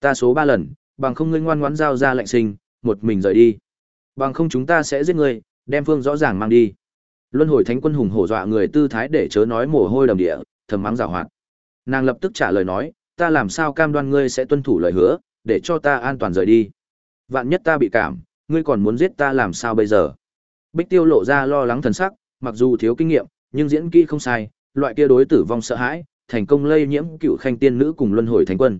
Ta số ba lần, bằng không ngươi ngoan ngoãn giao ra lệnh sinh, một mình rời đi. Bằng không chúng ta sẽ giết ngươi, đem phương rõ ràng mang đi. Luân hồi thánh quân hùng hổ dọa người tư thái để chớ nói mồ hôi đầm địa, thầm mắng giảo hoạt. Nàng lập tức trả lời nói, ta làm sao cam đoan ngươi sẽ tuân thủ lời hứa, để cho ta an toàn rời đi. Vạn nhất ta bị cảm, ngươi còn muốn giết ta làm sao bây giờ? Bích Tiêu lộ ra lo lắng thần sắc, mặc dù thiếu kinh nghiệm, nhưng diễn kỹ không sai, loại kia đối tử vong sợ hãi, thành công lây nhiễm cựu khanh tiên nữ cùng luân hồi thánh quân.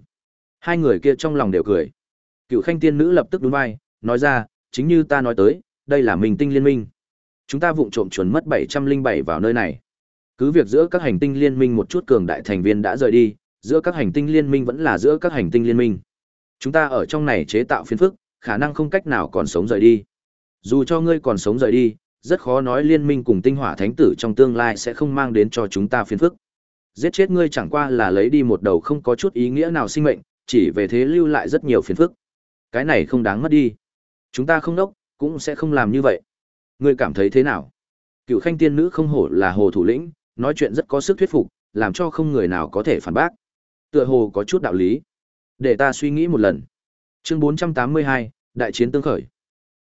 Hai người kia trong lòng đều cười. Cựu khanh tiên nữ lập tức đúng vai, nói ra, chính như ta nói tới, đây là mình tinh liên minh. Chúng ta vụng trộm chuẩn mất 707 vào nơi này. Cứ việc giữa các hành tinh liên minh một chút cường đại thành viên đã rời đi, giữa các hành tinh liên minh vẫn là giữa các hành tinh liên minh. Chúng ta ở trong này chế tạo phiền phức, khả năng không cách nào còn sống rời đi. Dù cho ngươi còn sống rời đi, rất khó nói liên minh cùng tinh hỏa thánh tử trong tương lai sẽ không mang đến cho chúng ta phiền phức. Giết chết ngươi chẳng qua là lấy đi một đầu không có chút ý nghĩa nào sinh mệnh, chỉ về thế lưu lại rất nhiều phiền phức. Cái này không đáng mất đi. Chúng ta không đốc, cũng sẽ không làm như vậy. Ngươi cảm thấy thế nào? Cựu khanh tiên nữ không hổ là hồ thủ lĩnh, nói chuyện rất có sức thuyết phục, làm cho không người nào có thể phản bác. Tựa hồ có chút đạo lý. Để ta suy nghĩ một lần. Chương 482, đại chiến tương khởi.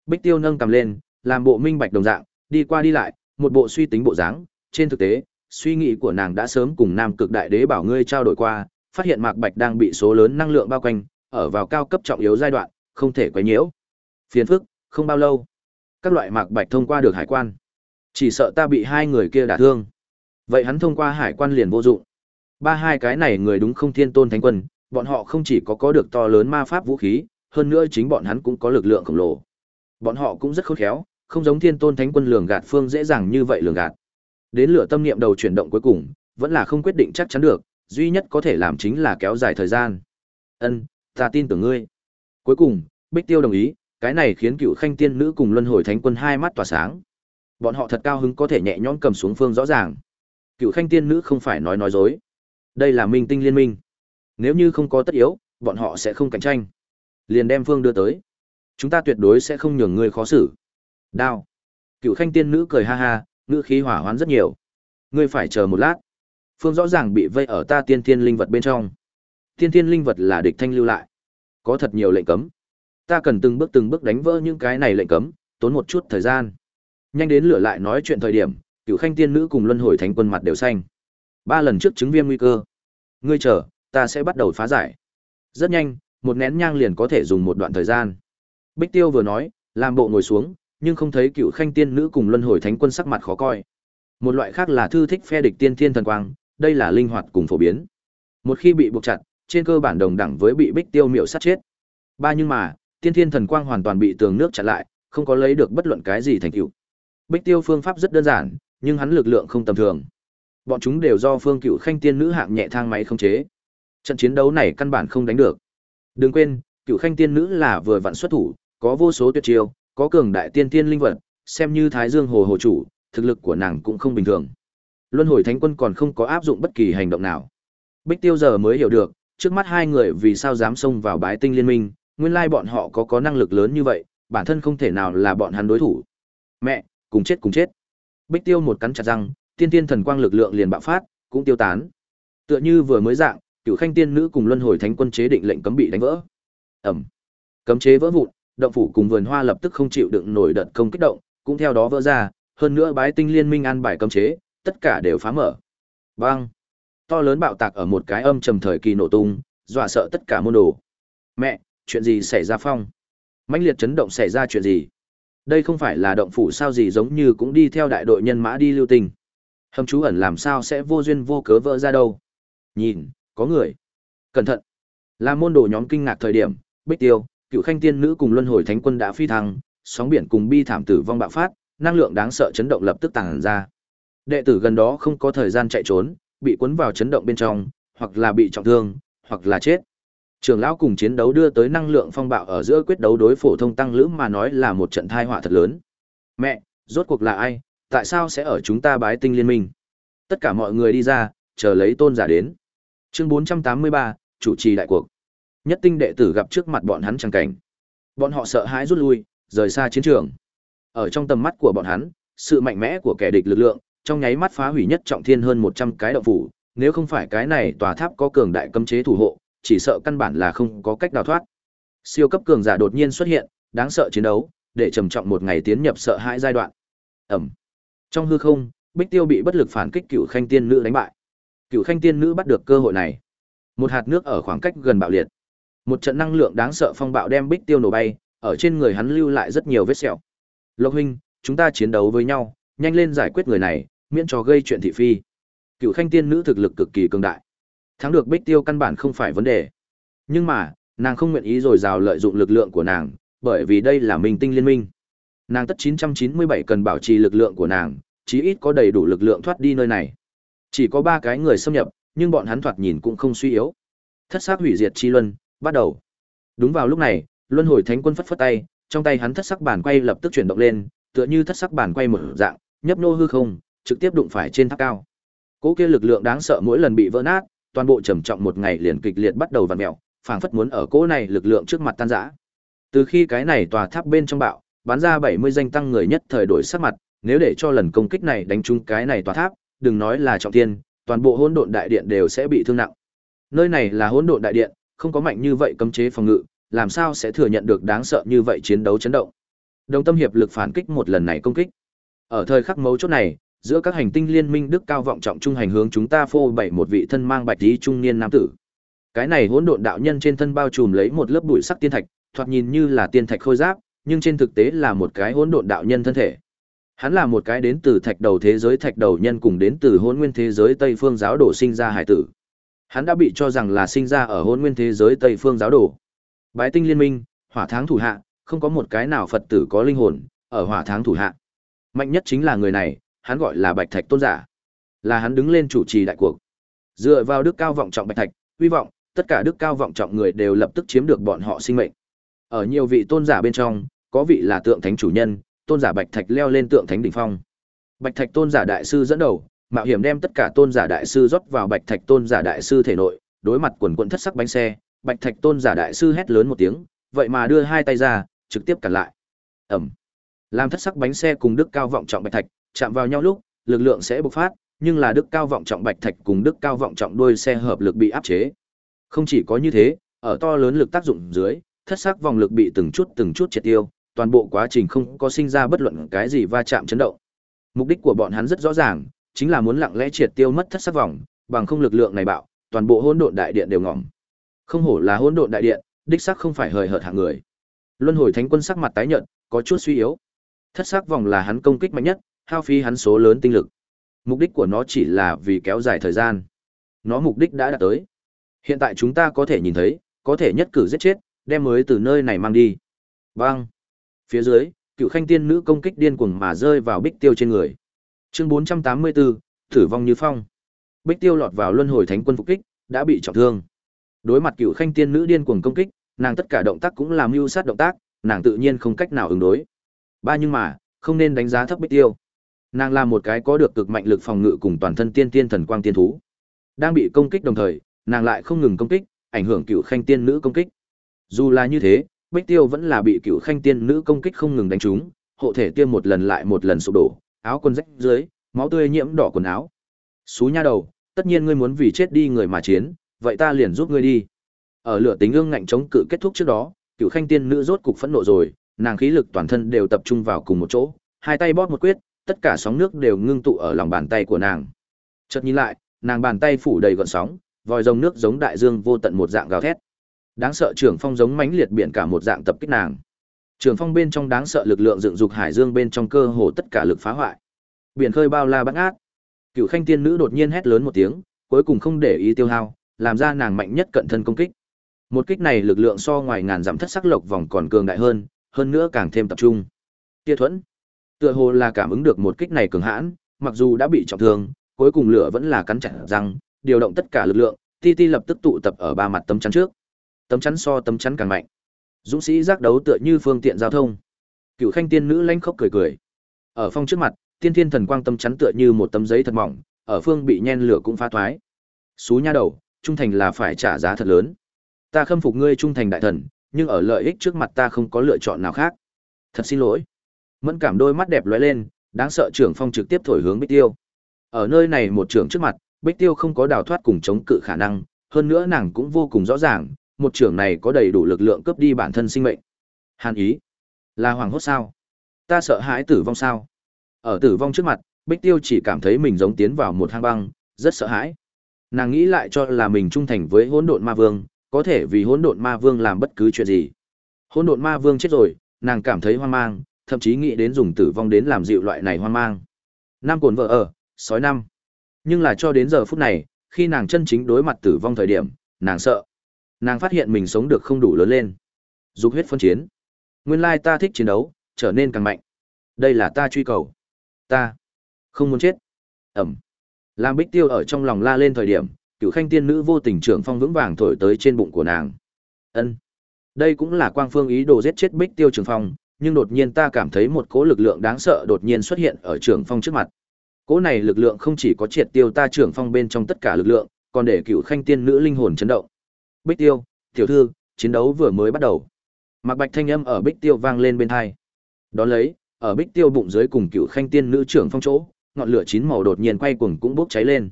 Bích Tiêu nâng cầm lên, làm bộ minh bạch đồng dạng, đi qua đi lại, một bộ suy tính bộ dáng, trên thực tế, suy nghĩ của nàng đã sớm cùng Nam Cực Đại Đế bảo ngươi trao đổi qua, phát hiện Mạc Bạch đang bị số lớn năng lượng bao quanh, ở vào cao cấp trọng yếu giai đoạn, không thể quấy nhiễu. Phiền phức, không bao lâu, các loại Mạc Bạch thông qua được hải quan. Chỉ sợ ta bị hai người kia đả thương. Vậy hắn thông qua hải quan liền vô dụng. Ba hai cái này người đúng không thiên tôn thánh quân, bọn họ không chỉ có có được to lớn ma pháp vũ khí, hơn nữa chính bọn hắn cũng có lực lượng khổng lồ. Bọn họ cũng rất khôn khéo, không giống thiên tôn thánh quân lường gạt phương dễ dàng như vậy lường gạt. Đến lửa tâm niệm đầu chuyển động cuối cùng, vẫn là không quyết định chắc chắn được, duy nhất có thể làm chính là kéo dài thời gian. Ân, ta tin tưởng ngươi. Cuối cùng, Bích Tiêu đồng ý, cái này khiến cựu khanh tiên nữ cùng luân hồi thánh quân hai mắt tỏa sáng. Bọn họ thật cao hứng có thể nhẹ nhõm cầm xuống phương rõ ràng. Cựu khanh tiên nữ không phải nói nói dối. Đây là minh tinh liên minh. Nếu như không có tất yếu, bọn họ sẽ không cạnh tranh. Liền đem phương đưa tới. Chúng ta tuyệt đối sẽ không nhường ngươi khó xử. Đao. Cựu khanh tiên nữ cười ha ha, ngữ khí hỏa hoán rất nhiều. Ngươi phải chờ một lát. Phương rõ ràng bị vây ở ta tiên thiên linh vật bên trong. Tiên thiên linh vật là địch thanh lưu lại. Có thật nhiều lệnh cấm. Ta cần từng bước từng bước đánh vỡ những cái này lệnh cấm, tốn một chút thời gian. Nhanh đến lửa lại nói chuyện thời điểm, cựu khanh tiên nữ cùng luân hồi thánh quân mặt đều xanh. Ba lần trước chứng viêm nguy cơ. Ngươi chờ, ta sẽ bắt đầu phá giải. Rất nhanh, một nén nhang liền có thể dùng một đoạn thời gian. Bích Tiêu vừa nói, làm bộ ngồi xuống, nhưng không thấy cựu khanh tiên nữ cùng luân hồi thánh quân sắc mặt khó coi. Một loại khác là thư thích phe địch tiên thiên thần quang, đây là linh hoạt cùng phổ biến. Một khi bị buộc chặt, trên cơ bản đồng đẳng với bị Bích Tiêu miệu sát chết. Ba nhưng mà, tiên thiên thần quang hoàn toàn bị tường nước chặn lại, không có lấy được bất luận cái gì thành tựu. Bích Tiêu phương pháp rất đơn giản, nhưng hắn lực lượng không tầm thường. Bọn chúng đều do Phương Cựu Khanh tiên nữ hạng nhẹ thang máy không chế. Trận chiến đấu này căn bản không đánh được. Đừng quên, Cựu Khanh tiên nữ là vừa vặn xuất thủ, có vô số tuyệt chiêu, có cường đại tiên tiên linh vật, xem như Thái Dương Hồ hồ chủ, thực lực của nàng cũng không bình thường. Luân Hồi Thánh Quân còn không có áp dụng bất kỳ hành động nào. Bích Tiêu giờ mới hiểu được, trước mắt hai người vì sao dám xông vào Bái Tinh Liên Minh, nguyên lai bọn họ có có năng lực lớn như vậy, bản thân không thể nào là bọn hắn đối thủ. Mẹ, cùng chết cùng chết. Bích Tiêu một cắn chặt răng, tiên tiên thần quang lực lượng liền bạo phát, cũng tiêu tán. Tựa như vừa mới dạng, Cửu Khanh tiên nữ cùng Luân Hồi Thánh Quân chế định lệnh cấm bị đánh vỡ. Ẩm, Cấm chế vỡ vụn, động phủ cùng vườn hoa lập tức không chịu đựng nổi đợt công kích động, cũng theo đó vỡ ra, hơn nữa bái tinh liên minh an bài cấm chế, tất cả đều phá mở. Bang! To lớn bạo tạc ở một cái âm trầm thời kỳ nổ tung, dọa sợ tất cả môn đồ. Mẹ, chuyện gì xảy ra phong? mãnh liệt chấn động xảy ra chuyện gì? Đây không phải là động phủ sao gì giống như cũng đi theo đại đội nhân mã đi lưu tình. Hầm chú ẩn làm sao sẽ vô duyên vô cớ vỡ ra đâu? Nhìn, có người. Cẩn thận. Là môn đồ nhóm kinh ngạc thời điểm, Bích Tiêu, cựu khanh tiên nữ cùng luân hồi thánh quân đã phi thăng, sóng biển cùng bi thảm tử vong bạo phát, năng lượng đáng sợ chấn động lập tức tàng ra. Đệ tử gần đó không có thời gian chạy trốn, bị cuốn vào chấn động bên trong, hoặc là bị trọng thương, hoặc là chết. Trường lão cùng chiến đấu đưa tới năng lượng phong bạo ở giữa quyết đấu đối phổ thông tăng lữ mà nói là một trận thai họa thật lớn. Mẹ, rốt cuộc là ai? Tại sao sẽ ở chúng ta bái tinh liên minh? Tất cả mọi người đi ra, chờ lấy tôn giả đến. Chương 483, chủ trì đại cuộc. Nhất tinh đệ tử gặp trước mặt bọn hắn chẳng cảnh. Bọn họ sợ hãi rút lui, rời xa chiến trường. Ở trong tầm mắt của bọn hắn, sự mạnh mẽ của kẻ địch lực lượng, trong nháy mắt phá hủy nhất trọng thiên hơn 100 cái động phủ, nếu không phải cái này tòa tháp có cường đại cấm chế thủ hộ, chỉ sợ căn bản là không có cách đào thoát. Siêu cấp cường giả đột nhiên xuất hiện, đáng sợ chiến đấu, để trầm trọng một ngày tiến nhập sợ hãi giai đoạn. Ẩm. Trong hư không, Bích Tiêu bị bất lực phản kích cựu khanh tiên nữ đánh bại. Cựu khanh tiên nữ bắt được cơ hội này. Một hạt nước ở khoảng cách gần bạo liệt. Một trận năng lượng đáng sợ phong bạo đem Bích Tiêu nổ bay, ở trên người hắn lưu lại rất nhiều vết sẹo. Lộc huynh, chúng ta chiến đấu với nhau, nhanh lên giải quyết người này, miễn cho gây chuyện thị phi. Cựu khanh tiên nữ thực lực cực kỳ cường đại. Thắng được Bích Tiêu căn bản không phải vấn đề. Nhưng mà, nàng không nguyện ý rồi rào lợi dụng lực lượng của nàng, bởi vì đây là minh tinh liên minh. Nàng tất 997 cần bảo trì lực lượng của nàng, chí ít có đầy đủ lực lượng thoát đi nơi này. Chỉ có ba cái người xâm nhập, nhưng bọn hắn thoạt nhìn cũng không suy yếu. Thất sắc hủy diệt chi luân, bắt đầu. Đúng vào lúc này, Luân Hồi Thánh Quân phất phất tay, trong tay hắn thất sắc bản quay lập tức chuyển động lên, tựa như thất sắc bản quay mở dạng, nhấp nô hư không, trực tiếp đụng phải trên tháp cao. Cỗ kia lực lượng đáng sợ mỗi lần bị vỡ nát, toàn bộ trầm trọng một ngày liền kịch liệt bắt đầu vặn mèo, phảng phất muốn ở cỗ này lực lượng trước mặt tan rã. Từ khi cái này tòa tháp bên trong bạo, bắn ra 70 danh tăng người nhất thời đổi sắc mặt, nếu để cho lần công kích này đánh trúng cái này tòa tháp, đừng nói là trọng thiên, toàn bộ hỗn độn đại điện đều sẽ bị thương nặng. Nơi này là hỗn độn đại điện, không có mạnh như vậy cấm chế phòng ngự, làm sao sẽ thừa nhận được đáng sợ như vậy chiến đấu chấn động. Đồng tâm hiệp lực phản kích một lần này công kích. Ở thời khắc mấu chốt này, giữa các hành tinh liên minh đức cao vọng trọng trung hành hướng chúng ta phô bảy một vị thân mang bạch tí trung niên nam tử. Cái này hỗn độn đạo nhân trên thân bao trùm lấy một lớp bụi sắc tiên thạch, thoạt nhìn như là tiên thạch khôi giáp, nhưng trên thực tế là một cái hỗn độn đạo nhân thân thể. Hắn là một cái đến từ thạch đầu thế giới thạch đầu nhân cùng đến từ hỗn nguyên thế giới Tây phương giáo đồ sinh ra hải tử. Hắn đã bị cho rằng là sinh ra ở hỗn nguyên thế giới Tây phương giáo đồ. Bái tinh liên minh, hỏa tháng thủ hạ, không có một cái nào Phật tử có linh hồn, ở hỏa tháng thủ hạ. Mạnh nhất chính là người này, hắn gọi là Bạch Thạch Tôn giả. Là hắn đứng lên chủ trì đại cuộc. Dựa vào đức cao vọng trọng Bạch Thạch, hy vọng, tất cả đức cao vọng trọng người đều lập tức chiếm được bọn họ sinh mệnh. Ở nhiều vị tôn giả bên trong, có vị là tượng thánh chủ nhân, tôn giả Bạch Thạch leo lên tượng thánh đỉnh phong. Bạch Thạch tôn giả đại sư dẫn đầu, mạo hiểm đem tất cả tôn giả đại sư rót vào Bạch Thạch tôn giả đại sư thể nội, đối mặt quần quần thất sắc bánh xe, Bạch Thạch tôn giả đại sư hét lớn một tiếng, vậy mà đưa hai tay ra, trực tiếp cản lại. Ầm. Làm thất sắc bánh xe cùng đức cao vọng trọng Bạch Thạch chạm vào nhau lúc, lực lượng sẽ bộc phát, nhưng là đức cao vọng trọng Bạch Thạch cùng đức cao vọng trọng đuôi xe hợp lực bị áp chế. Không chỉ có như thế, ở to lớn lực tác dụng dưới, thất sắc vòng lực bị từng chút từng chút triệt tiêu, toàn bộ quá trình không có sinh ra bất luận cái gì va chạm chấn động. Mục đích của bọn hắn rất rõ ràng, chính là muốn lặng lẽ triệt tiêu mất thất sắc vòng, bằng không lực lượng này bạo, toàn bộ hỗn độn đại điện đều ngỏm. Không hổ là hỗn độn đại điện, đích xác không phải hời hợt hạng người. Luân hồi thánh quân sắc mặt tái nhợt, có chút suy yếu. Thất sắc vòng là hắn công kích mạnh nhất, hao phí hắn số lớn tinh lực. Mục đích của nó chỉ là vì kéo dài thời gian. Nó mục đích đã đạt tới. Hiện tại chúng ta có thể nhìn thấy, có thể nhất cử giết chết, đem mới từ nơi này mang đi. Bang! Phía dưới, cựu khanh tiên nữ công kích điên cuồng mà rơi vào bích tiêu trên người. Chương 484, thử vong như phong. Bích tiêu lọt vào luân hồi thánh quân phục kích, đã bị trọng thương. Đối mặt cựu khanh tiên nữ điên cuồng công kích, nàng tất cả động tác cũng làm mưu sát động tác, nàng tự nhiên không cách nào ứng đối. Ba nhưng mà, không nên đánh giá thấp bích tiêu. Nàng là một cái có được cực mạnh lực phòng ngự cùng toàn thân tiên tiên thần quang tiên thú. Đang bị công kích đồng thời, nàng lại không ngừng công kích, ảnh hưởng cựu khanh tiên nữ công kích. Dù là như thế, Bích Tiêu vẫn là bị cựu khanh tiên nữ công kích không ngừng đánh trúng, hộ thể tiêm một lần lại một lần sụp đổ, áo quần rách dưới, máu tươi nhiễm đỏ quần áo. Xú nha đầu, tất nhiên ngươi muốn vì chết đi người mà chiến, vậy ta liền giúp ngươi đi. Ở lửa tính ương ngạnh chống cự kết thúc trước đó, cựu khanh tiên nữ rốt cục phẫn nộ rồi, nàng khí lực toàn thân đều tập trung vào cùng một chỗ, hai tay bóp một quyết, tất cả sóng nước đều ngưng tụ ở lòng bàn tay của nàng. Chợt nhìn lại, nàng bàn tay phủ đầy gợn sóng, vòi rồng nước giống đại dương vô tận một dạng gào thét. Đáng sợ trường phong giống mãnh liệt biển cả một dạng tập kích nàng. Trường phong bên trong đáng sợ lực lượng dựng dục hải dương bên trong cơ hồ tất cả lực phá hoại. Biển khơi bao la bát ngát. cửu Khanh tiên nữ đột nhiên hét lớn một tiếng, cuối cùng không để ý tiêu hao, làm ra nàng mạnh nhất cận thân công kích. Một kích này lực lượng so ngoài ngàn dặm thất sắc lộc vòng còn cường đại hơn, hơn nữa càng thêm tập trung. Tia thuẫn, tựa hồ là cảm ứng được một kích này cường hãn, mặc dù đã bị trọng thương, cuối cùng lửa vẫn là cắn chặt răng, điều động tất cả lực lượng, Ti Ti lập tức tụ tập ở ba mặt tấm chắn trước. Tấm chắn so tấm chắn càng mạnh. Dũng sĩ giác đấu tựa như phương tiện giao thông. Cựu Khanh tiên nữ lanh khóc cười cười. Ở phong trước mặt, tiên thiên thần quang tấm chắn tựa như một tấm giấy thật mỏng, ở phương bị nhen lửa cũng phá thoái. Sú nha đầu, trung thành là phải trả giá thật lớn. Ta khâm phục ngươi trung thành đại thần, nhưng ở lợi ích trước mặt ta không có lựa chọn nào khác. Thật xin lỗi. Mẫn cảm đôi mắt đẹp lóe lên, đáng sợ trưởng phong trực tiếp thổi hướng Bích Tiêu. Ở nơi này một trưởng trước mặt, Bích Tiêu không có đào thoát cùng chống cự khả năng, hơn nữa nàng cũng vô cùng rõ ràng, một trưởng này có đầy đủ lực lượng cướp đi bản thân sinh mệnh. Hàn ý, là hoàng hốt sao? Ta sợ hãi tử vong sao? Ở tử vong trước mặt, Bích Tiêu chỉ cảm thấy mình giống tiến vào một hang băng, rất sợ hãi. Nàng nghĩ lại cho là mình trung thành với hỗn độn ma vương, có thể vì hỗn độn ma vương làm bất cứ chuyện gì. Hỗn độn ma vương chết rồi, nàng cảm thấy hoang mang, thậm chí nghĩ đến dùng tử vong đến làm dịu loại này hoang mang. Nam cồn vợ ở, sói năm. Nhưng là cho đến giờ phút này, khi nàng chân chính đối mặt tử vong thời điểm, nàng sợ. Nàng phát hiện mình sống được không đủ lớn lên. Dục huyết phân chiến. Nguyên lai ta thích chiến đấu, trở nên càng mạnh. Đây là ta truy cầu. Ta không muốn chết. Ẩm. Lam Bích Tiêu ở trong lòng la lên thời điểm, cựu khanh tiên nữ vô tình trưởng phong vững vàng thổi tới trên bụng của nàng. Ân. Đây cũng là quang phương ý đồ giết chết Bích Tiêu Trường Phong, nhưng đột nhiên ta cảm thấy một cỗ lực lượng đáng sợ đột nhiên xuất hiện ở Trường Phong trước mặt. Cỗ này lực lượng không chỉ có triệt tiêu ta Trường Phong bên trong tất cả lực lượng, còn để cựu khanh tiên nữ linh hồn chấn động. Bích Tiêu, tiểu thư, chiến đấu vừa mới bắt đầu. Mặc Bạch thanh âm ở Bích Tiêu vang lên bên thai Đón lấy, ở Bích Tiêu bụng dưới cùng cựu khanh tiên nữ trưởng phong chỗ, ngọn lửa chín màu đột nhiên quay cuồng cũng bốc cháy lên.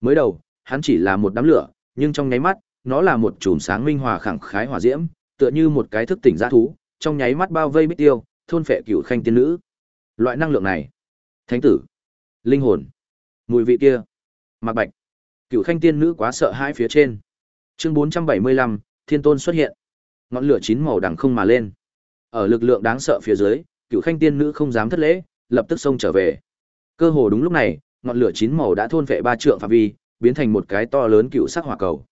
Mới đầu, hắn chỉ là một đám lửa, nhưng trong nháy mắt, nó là một chùm sáng minh hòa khẳng khái hỏa diễm, tựa như một cái thức tỉnh dã thú, trong nháy mắt bao vây Bích Tiêu, thôn phệ cửu khanh tiên nữ. Loại năng lượng này, thánh tử, linh hồn, mùi vị kia, Mạc Bạch, cửu khanh tiên nữ quá sợ hãi phía trên. Chương 475, Thiên Tôn xuất hiện. Ngọn lửa chín màu đằng không mà lên. Ở lực lượng đáng sợ phía dưới, cửu khanh tiên nữ không dám thất lễ, lập tức xông trở về. Cơ hồ đúng lúc này, ngọn lửa chín màu đã thôn phệ ba trượng phạm vi, biến thành một cái to lớn cựu sắc hỏa cầu.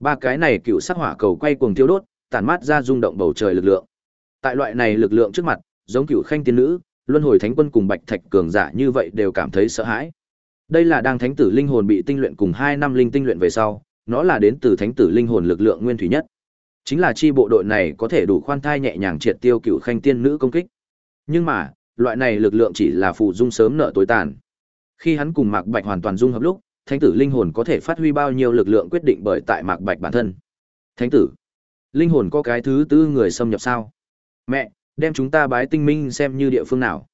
Ba cái này cựu sắc hỏa cầu quay cuồng tiêu đốt, tản mát ra rung động bầu trời lực lượng. Tại loại này lực lượng trước mặt, giống cựu khanh tiên nữ, luân hồi thánh quân cùng bạch thạch cường giả như vậy đều cảm thấy sợ hãi. Đây là đang thánh tử linh hồn bị tinh luyện cùng hai năm linh tinh luyện về sau, nó là đến từ thánh tử linh hồn lực lượng nguyên thủy nhất. Chính là chi bộ đội này có thể đủ khoan thai nhẹ nhàng triệt tiêu cựu khanh tiên nữ công kích. Nhưng mà, loại này lực lượng chỉ là phụ dung sớm nợ tối tàn. Khi hắn cùng Mạc Bạch hoàn toàn dung hợp lúc, thánh tử linh hồn có thể phát huy bao nhiêu lực lượng quyết định bởi tại Mạc Bạch bản thân. Thánh tử, linh hồn có cái thứ tư người xâm nhập sao? Mẹ, đem chúng ta bái tinh minh xem như địa phương nào?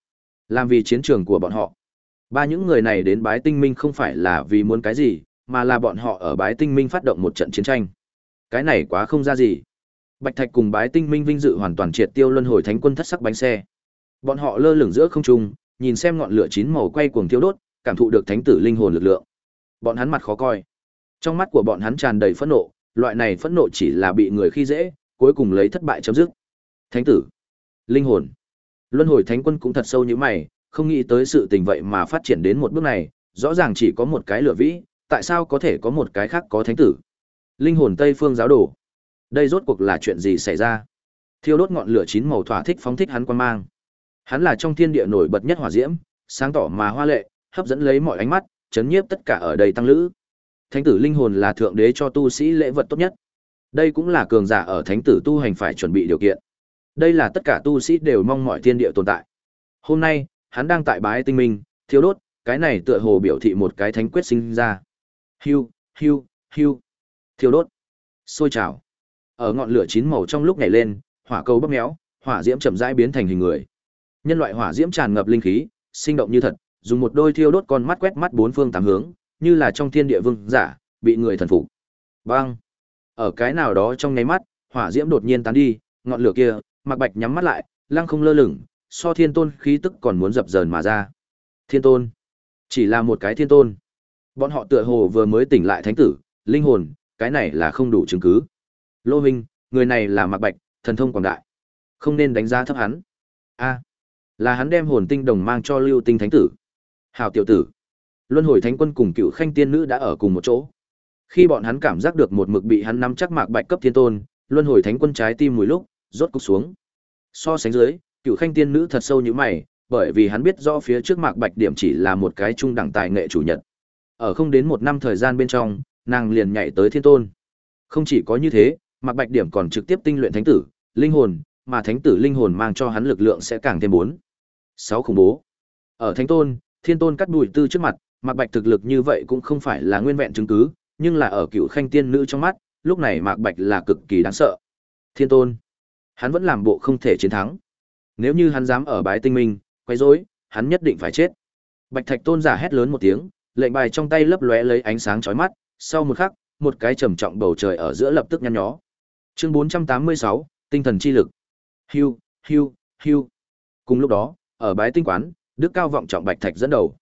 Làm vì chiến trường của bọn họ. Ba những người này đến bái tinh minh không phải là vì muốn cái gì, mà là bọn họ ở bái tinh minh phát động một trận chiến tranh. Cái này quá không ra gì. Bạch Thạch cùng bái tinh minh vinh dự hoàn toàn triệt tiêu luân hồi thánh quân thất sắc bánh xe. Bọn họ lơ lửng giữa không trung, nhìn xem ngọn lửa chín màu quay cuồng thiêu đốt, cảm thụ được thánh tử linh hồn lực lượng. Bọn hắn mặt khó coi. Trong mắt của bọn hắn tràn đầy phẫn nộ, loại này phẫn nộ chỉ là bị người khi dễ, cuối cùng lấy thất bại chấm dứt. Thánh tử, linh hồn. Luân hồi thánh quân cũng thật sâu như mày, không nghĩ tới sự tình vậy mà phát triển đến một bước này, rõ ràng chỉ có một cái lửa vĩ, tại sao có thể có một cái khác có thánh tử? Linh hồn Tây phương giáo đồ. Đây rốt cuộc là chuyện gì xảy ra? Thiêu đốt ngọn lửa chín màu thỏa thích phóng thích hắn quan mang. Hắn là trong thiên địa nổi bật nhất hỏa diễm, sáng tỏ mà hoa lệ, hấp dẫn lấy mọi ánh mắt, chấn nhiếp tất cả ở đây tăng lữ. Thánh tử linh hồn là thượng đế cho tu sĩ lễ vật tốt nhất. Đây cũng là cường giả ở thánh tử tu hành phải chuẩn bị điều kiện. Đây là tất cả tu sĩ đều mong mọi thiên địa tồn tại. Hôm nay, hắn đang tại bái tinh minh, thiếu đốt, cái này tựa hồ biểu thị một cái thánh quyết sinh ra. Hưu, hưu, hưu. Thiêu đốt. Sôi trào. Ở ngọn lửa chín màu trong lúc nhảy lên, hỏa cầu bốc méo, hỏa diễm chậm rãi biến thành hình người. Nhân loại hỏa diễm tràn ngập linh khí, sinh động như thật, dùng một đôi thiêu đốt con mắt quét mắt bốn phương tám hướng, như là trong thiên địa vương giả, bị người thần phục. Bang. Ở cái nào đó trong nháy mắt, hỏa diễm đột nhiên tán đi, ngọn lửa kia, Mạc Bạch nhắm mắt lại, lăng không lơ lửng, so thiên tôn khí tức còn muốn dập dờn mà ra. Thiên tôn, chỉ là một cái thiên tôn. Bọn họ tựa hồ vừa mới tỉnh lại thánh tử, linh hồn, cái này là không đủ chứng cứ. Lô Minh, người này là Mạc Bạch, thần thông quảng đại. Không nên đánh giá thấp hắn. A, là hắn đem hồn tinh đồng mang cho Lưu Tinh Thánh tử. Hào tiểu tử. Luân hồi Thánh quân cùng cựu khanh tiên nữ đã ở cùng một chỗ. Khi bọn hắn cảm giác được một mực bị hắn nắm chắc Mạc Bạch cấp thiên tôn, Luân hồi Thánh quân trái tim mùi lúc, rốt cục xuống. So sánh dưới, cựu khanh tiên nữ thật sâu như mày, bởi vì hắn biết rõ phía trước Mạc Bạch điểm chỉ là một cái trung đẳng tài nghệ chủ nhật. Ở không đến một năm thời gian bên trong, nàng liền nhảy tới thiên tôn. Không chỉ có như thế, Mạc Bạch Điểm còn trực tiếp tinh luyện thánh tử, linh hồn, mà thánh tử linh hồn mang cho hắn lực lượng sẽ càng thêm bốn. Sáu khủng bố. Ở thánh tôn, thiên tôn cắt đùi tư trước mặt, Mạc Bạch thực lực như vậy cũng không phải là nguyên vẹn chứng cứ, nhưng là ở cựu khanh tiên nữ trong mắt, lúc này Mạc Bạch là cực kỳ đáng sợ. Thiên tôn, hắn vẫn làm bộ không thể chiến thắng. Nếu như hắn dám ở bái tinh minh, quấy rối, hắn nhất định phải chết. Bạch Thạch tôn giả hét lớn một tiếng, lệnh bài trong tay lấp lóe lấy ánh sáng chói mắt, sau một khắc, một cái trầm trọng bầu trời ở giữa lập tức nhăn nhó. Chương 486, tinh thần chi lực. Hưu, hưu, hưu. Cùng lúc đó, ở bái tinh quán, Đức Cao vọng trọng Bạch Thạch dẫn đầu.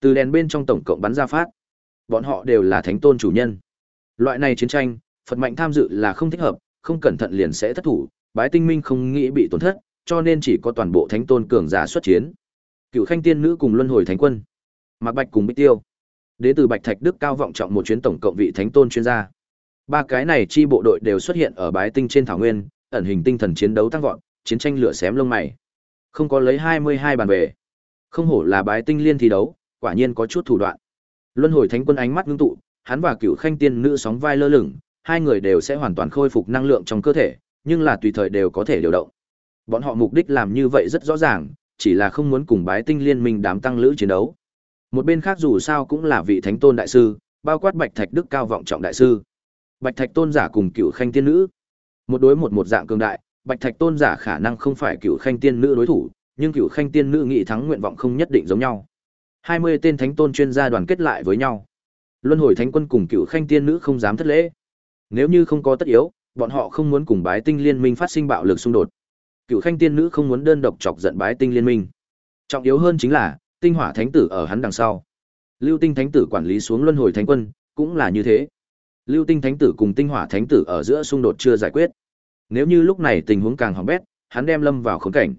Từ đèn bên trong tổng cộng bắn ra phát. Bọn họ đều là thánh tôn chủ nhân. Loại này chiến tranh, Phật mạnh tham dự là không thích hợp, không cẩn thận liền sẽ thất thủ, bái tinh minh không nghĩ bị tổn thất, cho nên chỉ có toàn bộ thánh tôn cường giả xuất chiến. Cựu Khanh tiên nữ cùng luân hồi thánh quân, Mạc Bạch cùng Bích Tiêu. Đến từ Bạch Thạch Đức cao vọng trọng một chuyến tổng cộng vị thánh tôn chuyên gia. Ba cái này chi bộ đội đều xuất hiện ở bái tinh trên thảo nguyên, ẩn hình tinh thần chiến đấu tăng vọt, chiến tranh lửa xém lông mày. Không có lấy 22 bàn về. Không hổ là bái tinh liên thi đấu, quả nhiên có chút thủ đoạn. Luân hồi thánh quân ánh mắt ngưng tụ, hắn và Cựu Khanh tiên nữ sóng vai lơ lửng, hai người đều sẽ hoàn toàn khôi phục năng lượng trong cơ thể, nhưng là tùy thời đều có thể điều động. Bọn họ mục đích làm như vậy rất rõ ràng, chỉ là không muốn cùng bái tinh liên minh đám tăng lữ chiến đấu. Một bên khác dù sao cũng là vị thánh tôn đại sư, bao quát Bạch Thạch Đức cao vọng trọng đại sư. Bạch Thạch tôn giả cùng cựu khanh tiên nữ. Một đối một một dạng cường đại, Bạch Thạch tôn giả khả năng không phải cựu khanh tiên nữ đối thủ, nhưng cựu khanh tiên nữ nghị thắng nguyện vọng không nhất định giống nhau. Hai mươi tên thánh tôn chuyên gia đoàn kết lại với nhau. Luân hồi thánh quân cùng cựu khanh tiên nữ không dám thất lễ. Nếu như không có tất yếu, bọn họ không muốn cùng bái tinh liên minh phát sinh bạo lực xung đột. Cựu khanh tiên nữ không muốn đơn độc chọc giận bái tinh liên minh. Trọng yếu hơn chính là, tinh hỏa thánh tử ở hắn đằng sau. Lưu tinh thánh tử quản lý xuống luân hồi thánh quân, cũng là như thế. Lưu tinh thánh tử cùng tinh hỏa thánh tử ở giữa xung đột chưa giải quyết. Nếu như lúc này tình huống càng hỏng bét, hắn đem lâm vào khốn cảnh.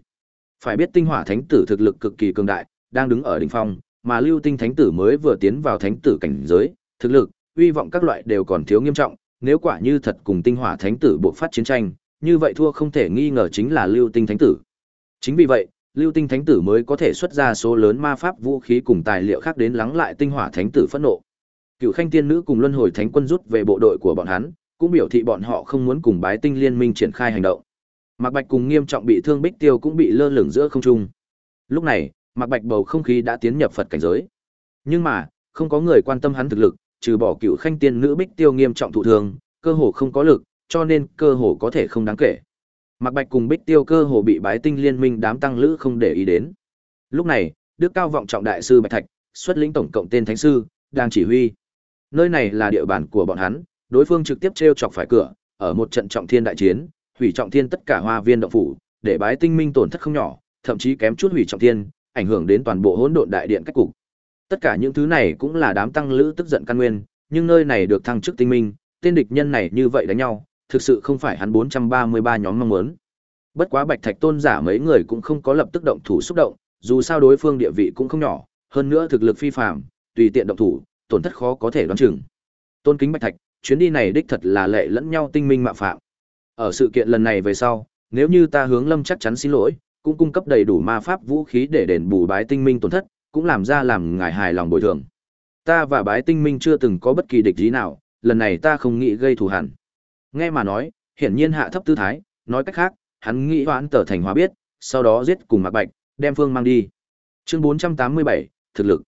Phải biết tinh hỏa thánh tử thực lực cực kỳ cường đại, đang đứng ở đỉnh phong, mà lưu tinh thánh tử mới vừa tiến vào thánh tử cảnh giới, thực lực, uy vọng các loại đều còn thiếu nghiêm trọng, nếu quả như thật cùng tinh hỏa thánh tử buộc phát chiến tranh, như vậy thua không thể nghi ngờ chính là lưu tinh thánh tử. Chính vì vậy, lưu tinh thánh tử mới có thể xuất ra số lớn ma pháp vũ khí cùng tài liệu khác đến lắng lại tinh hỏa thánh tử phẫn nộ. Cựu khanh tiên nữ cùng luân hồi thánh quân rút về bộ đội của bọn hắn, cũng biểu thị bọn họ không muốn cùng bái tinh liên minh triển khai hành động. Mạc Bạch cùng nghiêm trọng bị thương Bích Tiêu cũng bị lơ lửng giữa không trung. Lúc này, Mạc Bạch bầu không khí đã tiến nhập Phật cảnh giới. Nhưng mà, không có người quan tâm hắn thực lực, trừ bỏ cựu khanh tiên nữ Bích Tiêu nghiêm trọng thụ thương, cơ hồ không có lực, cho nên cơ hồ có thể không đáng kể. Mạc Bạch cùng Bích Tiêu cơ hồ bị bái tinh liên minh đám tăng lữ không để ý đến. Lúc này, Đức Cao vọng trọng đại sư Bạch Thạch, xuất lĩnh tổng cộng tên thánh sư, đang chỉ huy. Nơi này là địa bàn của bọn hắn, đối phương trực tiếp treo chọc phải cửa, ở một trận trọng thiên đại chiến, hủy trọng thiên tất cả hoa viên động phủ, để bái tinh minh tổn thất không nhỏ, thậm chí kém chút hủy trọng thiên, ảnh hưởng đến toàn bộ hỗn độn đại điện cách cục. Tất cả những thứ này cũng là đám tăng lữ tức giận căn nguyên, nhưng nơi này được thăng chức tinh minh, tên địch nhân này như vậy đánh nhau, thực sự không phải hắn 433 nhóm mong muốn. Bất quá Bạch Thạch tôn giả mấy người cũng không có lập tức động thủ xúc động, dù sao đối phương địa vị cũng không nhỏ, hơn nữa thực lực phi phàm, tùy tiện động thủ, tổn thất khó có thể đoán chừng. Tôn kính Bạch Thạch, chuyến đi này đích thật là lệ lẫn nhau tinh minh mạo phạm. Ở sự kiện lần này về sau, nếu như ta hướng Lâm chắc chắn xin lỗi, cũng cung cấp đầy đủ ma pháp vũ khí để đền bù bái tinh minh tổn thất, cũng làm ra làm ngài hài lòng bồi thường. Ta và bái tinh minh chưa từng có bất kỳ địch ý nào, lần này ta không nghĩ gây thù hằn. Nghe mà nói, hiển nhiên hạ thấp tư thái, nói cách khác, hắn nghĩ hoãn tờ thành hóa biết, sau đó giết cùng Mạc Bạch, đem Phương mang đi. Chương 487, thực lực.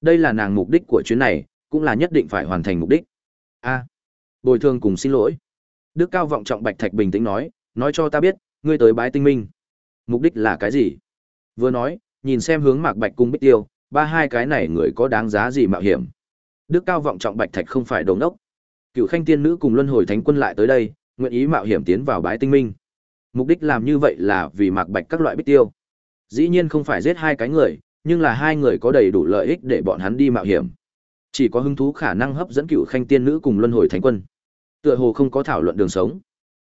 Đây là nàng mục đích của chuyến này, cũng là nhất định phải hoàn thành mục đích. A, bồi thường cùng xin lỗi. Đức Cao vọng trọng Bạch Thạch bình tĩnh nói, nói cho ta biết, ngươi tới bái tinh minh. Mục đích là cái gì? Vừa nói, nhìn xem hướng Mạc Bạch cùng Bích Tiêu, ba hai cái này người có đáng giá gì mạo hiểm. Đức Cao vọng trọng Bạch Thạch không phải đồng đốc. Cựu Khanh tiên nữ cùng Luân Hồi Thánh quân lại tới đây, nguyện ý mạo hiểm tiến vào bái tinh minh. Mục đích làm như vậy là vì Mạc Bạch các loại Bích Tiêu. Dĩ nhiên không phải giết hai cái người, nhưng là hai người có đầy đủ lợi ích để bọn hắn đi mạo hiểm. Chỉ có hứng thú khả năng hấp dẫn Cựu Khanh tiên nữ cùng Luân Hồi Thánh quân. Tựa hồ không có thảo luận đường sống.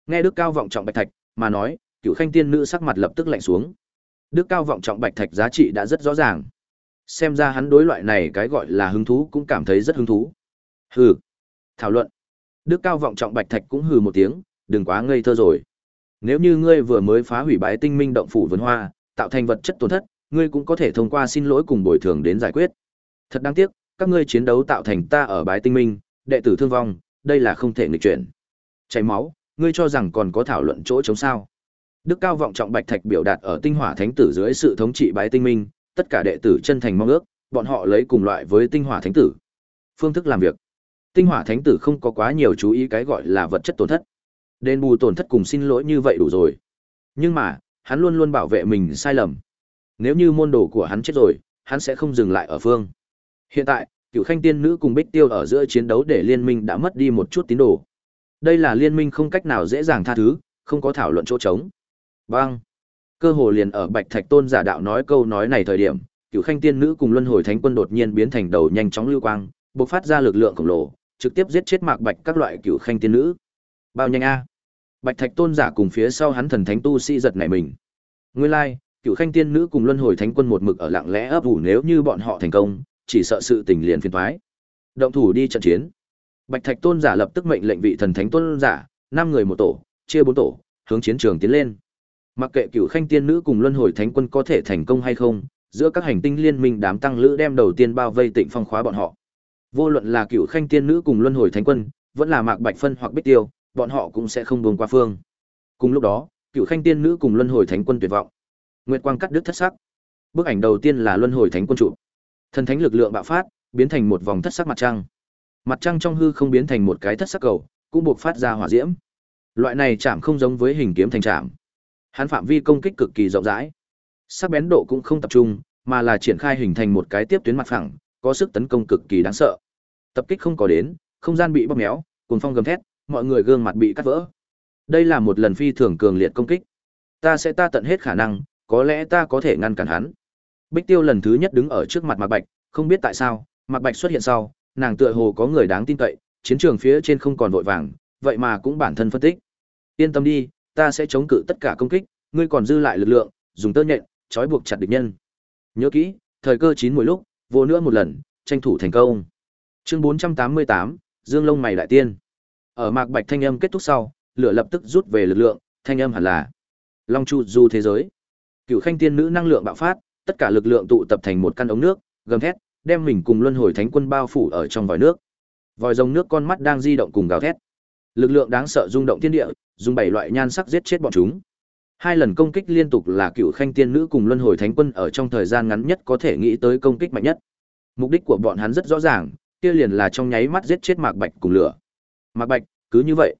Nghe Đức Cao vọng trọng Bạch Thạch mà nói, Cựu Khanh tiên nữ sắc mặt lập tức lạnh xuống. Đức cao vọng trọng bạch thạch giá trị đã rất rõ ràng. Xem ra hắn đối loại này cái gọi là hứng thú cũng cảm thấy rất hứng thú. Hừ. Thảo luận. Đức cao vọng trọng bạch thạch cũng hừ một tiếng, đừng quá ngây thơ rồi. Nếu như ngươi vừa mới phá hủy bái tinh minh động phủ vườn hoa, tạo thành vật chất tổn thất, ngươi cũng có thể thông qua xin lỗi cùng bồi thường đến giải quyết. Thật đáng tiếc, các ngươi chiến đấu tạo thành ta ở bái tinh minh, đệ tử thương vong, đây là không thể nghịch chuyển. Chảy máu, ngươi cho rằng còn có thảo luận chỗ chống sao? Đức cao vọng trọng bạch thạch biểu đạt ở tinh hỏa thánh tử dưới sự thống trị bái tinh minh, tất cả đệ tử chân thành mong ước, bọn họ lấy cùng loại với tinh hỏa thánh tử. Phương thức làm việc. Tinh hỏa thánh tử không có quá nhiều chú ý cái gọi là vật chất tổn thất. Đền bù tổn thất cùng xin lỗi như vậy đủ rồi. Nhưng mà, hắn luôn luôn bảo vệ mình sai lầm. Nếu như môn đồ của hắn chết rồi, hắn sẽ không dừng lại ở phương. Hiện tại, Cựu Khanh Tiên Nữ cùng Bích Tiêu ở giữa chiến đấu để liên minh đã mất đi một chút tín đồ. Đây là liên minh không cách nào dễ dàng tha thứ, không có thảo luận chỗ trống. Bang! Cơ hồ liền ở Bạch Thạch Tôn giả đạo nói câu nói này thời điểm, Cựu Khanh Tiên Nữ cùng Luân Hồi Thánh Quân đột nhiên biến thành đầu nhanh chóng lưu quang, bộc phát ra lực lượng khổng lồ, trực tiếp giết chết Mạc Bạch các loại Cựu Khanh Tiên Nữ. Bao nhanh a! Bạch Thạch Tôn giả cùng phía sau hắn thần thánh tu sĩ giật nảy mình. Nguyên lai、like, Cựu Khanh Tiên Nữ cùng Luân Hồi Thánh Quân một mực ở lặng lẽ ấp ủ nếu như bọn họ thành công, chỉ sợ sự tình liền phiền toái. Động thủ đi trận chiến. Bạch Thạch Tôn giả lập tức mệnh lệnh vị thần thánh tôn giả, năm người một tổ, chia bốn tổ, hướng chiến trường tiến lên. Mặc kệ Cửu Khanh Tiên nữ cùng Luân Hồi Thánh quân có thể thành công hay không, giữa các hành tinh liên minh đám tăng lữ đem đầu tiên bao vây Tịnh Phong khóa bọn họ. Vô luận là Cửu Khanh Tiên nữ cùng Luân Hồi Thánh quân, vẫn là Mạc Bạch Phân hoặc Bích Tiêu, bọn họ cũng sẽ không buông qua phương. Cùng lúc đó, Cửu Khanh Tiên nữ cùng Luân Hồi Thánh quân tuyệt vọng. Nguyệt quang cắt đứt thất sắc. Bức ảnh đầu tiên là Luân Hồi Thánh quân trụ. Thần thánh lực lượng bạo phát, biến thành một vòng thất sắc mặt trăng. Mặt trăng trong hư không biến thành một cái thất sắc cầu, cũng buộc phát ra hỏa diễm. Loại này chạm không giống với hình kiếm thành chạm. Hắn phạm vi công kích cực kỳ rộng rãi. Sắc bén độ cũng không tập trung, mà là triển khai hình thành một cái tiếp tuyến mặt phẳng, có sức tấn công cực kỳ đáng sợ. Tập kích không có đến, không gian bị bóp méo, cuồng phong gầm thét, mọi người gương mặt bị cắt vỡ. Đây là một lần phi thường cường liệt công kích. Ta sẽ ta tận hết khả năng, có lẽ ta có thể ngăn cản hắn. Bích Tiêu lần thứ nhất đứng ở trước mặt Mạc Bạch, không biết tại sao, Mạc Bạch xuất hiện sau, nàng tựa hồ có người đáng tin cậy, chiến trường phía trên không còn vội vàng, vậy mà cũng bản thân phân tích. Yên tâm đi, ta sẽ chống cự tất cả công kích, ngươi còn dư lại lực lượng, dùng tơ nhện, trói buộc chặt địch nhân. Nhớ kỹ, thời cơ chín mỗi lúc, vô nữa một lần, tranh thủ thành công. Chương 488, Dương Long mày đại tiên. Ở Mạc Bạch thanh âm kết thúc sau, lửa lập tức rút về lực lượng, thanh âm hẳn là Long Chu du thế giới. cửu Khanh tiên nữ năng lượng bạo phát, tất cả lực lượng tụ tập thành một căn ống nước, gầm thét, đem mình cùng Luân Hồi Thánh Quân bao phủ ở trong vòi nước. Vòi rồng nước con mắt đang di động cùng gào thét. Lực lượng đáng sợ rung động thiên địa, dùng bảy loại nhan sắc giết chết bọn chúng. Hai lần công kích liên tục là Cựu Khanh tiên nữ cùng Luân Hồi Thánh Quân ở trong thời gian ngắn nhất có thể nghĩ tới công kích mạnh nhất. Mục đích của bọn hắn rất rõ ràng, kia liền là trong nháy mắt giết chết Mạc Bạch cùng lửa. Mạc Bạch, cứ như vậy.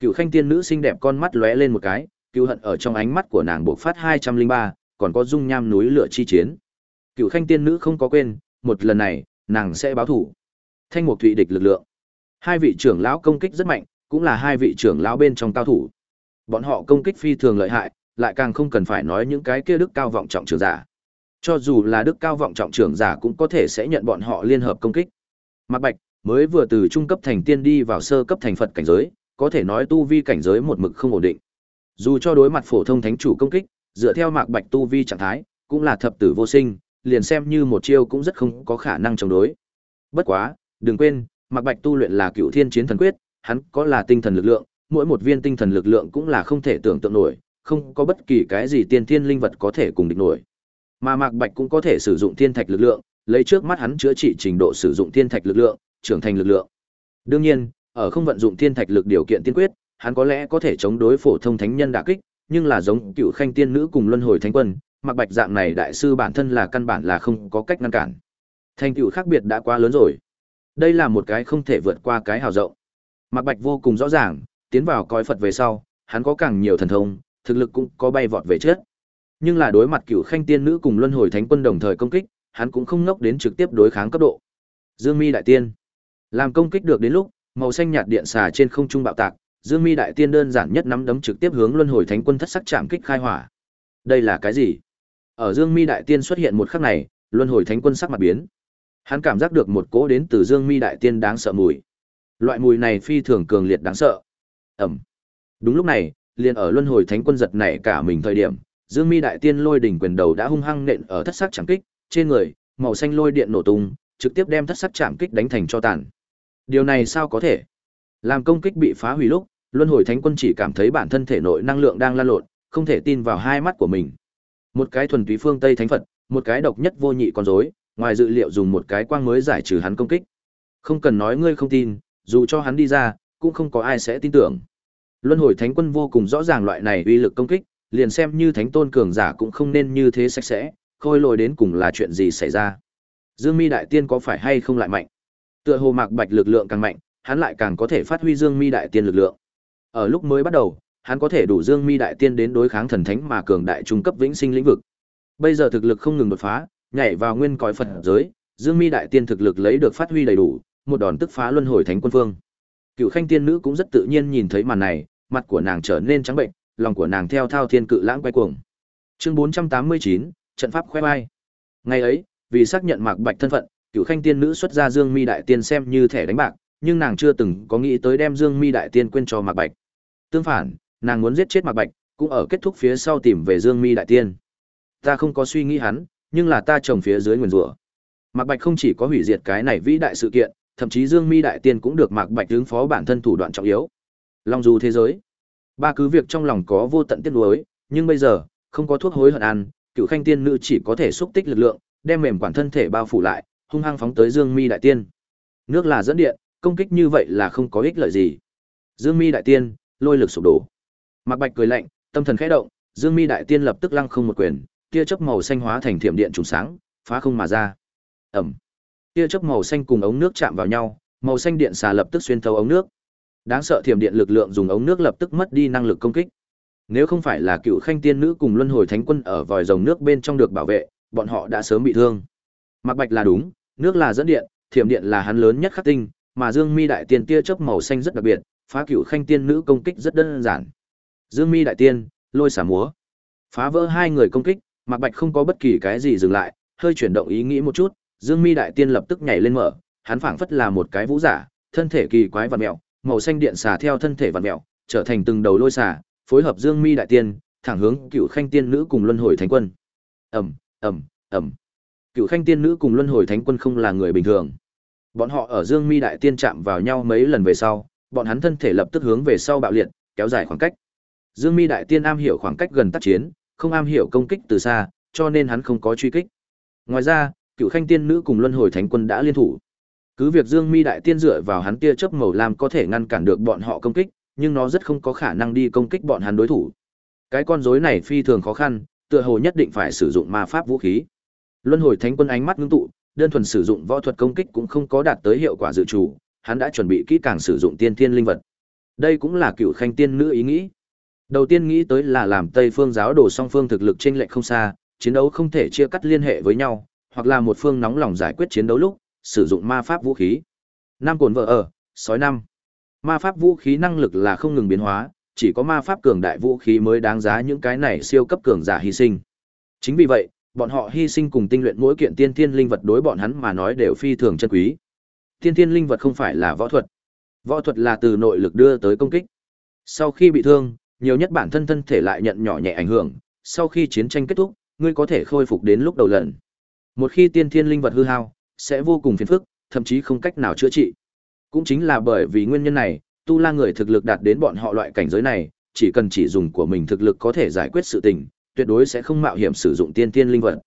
Cựu Khanh tiên nữ xinh đẹp con mắt lóe lên một cái, cựu hận ở trong ánh mắt của nàng bộc phát hai trăm linh ba, còn có dung nham núi lửa chi chiến. Cựu Khanh tiên nữ không có quên, một lần này, nàng sẽ báo thủ. Thanh Mục Thụy địch lực lượng. Hai vị trưởng lão công kích rất mạnh, cũng là hai vị trưởng lão bên trong cao thủ. Bọn họ công kích phi thường lợi hại, lại càng không cần phải nói những cái kia đức cao vọng trọng trưởng giả. Cho dù là đức cao vọng trọng trưởng giả cũng có thể sẽ nhận bọn họ liên hợp công kích. Mạc Bạch mới vừa từ trung cấp thành tiên đi vào sơ cấp thành Phật cảnh giới, có thể nói tu vi cảnh giới một mực không ổn định. Dù cho đối mặt phổ thông thánh chủ công kích, dựa theo Mạc Bạch tu vi trạng thái, cũng là thập tử vô sinh, liền xem như một chiêu cũng rất không có khả năng chống đối. Bất quá, đừng quên, Mạc Bạch tu luyện là Cựu Thiên Chiến Thần Quyết, hắn có là tinh thần lực lượng, mỗi một viên tinh thần lực lượng cũng là không thể tưởng tượng nổi, không có bất kỳ cái gì tiên thiên linh vật có thể cùng địch nổi. Mà Mạc Bạch cũng có thể sử dụng thiên thạch lực lượng, lấy trước mắt hắn chữa trị trình độ sử dụng thiên thạch lực lượng, trưởng thành lực lượng. Đương nhiên, ở không vận dụng thiên thạch lực điều kiện tiên quyết, hắn có lẽ có thể chống đối phổ thông thánh nhân đả kích, nhưng là giống Cựu Khanh tiên nữ cùng Luân Hồi Thánh Quân, mặc Bạch dạng này đại sư bản thân là căn bản là không có cách ngăn cản. Thành tựu khác biệt đã quá lớn rồi. Đây là một cái không thể vượt qua cái hào rộng. Mặc Bạch vô cùng rõ ràng, tiến vào coi Phật về sau, hắn có càng nhiều thần thông, thực lực cũng có bay vọt về trước. Nhưng là đối mặt Cửu Khanh tiên nữ cùng Luân Hồi Thánh quân đồng thời công kích, hắn cũng không nốc đến trực tiếp đối kháng cấp độ. Dương Mi đại tiên, làm công kích được đến lúc, màu xanh nhạt điện xà trên không trung bạo tạc, Dương Mi đại tiên đơn giản nhất nắm đấm trực tiếp hướng Luân Hồi Thánh quân thất sắc chạm kích khai hỏa. Đây là cái gì? Ở Dương Mi đại tiên xuất hiện một khắc này, Luân Hồi Thánh quân sắc mặt biến. Hắn cảm giác được một cỗ đến từ Dương Mi đại tiên đáng sợ mùi. Loại mùi này phi thường cường liệt đáng sợ. Ẩm. Đúng lúc này, liền ở Luân Hồi Thánh quân giật nảy cả mình thời điểm, Dương Mi đại tiên lôi đỉnh quyền đầu đã hung hăng nện ở thất sắc chạm kích, trên người, màu xanh lôi điện nổ tung, trực tiếp đem thất sắc chạm kích đánh thành cho tàn. Điều này sao có thể? Làm công kích bị phá hủy lúc, Luân Hồi Thánh quân chỉ cảm thấy bản thân thể nội năng lượng đang lan lộn, không thể tin vào hai mắt của mình. Một cái thuần túy phương Tây Thánh Phật, một cái độc nhất vô nhị con rối, ngoài dự liệu dùng một cái quang mới giải trừ hắn công kích. Không cần nói ngươi không tin, dù cho hắn đi ra, cũng không có ai sẽ tin tưởng. Luân hồi thánh quân vô cùng rõ ràng loại này uy lực công kích, liền xem như thánh tôn cường giả cũng không nên như thế sạch sẽ, khôi lồi đến cùng là chuyện gì xảy ra. Dương Mi đại tiên có phải hay không lại mạnh? Tựa hồ Mạc Bạch lực lượng càng mạnh, hắn lại càng có thể phát huy Dương Mi đại tiên lực lượng. Ở lúc mới bắt đầu, hắn có thể đủ Dương Mi đại tiên đến đối kháng thần thánh mà cường đại trung cấp vĩnh sinh lĩnh vực. Bây giờ thực lực không ngừng đột phá, nhảy vào nguyên cõi Phật giới, Dương Mi đại tiên thực lực lấy được phát huy đầy đủ, một đòn tức phá luân hồi thánh quân vương. Cựu Khanh tiên nữ cũng rất tự nhiên nhìn thấy màn này, mặt của nàng trở nên trắng bệnh, lòng của nàng theo thao thiên cự lãng quay cuồng. Chương 489, trận pháp khoe bay. Ngày ấy, vì xác nhận Mạc Bạch thân phận, Cựu Khanh tiên nữ xuất ra Dương Mi đại tiên xem như thẻ đánh bạc, nhưng nàng chưa từng có nghĩ tới đem Dương Mi đại tiên quên cho Mạc Bạch. Tương phản, nàng muốn giết chết Mạc Bạch, cũng ở kết thúc phía sau tìm về Dương Mi đại tiên. Ta không có suy nghĩ hắn, nhưng là ta trồng phía dưới nguyên rủa. Mạc Bạch không chỉ có hủy diệt cái này vĩ đại sự kiện, thậm chí Dương Mi đại tiên cũng được Mạc Bạch ứng phó bản thân thủ đoạn trọng yếu. Long du thế giới. Ba cứ việc trong lòng có vô tận tiếc nuối, nhưng bây giờ, không có thuốc hối hận ăn, Cựu Khanh tiên nữ chỉ có thể xúc tích lực lượng, đem mềm quản thân thể bao phủ lại, hung hăng phóng tới Dương Mi đại tiên. Nước là dẫn điện, công kích như vậy là không có ích lợi gì. Dương Mi đại tiên, lôi lực sụp đổ. Mạc Bạch cười lạnh, tâm thần khẽ động, Dương Mi đại tiên lập tức lăng không một quyền, tia chớp màu xanh hóa thành thiểm điện trùng sáng, phá không mà ra. Ầm. Tia chớp màu xanh cùng ống nước chạm vào nhau, màu xanh điện xà lập tức xuyên thấu ống nước. Đáng sợ thiểm điện lực lượng dùng ống nước lập tức mất đi năng lực công kích. Nếu không phải là cựu khanh tiên nữ cùng luân hồi thánh quân ở vòi rồng nước bên trong được bảo vệ, bọn họ đã sớm bị thương. Mạc Bạch là đúng, nước là dẫn điện, thiểm điện là hắn lớn nhất khắc tinh, mà Dương Mi đại tiên tia chớp màu xanh rất đặc biệt, phá cửu khanh tiên nữ công kích rất đơn giản. Dương Mi đại tiên, lôi xả múa. Phá vỡ hai người công kích, Mạc Bạch không có bất kỳ cái gì dừng lại, hơi chuyển động ý nghĩ một chút, Dương Mi đại tiên lập tức nhảy lên mở, hắn phảng phất là một cái vũ giả, thân thể kỳ quái vặn mèo, màu xanh điện xả theo thân thể vặn mèo, trở thành từng đầu lôi xả, phối hợp Dương Mi đại tiên, thẳng hướng cửu Khanh tiên nữ cùng Luân Hồi Thánh quân. Ầm, ầm, ầm. cửu Khanh tiên nữ cùng Luân Hồi Thánh quân không là người bình thường. Bọn họ ở Dương Mi đại tiên chạm vào nhau mấy lần về sau, bọn hắn thân thể lập tức hướng về sau bạo liệt, kéo dài khoảng cách. Dương Mi đại tiên am hiểu khoảng cách gần tác chiến, không am hiểu công kích từ xa, cho nên hắn không có truy kích. Ngoài ra, Cựu Khanh tiên nữ cùng Luân Hồi Thánh quân đã liên thủ. Cứ việc Dương Mi đại tiên dựa vào hắn tia chớp màu lam có thể ngăn cản được bọn họ công kích, nhưng nó rất không có khả năng đi công kích bọn hắn đối thủ. Cái con rối này phi thường khó khăn, tựa hồ nhất định phải sử dụng ma pháp vũ khí. Luân Hồi Thánh quân ánh mắt ngưng tụ, đơn thuần sử dụng võ thuật công kích cũng không có đạt tới hiệu quả dự trù, hắn đã chuẩn bị kỹ càng sử dụng tiên thiên linh vật. Đây cũng là cựu khanh tiên nữ ý nghĩ. Đầu tiên nghĩ tới là làm Tây phương giáo đồ song phương thực lực chênh lệch không xa, chiến đấu không thể chia cắt liên hệ với nhau, hoặc là một phương nóng lòng giải quyết chiến đấu lúc, sử dụng ma pháp vũ khí. Năm cồn vợ ở, sói năm. Ma pháp vũ khí năng lực là không ngừng biến hóa, chỉ có ma pháp cường đại vũ khí mới đáng giá những cái này siêu cấp cường giả hy sinh. Chính vì vậy, bọn họ hy sinh cùng tinh luyện mỗi kiện tiên thiên linh vật đối bọn hắn mà nói đều phi thường chân quý. Tiên thiên linh vật không phải là võ thuật. Võ thuật là từ nội lực đưa tới công kích. Sau khi bị thương, nhiều nhất bản thân thân thể lại nhận nhỏ nhẹ ảnh hưởng, sau khi chiến tranh kết thúc, ngươi có thể khôi phục đến lúc đầu lần. Một khi tiên thiên linh vật hư hao, sẽ vô cùng phiền phức, thậm chí không cách nào chữa trị. Cũng chính là bởi vì nguyên nhân này, tu la người thực lực đạt đến bọn họ loại cảnh giới này, chỉ cần chỉ dùng của mình thực lực có thể giải quyết sự tình, tuyệt đối sẽ không mạo hiểm sử dụng tiên tiên linh vật.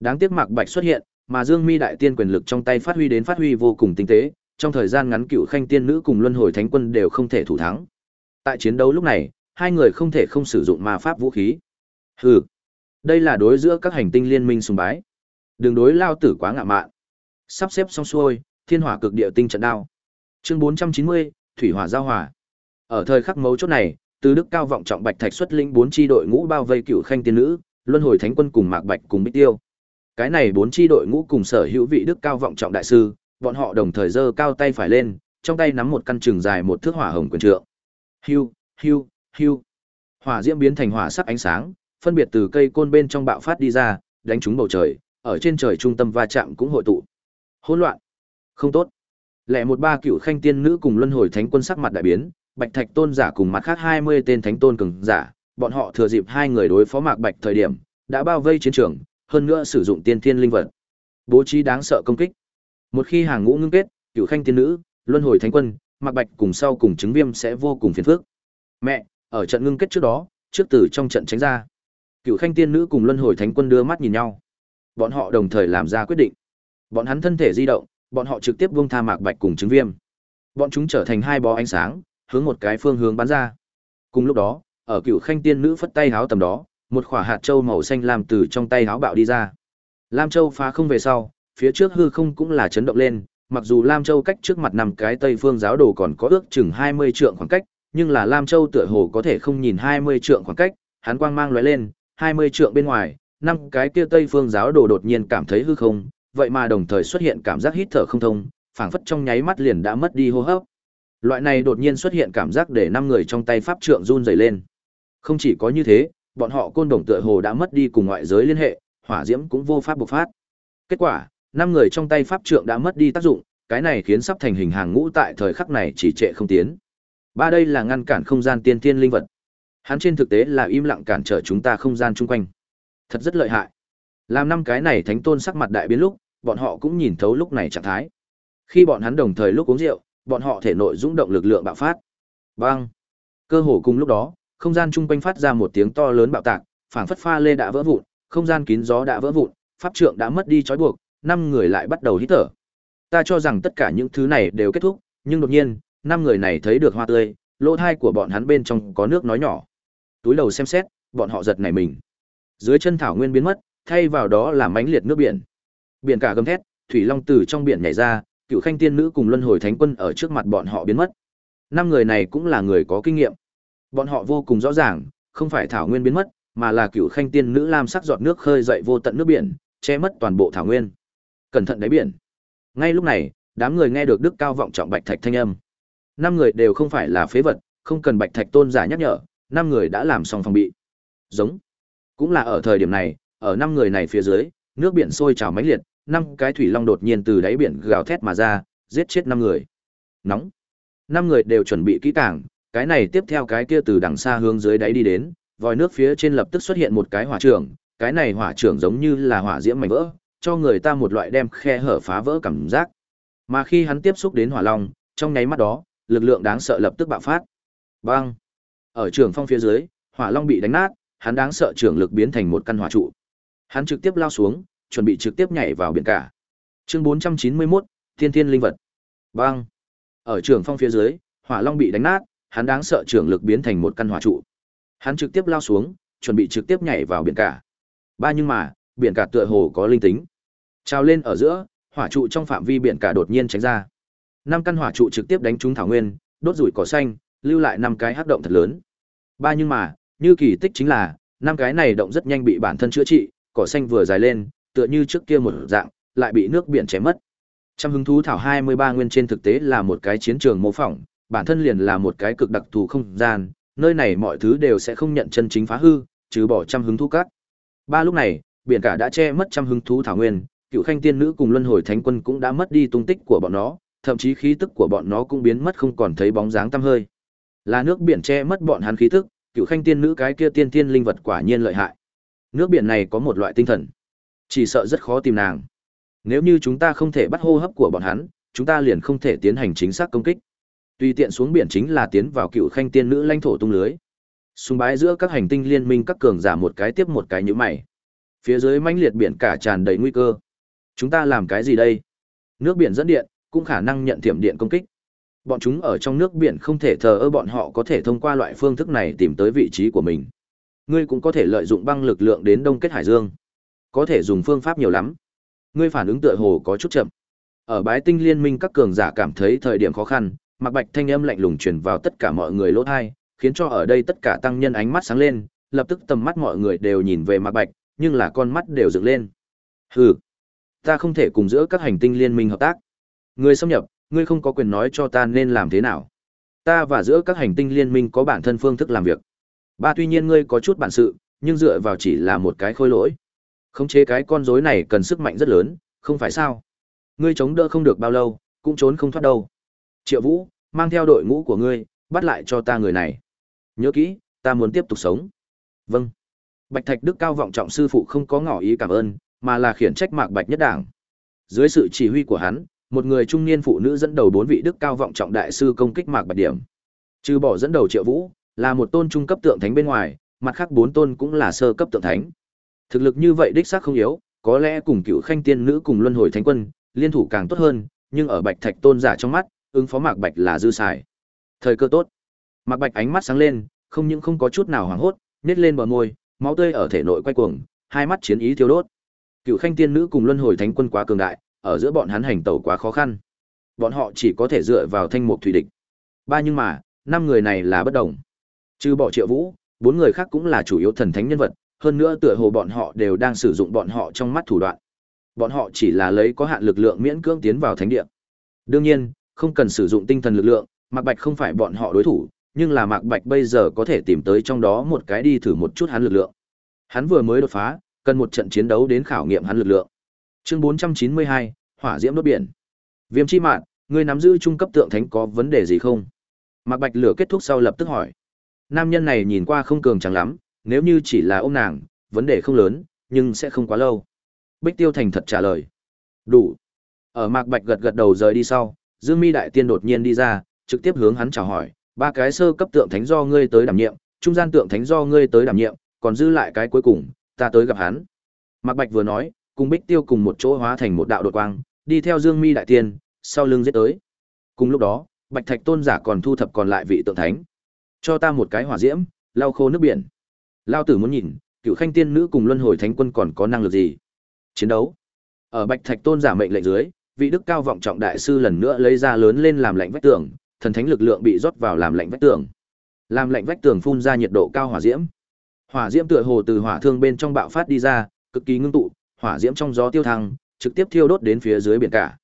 Đáng tiếc Mạc Bạch xuất hiện, mà Dương Mi đại tiên quyền lực trong tay phát huy đến phát huy vô cùng tinh tế, trong thời gian ngắn cựu khanh tiên nữ cùng luân hồi thánh quân đều không thể thủ thắng. Tại chiến đấu lúc này, hai người không thể không sử dụng ma pháp vũ khí. Hừ, đây là đối giữa các hành tinh liên minh sùng bái. đường đối lao tử quá ngạ mạn. Sắp xếp xong xuôi, thiên hỏa cực địa tinh trận đao. Chương 490, thủy hỏa giao hỏa. Ở thời khắc mấu chốt này, từ đức cao vọng trọng bạch thạch xuất lĩnh bốn tri đội ngũ bao vây cựu khanh tiên nữ, luân hồi thánh quân cùng mạc bạch cùng bích tiêu. Cái này bốn tri đội ngũ cùng sở hữu vị đức cao vọng trọng đại sư, bọn họ đồng thời giơ cao tay phải lên, trong tay nắm một căn trường dài một thước hỏa hồng quyền trượng. Hiu, hiu, hiu, Hỏa diễm biến thành hỏa sắc ánh sáng, phân biệt từ cây côn bên trong bạo phát đi ra, đánh trúng bầu trời, ở trên trời trung tâm va chạm cũng hội tụ. Hỗn loạn. Không tốt. lẽ một ba cựu khanh tiên nữ cùng luân hồi thánh quân sắc mặt đại biến, Bạch Thạch tôn giả cùng mặt khác hai mươi tên thánh tôn cường giả, bọn họ thừa dịp hai người đối phó Mạc Bạch thời điểm, đã bao vây chiến trường, hơn nữa sử dụng tiên thiên linh vật. Bố trí đáng sợ công kích. Một khi hàng ngũ ngưng kết, cựu khanh tiên nữ, luân hồi thánh quân, Mạc Bạch cùng sau cùng chứng viêm sẽ vô cùng phiền phức. Mẹ, ở trận ngưng kết trước đó, trước từ trong trận tránh ra. Cựu khanh tiên nữ cùng luân hồi thánh quân đưa mắt nhìn nhau. Bọn họ đồng thời làm ra quyết định. Bọn hắn thân thể di động, bọn họ trực tiếp buông tha Mạc Bạch cùng chứng viêm. Bọn chúng trở thành hai bó ánh sáng, hướng một cái phương hướng bắn ra. Cùng lúc đó, ở cựu khanh tiên nữ phất tay háo tầm đó, một quả hạt châu màu xanh lam từ trong tay háo bạo đi ra. Lam châu phá không về sau, phía trước hư không cũng là chấn động lên, mặc dù Lam châu cách trước mặt nằm cái Tây phương giáo đồ còn có ước chừng 20 trượng khoảng cách, nhưng là Lam châu tựa hồ có thể không nhìn 20 trượng khoảng cách, hắn quang mang lóe lên, 20 trượng bên ngoài, năm cái kia Tây phương giáo đồ đột nhiên cảm thấy hư không, vậy mà đồng thời xuất hiện cảm giác hít thở không thông, phảng phất trong nháy mắt liền đã mất đi hô hấp. Loại này đột nhiên xuất hiện cảm giác để năm người trong tay pháp trượng run rẩy lên. Không chỉ có như thế, bọn họ côn đồng tựa hồ đã mất đi cùng ngoại giới liên hệ, hỏa diễm cũng vô pháp bộc phát. Kết quả, năm người trong tay pháp trượng đã mất đi tác dụng, cái này khiến sắp thành hình hàng ngũ tại thời khắc này chỉ trệ không tiến. Ba đây là ngăn cản không gian tiên tiên linh vật. Hắn trên thực tế là im lặng cản trở chúng ta không gian chung quanh. Thật rất lợi hại. Làm năm cái này thánh tôn sắc mặt đại biến lúc, bọn họ cũng nhìn thấu lúc này trạng thái. Khi bọn hắn đồng thời lúc uống rượu, bọn họ thể nội dũng động lực lượng bạo phát. Bang! Cơ hồ cùng lúc đó, không gian chung quanh phát ra một tiếng to lớn bạo tạc, phảng phất pha lê đã vỡ vụn, không gian kín gió đã vỡ vụn, pháp trượng đã mất đi trói buộc, năm người lại bắt đầu hít thở. Ta cho rằng tất cả những thứ này đều kết thúc, nhưng đột nhiên, năm người này thấy được hoa tươi, lỗ thai của bọn hắn bên trong có nước nói nhỏ. Túi đầu xem xét, bọn họ giật nảy mình. Dưới chân thảo nguyên biến mất, thay vào đó là mãnh liệt nước biển. Biển cả gầm thét, thủy long từ trong biển nhảy ra, cựu khanh tiên nữ cùng luân hồi thánh quân ở trước mặt bọn họ biến mất. Năm người này cũng là người có kinh nghiệm. Bọn họ vô cùng rõ ràng, không phải thảo nguyên biến mất, mà là cựu khanh tiên nữ lam sắc giọt nước khơi dậy vô tận nước biển, che mất toàn bộ thảo nguyên. Cẩn thận đáy biển. Ngay lúc này, đám người nghe được đức cao vọng trọng bạch thạch thanh âm. Năm người đều không phải là phế vật, không cần bạch thạch tôn giả nhắc nhở, năm người đã làm xong phòng bị. Giống. Cũng là ở thời điểm này, ở năm người này phía dưới, nước biển sôi trào mãnh liệt, năm cái thủy long đột nhiên từ đáy biển gào thét mà ra, giết chết năm người. Nóng. Năm người đều chuẩn bị kỹ càng, cái này tiếp theo cái kia từ đằng xa hướng dưới đáy đi đến, vòi nước phía trên lập tức xuất hiện một cái hỏa trưởng, cái này hỏa trưởng giống như là hỏa diễm mảnh vỡ, cho người ta một loại đem khe hở phá vỡ cảm giác. Mà khi hắn tiếp xúc đến hỏa long, trong nháy mắt đó, lực lượng đáng sợ lập tức bạo phát. Bang! Ở trường phong phía dưới, hỏa long bị đánh nát, hắn đáng sợ trưởng lực biến thành một căn hỏa trụ. Hắn trực tiếp lao xuống, chuẩn bị trực tiếp nhảy vào biển cả. Chương 491, Thiên Thiên linh vật. Bang! Ở trường phong phía dưới, hỏa long bị đánh nát, hắn đáng sợ trưởng lực biến thành một căn hỏa trụ. Hắn trực tiếp lao xuống, chuẩn bị trực tiếp nhảy vào biển cả. Ba nhưng mà, biển cả tựa hồ có linh tính. Trào lên ở giữa, hỏa trụ trong phạm vi biển cả đột nhiên tránh ra. Năm căn hỏa trụ trực tiếp đánh trúng thảo nguyên, đốt rủi cỏ xanh, lưu lại năm cái hắc động thật lớn. Ba nhưng mà, như kỳ tích chính là, năm cái này động rất nhanh bị bản thân chữa trị, cỏ xanh vừa dài lên, tựa như trước kia một dạng, lại bị nước biển chém mất. Trăm hứng thú thảo 23 nguyên trên thực tế là một cái chiến trường mô phỏng, bản thân liền là một cái cực đặc thù không gian, nơi này mọi thứ đều sẽ không nhận chân chính phá hư, trừ bỏ trăm hứng thú cát. Ba lúc này, biển cả đã che mất trăm hứng thú thảo nguyên, cựu khanh tiên nữ cùng luân hồi thánh quân cũng đã mất đi tung tích của bọn nó, thậm chí khí tức của bọn nó cũng biến mất không còn thấy bóng dáng tăm hơi. Là nước biển che mất bọn hắn khí tức, cựu khanh tiên nữ cái kia tiên tiên linh vật quả nhiên lợi hại. Nước biển này có một loại tinh thần, chỉ sợ rất khó tìm nàng. Nếu như chúng ta không thể bắt hô hấp của bọn hắn, chúng ta liền không thể tiến hành chính xác công kích. Tùy tiện xuống biển chính là tiến vào cựu khanh tiên nữ lãnh thổ tung lưới. Xung bái giữa các hành tinh liên minh các cường giả một cái tiếp một cái như mày. Phía dưới mãnh liệt biển cả tràn đầy nguy cơ. Chúng ta làm cái gì đây? Nước biển dẫn điện, cũng khả năng nhận thiểm điện công kích. Bọn chúng ở trong nước biển không thể thờ ơ bọn họ có thể thông qua loại phương thức này tìm tới vị trí của mình. Ngươi cũng có thể lợi dụng băng lực lượng đến đông kết hải dương. Có thể dùng phương pháp nhiều lắm. Ngươi phản ứng tựa hồ có chút chậm. Ở bái tinh liên minh các cường giả cảm thấy thời điểm khó khăn, Mạc Bạch thanh âm lạnh lùng truyền vào tất cả mọi người lỗ tai, khiến cho ở đây tất cả tăng nhân ánh mắt sáng lên, lập tức tầm mắt mọi người đều nhìn về Mạc Bạch, nhưng là con mắt đều dựng lên. Hừ, ta không thể cùng giữa các hành tinh liên minh hợp tác. ngươi xâm nhập, ngươi không có quyền nói cho ta nên làm thế nào. Ta và giữa các hành tinh liên minh có bản thân phương thức làm việc. Ba tuy nhiên ngươi có chút bản sự, nhưng dựa vào chỉ là một cái khôi lỗi. Khống chế cái con rối này cần sức mạnh rất lớn, không phải sao? Ngươi chống đỡ không được bao lâu, cũng trốn không thoát đâu. Triệu Vũ, mang theo đội ngũ của ngươi, bắt lại cho ta người này. Nhớ kỹ, ta muốn tiếp tục sống. Vâng. Bạch Thạch Đức cao vọng trọng sư phụ không có ngỏ ý cảm ơn, mà là khiển trách Mạc Bạch nhất đảng. Dưới sự chỉ huy của hắn, một người trung niên phụ nữ dẫn đầu bốn vị đức cao vọng trọng đại sư công kích Mạc Bạch điểm. Trừ bỏ dẫn đầu Triệu Vũ, là một tôn trung cấp tượng thánh bên ngoài, mặt khác bốn tôn cũng là sơ cấp tượng thánh. Thực lực như vậy đích xác không yếu, có lẽ cùng cựu khanh tiên nữ cùng luân hồi thánh quân, liên thủ càng tốt hơn, nhưng ở Bạch Thạch tôn giả trong mắt, ứng phó Mạc Bạch là dư xài. Thời cơ tốt. Mạc Bạch ánh mắt sáng lên, không những không có chút nào hoảng hốt, nhếch lên bờ môi, máu tươi ở thể nội quay cuồng, hai mắt chiến ý thiêu đốt. Cựu Khanh tiên nữ cùng Luân Hồi Thánh quân quá cường đại, ở giữa bọn hắn hành tẩu quá khó khăn. Bọn họ chỉ có thể dựa vào thanh mục thủy địch. Ba nhưng mà, năm người này là bất đồng. Trừ bỏ Triệu Vũ, bốn người khác cũng là chủ yếu thần thánh nhân vật, hơn nữa tựa hồ bọn họ đều đang sử dụng bọn họ trong mắt thủ đoạn. bọn họ chỉ là lấy có hạn lực lượng miễn cưỡng tiến vào thánh địa. Đương nhiên, không cần sử dụng tinh thần lực lượng, Mạc Bạch không phải bọn họ đối thủ, nhưng là Mạc Bạch bây giờ có thể tìm tới trong đó một cái đi thử một chút hắn lực lượng. Hắn vừa mới đột phá, cần một trận chiến đấu đến khảo nghiệm hắn lực lượng. Chương 492, Hỏa diễm đốt biển. Viêm chi mạn, ngươi nắm giữ trung cấp tượng thánh có vấn đề gì không? Mạc Bạch lửa kết thúc sau lập tức hỏi. Nam nhân này nhìn qua không cường chẳng lắm, nếu như chỉ là ôm nàng, vấn đề không lớn, nhưng sẽ không quá lâu. Bích Tiêu Thành thật trả lời. Đủ. Ở Mạc Bạch gật gật đầu rời đi sau, Dương Mi đại tiên đột nhiên đi ra, trực tiếp hướng hắn chào hỏi, ba cái sơ cấp tượng thánh do ngươi tới đảm nhiệm, trung gian tượng thánh do ngươi tới đảm nhiệm, còn dư lại cái cuối cùng, ta tới gặp hắn. Mạc Bạch vừa nói, cùng Bích Tiêu cùng một chỗ hóa thành một đạo đột quang, đi theo Dương Mi đại tiên, sau lưng giết tới. Cùng lúc đó, Bạch Thạch tôn giả còn thu thập còn lại vị tượng thánh. Cho ta một cái hỏa diễm, lau khô nước biển. Lao tử muốn nhìn, cựu khanh tiên nữ cùng luân hồi thánh quân còn có năng lực gì? Chiến đấu. Ở Bạch Thạch tôn giả mệnh lệnh dưới, vị đức cao vọng trọng đại sư lần nữa lấy ra lớn lên làm lạnh vách tường, thần thánh lực lượng bị rót vào làm lạnh vách tường. Làm lạnh vách tường phun ra nhiệt độ cao hỏa diễm. Hỏa diễm tựa hồ từ hỏa thương bên trong bạo phát đi ra, cực kỳ ngưng tụ, hỏa diễm trong gió tiêu thăng, trực tiếp thiêu đốt đến phía dưới biển cả.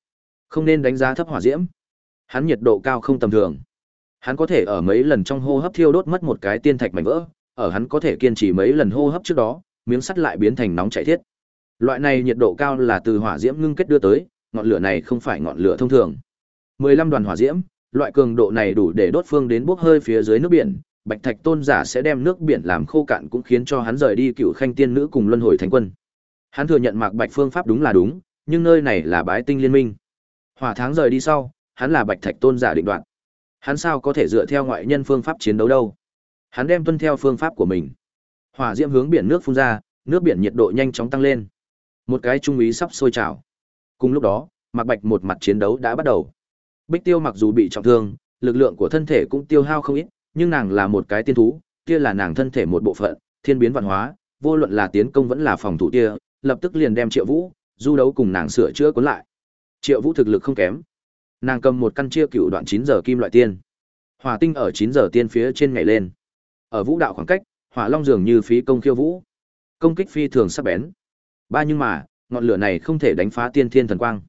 Không nên đánh giá thấp hỏa diễm. Hắn nhiệt độ cao không tầm thường. Hắn có thể ở mấy lần trong hô hấp thiêu đốt mất một cái tiên thạch mảnh vỡ, ở hắn có thể kiên trì mấy lần hô hấp trước đó, miếng sắt lại biến thành nóng chảy thiết. Loại này nhiệt độ cao là từ hỏa diễm ngưng kết đưa tới, ngọn lửa này không phải ngọn lửa thông thường. 15 đoàn hỏa diễm, loại cường độ này đủ để đốt phương đến bốc hơi phía dưới nước biển, Bạch Thạch Tôn giả sẽ đem nước biển làm khô cạn cũng khiến cho hắn rời đi cựu khanh tiên nữ cùng luân hồi thánh quân. Hắn thừa nhận Mạc Bạch phương pháp đúng là đúng, nhưng nơi này là bái tinh liên minh. Hỏa tháng rời đi sau, hắn là Bạch Thạch Tôn giả định đoạn. Hắn sao có thể dựa theo ngoại nhân phương pháp chiến đấu đâu? Hắn đem tuân theo phương pháp của mình. Hỏa diễm hướng biển nước phun ra, nước biển nhiệt độ nhanh chóng tăng lên. Một cái trung úy sắp sôi trào. Cùng lúc đó, mặc Bạch một mặt chiến đấu đã bắt đầu. Bích Tiêu mặc dù bị trọng thương, lực lượng của thân thể cũng tiêu hao không ít, nhưng nàng là một cái tiên thú, kia là nàng thân thể một bộ phận, thiên biến văn hóa, vô luận là tiến công vẫn là phòng thủ kia, lập tức liền đem Triệu Vũ, du đấu cùng nàng sửa chữa cuốn lại. Triệu Vũ thực lực không kém. Nàng cầm một căn chia cựu đoạn chín giờ kim loại tiên. Hỏa tinh ở chín giờ tiên phía trên ngày lên. Ở vũ đạo khoảng cách, hỏa long dường như phí công khiêu vũ. Công kích phi thường sắc bén. Ba nhưng mà, ngọn lửa này không thể đánh phá tiên thiên thần quang.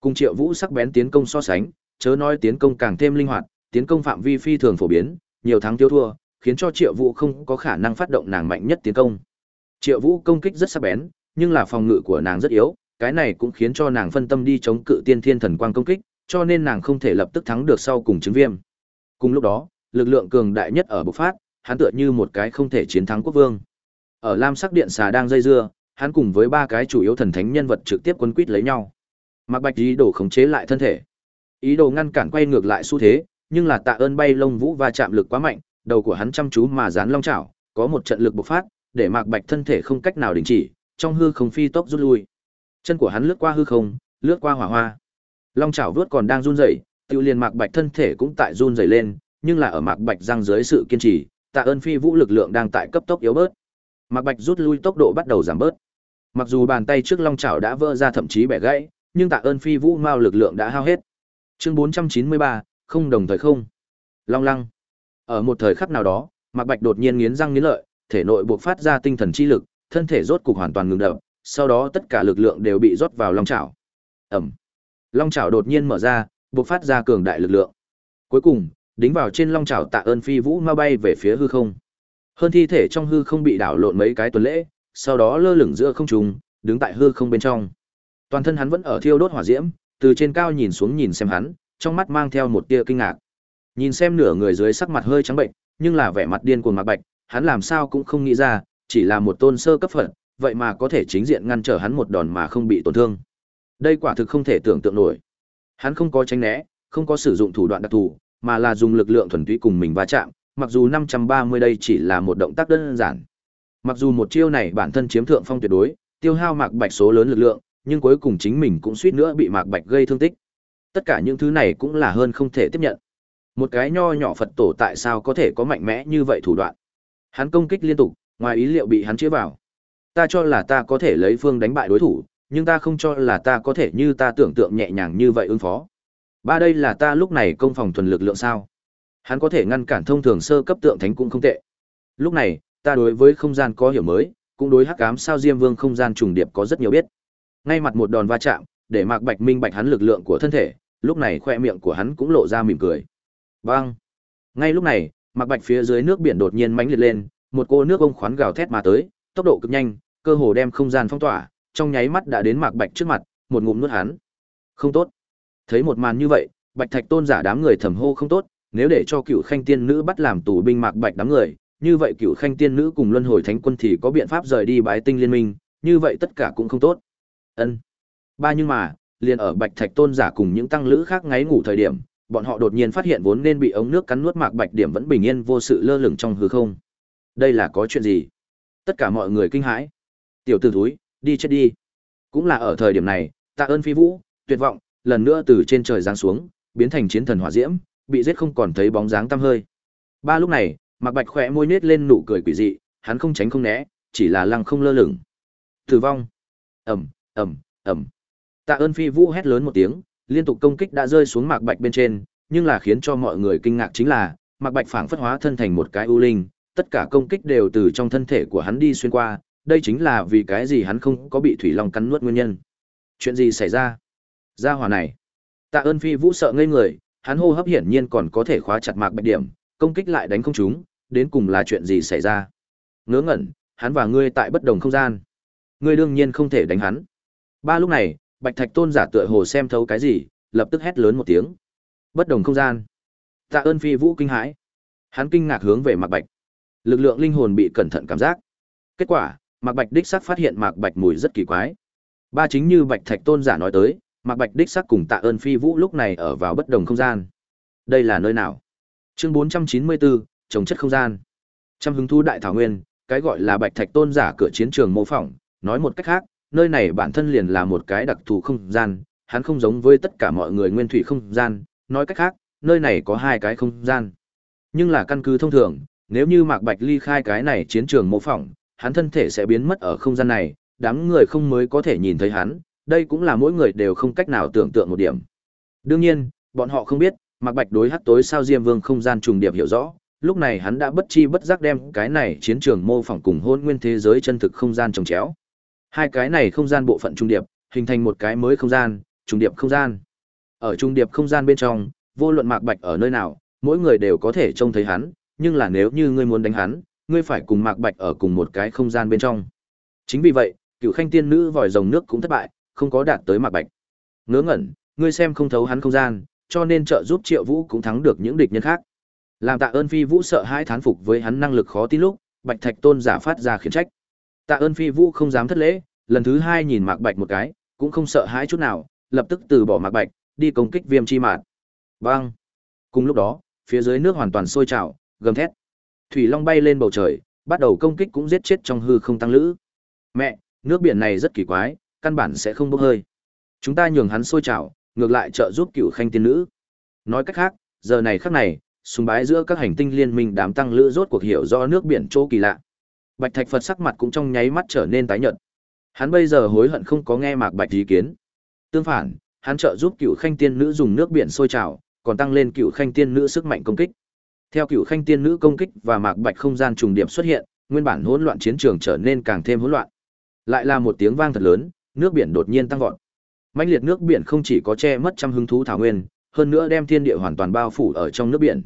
Cùng Triệu Vũ sắc bén tiến công so sánh, chớ nói tiến công càng thêm linh hoạt, tiến công phạm vi phi thường phổ biến, nhiều thắng tiêu thua, khiến cho Triệu Vũ không có khả năng phát động nàng mạnh nhất tiến công. Triệu Vũ công kích rất sắc bén, nhưng là phòng ngự của nàng rất yếu, cái này cũng khiến cho nàng phân tâm đi chống cự tiên thiên thần quang công kích, cho nên nàng không thể lập tức thắng được sau cùng chứng viêm. Cùng lúc đó, lực lượng cường đại nhất ở bộc phát, hắn tựa như một cái không thể chiến thắng quốc vương. Ở Lam Sắc Điện xà đang dây dưa, hắn cùng với ba cái chủ yếu thần thánh nhân vật trực tiếp quân quýt lấy nhau. Mạc Bạch ý đồ khống chế lại thân thể, ý đồ ngăn cản quay ngược lại xu thế, nhưng là tạ ơn bay lông vũ va chạm lực quá mạnh, đầu của hắn chăm chú mà dán long chảo, có một trận lực bộc phát, để Mạc Bạch thân thể không cách nào đình chỉ, trong hư không phi tốc rút lui. Chân của hắn lướt qua hư không, lướt qua hỏa hoa. Long chảo vướt còn đang run rẩy, Tiêu liền Mạc Bạch thân thể cũng tại run rẩy lên, nhưng là ở Mạc Bạch răng dưới sự kiên trì, tạ ơn phi vũ lực lượng đang tại cấp tốc yếu bớt. Mặc Bạch rút lui tốc độ bắt đầu giảm bớt. Mặc dù bàn tay trước long chảo đã vỡ ra thậm chí bẻ gãy, nhưng tạ ơn phi vũ mao lực lượng đã hao hết. Chương 493, không đồng thời không. Long lăng. Ở một thời khắc nào đó, Mặc Bạch đột nhiên nghiến răng nghiến lợi, thể nội buộc phát ra tinh thần chi lực, thân thể rốt cục hoàn toàn ngừng đập, sau đó tất cả lực lượng đều bị rót vào long chảo. Ẩm. Long chảo đột nhiên mở ra, buộc phát ra cường đại lực lượng. Cuối cùng, đính vào trên long chảo tạ ơn phi vũ ma bay về phía hư không. Hơn thi thể trong hư không bị đảo lộn mấy cái tuần lễ, sau đó lơ lửng giữa không trung, đứng tại hư không bên trong. Toàn thân hắn vẫn ở thiêu đốt hỏa diễm, từ trên cao nhìn xuống nhìn xem hắn, trong mắt mang theo một tia kinh ngạc. Nhìn xem nửa người dưới sắc mặt hơi trắng bệnh, nhưng là vẻ mặt điên cuồng mặt bạch, hắn làm sao cũng không nghĩ ra, chỉ là một tôn sơ cấp phận, vậy mà có thể chính diện ngăn trở hắn một đòn mà không bị tổn thương. Đây quả thực không thể tưởng tượng nổi. Hắn không có tránh né, không có sử dụng thủ đoạn đặc thù, mà là dùng lực lượng thuần túy cùng mình va chạm, mặc dù 530 đây chỉ là một động tác đơn giản. Mặc dù một chiêu này bản thân chiếm thượng phong tuyệt đối, tiêu hao Mạc Bạch số lớn lực lượng, nhưng cuối cùng chính mình cũng suýt nữa bị Mạc Bạch gây thương tích. Tất cả những thứ này cũng là hơn không thể tiếp nhận. Một cái nho nhỏ Phật tổ tại sao có thể có mạnh mẽ như vậy thủ đoạn? Hắn công kích liên tục, ngoài ý liệu bị hắn chĩa vào. Ta cho là ta có thể lấy phương đánh bại đối thủ, nhưng ta không cho là ta có thể như ta tưởng tượng nhẹ nhàng như vậy ứng phó. Ba đây là ta lúc này công phòng thuần lực lượng sao? Hắn có thể ngăn cản thông thường sơ cấp tượng thánh cũng không tệ. Lúc này, ta đối với không gian có hiểu mới, cũng đối hắc ám sao Diêm Vương không gian trùng điệp có rất nhiều biết. Ngay mặt một đòn va chạm, để Mạc Bạch minh bạch hắn lực lượng của thân thể, lúc này khoe miệng của hắn cũng lộ ra mỉm cười. Bang! Ngay lúc này, Mạc Bạch phía dưới nước biển đột nhiên mãnh liệt lên, một cô nước ông khoán gào thét mà tới, tốc độ cực nhanh, cơ hồ đem không gian phong tỏa, trong nháy mắt đã đến Mạc Bạch trước mặt, một ngụm nuốt hắn. Không tốt. Thấy một màn như vậy, Bạch Thạch Tôn giả đám người thầm hô không tốt, nếu để cho Cựu Khanh tiên nữ bắt làm tù binh Mạc Bạch đám người, như vậy Cựu Khanh tiên nữ cùng Luân Hồi Thánh quân thì có biện pháp rời đi Bái Tinh liên minh, như vậy tất cả cũng không tốt. Ân. Ba nhưng mà, liền ở Bạch Thạch Tôn giả cùng những tăng lữ khác ngáy ngủ thời điểm, bọn họ đột nhiên phát hiện vốn nên bị ống nước cắn nuốt Mạc Bạch điểm vẫn bình yên vô sự lơ lửng trong hư không. Đây là có chuyện gì? Tất cả mọi người kinh hãi. Tiểu tử thúi, đi chết đi. Cũng là ở thời điểm này, Tạ ơn Phi Vũ, tuyệt vọng, lần nữa từ trên trời giáng xuống, biến thành chiến thần hỏa diễm, bị giết không còn thấy bóng dáng tăm hơi. Ba lúc này, Mạc Bạch khẽ môi nhếch lên nụ cười quỷ dị, hắn không tránh không né, chỉ là lăng không lơ lửng. Tử vong. Ầm, ầm, ầm. Tạ ơn Phi Vũ hét lớn một tiếng, liên tục công kích đã rơi xuống Mạc Bạch bên trên, nhưng là khiến cho mọi người kinh ngạc chính là, Mạc Bạch phảng phất hóa thân thành một cái u linh, tất cả công kích đều từ trong thân thể của hắn đi xuyên qua, đây chính là vì cái gì hắn không có bị thủy long cắn nuốt nguyên nhân. Chuyện gì xảy ra? Gia hỏa này. Tạ ơn Phi Vũ sợ ngây người, hắn hô hấp hiển nhiên còn có thể khóa chặt Mạc Bạch điểm, công kích lại đánh không trúng, đến cùng là chuyện gì xảy ra? Ngớ ngẩn, hắn và ngươi tại bất đồng không gian. Ngươi đương nhiên không thể đánh hắn. Ba lúc này, Bạch Thạch Tôn giả tựa hồ xem thấu cái gì, lập tức hét lớn một tiếng. Bất đồng không gian. Tạ ơn Phi Vũ kinh hãi. Hắn kinh ngạc hướng về Mạc Bạch. Lực lượng linh hồn bị cẩn thận cảm giác. Kết quả, Mạc Bạch đích xác phát hiện Mạc Bạch mùi rất kỳ quái. Ba chính như Bạch Thạch Tôn giả nói tới, Mạc Bạch đích xác cùng Tạ ơn Phi Vũ lúc này ở vào bất đồng không gian. Đây là nơi nào? Chương 494, trồng chất không gian. Trăm hứng thú đại thảo nguyên, cái gọi là Bạch Thạch Tôn giả cửa chiến trường mô phỏng, nói một cách khác, nơi này bản thân liền là một cái đặc thù không gian, hắn không giống với tất cả mọi người nguyên thủy không gian, nói cách khác, nơi này có hai cái không gian. Nhưng là căn cứ thông thường, nếu như Mạc Bạch ly khai cái này chiến trường mô phỏng, hắn thân thể sẽ biến mất ở không gian này, đám người không mới có thể nhìn thấy hắn, đây cũng là mỗi người đều không cách nào tưởng tượng một điểm. Đương nhiên, bọn họ không biết, Mạc Bạch đối hắc tối sao Diêm Vương không gian trùng điệp hiểu rõ, lúc này hắn đã bất chi bất giác đem cái này chiến trường mô phỏng cùng hôn nguyên thế giới chân thực không gian trồng chéo. Hai cái này không gian bộ phận trung điệp, hình thành một cái mới không gian, trung điệp không gian. Ở trung điệp không gian bên trong, vô luận Mạc Bạch ở nơi nào, mỗi người đều có thể trông thấy hắn, nhưng là nếu như ngươi muốn đánh hắn, ngươi phải cùng Mạc Bạch ở cùng một cái không gian bên trong. Chính vì vậy, cửu khanh tiên nữ vòi rồng nước cũng thất bại, không có đạt tới Mạc Bạch. Ngớ ngẩn, ngươi xem không thấu hắn không gian, cho nên trợ giúp Triệu Vũ cũng thắng được những địch nhân khác. Làm tạ ơn Phi Vũ sợ hãi thán phục với hắn năng lực khó tin lúc, Bạch Thạch Tôn giả phát ra khiển trách. Tạ ơn Phi Vũ không dám thất lễ, lần thứ hai nhìn Mạc Bạch một cái, cũng không sợ hãi chút nào, lập tức từ bỏ Mạc Bạch, đi công kích Viêm Chi Mạt. Bang! Cùng lúc đó, phía dưới nước hoàn toàn sôi trào, gầm thét. Thủy Long bay lên bầu trời, bắt đầu công kích cũng giết chết trong hư không tăng lữ. Mẹ, nước biển này rất kỳ quái, căn bản sẽ không bốc hơi. Chúng ta nhường hắn sôi trào, ngược lại trợ giúp cựu khanh tiên nữ. Nói cách khác, giờ này khắc này, sùng bái giữa các hành tinh liên minh đám tăng lữ rốt cuộc hiểu do nước biển chỗ kỳ lạ. Bạch Thạch Phật sắc mặt cũng trong nháy mắt trở nên tái nhợt. Hắn bây giờ hối hận không có nghe Mạc Bạch ý kiến. Tương phản, hắn trợ giúp Cựu Khanh Tiên nữ dùng nước biển sôi trào, còn tăng lên Cựu Khanh Tiên nữ sức mạnh công kích. Theo Cựu Khanh Tiên nữ công kích và Mạc Bạch không gian trùng điểm xuất hiện, nguyên bản hỗn loạn chiến trường trở nên càng thêm hỗn loạn. Lại là một tiếng vang thật lớn, nước biển đột nhiên tăng vọt. Mãnh liệt nước biển không chỉ có che mất trăm hứng thú thảo nguyên, hơn nữa đem thiên địa hoàn toàn bao phủ ở trong nước biển.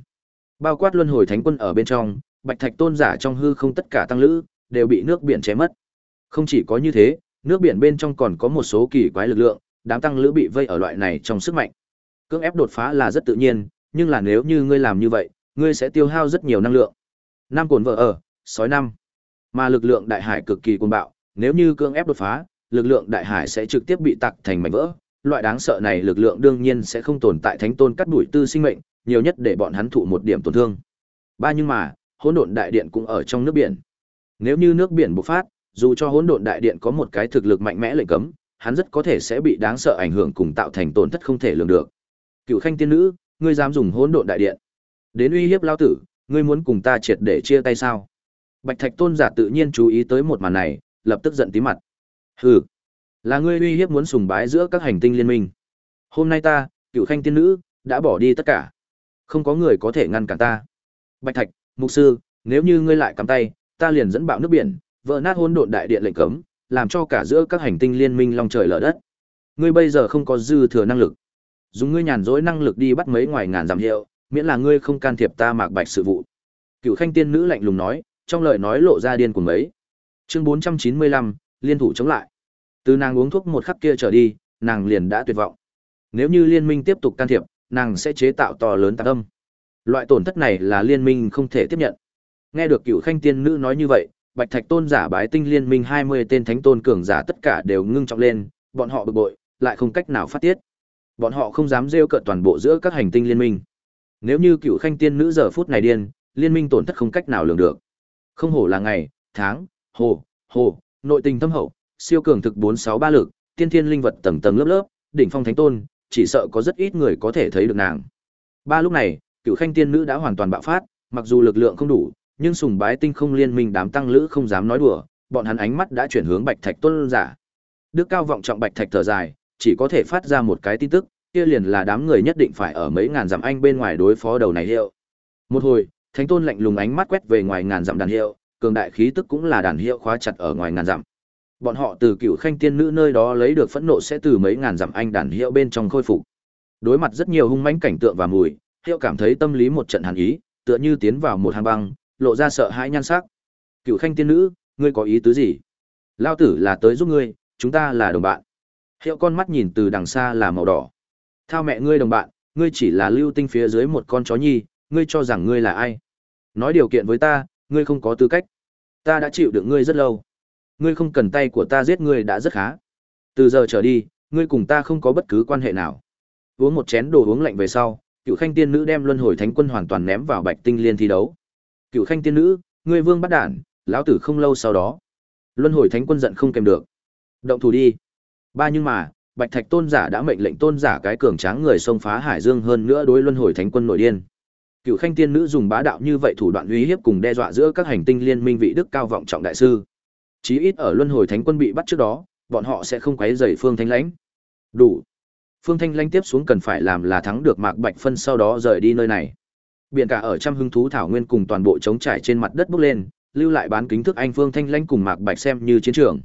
Bao quát luân hồi thánh quân ở bên trong, bạch thạch tôn giả trong hư không tất cả tăng lữ đều bị nước biển che mất không chỉ có như thế nước biển bên trong còn có một số kỳ quái lực lượng đám tăng lữ bị vây ở loại này trong sức mạnh cưỡng ép đột phá là rất tự nhiên nhưng là nếu như ngươi làm như vậy ngươi sẽ tiêu hao rất nhiều năng lượng Nam cồn vợ ở sói năm mà lực lượng đại hải cực kỳ cuồng bạo nếu như cưỡng ép đột phá lực lượng đại hải sẽ trực tiếp bị tặc thành mảnh vỡ loại đáng sợ này lực lượng đương nhiên sẽ không tồn tại thánh tôn cắt đuổi tư sinh mệnh nhiều nhất để bọn hắn thụ một điểm tổn thương ba nhưng mà hỗn độn đại điện cũng ở trong nước biển. Nếu như nước biển bộc phát, dù cho hỗn độn đại điện có một cái thực lực mạnh mẽ lệnh cấm, hắn rất có thể sẽ bị đáng sợ ảnh hưởng cùng tạo thành tổn thất không thể lường được. Cựu Khanh tiên nữ, ngươi dám dùng hỗn độn đại điện đến uy hiếp lão tử, ngươi muốn cùng ta triệt để chia tay sao? Bạch Thạch Tôn giả tự nhiên chú ý tới một màn này, lập tức giận tím mặt. Hừ, là ngươi uy hiếp muốn sùng bái giữa các hành tinh liên minh. Hôm nay ta, Cựu Khanh tiên nữ, đã bỏ đi tất cả. Không có người có thể ngăn cản ta. Bạch Thạch, mục sư nếu như ngươi lại cắm tay ta liền dẫn bạo nước biển vỡ nát hôn độn đại điện lệnh cấm làm cho cả giữa các hành tinh liên minh long trời lở đất. Ngươi bây giờ không có dư thừa năng lực. Dùng ngươi nhàn rỗi năng lực đi bắt mấy ngoài ngàn giảm hiệu, miễn là ngươi không can thiệp ta mạc bạch sự vụ. Cựu Khanh tiên nữ lạnh lùng nói, trong lời nói lộ ra điên cuồng mấy. Chương 495, liên thủ chống lại. Từ nàng uống thuốc một khắc kia trở đi, nàng liền đã tuyệt vọng. Nếu như liên minh tiếp tục can thiệp, nàng sẽ chế tạo to lớn tạc âm. Loại tổn thất này là liên minh không thể tiếp nhận. Nghe được cựu khanh tiên nữ nói như vậy, Bạch Thạch Tôn giả bái tinh liên minh 20 tên thánh tôn cường giả tất cả đều ngưng trọng lên, bọn họ bực bội, lại không cách nào phát tiết. Bọn họ không dám rêu cợt toàn bộ giữa các hành tinh liên minh. Nếu như cựu khanh tiên nữ giờ phút này điên, liên minh tổn thất không cách nào lường được. Không hổ là ngày, tháng, hồ, hồ, nội tình thâm hậu, siêu cường thực 463 lực, tiên thiên linh vật tầng tầng lớp lớp, đỉnh phong thánh tôn, chỉ sợ có rất ít người có thể thấy được nàng. Ba lúc này, cựu khanh tiên nữ đã hoàn toàn bạo phát, mặc dù lực lượng không đủ, nhưng sùng bái tinh không liên minh đám tăng lữ không dám nói đùa, bọn hắn ánh mắt đã chuyển hướng Bạch Thạch tôn giả. Đức cao vọng trọng Bạch Thạch thở dài, chỉ có thể phát ra một cái tin tức, kia liền là đám người nhất định phải ở mấy ngàn dặm anh bên ngoài đối phó đầu này hiệu. Một hồi, Thánh Tôn lạnh lùng ánh mắt quét về ngoài ngàn dặm đàn hiệu, cường đại khí tức cũng là đàn hiệu khóa chặt ở ngoài ngàn dặm. Bọn họ từ cựu khanh tiên nữ nơi đó lấy được phẫn nộ sẽ từ mấy ngàn dặm anh đàn hiệu bên trong khôi phục. Đối mặt rất nhiều hung mãnh cảnh tượng và mùi, hiệu cảm thấy tâm lý một trận hàn ý, tựa như tiến vào một hang băng, lộ ra sợ hãi nhan sắc. Cựu khanh tiên nữ, ngươi có ý tứ gì? Lao tử là tới giúp ngươi, chúng ta là đồng bạn. Hiệu con mắt nhìn từ đằng xa là màu đỏ. Thao mẹ ngươi đồng bạn, ngươi chỉ là lưu tinh phía dưới một con chó nhi, ngươi cho rằng ngươi là ai? Nói điều kiện với ta, ngươi không có tư cách. Ta đã chịu đựng ngươi rất lâu. Ngươi không cần tay của ta giết ngươi đã rất khá. Từ giờ trở đi, ngươi cùng ta không có bất cứ quan hệ nào. Uống một chén đồ uống lạnh về sau, Cựu Khanh tiên nữ đem Luân Hồi Thánh Quân hoàn toàn ném vào Bạch Tinh Liên thi đấu. Cựu Khanh tiên nữ, ngươi vương bắt đản, lão tử không lâu sau đó. Luân Hồi Thánh Quân giận không kèm được. Động thủ đi. Ba nhưng mà, Bạch Thạch tôn giả đã mệnh lệnh tôn giả cái cường tráng người xông phá hải dương hơn nữa đối Luân Hồi Thánh Quân nội điên. Cựu Khanh tiên nữ dùng bá đạo như vậy thủ đoạn uy hiếp cùng đe dọa giữa các hành tinh liên minh vị đức cao vọng trọng đại sư. Chí ít ở Luân Hồi Thánh Quân bị bắt trước đó, bọn họ sẽ không quấy rầy Phương Thanh Lãnh. Đủ. Phương Thanh Lãnh tiếp xuống cần phải làm là thắng được Mạc Bạch Phân sau đó rời đi nơi này. Biển cả ở trăm hưng thú thảo nguyên cùng toàn bộ trống trải trên mặt đất bốc lên, lưu lại bán kính thức anh Phương Thanh Lãnh cùng Mạc Bạch xem như chiến trường.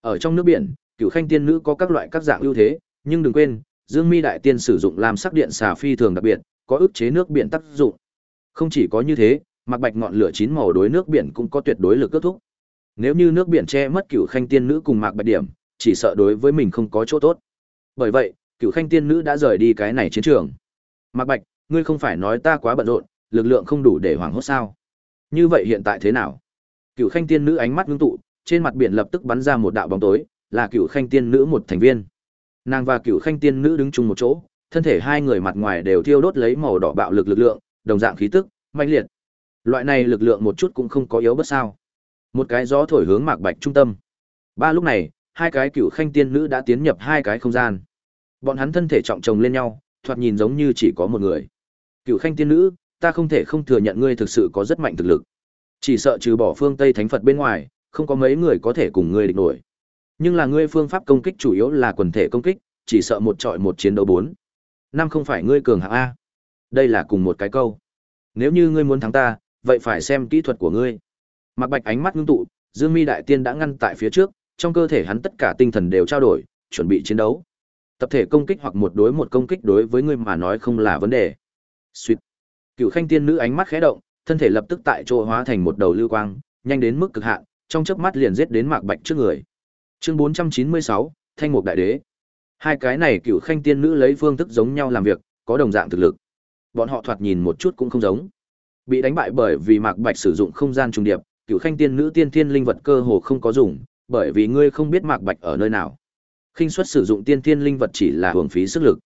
Ở trong nước biển, cựu Khanh tiên nữ có các loại các dạng ưu thế, nhưng đừng quên, Dương Mi đại tiên sử dụng làm sắc điện xà phi thường đặc biệt, có ức chế nước biển tác dụng. Không chỉ có như thế, mặc Bạch ngọn lửa chín màu đối nước biển cũng có tuyệt đối lực cướp thúc. Nếu như nước biển che mất Cửu Khanh tiên nữ cùng Mạc Bạch điểm, chỉ sợ đối với mình không có chỗ tốt. Bởi vậy, Cửu Khanh tiên nữ đã rời đi cái này chiến trường. Mạc Bạch, ngươi không phải nói ta quá bận rộn, lực lượng không đủ để hoảng hốt sao? Như vậy hiện tại thế nào? Cửu Khanh tiên nữ ánh mắt ngưng tụ, trên mặt biển lập tức bắn ra một đạo bóng tối, là Cửu Khanh tiên nữ một thành viên. Nàng và Cửu Khanh tiên nữ đứng chung một chỗ, thân thể hai người mặt ngoài đều thiêu đốt lấy màu đỏ bạo lực lực lượng, đồng dạng khí tức, mãnh liệt. Loại này lực lượng một chút cũng không có yếu bất sao? Một cái gió thổi hướng Mạc Bạch trung tâm. Ba lúc này, hai cái cựu Khanh tiên nữ đã tiến nhập hai cái không gian. Bọn hắn thân thể trọng chồng lên nhau, thoạt nhìn giống như chỉ có một người. Cựu khanh tiên nữ, ta không thể không thừa nhận ngươi thực sự có rất mạnh thực lực. Chỉ sợ trừ bỏ phương Tây Thánh Phật bên ngoài, không có mấy người có thể cùng ngươi địch nổi. Nhưng là ngươi phương pháp công kích chủ yếu là quần thể công kích, chỉ sợ một trọi một chiến đấu bốn. Năm không phải ngươi cường hạng A. Đây là cùng một cái câu. Nếu như ngươi muốn thắng ta, vậy phải xem kỹ thuật của ngươi. Mạc Bạch ánh mắt ngưng tụ, Dương Mi đại tiên đã ngăn tại phía trước, trong cơ thể hắn tất cả tinh thần đều trao đổi, chuẩn bị chiến đấu. Tập thể công kích hoặc một đối một công kích đối với ngươi mà nói không là vấn đề. suýt Cựu Khanh tiên nữ ánh mắt khẽ động, thân thể lập tức tại chỗ hóa thành một đầu lưu quang, nhanh đến mức cực hạn, trong chớp mắt liền giết đến Mạc Bạch trước người. Chương 496, Thanh Mục Đại Đế. Hai cái này Cựu Khanh tiên nữ lấy phương thức giống nhau làm việc, có đồng dạng thực lực. Bọn họ thoạt nhìn một chút cũng không giống. Bị đánh bại bởi vì Mạc Bạch sử dụng không gian trùng điệp, Cựu Khanh tiên nữ tiên thiên linh vật cơ hồ không có dùng, bởi vì ngươi không biết Mạc Bạch ở nơi nào. Khinh suất sử dụng tiên thiên linh vật chỉ là hưởng phí sức lực.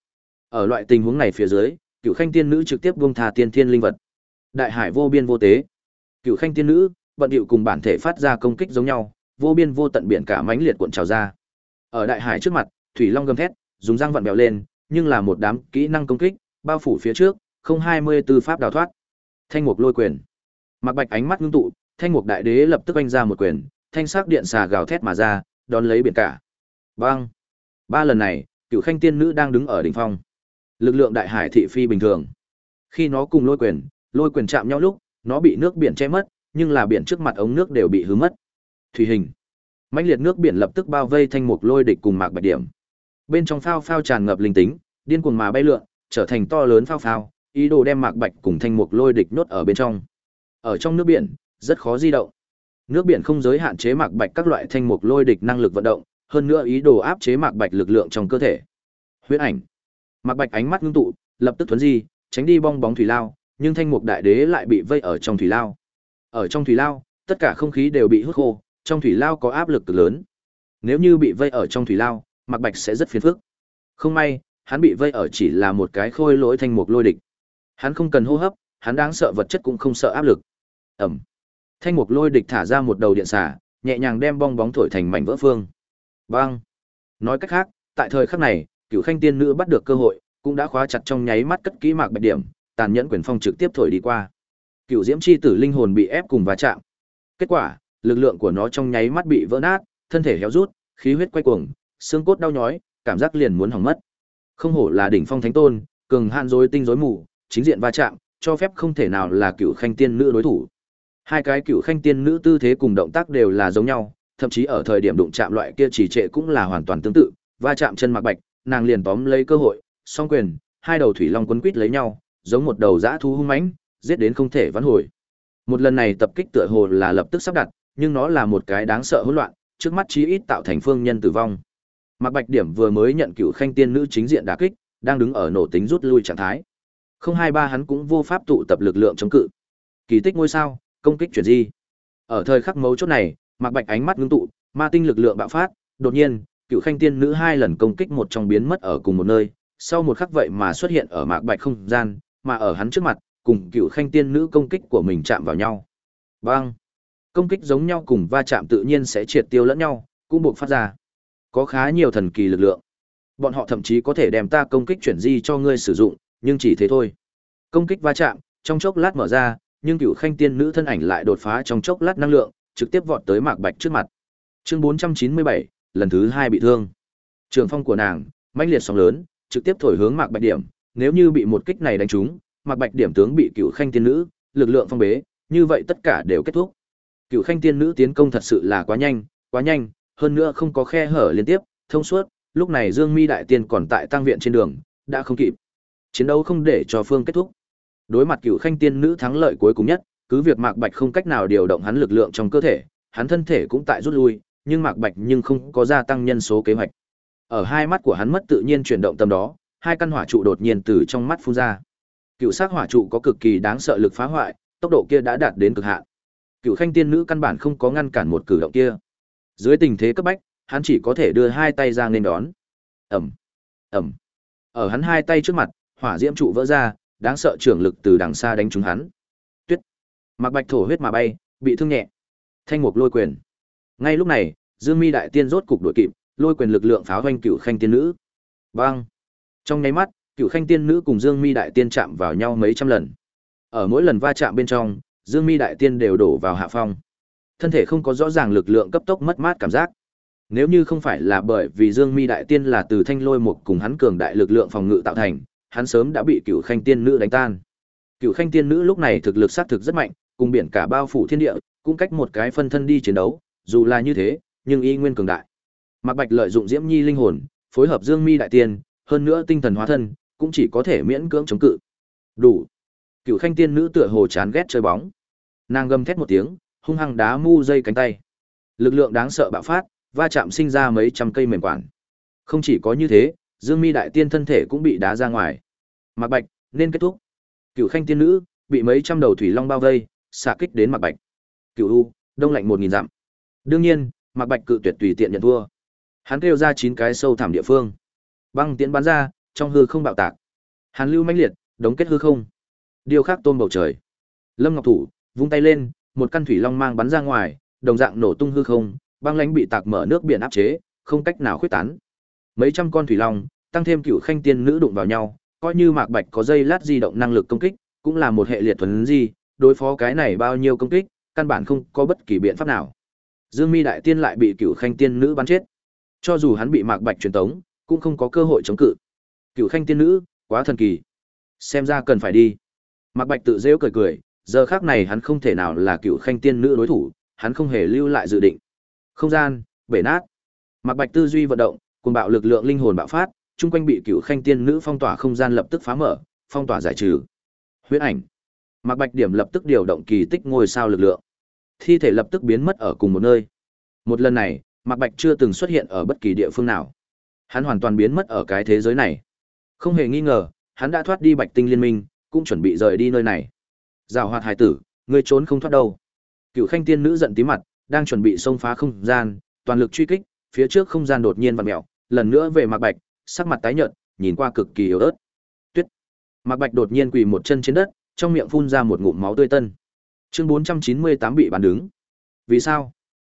Ở loại tình huống này phía dưới, cựu khanh tiên nữ trực tiếp buông thà tiên thiên linh vật đại hải vô biên vô tế cựu khanh tiên nữ vận điệu cùng bản thể phát ra công kích giống nhau vô biên vô tận biển cả mãnh liệt cuộn trào ra ở đại hải trước mặt thủy long gầm thét, dùng răng vặn bèo lên, nhưng là một đám kỹ năng công kích, bao phủ phía trước, không hai mươi tư pháp đào thoát. Thanh mục lôi quyền. Mặc bạch ánh mắt ngưng tụ, thanh mục đại đế lập tức oanh ra một quyền, thanh sắc điện xà gào thét mà ra, đón lấy biển cả. Bang! ba lần này cựu khanh tiên nữ đang đứng ở đỉnh phong. Lực lượng đại hải thị phi bình thường. Khi nó cùng lôi quyền lôi quyền chạm nhau lúc, nó bị nước biển che mất, nhưng là biển trước mặt ống nước đều bị hư mất. Thủy hình. Mãnh liệt nước biển lập tức bao vây thanh mục lôi địch cùng mạc bạch điểm bên trong phao phao tràn ngập linh tính, điên cuồng mà bay lượn, trở thành to lớn phao phao, ý đồ đem mạc bạch cùng thanh mục lôi địch nốt ở bên trong. Ở trong nước biển, rất khó di động. Nước biển không giới hạn chế mạc bạch các loại thanh mục lôi địch năng lực vận động, hơn nữa ý đồ áp chế mạc bạch lực lượng trong cơ thể. Huyết ảnh. Mạc bạch ánh mắt ngưng tụ, lập tức thuấn di, tránh đi bong bóng thủy lao, nhưng thanh mục đại đế lại bị vây ở trong thủy lao. Ở trong thủy lao, tất cả không khí đều bị hút khô, trong thủy lao có áp lực cực lớn. Nếu như bị vây ở trong thủy lao mạc bạch sẽ rất phiền phức không may hắn bị vây ở chỉ là một cái khôi lỗi thanh mục lôi địch hắn không cần hô hấp hắn đáng sợ vật chất cũng không sợ áp lực ẩm thanh mục lôi địch thả ra một đầu điện xả nhẹ nhàng đem bong bóng thổi thành mảnh vỡ phương Bang. Nói cách khác, tại thời khắc này, cựu khanh tiên nữ bắt được cơ hội, cũng đã khóa chặt trong nháy mắt cất kỹ mạc bạch điểm, tàn nhẫn quyền phong trực tiếp thổi đi qua. Cựu diễm chi tử linh hồn bị ép cùng va chạm. Kết quả, lực lượng của nó trong nháy mắt bị vỡ nát, thân thể héo rút, khí huyết quay cuồng, xương cốt đau nhói, cảm giác liền muốn hỏng mất. Không hổ là đỉnh phong thánh tôn, cường hạn rối tinh rối mù, chính diện va chạm, cho phép không thể nào là cựu khanh tiên nữ đối thủ. Hai cái cựu khanh tiên nữ tư thế cùng động tác đều là giống nhau, thậm chí ở thời điểm đụng chạm loại kia chỉ trệ cũng là hoàn toàn tương tự, va chạm chân mặc Bạch, nàng liền tóm lấy cơ hội, song quyền, hai đầu thủy long quấn quýt lấy nhau, giống một đầu dã thú hung mãnh, giết đến không thể vãn hồi. Một lần này tập kích tựa hồ là lập tức sắp đặt, nhưng nó là một cái đáng sợ hỗn loạn, trước mắt chí ít tạo thành phương nhân tử vong. Mạc Bạch Điểm vừa mới nhận cựu khanh tiên nữ chính diện đả kích, đang đứng ở nổ tính rút lui trạng thái. Không hai ba hắn cũng vô pháp tụ tập lực lượng chống cự. Kỳ tích ngôi sao, công kích chuyển di. Ở thời khắc mấu chốt này, Mạc Bạch ánh mắt ngưng tụ, ma tinh lực lượng bạo phát, đột nhiên, cựu khanh tiên nữ hai lần công kích một trong biến mất ở cùng một nơi, sau một khắc vậy mà xuất hiện ở Mạc Bạch không gian, mà ở hắn trước mặt, cùng cựu khanh tiên nữ công kích của mình chạm vào nhau. Bang! Công kích giống nhau cùng va chạm tự nhiên sẽ triệt tiêu lẫn nhau, cũng buộc phát ra. Có khá nhiều thần kỳ lực lượng. Bọn họ thậm chí có thể đem ta công kích chuyển di cho ngươi sử dụng, nhưng chỉ thế thôi. Công kích va chạm, trong chốc lát mở ra, nhưng cựu khanh tiên nữ thân ảnh lại đột phá trong chốc lát năng lượng, trực tiếp vọt tới Mạc Bạch trước mặt. Chương 497, lần thứ hai bị thương. Trường phong của nàng, mãnh liệt sóng lớn, trực tiếp thổi hướng Mạc Bạch điểm, nếu như bị một kích này đánh trúng, Mạc Bạch điểm tướng bị Cựu Khanh tiên nữ, lực lượng phong bế, như vậy tất cả đều kết thúc. Cựu Khanh tiên nữ tiến công thật sự là quá nhanh, quá nhanh, hơn nữa không có khe hở liên tiếp, thông suốt, lúc này Dương Mi đại tiên còn tại tăng viện trên đường, đã không kịp. Chiến đấu không để cho phương kết thúc. Đối mặt Cựu Khanh tiên nữ thắng lợi cuối cùng nhất, cứ việc Mạc Bạch không cách nào điều động hắn lực lượng trong cơ thể, hắn thân thể cũng tại rút lui, nhưng Mạc Bạch nhưng không có gia tăng nhân số kế hoạch. Ở hai mắt của hắn mất tự nhiên chuyển động tâm đó, hai căn hỏa trụ đột nhiên từ trong mắt phun ra. Cựu sắc hỏa trụ có cực kỳ đáng sợ lực phá hoại, tốc độ kia đã đạt đến cực hạn. Cựu Khanh tiên nữ căn bản không có ngăn cản một cử động kia. Dưới tình thế cấp bách, hắn chỉ có thể đưa hai tay ra nên đón. Ầm, ầm. Ở hắn hai tay trước mặt, hỏa diễm trụ vỡ ra, đáng sợ trưởng lực từ đằng xa đánh trúng hắn. tuyết Mạc Bạch thổ huyết mà bay, bị thương nhẹ. Thanh mục lôi quyền. Ngay lúc này, Dương Mi đại tiên rốt cục đuổi kịp, lôi quyền lực lượng pháo doanh cựu khanh tiên nữ. Bang! Trong nháy mắt, cựu khanh tiên nữ cùng Dương Mi đại tiên chạm vào nhau mấy trăm lần. Ở mỗi lần va chạm bên trong, Dương Mi đại tiên đều đổ vào hạ phong. Thân thể không có rõ ràng lực lượng cấp tốc mất mát cảm giác. Nếu như không phải là bởi vì Dương Mi đại tiên là từ thanh lôi một cùng hắn cường đại lực lượng phòng ngự tạo thành, hắn sớm đã bị Cửu khanh tiên nữ đánh tan. Cửu khanh tiên nữ lúc này thực lực sát thực rất mạnh, cùng biển cả bao phủ thiên địa, cũng cách một cái phân thân đi chiến đấu, dù là như thế, nhưng y nguyên cường đại. Mạc Bạch lợi dụng Diễm Nhi linh hồn, phối hợp Dương Mi đại tiên, hơn nữa tinh thần hóa thân, cũng chỉ có thể miễn cưỡng chống cự. Đủ. Cửu Khanh tiên nữ tựa hồ chán ghét chơi bóng. Nàng gầm thét một tiếng, hung hăng đá mu dây cánh tay. Lực lượng đáng sợ bạo phát, va chạm sinh ra mấy trăm cây mềm quản. Không chỉ có như thế, Dương Mi đại tiên thân thể cũng bị đá ra ngoài. Mạc Bạch, nên kết thúc. Cựu Khanh tiên nữ bị mấy trăm đầu thủy long bao vây, xạ kích đến Mạc Bạch. Cửu U, đông lạnh một nghìn dặm. Đương nhiên, Mạc Bạch cự tuyệt tùy tiện nhận thua. Hắn kêu ra chín cái sâu thẳm địa phương. Băng tiễn bắn ra, trong hư không bạo tạc. Hàn lưu mãnh liệt, đống kết hư không. Điều khác tôm bầu trời. Lâm Ngọc Thủ vung tay lên, một căn thủy long mang bắn ra ngoài, đồng dạng nổ tung hư không, băng lãnh bị tạc mở nước biển áp chế, không cách nào khuyết tán. Mấy trăm con thủy long, tăng thêm cựu khanh tiên nữ đụng vào nhau, coi như Mạc Bạch có dây lát di động năng lực công kích, cũng là một hệ liệt thuần di, đối phó cái này bao nhiêu công kích, căn bản không có bất kỳ biện pháp nào. Dương Mi đại tiên lại bị Cửu Khanh tiên nữ bắn chết. Cho dù hắn bị Mạc Bạch truyền tống, cũng không có cơ hội chống cự. Cửu Khanh tiên nữ, quá thần kỳ. Xem ra cần phải đi. Mạc Bạch tự giễu cười cười, giờ khác này hắn không thể nào là cựu Khanh tiên nữ đối thủ, hắn không hề lưu lại dự định. Không gian, bể nát. mặc Bạch tư duy vận động, cùng bạo lực lượng linh hồn bạo phát, chung quanh bị cựu khanh tiên nữ phong tỏa không gian lập tức phá mở, phong tỏa giải trừ. Huyết ảnh. mặc Bạch điểm lập tức điều động kỳ tích ngôi sao lực lượng. Thi thể lập tức biến mất ở cùng một nơi. Một lần này, mặc Bạch chưa từng xuất hiện ở bất kỳ địa phương nào. Hắn hoàn toàn biến mất ở cái thế giới này. Không hề nghi ngờ, hắn đã thoát đi Bạch Tinh Liên Minh, cũng chuẩn bị rời đi nơi này. Giảo hoạt hải tử, ngươi trốn không thoát đâu. Cựu Khanh tiên nữ giận tí mặt, đang chuẩn bị xông phá không gian, toàn lực truy kích, phía trước không gian đột nhiên vặn mèo, lần nữa về Mạc Bạch, sắc mặt tái nhợt, nhìn qua cực kỳ yếu ớt. Tuyết. Mạc Bạch đột nhiên quỳ một chân trên đất, trong miệng phun ra một ngụm máu tươi tân. Chương 498 bị bàn đứng. Vì sao?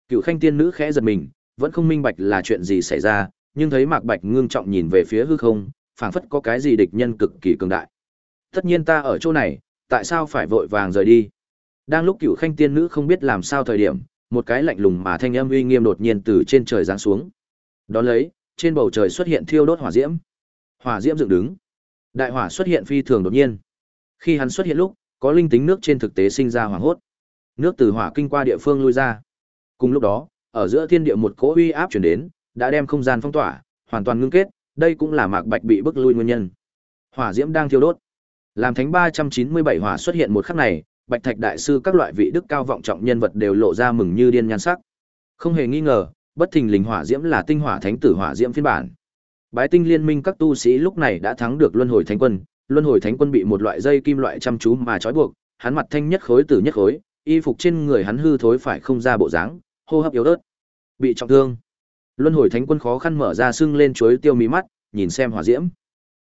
Cựu Khanh tiên nữ khẽ giật mình, vẫn không minh bạch là chuyện gì xảy ra, nhưng thấy Mạc Bạch ngưng trọng nhìn về phía hư không, phảng phất có cái gì địch nhân cực kỳ cường đại. Tất nhiên ta ở chỗ này, tại sao phải vội vàng rời đi? Đang lúc Cựu Khanh tiên nữ không biết làm sao thời điểm, một cái lạnh lùng mà thanh âm uy nghiêm đột nhiên từ trên trời giáng xuống. Đón lấy, trên bầu trời xuất hiện thiêu đốt hỏa diễm. Hỏa diễm dựng đứng. Đại hỏa xuất hiện phi thường đột nhiên. Khi hắn xuất hiện lúc, có linh tính nước trên thực tế sinh ra hoảng hốt. Nước từ hỏa kinh qua địa phương lui ra. Cùng lúc đó, ở giữa thiên địa một cỗ uy áp chuyển đến, đã đem không gian phong tỏa, hoàn toàn ngưng kết, đây cũng là Mạc Bạch bị bức lui nguyên nhân. Hỏa diễm đang thiêu đốt. Làm thánh 397 hỏa xuất hiện một khắc này, Bạch Thạch đại sư các loại vị đức cao vọng trọng nhân vật đều lộ ra mừng như điên nhan sắc. Không hề nghi ngờ, bất thình lình hỏa diễm là tinh hỏa thánh tử hỏa diễm phiên bản. Bái tinh liên minh các tu sĩ lúc này đã thắng được luân hồi thánh quân, luân hồi thánh quân bị một loại dây kim loại chăm chú mà trói buộc, hắn mặt thanh nhất khối tử nhất khối, y phục trên người hắn hư thối phải không ra bộ dáng, hô hấp yếu ớt. Bị trọng thương. Luân hồi thánh quân khó khăn mở ra sưng lên chuối tiêu mí mắt, nhìn xem hỏa diễm.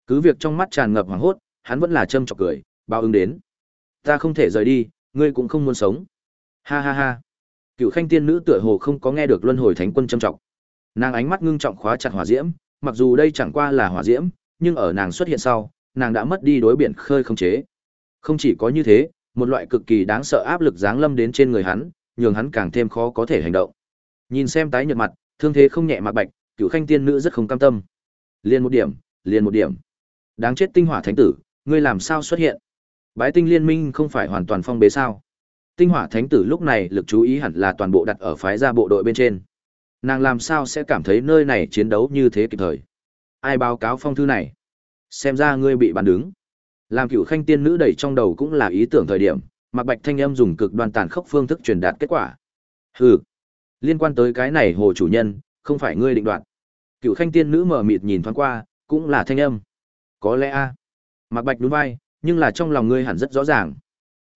Cứ việc trong mắt tràn ngập hoảng hốt, hắn vẫn là châm chọc cười, bao ứng đến. Ta không thể rời đi, ngươi cũng không muốn sống. Ha ha ha. Cựu Khanh tiên nữ tựa hồ không có nghe được Luân hồi thánh quân châm trọng. Nàng ánh mắt ngưng trọng khóa chặt hỏa diễm, mặc dù đây chẳng qua là hỏa diễm, nhưng ở nàng xuất hiện sau, nàng đã mất đi đối biển khơi không chế. Không chỉ có như thế, một loại cực kỳ đáng sợ áp lực giáng lâm đến trên người hắn, nhường hắn càng thêm khó có thể hành động. Nhìn xem tái nhợt mặt, thương thế không nhẹ mà bạch, Cửu Khanh tiên nữ rất không cam tâm. Liên một điểm, liền một điểm. Đáng chết tinh hỏa thánh tử, ngươi làm sao xuất hiện? Bái tinh liên minh không phải hoàn toàn phong bế sao? Tinh hỏa thánh tử lúc này lực chú ý hẳn là toàn bộ đặt ở phái gia bộ đội bên trên. Nàng làm sao sẽ cảm thấy nơi này chiến đấu như thế kịp thời? Ai báo cáo phong thư này? Xem ra ngươi bị bàn đứng. Làm cựu khanh tiên nữ đẩy trong đầu cũng là ý tưởng thời điểm, Mạc Bạch Thanh Âm dùng cực đoan tàn khốc phương thức truyền đạt kết quả. Hừ, liên quan tới cái này hồ chủ nhân, không phải ngươi định đoạt. Cựu khanh tiên nữ mở mịt nhìn thoáng qua, cũng là thanh âm. Có lẽ a. Mạc Bạch đúng vai, nhưng là trong lòng ngươi hẳn rất rõ ràng.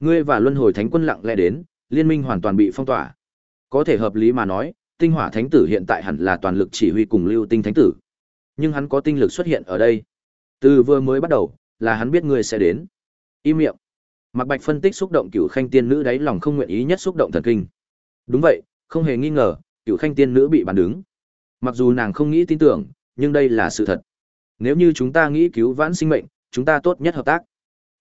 Ngươi và Luân Hồi Thánh Quân lặng lẽ đến, liên minh hoàn toàn bị phong tỏa. Có thể hợp lý mà nói, Tinh Hỏa Thánh tử hiện tại hẳn là toàn lực chỉ huy cùng Lưu Tinh Thánh tử. Nhưng hắn có tinh lực xuất hiện ở đây. Từ vừa mới bắt đầu, là hắn biết ngươi sẽ đến. Im miệng. Mạc Bạch phân tích xúc động Cửu Khanh tiên nữ đáy lòng không nguyện ý nhất xúc động thần kinh. Đúng vậy, không hề nghi ngờ, Cửu Khanh tiên nữ bị bàn đứng. Mặc dù nàng không nghĩ tin tưởng, nhưng đây là sự thật. Nếu như chúng ta nghĩ cứu vãn sinh mệnh, chúng ta tốt nhất hợp tác.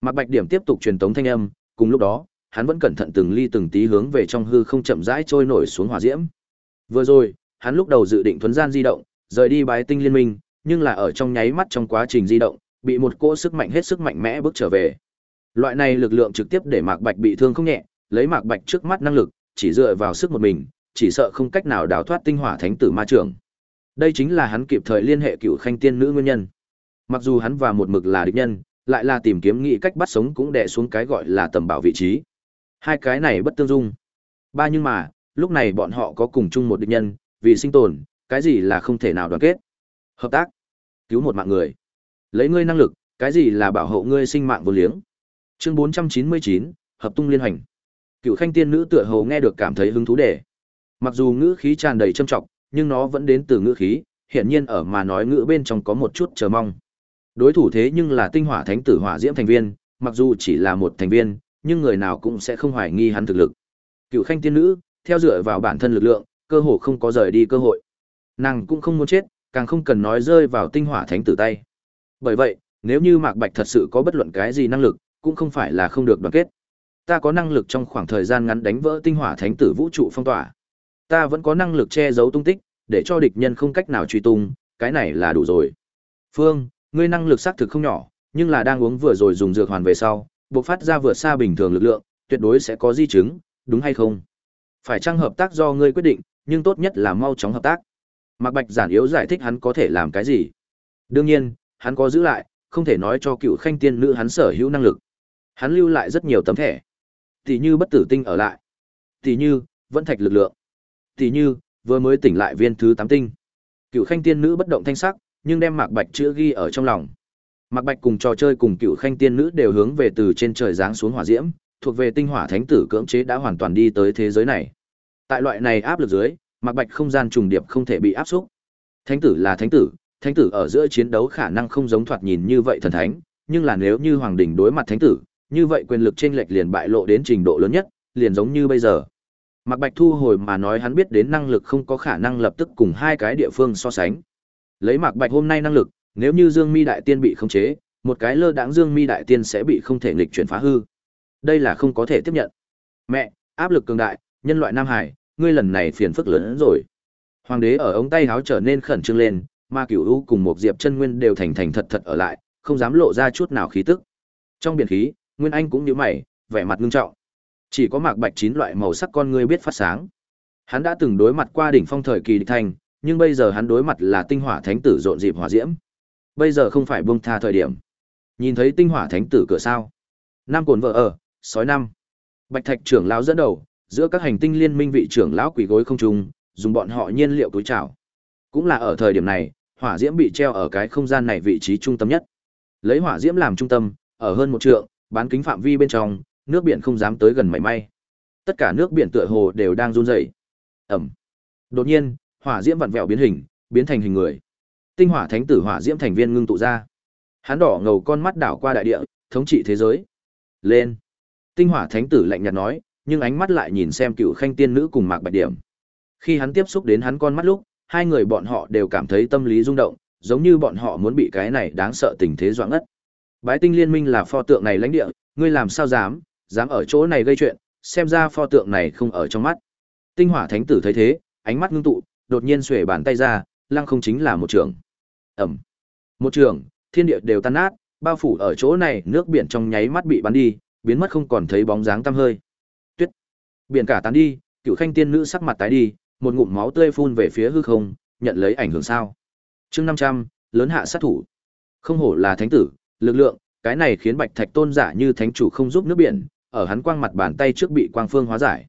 Mạc Bạch điểm tiếp tục truyền tống thanh âm, cùng lúc đó, hắn vẫn cẩn thận từng ly từng tí hướng về trong hư không chậm rãi trôi nổi xuống hỏa diễm. Vừa rồi, hắn lúc đầu dự định thuấn gian di động, rời đi bái tinh liên minh, nhưng là ở trong nháy mắt trong quá trình di động, bị một cỗ sức mạnh hết sức mạnh mẽ bước trở về. Loại này lực lượng trực tiếp để Mạc Bạch bị thương không nhẹ, lấy Mạc Bạch trước mắt năng lực, chỉ dựa vào sức một mình, chỉ sợ không cách nào đào thoát tinh hỏa thánh tử ma trưởng. Đây chính là hắn kịp thời liên hệ cựu khanh tiên nữ nguyên nhân. Mặc dù hắn và một mực là địch nhân, lại là tìm kiếm nghĩ cách bắt sống cũng đè xuống cái gọi là tầm bảo vị trí. Hai cái này bất tương dung. Ba nhưng mà, lúc này bọn họ có cùng chung một địch nhân, vì sinh tồn, cái gì là không thể nào đoàn kết. Hợp tác, cứu một mạng người. Lấy ngươi năng lực, cái gì là bảo hộ ngươi sinh mạng vô liếng. Chương 499, hợp tung liên hành. Cựu Khanh tiên nữ tựa hồ nghe được cảm thấy hứng thú để. Mặc dù ngữ khí tràn đầy trâm trọng, nhưng nó vẫn đến từ ngữ khí, hiển nhiên ở mà nói ngữ bên trong có một chút chờ mong. Đối thủ thế nhưng là tinh hỏa thánh tử hỏa diễm thành viên, mặc dù chỉ là một thành viên, nhưng người nào cũng sẽ không hoài nghi hắn thực lực. Cựu Khanh tiên nữ, theo dựa vào bản thân lực lượng, cơ hồ không có rời đi cơ hội. Nàng cũng không muốn chết, càng không cần nói rơi vào tinh hỏa thánh tử tay. Bởi vậy, nếu như Mạc Bạch thật sự có bất luận cái gì năng lực, cũng không phải là không được đoàn kết. Ta có năng lực trong khoảng thời gian ngắn đánh vỡ tinh hỏa thánh tử vũ trụ phong tỏa. Ta vẫn có năng lực che giấu tung tích, để cho địch nhân không cách nào truy tung, cái này là đủ rồi. Phương, ngươi năng lực xác thực không nhỏ, nhưng là đang uống vừa rồi dùng dược hoàn về sau, bộc phát ra vượt xa bình thường lực lượng, tuyệt đối sẽ có di chứng, đúng hay không? Phải chăng hợp tác do ngươi quyết định, nhưng tốt nhất là mau chóng hợp tác. Mạc Bạch giản yếu giải thích hắn có thể làm cái gì. Đương nhiên, hắn có giữ lại, không thể nói cho cựu khanh tiên nữ hắn sở hữu năng lực. Hắn lưu lại rất nhiều tấm thẻ. Tỷ như bất tử tinh ở lại. Tỷ như, vẫn thạch lực lượng. Tỷ như, vừa mới tỉnh lại viên thứ tám tinh. Cựu khanh tiên nữ bất động thanh sắc, nhưng đem Mạc Bạch chữa ghi ở trong lòng. Mạc Bạch cùng trò chơi cùng cựu khanh tiên nữ đều hướng về từ trên trời giáng xuống hỏa diễm, thuộc về tinh hỏa thánh tử cưỡng chế đã hoàn toàn đi tới thế giới này. Tại loại này áp lực dưới, Mạc Bạch không gian trùng điệp không thể bị áp xúc. Thánh tử là thánh tử, thánh tử ở giữa chiến đấu khả năng không giống thoạt nhìn như vậy thần thánh, nhưng là nếu như hoàng đỉnh đối mặt thánh tử, như vậy quyền lực chênh lệch liền bại lộ đến trình độ lớn nhất, liền giống như bây giờ. Mạc Bạch thu hồi mà nói hắn biết đến năng lực không có khả năng lập tức cùng hai cái địa phương so sánh. Lấy Mạc Bạch hôm nay năng lực, nếu như Dương Mi đại tiên bị khống chế, một cái lơ đãng Dương Mi đại tiên sẽ bị không thể nghịch chuyển phá hư. Đây là không có thể tiếp nhận. Mẹ, áp lực cường đại, nhân loại Nam Hải, ngươi lần này phiền phức lớn hơn rồi. Hoàng đế ở ống tay áo trở nên khẩn trương lên, mà Cửu U cùng một Diệp Chân Nguyên đều thành thành thật thật ở lại, không dám lộ ra chút nào khí tức. Trong biển khí, Nguyên Anh cũng nhíu mày, vẻ mặt nghiêm trọng. Chỉ có Mạc Bạch chín loại màu sắc con ngươi biết phát sáng. Hắn đã từng đối mặt qua đỉnh phong thời kỳ địch thành, nhưng bây giờ hắn đối mặt là tinh hỏa thánh tử rộn dịp hỏa diễm. Bây giờ không phải buông tha thời điểm. Nhìn thấy tinh hỏa thánh tử cửa sao? Nam cồn vợ ở, sói năm. Bạch Thạch trưởng lão dẫn đầu, giữa các hành tinh liên minh vị trưởng lão quỷ gối không trung, dùng bọn họ nhiên liệu túi chảo. Cũng là ở thời điểm này, hỏa diễm bị treo ở cái không gian này vị trí trung tâm nhất. Lấy hỏa diễm làm trung tâm, ở hơn một trượng, bán kính phạm vi bên trong, nước biển không dám tới gần mảy may. Tất cả nước biển tựa hồ đều đang run rẩy. Ầm. Đột nhiên, hỏa diễm vặn vẹo biến hình, biến thành hình người. Tinh hỏa thánh tử hỏa diễm thành viên ngưng tụ ra. Hắn đỏ ngầu con mắt đảo qua đại địa, thống trị thế giới. Lên. Tinh hỏa thánh tử lạnh nhạt nói, nhưng ánh mắt lại nhìn xem cựu khanh tiên nữ cùng mạc bạch điểm. Khi hắn tiếp xúc đến hắn con mắt lúc, hai người bọn họ đều cảm thấy tâm lý rung động, giống như bọn họ muốn bị cái này đáng sợ tình thế doãn ngất. Bái tinh liên minh là pho tượng này lãnh địa, ngươi làm sao dám, dám ở chỗ này gây chuyện, xem ra pho tượng này không ở trong mắt. Tinh hỏa thánh tử thấy thế, ánh mắt ngưng tụ, đột nhiên xuể bàn tay ra, lăng không chính là một trường. Ẩm. Một trường, thiên địa đều tan nát, bao phủ ở chỗ này, nước biển trong nháy mắt bị bắn đi, biến mất không còn thấy bóng dáng tăm hơi. Tuyết. Biển cả tán đi, cựu khanh tiên nữ sắc mặt tái đi, một ngụm máu tươi phun về phía hư không, nhận lấy ảnh hưởng sao? Chương năm trăm lớn hạ sát thủ. Không hổ là thánh tử, lực lượng, cái này khiến Bạch Thạch tôn giả như thánh chủ không giúp nước biển, ở hắn quang mặt bàn tay trước bị quang phương hóa giải.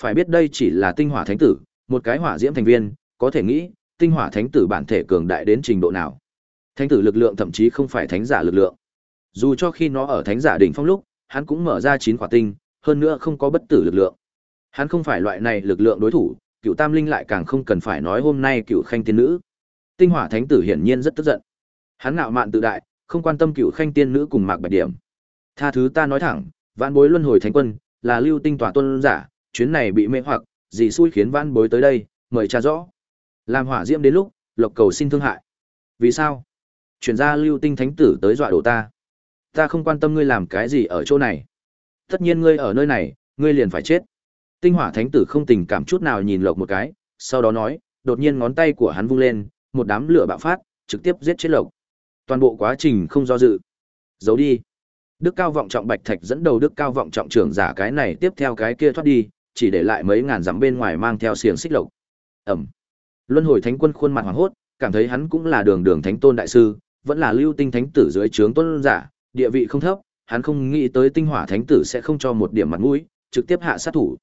Phải biết đây chỉ là tinh hỏa thánh tử, một cái hỏa diễm thành viên, có thể nghĩ, tinh hỏa thánh tử bản thể cường đại đến trình độ nào. Thánh tử lực lượng thậm chí không phải thánh giả lực lượng. Dù cho khi nó ở thánh giả đỉnh phong lúc, hắn cũng mở ra chín quả tinh, hơn nữa không có bất tử lực lượng. Hắn không phải loại này lực lượng đối thủ, cựu tam linh lại càng không cần phải nói hôm nay cựu khanh tiên nữ. Tinh hỏa thánh tử hiển nhiên rất tức giận. Hắn ngạo mạn tự đại, không quan tâm cựu khanh tiên nữ cùng mạc bạch điểm. Tha thứ ta nói thẳng, vạn bối luân hồi thánh quân, là lưu tinh tỏa tuân giả, chuyến này bị mê hoặc, gì xui khiến văn bối tới đây, mời tra rõ. Làm hỏa diễm đến lúc, lộc cầu xin thương hại. Vì sao? Chuyển ra lưu tinh thánh tử tới dọa đổ ta. Ta không quan tâm ngươi làm cái gì ở chỗ này. Tất nhiên ngươi ở nơi này, ngươi liền phải chết. Tinh hỏa thánh tử không tình cảm chút nào nhìn lộc một cái, sau đó nói, đột nhiên ngón tay của hắn vung lên, một đám lửa bạo phát, trực tiếp giết chết lộc. Toàn bộ quá trình không do dự. Giấu đi. Đức cao vọng trọng Bạch Thạch dẫn đầu Đức cao vọng trọng trưởng giả cái này tiếp theo cái kia thoát đi, chỉ để lại mấy ngàn dặm bên ngoài mang theo xiềng xích lộc. Ẩm. Luân hồi thánh quân khuôn mặt hoảng hốt, cảm thấy hắn cũng là đường đường thánh tôn đại sư, vẫn là lưu tinh thánh tử dưới trướng tôn giả, địa vị không thấp, hắn không nghĩ tới tinh hỏa thánh tử sẽ không cho một điểm mặt mũi, trực tiếp hạ sát thủ.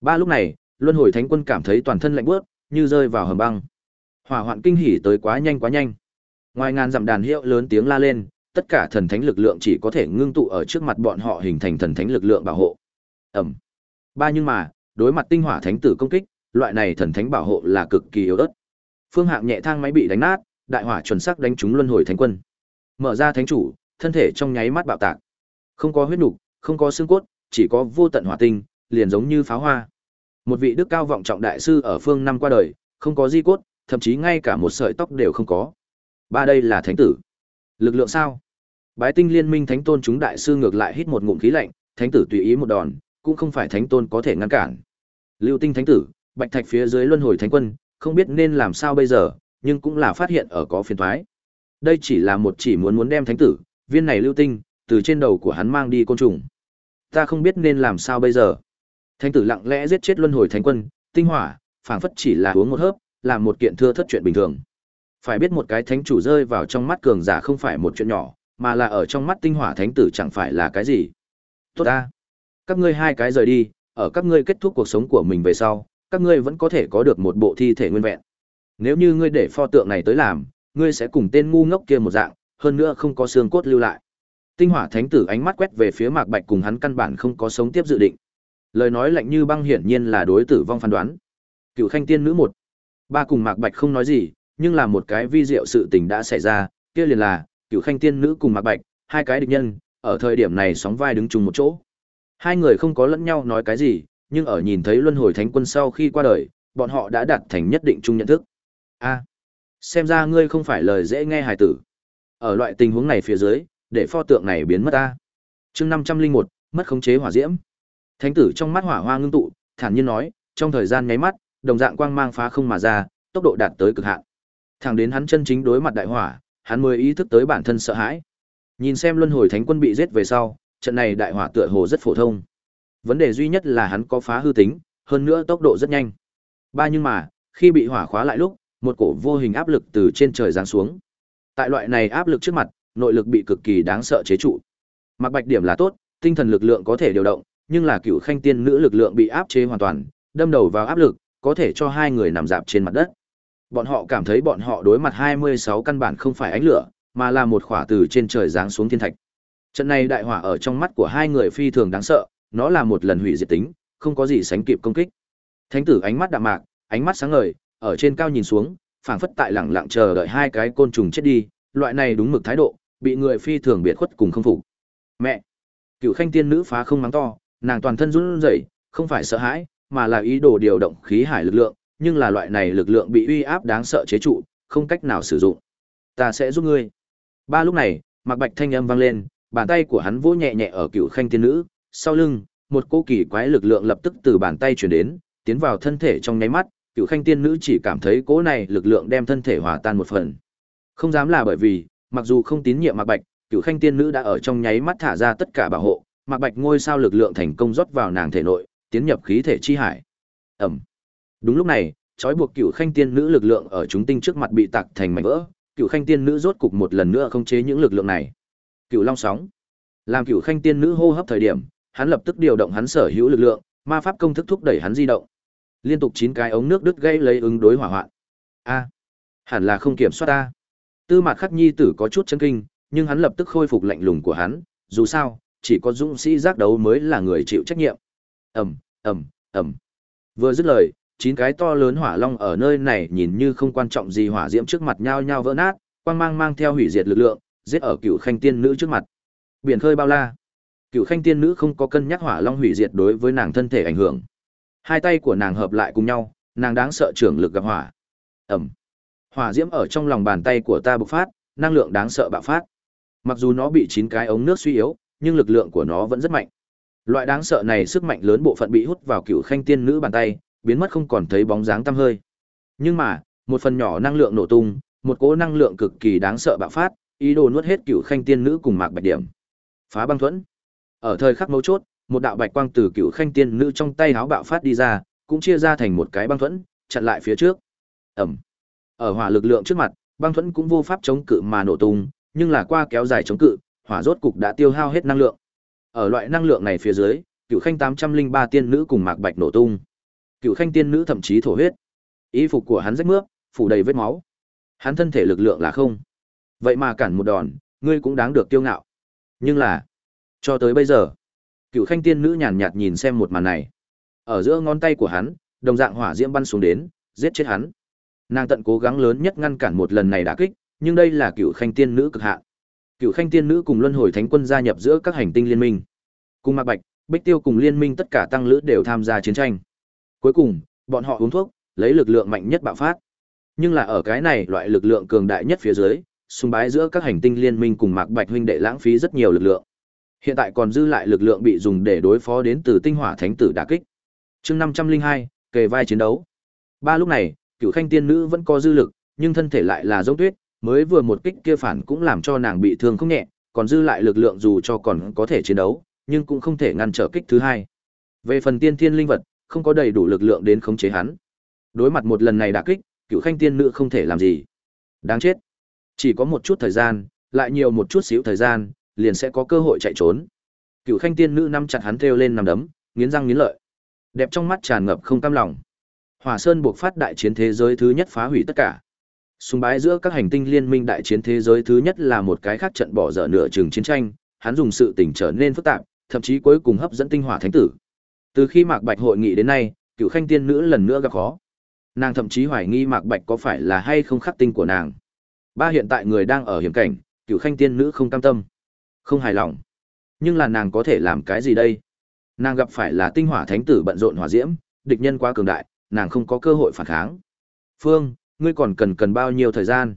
Ba lúc này, luân hồi thánh quân cảm thấy toàn thân lạnh buốt, như rơi vào hầm băng. Hỏa hoạn kinh hỉ tới quá nhanh quá nhanh. Ngoài ngàn dặm đàn hiệu lớn tiếng la lên, tất cả thần thánh lực lượng chỉ có thể ngưng tụ ở trước mặt bọn họ hình thành thần thánh lực lượng bảo hộ. Ẩm. Ba nhưng mà, đối mặt tinh hỏa thánh tử công kích, loại này thần thánh bảo hộ là cực kỳ yếu ớt. Phương hạng nhẹ thang máy bị đánh nát, đại hỏa chuẩn xác đánh trúng luân hồi thánh quân. Mở ra thánh chủ, thân thể trong nháy mắt bạo tạc. Không có huyết nục, không có xương cốt, chỉ có vô tận hỏa tinh, liền giống như pháo hoa. Một vị đức cao vọng trọng đại sư ở phương năm qua đời, không có di cốt, thậm chí ngay cả một sợi tóc đều không có. Ba đây là thánh tử. Lực lượng sao? Bái tinh liên minh thánh tôn chúng đại sư ngược lại hít một ngụm khí lạnh, thánh tử tùy ý một đòn, cũng không phải thánh tôn có thể ngăn cản. Lưu tinh thánh tử, bạch thạch phía dưới luân hồi thánh quân, không biết nên làm sao bây giờ, nhưng cũng là phát hiện ở có phiền thoái. Đây chỉ là một chỉ muốn muốn đem thánh tử, viên này lưu tinh, từ trên đầu của hắn mang đi côn trùng. Ta không biết nên làm sao bây giờ. Thánh tử lặng lẽ giết chết luân hồi thánh quân, tinh hỏa, phảng phất chỉ là uống một hớp, làm một kiện thưa thất chuyện bình thường. Phải biết một cái thánh chủ rơi vào trong mắt cường giả không phải một chuyện nhỏ, mà là ở trong mắt tinh hỏa thánh tử chẳng phải là cái gì. Tốt ta, các ngươi hai cái rời đi, ở các ngươi kết thúc cuộc sống của mình về sau, các ngươi vẫn có thể có được một bộ thi thể nguyên vẹn. Nếu như ngươi để pho tượng này tới làm, ngươi sẽ cùng tên ngu ngốc kia một dạng, hơn nữa không có xương cốt lưu lại. Tinh Hỏa Thánh tử ánh mắt quét về phía Mạc Bạch cùng hắn căn bản không có sống tiếp dự định. Lời nói lạnh như băng hiển nhiên là đối tử vong phán đoán. Cựu Khanh Tiên nữ một, ba cùng Mạc Bạch không nói gì, nhưng là một cái vi diệu sự tình đã xảy ra, kia liền là Cựu Khanh Tiên nữ cùng Mạc Bạch, hai cái địch nhân, ở thời điểm này sóng vai đứng chung một chỗ. Hai người không có lẫn nhau nói cái gì, nhưng ở nhìn thấy Luân Hồi Thánh Quân sau khi qua đời, bọn họ đã đạt thành nhất định chung nhận thức. A, xem ra ngươi không phải lời dễ nghe hài tử. Ở loại tình huống này phía dưới, để pho tượng này biến mất ta. Chương năm trăm linh một mất khống chế hỏa diễm. Thánh tử trong mắt hỏa hoa ngưng tụ, thản nhiên nói, trong thời gian nháy mắt, đồng dạng quang mang phá không mà ra, tốc độ đạt tới cực hạn. Thẳng đến hắn chân chính đối mặt đại hỏa, hắn mới ý thức tới bản thân sợ hãi. Nhìn xem luân hồi thánh quân bị giết về sau, trận này đại hỏa tựa hồ rất phổ thông. Vấn đề duy nhất là hắn có phá hư tính, hơn nữa tốc độ rất nhanh. Ba nhưng mà, khi bị hỏa khóa lại lúc, một cổ vô hình áp lực từ trên trời giáng xuống. Tại loại này áp lực trước mặt, nội lực bị cực kỳ đáng sợ chế trụ. Mặc Bạch điểm là tốt, tinh thần lực lượng có thể điều động, nhưng là cựu khanh tiên nữ lực lượng bị áp chế hoàn toàn, đâm đầu vào áp lực, có thể cho hai người nằm dạp trên mặt đất. Bọn họ cảm thấy bọn họ đối mặt 26 căn bản không phải ánh lửa, mà là một khỏa từ trên trời giáng xuống thiên thạch. Trận này đại hỏa ở trong mắt của hai người phi thường đáng sợ, nó là một lần hủy diệt tính, không có gì sánh kịp công kích. Thánh tử ánh mắt đạm mạc, ánh mắt sáng ngời, ở trên cao nhìn xuống, phảng phất tại lặng lặng chờ đợi hai cái côn trùng chết đi, loại này đúng mực thái độ, bị người phi thường biệt khuất cùng không phục. Mẹ, cựu khanh tiên nữ phá không mắng to, nàng toàn thân run rẩy, không phải sợ hãi, mà là ý đồ điều động khí hải lực lượng, nhưng là loại này lực lượng bị uy áp đáng sợ chế trụ, không cách nào sử dụng. Ta sẽ giúp ngươi. Ba lúc này, Mạc Bạch thanh âm vang lên, bàn tay của hắn vỗ nhẹ nhẹ ở cựu khanh tiên nữ, sau lưng, một cô kỳ quái lực lượng lập tức từ bàn tay truyền đến, tiến vào thân thể trong nháy mắt, cựu khanh tiên nữ chỉ cảm thấy cỗ này lực lượng đem thân thể hòa tan một phần. Không dám là bởi vì, mặc dù không tín nhiệm Mạc Bạch, cựu khanh tiên nữ đã ở trong nháy mắt thả ra tất cả bảo hộ, Mạc Bạch ngôi sao lực lượng thành công rót vào nàng thể nội, tiến nhập khí thể chi hải. Ẩm. Đúng lúc này, trói buộc cựu khanh tiên nữ lực lượng ở chúng tinh trước mặt bị tạc thành mảnh vỡ, cựu khanh tiên nữ rốt cục một lần nữa không chế những lực lượng này. Cựu long sóng. Làm cựu khanh tiên nữ hô hấp thời điểm, hắn lập tức điều động hắn sở hữu lực lượng, ma pháp công thức thúc đẩy hắn di động. Liên tục chín cái ống nước đứt gây lấy ứng đối hỏa hoạn. A, hẳn là không kiểm soát ta. Tư Mạt Khắc Nhi tử có chút chấn kinh, nhưng hắn lập tức khôi phục lạnh lùng của hắn, dù sao, chỉ có dũng sĩ giác đấu mới là người chịu trách nhiệm. Ầm, ầm, ầm. Vừa dứt lời, chín cái to lớn hỏa long ở nơi này nhìn như không quan trọng gì hỏa diễm trước mặt nhau nhau vỡ nát, quang mang mang theo hủy diệt lực lượng, giết ở cựu khanh tiên nữ trước mặt. Biển khơi bao la. Cựu khanh tiên nữ không có cân nhắc hỏa long hủy diệt đối với nàng thân thể ảnh hưởng. Hai tay của nàng hợp lại cùng nhau, nàng đáng sợ trưởng lực gặp hỏa. Ầm. Hỏa diễm ở trong lòng bàn tay của ta bộc phát, năng lượng đáng sợ bạo phát. Mặc dù nó bị chín cái ống nước suy yếu, nhưng lực lượng của nó vẫn rất mạnh. Loại đáng sợ này sức mạnh lớn bộ phận bị hút vào cựu khanh tiên nữ bàn tay, biến mất không còn thấy bóng dáng tăm hơi. Nhưng mà, một phần nhỏ năng lượng nổ tung, một cỗ năng lượng cực kỳ đáng sợ bạo phát, ý đồ nuốt hết cựu khanh tiên nữ cùng mạc bạch điểm. Phá băng thuẫn. Ở thời khắc mấu chốt, một đạo bạch quang từ cựu khanh tiên nữ trong tay háo bạo phát đi ra, cũng chia ra thành một cái băng thuẫn, chặn lại phía trước. Ẩm. Ở hỏa lực lượng trước mặt, băng thuẫn cũng vô pháp chống cự mà nổ tung, nhưng là qua kéo dài chống cự, hỏa rốt cục đã tiêu hao hết năng lượng. Ở loại năng lượng này phía dưới, Cửu Khanh 803 tiên nữ cùng Mạc Bạch nổ tung. Cửu Khanh tiên nữ thậm chí thổ huyết. Y phục của hắn rách mướp, phủ đầy vết máu. Hắn thân thể lực lượng là không. Vậy mà cản một đòn, ngươi cũng đáng được kiêu ngạo. Nhưng là, cho tới bây giờ, cựu Khanh tiên nữ nhàn nhạt nhìn xem một màn này. Ở giữa ngón tay của hắn, đồng dạng hỏa diễm bắn xuống đến, giết chết hắn. Nàng tận cố gắng lớn nhất ngăn cản một lần này đả kích, nhưng đây là cựu Khanh tiên nữ cực hạn. Cựu Khanh Tiên Nữ cùng Luân Hồi Thánh Quân gia nhập giữa các hành tinh liên minh. Cùng Mạc Bạch, Bích Tiêu cùng liên minh tất cả tăng lữ đều tham gia chiến tranh. Cuối cùng, bọn họ uống thuốc, lấy lực lượng mạnh nhất bạo phát. Nhưng là ở cái này, loại lực lượng cường đại nhất phía dưới, xung bái giữa các hành tinh liên minh cùng Mạc Bạch huynh đệ lãng phí rất nhiều lực lượng. Hiện tại còn dư lại lực lượng bị dùng để đối phó đến từ tinh hỏa thánh tử đả kích. Chương năm trăm linh hai, kề vai chiến đấu. Ba lúc này, Cựu Khanh Tiên Nữ vẫn có dư lực, nhưng thân thể lại là giống tuyết, mới vừa một kích kia phản cũng làm cho nàng bị thương không nhẹ, còn dư lại lực lượng dù cho còn có thể chiến đấu, nhưng cũng không thể ngăn trở kích thứ hai. Về phần tiên thiên linh vật, không có đầy đủ lực lượng đến khống chế hắn. Đối mặt một lần này đả kích, cựu khanh tiên nữ không thể làm gì. Đáng chết. Chỉ có một chút thời gian, lại nhiều một chút xíu thời gian, liền sẽ có cơ hội chạy trốn. Cựu khanh tiên nữ nắm chặt hắn theo lên nằm đấm, nghiến răng nghiến lợi. Đẹp trong mắt tràn ngập không cam lòng. Hỏa Sơn buộc phát đại chiến thế giới thứ nhất phá hủy tất cả. Sùng bái giữa các hành tinh liên minh đại chiến thế giới thứ nhất là một cái khác trận bỏ dở nửa chừng chiến tranh, hắn dùng sự tình trở nên phức tạp, thậm chí cuối cùng hấp dẫn tinh hỏa thánh tử. Từ khi Mạc Bạch hội nghị đến nay, cựu khanh tiên nữ lần nữa gặp khó. Nàng thậm chí hoài nghi Mạc Bạch có phải là hay không khắc tinh của nàng. Ba hiện tại người đang ở hiểm cảnh, cựu khanh tiên nữ không cam tâm, không hài lòng. Nhưng là nàng có thể làm cái gì đây? Nàng gặp phải là tinh hỏa thánh tử bận rộn hỏa diễm, địch nhân quá cường đại, nàng không có cơ hội phản kháng. Phương, ngươi còn cần cần bao nhiêu thời gian?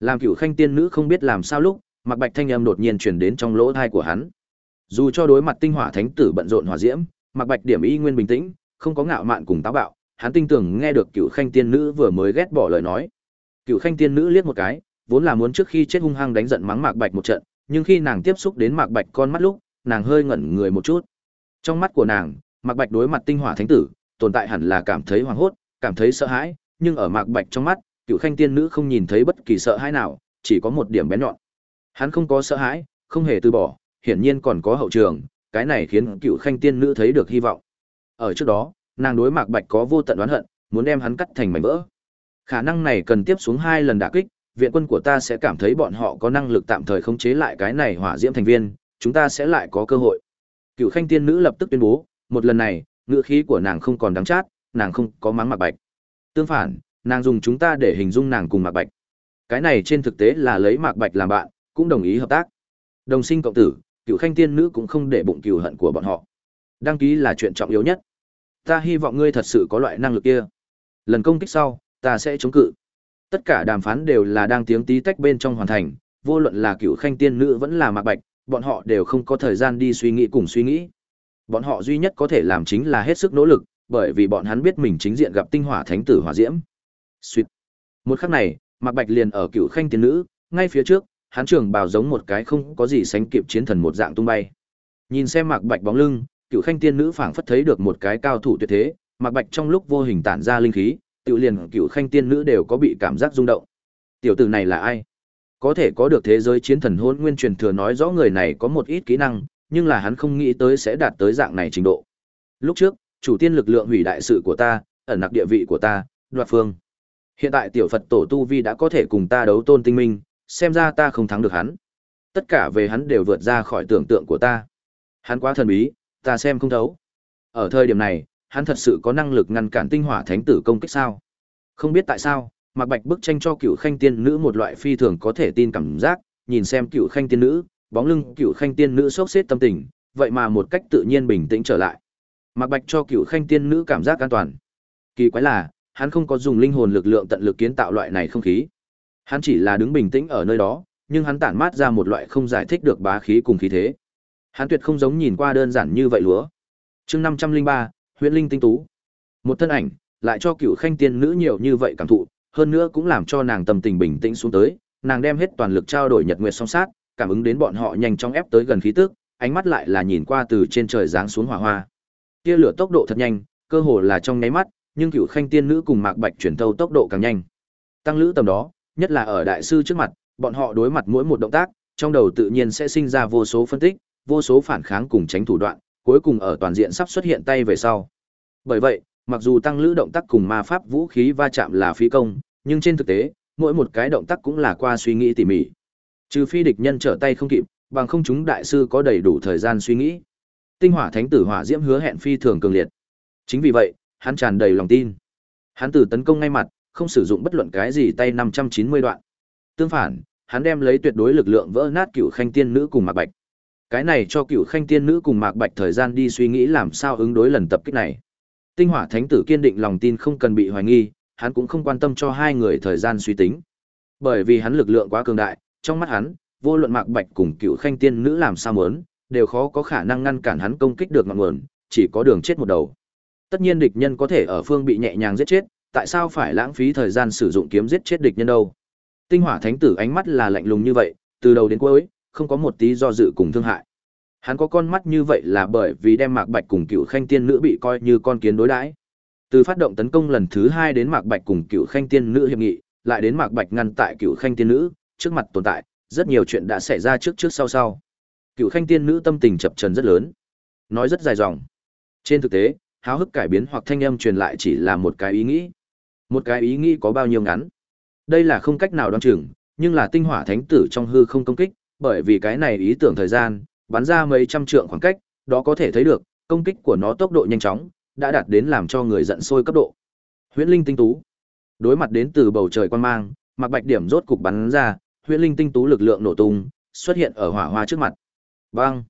Làm cựu khanh tiên nữ không biết làm sao lúc, mặc Bạch thanh âm đột nhiên truyền đến trong lỗ tai của hắn. Dù cho đối mặt tinh hỏa thánh tử bận rộn hỏa diễm, mặc Bạch điểm y nguyên bình tĩnh, không có ngạo mạn cùng táo bạo, hắn tinh tưởng nghe được Cựu Khanh tiên nữ vừa mới ghét bỏ lời nói. Cựu Khanh tiên nữ liếc một cái, vốn là muốn trước khi chết hung hăng đánh giận mắng Mạc Bạch một trận, nhưng khi nàng tiếp xúc đến Mạc Bạch con mắt lúc, nàng hơi ngẩn người một chút. Trong mắt của nàng, Mạc Bạch đối mặt tinh hỏa thánh tử, tồn tại hẳn là cảm thấy hoảng hốt, cảm thấy sợ hãi, nhưng ở Mạc Bạch trong mắt, Cựu Khanh tiên nữ không nhìn thấy bất kỳ sợ hãi nào, chỉ có một điểm bén nhọn. Hắn không có sợ hãi, không hề từ bỏ, hiển nhiên còn có hậu trường, cái này khiến Cựu Khanh tiên nữ thấy được hy vọng. Ở trước đó, nàng đối Mạc Bạch có vô tận oán hận, muốn đem hắn cắt thành mảnh vỡ. Khả năng này cần tiếp xuống hai lần đả kích, viện quân của ta sẽ cảm thấy bọn họ có năng lực tạm thời khống chế lại cái này hỏa diễm thành viên, chúng ta sẽ lại có cơ hội. Cựu Khanh tiên nữ lập tức tuyên bố, một lần này, ngữ khí của nàng không còn đáng chát, nàng không có mắng Mạc Bạch. Tương phản, nàng dùng chúng ta để hình dung nàng cùng Mạc Bạch. Cái này trên thực tế là lấy Mạc Bạch làm bạn, cũng đồng ý hợp tác. Đồng sinh cộng tử, Cựu Khanh tiên nữ cũng không để bụng cừu hận của bọn họ. Đăng ký là chuyện trọng yếu nhất. Ta hy vọng ngươi thật sự có loại năng lực kia. Lần công kích sau, ta sẽ chống cự. Tất cả đàm phán đều là đang tiếng tí tách bên trong hoàn thành, vô luận là cựu khanh tiên nữ vẫn là mạc bạch, bọn họ đều không có thời gian đi suy nghĩ cùng suy nghĩ. Bọn họ duy nhất có thể làm chính là hết sức nỗ lực, bởi vì bọn hắn biết mình chính diện gặp tinh hỏa thánh tử hỏa diễm. Sweet. Một khắc này, Mạc Bạch liền ở cựu khanh tiên nữ, ngay phía trước, hắn trường bào giống một cái không có gì sánh kịp chiến thần một dạng tung bay. Nhìn xem Mạc Bạch bóng lưng, cựu khanh tiên nữ phảng phất thấy được một cái cao thủ tuyệt thế mặc bạch trong lúc vô hình tản ra linh khí tự liền cựu khanh tiên nữ đều có bị cảm giác rung động. Tiểu tử này là ai? Có thể có được thế giới chiến thần hôn nguyên truyền thừa nói rõ người này có một ít kỹ năng nhưng là hắn không nghĩ tới sẽ đạt tới dạng này trình độ. Lúc trước chủ tiên lực lượng hủy đại sự của ta ẩn nặc địa vị của ta đoạt phương. Hiện tại tiểu phật tổ tu vi đã có thể cùng ta đấu tôn tinh minh xem ra ta không thắng được hắn. Tất cả về hắn đều vượt ra khỏi tưởng tượng của ta. Hắn quá thần bí ta xem không thấu. Ở thời điểm này, hắn thật sự có năng lực ngăn cản tinh hỏa thánh tử công kích sao? Không biết tại sao, Mạc Bạch bức tranh cho Cựu Khanh tiên nữ một loại phi thường có thể tin cảm giác, nhìn xem Cựu Khanh tiên nữ, bóng lưng Cựu Khanh tiên nữ sốc xếp tâm tình, vậy mà một cách tự nhiên bình tĩnh trở lại. Mạc Bạch cho Cựu Khanh tiên nữ cảm giác an toàn. Kỳ quái là, hắn không có dùng linh hồn lực lượng tận lực kiến tạo loại này không khí. Hắn chỉ là đứng bình tĩnh ở nơi đó, nhưng hắn tản mát ra một loại không giải thích được bá khí cùng khí thế. Hắn tuyệt không giống nhìn qua đơn giản như vậy lúa. Chương năm trăm linh ba, Huyễn Linh tinh tú. Một thân ảnh, lại cho Cựu Khanh tiên nữ nhiều như vậy cảm thụ, hơn nữa cũng làm cho nàng tâm tình bình tĩnh xuống tới, nàng đem hết toàn lực trao đổi Nhật Nguyệt song sát, cảm ứng đến bọn họ nhanh chóng ép tới gần khí tức, ánh mắt lại là nhìn qua từ trên trời giáng xuống hỏa hoa. Tia lửa tốc độ thật nhanh, cơ hồ là trong nháy mắt, nhưng Cựu Khanh tiên nữ cùng Mạc Bạch chuyển thâu tốc độ càng nhanh. Tăng lữ tầm đó, nhất là ở đại sư trước mặt, bọn họ đối mặt mỗi một động tác, trong đầu tự nhiên sẽ sinh ra vô số phân tích, vô số phản kháng cùng tránh thủ đoạn, cuối cùng ở toàn diện sắp xuất hiện tay về sau. Bởi vậy, mặc dù tăng lữ động tác cùng ma pháp vũ khí va chạm là phí công, nhưng trên thực tế, mỗi một cái động tác cũng là qua suy nghĩ tỉ mỉ. Trừ phi địch nhân trở tay không kịp, bằng không chúng đại sư có đầy đủ thời gian suy nghĩ. Tinh hỏa thánh tử hỏa diễm hứa hẹn phi thường cường liệt. Chính vì vậy, hắn tràn đầy lòng tin. Hắn từ tấn công ngay mặt, không sử dụng bất luận cái gì tay 590 đoạn. Tương phản, hắn đem lấy tuyệt đối lực lượng vỡ nát cựu khanh tiên nữ cùng Mạc Bạch cái này cho cựu khanh tiên nữ cùng mạc bạch thời gian đi suy nghĩ làm sao ứng đối lần tập kích này. Tinh hỏa thánh tử kiên định lòng tin không cần bị hoài nghi, hắn cũng không quan tâm cho hai người thời gian suy tính. Bởi vì hắn lực lượng quá cường đại, trong mắt hắn, vô luận mạc bạch cùng cựu khanh tiên nữ làm sao mớn đều khó có khả năng ngăn cản hắn công kích được ngọn nguồn, chỉ có đường chết một đầu. Tất nhiên địch nhân có thể ở phương bị nhẹ nhàng giết chết, tại sao phải lãng phí thời gian sử dụng kiếm giết chết địch nhân đâu? Tinh hỏa thánh tử ánh mắt là lạnh lùng như vậy, từ đầu đến cuối không có một tí do dự cùng thương hại. Hắn có con mắt như vậy là bởi vì đem Mạc Bạch cùng Cựu Khanh tiên nữ bị coi như con kiến đối đãi. Từ phát động tấn công lần thứ hai đến Mạc Bạch cùng Cựu Khanh Tiên Nữ hiệp nghị, lại đến Mạc Bạch ngăn tại Cựu Khanh Tiên Nữ, trước mặt tồn tại, rất nhiều chuyện đã xảy ra trước trước sau sau. Cựu Khanh Tiên Nữ tâm tình chập chờn rất lớn, nói rất dài dòng. Trên thực tế, háo hức cải biến hoặc thanh âm truyền lại chỉ là một cái ý nghĩ. Một cái ý nghĩ có bao nhiêu ngắn? Đây là không cách nào đoán chừng, nhưng là tinh hỏa thánh tử trong hư không công kích, bởi vì cái này ý tưởng thời gian, bắn ra mấy trăm trượng khoảng cách, đó có thể thấy được, công kích của nó tốc độ nhanh chóng, đã đạt đến làm cho người giận sôi cấp độ. Huyễn linh tinh tú. Đối mặt đến từ bầu trời quan mang, mặc bạch điểm rốt cục bắn ra, huyễn linh tinh tú lực lượng nổ tung, xuất hiện ở hỏa hoa trước mặt. Bang.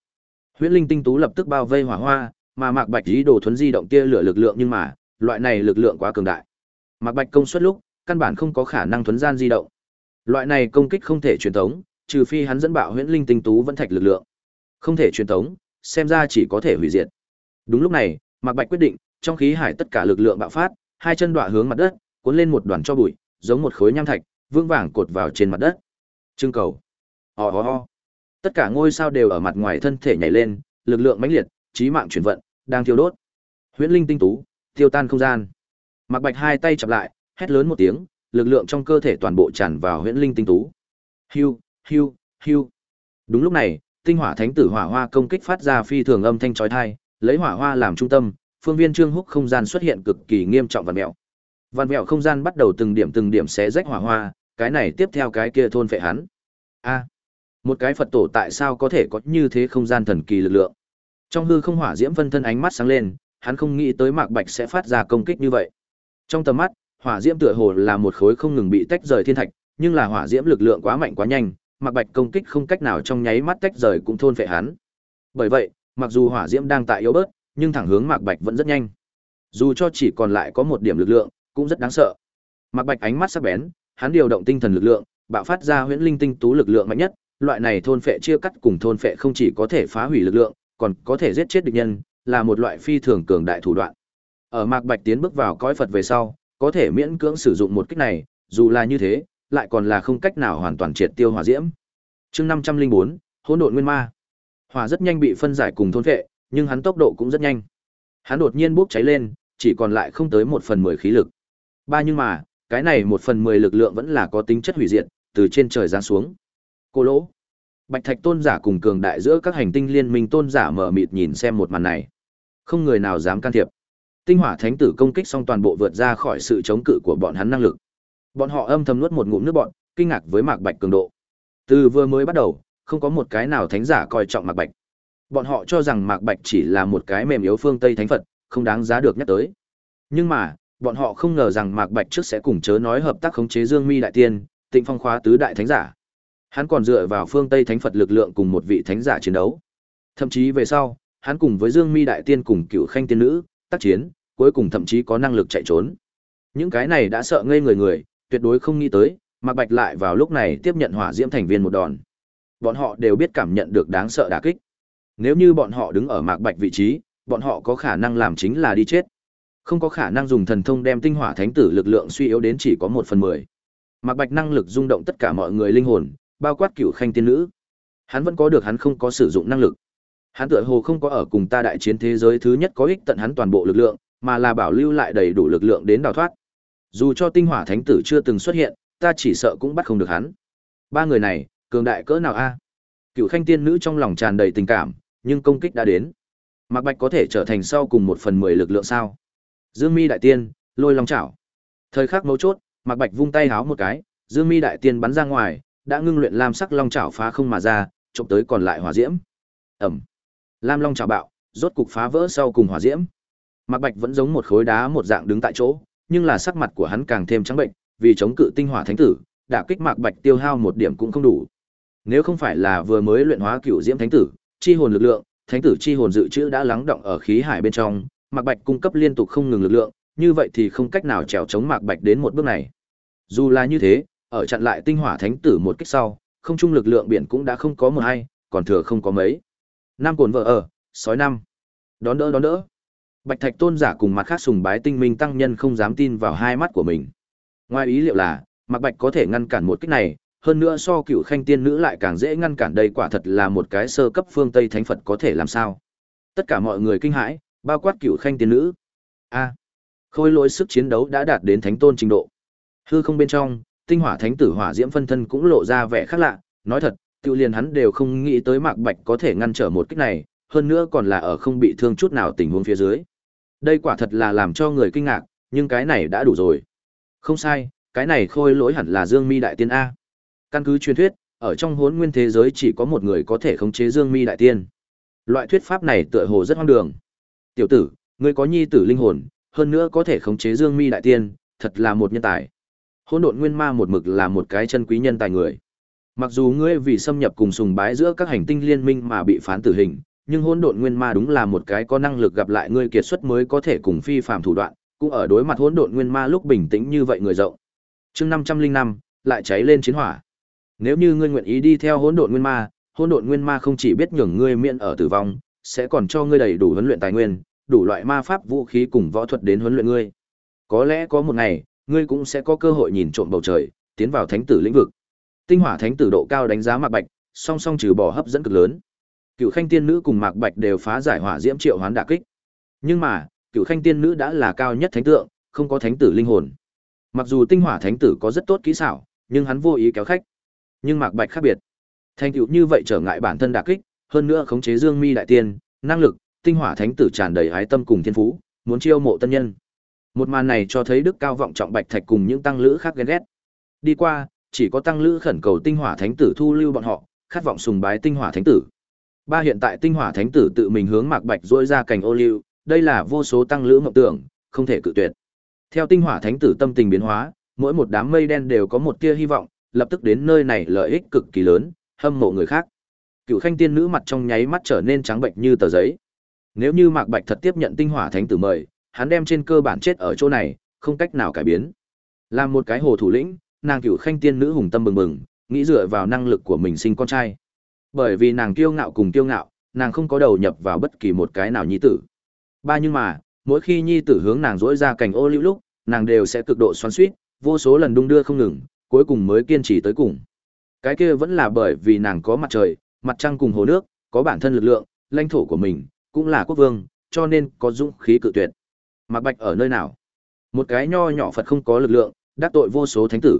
Huyễn linh tinh tú lập tức bao vây hỏa hoa, mà Mạc Bạch ý đồ thuấn di động tia lửa lực lượng nhưng mà, loại này lực lượng quá cường đại. Mạc Bạch công suất lúc, căn bản không có khả năng thuấn gian di động. Loại này công kích không thể truyền thống trừ phi hắn dẫn bạo huyễn linh tinh tú vẫn thạch lực lượng. Không thể truyền tống, xem ra chỉ có thể hủy diệt. Đúng lúc này, Mạc Bạch quyết định, trong khí hải tất cả lực lượng bạo phát, hai chân đọa hướng mặt đất, cuốn lên một đoàn cho bụi, giống một khối nham thạch, vương vàng cột vào trên mặt đất. Trưng cầu. Ho ho ho. Tất cả ngôi sao đều ở mặt ngoài thân thể nhảy lên, lực lượng mãnh liệt, trí mạng chuyển vận, đang thiêu đốt. Huyễn linh tinh tú, tiêu tan không gian. Mạc Bạch hai tay chập lại, hét lớn một tiếng, lực lượng trong cơ thể toàn bộ tràn vào huyễn linh tinh tú. Hưu, hưu, hưu. Đúng lúc này, tinh hỏa thánh tử hỏa hoa công kích phát ra phi thường âm thanh chói tai, lấy hỏa hoa làm trung tâm, phương viên trương húc không gian xuất hiện cực kỳ nghiêm trọng và mèo. Vạn mèo không gian bắt đầu từng điểm từng điểm xé rách hỏa hoa, cái này tiếp theo cái kia thôn phệ hắn. A, một cái Phật tổ tại sao có thể có như thế không gian thần kỳ lực lượng? Trong hư không hỏa diễm phân thân ánh mắt sáng lên, hắn không nghĩ tới Mạc Bạch sẽ phát ra công kích như vậy. Trong tầm mắt, hỏa diễm tựa hồ là một khối không ngừng bị tách rời thiên thạch, nhưng là hỏa diễm lực lượng quá mạnh quá nhanh, Mạc Bạch công kích không cách nào trong nháy mắt tách rời cũng thôn phệ hắn. Bởi vậy, mặc dù hỏa diễm đang tại yếu bớt, nhưng thẳng hướng Mạc Bạch vẫn rất nhanh. Dù cho chỉ còn lại có một điểm lực lượng, cũng rất đáng sợ. Mạc Bạch ánh mắt sắc bén, hắn điều động tinh thần lực lượng, bạo phát ra huyễn linh tinh tú lực lượng mạnh nhất, loại này thôn phệ chia cắt cùng thôn phệ không chỉ có thể phá hủy lực lượng, còn có thể giết chết địch nhân, là một loại phi thường cường đại thủ đoạn. Ở Mạc Bạch tiến bước vào cõi Phật về sau, có thể miễn cưỡng sử dụng một kích này, dù là như thế, lại còn là không cách nào hoàn toàn triệt tiêu hỏa diễm. Chương 504, Hỗn độn nguyên ma. Hỏa rất nhanh bị phân giải cùng thôn phệ, nhưng hắn tốc độ cũng rất nhanh. Hắn đột nhiên bốc cháy lên, chỉ còn lại không tới một phần mười khí lực. Ba nhưng mà, cái này một phần mười lực lượng vẫn là có tính chất hủy diệt, từ trên trời giáng xuống. Cô lỗ. Bạch Thạch tôn giả cùng cường đại giữa các hành tinh liên minh tôn giả mở mịt nhìn xem một màn này. Không người nào dám can thiệp. Tinh hỏa thánh tử công kích xong toàn bộ vượt ra khỏi sự chống cự của bọn hắn năng lực. Bọn họ âm thầm nuốt một ngụm nước bọn, kinh ngạc với Mạc Bạch cường độ. Từ vừa mới bắt đầu, không có một cái nào thánh giả coi trọng Mạc Bạch. Bọn họ cho rằng Mạc Bạch chỉ là một cái mềm yếu phương Tây thánh Phật, không đáng giá được nhắc tới. Nhưng mà, bọn họ không ngờ rằng Mạc Bạch trước sẽ cùng chớ nói hợp tác khống chế Dương Mi đại tiên, Tịnh Phong khóa tứ đại thánh giả. Hắn còn dựa vào phương Tây thánh Phật lực lượng cùng một vị thánh giả chiến đấu. Thậm chí về sau, hắn cùng với Dương Mi đại tiên cùng Cựu Khanh tiên nữ tác chiến, cuối cùng thậm chí có năng lực chạy trốn. Những cái này đã sợ ngây người người, tuyệt đối không nghĩ tới, Mạc Bạch lại vào lúc này tiếp nhận hỏa diễm thành viên một đòn. Bọn họ đều biết cảm nhận được đáng sợ đả kích. Nếu như bọn họ đứng ở Mạc Bạch vị trí, bọn họ có khả năng làm chính là đi chết. Không có khả năng dùng thần thông đem tinh hỏa thánh tử lực lượng suy yếu đến chỉ có một phần mười. Mạc Bạch năng lực rung động tất cả mọi người linh hồn, bao quát cửu khanh tiên nữ. Hắn vẫn có được hắn không có sử dụng năng lực. Hắn tựa hồ không có ở cùng ta đại chiến thế giới thứ nhất có ích tận hắn toàn bộ lực lượng, mà là bảo lưu lại đầy đủ lực lượng đến đào thoát. Dù cho tinh hỏa thánh tử chưa từng xuất hiện, ta chỉ sợ cũng bắt không được hắn. Ba người này, cường đại cỡ nào a? Cựu Khanh tiên nữ trong lòng tràn đầy tình cảm, nhưng công kích đã đến. Mạc Bạch có thể trở thành sau cùng một phần mười lực lượng sao? Dương Mi đại tiên, lôi long chảo. Thời khắc mấu chốt, Mạc Bạch vung tay háo một cái, Dương Mi đại tiên bắn ra ngoài, đã ngưng luyện lam sắc long chảo phá không mà ra, chụp tới còn lại hỏa diễm. Ầm. Lam long chảo bạo, rốt cục phá vỡ sau cùng hỏa diễm. Mạc Bạch vẫn giống một khối đá một dạng đứng tại chỗ, nhưng là sắc mặt của hắn càng thêm trắng bệnh, vì chống cự tinh hỏa thánh tử, đã kích Mạc Bạch tiêu hao một điểm cũng không đủ. Nếu không phải là vừa mới luyện hóa cựu diễm thánh tử, chi hồn lực lượng, thánh tử chi hồn dự trữ đã lắng động ở khí hải bên trong, Mạc Bạch cung cấp liên tục không ngừng lực lượng, như vậy thì không cách nào trèo chống Mạc Bạch đến một bước này. Dù là như thế, ở chặn lại tinh hỏa thánh tử một kích sau, không trung lực lượng biển cũng đã không có một hay, còn thừa không có mấy. Năm cồn vợ ở, sói năm. Đón đỡ đón đỡ. Bạch Thạch tôn giả cùng mặt khác sùng bái tinh minh tăng nhân không dám tin vào hai mắt của mình. Ngoài ý liệu là, Mạc Bạch có thể ngăn cản một kích này, hơn nữa so cựu khanh tiên nữ lại càng dễ ngăn cản đây quả thật là một cái sơ cấp phương Tây thánh Phật có thể làm sao. Tất cả mọi người kinh hãi, bao quát cựu khanh tiên nữ. A. Khôi lỗi sức chiến đấu đã đạt đến thánh tôn trình độ. Hư không bên trong, tinh hỏa thánh tử hỏa diễm phân thân cũng lộ ra vẻ khác lạ, nói thật, tiêu liền hắn đều không nghĩ tới Mạc Bạch có thể ngăn trở một kích này, hơn nữa còn là ở không bị thương chút nào tình huống phía dưới. Đây quả thật là làm cho người kinh ngạc, nhưng cái này đã đủ rồi. Không sai, cái này khôi lỗi hẳn là Dương Mi đại tiên a. Căn cứ truyền thuyết, ở trong hỗn nguyên thế giới chỉ có một người có thể khống chế Dương Mi đại tiên. Loại thuyết pháp này tựa hồ rất hoang đường. Tiểu tử, ngươi có nhi tử linh hồn, hơn nữa có thể khống chế Dương Mi đại tiên, thật là một nhân tài. Hỗn độn nguyên ma một mực là một cái chân quý nhân tài người. Mặc dù ngươi vì xâm nhập cùng sùng bái giữa các hành tinh liên minh mà bị phán tử hình, nhưng hỗn độn nguyên ma đúng là một cái có năng lực gặp lại ngươi kiệt xuất mới có thể cùng phi phàm thủ đoạn, cũng ở đối mặt hỗn độn nguyên ma lúc bình tĩnh như vậy người rộng. Chương năm trăm linh năm lại cháy lên chiến hỏa. Nếu như ngươi nguyện ý đi theo hỗn độn nguyên ma, hỗn độn nguyên ma không chỉ biết nhường ngươi miễn ở tử vong, sẽ còn cho ngươi đầy đủ huấn luyện tài nguyên, đủ loại ma pháp vũ khí cùng võ thuật đến huấn luyện ngươi. Có lẽ có một ngày, ngươi cũng sẽ có cơ hội nhìn trộm bầu trời, tiến vào thánh tử lĩnh vực. Tinh hỏa thánh tử độ cao đánh giá Mạc Bạch, song song trừ bỏ hấp dẫn cực lớn. Cựu Khanh tiên nữ cùng Mạc Bạch đều phá giải hỏa diễm triệu hoán đả kích. Nhưng mà, Cựu Khanh tiên nữ đã là cao nhất thánh tượng, không có thánh tử linh hồn. Mặc dù tinh hỏa thánh tử có rất tốt kỹ xảo, nhưng hắn vô ý kéo khách. Nhưng Mạc Bạch khác biệt. Thành tựu như vậy trở ngại bản thân đả kích, hơn nữa khống chế Dương Mi đại tiên, năng lực, tinh hỏa thánh tử tràn đầy ái tâm cùng thiên phú, muốn chiêu mộ tân nhân. Một màn này cho thấy đức cao vọng trọng Bạch Thạch cùng những tăng lữ khác ghen ghét. Đi qua, chỉ có tăng lữ khẩn cầu tinh hỏa thánh tử thu lưu bọn họ, khát vọng sùng bái tinh hỏa thánh tử. Ba hiện tại tinh hỏa thánh tử tự mình hướng Mạc Bạch rũa ra cành ô liu, đây là vô số tăng lữ mộng tưởng, không thể cự tuyệt. Theo tinh hỏa thánh tử tâm tình biến hóa, mỗi một đám mây đen đều có một tia hy vọng, lập tức đến nơi này lợi ích cực kỳ lớn, hâm mộ người khác. Cựu Khanh tiên nữ mặt trong nháy mắt trở nên trắng bệnh như tờ giấy. Nếu như Mạc Bạch thật tiếp nhận tinh hỏa thánh tử mời, hắn đem trên cơ bản chết ở chỗ này, không cách nào cải biến. Làm một cái hồ thủ lĩnh, nàng Cựu Khanh tiên nữ hùng tâm bừng bừng, nghĩ dựa vào năng lực của mình sinh con trai. Bởi vì nàng kiêu ngạo cùng kiêu ngạo, nàng không có đầu nhập vào bất kỳ một cái nào nhi tử. Ba nhưng mà, mỗi khi nhi tử hướng nàng dỗi ra cành ô liễu lúc, nàng đều sẽ cực độ xoắn xuýt, vô số lần đung đưa không ngừng, cuối cùng mới kiên trì tới cùng. Cái kia vẫn là bởi vì nàng có mặt trời, mặt trăng cùng hồ nước, có bản thân lực lượng, lãnh thổ của mình, cũng là quốc vương, cho nên có dũng khí cự tuyệt. Mạc Bạch ở nơi nào? Một cái nho nhỏ Phật không có lực lượng, đắc tội vô số thánh tử.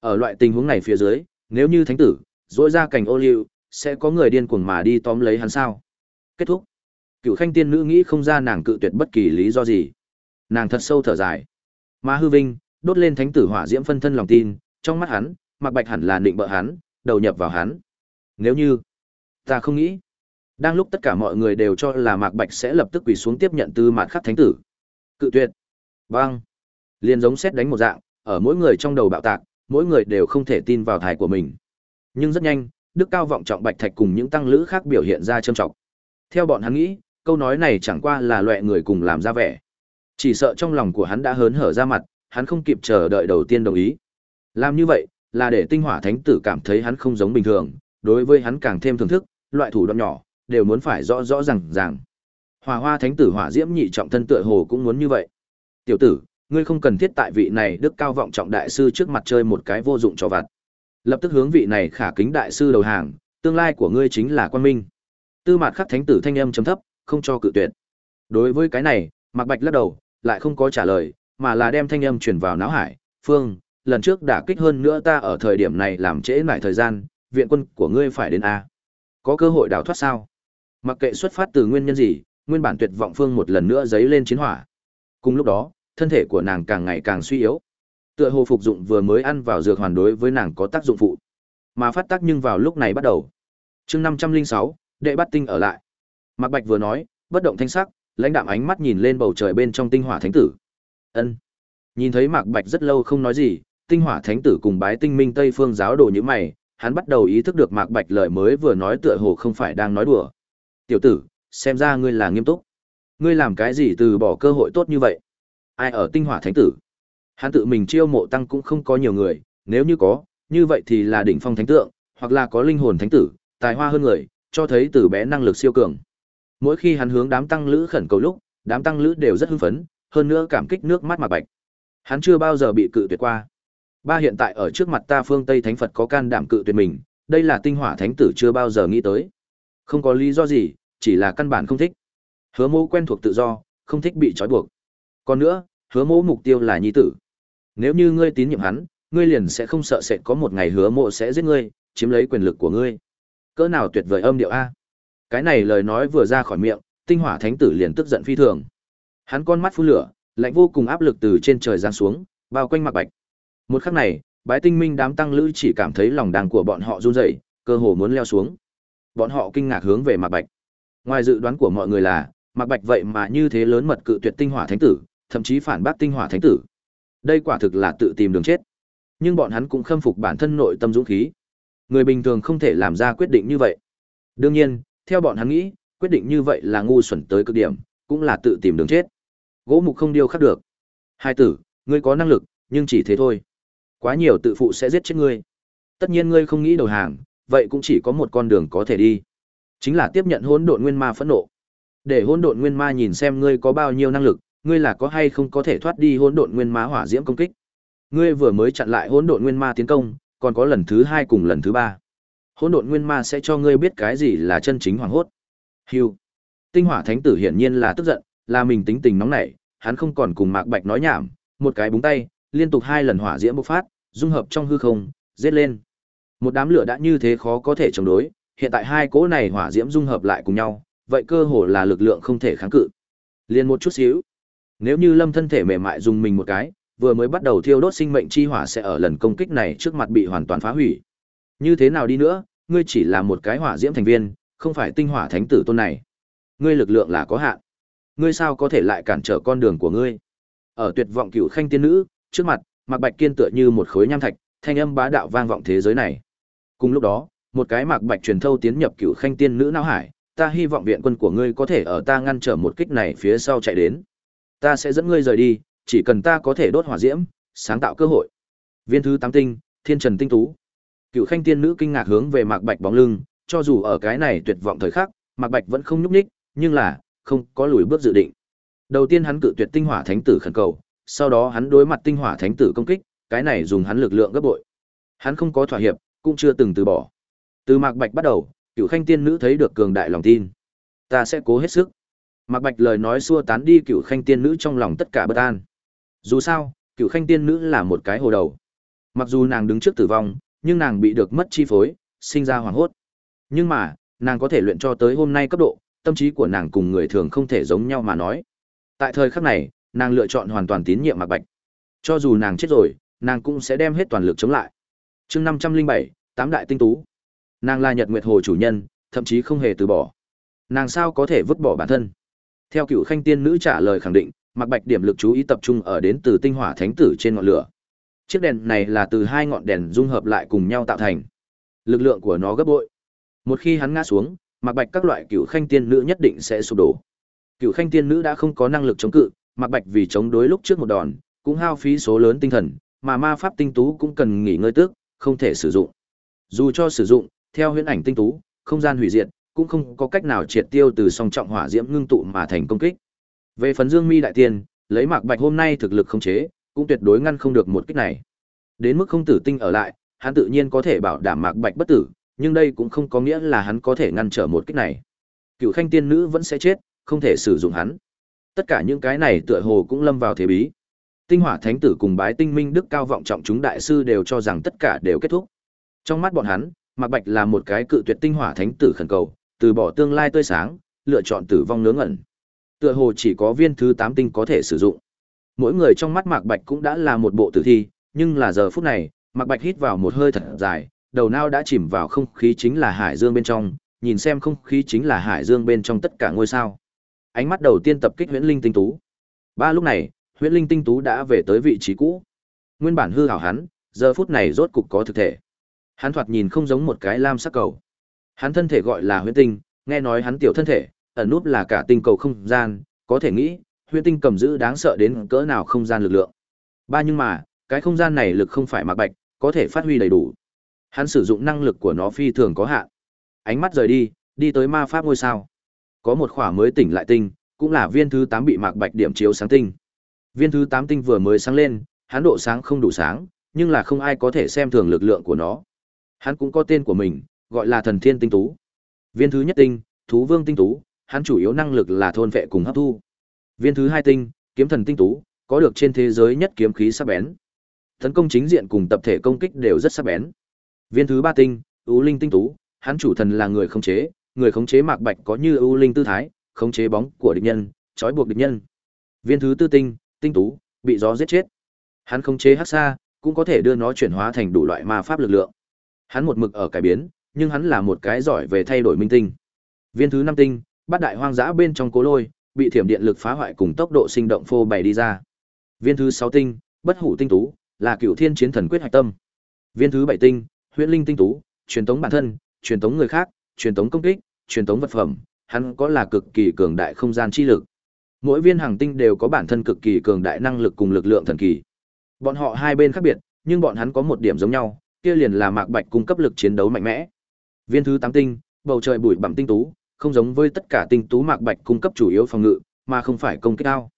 Ở loại tình huống này phía dưới, nếu như thánh tử dỗi ra cành ô liu, sẽ có người điên cuồng mà đi tóm lấy hắn sao? Kết thúc. Cựu Khanh tiên nữ nghĩ không ra nàng cự tuyệt bất kỳ lý do gì. Nàng thật sâu thở dài. Ma hư vinh, đốt lên thánh tử hỏa diễm phân thân lòng tin, trong mắt hắn, Mạc Bạch hẳn là định bợ hắn, đầu nhập vào hắn. Nếu như, ta không nghĩ. Đang lúc tất cả mọi người đều cho là Mạc Bạch sẽ lập tức quỳ xuống tiếp nhận tư mạt khắc thánh tử. Cự tuyệt. Vâng. Bang. Liên giống xét đánh một dạng, ở mỗi người trong đầu bạo tạc, mỗi người đều không thể tin vào thải của mình. Nhưng rất nhanh, đức cao vọng trọng Bạch Thạch cùng những tăng lữ khác biểu hiện ra trâm trọng. Theo bọn hắn nghĩ, câu nói này chẳng qua là loại người cùng làm ra vẻ. Chỉ sợ trong lòng của hắn đã hớn hở ra mặt, hắn không kịp chờ đợi đầu tiên đồng ý. Làm như vậy, là để tinh hỏa thánh tử cảm thấy hắn không giống bình thường, đối với hắn càng thêm thưởng thức, loại thủ đoạn nhỏ, đều muốn phải rõ rõ ràng ràng. Hỏa hoa thánh tử hỏa diễm nhị trọng thân tựa hồ cũng muốn như vậy. Tiểu tử, ngươi không cần thiết tại vị này đức cao vọng trọng đại sư trước mặt chơi một cái vô dụng cho vặt. Lập tức hướng vị này khả kính đại sư đầu hàng, tương lai của ngươi chính là quan minh. Tư mạt khắc thánh tử thanh âm trầm thấp, không cho cự tuyệt. Đối với cái này, Mạc Bạch lắc đầu, lại không có trả lời, mà là đem thanh âm truyền vào não hải, "Phương, lần trước đả kích hơn nữa ta ở thời điểm này làm trễ lại thời gian, viện quân của ngươi phải đến a. Có cơ hội đào thoát sao?" Mặc kệ xuất phát từ nguyên nhân gì, nguyên bản tuyệt vọng Phương một lần nữa giấy lên chiến hỏa. Cùng lúc đó, thân thể của nàng càng ngày càng suy yếu. Tựa hồ phục dụng vừa mới ăn vào dược hoàn đối với nàng có tác dụng phụ, mà phát tác nhưng vào lúc này bắt đầu. Chương 506, đệ bắt tinh ở lại. Mạc Bạch vừa nói, bất động thanh sắc, lãnh đạm ánh mắt nhìn lên bầu trời bên trong tinh hỏa thánh tử. Ân. Nhìn thấy Mạc Bạch rất lâu không nói gì, tinh hỏa thánh tử cùng bái tinh minh Tây phương giáo đồ như mày, hắn bắt đầu ý thức được Mạc Bạch lời mới vừa nói tựa hồ không phải đang nói đùa. Tiểu tử, xem ra ngươi là nghiêm túc. Ngươi làm cái gì từ bỏ cơ hội tốt như vậy? Ai ở tinh hỏa thánh tử? Hắn tự mình chiêu mộ tăng cũng không có nhiều người, nếu như có, như vậy thì là đỉnh phong thánh tượng, hoặc là có linh hồn thánh tử, tài hoa hơn người, cho thấy từ bé năng lực siêu cường. Mỗi khi hắn hướng đám tăng lữ khẩn cầu lúc, đám tăng lữ đều rất hưng phấn, hơn nữa cảm kích nước mắt mà Bạch. Hắn chưa bao giờ bị cự tuyệt qua. Ba hiện tại ở trước mặt ta phương Tây Thánh Phật có can đảm cự tuyệt mình, đây là tinh hỏa thánh tử chưa bao giờ nghĩ tới. Không có lý do gì, chỉ là căn bản không thích. Hứa mỗ quen thuộc tự do, không thích bị trói buộc. Còn nữa, hứa mộ mục tiêu là nhi tử. Nếu như ngươi tín nhiệm hắn, ngươi liền sẽ không sợ sệt có một ngày hứa mộ sẽ giết ngươi, chiếm lấy quyền lực của ngươi. Cỡ nào tuyệt vời âm điệu a. Cái này lời nói vừa ra khỏi miệng, tinh hỏa thánh tử liền tức giận phi thường. Hắn con mắt phun lửa, lạnh vô cùng áp lực từ trên trời giáng xuống, bao quanh Mạc Bạch. Một khắc này, bái tinh minh đám tăng lữ chỉ cảm thấy lòng đàng của bọn họ run rẩy, cơ hồ muốn leo xuống. Bọn họ kinh ngạc hướng về Mạc Bạch. Ngoài dự đoán của mọi người là, Mạc Bạch vậy mà như thế lớn mật cự tuyệt tinh hỏa thánh tử, thậm chí phản bác tinh hỏa thánh tử. Đây quả thực là tự tìm đường chết. Nhưng bọn hắn cũng khâm phục bản thân nội tâm dũng khí. Người bình thường không thể làm ra quyết định như vậy. Đương nhiên, theo bọn hắn nghĩ, quyết định như vậy là ngu xuẩn tới cực điểm, cũng là tự tìm đường chết. Gỗ mục không điêu khắc được. Hai tử, ngươi có năng lực, nhưng chỉ thế thôi. Quá nhiều tự phụ sẽ giết chết ngươi. Tất nhiên ngươi không nghĩ đầu hàng, vậy cũng chỉ có một con đường có thể đi. Chính là tiếp nhận hỗn độn nguyên ma phẫn nộ. Để hỗn độn nguyên ma nhìn xem ngươi có bao nhiêu năng lực, ngươi là có hay không có thể thoát đi hỗn độn nguyên ma hỏa diễm công kích. Ngươi vừa mới chặn lại hỗn độn nguyên ma tiến công, còn có lần thứ hai cùng lần thứ ba. Hỗn độn nguyên ma sẽ cho ngươi biết cái gì là chân chính hoàng hốt. Hưu. Tinh hỏa thánh tử hiển nhiên là tức giận, là mình tính tình nóng nảy, hắn không còn cùng Mạc Bạch nói nhảm, một cái búng tay, liên tục hai lần hỏa diễm bộc phát, dung hợp trong hư không, giết lên. Một đám lửa đã như thế khó có thể chống đối, hiện tại hai cỗ này hỏa diễm dung hợp lại cùng nhau, vậy cơ hồ là lực lượng không thể kháng cự. Liên một chút xíu. Nếu như Lâm thân thể mềm mại dùng mình một cái, vừa mới bắt đầu thiêu đốt sinh mệnh chi hỏa sẽ ở lần công kích này trước mặt bị hoàn toàn phá hủy. Như thế nào đi nữa, ngươi chỉ là một cái hỏa diễm thành viên, không phải tinh hỏa thánh tử tôn này. Ngươi lực lượng là có hạn. Ngươi sao có thể lại cản trở con đường của ngươi? Ở tuyệt vọng cửu khanh tiên nữ, trước mặt, Mạc Bạch Kiên tựa như một khối nham thạch, thanh âm bá đạo vang vọng thế giới này. Cùng lúc đó, một cái Mạc Bạch truyền thâu tiến nhập cửu khanh tiên nữ não hải, ta hy vọng viện quân của ngươi có thể ở ta ngăn trở một kích này phía sau chạy đến. Ta sẽ dẫn ngươi rời đi, chỉ cần ta có thể đốt hỏa diễm, sáng tạo cơ hội. Viên thứ tám tinh, Thiên Trần tinh tú. Cựu Khanh tiên nữ kinh ngạc hướng về Mạc Bạch bóng lưng, cho dù ở cái này tuyệt vọng thời khắc, Mạc Bạch vẫn không nhúc nhích, nhưng là không có lùi bước dự định. Đầu tiên hắn cự tuyệt tinh hỏa thánh tử khẩn cầu, sau đó hắn đối mặt tinh hỏa thánh tử công kích, cái này dùng hắn lực lượng gấp bội. Hắn không có thỏa hiệp, cũng chưa từng từ bỏ. Từ Mạc Bạch bắt đầu, Cựu Khanh tiên nữ thấy được cường đại lòng tin. Ta sẽ cố hết sức. Mạc Bạch lời nói xua tán đi Cựu Khanh tiên nữ trong lòng tất cả bất an. Dù sao, Cựu Khanh tiên nữ là một cái hồ đầu. Mặc dù nàng đứng trước tử vong, nhưng nàng bị được mất chi phối, sinh ra hoảng hốt. Nhưng mà, nàng có thể luyện cho tới hôm nay cấp độ, tâm trí của nàng cùng người thường không thể giống nhau mà nói. Tại thời khắc này, nàng lựa chọn hoàn toàn tín nhiệm Mạc Bạch. Cho dù nàng chết rồi, nàng cũng sẽ đem hết toàn lực chống lại. Chương năm trăm linh bảy, tám đại tinh tú. Nàng là Nhật Nguyệt Hồ chủ nhân, thậm chí không hề từ bỏ. Nàng sao có thể vứt bỏ bản thân? Theo Cựu Khanh tiên nữ trả lời khẳng định, Mạc Bạch điểm lực chú ý tập trung ở đến từ tinh hỏa thánh tử trên ngọn lửa. Chiếc đèn này là từ hai ngọn đèn dung hợp lại cùng nhau tạo thành. Lực lượng của nó gấp bội. Một khi hắn ngã xuống, Mạc Bạch các loại Cựu Khanh tiên nữ nhất định sẽ sụp đổ. Cựu Khanh tiên nữ đã không có năng lực chống cự, Mạc Bạch vì chống đối lúc trước một đòn, cũng hao phí số lớn tinh thần, mà ma pháp tinh tú cũng cần nghỉ ngơi tước, không thể sử dụng. Dù cho sử dụng, theo huyễn ảnh tinh tú, không gian hủy diệt, cũng không có cách nào triệt tiêu từ song trọng hỏa diễm ngưng tụ mà thành công kích. Về phần Dương Mi đại tiên, lấy Mạc Bạch hôm nay thực lực không chế, cũng tuyệt đối ngăn không được một kích này. Đến mức không tử tinh ở lại, hắn tự nhiên có thể bảo đảm Mạc Bạch bất tử, nhưng đây cũng không có nghĩa là hắn có thể ngăn trở một kích này. Cựu Khanh tiên nữ vẫn sẽ chết, không thể sử dụng hắn. Tất cả những cái này tựa hồ cũng lâm vào thế bí. Tinh Hỏa Thánh tử cùng Bái Tinh Minh Đức cao vọng trọng chúng đại sư đều cho rằng tất cả đều kết thúc. Trong mắt bọn hắn, Mạc Bạch là một cái cự tuyệt Tinh Hỏa Thánh tử khẩn cầu, từ bỏ tương lai tươi sáng, lựa chọn tử vong ngớ ngẩn. Tựa hồ chỉ có viên thứ 8 tinh có thể sử dụng. Mỗi người trong mắt Mạc Bạch cũng đã là một bộ tử thi, nhưng là giờ phút này, Mạc Bạch hít vào một hơi thật dài, đầu não đã chìm vào không khí chính là hải dương bên trong, nhìn xem không khí chính là hải dương bên trong tất cả ngôi sao. Ánh mắt đầu tiên tập kích Huyễn Linh tinh tú. Ba lúc này, Huyễn Linh tinh tú đã về tới vị trí cũ. Nguyên bản hư hảo hắn, giờ phút này rốt cục có thực thể. Hắn thoạt nhìn không giống một cái lam sắc cầu. Hắn thân thể gọi là Huyễn Tinh, nghe nói hắn tiểu thân thể, ẩn núp là cả tinh cầu không gian, có thể nghĩ, Huyễn Tinh cầm giữ đáng sợ đến cỡ nào không gian lực lượng. Ba nhưng mà, cái không gian này lực không phải mặc bạch, có thể phát huy đầy đủ. Hắn sử dụng năng lực của nó phi thường có hạn. Ánh mắt rời đi, đi tới ma pháp ngôi sao. Có một khỏa mới tỉnh lại tinh, cũng là viên thứ 8 bị mạc bạch điểm chiếu sáng tinh. Viên thứ 8 tinh vừa mới sáng lên, hắn độ sáng không đủ sáng, nhưng là không ai có thể xem thường lực lượng của nó. Hắn cũng có tên của mình, gọi là thần thiên tinh tú. Viên thứ nhất tinh, thú vương tinh tú, hắn chủ yếu năng lực là thôn vệ cùng hấp thu. Viên thứ hai tinh, kiếm thần tinh tú, có được trên thế giới nhất kiếm khí sắc bén. Tấn công chính diện cùng tập thể công kích đều rất sắc bén. Viên thứ ba tinh, ưu linh tinh tú, hắn chủ thần là người khống chế, người khống chế Mạc Bạch có như ưu linh tư thái, khống chế bóng của địch nhân, trói buộc địch nhân. Viên thứ tư tinh, tinh tú, bị gió giết chết. Hắn khống chế hắc xa, cũng có thể đưa nó chuyển hóa thành đủ loại ma pháp lực lượng. Hắn một mực ở cải biến, nhưng hắn là một cái giỏi về thay đổi minh tinh. Viên thứ năm tinh, bát đại hoang dã bên trong cố lôi, bị thiểm điện lực phá hoại cùng tốc độ sinh động phô bày đi ra. Viên thứ sáu tinh, bất hủ tinh tú, là cựu thiên chiến thần quyết hạch tâm. Viên thứ bảy tinh, huyễn linh tinh tú, truyền tống bản thân, truyền tống người khác, truyền tống công kích, truyền tống vật phẩm, hắn có là cực kỳ cường đại không gian chi lực. Mỗi viên hàng tinh đều có bản thân cực kỳ cường đại năng lực cùng lực lượng thần kỳ. Bọn họ hai bên khác biệt, nhưng bọn hắn có một điểm giống nhau, kia liền là Mạc Bạch cung cấp lực chiến đấu mạnh mẽ. Viên thứ tám tinh, bầu trời bụi bặm tinh tú, không giống với tất cả tinh tú Mạc Bạch cung cấp chủ yếu phòng ngự, mà không phải công kích cao.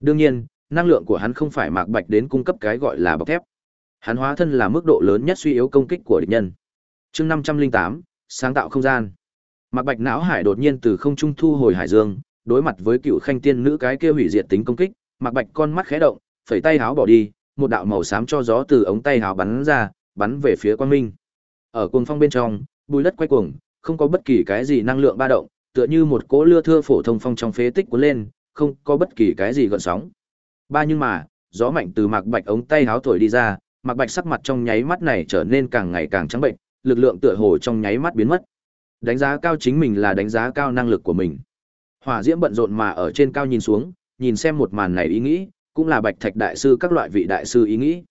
Đương nhiên, năng lượng của hắn không phải Mạc Bạch đến cung cấp cái gọi là bọc thép. Hắn hóa thân là mức độ lớn nhất suy yếu công kích của địch nhân. Chương năm trăm linh tám sáng tạo không gian. Mạc Bạch não hải đột nhiên từ không trung thu hồi hải dương, đối mặt với cựu khanh tiên nữ cái kia hủy diệt tính công kích, Mạc Bạch con mắt khẽ động, phẩy tay háo bỏ đi, một đạo màu xám cho gió từ ống tay háo bắn ra, bắn về phía Quang Minh. Ở cuồng phong bên trong, bùi đất quay cuồng, không có bất kỳ cái gì năng lượng ba động, tựa như một cỗ lưa thưa phổ thông phong trong phế tích cuốn lên, không có bất kỳ cái gì gợn sóng. Ba nhưng mà, gió mạnh từ Mạc Bạch ống tay háo thổi đi ra, Mạc Bạch sắc mặt trong nháy mắt này trở nên càng ngày càng trắng bệnh, lực lượng tựa hồ trong nháy mắt biến mất. Đánh giá cao chính mình là đánh giá cao năng lực của mình. Hỏa Diễm bận rộn mà ở trên cao nhìn xuống, nhìn xem một màn này ý nghĩ, cũng là Bạch Thạch đại sư các loại vị đại sư ý nghĩ.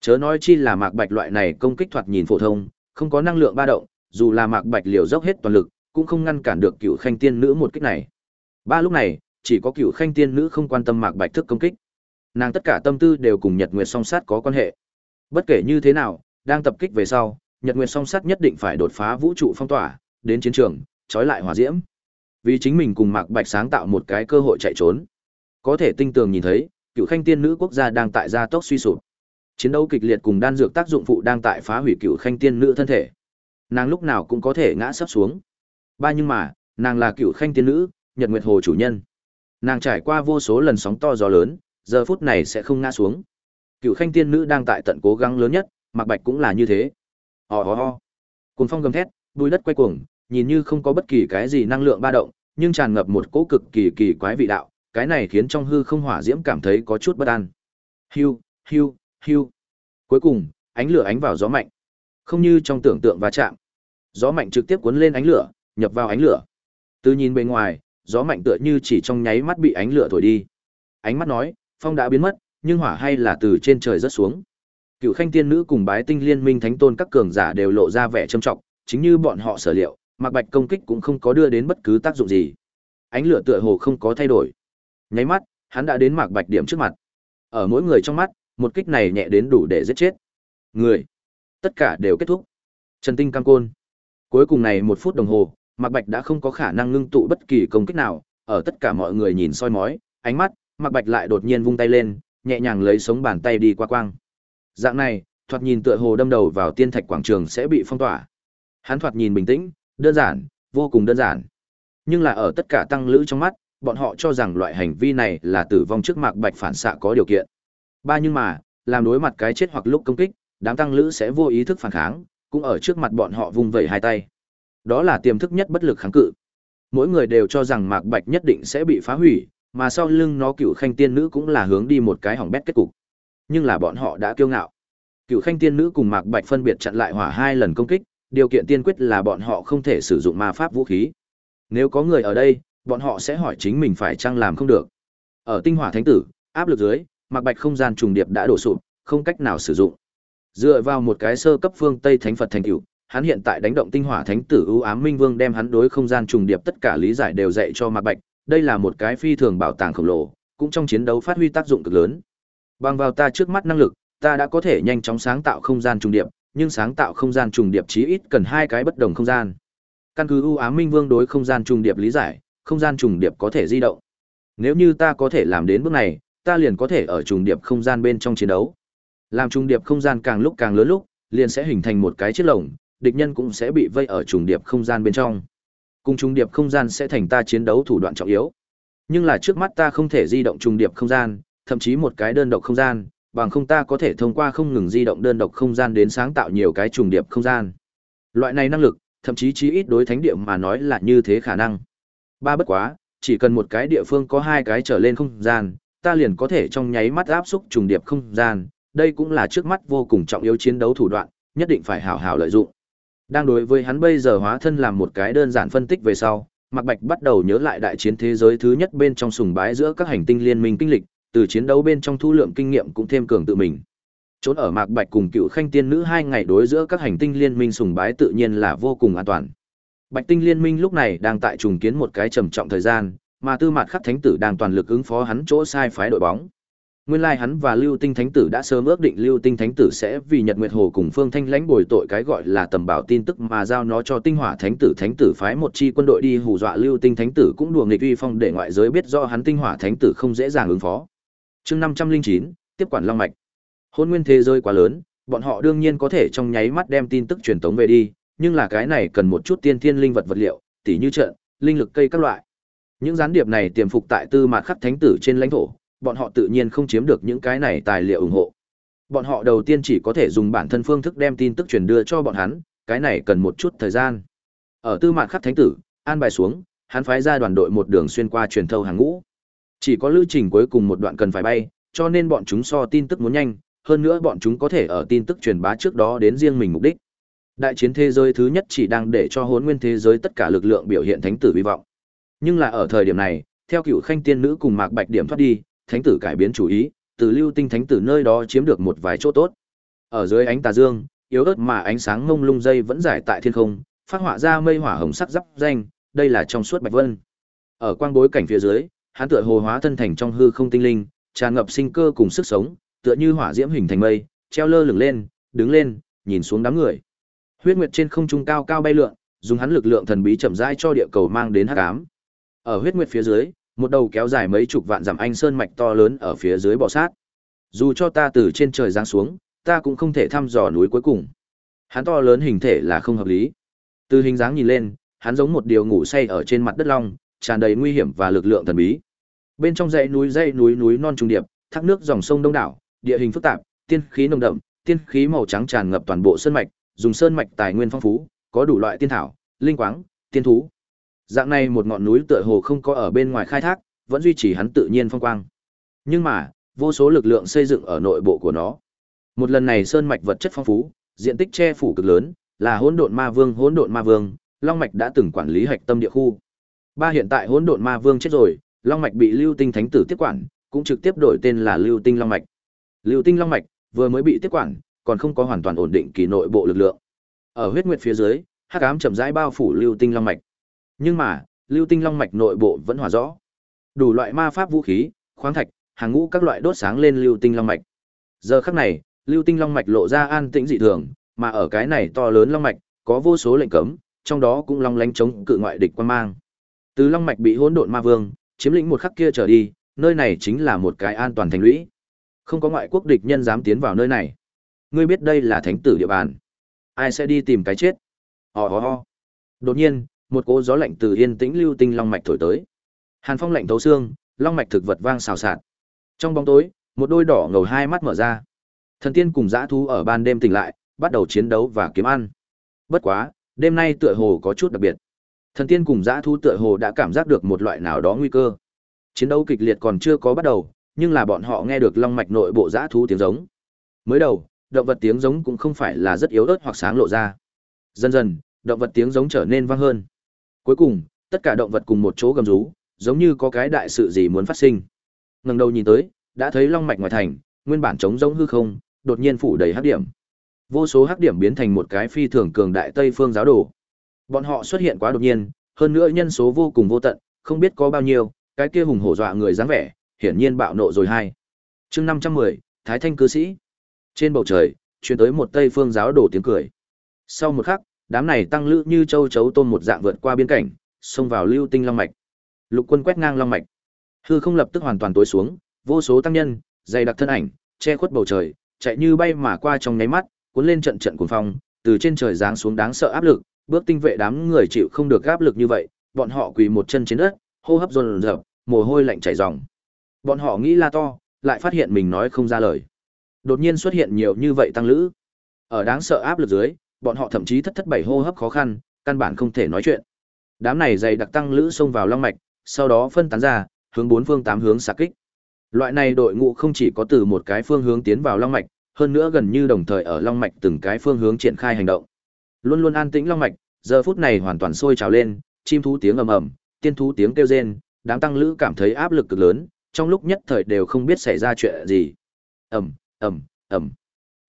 Chớ nói chi là Mạc Bạch loại này công kích thoạt nhìn phổ thông, không có năng lượng ba động, dù là Mạc Bạch liều dốc hết toàn lực, cũng không ngăn cản được Cựu Khanh Tiên nữ một kích này. Ba lúc này, chỉ có Cựu Khanh Tiên nữ không quan tâm Mạc Bạch thức công kích. Nàng tất cả tâm tư đều cùng Nhật Nguyệt song sát có quan hệ. Bất kể như thế nào, đang tập kích về sau, Nhật Nguyệt song sát nhất định phải đột phá vũ trụ phong tỏa, đến chiến trường, trói lại hỏa diễm. Vì chính mình cùng Mạc Bạch sáng tạo một cái cơ hội chạy trốn. Có thể tinh tường nhìn thấy, cựu khanh tiên nữ quốc gia đang tại gia tốc suy sụp. Chiến đấu kịch liệt cùng đan dược tác dụng phụ đang tại phá hủy cựu khanh tiên nữ thân thể. Nàng lúc nào cũng có thể ngã sấp xuống. Ba nhưng mà, nàng là cựu khanh tiên nữ, Nhật Nguyệt Hồ chủ nhân. Nàng trải qua vô số lần sóng to gió lớn, giờ phút này sẽ không ngã xuống. Cựu khanh tiên nữ đang tại tận cố gắng lớn nhất, Mạc Bạch cũng là như thế. Ho ho ho. Cuồng phong gầm thét, bùi đất quay cuồng, nhìn như không có bất kỳ cái gì năng lượng ba động, nhưng tràn ngập một cỗ cực kỳ kỳ quái vị đạo, cái này khiến trong hư không hỏa diễm cảm thấy có chút bất an. Hưu, hưu, hưu. Cuối cùng, ánh lửa ánh vào gió mạnh. Không như trong tưởng tượng va chạm. Gió mạnh trực tiếp cuốn lên ánh lửa, nhập vào ánh lửa. Từ nhìn bên ngoài, gió mạnh tựa như chỉ trong nháy mắt bị ánh lửa thổi đi. Ánh mắt nói, phong đã biến mất, nhưng hỏa hay là từ trên trời rớt xuống. Cựu Khanh tiên nữ cùng bái tinh liên minh thánh tôn các cường giả đều lộ ra vẻ trầm trọng, chính như bọn họ sở liệu, Mạc Bạch công kích cũng không có đưa đến bất cứ tác dụng gì. Ánh lửa tựa hồ không có thay đổi. Nháy mắt, hắn đã đến Mạc Bạch điểm trước mặt. Ở mỗi người trong mắt, một kích này nhẹ đến đủ để giết chết. Người, tất cả đều kết thúc. Trần Tinh cam côn. Cuối cùng này một phút đồng hồ, Mạc Bạch đã không có khả năng ngưng tụ bất kỳ công kích nào, ở tất cả mọi người nhìn soi mói, ánh mắt, Mạc Bạch lại đột nhiên vung tay lên, nhẹ nhàng lấy sống bàn tay đi qua quang. Dạng này, thoạt nhìn tựa hồ đâm đầu vào tiên thạch quảng trường sẽ bị phong tỏa. Hắn thoạt nhìn bình tĩnh, đơn giản, vô cùng đơn giản. Nhưng là ở tất cả tăng lữ trong mắt, bọn họ cho rằng loại hành vi này là tử vong trước mạc bạch phản xạ có điều kiện. Ba nhưng mà, làm đối mặt cái chết hoặc lúc công kích, đám tăng lữ sẽ vô ý thức phản kháng, cũng ở trước mặt bọn họ vung vẩy hai tay. Đó là tiềm thức nhất bất lực kháng cự. Mỗi người đều cho rằng mạc bạch nhất định sẽ bị phá hủy, mà sau lưng nó cựu khanh tiên nữ cũng là hướng đi một cái hỏng bét kết cục. Nhưng là bọn họ đã kiêu ngạo. Cựu khanh tiên nữ cùng mạc bạch phân biệt chặn lại hỏa hai lần công kích, điều kiện tiên quyết là bọn họ không thể sử dụng ma pháp vũ khí. Nếu có người ở đây, bọn họ sẽ hỏi chính mình phải chăng làm không được. Ở tinh hỏa thánh tử, áp lực dưới, mặc bạch không gian trùng điệp đã đổ sụp, không cách nào sử dụng. Dựa vào một cái sơ cấp phương Tây Thánh Phật thành tựu, hắn hiện tại đánh động tinh hỏa thánh tử ưu ám minh vương đem hắn đối không gian trùng điệp tất cả lý giải đều dạy cho Mạc Bạch, đây là một cái phi thường bảo tàng khổng lồ, cũng trong chiến đấu phát huy tác dụng cực lớn. Bằng vào ta trước mắt năng lực, ta đã có thể nhanh chóng sáng tạo không gian trùng điệp, nhưng sáng tạo không gian trùng điệp chí ít cần hai cái bất đồng không gian. Căn cứ ưu ám minh vương đối không gian trùng điệp lý giải, không gian trùng điệp có thể di động. Nếu như ta có thể làm đến bước này, ta liền có thể ở trùng điệp không gian bên trong chiến đấu. Làm trùng điệp không gian càng lúc càng lớn lúc, liền sẽ hình thành một cái chiếc lồng, địch nhân cũng sẽ bị vây ở trùng điệp không gian bên trong. Cùng trùng điệp không gian sẽ thành ta chiến đấu thủ đoạn trọng yếu. Nhưng là trước mắt ta không thể di động trùng điệp không gian, thậm chí một cái đơn độc không gian, bằng không ta có thể thông qua không ngừng di động đơn độc không gian đến sáng tạo nhiều cái trùng điệp không gian. Loại này năng lực, thậm chí chí ít đối thánh địa mà nói là như thế khả năng. Ba bất quá, chỉ cần một cái địa phương có hai cái trở lên không gian, ta liền có thể trong nháy mắt áp xúc trùng điệp không gian, đây cũng là trước mắt vô cùng trọng yếu chiến đấu thủ đoạn, nhất định phải hảo hảo lợi dụng. Đang đối với hắn bây giờ hóa thân làm một cái đơn giản phân tích về sau, Mạc Bạch bắt đầu nhớ lại đại chiến thế giới thứ nhất bên trong sùng bái giữa các hành tinh liên minh kinh lịch, từ chiến đấu bên trong thu lượng kinh nghiệm cũng thêm cường tự mình. Trốn ở Mạc Bạch cùng cựu khanh tiên nữ hai ngày đối giữa các hành tinh liên minh sùng bái tự nhiên là vô cùng an toàn. Bạch tinh liên minh lúc này đang tại trùng kiến một cái trầm trọng thời gian, mà Tư Mạt Khắc Thánh tử đang toàn lực ứng phó hắn chỗ sai phái đội bóng. Nguyên lai like hắn và Lưu Tinh Thánh tử đã sớm ước định Lưu Tinh Thánh tử sẽ vì Nhật Nguyệt Hồ cùng Phương Thanh lãnh bồi tội cái gọi là tầm bảo tin tức mà giao nó cho Tinh Hỏa Thánh tử Thánh tử phái một chi quân đội đi hù dọa Lưu Tinh Thánh tử cũng đùa nghịch uy phong để ngoại giới biết do hắn Tinh Hỏa Thánh tử không dễ dàng ứng phó. Chương 509, tiếp quản Long mạch. Hôn nguyên thế giới quá lớn, bọn họ đương nhiên có thể trong nháy mắt đem tin tức truyền tống về đi, nhưng là cái này cần một chút tiên thiên linh vật vật liệu, tỉ như trận, linh lực cây các loại. Những gián điệp này tiềm phục tại Tư Mạt Khắc Thánh tử trên lãnh thổ, bọn họ tự nhiên không chiếm được những cái này tài liệu ủng hộ. Bọn họ đầu tiên chỉ có thể dùng bản thân phương thức đem tin tức truyền đưa cho bọn hắn, cái này cần một chút thời gian. Ở Tư Mạn Khắc Thánh tử, an bài xuống, hắn phái ra đoàn đội một đường xuyên qua truyền thâu hàng ngũ. Chỉ có lưu trình cuối cùng một đoạn cần phải bay, cho nên bọn chúng so tin tức muốn nhanh, hơn nữa bọn chúng có thể ở tin tức truyền bá trước đó đến riêng mình mục đích. Đại chiến thế giới thứ nhất chỉ đang để cho hỗn nguyên thế giới tất cả lực lượng biểu hiện thánh tử hy vọng. Nhưng là ở thời điểm này, theo cựu khanh tiên nữ cùng Mạc Bạch điểm thoát đi, thánh tử cải biến chủ ý, từ lưu tinh thánh tử nơi đó chiếm được một vài chỗ tốt. Ở dưới ánh tà dương, yếu ớt mà ánh sáng ngông lung dây vẫn giải tại thiên không, phát họa ra mây hỏa hồng sắc giáp danh, đây là trong suốt bạch vân. Ở quang bối cảnh phía dưới, hắn tựa hồ hóa thân thành trong hư không tinh linh, tràn ngập sinh cơ cùng sức sống, tựa như hỏa diễm hình thành mây, treo lơ lửng lên, đứng lên, nhìn xuống đám người. Huyết nguyệt trên không trung cao cao bay lượn, dùng hắn lực lượng thần bí chậm rãi cho địa cầu mang đến hắc ám. Ở huyết nguyệt phía dưới, một đầu kéo dài mấy chục vạn dặm anh sơn mạch to lớn ở phía dưới bò sát. Dù cho ta từ trên trời giáng xuống, ta cũng không thể thăm dò núi cuối cùng. Hắn to lớn hình thể là không hợp lý. Từ hình dáng nhìn lên, hắn giống một điều ngủ say ở trên mặt đất long, tràn đầy nguy hiểm và lực lượng thần bí. Bên trong dãy núi dãy núi núi non trùng điệp, thác nước dòng sông đông đảo, địa hình phức tạp, tiên khí nồng đậm, tiên khí màu trắng tràn ngập toàn bộ sơn mạch, dùng sơn mạch tài nguyên phong phú, có đủ loại tiên thảo, linh quáng, tiên thú. Dạng này một ngọn núi tựa hồ không có ở bên ngoài khai thác, vẫn duy trì hắn tự nhiên phong quang. Nhưng mà, vô số lực lượng xây dựng ở nội bộ của nó. Một lần này sơn mạch vật chất phong phú, diện tích che phủ cực lớn, là hỗn độn ma vương, hỗn độn ma vương, long mạch đã từng quản lý hạch tâm địa khu. Ba hiện tại hỗn độn ma vương chết rồi, long mạch bị Lưu Tinh Thánh tử tiếp quản, cũng trực tiếp đổi tên là Lưu Tinh Long mạch. Lưu Tinh Long mạch vừa mới bị tiếp quản, còn không có hoàn toàn ổn định kỳ nội bộ lực lượng. Ở huyết nguyệt phía dưới, hắc ám chậm rãi bao phủ Lưu Tinh Long mạch. Nhưng mà, Lưu Tinh Long mạch nội bộ vẫn hòa rõ. Đủ loại ma pháp vũ khí, khoáng thạch, hàng ngũ các loại đốt sáng lên Lưu Tinh Long mạch. Giờ khắc này, Lưu Tinh Long mạch lộ ra an tĩnh dị thường, mà ở cái này to lớn long mạch, có vô số lệnh cấm, trong đó cũng long lánh chống cự ngoại địch quan mang. Từ long mạch bị hỗn độn ma vương chiếm lĩnh một khắc kia trở đi, nơi này chính là một cái an toàn thành lũy. Không có ngoại quốc địch nhân dám tiến vào nơi này. Ngươi biết đây là thánh tử địa bàn. Ai sẽ đi tìm cái chết? Ho ho ho. Đột nhiên, một cỗ gió lạnh từ yên tĩnh lưu tinh long mạch thổi tới. Hàn phong lạnh thấu xương, long mạch thực vật vang xào xạc. Trong bóng tối, một đôi đỏ ngầu hai mắt mở ra. Thần tiên cùng dã thú ở ban đêm tỉnh lại, bắt đầu chiến đấu và kiếm ăn. Bất quá, đêm nay tựa hồ có chút đặc biệt. Thần tiên cùng dã thú tựa hồ đã cảm giác được một loại nào đó nguy cơ. Chiến đấu kịch liệt còn chưa có bắt đầu, nhưng là bọn họ nghe được long mạch nội bộ dã thú tiếng giống. Mới đầu, động vật tiếng giống cũng không phải là rất yếu ớt hoặc sáng lộ ra. Dần dần, động vật tiếng giống trở nên vang hơn. Cuối cùng, tất cả động vật cùng một chỗ gầm rú, giống như có cái đại sự gì muốn phát sinh. Ngẩng đầu nhìn tới, đã thấy long mạch ngoài thành, nguyên bản trống rỗng hư không, đột nhiên phủ đầy hắc điểm. Vô số hắc điểm biến thành một cái phi thường cường đại Tây phương giáo đồ. Bọn họ xuất hiện quá đột nhiên, hơn nữa nhân số vô cùng vô tận, không biết có bao nhiêu, cái kia hùng hổ dọa người dáng vẻ, hiển nhiên bạo nộ rồi hai. Chương 510, Thái Thanh cư sĩ. Trên bầu trời, truyền tới một Tây phương giáo đồ tiếng cười. Sau một khắc, đám này tăng lữ như châu chấu tôm một dạng vượt qua biên cảnh, xông vào Lưu Tinh Long mạch. Lục quân quét ngang Long mạch. Hư không lập tức hoàn toàn tối xuống, vô số tăng nhân, dày đặc thân ảnh, che khuất bầu trời, chạy như bay mà qua trong nháy mắt, cuốn lên trận trận cuồng phong, từ trên trời giáng xuống đáng sợ áp lực, bước tinh vệ đám người chịu không được áp lực như vậy, bọn họ quỳ một chân trên đất, hô hấp dồn dập, mồ hôi lạnh chảy ròng. Bọn họ nghĩ la to, lại phát hiện mình nói không ra lời. Đột nhiên xuất hiện nhiều như vậy tăng lữ. Ở đáng sợ áp lực dưới, bọn họ thậm chí thất thất bảy hô hấp khó khăn, căn bản không thể nói chuyện. Đám này dày đặc tăng lữ xông vào long mạch, sau đó phân tán ra, hướng bốn phương tám hướng xạ kích. Loại này đội ngũ không chỉ có từ một cái phương hướng tiến vào long mạch, hơn nữa gần như đồng thời ở long mạch từng cái phương hướng triển khai hành động. Luôn luôn an tĩnh long mạch, giờ phút này hoàn toàn sôi trào lên, chim thú tiếng ầm ầm, tiên thú tiếng kêu rên, đám tăng lữ cảm thấy áp lực cực lớn, trong lúc nhất thời đều không biết xảy ra chuyện gì. Ầm, ầm, ầm.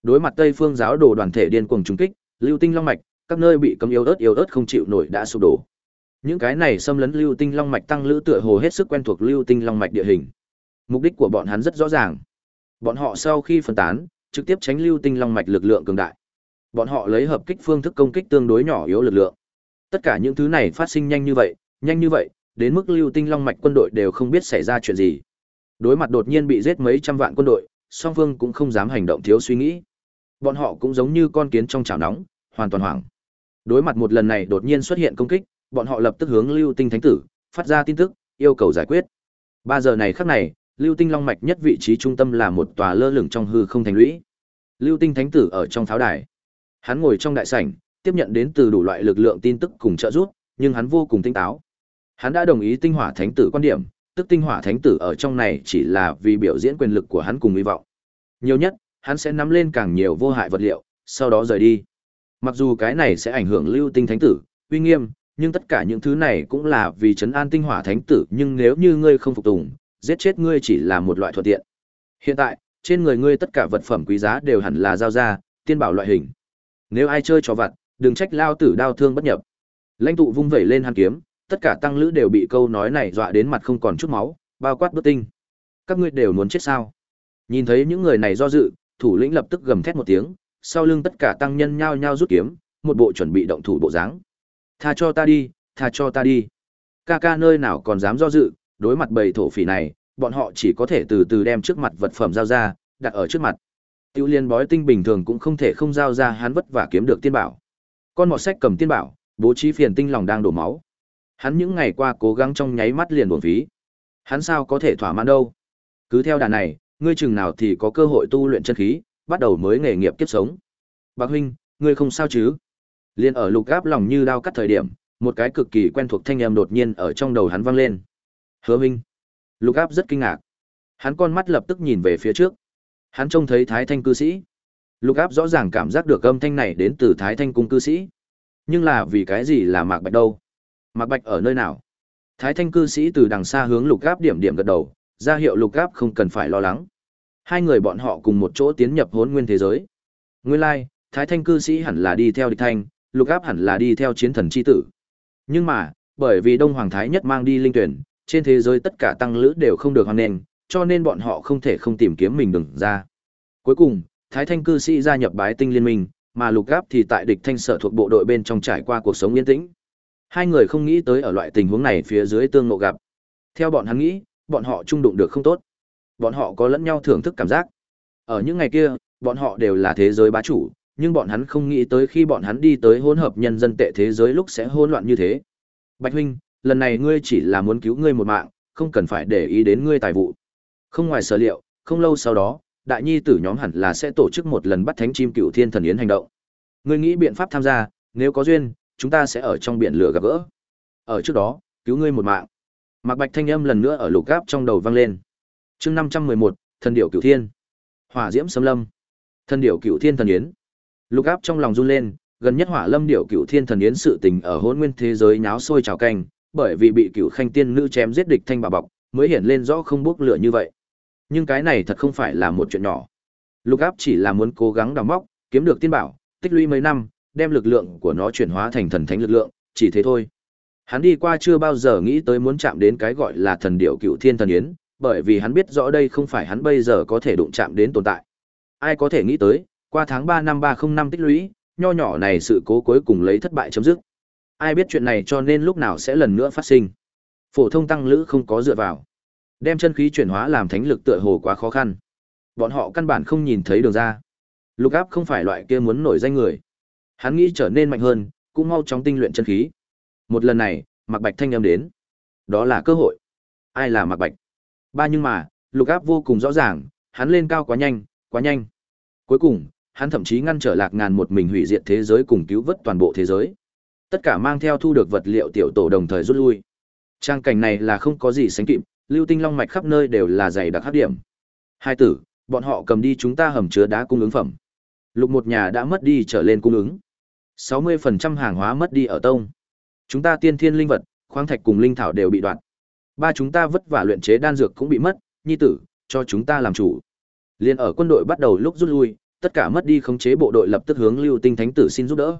Đối mặt Tây Phương giáo đồ đoàn thể điên cuồng trùng kích, lưu tinh long mạch, các nơi bị cấm yếu ớt yếu ớt không chịu nổi đã sụp đổ. Những cái này xâm lấn lưu tinh long mạch tăng lữ tựa hồ hết sức quen thuộc lưu tinh long mạch địa hình. Mục đích của bọn hắn rất rõ ràng. Bọn họ sau khi phân tán, trực tiếp tránh lưu tinh long mạch lực lượng cường đại. Bọn họ lấy hợp kích phương thức công kích tương đối nhỏ yếu lực lượng. Tất cả những thứ này phát sinh nhanh như vậy, nhanh như vậy, đến mức lưu tinh long mạch quân đội đều không biết xảy ra chuyện gì. Đối mặt đột nhiên bị giết mấy trăm vạn quân đội, song phương cũng không dám hành động thiếu suy nghĩ. Bọn họ cũng giống như con kiến trong chảo nóng, hoàn toàn hoảng. Đối mặt một lần này đột nhiên xuất hiện công kích, bọn họ lập tức hướng Lưu Tinh Thánh tử phát ra tin tức, yêu cầu giải quyết. Ba giờ này khắc này, Lưu Tinh Long mạch nhất vị trí trung tâm là một tòa lơ lửng trong hư không thành lũy. Lưu Tinh Thánh tử ở trong pháo đài. Hắn ngồi trong đại sảnh, tiếp nhận đến từ đủ loại lực lượng tin tức cùng trợ giúp, nhưng hắn vô cùng tinh táo. Hắn đã đồng ý Tinh Hỏa Thánh tử quan điểm, tức Tinh Hỏa Thánh tử ở trong này chỉ là vì biểu diễn quyền lực của hắn cùng hy vọng. Nhiều nhất, hắn sẽ nắm lên càng nhiều vô hại vật liệu, sau đó rời đi. Mặc dù cái này sẽ ảnh hưởng Lưu Tinh Thánh tử uy nghiêm, nhưng tất cả những thứ này cũng là vì trấn an Tinh Hỏa Thánh tử, nhưng nếu như ngươi không phục tùng, giết chết ngươi chỉ là một loại thuận tiện. Hiện tại, trên người ngươi tất cả vật phẩm quý giá đều hẳn là giao ra, tiên bảo loại hình. Nếu ai chơi trò vặt, đừng trách lao tử đau thương bất nhập. Lãnh tụ vung vẩy lên hàn kiếm, tất cả tăng lữ đều bị câu nói này dọa đến mặt không còn chút máu, bao quát bất tinh. Các ngươi đều muốn chết sao? Nhìn thấy những người này do dự, thủ lĩnh lập tức gầm thét một tiếng, sau lưng tất cả tăng nhân nhao nhao rút kiếm, một bộ chuẩn bị động thủ bộ dáng. Tha cho ta đi, tha cho ta đi. Ca ca nơi nào còn dám do dự, đối mặt bầy thổ phỉ này, bọn họ chỉ có thể từ từ đem trước mặt vật phẩm giao ra, đặt ở trước mặt. Tiêu liên bói tinh bình thường cũng không thể không giao ra hắn vất vả kiếm được tiên bảo. Con mọt sách cầm tiên bảo, bố trí phiền tinh lòng đang đổ máu. Hắn những ngày qua cố gắng trong nháy mắt liền buồn phí. Hắn sao có thể thỏa mãn đâu? Cứ theo đà này, ngươi chừng nào thì có cơ hội tu luyện chân khí, bắt đầu mới nghề nghiệp kiếp sống. Bác huynh, ngươi không sao chứ? Liên ở lục gáp lòng như đao cắt thời điểm, một cái cực kỳ quen thuộc thanh âm đột nhiên ở trong đầu hắn vang lên. Hứa huynh. Lục áp rất kinh ngạc. Hắn con mắt lập tức nhìn về phía trước. Hắn trông thấy Thái Thanh cư sĩ. Lục áp rõ ràng cảm giác được âm thanh này đến từ Thái Thanh cung cư sĩ. Nhưng là vì cái gì là Mạc Bạch đâu? Mạc Bạch ở nơi nào? Thái Thanh cư sĩ từ đằng xa hướng Lục áp điểm điểm gật đầu, ra hiệu Lục áp không cần phải lo lắng. Hai người bọn họ cùng một chỗ tiến nhập hỗn nguyên thế giới. Nguyên lai, like, Thái Thanh cư sĩ hẳn là đi theo địch thanh, Lục áp hẳn là đi theo chiến thần chi tử. Nhưng mà, bởi vì Đông Hoàng Thái nhất mang đi linh tuyển, trên thế giới tất cả tăng lữ đều không được hoàn nền, cho nên bọn họ không thể không tìm kiếm mình đừng ra. Cuối cùng, Thái Thanh cư sĩ gia nhập bái tinh liên minh, mà Lục Gáp thì tại địch thanh sở thuộc bộ đội bên trong trải qua cuộc sống yên tĩnh. Hai người không nghĩ tới ở loại tình huống này phía dưới tương ngộ gặp. Theo bọn hắn nghĩ, bọn họ chung đụng được không tốt. Bọn họ có lẫn nhau thưởng thức cảm giác. Ở những ngày kia, bọn họ đều là thế giới bá chủ, nhưng bọn hắn không nghĩ tới khi bọn hắn đi tới hỗn hợp nhân dân tệ thế giới lúc sẽ hỗn loạn như thế. Bạch huynh, lần này ngươi chỉ là muốn cứu ngươi một mạng, không cần phải để ý đến ngươi tài vụ. Không ngoài sở liệu, không lâu sau đó, đại nhi tử nhóm hẳn là sẽ tổ chức một lần bắt thánh chim cựu thiên thần yến hành động. Ngươi nghĩ biện pháp tham gia, nếu có duyên, chúng ta sẽ ở trong biển lửa gặp gỡ. Ở trước đó, cứu ngươi một mạng. Mạc Bạch thanh âm lần nữa ở lục gáp trong đầu vang lên. Chương năm trăm mười một, thần điểu cửu thiên. Hỏa diễm xâm lâm. Thần điểu cửu thiên thần yến. Lục áp trong lòng run lên, gần nhất hỏa lâm điểu cửu thiên thần yến sự tình ở hôn nguyên thế giới nháo sôi trào canh, bởi vì bị cửu khanh tiên nữ chém giết địch thanh bà bọc, mới hiện lên rõ không bốc lửa như vậy. Nhưng cái này thật không phải là một chuyện nhỏ. Lục áp chỉ là muốn cố gắng đào móc, kiếm được tiên bảo, tích lũy mấy năm, đem lực lượng của nó chuyển hóa thành thần thánh lực lượng, chỉ thế thôi. Hắn đi qua chưa bao giờ nghĩ tới muốn chạm đến cái gọi là thần điệu cựu thiên thần yến, bởi vì hắn biết rõ đây không phải hắn bây giờ có thể đụng chạm đến tồn tại. Ai có thể nghĩ tới, qua tháng 3 năm 305 tích lũy, nho nhỏ này sự cố cuối cùng lấy thất bại chấm dứt. Ai biết chuyện này cho nên lúc nào sẽ lần nữa phát sinh. Phổ thông tăng lữ không có dựa vào. Đem chân khí chuyển hóa làm thánh lực tựa hồ quá khó khăn. Bọn họ căn bản không nhìn thấy đường ra. Lục áp không phải loại kia muốn nổi danh người. Hắn nghĩ trở nên mạnh hơn cũng mau chóng tinh luyện chân khí. Một lần này mặc bạch thanh âm đến. Đó là cơ hội. Ai là mặc bạch? Ba nhưng mà lục áp vô cùng rõ ràng, hắn lên cao quá nhanh, quá nhanh. Cuối cùng, hắn thậm chí ngăn trở lạc ngàn một mình hủy diệt thế giới cùng cứu vớt toàn bộ thế giới. Tất cả mang theo thu được vật liệu tiểu tổ đồng thời rút lui. Trang cảnh này là không có gì sánh kịp, lưu tinh long mạch khắp nơi đều là dày đặc hấp điểm. Hai tử, bọn họ cầm đi chúng ta hầm chứa đá cung ứng phẩm. Lục một nhà đã mất đi trở lên cung ứng. 60% hàng hóa mất đi ở tông. Chúng ta tiên thiên linh vật, khoáng thạch cùng linh thảo đều bị đoạn. Ba chúng ta vất vả luyện chế đan dược cũng bị mất, nhi tử, cho chúng ta làm chủ. Liên ở quân đội bắt đầu lúc rút lui, tất cả mất đi khống chế bộ đội lập tức hướng Lưu Tinh Thánh tử xin giúp đỡ.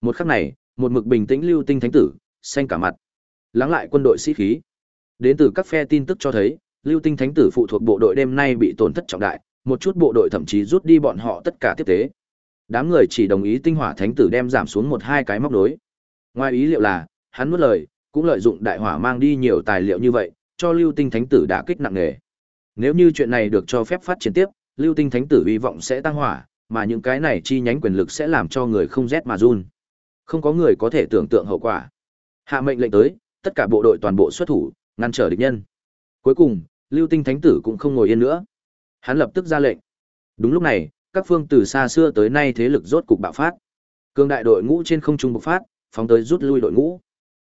Một khắc này, một mực bình tĩnh Lưu Tinh Thánh tử, xanh cả mặt. Lắng lại quân đội sĩ khí. Đến từ các phe tin tức cho thấy, Lưu Tinh Thánh tử phụ thuộc bộ đội đêm nay bị tổn thất trọng đại, một chút bộ đội thậm chí rút đi bọn họ tất cả tiếp tế. Đám người chỉ đồng ý tinh hỏa thánh tử đem giảm xuống một hai cái móc đối. Ngoài ý liệu là, hắn nuốt lời, cũng lợi dụng đại hỏa mang đi nhiều tài liệu như vậy, cho Lưu Tinh Thánh tử đã kích nặng nề. Nếu như chuyện này được cho phép phát triển tiếp, Lưu Tinh Thánh tử hy vọng sẽ tăng hỏa, mà những cái này chi nhánh quyền lực sẽ làm cho người không rét mà run. Không có người có thể tưởng tượng hậu quả. Hạ mệnh lệnh tới, tất cả bộ đội toàn bộ xuất thủ, ngăn trở địch nhân. Cuối cùng, Lưu Tinh Thánh tử cũng không ngồi yên nữa. Hắn lập tức ra lệnh. Đúng lúc này, các phương từ xa xưa tới nay thế lực rốt cục bạo phát. Cương đại đội ngũ trên không trung bộc phát, phóng tới rút lui đội ngũ.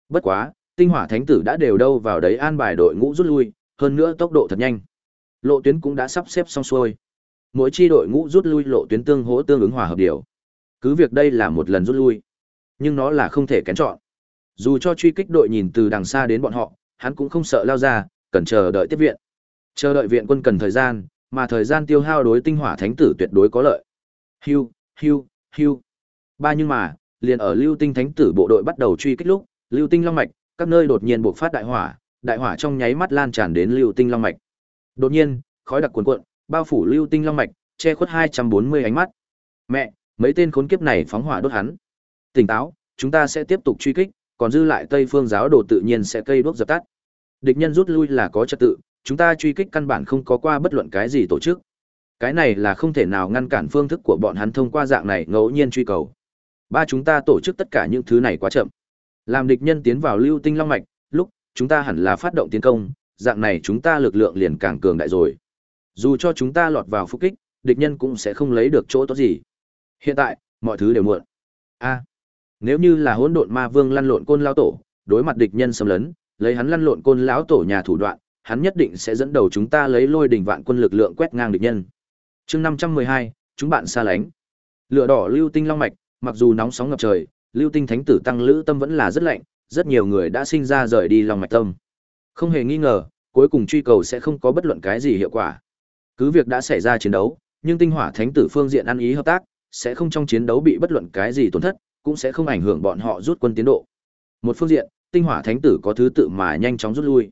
Bất quá, tinh hỏa thánh tử đã đều đâu vào đấy an bài đội ngũ rút lui, hơn nữa tốc độ thật nhanh. Lộ tuyến cũng đã sắp xếp xong xuôi. Mỗi chi đội ngũ rút lui lộ tuyến tương hỗ tương ứng hòa hợp điều. Cứ việc đây là một lần rút lui, nhưng nó là không thể kén chọn. Dù cho truy kích đội nhìn từ đằng xa đến bọn họ, hắn cũng không sợ lao ra, cần chờ đợi tiếp viện. Chờ đợi viện quân cần thời gian, mà thời gian tiêu hao đối tinh hỏa thánh tử tuyệt đối có lợi. Hưu, hưu, hưu. Ba nhưng mà, liền ở Lưu Tinh Thánh tử bộ đội bắt đầu truy kích lúc, Lưu Tinh Long mạch, các nơi đột nhiên bộc phát đại hỏa, đại hỏa trong nháy mắt lan tràn đến Lưu Tinh Long mạch. Đột nhiên, khói đặc cuồn cuộn, bao phủ Lưu Tinh Long mạch, che khuất 240 ánh mắt. Mẹ, mấy tên khốn kiếp này phóng hỏa đốt hắn. Tỉnh táo, chúng ta sẽ tiếp tục truy kích, còn dư lại Tây Phương giáo đồ tự nhiên sẽ cây đuốc dập tắt. Địch nhân rút lui là có trật tự, chúng ta truy kích căn bản không có qua bất luận cái gì tổ chức. Cái này là không thể nào ngăn cản phương thức của bọn hắn thông qua dạng này ngẫu nhiên truy cầu. Ba chúng ta tổ chức tất cả những thứ này quá chậm. Làm địch nhân tiến vào lưu tinh long mạch, lúc chúng ta hẳn là phát động tiến công, dạng này chúng ta lực lượng liền càng cường đại rồi. Dù cho chúng ta lọt vào phục kích, địch nhân cũng sẽ không lấy được chỗ tốt gì. Hiện tại, mọi thứ đều muộn. A, nếu như là hỗn độn ma vương lăn lộn côn lao tổ, đối mặt địch nhân xâm lấn, lấy hắn lăn lộn côn lão tổ nhà thủ đoạn, hắn nhất định sẽ dẫn đầu chúng ta lấy lôi đỉnh vạn quân lực lượng quét ngang địch nhân. Chương 512, chúng bạn xa lánh. Lửa đỏ lưu tinh long mạch, mặc dù nóng sóng ngập trời, lưu tinh thánh tử tăng lữ tâm vẫn là rất lạnh, rất nhiều người đã sinh ra rời đi lòng mạch tâm. Không hề nghi ngờ, cuối cùng truy cầu sẽ không có bất luận cái gì hiệu quả. Cứ việc đã xảy ra chiến đấu, nhưng tinh hỏa thánh tử phương diện ăn ý hợp tác, sẽ không trong chiến đấu bị bất luận cái gì tổn thất, cũng sẽ không ảnh hưởng bọn họ rút quân tiến độ. Một phương diện, tinh hỏa thánh tử có thứ tự mà nhanh chóng rút lui.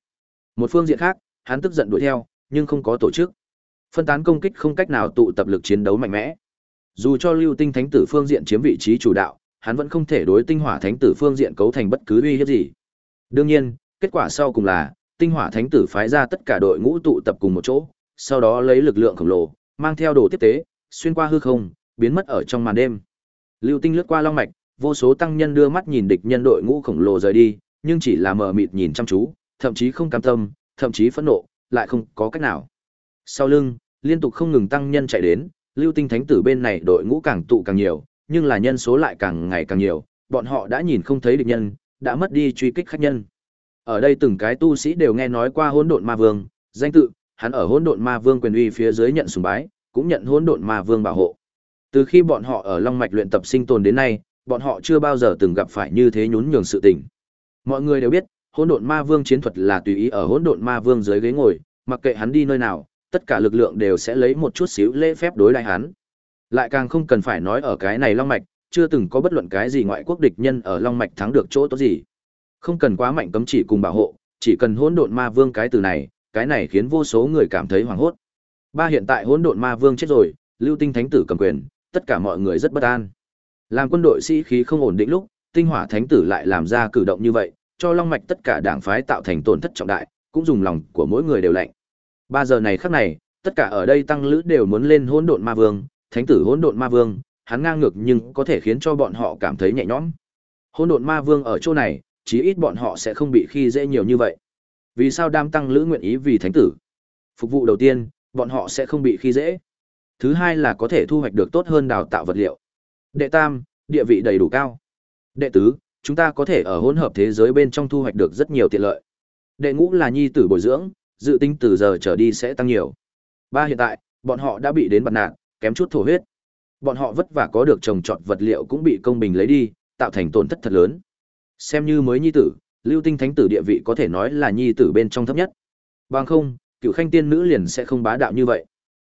Một phương diện khác, hắn tức giận đuổi theo, nhưng không có tổ chức. Phân tán công kích không cách nào tụ tập lực chiến đấu mạnh mẽ. Dù cho Lưu Tinh Thánh tử phương diện chiếm vị trí chủ đạo, hắn vẫn không thể đối Tinh Hỏa Thánh tử phương diện cấu thành bất cứ uy hiếp gì. Đương nhiên, kết quả sau cùng là Tinh Hỏa Thánh tử phái ra tất cả đội ngũ tụ tập cùng một chỗ, sau đó lấy lực lượng khổng lồ, mang theo đồ tiếp tế, xuyên qua hư không, biến mất ở trong màn đêm. Lưu Tinh lướt qua long mạch, vô số tăng nhân đưa mắt nhìn địch nhân đội ngũ khổng lồ rời đi, nhưng chỉ là mờ mịt nhìn chăm chú, thậm chí không cam tâm, thậm chí phẫn nộ, lại không có cách nào. Sau lưng, liên tục không ngừng tăng nhân chạy đến, Lưu Tinh Thánh tử bên này đội ngũ càng tụ càng nhiều, nhưng là nhân số lại càng ngày càng nhiều, bọn họ đã nhìn không thấy địch nhân, đã mất đi truy kích khách nhân. Ở đây từng cái tu sĩ đều nghe nói qua Hỗn Độn Ma Vương, danh tự, hắn ở Hỗn Độn Ma Vương quyền uy phía dưới nhận sùng bái, cũng nhận Hỗn Độn Ma Vương bảo hộ. Từ khi bọn họ ở Long Mạch luyện tập sinh tồn đến nay, bọn họ chưa bao giờ từng gặp phải như thế nhún nhường sự tình. Mọi người đều biết, hỗn độn ma vương chiến thuật là tùy ý ở hỗn độn ma vương dưới ghế ngồi, mặc kệ hắn đi nơi nào, tất cả lực lượng đều sẽ lấy một chút xíu lễ phép đối đãi hắn. Lại càng không cần phải nói ở cái này long mạch, chưa từng có bất luận cái gì ngoại quốc địch nhân ở long mạch thắng được chỗ tốt gì. Không cần quá mạnh cấm chỉ cùng bảo hộ, chỉ cần hỗn độn ma vương cái từ này, cái này khiến vô số người cảm thấy hoảng hốt. Ba hiện tại hỗn độn ma vương chết rồi, Lưu Tinh Thánh tử cầm quyền, tất cả mọi người rất bất an. Làm quân đội sĩ khí không ổn định lúc, Tinh Hỏa Thánh tử lại làm ra cử động như vậy, cho long mạch tất cả đảng phái tạo thành tổn thất trọng đại, cũng dùng lòng của mỗi người đều lạnh. Ba giờ này khắc này, tất cả ở đây tăng lữ đều muốn lên hỗn độn ma vương, thánh tử hỗn độn ma vương, hắn ngang ngược nhưng có thể khiến cho bọn họ cảm thấy nhẹ nhõm. Hỗn độn ma vương ở chỗ này, chí ít bọn họ sẽ không bị khi dễ nhiều như vậy. Vì sao đam tăng lữ nguyện ý vì thánh tử? Phục vụ đầu tiên, bọn họ sẽ không bị khi dễ. Thứ hai là có thể thu hoạch được tốt hơn đào tạo vật liệu. Đệ tam, địa vị đầy đủ cao. Đệ tứ, chúng ta có thể ở hỗn hợp thế giới bên trong thu hoạch được rất nhiều tiện lợi. Đệ ngũ là nhi tử bồi dưỡng, dự tính từ giờ trở đi sẽ tăng nhiều. Ba hiện tại, bọn họ đã bị đến bật nạn, kém chút thổ huyết. Bọn họ vất vả có được trồng trọt vật liệu cũng bị công bình lấy đi, tạo thành tổn thất thật lớn. Xem như mới nhi tử, Lưu Tinh Thánh tử địa vị có thể nói là nhi tử bên trong thấp nhất. Bằng không, cựu khanh tiên nữ liền sẽ không bá đạo như vậy.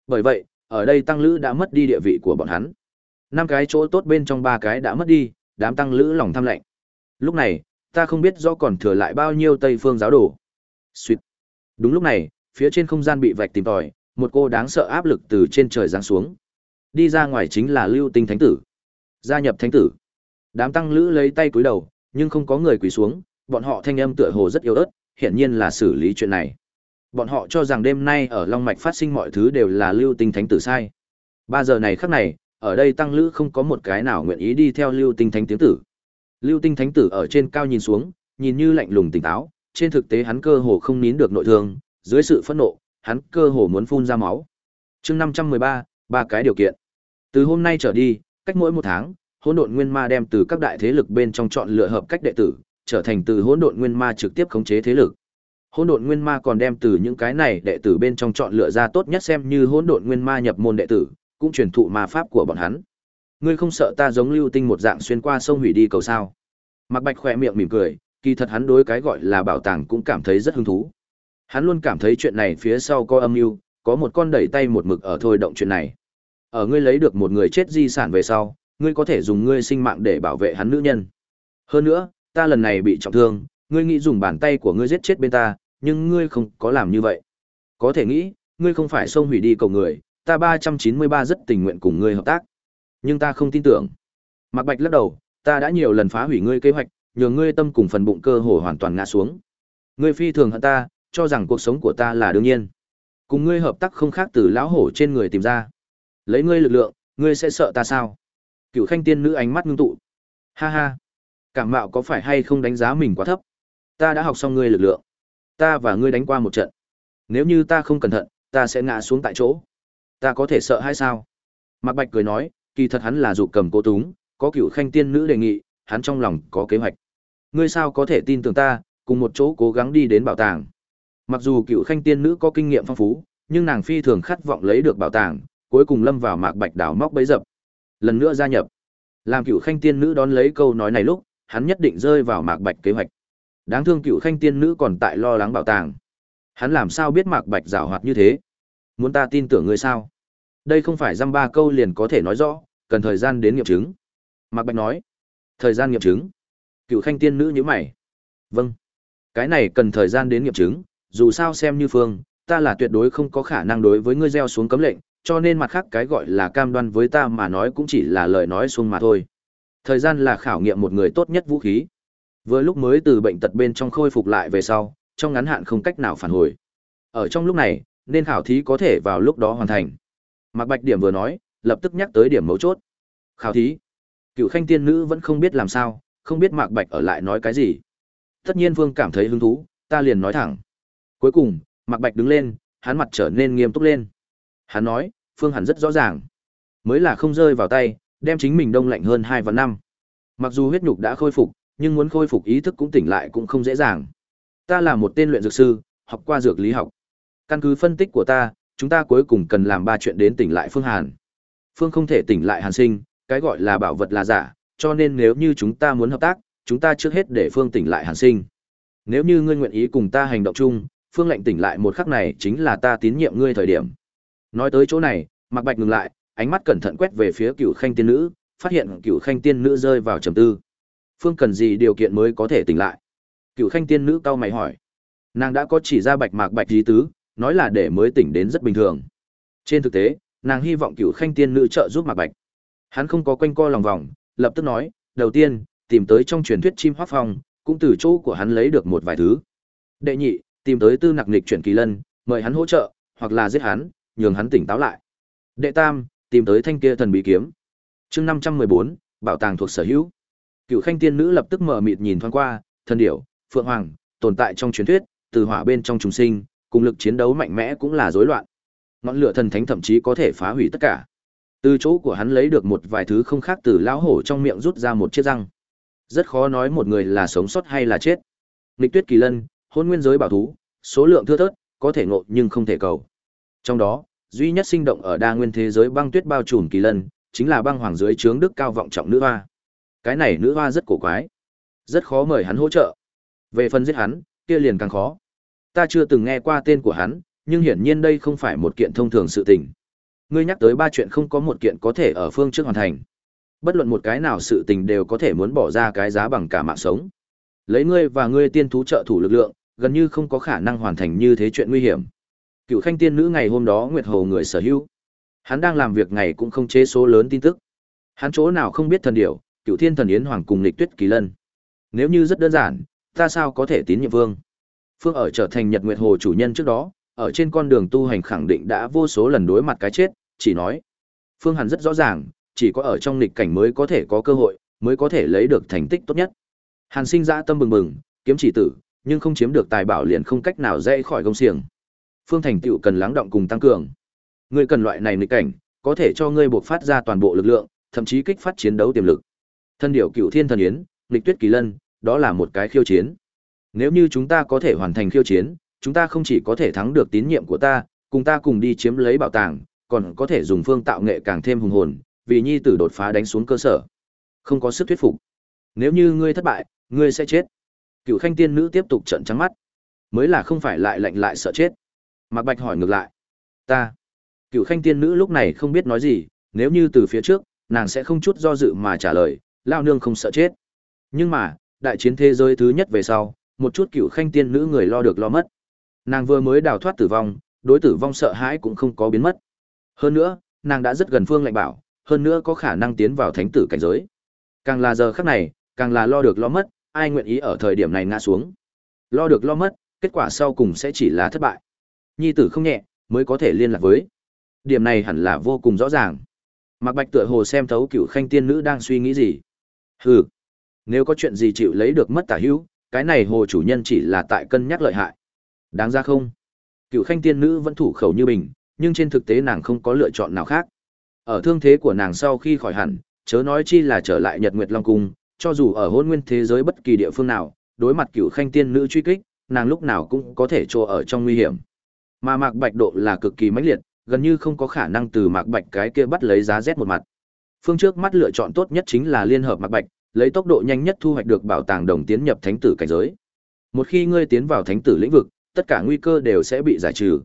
Bởi vậy, ở đây tăng lữ đã mất đi địa vị của bọn hắn. Năm cái chỗ tốt bên trong ba cái đã mất đi, đám tăng lữ lòng tham lạnh. Lúc này, ta không biết do còn thừa lại bao nhiêu Tây phương giáo đồ. Xuyệt. Đúng lúc này, phía trên không gian bị vạch tìm tòi, một cô đáng sợ áp lực từ trên trời giáng xuống. Đi ra ngoài chính là Lưu Tinh Thánh tử. Gia nhập Thánh tử. Đám tăng lữ lấy tay cúi đầu, nhưng không có người quỳ xuống, bọn họ thanh âm tựa hồ rất yếu ớt, hiển nhiên là xử lý chuyện này. Bọn họ cho rằng đêm nay ở Long Mạch phát sinh mọi thứ đều là Lưu Tinh Thánh tử sai. Ba giờ này khắc này, ở đây tăng lữ không có một cái nào nguyện ý đi theo Lưu Tinh Thánh tiếng tử. Lưu Tinh Thánh tử ở trên cao nhìn xuống, nhìn như lạnh lùng tỉnh táo, trên thực tế hắn cơ hồ không nín được nội thương, dưới sự phẫn nộ, hắn cơ hồ muốn phun ra máu. Chương 513, ba cái điều kiện. Từ hôm nay trở đi, cách mỗi một tháng, Hỗn Độn Nguyên Ma đem từ các đại thế lực bên trong chọn lựa hợp cách đệ tử, trở thành từ Hỗn Độn Nguyên Ma trực tiếp khống chế thế lực. Hỗn Độn Nguyên Ma còn đem từ những cái này đệ tử bên trong chọn lựa ra tốt nhất xem như Hỗn Độn Nguyên Ma nhập môn đệ tử, cũng truyền thụ ma pháp của bọn hắn. Ngươi không sợ ta giống lưu tinh một dạng xuyên qua sông hủy đi cầu sao? Mạc Bạch khỏe miệng mỉm cười, kỳ thật hắn đối cái gọi là bảo tàng cũng cảm thấy rất hứng thú. Hắn luôn cảm thấy chuyện này phía sau có âm mưu, có một con đẩy tay một mực ở thôi động chuyện này. Ở ngươi lấy được một người chết di sản về sau, ngươi có thể dùng ngươi sinh mạng để bảo vệ hắn nữ nhân. Hơn nữa, ta lần này bị trọng thương, ngươi nghĩ dùng bàn tay của ngươi giết chết bên ta, nhưng ngươi không có làm như vậy. Có thể nghĩ, ngươi không phải xông hủy đi cầu người, ta 393 rất tình nguyện cùng ngươi hợp tác. Nhưng ta không tin tưởng. Mạc Bạch lắc đầu, ta đã nhiều lần phá hủy ngươi kế hoạch, nhờ ngươi tâm cùng phần bụng cơ hồ hoàn toàn ngã xuống. Ngươi phi thường hận ta, cho rằng cuộc sống của ta là đương nhiên. Cùng ngươi hợp tác không khác từ lão hổ trên người tìm ra. Lấy ngươi lực lượng, ngươi sẽ sợ ta sao? Cựu Khanh tiên nữ ánh mắt ngưng tụ. Ha ha, cảm mạo có phải hay không đánh giá mình quá thấp? Ta đã học xong ngươi lực lượng. Ta và ngươi đánh qua một trận. Nếu như ta không cẩn thận, ta sẽ ngã xuống tại chỗ. Ta có thể sợ hay sao? Mạc Bạch cười nói, kỳ thật hắn là dụ cầm cố túng, có cựu khanh tiên nữ đề nghị, hắn trong lòng có kế hoạch. Ngươi sao có thể tin tưởng ta, cùng một chỗ cố gắng đi đến bảo tàng. Mặc dù cựu khanh tiên nữ có kinh nghiệm phong phú, nhưng nàng phi thường khát vọng lấy được bảo tàng, cuối cùng lâm vào mạc bạch đảo móc bấy dập. Lần nữa gia nhập. Làm cựu khanh tiên nữ đón lấy câu nói này lúc, hắn nhất định rơi vào mạc bạch kế hoạch. Đáng thương cựu khanh tiên nữ còn tại lo lắng bảo tàng. Hắn làm sao biết mạc bạch giảo hoạt như thế? Muốn ta tin tưởng ngươi sao? Đây không phải dăm ba câu liền có thể nói rõ, cần thời gian đến nghiệm chứng. Mạc Bạch nói. Thời gian nghiệm chứng. Cựu khanh tiên nữ như mày. Vâng. Cái này cần thời gian đến nghiệm chứng, dù sao xem như phương, ta là tuyệt đối không có khả năng đối với ngươi gieo xuống cấm lệnh, cho nên mặt khác cái gọi là cam đoan với ta mà nói cũng chỉ là lời nói xuông mà thôi. Thời gian là khảo nghiệm một người tốt nhất vũ khí. Vừa lúc mới từ bệnh tật bên trong khôi phục lại về sau, trong ngắn hạn không cách nào phản hồi. Ở trong lúc này, nên khảo thí có thể vào lúc đó hoàn thành. Mạc Bạch Điểm vừa nói, lập tức nhắc tới điểm mấu chốt. Khảo thí. Cựu Khanh tiên nữ vẫn không biết làm sao, không biết Mạc Bạch ở lại nói cái gì. Tất nhiên Vương cảm thấy hứng thú, ta liền nói thẳng. Cuối cùng, Mạc Bạch đứng lên, hắn mặt trở nên nghiêm túc lên. Hắn nói, Phương hẳn rất rõ ràng, mới là không rơi vào tay, đem chính mình đông lạnh hơn hai và năm. Mặc dù huyết nhục đã khôi phục, nhưng muốn khôi phục ý thức cũng tỉnh lại cũng không dễ dàng. Ta là một tên luyện dược sư, học qua dược lý học. Căn cứ phân tích của ta, chúng ta cuối cùng cần làm ba chuyện đến tỉnh lại Phương Hàn. Phương không thể tỉnh lại Hàn Sinh, cái gọi là bảo vật là giả, cho nên nếu như chúng ta muốn hợp tác, chúng ta trước hết để Phương tỉnh lại Hàn Sinh. Nếu như ngươi nguyện ý cùng ta hành động chung, Phương lệnh tỉnh lại một khắc này chính là ta tín nhiệm ngươi thời điểm. Nói tới chỗ này, Mạc Bạch ngừng lại, ánh mắt cẩn thận quét về phía Cửu Khanh tiên nữ, phát hiện Cửu Khanh tiên nữ rơi vào trầm tư. Phương cần gì điều kiện mới có thể tỉnh lại? Cửu Khanh tiên nữ cau mày hỏi. Nàng đã có chỉ ra Bạch Mạc Bạch lý tứ, nói là để mới tỉnh đến rất bình thường. Trên thực tế, nàng hy vọng Cửu Khanh tiên nữ trợ giúp Mạc Bạch. Hắn không có quanh co lòng vòng, lập tức nói, đầu tiên, tìm tới trong truyền thuyết chim hoác phong, cũng từ chỗ của hắn lấy được một vài thứ. Đệ nhị, tìm tới tư nặc nghịch chuyển kỳ lân, mời hắn hỗ trợ, hoặc là giết hắn, nhường hắn tỉnh táo lại. Đệ tam, tìm tới thanh kia thần bí kiếm. Chương 514, bảo tàng thuộc sở hữu. Cựu Khanh tiên nữ lập tức mở mịt nhìn thoáng qua, thần điểu, phượng hoàng, tồn tại trong truyền thuyết, từ hỏa bên trong trùng sinh, cùng lực chiến đấu mạnh mẽ cũng là rối loạn. Ngọn lửa thần thánh thậm chí có thể phá hủy tất cả. Từ chỗ của hắn lấy được một vài thứ không khác từ lão hổ trong miệng rút ra một chiếc răng. Rất khó nói một người là sống sót hay là chết. Lịch Tuyết Kỳ Lân, hôn nguyên giới bảo thú, số lượng thưa thớt, có thể ngộ nhưng không thể cầu. Trong đó, duy nhất sinh động ở đa nguyên thế giới băng tuyết bao trùm kỳ lân, chính là băng hoàng dưới trướng đức cao vọng trọng nữ hoa. Cái này nữ hoa rất cổ quái, rất khó mời hắn hỗ trợ. Về phần giết hắn, kia liền càng khó. Ta chưa từng nghe qua tên của hắn, nhưng hiển nhiên đây không phải một kiện thông thường sự tình. Ngươi nhắc tới ba chuyện không có một kiện có thể ở phương trước hoàn thành. Bất luận một cái nào sự tình đều có thể muốn bỏ ra cái giá bằng cả mạng sống. Lấy ngươi và ngươi tiên thú trợ thủ lực lượng, gần như không có khả năng hoàn thành như thế chuyện nguy hiểm. Cựu Khanh tiên nữ ngày hôm đó Nguyệt Hồ người sở hữu. Hắn đang làm việc ngày cũng không chế số lớn tin tức. Hắn chỗ nào không biết thần điểu, Cựu Thiên thần yến hoàng cùng Lịch Tuyết Kỳ Lân. Nếu như rất đơn giản, ta sao có thể tín nhiệm Vương? Phương ở trở thành Nhật Nguyệt Hồ chủ nhân trước đó, ở trên con đường tu hành khẳng định đã vô số lần đối mặt cái chết, chỉ nói. Phương Hàn rất rõ ràng, chỉ có ở trong lịch cảnh mới có thể có cơ hội, mới có thể lấy được thành tích tốt nhất. Hàn sinh ra tâm bừng bừng, kiếm chỉ tử, nhưng không chiếm được tài bảo liền không cách nào dễ khỏi công xiềng. Phương Thành Tựu cần lắng động cùng tăng cường. Ngươi cần loại này nghịch cảnh, có thể cho ngươi buộc phát ra toàn bộ lực lượng, thậm chí kích phát chiến đấu tiềm lực. Thân điểu cửu Thiên Thần Yến, lịch Tuyết Kỳ Lân, đó là một cái khiêu chiến. Nếu như chúng ta có thể hoàn thành khiêu chiến, chúng ta không chỉ có thể thắng được tín nhiệm của ta, cùng ta cùng đi chiếm lấy bảo tàng, còn có thể dùng phương tạo nghệ càng thêm hùng hồn, vì nhi tử đột phá đánh xuống cơ sở. Không có sức thuyết phục. Nếu như ngươi thất bại, ngươi sẽ chết. Cựu Khanh tiên nữ tiếp tục trợn trắng mắt. Mới là không phải lại lạnh lại sợ chết. Mạc Bạch hỏi ngược lại. Ta. Cựu Khanh tiên nữ lúc này không biết nói gì, nếu như từ phía trước, nàng sẽ không chút do dự mà trả lời, lao nương không sợ chết. Nhưng mà, đại chiến thế giới thứ nhất về sau, một chút cựu khanh tiên nữ người lo được lo mất. Nàng vừa mới đào thoát tử vong, đối tử vong sợ hãi cũng không có biến mất. Hơn nữa, nàng đã rất gần Phương Lạnh Bảo, hơn nữa có khả năng tiến vào thánh tử cảnh giới. Càng là giờ khắc này, càng là lo được lo mất, ai nguyện ý ở thời điểm này ngã xuống. Lo được lo mất, kết quả sau cùng sẽ chỉ là thất bại. Nhi tử không nhẹ, mới có thể liên lạc với. Điểm này hẳn là vô cùng rõ ràng. Mạc Bạch tựa hồ xem thấu cựu khanh tiên nữ đang suy nghĩ gì. Hừ, nếu có chuyện gì chịu lấy được mất tả hữu, cái này hồ chủ nhân chỉ là tại cân nhắc lợi hại. Đáng ra không? Cựu khanh tiên nữ vẫn thủ khẩu như bình, nhưng trên thực tế nàng không có lựa chọn nào khác. Ở thương thế của nàng sau khi khỏi hẳn, chớ nói chi là trở lại Nhật Nguyệt Long Cung, cho dù ở hôn nguyên thế giới bất kỳ địa phương nào, đối mặt cựu khanh tiên nữ truy kích, nàng lúc nào cũng có thể trô ở trong nguy hiểm. Mà Mạc Bạch độ là cực kỳ mãnh liệt, gần như không có khả năng từ Mạc Bạch cái kia bắt lấy giá rét một mặt. Phương trước mắt lựa chọn tốt nhất chính là liên hợp Mạc Bạch, lấy tốc độ nhanh nhất thu hoạch được bảo tàng đồng tiến nhập thánh tử cảnh giới. Một khi ngươi tiến vào thánh tử lĩnh vực, tất cả nguy cơ đều sẽ bị giải trừ.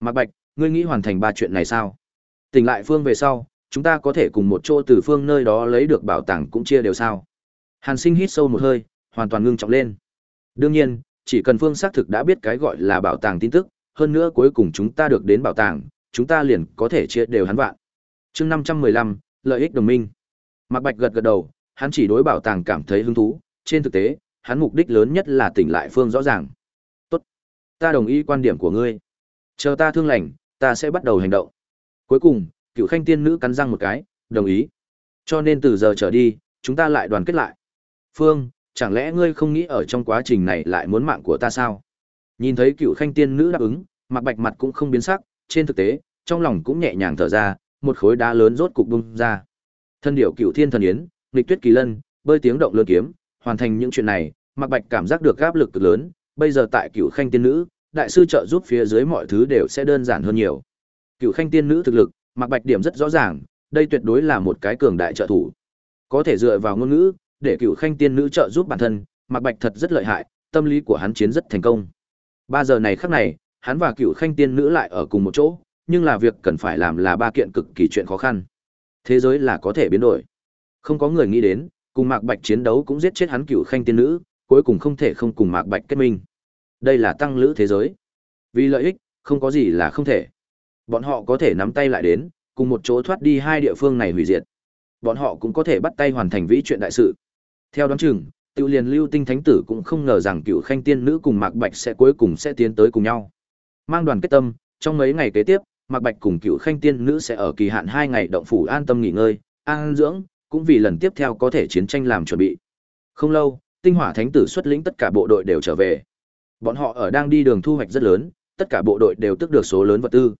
Mạc Bạch, ngươi nghĩ hoàn thành ba chuyện này sao? Tỉnh lại Phương về sau, chúng ta có thể cùng một chỗ từ Phương nơi đó lấy được bảo tàng cũng chia đều sao? Hàn Sinh hít sâu một hơi, hoàn toàn ngưng trọng lên. Đương nhiên, chỉ cần Phương xác thực đã biết cái gọi là bảo tàng tin tức, hơn nữa cuối cùng chúng ta được đến bảo tàng, chúng ta liền có thể chia đều hắn vạn. Chương 515, lợi ích đồng minh. Mạc Bạch gật gật đầu, hắn chỉ đối bảo tàng cảm thấy hứng thú, trên thực tế, hắn mục đích lớn nhất là tỉnh lại Phương rõ ràng. Tốt, ta đồng ý quan điểm của ngươi. Chờ ta thương lành, ta sẽ bắt đầu hành động. Cuối cùng, cựu khanh tiên nữ cắn răng một cái, đồng ý. Cho nên từ giờ trở đi, chúng ta lại đoàn kết lại. Phương, chẳng lẽ ngươi không nghĩ ở trong quá trình này lại muốn mạng của ta sao? Nhìn thấy cựu khanh tiên nữ đáp ứng, mặt bạch mặt cũng không biến sắc, trên thực tế, trong lòng cũng nhẹ nhàng thở ra, một khối đá lớn rốt cục bung ra. Thân điệu cựu thiên thần yến, nghịch tuyết kỳ lân, bơi tiếng động lớn kiếm, hoàn thành những chuyện này, Mạc Bạch cảm giác được áp lực cực lớn, bây giờ tại Cựu Khanh tiên nữ, đại sư trợ giúp phía dưới mọi thứ đều sẽ đơn giản hơn nhiều. Cựu Khanh tiên nữ thực lực, Mạc Bạch điểm rất rõ ràng, đây tuyệt đối là một cái cường đại trợ thủ. Có thể dựa vào ngôn ngữ, để cựu Khanh tiên nữ trợ giúp bản thân, Mạc Bạch thật rất lợi hại, tâm lý của hắn chiến rất thành công. Ba giờ này khắc này, hắn và cựu Khanh tiên nữ lại ở cùng một chỗ, nhưng là việc cần phải làm là ba kiện cực kỳ chuyện khó khăn. Thế giới là có thể biến đổi. Không có người nghĩ đến, cùng Mạc Bạch chiến đấu cũng giết chết hắn cựu khanh tiên nữ, cuối cùng không thể không cùng Mạc Bạch kết minh. Đây là tăng lữ thế giới. Vì lợi ích, không có gì là không thể. Bọn họ có thể nắm tay lại đến, cùng một chỗ thoát đi hai địa phương này hủy diệt. Bọn họ cũng có thể bắt tay hoàn thành vĩ chuyện đại sự. Theo đoán chừng, Tiêu liền Lưu Tinh Thánh tử cũng không ngờ rằng cựu khanh tiên nữ cùng Mạc Bạch sẽ cuối cùng sẽ tiến tới cùng nhau. Mang đoàn kết tâm, trong mấy ngày kế tiếp, Mạc Bạch cùng cựu khanh tiên nữ sẽ ở kỳ hạn hai ngày động phủ an tâm nghỉ ngơi, an dưỡng, cũng vì lần tiếp theo có thể chiến tranh làm chuẩn bị. Không lâu, tinh hỏa thánh tử xuất lĩnh tất cả bộ đội đều trở về. Bọn họ ở đang đi đường thu hoạch rất lớn, tất cả bộ đội đều tức được số lớn vật tư.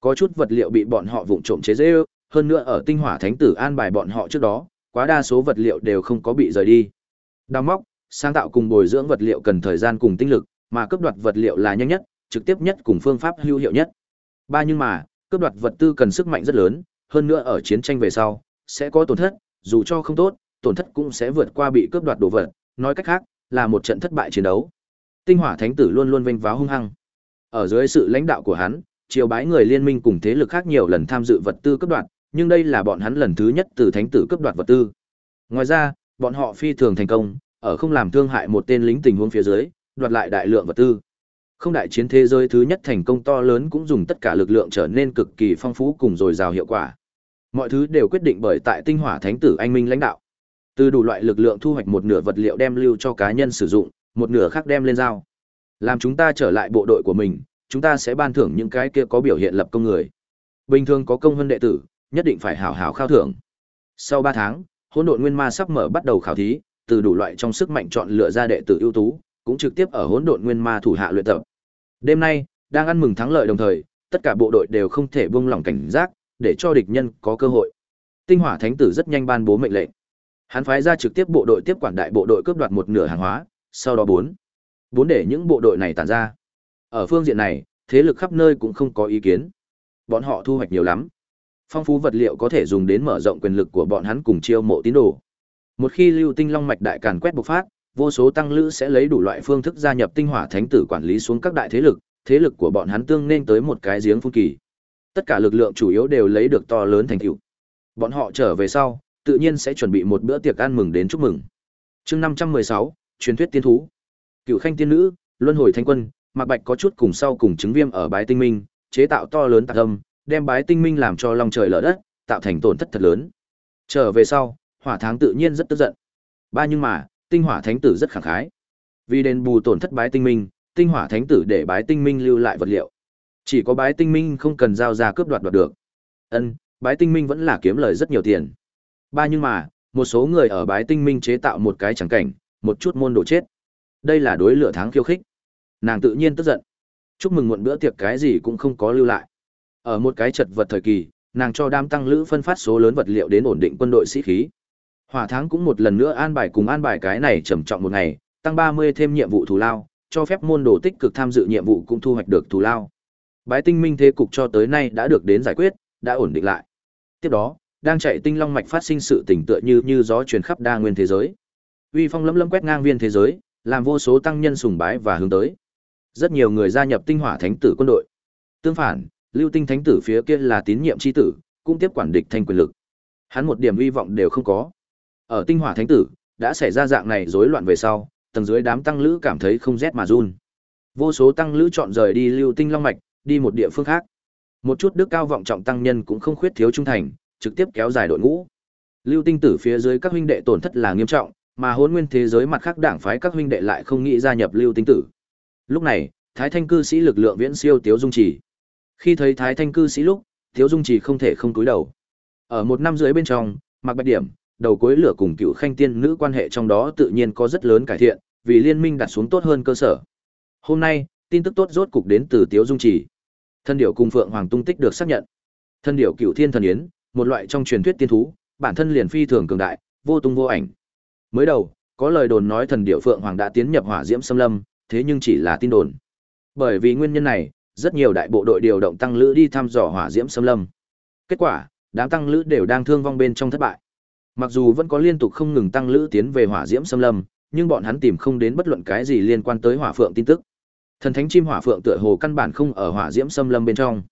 Có chút vật liệu bị bọn họ vụng trộm chế dễ hơn nữa ở tinh hỏa thánh tử an bài bọn họ trước đó, quá đa số vật liệu đều không có bị rời đi. Đào móc, sáng tạo cùng bồi dưỡng vật liệu cần thời gian cùng tinh lực, mà cướp đoạt vật liệu là nhanh nhất, trực tiếp nhất cùng phương pháp hữu hiệu nhất. Ba nhưng mà, cướp đoạt vật tư cần sức mạnh rất lớn, hơn nữa ở chiến tranh về sau, sẽ có tổn thất, dù cho không tốt, tổn thất cũng sẽ vượt qua bị cướp đoạt đồ vật, nói cách khác, là một trận thất bại chiến đấu. Tinh Hỏa Thánh tử luôn luôn vênh váo hung hăng. Ở dưới sự lãnh đạo của hắn, triều bái người liên minh cùng thế lực khác nhiều lần tham dự vật tư cướp đoạt, nhưng đây là bọn hắn lần thứ nhất từ thánh tử cướp đoạt vật tư. Ngoài ra, bọn họ phi thường thành công, ở không làm thương hại một tên lính tình huống phía dưới, đoạt lại đại lượng vật tư. Không đại chiến thế giới thứ nhất thành công to lớn cũng dùng tất cả lực lượng trở nên cực kỳ phong phú cùng dồi dào hiệu quả. Mọi thứ đều quyết định bởi tại tinh hỏa thánh tử anh minh lãnh đạo. Từ đủ loại lực lượng thu hoạch một nửa vật liệu đem lưu cho cá nhân sử dụng, một nửa khác đem lên giao. Làm chúng ta trở lại bộ đội của mình, chúng ta sẽ ban thưởng những cái kia có biểu hiện lập công người. Bình thường có công hơn đệ tử, nhất định phải hảo hảo khao thưởng. Sau 3 tháng, hỗn độn nguyên ma sắp mở bắt đầu khảo thí, từ đủ loại trong sức mạnh chọn lựa ra đệ tử ưu tú, cũng trực tiếp ở hỗn độn nguyên ma thủ hạ luyện tập. Đêm nay, đang ăn mừng thắng lợi đồng thời, tất cả bộ đội đều không thể buông lỏng cảnh giác, để cho địch nhân có cơ hội. Tinh Hỏa Thánh tử rất nhanh ban bố mệnh lệnh. Hắn phái ra trực tiếp bộ đội tiếp quản đại bộ đội cướp đoạt một nửa hàng hóa, sau đó bốn bốn để những bộ đội này tản ra. Ở phương diện này, thế lực khắp nơi cũng không có ý kiến. Bọn họ thu hoạch nhiều lắm. Phong phú vật liệu có thể dùng đến mở rộng quyền lực của bọn hắn cùng chiêu mộ tín đồ. Một khi Lưu Tinh Long mạch đại càn quét bộc phát, vô số tăng lữ sẽ lấy đủ loại phương thức gia nhập tinh hỏa thánh tử quản lý xuống các đại thế lực, thế lực của bọn hắn tương nên tới một cái giếng phun kỳ. Tất cả lực lượng chủ yếu đều lấy được to lớn thành tựu. Bọn họ trở về sau, tự nhiên sẽ chuẩn bị một bữa tiệc ăn mừng đến chúc mừng. Chương 516, truyền thuyết tiên thú. Cựu Khanh tiên nữ, Luân hồi thánh quân, Mạc Bạch có chút cùng sau cùng chứng viêm ở bái tinh minh, chế tạo to lớn tạc âm, đem bái tinh minh làm cho long trời lở đất, tạo thành tổn thất thật lớn. Trở về sau, Hỏa Tháng tự nhiên rất tức giận. Ba nhưng mà, Tinh Hỏa Thánh tử rất khẳng khái. Vì đền bù tổn thất bái tinh minh, Tinh Hỏa Thánh tử để bái tinh minh lưu lại vật liệu. Chỉ có bái tinh minh không cần giao ra cướp đoạt đoạt được. Ân, bái tinh minh vẫn là kiếm lời rất nhiều tiền. Ba nhưng mà, một số người ở bái tinh minh chế tạo một cái chẳng cảnh, một chút môn đồ chết. Đây là đối lửa tháng khiêu khích. Nàng tự nhiên tức giận. Chúc mừng muộn bữa tiệc cái gì cũng không có lưu lại. Ở một cái chật vật thời kỳ, nàng cho đám tăng lữ phân phát số lớn vật liệu đến ổn định quân đội sĩ khí. Hỏa tháng cũng một lần nữa an bài cùng an bài cái này trầm trọng một ngày, tăng 30 thêm nhiệm vụ thù lao, cho phép môn đồ tích cực tham dự nhiệm vụ cũng thu hoạch được thù lao. Bái tinh minh thế cục cho tới nay đã được đến giải quyết, đã ổn định lại. Tiếp đó, đang chạy tinh long mạch phát sinh sự tình tựa như như gió truyền khắp đa nguyên thế giới. Uy phong lấm lấm quét ngang viên thế giới, làm vô số tăng nhân sùng bái và hướng tới. Rất nhiều người gia nhập tinh hỏa thánh tử quân đội. Tương phản, lưu tinh thánh tử phía kia là tín nhiệm chi tử, cũng tiếp quản địch thành quyền lực. Hắn một điểm hy vọng đều không có. Ở tinh hỏa thánh tử, đã xảy ra dạng này rối loạn về sau, tầng dưới đám tăng lữ cảm thấy không rét mà run. Vô số tăng lữ chọn rời đi lưu tinh long mạch, đi một địa phương khác. Một chút đức cao vọng trọng tăng nhân cũng không khuyết thiếu trung thành, trực tiếp kéo dài đội ngũ. Lưu tinh tử phía dưới các huynh đệ tổn thất là nghiêm trọng, mà hôn nguyên thế giới mặt khác đảng phái các huynh đệ lại không nghĩ gia nhập lưu tinh tử. Lúc này, Thái Thanh cư sĩ lực lượng viễn siêu Tiếu Dung Chỉ. Khi thấy Thái Thanh cư sĩ lúc, Tiếu Dung Chỉ không thể không cúi đầu. Ở một năm dưới bên trong, Mạc Bạch Điểm, đầu cuối lửa cùng cựu khanh tiên nữ quan hệ trong đó tự nhiên có rất lớn cải thiện, vì liên minh đặt xuống tốt hơn cơ sở. Hôm nay, tin tức tốt rốt cục đến từ Tiếu Dung Chỉ. Thân điệu cùng Phượng Hoàng tung tích được xác nhận. Thân điệu cựu thiên thần yến, một loại trong truyền thuyết tiên thú, bản thân liền phi thường cường đại, vô tung vô ảnh. Mới đầu, có lời đồn nói thần điệu Phượng Hoàng đã tiến nhập hỏa diễm xâm lâm, thế nhưng chỉ là tin đồn. Bởi vì nguyên nhân này, rất nhiều đại bộ đội điều động tăng lữ đi thăm dò hỏa diễm xâm lâm. Kết quả, đám tăng lữ đều đang thương vong bên trong thất bại. Mặc dù vẫn có liên tục không ngừng tăng lữ tiến về hỏa diễm xâm lâm, nhưng bọn hắn tìm không đến bất luận cái gì liên quan tới hỏa phượng tin tức. Thần thánh chim hỏa phượng tựa hồ căn bản không ở hỏa diễm xâm lâm bên trong.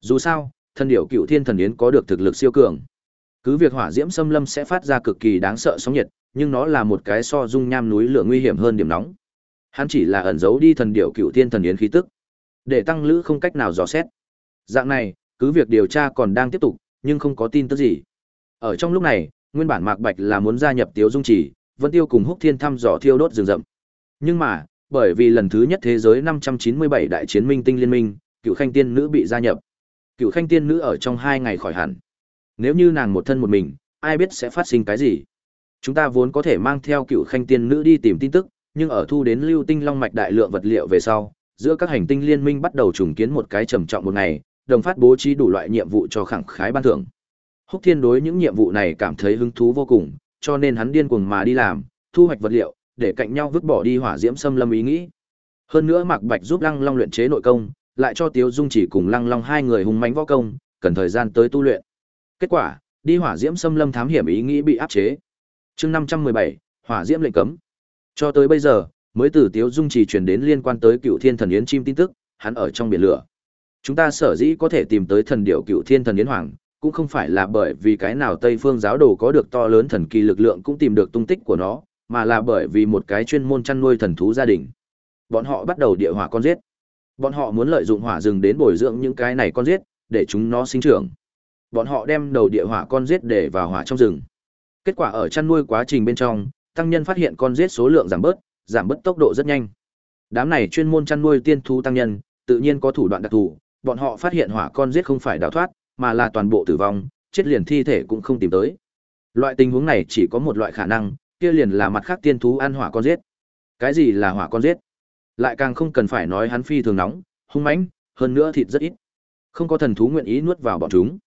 Dù sao, thần điểu cựu thiên thần yến có được thực lực siêu cường. Cứ việc hỏa diễm xâm lâm sẽ phát ra cực kỳ đáng sợ sóng nhiệt, nhưng nó là một cái so dung nham núi lửa nguy hiểm hơn điểm nóng. Hắn chỉ là ẩn giấu đi thần điểu cựu thiên thần yến khí tức, để tăng lữ không cách nào dò xét. Dạng này, cứ việc điều tra còn đang tiếp tục, nhưng không có tin tức gì. Ở trong lúc này, nguyên bản Mạc Bạch là muốn gia nhập Tiếu Dung Chỉ, vẫn Tiêu cùng Húc Thiên thăm dò thiêu đốt rừng rậm. Nhưng mà, bởi vì lần thứ nhất thế giới 597 đại chiến minh tinh liên minh, Cựu Khanh Tiên nữ bị gia nhập. Cựu Khanh Tiên nữ ở trong hai ngày khỏi hẳn. Nếu như nàng một thân một mình, ai biết sẽ phát sinh cái gì? Chúng ta vốn có thể mang theo Cựu Khanh Tiên nữ đi tìm tin tức, nhưng ở thu đến Lưu Tinh Long mạch đại lượng vật liệu về sau, giữa các hành tinh liên minh bắt đầu trùng kiến một cái trầm trọng một ngày, đồng phát bố trí đủ loại nhiệm vụ cho khẳng khái ban thưởng. Húc Thiên đối những nhiệm vụ này cảm thấy hứng thú vô cùng, cho nên hắn điên cuồng mà đi làm, thu hoạch vật liệu, để cạnh nhau vứt bỏ đi hỏa diễm xâm lâm ý nghĩ. Hơn nữa Mạc Bạch giúp Lăng Long luyện chế nội công, lại cho Tiếu Dung chỉ cùng Lăng Long hai người hùng mãnh võ công, cần thời gian tới tu luyện. Kết quả, đi hỏa diễm xâm lâm thám hiểm ý nghĩ bị áp chế. Chương 517, hỏa diễm lệnh cấm. Cho tới bây giờ, mới từ Tiếu Dung chỉ truyền đến liên quan tới Cựu Thiên Thần Yến chim tin tức, hắn ở trong biển lửa. Chúng ta sở dĩ có thể tìm tới thần điểu Cựu Thiên Thần Yến Hoàng, cũng không phải là bởi vì cái nào Tây Phương giáo đồ có được to lớn thần kỳ lực lượng cũng tìm được tung tích của nó, mà là bởi vì một cái chuyên môn chăn nuôi thần thú gia đình. Bọn họ bắt đầu địa hỏa con giết. Bọn họ muốn lợi dụng hỏa rừng đến bồi dưỡng những cái này con giết, để chúng nó sinh trưởng. Bọn họ đem đầu địa hỏa con giết để vào hỏa trong rừng. Kết quả ở chăn nuôi quá trình bên trong, tăng nhân phát hiện con giết số lượng giảm bớt, giảm bớt tốc độ rất nhanh. Đám này chuyên môn chăn nuôi tiên thú tăng nhân, tự nhiên có thủ đoạn đặc thù, bọn họ phát hiện hỏa con giết không phải đào thoát, mà là toàn bộ tử vong, chết liền thi thể cũng không tìm tới. Loại tình huống này chỉ có một loại khả năng, kia liền là mặt khác tiên thú ăn hỏa con giết. Cái gì là hỏa con giết? Lại càng không cần phải nói hắn phi thường nóng, hung mãnh, hơn nữa thịt rất ít. Không có thần thú nguyện ý nuốt vào bọn chúng.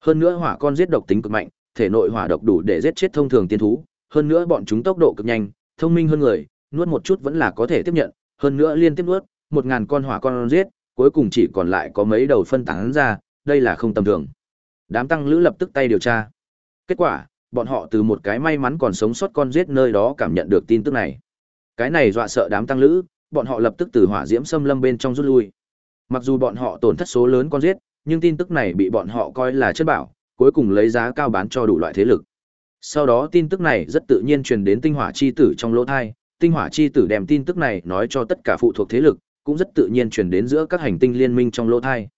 Hơn nữa hỏa con giết độc tính cực mạnh, thể nội hỏa độc đủ để giết chết thông thường tiên thú, hơn nữa bọn chúng tốc độ cực nhanh, thông minh hơn người, nuốt một chút vẫn là có thể tiếp nhận, hơn nữa liên tiếp nuốt, một ngàn con hỏa con giết, cuối cùng chỉ còn lại có mấy đầu phân tán ra, đây là không tầm thường. Đám tăng lữ lập tức tay điều tra. Kết quả, bọn họ từ một cái may mắn còn sống sót con giết nơi đó cảm nhận được tin tức này. Cái này dọa sợ đám tăng lữ, bọn họ lập tức từ hỏa diễm xâm lâm bên trong rút lui. Mặc dù bọn họ tổn thất số lớn con giết, nhưng tin tức này bị bọn họ coi là chất bảo, cuối cùng lấy giá cao bán cho đủ loại thế lực. Sau đó tin tức này rất tự nhiên truyền đến tinh hỏa chi tử trong lỗ thai, tinh hỏa chi tử đem tin tức này nói cho tất cả phụ thuộc thế lực, cũng rất tự nhiên truyền đến giữa các hành tinh liên minh trong lỗ thai.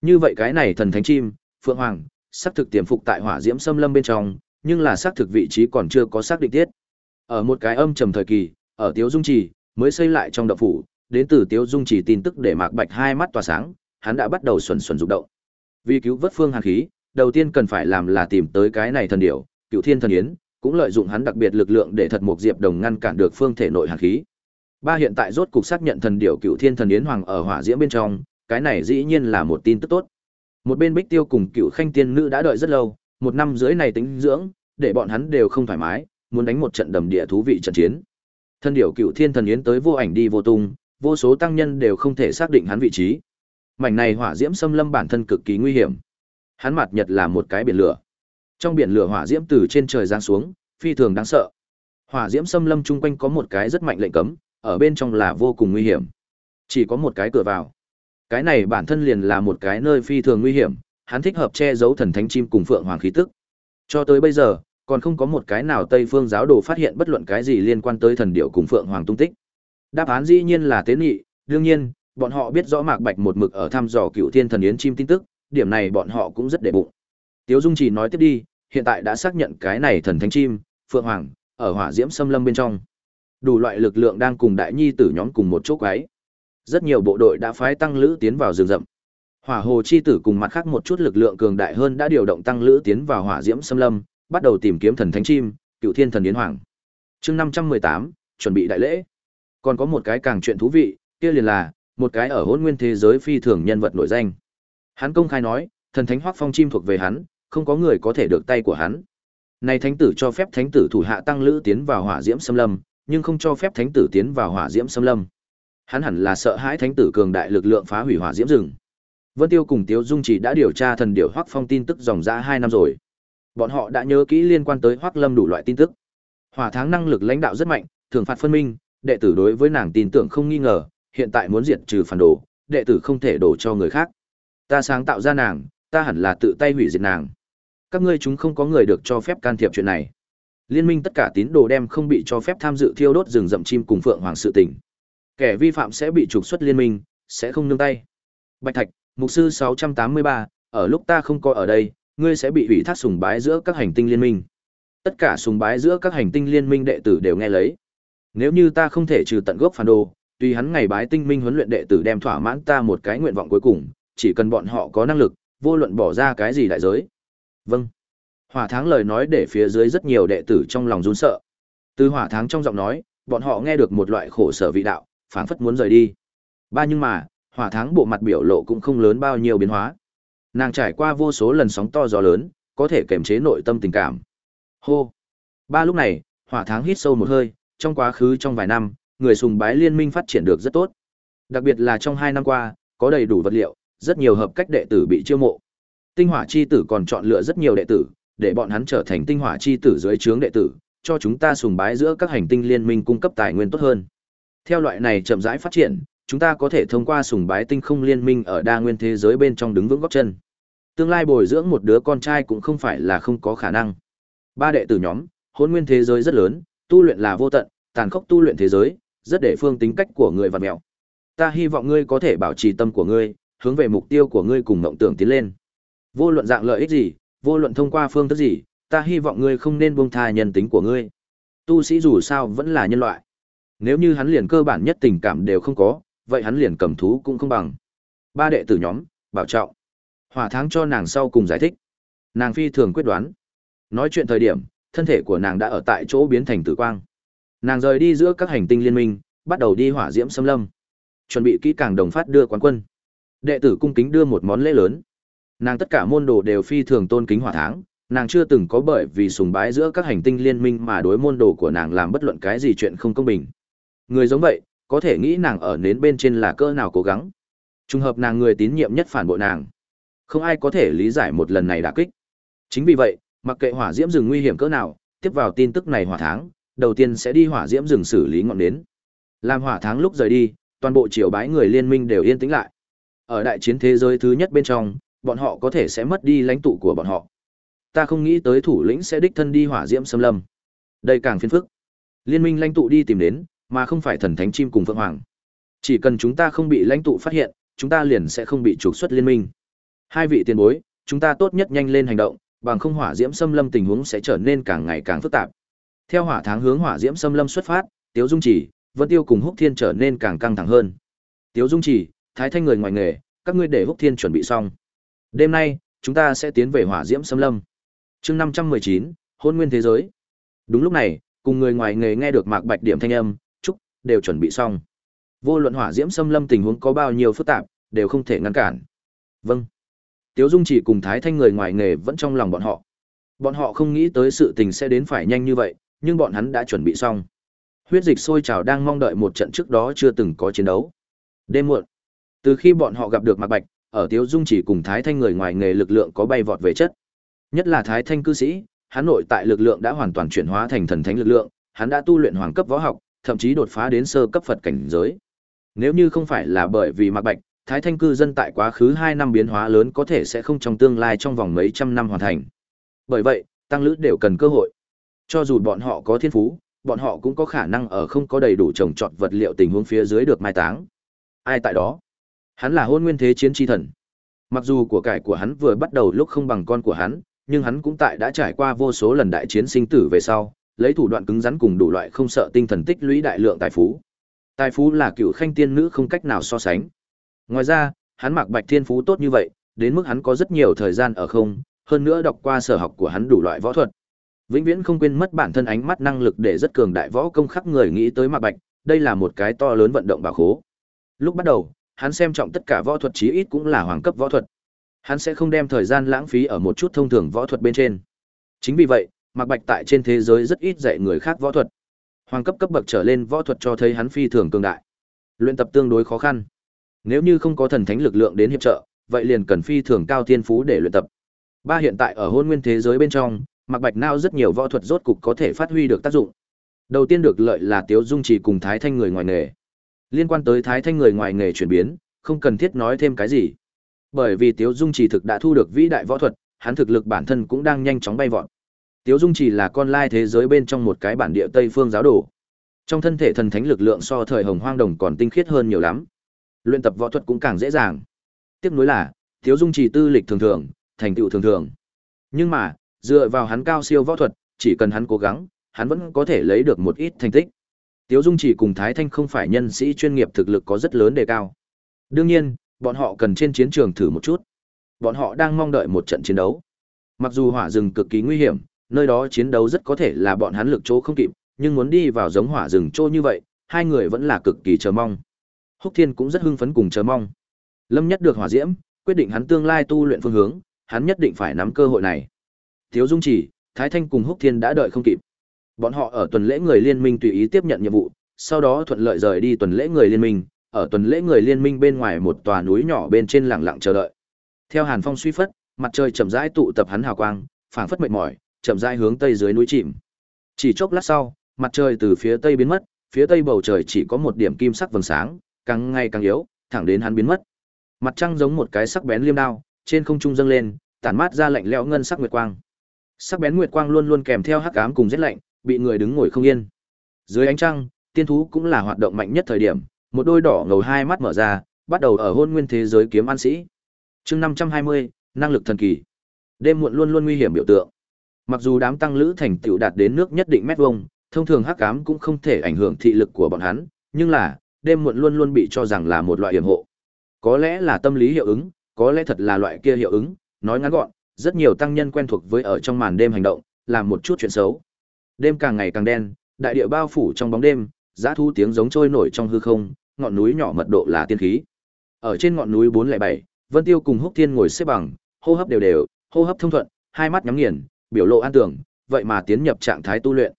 Như vậy cái này thần thánh chim, Phượng Hoàng, xác thực tiềm phục tại hỏa diễm xâm lâm bên trong, nhưng là xác thực vị trí còn chưa có xác định tiết. Ở một cái âm trầm thời kỳ, ở Tiếu Dung Trì, mới xây lại trong động phủ, đến từ Tiếu Dung Trì tin tức để Mạc Bạch hai mắt tỏa sáng, hắn đã bắt đầu xuẩn xuẩn rụng động. Vì cứu vớt phương hàn khí, đầu tiên cần phải làm là tìm tới cái này thần điểu, Cựu Thiên thần yến, cũng lợi dụng hắn đặc biệt lực lượng để thật một diệp đồng ngăn cản được phương thể nội hàn khí. Ba hiện tại rốt cục xác nhận thần điểu Cựu Thiên thần yến hoàng ở hỏa diễm bên trong, cái này dĩ nhiên là một tin tức tốt. Một bên Bích Tiêu cùng Cựu Khanh tiên nữ đã đợi rất lâu, một năm dưới này tính dưỡng, để bọn hắn đều không thoải mái, muốn đánh một trận đầm địa thú vị trận chiến. thần điểu Cựu Thiên thần yến tới vô ảnh đi vô tung, vô số tăng nhân đều không thể xác định hắn vị trí. Mảnh này hỏa diễm xâm lâm bản thân cực kỳ nguy hiểm. Hắn mặt nhật là một cái biển lửa. Trong biển lửa hỏa diễm từ trên trời giáng xuống, phi thường đáng sợ. Hỏa diễm xâm lâm chung quanh có một cái rất mạnh lệnh cấm, ở bên trong là vô cùng nguy hiểm. Chỉ có một cái cửa vào. Cái này bản thân liền là một cái nơi phi thường nguy hiểm, hắn thích hợp che giấu thần thánh chim cùng phượng hoàng khí tức. Cho tới bây giờ, còn không có một cái nào Tây phương giáo đồ phát hiện bất luận cái gì liên quan tới thần điệu cùng phượng hoàng tung tích. Đáp án dĩ nhiên là tế nghị, đương nhiên, bọn họ biết rõ Mạc Bạch một mực ở thăm dò Cựu Thiên Thần Yến chim tin tức, điểm này bọn họ cũng rất để bụng. Tiếu Dung chỉ nói tiếp đi, hiện tại đã xác nhận cái này thần thánh chim, Phượng Hoàng, ở hỏa diễm xâm lâm bên trong. Đủ loại lực lượng đang cùng đại nhi tử nhóm cùng một chỗ quái. Rất nhiều bộ đội đã phái tăng lữ tiến vào rừng rậm. Hỏa hồ chi tử cùng mặt khác một chút lực lượng cường đại hơn đã điều động tăng lữ tiến vào hỏa diễm xâm lâm, bắt đầu tìm kiếm thần thánh chim, cựu thiên thần yến hoàng. Chương năm trăm mười tám chuẩn bị đại lễ. Còn có một cái càng chuyện thú vị, kia liền là một cái ở hôn nguyên thế giới phi thường nhân vật nổi danh. Hắn công khai nói, thần thánh hoắc phong chim thuộc về hắn, không có người có thể được tay của hắn. Này thánh tử cho phép thánh tử thủ hạ tăng lữ tiến vào hỏa diễm xâm lâm, nhưng không cho phép thánh tử tiến vào hỏa diễm xâm lâm. Hắn hẳn là sợ hãi thánh tử cường đại lực lượng phá hủy hỏa diễm rừng. Vân Tiêu cùng Tiếu Dung chỉ đã điều tra thần điểu Hoắc Phong tin tức dòng ra hai năm rồi. Bọn họ đã nhớ kỹ liên quan tới Hoắc Lâm đủ loại tin tức. Hỏa tháng năng lực lãnh đạo rất mạnh, thường phạt phân minh, đệ tử đối với nàng tin tưởng không nghi ngờ, hiện tại muốn diệt trừ phản đồ, đệ tử không thể đổ cho người khác. Ta sáng tạo ra nàng, ta hẳn là tự tay hủy diệt nàng. Các ngươi chúng không có người được cho phép can thiệp chuyện này. Liên minh tất cả tín đồ đem không bị cho phép tham dự thiêu đốt rừng rậm chim cùng phượng hoàng sự tình. Kẻ vi phạm sẽ bị trục xuất liên minh, sẽ không nương tay. Bạch Thạch, mục sư 683, ở lúc ta không có ở đây, ngươi sẽ bị ủy thác sùng bái giữa các hành tinh liên minh. Tất cả sùng bái giữa các hành tinh liên minh đệ tử đều nghe lấy. Nếu như ta không thể trừ tận gốc phản đồ, tuy hắn ngày bái tinh minh huấn luyện đệ tử đem thỏa mãn ta một cái nguyện vọng cuối cùng, chỉ cần bọn họ có năng lực, vô luận bỏ ra cái gì đại giới. Vâng. Hỏa tháng lời nói để phía dưới rất nhiều đệ tử trong lòng run sợ. Từ hỏa tháng trong giọng nói, bọn họ nghe được một loại khổ sở vị đạo, phảng phất muốn rời đi. Ba nhưng mà, hỏa tháng bộ mặt biểu lộ cũng không lớn bao nhiêu biến hóa. Nàng trải qua vô số lần sóng to gió lớn, có thể kềm chế nội tâm tình cảm. Hô. Ba lúc này, hỏa tháng hít sâu một hơi, trong quá khứ trong vài năm, người sùng bái liên minh phát triển được rất tốt. Đặc biệt là trong hai năm qua, có đầy đủ vật liệu, rất nhiều hợp cách đệ tử bị chiêu mộ. Tinh hỏa chi tử còn chọn lựa rất nhiều đệ tử, để bọn hắn trở thành tinh hỏa chi tử dưới trướng đệ tử, cho chúng ta sùng bái giữa các hành tinh liên minh cung cấp tài nguyên tốt hơn. Theo loại này chậm rãi phát triển, chúng ta có thể thông qua sùng bái tinh không liên minh ở đa nguyên thế giới bên trong đứng vững gót chân. Tương lai bồi dưỡng một đứa con trai cũng không phải là không có khả năng. Ba đệ tử nhóm, hôn nguyên thế giới rất lớn, tu luyện là vô tận, tàn khốc tu luyện thế giới, rất để phương tính cách của người và mèo. Ta hy vọng ngươi có thể bảo trì tâm của ngươi, hướng về mục tiêu của ngươi cùng mộng tưởng tiến lên. Vô luận dạng lợi ích gì, vô luận thông qua phương thức gì, ta hy vọng ngươi không nên buông tha nhân tính của ngươi. Tu sĩ dù sao vẫn là nhân loại. Nếu như hắn liền cơ bản nhất tình cảm đều không có, vậy hắn liền cầm thú cũng không bằng. Ba đệ tử nhóm, bảo trọng. Hỏa tháng cho nàng sau cùng giải thích. Nàng phi thường quyết đoán. Nói chuyện thời điểm, thân thể của nàng đã ở tại chỗ biến thành tử quang. Nàng rời đi giữa các hành tinh liên minh, bắt đầu đi hỏa diễm xâm lâm. Chuẩn bị kỹ càng đồng phát đưa quán quân. Đệ tử cung kính đưa một món lễ lớn. Nàng tất cả môn đồ đều phi thường tôn kính hỏa tháng, nàng chưa từng có bởi vì sùng bái giữa các hành tinh liên minh mà đối môn đồ của nàng làm bất luận cái gì chuyện không công bình. Người giống vậy, có thể nghĩ nàng ở nến bên trên là cỡ nào cố gắng. Trùng hợp nàng người tín nhiệm nhất phản bội nàng. Không ai có thể lý giải một lần này đả kích. Chính vì vậy, mặc kệ hỏa diễm rừng nguy hiểm cỡ nào, tiếp vào tin tức này hỏa tháng, đầu tiên sẽ đi hỏa diễm rừng xử lý ngọn nến. Làm hỏa tháng lúc rời đi, toàn bộ triều bái người liên minh đều yên tĩnh lại. Ở đại chiến thế giới thứ nhất bên trong, bọn họ có thể sẽ mất đi lãnh tụ của bọn họ. Ta không nghĩ tới thủ lĩnh sẽ đích thân đi hỏa diễm xâm lâm. Đây càng phiền phức. Liên minh lãnh tụ đi tìm đến, mà không phải thần thánh chim cùng phượng hoàng. Chỉ cần chúng ta không bị lãnh tụ phát hiện, chúng ta liền sẽ không bị trục xuất liên minh. Hai vị tiền bối, chúng ta tốt nhất nhanh lên hành động, bằng không hỏa diễm xâm lâm tình huống sẽ trở nên càng ngày càng phức tạp. Theo hỏa tháng hướng hỏa diễm xâm lâm xuất phát, Tiếu Dung Chỉ, Vân Tiêu cùng Húc Thiên trở nên càng căng thẳng hơn. Tiếu Dung Chỉ, Thái Thanh người ngoài nghề, các ngươi để Húc Thiên chuẩn bị xong. Đêm nay, chúng ta sẽ tiến về hỏa diễm xâm lâm. Chương năm trăm mười chín, Hôn nguyên thế giới. Đúng lúc này, cùng người ngoài nghề nghe được Mạc Bạch điểm thanh âm, chúc đều chuẩn bị xong. Vô luận hỏa diễm xâm lâm tình huống có bao nhiêu phức tạp, đều không thể ngăn cản. Vâng. Tiếu Dung chỉ cùng Thái Thanh người ngoài nghề vẫn trong lòng bọn họ. Bọn họ không nghĩ tới sự tình sẽ đến phải nhanh như vậy, nhưng bọn hắn đã chuẩn bị xong. Huyết dịch sôi trào đang mong đợi một trận trước đó chưa từng có chiến đấu. Đêm muộn, từ khi bọn họ gặp được Mạc Bạch, ở Tiếu Dung chỉ cùng Thái Thanh người ngoài nghề lực lượng có bay vọt về chất. Nhất là Thái Thanh cư sĩ, hắn nội tại lực lượng đã hoàn toàn chuyển hóa thành thần thánh lực lượng, hắn đã tu luyện hoàng cấp võ học, thậm chí đột phá đến sơ cấp Phật cảnh giới. Nếu như không phải là bởi vì Mạc Bạch, Thái Thanh cư dân tại quá khứ 2 năm biến hóa lớn có thể sẽ không trong tương lai trong vòng mấy trăm năm hoàn thành. Bởi vậy, tăng lữ đều cần cơ hội. Cho dù bọn họ có thiên phú, bọn họ cũng có khả năng ở không có đầy đủ trồng trọt vật liệu tình huống phía dưới được mai táng. Ai tại đó? Hắn là hôn nguyên thế chiến chi thần. Mặc dù của cải của hắn vừa bắt đầu lúc không bằng con của hắn, nhưng hắn cũng tại đã trải qua vô số lần đại chiến sinh tử về sau, lấy thủ đoạn cứng rắn cùng đủ loại không sợ tinh thần tích lũy đại lượng tài phú. Tài phú là cựu khanh tiên nữ không cách nào so sánh. Ngoài ra, hắn mặc bạch thiên phú tốt như vậy, đến mức hắn có rất nhiều thời gian ở không, hơn nữa đọc qua sở học của hắn đủ loại võ thuật. Vĩnh viễn không quên mất bản thân ánh mắt năng lực để rất cường đại võ công khắc người nghĩ tới mặc bạch, đây là một cái to lớn vận động bảo khố. Lúc bắt đầu, hắn xem trọng tất cả võ thuật chí ít cũng là hoàng cấp võ thuật. Hắn sẽ không đem thời gian lãng phí ở một chút thông thường võ thuật bên trên. Chính vì vậy, Mạc Bạch tại trên thế giới rất ít dạy người khác võ thuật. Hoàng cấp cấp bậc trở lên võ thuật cho thấy hắn phi thường cường đại. Luyện tập tương đối khó khăn. Nếu như không có thần thánh lực lượng đến hiệp trợ, vậy liền cần phi thường cao thiên phú để luyện tập. Ba hiện tại ở hôn nguyên thế giới bên trong, Mạc Bạch Nao rất nhiều võ thuật rốt cục có thể phát huy được tác dụng. Đầu tiên được lợi là Tiếu Dung trì cùng Thái Thanh người ngoài nghề. Liên quan tới Thái Thanh người ngoài nghề chuyển biến, không cần thiết nói thêm cái gì. Bởi vì Tiếu Dung Chỉ thực đã thu được vĩ đại võ thuật, hắn thực lực bản thân cũng đang nhanh chóng bay vọt. Tiếu Dung Chỉ là con lai thế giới bên trong một cái bản địa Tây phương giáo đồ. Trong thân thể thần thánh lực lượng so thời Hồng Hoang Đồng còn tinh khiết hơn nhiều lắm. Luyện tập võ thuật cũng càng dễ dàng. Tiếp nối là, Tiếu Dung Chỉ tư lịch thường thường, thành tựu thường thường. Nhưng mà, dựa vào hắn cao siêu võ thuật, chỉ cần hắn cố gắng, hắn vẫn có thể lấy được một ít thành tích. Tiếu Dung chỉ cùng Thái Thanh không phải nhân sĩ chuyên nghiệp thực lực có rất lớn đề cao. Đương nhiên, bọn họ cần trên chiến trường thử một chút. Bọn họ đang mong đợi một trận chiến đấu. Mặc dù hỏa rừng cực kỳ nguy hiểm, nơi đó chiến đấu rất có thể là bọn hắn lực chỗ không kịp, nhưng muốn đi vào giống hỏa rừng trô như vậy, hai người vẫn là cực kỳ chờ mong. Húc Thiên cũng rất hưng phấn cùng chờ mong. Lâm Nhất được hỏa diễm, quyết định hắn tương lai tu luyện phương hướng, hắn nhất định phải nắm cơ hội này. Thiếu Dung Chỉ, Thái Thanh cùng Húc Thiên đã đợi không kịp. Bọn họ ở tuần lễ người liên minh tùy ý tiếp nhận nhiệm vụ, sau đó thuận lợi rời đi tuần lễ người liên minh, ở tuần lễ người liên minh bên ngoài một tòa núi nhỏ bên trên lặng lặng chờ đợi. Theo Hàn Phong suy phất, mặt trời chậm rãi tụ tập hắn hào quang, phảng phất mệt mỏi, chậm rãi hướng tây dưới núi chìm. Chỉ chốc lát sau, mặt trời từ phía tây biến mất, phía tây bầu trời chỉ có một điểm kim sắc vầng sáng, càng ngày càng yếu, thẳng đến hắn biến mất. Mặt trăng giống một cái sắc bén liêm đao, trên không trung dâng lên, tản mát ra lạnh lẽo ngân sắc nguyệt quang. Sắc bén nguyệt quang luôn luôn kèm theo hắc ám cùng rét lạnh, bị người đứng ngồi không yên. Dưới ánh trăng, tiên thú cũng là hoạt động mạnh nhất thời điểm, một đôi đỏ ngầu hai mắt mở ra, bắt đầu ở hôn nguyên thế giới kiếm an sĩ. Chương 520, năng lực thần kỳ. Đêm muộn luôn luôn nguy hiểm biểu tượng. Mặc dù đám tăng lữ thành tựu đạt đến nước nhất định mét vuông, thông thường hắc ám cũng không thể ảnh hưởng thị lực của bọn hắn, nhưng là, đêm muộn luôn luôn bị cho rằng là một loại hiểm hộ. Có lẽ là tâm lý hiệu ứng, có lẽ thật là loại kia hiệu ứng, nói ngắn gọn, rất nhiều tăng nhân quen thuộc với ở trong màn đêm hành động, làm một chút chuyện xấu. Đêm càng ngày càng đen, đại địa bao phủ trong bóng đêm, giá thu tiếng giống trôi nổi trong hư không, ngọn núi nhỏ mật độ là tiên khí. Ở trên ngọn núi 407, Vân Tiêu cùng Húc Thiên ngồi xếp bằng, hô hấp đều đều, hô hấp thông thuận, hai mắt nhắm nghiền, biểu lộ an tưởng, vậy mà tiến nhập trạng thái tu luyện.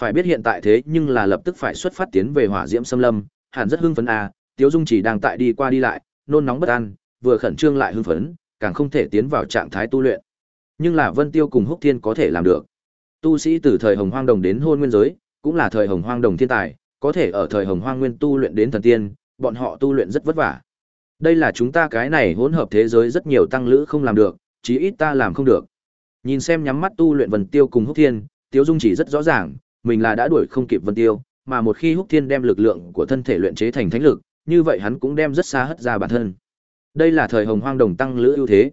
Phải biết hiện tại thế nhưng là lập tức phải xuất phát tiến về hỏa diễm xâm lâm, hẳn rất hưng phấn à, Tiếu Dung chỉ đang tại đi qua đi lại, nôn nóng bất an, vừa khẩn trương lại hưng phấn, càng không thể tiến vào trạng thái tu luyện. Nhưng là Vân Tiêu cùng Húc Thiên có thể làm được. Tu sĩ từ thời Hồng Hoang Đồng đến hôn nguyên giới, cũng là thời Hồng Hoang Đồng thiên tài, có thể ở thời Hồng Hoang Nguyên tu luyện đến thần tiên, bọn họ tu luyện rất vất vả. Đây là chúng ta cái này hỗn hợp thế giới rất nhiều tăng lữ không làm được, chí ít ta làm không được. Nhìn xem nhắm mắt tu luyện Vân Tiêu cùng Húc Thiên, Tiêu Dung chỉ rất rõ ràng, mình là đã đuổi không kịp Vân Tiêu, mà một khi Húc Thiên đem lực lượng của thân thể luyện chế thành thánh lực, như vậy hắn cũng đem rất xa hất ra bản thân. Đây là thời Hồng Hoang Đồng tăng lữ ưu thế.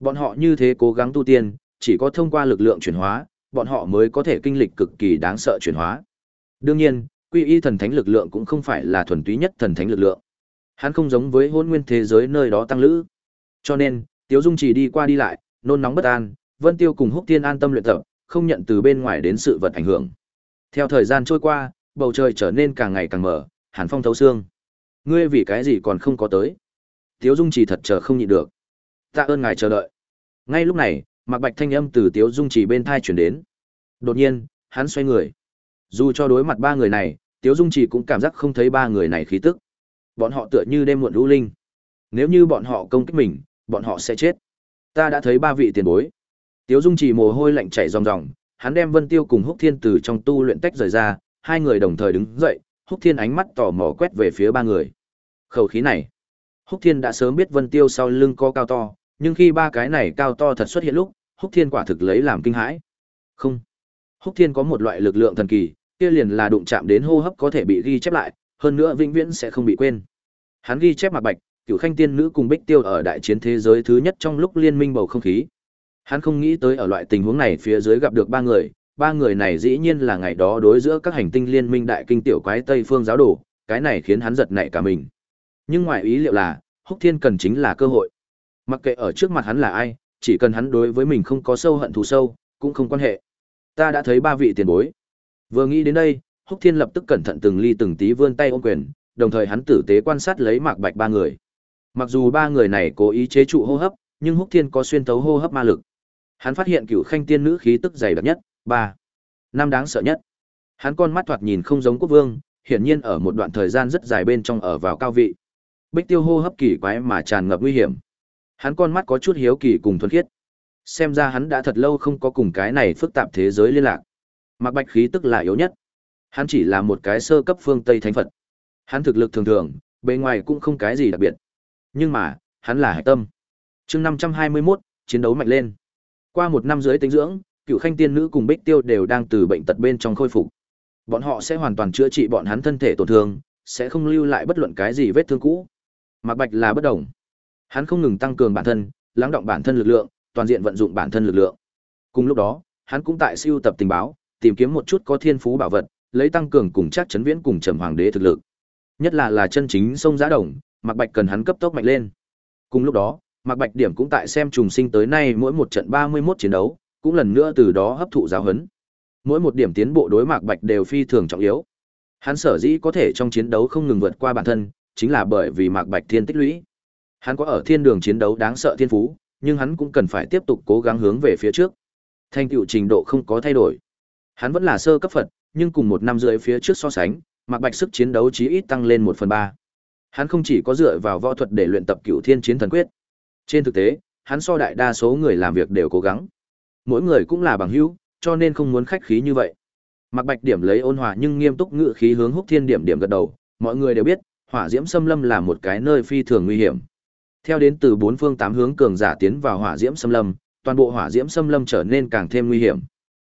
Bọn họ như thế cố gắng tu tiên, chỉ có thông qua lực lượng chuyển hóa, bọn họ mới có thể kinh lịch cực kỳ đáng sợ chuyển hóa. Đương nhiên, quy y thần thánh lực lượng cũng không phải là thuần túy nhất thần thánh lực lượng. Hắn không giống với hôn nguyên thế giới nơi đó tăng lữ. Cho nên, Tiếu Dung chỉ đi qua đi lại, nôn nóng bất an, Vân Tiêu cùng Húc Tiên an tâm luyện tập, không nhận từ bên ngoài đến sự vật ảnh hưởng. Theo thời gian trôi qua, bầu trời trở nên càng ngày càng mở, hàn phong thấu xương. Ngươi vì cái gì còn không có tới? Tiếu Dung chỉ thật chờ không nhịn được. Ta ơn ngài chờ đợi. Ngay lúc này, Mạc Bạch thanh âm từ Tiếu Dung chỉ bên thai chuyển đến. Đột nhiên, hắn xoay người. Dù cho đối mặt ba người này, Tiếu Dung chỉ cũng cảm giác không thấy ba người này khí tức. Bọn họ tựa như đêm muộn lũ linh. Nếu như bọn họ công kích mình, bọn họ sẽ chết. Ta đã thấy ba vị tiền bối. Tiếu Dung chỉ mồ hôi lạnh chảy ròng ròng, hắn đem Vân Tiêu cùng Húc Thiên từ trong tu luyện tách rời ra, hai người đồng thời đứng dậy, Húc Thiên ánh mắt tò mò quét về phía ba người. Khẩu khí này, Húc Thiên đã sớm biết Vân Tiêu sau lưng có cao to, nhưng khi ba cái này cao to thật xuất hiện lúc, Húc Thiên quả thực lấy làm kinh hãi. Không, Húc Thiên có một loại lực lượng thần kỳ, kia liền là đụng chạm đến hô hấp có thể bị ghi chép lại, hơn nữa vĩnh viễn sẽ không bị quên. Hắn ghi chép Mạc Bạch, Cửu Khanh tiên nữ cùng Bích Tiêu ở đại chiến thế giới thứ nhất trong lúc liên minh bầu không khí. Hắn không nghĩ tới ở loại tình huống này phía dưới gặp được ba người, ba người này dĩ nhiên là ngày đó đối giữa các hành tinh liên minh đại kinh tiểu quái Tây phương giáo đồ, cái này khiến hắn giật nảy cả mình. Nhưng ngoài ý liệu là, Húc Thiên cần chính là cơ hội. Mặc kệ ở trước mặt hắn là ai, chỉ cần hắn đối với mình không có sâu hận thù sâu, cũng không quan hệ. Ta đã thấy ba vị tiền bối. Vừa nghĩ đến đây, Húc Thiên lập tức cẩn thận từng ly từng tí vươn tay ôm quyền, đồng thời hắn tử tế quan sát lấy Mạc Bạch ba người. Mặc dù ba người này cố ý chế trụ hô hấp, nhưng Húc Thiên có xuyên thấu hô hấp ma lực. Hắn phát hiện cựu khanh tiên nữ khí tức dày đặc nhất, ba, năm đáng sợ nhất. Hắn con mắt thoạt nhìn không giống quốc vương, hiển nhiên ở một đoạn thời gian rất dài bên trong ở vào cao vị. Bích Tiêu hô hấp kỳ quái mà tràn ngập nguy hiểm. Hắn con mắt có chút hiếu kỳ cùng thuần khiết. Xem ra hắn đã thật lâu không có cùng cái này phức tạp thế giới liên lạc. Mạc Bạch khí tức là yếu nhất. Hắn chỉ là một cái sơ cấp phương Tây thánh Phật. Hắn thực lực thường thường, bề ngoài cũng không cái gì đặc biệt. Nhưng mà, hắn là hải tâm. chương 521, chiến đấu mạnh lên. Qua một năm dưới tinh dưỡng, cựu khanh tiên nữ cùng bích tiêu đều đang từ bệnh tật bên trong khôi phục. Bọn họ sẽ hoàn toàn chữa trị bọn hắn thân thể tổn thương, sẽ không lưu lại bất luận cái gì vết thương cũ. Mạc Bạch là bất động, Hắn không ngừng tăng cường bản thân, lắng động bản thân lực lượng, toàn diện vận dụng bản thân lực lượng. Cùng lúc đó, hắn cũng tại siêu tập tình báo, tìm kiếm một chút có thiên phú bảo vật, lấy tăng cường cùng chắc chấn viễn cùng trầm hoàng đế thực lực. Nhất là là chân chính sông giá đồng, Mạc Bạch cần hắn cấp tốc mạnh lên. Cùng lúc đó, Mạc Bạch điểm cũng tại xem trùng sinh tới nay mỗi một trận 31 chiến đấu, cũng lần nữa từ đó hấp thụ giáo huấn. Mỗi một điểm tiến bộ đối Mạc Bạch đều phi thường trọng yếu. Hắn sở dĩ có thể trong chiến đấu không ngừng vượt qua bản thân, chính là bởi vì Mạc Bạch Thiên tích lũy. Hắn có ở thiên đường chiến đấu đáng sợ thiên phú, nhưng hắn cũng cần phải tiếp tục cố gắng hướng về phía trước. Thành tựu trình độ không có thay đổi. Hắn vẫn là sơ cấp Phật, nhưng cùng một năm rưỡi phía trước so sánh, Mạc Bạch sức chiến đấu chí ít tăng lên một phần ba. Hắn không chỉ có dựa vào võ thuật để luyện tập Cửu Thiên Chiến Thần Quyết. Trên thực tế, hắn so đại đa số người làm việc đều cố gắng. Mỗi người cũng là bằng hữu, cho nên không muốn khách khí như vậy. Mạc Bạch điểm lấy ôn hòa nhưng nghiêm túc ngữ khí hướng Húc Thiên điểm điểm gật đầu, mọi người đều biết, Hỏa Diễm Xâm Lâm là một cái nơi phi thường nguy hiểm. Theo đến từ bốn phương tám hướng cường giả tiến vào Hỏa Diễm Xâm Lâm, toàn bộ Hỏa Diễm Xâm Lâm trở nên càng thêm nguy hiểm.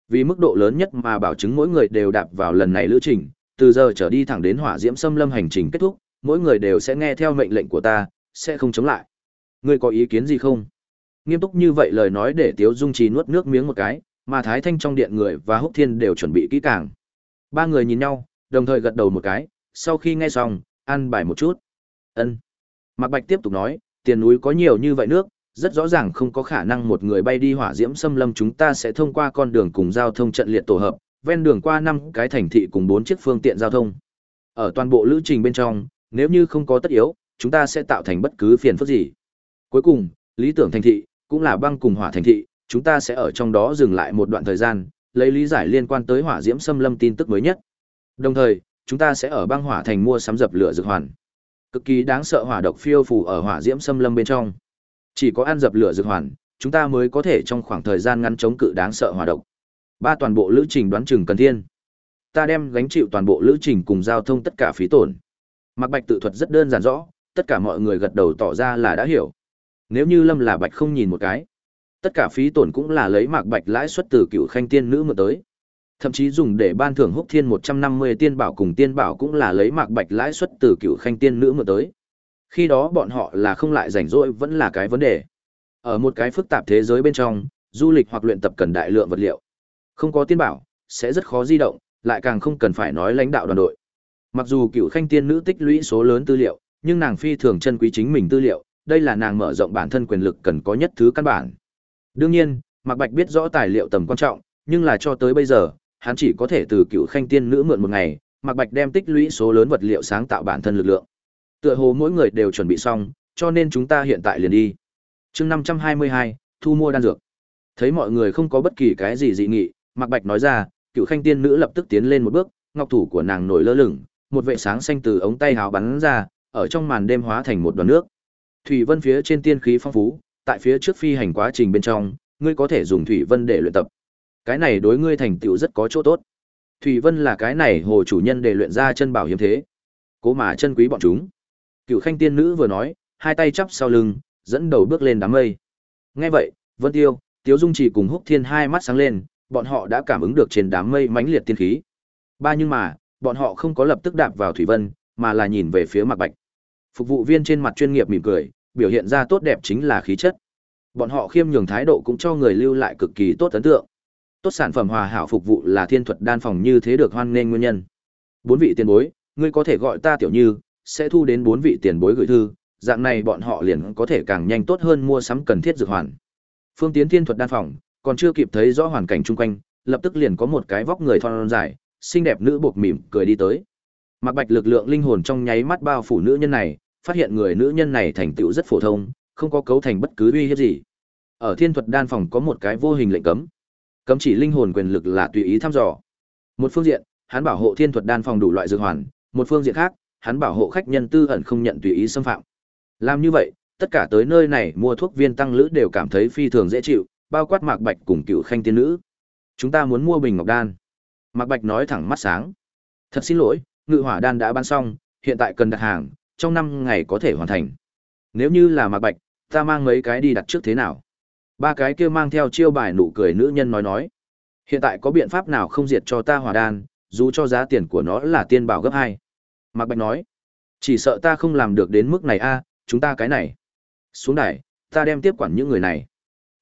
Vì mức độ lớn nhất mà bảo chứng mỗi người đều đạp vào lần này lữ trình, từ giờ trở đi thẳng đến Hỏa Diễm Xâm Lâm hành trình kết thúc, mỗi người đều sẽ nghe theo mệnh lệnh của ta, sẽ không chống lại. Ngươi có ý kiến gì không? Nghiêm túc như vậy lời nói để Tiếu Dung Trì nuốt nước miếng một cái, mà Thái Thanh trong điện người và Húc Thiên đều chuẩn bị kỹ càng. Ba người nhìn nhau, đồng thời gật đầu một cái, sau khi nghe xong, ăn bài một chút. Ân. Mạc Bạch tiếp tục nói, tiền núi có nhiều như vậy nước, rất rõ ràng không có khả năng một người bay đi hỏa diễm xâm lâm chúng ta sẽ thông qua con đường cùng giao thông trận liệt tổ hợp, ven đường qua năm cái thành thị cùng bốn chiếc phương tiện giao thông. Ở toàn bộ lữ trình bên trong, nếu như không có tất yếu, chúng ta sẽ tạo thành bất cứ phiền phức gì. Cuối cùng, lý tưởng thành thị cũng là băng cùng hỏa thành thị, chúng ta sẽ ở trong đó dừng lại một đoạn thời gian, lấy lý giải liên quan tới hỏa diễm xâm lâm tin tức mới nhất. Đồng thời, chúng ta sẽ ở băng hỏa thành mua sắm dập lửa dược hoàn. Cực kỳ đáng sợ hỏa độc phiêu phù ở hỏa diễm xâm lâm bên trong. Chỉ có ăn dập lửa dược hoàn, chúng ta mới có thể trong khoảng thời gian ngăn chống cự đáng sợ hỏa độc. Ba toàn bộ lữ trình đoán chừng cần thiên. Ta đem gánh chịu toàn bộ lữ trình cùng giao thông tất cả phí tổn. Mạc Bạch tự thuật rất đơn giản rõ, tất cả mọi người gật đầu tỏ ra là đã hiểu. Nếu như Lâm là Bạch không nhìn một cái, tất cả phí tổn cũng là lấy Mạc Bạch lãi suất từ cựu khanh tiên nữ mượn tới. Thậm chí dùng để ban thưởng Húc Thiên 150 tiên bảo cùng tiên bảo cũng là lấy Mạc Bạch lãi suất từ cựu khanh tiên nữ mượn tới. Khi đó bọn họ là không lại rảnh rỗi vẫn là cái vấn đề. Ở một cái phức tạp thế giới bên trong, du lịch hoặc luyện tập cần đại lượng vật liệu. Không có tiên bảo, sẽ rất khó di động, lại càng không cần phải nói lãnh đạo đoàn đội. Mặc dù cựu khanh tiên nữ tích lũy số lớn tư liệu, nhưng nàng phi thường chân quý chính mình tư liệu, đây là nàng mở rộng bản thân quyền lực cần có nhất thứ căn bản. Đương nhiên, Mạc Bạch biết rõ tài liệu tầm quan trọng, nhưng là cho tới bây giờ, hắn chỉ có thể từ cựu khanh tiên nữ mượn một ngày, Mạc Bạch đem tích lũy số lớn vật liệu sáng tạo bản thân lực lượng. Tựa hồ mỗi người đều chuẩn bị xong, cho nên chúng ta hiện tại liền đi. Chương 522, thu mua đan dược. Thấy mọi người không có bất kỳ cái gì dị nghị, Mạc Bạch nói ra, cựu khanh tiên nữ lập tức tiến lên một bước, ngọc thủ của nàng nổi lơ lửng, một vệ sáng xanh từ ống tay hào bắn ra, ở trong màn đêm hóa thành một đoàn nước. Thủy vân phía trên tiên khí phong phú, tại phía trước phi hành quá trình bên trong, ngươi có thể dùng thủy vân để luyện tập. Cái này đối ngươi thành tựu rất có chỗ tốt. Thủy vân là cái này hồ chủ nhân để luyện ra chân bảo hiếm thế. Cố mà chân quý bọn chúng. Cựu Khanh tiên nữ vừa nói, hai tay chắp sau lưng, dẫn đầu bước lên đám mây. Nghe vậy, Vân Tiêu, Tiếu Dung chỉ cùng Húc Thiên hai mắt sáng lên, bọn họ đã cảm ứng được trên đám mây mãnh liệt tiên khí. Ba nhưng mà, bọn họ không có lập tức đạp vào thủy vân, mà là nhìn về phía Mạc Bạch. Phục vụ viên trên mặt chuyên nghiệp mỉm cười, biểu hiện ra tốt đẹp chính là khí chất. Bọn họ khiêm nhường thái độ cũng cho người lưu lại cực kỳ tốt ấn tượng. Tốt sản phẩm hòa hảo phục vụ là thiên thuật đan phòng như thế được hoan nghênh nguyên nhân. Bốn vị tiền bối, ngươi có thể gọi ta tiểu như, sẽ thu đến bốn vị tiền bối gửi thư, dạng này bọn họ liền có thể càng nhanh tốt hơn mua sắm cần thiết dược hoàn. Phương Tiến Thiên thuật đan phòng, còn chưa kịp thấy rõ hoàn cảnh chung quanh, lập tức liền có một cái vóc người thon dài, xinh đẹp nữ buộc mỉm cười đi tới. Mạc Bạch lực lượng linh hồn trong nháy mắt bao phủ nữ nhân này, phát hiện người nữ nhân này thành tựu rất phổ thông, không có cấu thành bất cứ uy hiếp gì. Ở Thiên thuật đan phòng có một cái vô hình lệnh cấm. Cấm chỉ linh hồn quyền lực là tùy ý thăm dò. Một phương diện, hắn bảo hộ Thiên thuật đan phòng đủ loại dược hoàn, một phương diện khác, hắn bảo hộ khách nhân tư ẩn không nhận tùy ý xâm phạm. Làm như vậy, tất cả tới nơi này mua thuốc viên tăng lữ đều cảm thấy phi thường dễ chịu, bao quát Mạc Bạch cùng cựu khanh tiên nữ. Chúng ta muốn mua bình ngọc đan. Mạc Bạch nói thẳng mắt sáng. Thật xin lỗi, ngự hỏa đan đã bán xong, hiện tại cần đặt hàng, trong năm ngày có thể hoàn thành. Nếu như là Mạc Bạch, ta mang mấy cái đi đặt trước thế nào? Ba cái kia mang theo chiêu bài nụ cười nữ nhân nói nói. Hiện tại có biện pháp nào không diệt cho ta hỏa đan, dù cho giá tiền của nó là tiên bảo gấp hai. Mạc Bạch nói, chỉ sợ ta không làm được đến mức này a, chúng ta cái này. Xuống đài, ta đem tiếp quản những người này.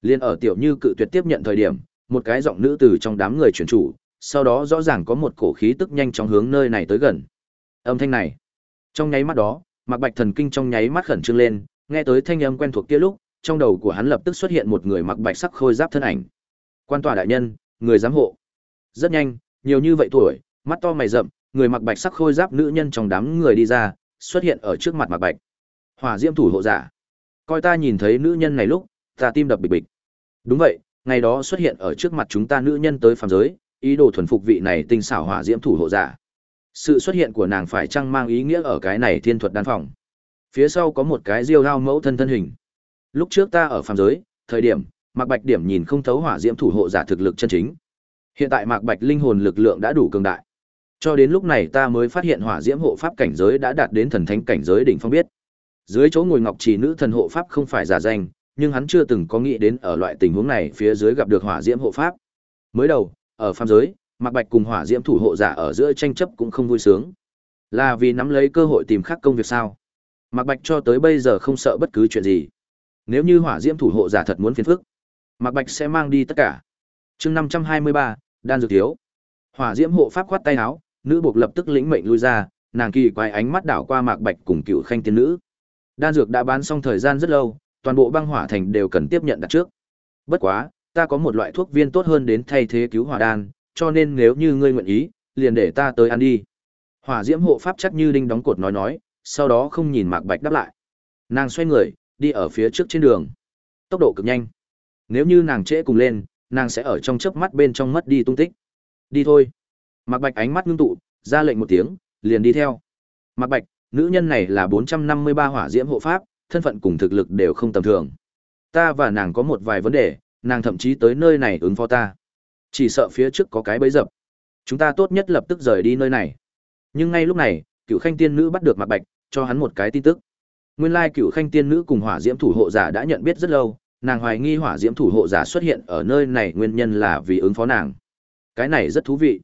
Liên ở tiểu như cự tuyệt tiếp nhận thời điểm, một cái giọng nữ từ trong đám người chuyển chủ, sau đó rõ ràng có một cổ khí tức nhanh chóng hướng nơi này tới gần. Âm thanh này, trong nháy mắt đó, Mạc Bạch thần kinh trong nháy mắt khẩn trương lên, nghe tới thanh âm quen thuộc kia lúc, trong đầu của hắn lập tức xuất hiện một người mặc bạch sắc khôi giáp thân ảnh. Quan tòa đại nhân, người giám hộ. Rất nhanh, nhiều như vậy tuổi, mắt to mày rậm, người mặc bạch sắc khôi giáp nữ nhân trong đám người đi ra, xuất hiện ở trước mặt Mạc Bạch. Hỏa Diễm thủ hộ giả. Coi ta nhìn thấy nữ nhân này lúc, ta tim đập bịch bịch. Đúng vậy, ngày đó xuất hiện ở trước mặt chúng ta nữ nhân tới phàm giới, ý đồ thuần phục vị này tinh xảo hỏa diễm thủ hộ giả. Sự xuất hiện của nàng phải chăng mang ý nghĩa ở cái này thiên thuật đan phòng. Phía sau có một cái diêu lao mẫu thân thân hình. Lúc trước ta ở phàm giới, thời điểm, Mạc Bạch điểm nhìn không thấu hỏa diễm thủ hộ giả thực lực chân chính. Hiện tại Mạc Bạch linh hồn lực lượng đã đủ cường đại. Cho đến lúc này ta mới phát hiện hỏa diễm hộ pháp cảnh giới đã đạt đến thần thánh cảnh giới đỉnh phong biết. Dưới chỗ ngồi ngọc trì nữ thần hộ pháp không phải giả danh, nhưng hắn chưa từng có nghĩ đến ở loại tình huống này phía dưới gặp được hỏa diễm hộ pháp. Mới đầu, ở phàm giới, Mạc Bạch cùng hỏa diễm thủ hộ giả ở giữa tranh chấp cũng không vui sướng. Là vì nắm lấy cơ hội tìm khác công việc sao? Mạc Bạch cho tới bây giờ không sợ bất cứ chuyện gì. Nếu như hỏa diễm thủ hộ giả thật muốn phiền phức, Mạc Bạch sẽ mang đi tất cả. Chương 523, đan dược thiếu. Hỏa diễm hộ pháp khoát tay áo, nữ buộc lập tức lĩnh mệnh lui ra, nàng kỳ quái ánh mắt đảo qua Mạc Bạch cùng cựu khanh tiên nữ. Đan dược đã bán xong thời gian rất lâu, toàn bộ băng hỏa thành đều cần tiếp nhận đặt trước. Bất quá, ta có một loại thuốc viên tốt hơn đến thay thế cứu hỏa đan, cho nên nếu như ngươi nguyện ý, liền để ta tới ăn đi. Hỏa diễm hộ pháp chắc như đinh đóng cột nói nói, sau đó không nhìn Mạc Bạch đáp lại. Nàng xoay người, đi ở phía trước trên đường. Tốc độ cực nhanh. Nếu như nàng trễ cùng lên, nàng sẽ ở trong chớp mắt bên trong mất đi tung tích. Đi thôi. Mặc Bạch ánh mắt ngưng tụ, ra lệnh một tiếng, liền đi theo. Mặc Bạch, nữ nhân này là 453 hỏa diễm hộ pháp, thân phận cùng thực lực đều không tầm thường. Ta và nàng có một vài vấn đề, nàng thậm chí tới nơi này ứng phó ta. Chỉ sợ phía trước có cái bẫy dập. Chúng ta tốt nhất lập tức rời đi nơi này. Nhưng ngay lúc này, cựu khanh tiên nữ bắt được Mạc Bạch, cho hắn một cái tin tức. Nguyên lai cựu khanh tiên nữ cùng hỏa diễm thủ hộ giả đã nhận biết rất lâu, nàng hoài nghi hỏa diễm thủ hộ giả xuất hiện ở nơi này nguyên nhân là vì ứng phó nàng. Cái này rất thú vị.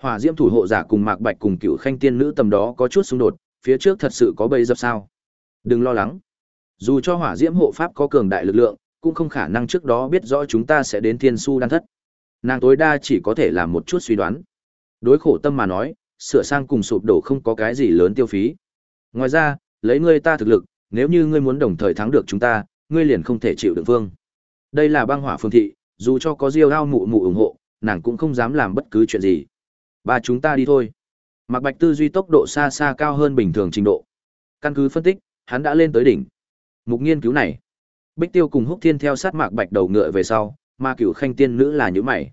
Hỏa diễm thủ hộ giả cùng Mạc Bạch cùng cựu khanh tiên nữ tầm đó có chút xung đột, phía trước thật sự có bầy dập sao? Đừng lo lắng. Dù cho hỏa diễm hộ pháp có cường đại lực lượng, cũng không khả năng trước đó biết rõ chúng ta sẽ đến thiên su đan thất. Nàng tối đa chỉ có thể làm một chút suy đoán. Đối khổ tâm mà nói, sửa sang cùng sụp đổ không có cái gì lớn tiêu phí. Ngoài ra, lấy ngươi ta thực lực, nếu như ngươi muốn đồng thời thắng được chúng ta, ngươi liền không thể chịu đựng vương. Đây là băng hỏa phương thị, dù cho có Diêu Dao mụ mụ ủng hộ, nàng cũng không dám làm bất cứ chuyện gì. Ba chúng ta đi thôi. Mạc Bạch tư duy tốc độ xa xa cao hơn bình thường trình độ. Căn cứ phân tích, hắn đã lên tới đỉnh. Mục nghiên cứu này, Bích Tiêu cùng Húc Thiên theo sát Mạc Bạch đầu ngựa về sau, mà cửu khanh tiên nữ là nhíu mày.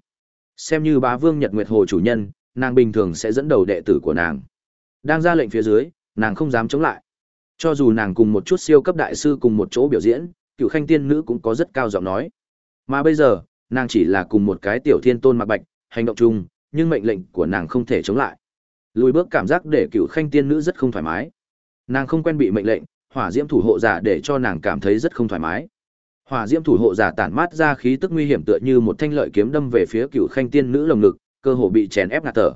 Xem như bá vương Nhật Nguyệt Hồ chủ nhân, nàng bình thường sẽ dẫn đầu đệ tử của nàng. Đang ra lệnh phía dưới, nàng không dám chống lại. Cho dù nàng cùng một chút siêu cấp đại sư cùng một chỗ biểu diễn, cửu khanh tiên nữ cũng có rất cao giọng nói. Mà bây giờ, nàng chỉ là cùng một cái tiểu thiên tôn mặc Bạch, hành động chung, nhưng mệnh lệnh của nàng không thể chống lại. Lùi bước cảm giác để cửu khanh tiên nữ rất không thoải mái. Nàng không quen bị mệnh lệnh, hỏa diễm thủ hộ giả để cho nàng cảm thấy rất không thoải mái. Hỏa diễm thủ hộ giả tản mát ra khí tức nguy hiểm tựa như một thanh lợi kiếm đâm về phía cửu khanh tiên nữ lồng ngực, cơ hồ bị chèn ép ngạt thở.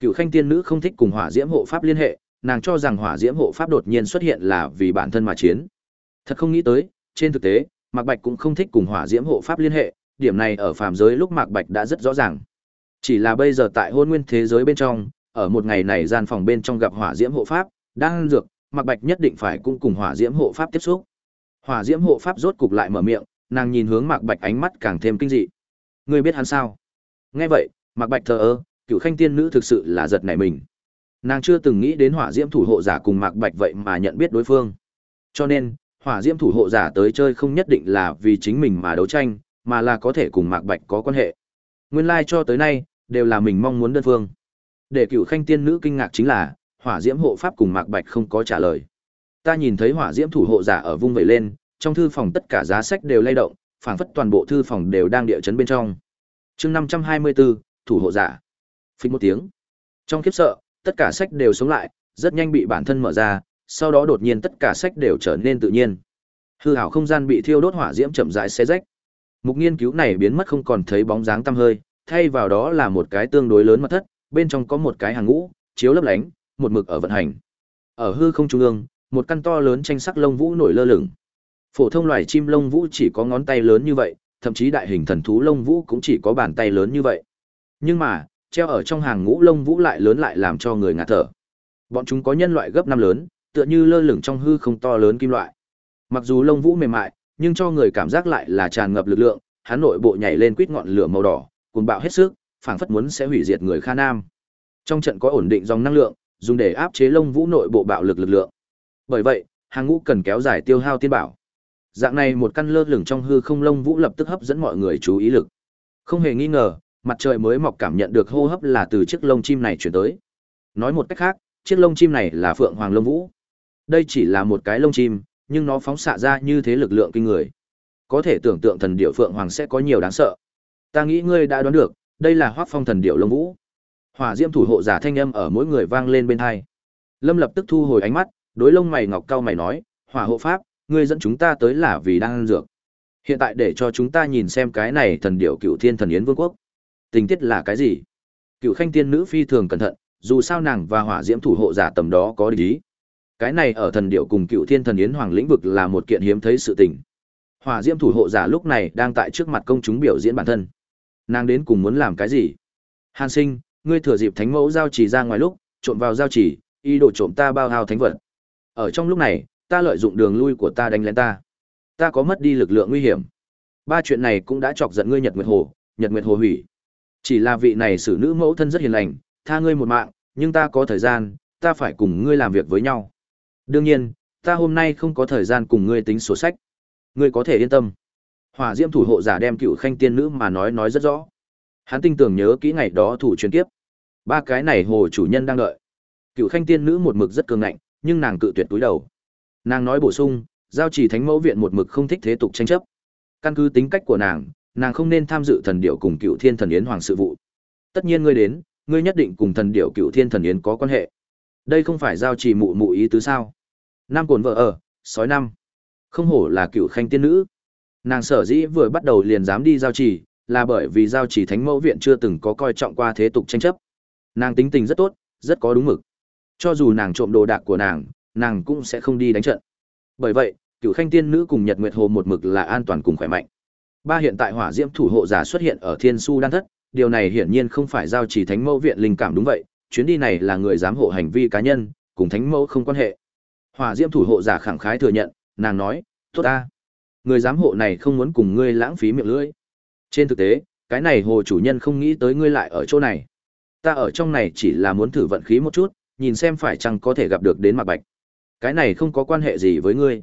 Cửu khanh tiên nữ không thích cùng hỏa diễm hộ pháp liên hệ, nàng cho rằng hỏa diễm hộ pháp đột nhiên xuất hiện là vì bản thân mà chiến. Thật không nghĩ tới, trên thực tế, Mạc Bạch cũng không thích cùng hỏa diễm hộ pháp liên hệ, điểm này ở phàm giới lúc Mạc Bạch đã rất rõ ràng. Chỉ là bây giờ tại hôn nguyên thế giới bên trong, ở một ngày này gian phòng bên trong gặp hỏa diễm hộ pháp, đang dược, Mạc Bạch nhất định phải cũng cùng hỏa diễm hộ pháp tiếp xúc. Hỏa diễm hộ pháp rốt cục lại mở miệng, nàng nhìn hướng Mạc Bạch ánh mắt càng thêm kinh dị. Ngươi biết hắn sao? Nghe vậy, Mạc Bạch thờ ơ, cửu khanh tiên nữ thực sự là giật nảy mình. Nàng chưa từng nghĩ đến hỏa diễm thủ hộ giả cùng Mạc Bạch vậy mà nhận biết đối phương. Cho nên, hỏa diễm thủ hộ giả tới chơi không nhất định là vì chính mình mà đấu tranh, mà là có thể cùng Mạc Bạch có quan hệ. Nguyên lai cho tới nay, đều là mình mong muốn đơn phương. Để cựu khanh tiên nữ kinh ngạc chính là, hỏa diễm hộ pháp cùng Mạc Bạch không có trả lời. Ta nhìn thấy hỏa diễm thủ hộ giả ở vung vẩy lên, trong thư phòng tất cả giá sách đều lay động, phảng phất toàn bộ thư phòng đều đang địa chấn bên trong. Chương 524, thủ hộ giả. Phích một tiếng. Trong khiếp sợ, tất cả sách đều sống lại, rất nhanh bị bản thân mở ra, sau đó đột nhiên tất cả sách đều trở nên tự nhiên. Hư ảo không gian bị thiêu đốt hỏa diễm chậm rãi xé rách. Mục nghiên cứu này biến mất không còn thấy bóng dáng tăm hơi, thay vào đó là một cái tương đối lớn mật thất, bên trong có một cái hàng ngũ, chiếu lấp lánh, một mực ở vận hành. Ở hư không trung ương, một căn to lớn tranh sắc lông vũ nổi lơ lửng. Phổ thông loài chim lông vũ chỉ có ngón tay lớn như vậy, thậm chí đại hình thần thú lông vũ cũng chỉ có bàn tay lớn như vậy. Nhưng mà, treo ở trong hàng ngũ lông vũ lại lớn lại làm cho người ngạt thở. Bọn chúng có nhân loại gấp năm lớn, tựa như lơ lửng trong hư không to lớn kim loại. Mặc dù lông vũ mềm mại, nhưng cho người cảm giác lại là tràn ngập lực lượng, hắn nội bộ nhảy lên quýt ngọn lửa màu đỏ, cuồng bạo hết sức, phảng phất muốn sẽ hủy diệt người Kha Nam. Trong trận có ổn định dòng năng lượng, dùng để áp chế lông vũ nội bộ bạo lực lực lượng. Bởi vậy, hàng ngũ cần kéo dài tiêu hao tiên bảo. Dạng này một căn lơ lửng trong hư không lông vũ lập tức hấp dẫn mọi người chú ý lực. Không hề nghi ngờ, mặt trời mới mọc cảm nhận được hô hấp là từ chiếc lông chim này chuyển tới. Nói một cách khác, chiếc lông chim này là phượng hoàng lông vũ. Đây chỉ là một cái lông chim, nhưng nó phóng xạ ra như thế lực lượng kinh người. Có thể tưởng tượng thần điệu phượng hoàng sẽ có nhiều đáng sợ. Ta nghĩ ngươi đã đoán được, đây là Hoắc Phong thần điệu lông vũ. Hỏa Diễm thủ hộ giả thanh âm ở mỗi người vang lên bên tai. Lâm lập tức thu hồi ánh mắt, đối lông mày ngọc cao mày nói, "Hỏa hộ pháp, ngươi dẫn chúng ta tới là vì đang ăn dược. Hiện tại để cho chúng ta nhìn xem cái này thần điệu Cựu Thiên Thần Yến Vương quốc. Tình tiết là cái gì?" Cựu Khanh tiên nữ phi thường cẩn thận, dù sao nàng và Hỏa Diễm thủ hộ giả tầm đó có lý. Cái này ở thần điệu cùng Cựu Thiên Thần Yến Hoàng lĩnh vực là một kiện hiếm thấy sự tình. Hỏa Diễm thủ hộ giả lúc này đang tại trước mặt công chúng biểu diễn bản thân. Nàng đến cùng muốn làm cái gì? Hàn Sinh, ngươi thừa dịp thánh mẫu giao chỉ ra ngoài lúc, trộn vào giao chỉ, ý đồ trộm ta bao hao thánh vật. Ở trong lúc này, ta lợi dụng đường lui của ta đánh lén ta. Ta có mất đi lực lượng nguy hiểm. Ba chuyện này cũng đã chọc giận ngươi Nhật Nguyệt Hồ, Nhật Nguyệt Hồ hủy. Chỉ là vị này xử nữ mẫu thân rất hiền lành, tha ngươi một mạng, nhưng ta có thời gian, ta phải cùng ngươi làm việc với nhau. Đương nhiên, ta hôm nay không có thời gian cùng ngươi tính sổ sách. Ngươi có thể yên tâm. Hỏa Diễm thủ hộ giả đem cựu khanh tiên nữ mà nói nói rất rõ. Hắn tin tưởng nhớ kỹ ngày đó thủ truyền tiếp Ba cái này hồ chủ nhân đang đợi. Cựu khanh tiên nữ một mực rất cường ngạnh, nhưng nàng cự tuyệt túi đầu. Nàng nói bổ sung, giao chỉ thánh mẫu viện một mực không thích thế tục tranh chấp. Căn cứ tính cách của nàng, nàng không nên tham dự thần điệu cùng cựu thiên thần yến hoàng sự vụ. Tất nhiên ngươi đến, ngươi nhất định cùng thần điệu cựu thiên thần yến có quan hệ. Đây không phải giao chỉ mụ mụ ý tứ sao? Nam cồn vợ ở, sói năm. Không hổ là cựu khanh tiên nữ. Nàng sở dĩ vừa bắt đầu liền dám đi giao chỉ, là bởi vì giao chỉ thánh mẫu viện chưa từng có coi trọng qua thế tục tranh chấp. Nàng tính tình rất tốt, rất có đúng mực. Cho dù nàng trộm đồ đạc của nàng, nàng cũng sẽ không đi đánh trận. Bởi vậy, cựu khanh tiên nữ cùng Nhật Nguyệt Hồ một mực là an toàn cùng khỏe mạnh. Ba hiện tại hỏa diễm thủ hộ giả xuất hiện ở Thiên Su Đan Thất, điều này hiển nhiên không phải giao chỉ thánh mẫu viện linh cảm đúng vậy, chuyến đi này là người giám hộ hành vi cá nhân, cùng thánh mẫu không quan hệ. Hỏa diễm thủ hộ giả khẳng khái thừa nhận, nàng nói, tốt ta người giám hộ này không muốn cùng ngươi lãng phí miệng lưỡi. Trên thực tế, cái này hồ chủ nhân không nghĩ tới ngươi lại ở chỗ này. Ta ở trong này chỉ là muốn thử vận khí một chút, nhìn xem phải chăng có thể gặp được đến mặt Bạch. Cái này không có quan hệ gì với ngươi.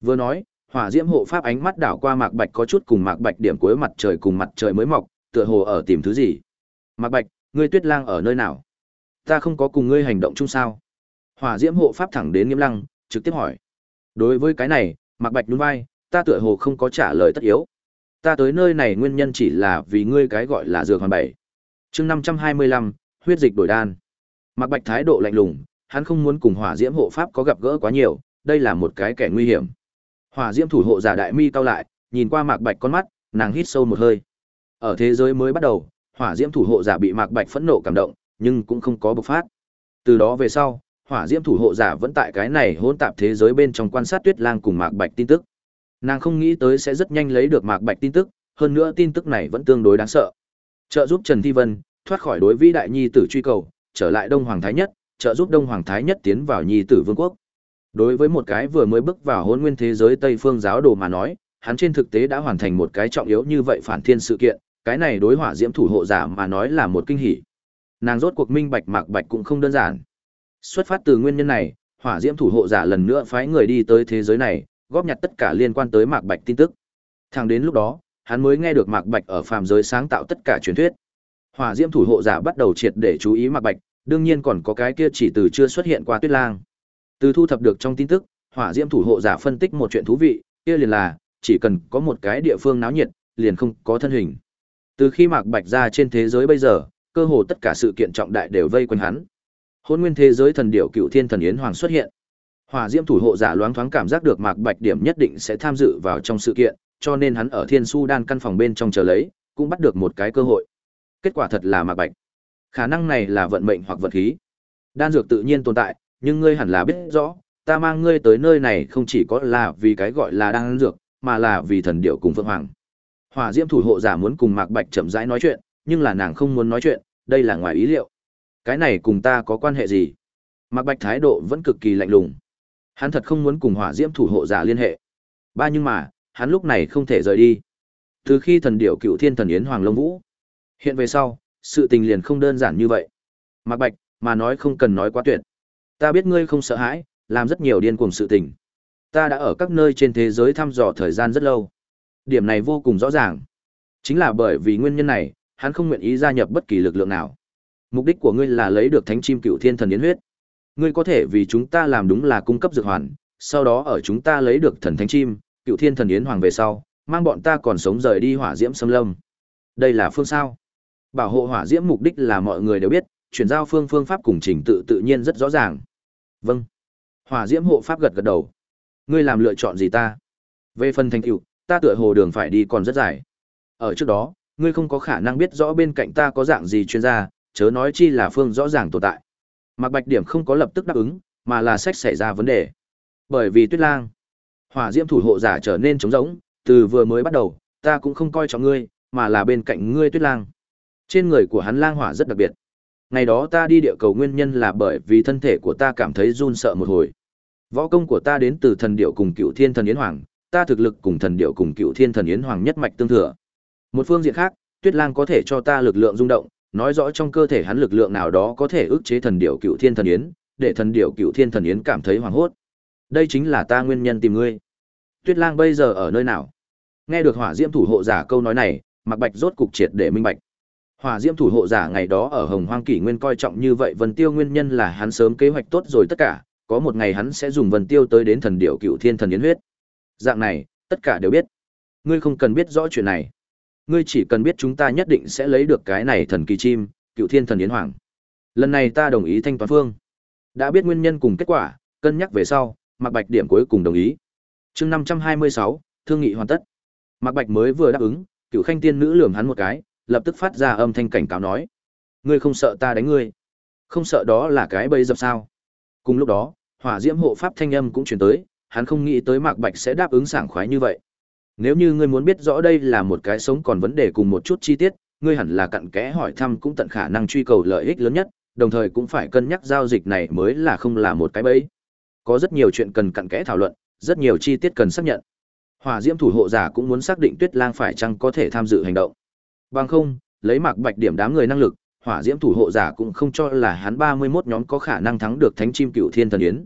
Vừa nói, hỏa diễm hộ pháp ánh mắt đảo qua Mạc Bạch có chút cùng Mạc Bạch điểm cuối mặt trời cùng mặt trời mới mọc, tựa hồ ở tìm thứ gì. Mạc Bạch, ngươi tuyết lang ở nơi nào? Ta không có cùng ngươi hành động chung sao? Hỏa diễm hộ pháp thẳng đến nghiêm lăng, trực tiếp hỏi. Đối với cái này, Mạc Bạch nhún vai, ta tựa hồ không có trả lời tất yếu. Ta tới nơi này nguyên nhân chỉ là vì ngươi cái gọi là dược hoàn bảy. Chương 525, huyết dịch đổi đan. Mạc Bạch thái độ lạnh lùng, hắn không muốn cùng Hỏa Diễm hộ pháp có gặp gỡ quá nhiều, đây là một cái kẻ nguy hiểm. Hỏa Diễm thủ hộ giả đại mi cao lại, nhìn qua Mạc Bạch con mắt, nàng hít sâu một hơi. Ở thế giới mới bắt đầu, Hỏa Diễm thủ hộ giả bị Mạc Bạch phẫn nộ cảm động, nhưng cũng không có bộc phát. Từ đó về sau, Hỏa Diễm thủ hộ giả vẫn tại cái này hỗn tạp thế giới bên trong quan sát Tuyết Lang cùng Mạc Bạch tin tức. Nàng không nghĩ tới sẽ rất nhanh lấy được Mạc Bạch tin tức, hơn nữa tin tức này vẫn tương đối đáng sợ. Trợ giúp Trần Thi Vân thoát khỏi đối vĩ đại nhi tử truy cầu, trở lại Đông Hoàng Thái Nhất, trợ giúp Đông Hoàng Thái Nhất tiến vào nhi tử vương quốc. Đối với một cái vừa mới bước vào hôn nguyên thế giới Tây phương giáo đồ mà nói, hắn trên thực tế đã hoàn thành một cái trọng yếu như vậy phản thiên sự kiện, cái này đối hỏa diễm thủ hộ giả mà nói là một kinh hỉ. Nàng rốt cuộc minh bạch Mạc Bạch cũng không đơn giản. Xuất phát từ nguyên nhân này, hỏa diễm thủ hộ giả lần nữa phái người đi tới thế giới này, góp nhặt tất cả liên quan tới Mạc Bạch tin tức. Thẳng đến lúc đó, hắn mới nghe được Mạc Bạch ở phàm giới sáng tạo tất cả truyền thuyết. Hỏa Diễm thủ hộ giả bắt đầu triệt để chú ý Mạc Bạch, đương nhiên còn có cái kia chỉ từ chưa xuất hiện qua Tuyết Lang. Từ thu thập được trong tin tức, Hỏa Diễm thủ hộ giả phân tích một chuyện thú vị, kia liền là, chỉ cần có một cái địa phương náo nhiệt, liền không có thân hình. Từ khi Mạc Bạch ra trên thế giới bây giờ, cơ hồ tất cả sự kiện trọng đại đều vây quanh hắn. Hôn nguyên thế giới thần điểu Cựu Thiên thần yến hoàng xuất hiện. Hỏa Diễm thủ hộ giả loáng thoáng cảm giác được Mạc Bạch điểm nhất định sẽ tham dự vào trong sự kiện, cho nên hắn ở Thiên Su Đan căn phòng bên trong chờ lấy, cũng bắt được một cái cơ hội. Kết quả thật là Mạc Bạch. Khả năng này là vận mệnh hoặc vật khí. Đan dược tự nhiên tồn tại, nhưng ngươi hẳn là biết rõ, ta mang ngươi tới nơi này không chỉ có là vì cái gọi là đang dược, mà là vì thần điệu cùng Phượng Hoàng. Hỏa Diễm thủ hộ giả muốn cùng Mạc Bạch chậm rãi nói chuyện, nhưng là nàng không muốn nói chuyện, đây là ngoài ý liệu. Cái này cùng ta có quan hệ gì? Mạc Bạch thái độ vẫn cực kỳ lạnh lùng. Hắn thật không muốn cùng hỏa diễm thủ hộ giả liên hệ. Ba nhưng mà, hắn lúc này không thể rời đi. Từ khi thần điệu cựu thiên thần yến hoàng long vũ, hiện về sau, sự tình liền không đơn giản như vậy. Mạc Bạch, mà nói không cần nói quá tuyệt. Ta biết ngươi không sợ hãi, làm rất nhiều điên cuồng sự tình. Ta đã ở các nơi trên thế giới thăm dò thời gian rất lâu. Điểm này vô cùng rõ ràng. Chính là bởi vì nguyên nhân này, hắn không nguyện ý gia nhập bất kỳ lực lượng nào. Mục đích của ngươi là lấy được thánh chim cựu thiên thần yến huyết. Ngươi có thể vì chúng ta làm đúng là cung cấp dược hoàn, sau đó ở chúng ta lấy được thần thánh chim, cựu thiên thần yến hoàng về sau, mang bọn ta còn sống rời đi hỏa diễm xâm lâm. Đây là phương sao? Bảo hộ hỏa diễm mục đích là mọi người đều biết, chuyển giao phương phương pháp cùng trình tự tự nhiên rất rõ ràng. Vâng. Hỏa diễm hộ pháp gật gật đầu. Ngươi làm lựa chọn gì ta? Về phần thành tựu, ta tựa hồ đường phải đi còn rất dài. Ở trước đó, ngươi không có khả năng biết rõ bên cạnh ta có dạng gì chuyên gia, chớ nói chi là phương rõ ràng tồn tại. Mạc Bạch Điểm không có lập tức đáp ứng, mà là sách xảy ra vấn đề. Bởi vì Tuyết Lang, hỏa diễm thủ hộ giả trở nên trống rỗng, từ vừa mới bắt đầu, ta cũng không coi trọng ngươi, mà là bên cạnh ngươi Tuyết Lang. Trên người của hắn lang hỏa rất đặc biệt. Ngày đó ta đi địa cầu nguyên nhân là bởi vì thân thể của ta cảm thấy run sợ một hồi. Võ công của ta đến từ thần điệu cùng cựu thiên thần yến hoàng, ta thực lực cùng thần điệu cùng cựu thiên thần yến hoàng nhất mạch tương thừa. Một phương diện khác, Tuyết Lang có thể cho ta lực lượng rung động, nói rõ trong cơ thể hắn lực lượng nào đó có thể ức chế thần điệu cựu thiên thần yến, để thần điệu cựu thiên thần yến cảm thấy hoảng hốt. Đây chính là ta nguyên nhân tìm ngươi. Tuyết Lang bây giờ ở nơi nào? Nghe được Hỏa Diễm thủ hộ giả câu nói này, Mạc Bạch rốt cục triệt để minh bạch. Hỏa Diễm thủ hộ giả ngày đó ở Hồng Hoang Kỷ Nguyên coi trọng như vậy Vân Tiêu nguyên nhân là hắn sớm kế hoạch tốt rồi tất cả, có một ngày hắn sẽ dùng Vân Tiêu tới đến thần điểu cựu thiên thần yến huyết. Dạng này, tất cả đều biết. Ngươi không cần biết rõ chuyện này. Ngươi chỉ cần biết chúng ta nhất định sẽ lấy được cái này thần kỳ chim, cựu thiên thần yến hoàng. Lần này ta đồng ý thanh toán phương. Đã biết nguyên nhân cùng kết quả, cân nhắc về sau, Mạc Bạch điểm cuối cùng đồng ý. Chương năm trăm hai mươi sáu, thương nghị hoàn tất. Mạc Bạch mới vừa đáp ứng, Cựu Khanh tiên nữ lườm hắn một cái, lập tức phát ra âm thanh cảnh cáo nói: "Ngươi không sợ ta đánh ngươi? Không sợ đó là cái bẫy dập sao?" Cùng lúc đó, Hỏa Diễm hộ pháp thanh âm cũng truyền tới, hắn không nghĩ tới Mạc Bạch sẽ đáp ứng sảng khoái như vậy. Nếu như ngươi muốn biết rõ đây là một cái sống còn vấn đề cùng một chút chi tiết, ngươi hẳn là cặn kẽ hỏi thăm cũng tận khả năng truy cầu lợi ích lớn nhất, đồng thời cũng phải cân nhắc giao dịch này mới là không là một cái bẫy. Có rất nhiều chuyện cần cặn kẽ thảo luận, rất nhiều chi tiết cần xác nhận. Hỏa Diễm thủ hộ giả cũng muốn xác định Tuyết Lang phải chăng có thể tham dự hành động. Bằng không, lấy Mạc Bạch điểm đám người năng lực, Hỏa Diễm thủ hộ giả cũng không cho là hắn 31 nhóm có khả năng thắng được Thánh chim Cựu Thiên Thần Yến.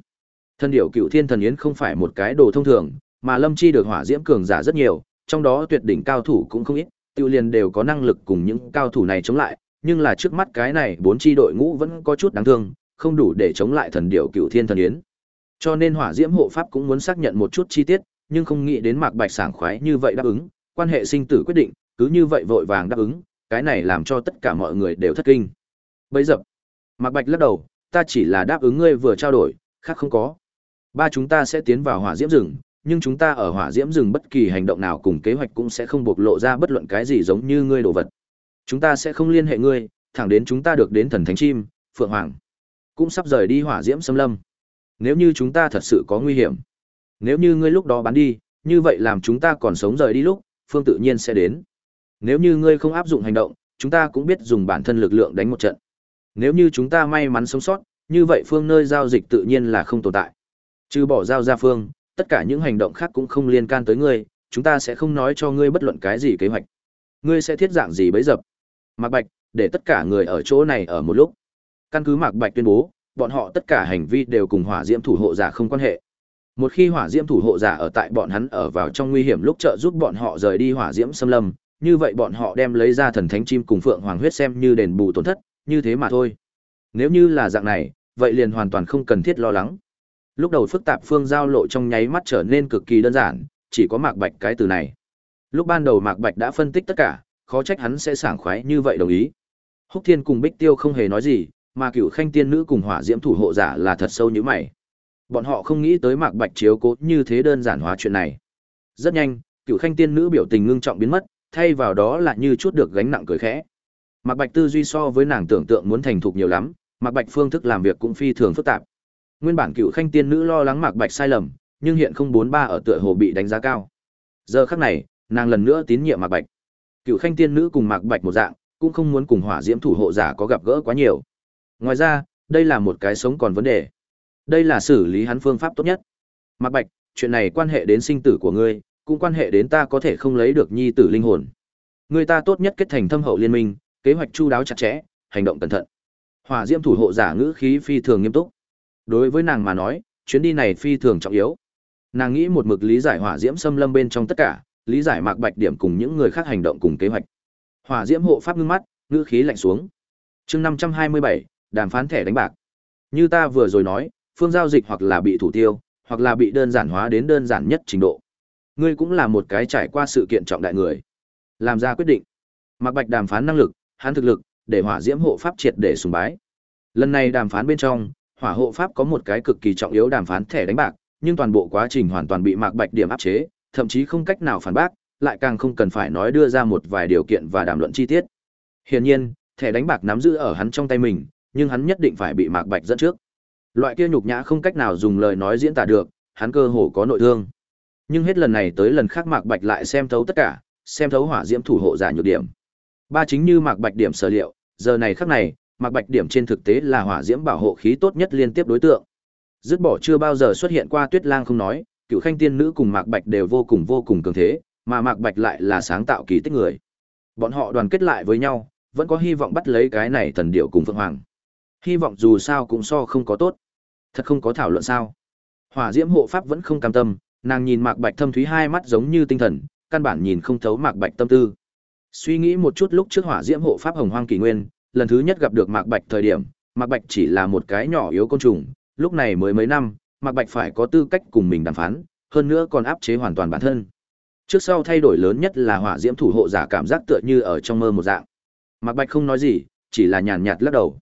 Thân điệu Cựu Thiên Thần Yến không phải một cái đồ thông thường, mà Lâm Chi được Hỏa Diễm cường giả rất nhiều, trong đó tuyệt đỉnh cao thủ cũng không ít, tiêu liền đều có năng lực cùng những cao thủ này chống lại, nhưng là trước mắt cái này bốn chi đội ngũ vẫn có chút đáng thương, không đủ để chống lại thần điệu Cựu Thiên Thần Yến. Cho nên Hỏa Diễm hộ pháp cũng muốn xác nhận một chút chi tiết, nhưng không nghĩ đến Mạc Bạch sảng khoái như vậy đáp ứng, quan hệ sinh tử quyết định, cứ như vậy vội vàng đáp ứng, cái này làm cho tất cả mọi người đều thất kinh. bấy giờ, Mạc Bạch lắc đầu, ta chỉ là đáp ứng ngươi vừa trao đổi, khác không có. Ba chúng ta sẽ tiến vào hỏa diễm rừng, nhưng chúng ta ở hỏa diễm rừng bất kỳ hành động nào cùng kế hoạch cũng sẽ không bộc lộ ra bất luận cái gì giống như ngươi đồ vật. Chúng ta sẽ không liên hệ ngươi, thẳng đến chúng ta được đến thần thánh chim, Phượng Hoàng, cũng sắp rời đi hỏa diễm xâm lâm. Nếu như chúng ta thật sự có nguy hiểm, nếu như ngươi lúc đó bán đi, như vậy làm chúng ta còn sống rời đi lúc, phương tự nhiên sẽ đến. Nếu như ngươi không áp dụng hành động, chúng ta cũng biết dùng bản thân lực lượng đánh một trận. Nếu như chúng ta may mắn sống sót, như vậy phương nơi giao dịch tự nhiên là không tồn tại. Trừ bỏ giao ra phương, tất cả những hành động khác cũng không liên can tới ngươi, chúng ta sẽ không nói cho ngươi bất luận cái gì kế hoạch. Ngươi sẽ thiết dạng gì bấy dập. Mạc Bạch, để tất cả người ở chỗ này ở một lúc. Căn cứ Mạc Bạch tuyên bố, bọn họ tất cả hành vi đều cùng hỏa diễm thủ hộ giả không quan hệ. Một khi hỏa diễm thủ hộ giả ở tại bọn hắn ở vào trong nguy hiểm lúc trợ giúp bọn họ rời đi hỏa diễm xâm lâm, như vậy bọn họ đem lấy ra thần thánh chim cùng phượng hoàng huyết xem như đền bù tổn thất, như thế mà thôi. Nếu như là dạng này, vậy liền hoàn toàn không cần thiết lo lắng. Lúc đầu phức tạp phương giao lộ trong nháy mắt trở nên cực kỳ đơn giản, chỉ có Mạc Bạch cái từ này. Lúc ban đầu Mạc Bạch đã phân tích tất cả, khó trách hắn sẽ sảng khoái như vậy đồng ý. Húc Thiên cùng Bích Tiêu không hề nói gì, mà Cửu Khanh tiên nữ cùng Hỏa Diễm thủ hộ giả là thật sâu như mày. Bọn họ không nghĩ tới Mạc Bạch chiếu cố như thế đơn giản hóa chuyện này. Rất nhanh, Cửu Khanh tiên nữ biểu tình ngưng trọng biến mất, thay vào đó là như chút được gánh nặng cười khẽ. Mạc Bạch tư duy so với nàng tưởng tượng muốn thành thục nhiều lắm, Mạc Bạch phương thức làm việc cũng phi thường phức tạp. Nguyên bản Cựu Khanh tiên nữ lo lắng Mạc Bạch sai lầm, nhưng hiện không bốn ba ở tựa hồ bị đánh giá cao. Giờ khắc này, nàng lần nữa tín nhiệm Mạc Bạch. Cựu Khanh tiên nữ cùng Mạc Bạch một dạng, cũng không muốn cùng Hỏa Diễm thủ hộ giả có gặp gỡ quá nhiều. Ngoài ra, đây là một cái sống còn vấn đề. Đây là xử lý hắn phương pháp tốt nhất. Mạc Bạch, chuyện này quan hệ đến sinh tử của ngươi, cũng quan hệ đến ta có thể không lấy được nhi tử linh hồn. Người ta tốt nhất kết thành thâm hậu liên minh, kế hoạch chu đáo chặt chẽ, hành động cẩn thận. Hỏa Diễm thủ hộ giả ngữ khí phi thường nghiêm túc. Đối với nàng mà nói, chuyến đi này phi thường trọng yếu. Nàng nghĩ một mực lý giải hỏa diễm xâm lâm bên trong tất cả, lý giải Mạc Bạch điểm cùng những người khác hành động cùng kế hoạch. Hỏa diễm hộ pháp ngưng mắt, ngữ khí lạnh xuống. Chương 527, đàm phán thẻ đánh bạc. Như ta vừa rồi nói, phương giao dịch hoặc là bị thủ tiêu, hoặc là bị đơn giản hóa đến đơn giản nhất trình độ. Ngươi cũng là một cái trải qua sự kiện trọng đại người. Làm ra quyết định. Mạc Bạch đàm phán năng lực, hắn thực lực, để hỏa diễm hộ pháp triệt để sùng bái. Lần này đàm phán bên trong, hỏa hộ pháp có một cái cực kỳ trọng yếu đàm phán thẻ đánh bạc, nhưng toàn bộ quá trình hoàn toàn bị Mạc Bạch điểm áp chế, thậm chí không cách nào phản bác, lại càng không cần phải nói đưa ra một vài điều kiện và đàm luận chi tiết. Hiển nhiên, thẻ đánh bạc nắm giữ ở hắn trong tay mình, nhưng hắn nhất định phải bị Mạc Bạch dẫn trước. Loại kia nhục nhã không cách nào dùng lời nói diễn tả được, hắn cơ hồ có nội thương. Nhưng hết lần này tới lần khác Mạc Bạch lại xem thấu tất cả, xem thấu hỏa diễm thủ hộ giả nhược điểm. Ba chính như Mạc Bạch điểm sở liệu, giờ này khắc này, Mạc Bạch điểm trên thực tế là hỏa diễm bảo hộ khí tốt nhất liên tiếp đối tượng. Dứt bỏ chưa bao giờ xuất hiện qua Tuyết Lang không nói, cựu khanh tiên nữ cùng Mạc Bạch đều vô cùng vô cùng cường thế, mà Mạc Bạch lại là sáng tạo kỳ tích người. Bọn họ đoàn kết lại với nhau, vẫn có hy vọng bắt lấy cái này thần điệu cùng Phượng Hoàng. Hy vọng dù sao cũng so không có tốt. Thật không có thảo luận sao? Hỏa Diễm hộ pháp vẫn không cam tâm, nàng nhìn Mạc Bạch thâm thúy hai mắt giống như tinh thần, căn bản nhìn không thấu Mạc Bạch tâm tư. Suy nghĩ một chút lúc trước Hỏa Diễm hộ pháp Hồng Hoang kỷ Nguyên, lần thứ nhất gặp được Mạc Bạch thời điểm, Mạc Bạch chỉ là một cái nhỏ yếu côn trùng, lúc này mới mấy năm, Mạc Bạch phải có tư cách cùng mình đàm phán, hơn nữa còn áp chế hoàn toàn bản thân. Trước sau thay đổi lớn nhất là hỏa diễm thủ hộ giả cảm giác tựa như ở trong mơ một dạng. Mạc Bạch không nói gì, chỉ là nhàn nhạt lắc đầu.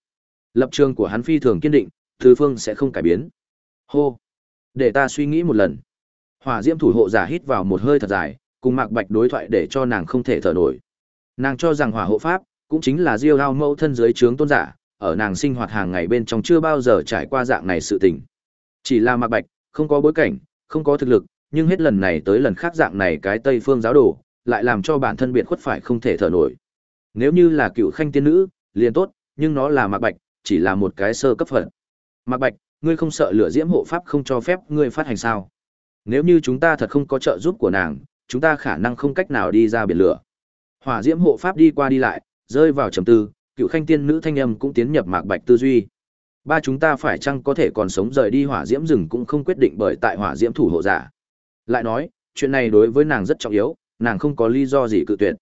Lập trường của hắn phi thường kiên định, Thứ Phương sẽ không cải biến. Hô, để ta suy nghĩ một lần. Hỏa diễm thủ hộ giả hít vào một hơi thật dài, cùng Mạc Bạch đối thoại để cho nàng không thể thở nổi. Nàng cho rằng hỏa hộ pháp cũng chính là Diêu Dao mẫu thân dưới trướng tôn giả, ở nàng sinh hoạt hàng ngày bên trong chưa bao giờ trải qua dạng này sự tình. Chỉ là Mạc Bạch, không có bối cảnh, không có thực lực, nhưng hết lần này tới lần khác dạng này cái Tây phương giáo đồ, lại làm cho bản thân biệt khuất phải không thể thở nổi. Nếu như là cựu khanh tiên nữ, liền tốt, nhưng nó là Mạc Bạch, chỉ là một cái sơ cấp phận. Mạc Bạch, ngươi không sợ lửa diễm hộ pháp không cho phép ngươi phát hành sao? Nếu như chúng ta thật không có trợ giúp của nàng, chúng ta khả năng không cách nào đi ra biển lửa. Hỏa diễm hộ pháp đi qua đi lại, rơi vào trầm tư, cựu khanh tiên nữ thanh âm cũng tiến nhập Mạc Bạch tư duy. Ba chúng ta phải chăng có thể còn sống rời đi hỏa diễm rừng cũng không quyết định bởi tại hỏa diễm thủ hộ giả. Lại nói, chuyện này đối với nàng rất trọng yếu, nàng không có lý do gì cự tuyệt.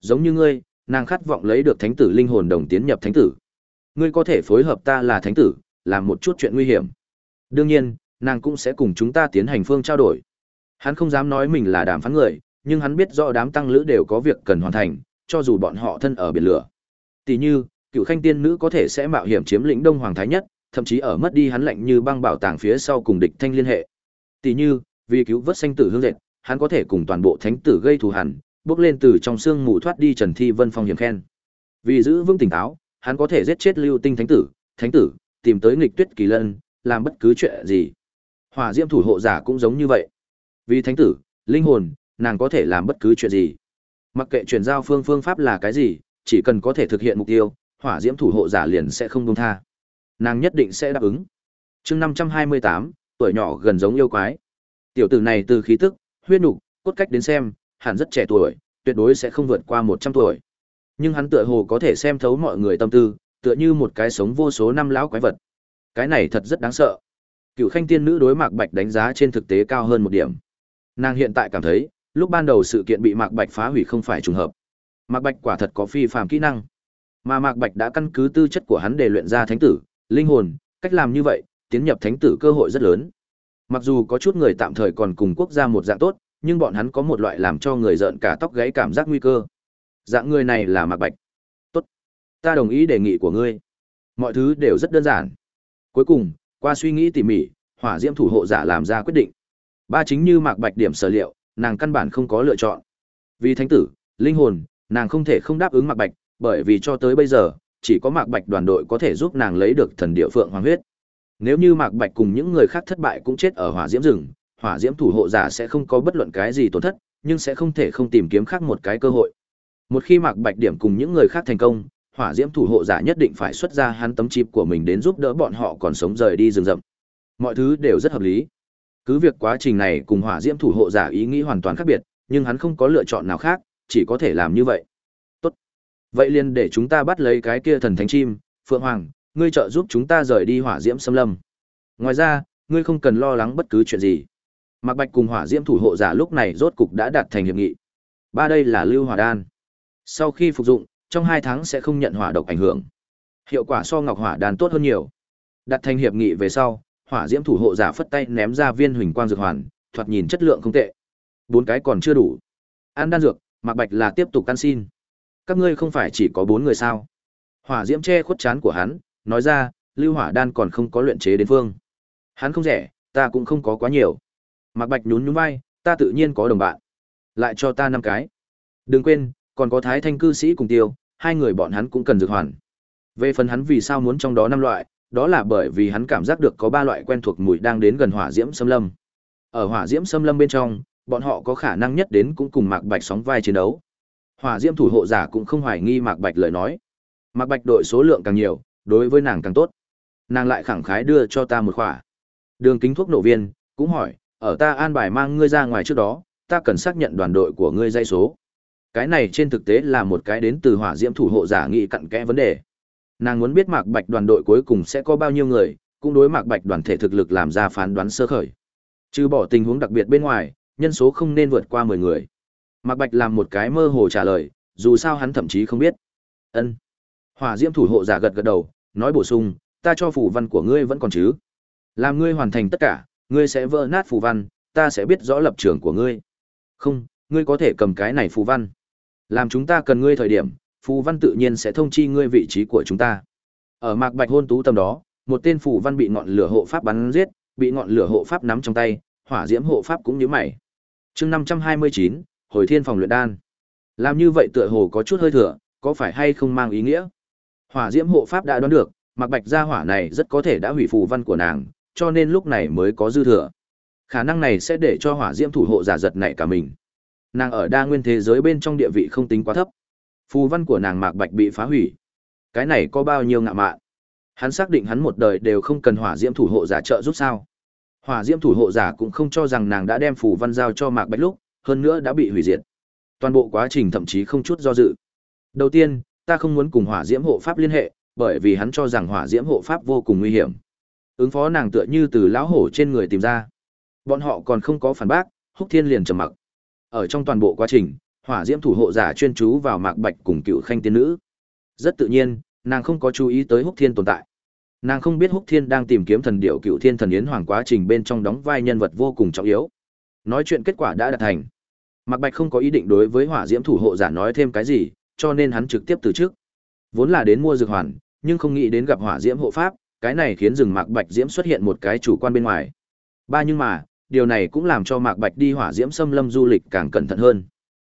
Giống như ngươi, nàng khát vọng lấy được thánh tử linh hồn đồng tiến nhập thánh tử. Ngươi có thể phối hợp ta là thánh tử, làm một chút chuyện nguy hiểm. Đương nhiên, nàng cũng sẽ cùng chúng ta tiến hành phương trao đổi. Hắn không dám nói mình là đàm phán người, nhưng hắn biết rõ đám tăng lữ đều có việc cần hoàn thành, cho dù bọn họ thân ở biển lửa. Tỷ như, cựu khanh tiên nữ có thể sẽ mạo hiểm chiếm lĩnh Đông Hoàng Thái Nhất, thậm chí ở mất đi hắn lệnh như băng bảo tàng phía sau cùng địch thanh liên hệ. Tỷ như, vì cứu vớt sanh tử hương dệt, hắn có thể cùng toàn bộ thánh tử gây thù hằn, bước lên từ trong xương mù thoát đi Trần Thi Vân phong hiểm khen. Vì giữ vững tỉnh táo, hắn có thể giết chết Lưu Tinh thánh tử, thánh tử, tìm tới nghịch tuyết kỳ lân, làm bất cứ chuyện gì. Hỏa Diễm thủ hộ giả cũng giống như vậy. Vì thánh tử, linh hồn, nàng có thể làm bất cứ chuyện gì. Mặc kệ chuyển giao phương phương pháp là cái gì, chỉ cần có thể thực hiện mục tiêu, hỏa diễm thủ hộ giả liền sẽ không buông tha. Nàng nhất định sẽ đáp ứng. Chương 528, tuổi nhỏ gần giống yêu quái. Tiểu tử này từ khí tức, huyết nục, cốt cách đến xem, hẳn rất trẻ tuổi, tuyệt đối sẽ không vượt qua 100 tuổi. Nhưng hắn tựa hồ có thể xem thấu mọi người tâm tư, tựa như một cái sống vô số năm lão quái vật. Cái này thật rất đáng sợ. Cựu Khanh tiên nữ đối Mạc Bạch đánh giá trên thực tế cao hơn một điểm. Nàng hiện tại cảm thấy, lúc ban đầu sự kiện bị Mạc Bạch phá hủy không phải trùng hợp. Mạc Bạch quả thật có phi phàm kỹ năng. Mà Mạc Bạch đã căn cứ tư chất của hắn để luyện ra thánh tử, linh hồn, cách làm như vậy, tiến nhập thánh tử cơ hội rất lớn. Mặc dù có chút người tạm thời còn cùng quốc gia một dạng tốt, nhưng bọn hắn có một loại làm cho người giận cả tóc gáy cảm giác nguy cơ. Dạng người này là Mạc Bạch. Tốt. Ta đồng ý đề nghị của ngươi. Mọi thứ đều rất đơn giản. Cuối cùng, qua suy nghĩ tỉ mỉ, hỏa diễm thủ hộ giả làm ra quyết định. Ba chính như Mạc Bạch điểm sở liệu, nàng căn bản không có lựa chọn. Vì thánh tử, linh hồn, nàng không thể không đáp ứng Mạc Bạch, bởi vì cho tới bây giờ, chỉ có Mạc Bạch đoàn đội có thể giúp nàng lấy được thần địa phượng hoàng huyết. Nếu như Mạc Bạch cùng những người khác thất bại cũng chết ở hỏa diễm rừng, hỏa diễm thủ hộ giả sẽ không có bất luận cái gì tổn thất, nhưng sẽ không thể không tìm kiếm khác một cái cơ hội. Một khi Mạc Bạch điểm cùng những người khác thành công, hỏa diễm thủ hộ giả nhất định phải xuất ra hắn tấm chip của mình đến giúp đỡ bọn họ còn sống rời đi rừng rậm. Mọi thứ đều rất hợp lý. Cứ việc quá trình này cùng hỏa diễm thủ hộ giả ý nghĩ hoàn toàn khác biệt, nhưng hắn không có lựa chọn nào khác, chỉ có thể làm như vậy. Tốt. Vậy liền để chúng ta bắt lấy cái kia thần thánh chim, Phượng Hoàng, ngươi trợ giúp chúng ta rời đi hỏa diễm xâm lâm. Ngoài ra, ngươi không cần lo lắng bất cứ chuyện gì. Mạc Bạch cùng Hỏa Diễm thủ hộ giả lúc này rốt cục đã đạt thành hiệp nghị. Ba đây là Lưu Hỏa đan. Sau khi phục dụng, trong hai tháng sẽ không nhận hỏa độc ảnh hưởng. Hiệu quả so Ngọc Hỏa đan tốt hơn nhiều. Đặt thành hiệp nghị về sau, Hỏa Diễm thủ hộ giả phất tay ném ra viên huỳnh quang dược hoàn, thoạt nhìn chất lượng không tệ. Bốn cái còn chưa đủ. Ăn đan dược, Mạc Bạch là tiếp tục ăn xin. Các ngươi không phải chỉ có bốn người sao? Hỏa Diễm che khuất chán của hắn, nói ra, Lưu Hỏa đan còn không có luyện chế đến phương. Hắn không rẻ, ta cũng không có quá nhiều. Mạc Bạch nhún nhún vai, ta tự nhiên có đồng bạn. Lại cho ta năm cái. Đừng quên, còn có Thái Thanh cư sĩ cùng Tiêu, hai người bọn hắn cũng cần dược hoàn. Về phần hắn vì sao muốn trong đó năm loại, đó là bởi vì hắn cảm giác được có ba loại quen thuộc mùi đang đến gần hỏa diễm xâm lâm. Ở hỏa diễm xâm lâm bên trong, bọn họ có khả năng nhất đến cũng cùng Mạc Bạch sóng vai chiến đấu. Hỏa diễm thủ hộ giả cũng không hoài nghi Mạc Bạch lời nói. Mạc Bạch đội số lượng càng nhiều, đối với nàng càng tốt. Nàng lại khẳng khái đưa cho ta một khỏa. Đường kính thuốc nổ viên, cũng hỏi, ở ta an bài mang ngươi ra ngoài trước đó, ta cần xác nhận đoàn đội của ngươi dây số. Cái này trên thực tế là một cái đến từ hỏa diễm thủ hộ giả nghị cặn kẽ vấn đề. Nàng muốn biết Mạc Bạch đoàn đội cuối cùng sẽ có bao nhiêu người, cũng đối Mạc Bạch đoàn thể thực lực làm ra phán đoán sơ khởi. Trừ bỏ tình huống đặc biệt bên ngoài, nhân số không nên vượt qua 10 người. Mạc Bạch làm một cái mơ hồ trả lời, dù sao hắn thậm chí không biết. Ân. Hỏa Diễm thủ hộ giả gật gật đầu, nói bổ sung, ta cho phù văn của ngươi vẫn còn chứ? Làm ngươi hoàn thành tất cả, ngươi sẽ vỡ nát phù văn, ta sẽ biết rõ lập trường của ngươi. Không, ngươi có thể cầm cái này phù văn. Làm chúng ta cần ngươi thời điểm, phù văn tự nhiên sẽ thông chi ngươi vị trí của chúng ta. Ở Mạc Bạch hôn tú tâm đó, một tên phù văn bị ngọn lửa hộ pháp bắn giết, bị ngọn lửa hộ pháp nắm trong tay, hỏa diễm hộ pháp cũng nhíu mày. Chương 529, hồi thiên phòng luyện đan. Làm như vậy tựa hồ có chút hơi thừa, có phải hay không mang ý nghĩa? Hỏa diễm hộ pháp đã đoán được, Mạc Bạch gia hỏa này rất có thể đã hủy phù văn của nàng, cho nên lúc này mới có dư thừa. Khả năng này sẽ để cho hỏa diễm thủ hộ giả giật nảy cả mình. Nàng ở đa nguyên thế giới bên trong địa vị không tính quá thấp. Phù văn của nàng Mạc Bạch bị phá hủy. Cái này có bao nhiêu ngạ mạn? Hắn xác định hắn một đời đều không cần hỏa diễm thủ hộ giả trợ giúp sao? Hỏa diễm thủ hộ giả cũng không cho rằng nàng đã đem phù văn giao cho Mạc Bạch lúc, hơn nữa đã bị hủy diệt. Toàn bộ quá trình thậm chí không chút do dự. Đầu tiên, ta không muốn cùng hỏa diễm hộ pháp liên hệ, bởi vì hắn cho rằng hỏa diễm hộ pháp vô cùng nguy hiểm. Ứng phó nàng tựa như từ lão hổ trên người tìm ra. Bọn họ còn không có phản bác, Húc Thiên liền trầm mặc. Ở trong toàn bộ quá trình, hỏa diễm thủ hộ giả chuyên chú vào Mạc Bạch cùng Cựu Khanh tiên nữ. Rất tự nhiên, nàng không có chú ý tới Húc Thiên tồn tại. Nàng không biết Húc Thiên đang tìm kiếm thần điệu Cựu Thiên thần yến hoàng quá trình bên trong đóng vai nhân vật vô cùng trọng yếu. Nói chuyện kết quả đã đạt thành. Mạc Bạch không có ý định đối với hỏa diễm thủ hộ giả nói thêm cái gì, cho nên hắn trực tiếp từ trước. Vốn là đến mua dược hoàn, nhưng không nghĩ đến gặp hỏa diễm hộ pháp, cái này khiến rừng Mạc Bạch diễm xuất hiện một cái chủ quan bên ngoài. Ba nhưng mà, điều này cũng làm cho Mạc Bạch đi hỏa diễm xâm lâm du lịch càng cẩn thận hơn.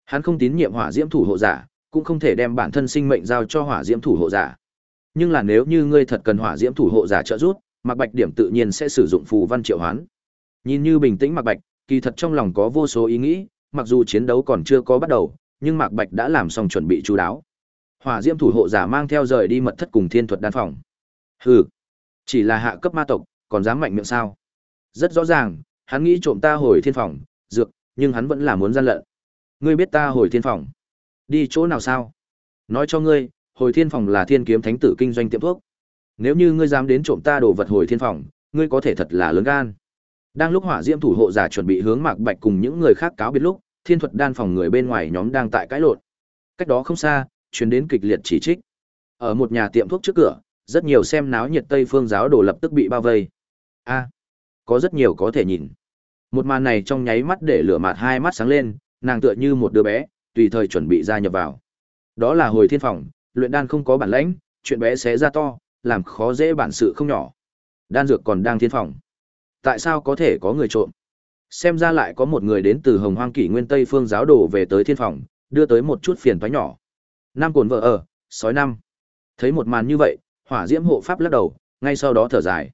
Hắn không tín nhiệm hỏa diễm thủ hộ giả, cũng không thể đem bản thân sinh mệnh giao cho hỏa diễm thủ hộ giả. Nhưng là nếu như ngươi thật cần hỏa diễm thủ hộ giả trợ giúp, Mạc Bạch điểm tự nhiên sẽ sử dụng phù văn triệu hoán. Nhìn như bình tĩnh Mạc Bạch, kỳ thật trong lòng có vô số ý nghĩ, mặc dù chiến đấu còn chưa có bắt đầu, nhưng Mạc Bạch đã làm xong chuẩn bị chú đáo. Hỏa Diễm thủ hộ giả mang theo rời đi mật thất cùng thiên thuật đan phòng. Hừ, chỉ là hạ cấp ma tộc, còn dám mạnh miệng sao? Rất rõ ràng, hắn nghĩ trộm ta hồi thiên phòng, dược, nhưng hắn vẫn là muốn gian lận. Ngươi biết ta hồi thiên phòng? Đi chỗ nào sao? Nói cho ngươi, hồi thiên phòng là thiên kiếm thánh tử kinh doanh tiệm thuốc. Nếu như ngươi dám đến trộm ta đồ vật hồi thiên phòng, ngươi có thể thật là lớn gan. Đang lúc Hỏa Diễm thủ hộ giả chuẩn bị hướng Mạc Bạch cùng những người khác cáo biệt lúc, Thiên thuật đan phòng người bên ngoài nhóm đang tại cãi lộn. Cách đó không xa, truyền đến kịch liệt chỉ trích. Ở một nhà tiệm thuốc trước cửa, rất nhiều xem náo nhiệt Tây Phương giáo đồ lập tức bị bao vây. A, có rất nhiều có thể nhìn. Một màn này trong nháy mắt để lửa mạt hai mắt sáng lên, nàng tựa như một đứa bé, tùy thời chuẩn bị gia nhập vào. Đó là hồi thiên phòng, luyện đan không có bản lãnh, chuyện bé xé ra to, làm khó dễ bản sự không nhỏ. Đan dược còn đang thiên phòng. Tại sao có thể có người trộm? Xem ra lại có một người đến từ Hồng Hoang Kỷ Nguyên Tây Phương giáo đồ về tới thiên phòng, đưa tới một chút phiền toái nhỏ. Nam cồn vợ ở, sói năm. Thấy một màn như vậy, Hỏa Diễm hộ pháp lắc đầu, ngay sau đó thở dài.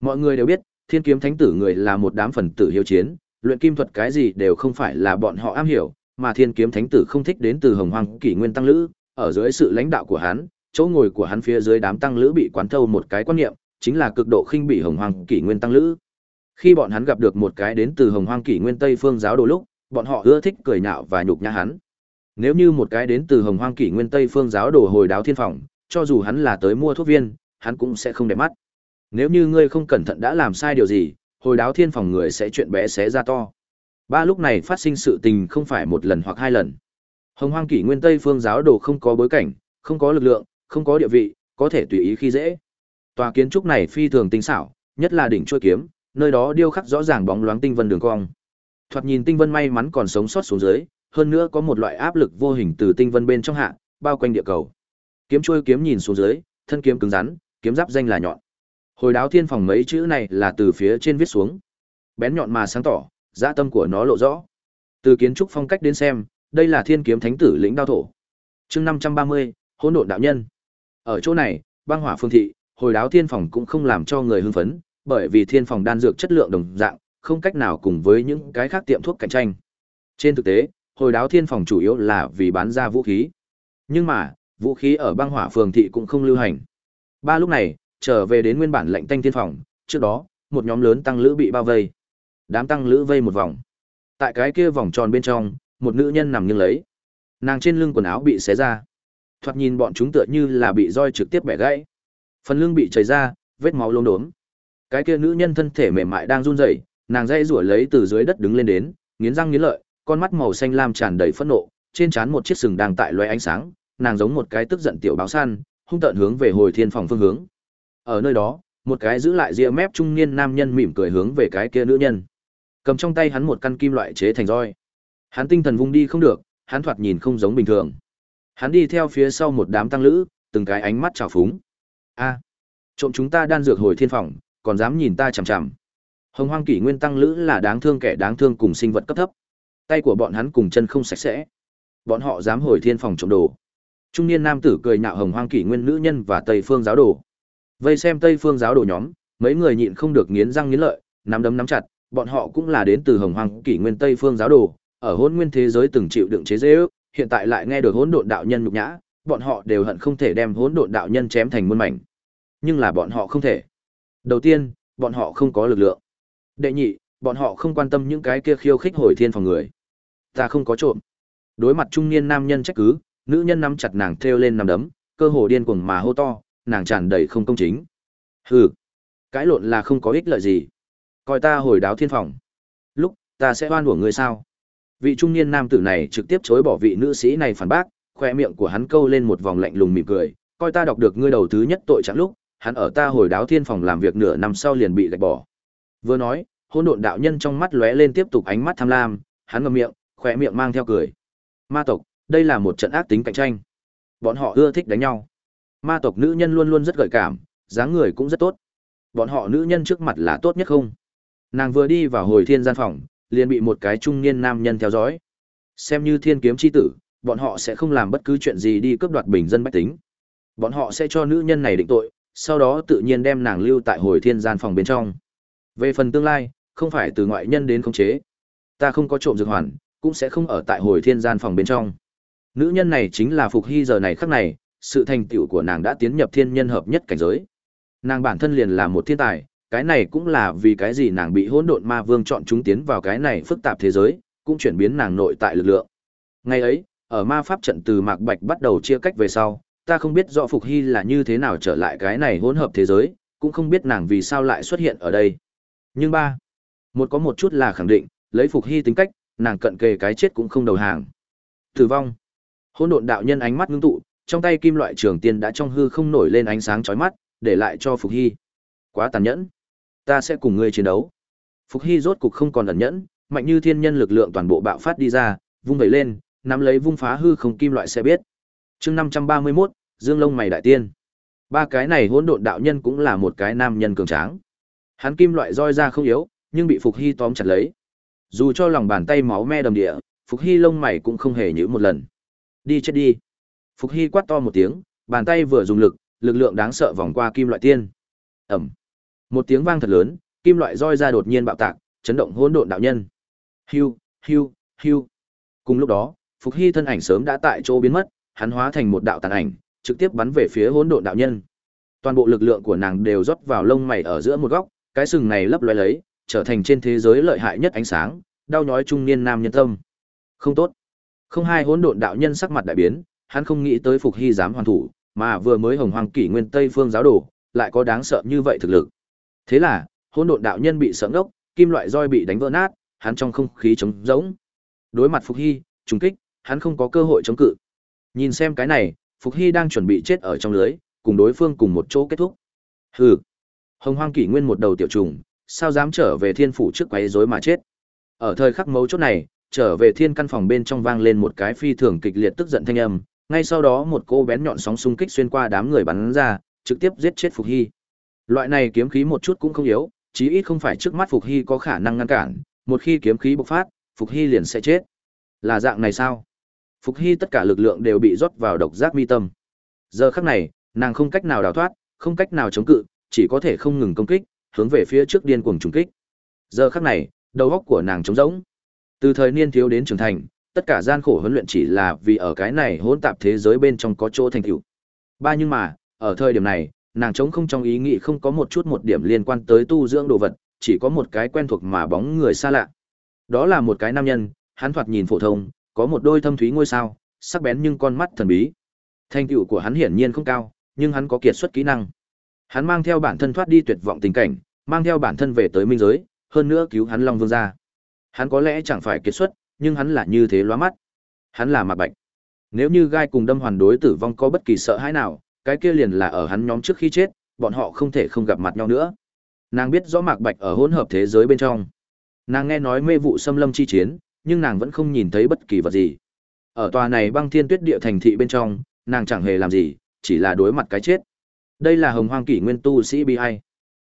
Mọi người đều biết, Thiên Kiếm Thánh tử người là một đám phần tử hiếu chiến, luyện kim thuật cái gì đều không phải là bọn họ am hiểu, mà Thiên Kiếm Thánh tử không thích đến từ Hồng Hoang Kỷ Nguyên tăng lữ, ở dưới sự lãnh đạo của hắn, chỗ ngồi của hắn phía dưới đám tăng lữ bị quán thâu một cái quan niệm, chính là cực độ khinh bỉ Hồng Hoang Kỷ Nguyên tăng lữ. Khi bọn hắn gặp được một cái đến từ Hồng Hoang Kỷ Nguyên Tây Phương giáo đồ lúc, bọn họ ưa thích cười nhạo và nhục nhã hắn. Nếu như một cái đến từ Hồng Hoang Kỷ Nguyên Tây Phương giáo đồ hồi đáo thiên phòng, cho dù hắn là tới mua thuốc viên, hắn cũng sẽ không để mắt. Nếu như ngươi không cẩn thận đã làm sai điều gì, hồi đáo thiên phòng người sẽ chuyện bé xé ra to. Ba lúc này phát sinh sự tình không phải một lần hoặc hai lần. Hồng Hoang Kỷ Nguyên Tây phương giáo đồ không có bối cảnh, không có lực lượng, không có địa vị, có thể tùy ý khi dễ. Tòa kiến trúc này phi thường tinh xảo, nhất là đỉnh chuôi kiếm, nơi đó điêu khắc rõ ràng bóng loáng tinh vân đường cong. Thoạt nhìn tinh vân may mắn còn sống sót xuống dưới, hơn nữa có một loại áp lực vô hình từ tinh vân bên trong hạ, bao quanh địa cầu. Kiếm chuôi kiếm nhìn xuống dưới, thân kiếm cứng rắn, kiếm giáp danh là nhọn. Hồi đáo thiên phòng mấy chữ này là từ phía trên viết xuống. Bén nhọn mà sáng tỏ, dạ tâm của nó lộ rõ. Từ kiến trúc phong cách đến xem, đây là thiên kiếm thánh tử lĩnh đao thổ. chương năm trăm ba mươi hỗn độn đạo nhân. Ở chỗ này, băng hỏa phương thị, hồi đáo thiên phòng cũng không làm cho người hưng phấn, bởi vì thiên phòng đan dược chất lượng đồng dạng, không cách nào cùng với những cái khác tiệm thuốc cạnh tranh. Trên thực tế, hồi đáo thiên phòng chủ yếu là vì bán ra vũ khí. Nhưng mà, vũ khí ở băng hỏa phường thị cũng không lưu hành. Ba lúc này, trở về đến nguyên bản lệnh tanh thiên phòng, trước đó, một nhóm lớn tăng lữ bị bao vây. Đám tăng lữ vây một vòng. Tại cái kia vòng tròn bên trong, một nữ nhân nằm nghiêng lấy. Nàng trên lưng quần áo bị xé ra. Thoạt nhìn bọn chúng tựa như là bị roi trực tiếp bẻ gãy. Phần lưng bị chảy ra, vết máu lốm đốm. Cái kia nữ nhân thân thể mềm mại đang run rẩy, nàng dây rủa lấy từ dưới đất đứng lên đến, nghiến răng nghiến lợi, con mắt màu xanh lam tràn đầy phẫn nộ, trên trán một chiếc sừng đang tại loé ánh sáng, nàng giống một cái tức giận tiểu báo săn, hung tợn hướng về hồi thiên phòng phương hướng. Ở nơi đó, một cái giữ lại ria mép trung niên nam nhân mỉm cười hướng về cái kia nữ nhân. Cầm trong tay hắn một căn kim loại chế thành roi. Hắn tinh thần vung đi không được, hắn thoạt nhìn không giống bình thường. Hắn đi theo phía sau một đám tăng lữ, từng cái ánh mắt trào phúng. A, trộm chúng ta đan dược hồi thiên phòng, còn dám nhìn ta chằm chằm. Hồng Hoang Kỷ Nguyên tăng lữ là đáng thương kẻ đáng thương cùng sinh vật cấp thấp. Tay của bọn hắn cùng chân không sạch sẽ. Bọn họ dám hồi thiên phòng trộm đồ. Trung niên nam tử cười nhạo Hồng Hoang Kỷ Nguyên nữ nhân và Tây Phương giáo đồ. Vây xem Tây Phương giáo đồ nhóm, mấy người nhịn không được nghiến răng nghiến lợi, nắm đấm nắm chặt, bọn họ cũng là đến từ Hồng Hoang Kỷ Nguyên Tây Phương giáo đồ, ở hôn nguyên thế giới từng chịu đựng chế giễu, hiện tại lại nghe được hỗn độn đạo nhân nhục nhã, bọn họ đều hận không thể đem hỗn độn đạo nhân chém thành muôn mảnh. Nhưng là bọn họ không thể. Đầu tiên, bọn họ không có lực lượng. Đệ nhị, bọn họ không quan tâm những cái kia khiêu khích hồi thiên phòng người. Ta không có trộm. Đối mặt trung niên nam nhân trách cứ, nữ nhân nắm chặt nàng thêu lên nằm đấm, cơ hồ điên cuồng mà hô to, nàng tràn đầy không công chính. Hừ, cãi lộn là không có ích lợi gì. Coi ta hồi đáo thiên phòng. Lúc, ta sẽ oan uổng ngươi sao? Vị trung niên nam tử này trực tiếp chối bỏ vị nữ sĩ này phản bác, khoe miệng của hắn câu lên một vòng lạnh lùng mỉm cười, coi ta đọc được ngươi đầu thứ nhất tội chẳng lúc, hắn ở ta hồi đáo thiên phòng làm việc nửa năm sau liền bị gạch bỏ. Vừa nói, hỗn độn đạo nhân trong mắt lóe lên tiếp tục ánh mắt tham lam, hắn ngậm miệng, khoe miệng mang theo cười. Ma tộc, đây là một trận ác tính cạnh tranh. Bọn họ ưa thích đánh nhau. Ma tộc nữ nhân luôn luôn rất gợi cảm, dáng người cũng rất tốt. Bọn họ nữ nhân trước mặt là tốt nhất không? Nàng vừa đi vào hồi thiên gian phòng, liền bị một cái trung niên nam nhân theo dõi. Xem như thiên kiếm chi tử, bọn họ sẽ không làm bất cứ chuyện gì đi cướp đoạt bình dân bách tính. Bọn họ sẽ cho nữ nhân này định tội, sau đó tự nhiên đem nàng lưu tại hồi thiên gian phòng bên trong. Về phần tương lai, không phải từ ngoại nhân đến khống chế. Ta không có trộm dược hoàn, cũng sẽ không ở tại hồi thiên gian phòng bên trong. Nữ nhân này chính là Phục Hy giờ này khắc này, sự thành tựu của nàng đã tiến nhập thiên nhân hợp nhất cảnh giới. Nàng bản thân liền là một thiên tài, cái này cũng là vì cái gì nàng bị hỗn độn ma vương chọn chúng tiến vào cái này phức tạp thế giới, cũng chuyển biến nàng nội tại lực lượng. Ngày ấy, ở ma pháp trận từ Mạc Bạch bắt đầu chia cách về sau, ta không biết rõ Phục Hy là như thế nào trở lại cái này hỗn hợp thế giới, cũng không biết nàng vì sao lại xuất hiện ở đây. Nhưng ba, một có một chút là khẳng định, lấy Phục Hy tính cách, nàng cận kề cái chết cũng không đầu hàng. Tử vong. Hỗn độn đạo nhân ánh mắt ngưng tụ, trong tay kim loại trường tiên đã trong hư không nổi lên ánh sáng chói mắt, để lại cho Phục Hy. Quá tàn nhẫn ta sẽ cùng ngươi chiến đấu. Phục Hy rốt cục không còn ẩn nhẫn, mạnh như thiên nhân lực lượng toàn bộ bạo phát đi ra, vung vẩy lên, nắm lấy vung phá hư không kim loại sẽ biết. Chương 531, Dương Lông mày đại tiên. Ba cái này hỗn độn đạo nhân cũng là một cái nam nhân cường tráng. Hắn kim loại roi ra không yếu, nhưng bị Phục Hy tóm chặt lấy. Dù cho lòng bàn tay máu me đầm địa, Phục Hy lông mày cũng không hề nhíu một lần. Đi chết đi. Phục Hy quát to một tiếng, bàn tay vừa dùng lực, lực lượng đáng sợ vòng qua kim loại tiên. Ẩm. Một tiếng vang thật lớn, kim loại roi ra đột nhiên bạo tạc, chấn động hỗn độn đạo nhân. Hưu, hưu, hưu. Cùng lúc đó, Phục Hy thân ảnh sớm đã tại chỗ biến mất, hắn hóa thành một đạo tàn ảnh, trực tiếp bắn về phía hỗn độn đạo nhân. Toàn bộ lực lượng của nàng đều rót vào lông mày ở giữa một góc, cái sừng này lấp lóe lấy, trở thành trên thế giới lợi hại nhất ánh sáng, đau nhói trung niên nam nhân tâm. Không tốt. Không hai hỗn độn đạo nhân sắc mặt đại biến, hắn không nghĩ tới Phục Hy dám hoàn thủ, mà vừa mới hồng hoàng kỷ nguyên Tây phương giáo đồ, lại có đáng sợ như vậy thực lực. Thế là, hỗn độn đạo nhân bị sợ ngốc, kim loại roi bị đánh vỡ nát, hắn trong không khí trống rỗng. Đối mặt Phục Hy, trùng kích, hắn không có cơ hội chống cự. Nhìn xem cái này, Phục Hy đang chuẩn bị chết ở trong lưới, cùng đối phương cùng một chỗ kết thúc. Hừ. Hồng Hoang Kỷ Nguyên một đầu tiểu trùng, sao dám trở về thiên phủ trước quấy rối mà chết. Ở thời khắc mấu chốt này, trở về thiên căn phòng bên trong vang lên một cái phi thường kịch liệt tức giận thanh âm, ngay sau đó một cô bén nhọn sóng xung kích xuyên qua đám người bắn ra, trực tiếp giết chết Phục Hy. Loại này kiếm khí một chút cũng không yếu, chí ít không phải trước mắt Phục Hy có khả năng ngăn cản, một khi kiếm khí bộc phát, Phục Hy liền sẽ chết. Là dạng này sao? Phục Hy tất cả lực lượng đều bị rót vào độc giác mi tâm. Giờ khắc này, nàng không cách nào đào thoát, không cách nào chống cự, chỉ có thể không ngừng công kích, hướng về phía trước điên cuồng trùng kích. Giờ khắc này, đầu óc của nàng trống rỗng. Từ thời niên thiếu đến trưởng thành, tất cả gian khổ huấn luyện chỉ là vì ở cái này hỗn tạp thế giới bên trong có chỗ thành tựu. Ba nhưng mà, ở thời điểm này, nàng trống không trong ý nghĩ không có một chút một điểm liên quan tới tu dưỡng đồ vật, chỉ có một cái quen thuộc mà bóng người xa lạ. Đó là một cái nam nhân, hắn thoạt nhìn phổ thông, có một đôi thâm thúy ngôi sao, sắc bén nhưng con mắt thần bí. Thành tựu của hắn hiển nhiên không cao, nhưng hắn có kiệt xuất kỹ năng. Hắn mang theo bản thân thoát đi tuyệt vọng tình cảnh, mang theo bản thân về tới minh giới, hơn nữa cứu hắn Long Vương ra. Hắn có lẽ chẳng phải kiệt xuất, nhưng hắn là như thế lóa mắt. Hắn là Mạc Bạch. Nếu như gai cùng đâm hoàn đối tử vong có bất kỳ sợ hãi nào, cái kia liền là ở hắn nhóm trước khi chết, bọn họ không thể không gặp mặt nhau nữa. Nàng biết rõ Mạc Bạch ở hỗn hợp thế giới bên trong. Nàng nghe nói mê vụ xâm lâm chi chiến, nhưng nàng vẫn không nhìn thấy bất kỳ vật gì. Ở tòa này băng thiên tuyết địa thành thị bên trong, nàng chẳng hề làm gì, chỉ là đối mặt cái chết. Đây là hồng hoang kỷ nguyên tu sĩ bi ai.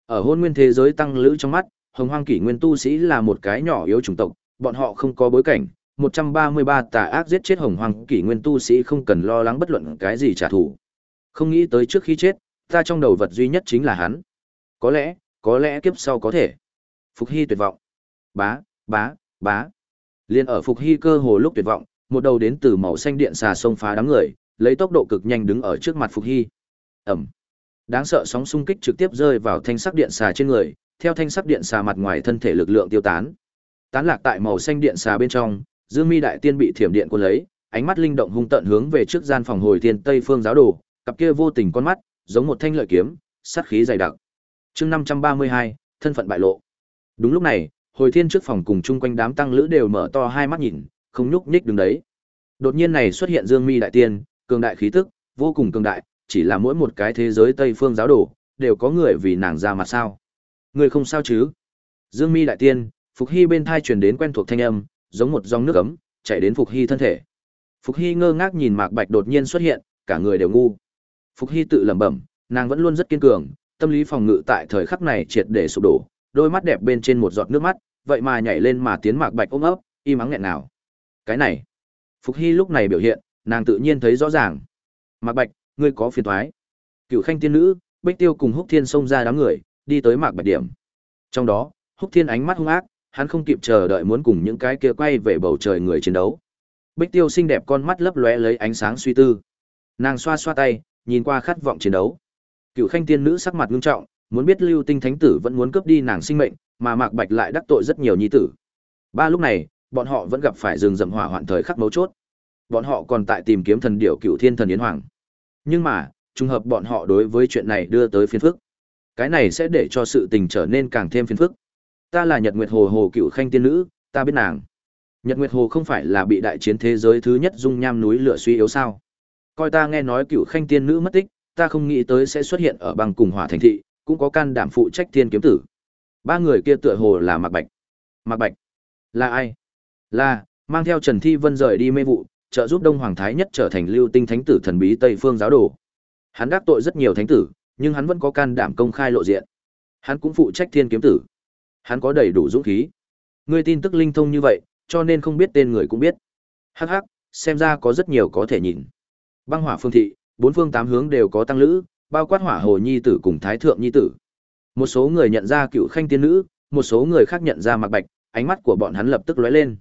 Ở hôn nguyên thế giới tăng lữ trong mắt, hồng hoang kỷ nguyên tu sĩ là một cái nhỏ yếu chủng tộc, bọn họ không có bối cảnh. 133 tà ác giết chết hồng hoàng kỷ nguyên tu sĩ không cần lo lắng bất luận cái gì trả thù. Không nghĩ tới trước khi chết, ta trong đầu vật duy nhất chính là hắn. Có lẽ, có lẽ kiếp sau có thể. Phục Hy tuyệt vọng. Bá, bá, bá. Liên ở Phục Hy cơ hồ lúc tuyệt vọng, một đầu đến từ màu xanh điện xà sông phá đám người, lấy tốc độ cực nhanh đứng ở trước mặt Phục Hy. Ẩm. Đáng sợ sóng xung kích trực tiếp rơi vào thanh sắc điện xà trên người, theo thanh sắc điện xà mặt ngoài thân thể lực lượng tiêu tán. Tán lạc tại màu xanh điện xà bên trong, Dương Mi đại tiên bị thiểm điện cuốn lấy, ánh mắt linh động hung tận hướng về trước gian phòng hồi tiên Tây Phương giáo đồ, cặp kia vô tình con mắt, giống một thanh lợi kiếm, sát khí dày đặc. Chương 532, thân phận bại lộ. Đúng lúc này, hồi thiên trước phòng cùng chung quanh đám tăng lữ đều mở to hai mắt nhìn, không nhúc nhích đứng đấy. Đột nhiên này xuất hiện Dương Mi đại tiên, cường đại khí tức, vô cùng cường đại, chỉ là mỗi một cái thế giới Tây phương giáo đồ, đều có người vì nàng ra mặt sao. Người không sao chứ? Dương Mi đại tiên, Phục Hy bên thai truyền đến quen thuộc thanh âm, giống một dòng nước ấm, chảy đến Phục Hy thân thể. Phục Hy ngơ ngác nhìn Mạc Bạch đột nhiên xuất hiện, cả người đều ngu. Phục Hy tự lẩm bẩm, nàng vẫn luôn rất kiên cường, tâm lý phòng ngự tại thời khắc này triệt để sụp đổ, đôi mắt đẹp bên trên một giọt nước mắt, vậy mà nhảy lên mà tiến Mạc Bạch ôm ấp, im mắng nghẹn nào. Cái này, Phục Hy lúc này biểu hiện, nàng tự nhiên thấy rõ ràng. Mạc Bạch, ngươi có phiền toái. Cựu Khanh tiên nữ, Bích Tiêu cùng Húc Thiên xông ra đám người, đi tới Mạc Bạch điểm. Trong đó, Húc Thiên ánh mắt hung ác, hắn không kịp chờ đợi muốn cùng những cái kia quay về bầu trời người chiến đấu. Bích Tiêu xinh đẹp con mắt lấp lóe lấy ánh sáng suy tư. Nàng xoa xoa tay, nhìn qua khát vọng chiến đấu. Cựu Khanh tiên nữ sắc mặt nghiêm trọng, muốn biết Lưu Tinh Thánh tử vẫn muốn cướp đi nàng sinh mệnh, mà Mạc Bạch lại đắc tội rất nhiều nhi tử. Ba lúc này, bọn họ vẫn gặp phải rừng rậm hỏa hoạn thời khắc mấu chốt. Bọn họ còn tại tìm kiếm thần điểu Cựu Thiên thần yến hoàng. Nhưng mà, trùng hợp bọn họ đối với chuyện này đưa tới phiền phức. Cái này sẽ để cho sự tình trở nên càng thêm phiền phức. Ta là Nhật Nguyệt Hồ Hồ Cựu Khanh tiên nữ, ta biết nàng. Nhật Nguyệt Hồ không phải là bị đại chiến thế giới thứ nhất dung nham núi lửa suy yếu sao? Coi ta nghe nói Cựu Khanh tiên nữ mất tích, ta không nghĩ tới sẽ xuất hiện ở bằng cùng hỏa thành thị, cũng có can đảm phụ trách thiên kiếm tử. Ba người kia tựa hồ là Mạc Bạch. Mạc Bạch? Là ai? Là, mang theo Trần Thi Vân rời đi mê vụ, trợ giúp Đông Hoàng Thái nhất trở thành lưu tinh thánh tử thần bí Tây Phương giáo đồ. Hắn đắc tội rất nhiều thánh tử, nhưng hắn vẫn có can đảm công khai lộ diện. Hắn cũng phụ trách thiên kiếm tử. Hắn có đầy đủ dũng khí. Ngươi tin tức linh thông như vậy, cho nên không biết tên người cũng biết. Hắc hắc, xem ra có rất nhiều có thể nhìn. Băng hỏa phương thị, bốn phương tám hướng đều có tăng lữ, bao quát hỏa hồ nhi tử cùng thái thượng nhi tử. Một số người nhận ra cựu khanh tiên nữ, một số người khác nhận ra mặc bạch, ánh mắt của bọn hắn lập tức lóe lên.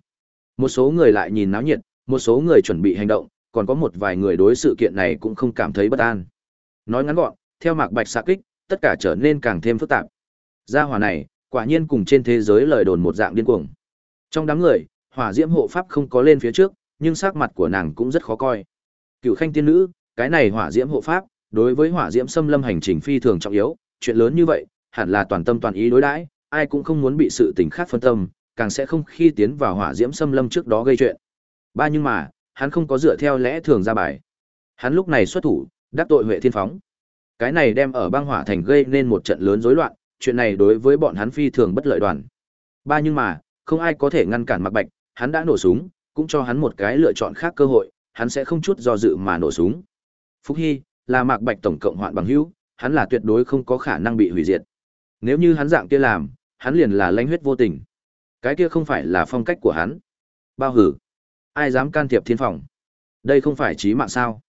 Một số người lại nhìn náo nhiệt, một số người chuẩn bị hành động, còn có một vài người đối sự kiện này cũng không cảm thấy bất an. Nói ngắn gọn, theo Mạc Bạch xạ kích, tất cả trở nên càng thêm phức tạp. Gia hỏa này, quả nhiên cùng trên thế giới lời đồn một dạng điên cuồng. Trong đám người, Hỏa Diễm hộ pháp không có lên phía trước, nhưng sắc mặt của nàng cũng rất khó coi. Cựu Khanh tiên nữ, cái này Hỏa Diễm hộ pháp, đối với Hỏa Diễm xâm lâm hành trình phi thường trọng yếu, chuyện lớn như vậy, hẳn là toàn tâm toàn ý đối đãi, ai cũng không muốn bị sự tình khác phân tâm, càng sẽ không khi tiến vào hỏa diễm xâm lâm trước đó gây chuyện. Ba nhưng mà, hắn không có dựa theo lẽ thường ra bài. Hắn lúc này xuất thủ, đắc tội Huệ Thiên Phóng. Cái này đem ở băng hỏa thành gây nên một trận lớn rối loạn, chuyện này đối với bọn hắn phi thường bất lợi đoàn. Ba nhưng mà, không ai có thể ngăn cản Mạc Bạch, hắn đã nổ súng, cũng cho hắn một cái lựa chọn khác cơ hội, hắn sẽ không chút do dự mà nổ súng. Phúc Hy là Mạc Bạch tổng cộng hoạn bằng hữu, hắn là tuyệt đối không có khả năng bị hủy diệt. Nếu như hắn dạng kia làm, hắn liền là lãnh huyết vô tình. Cái kia không phải là phong cách của hắn. Bao hử, ai dám can thiệp thiên phòng? Đây không phải chí mạng sao?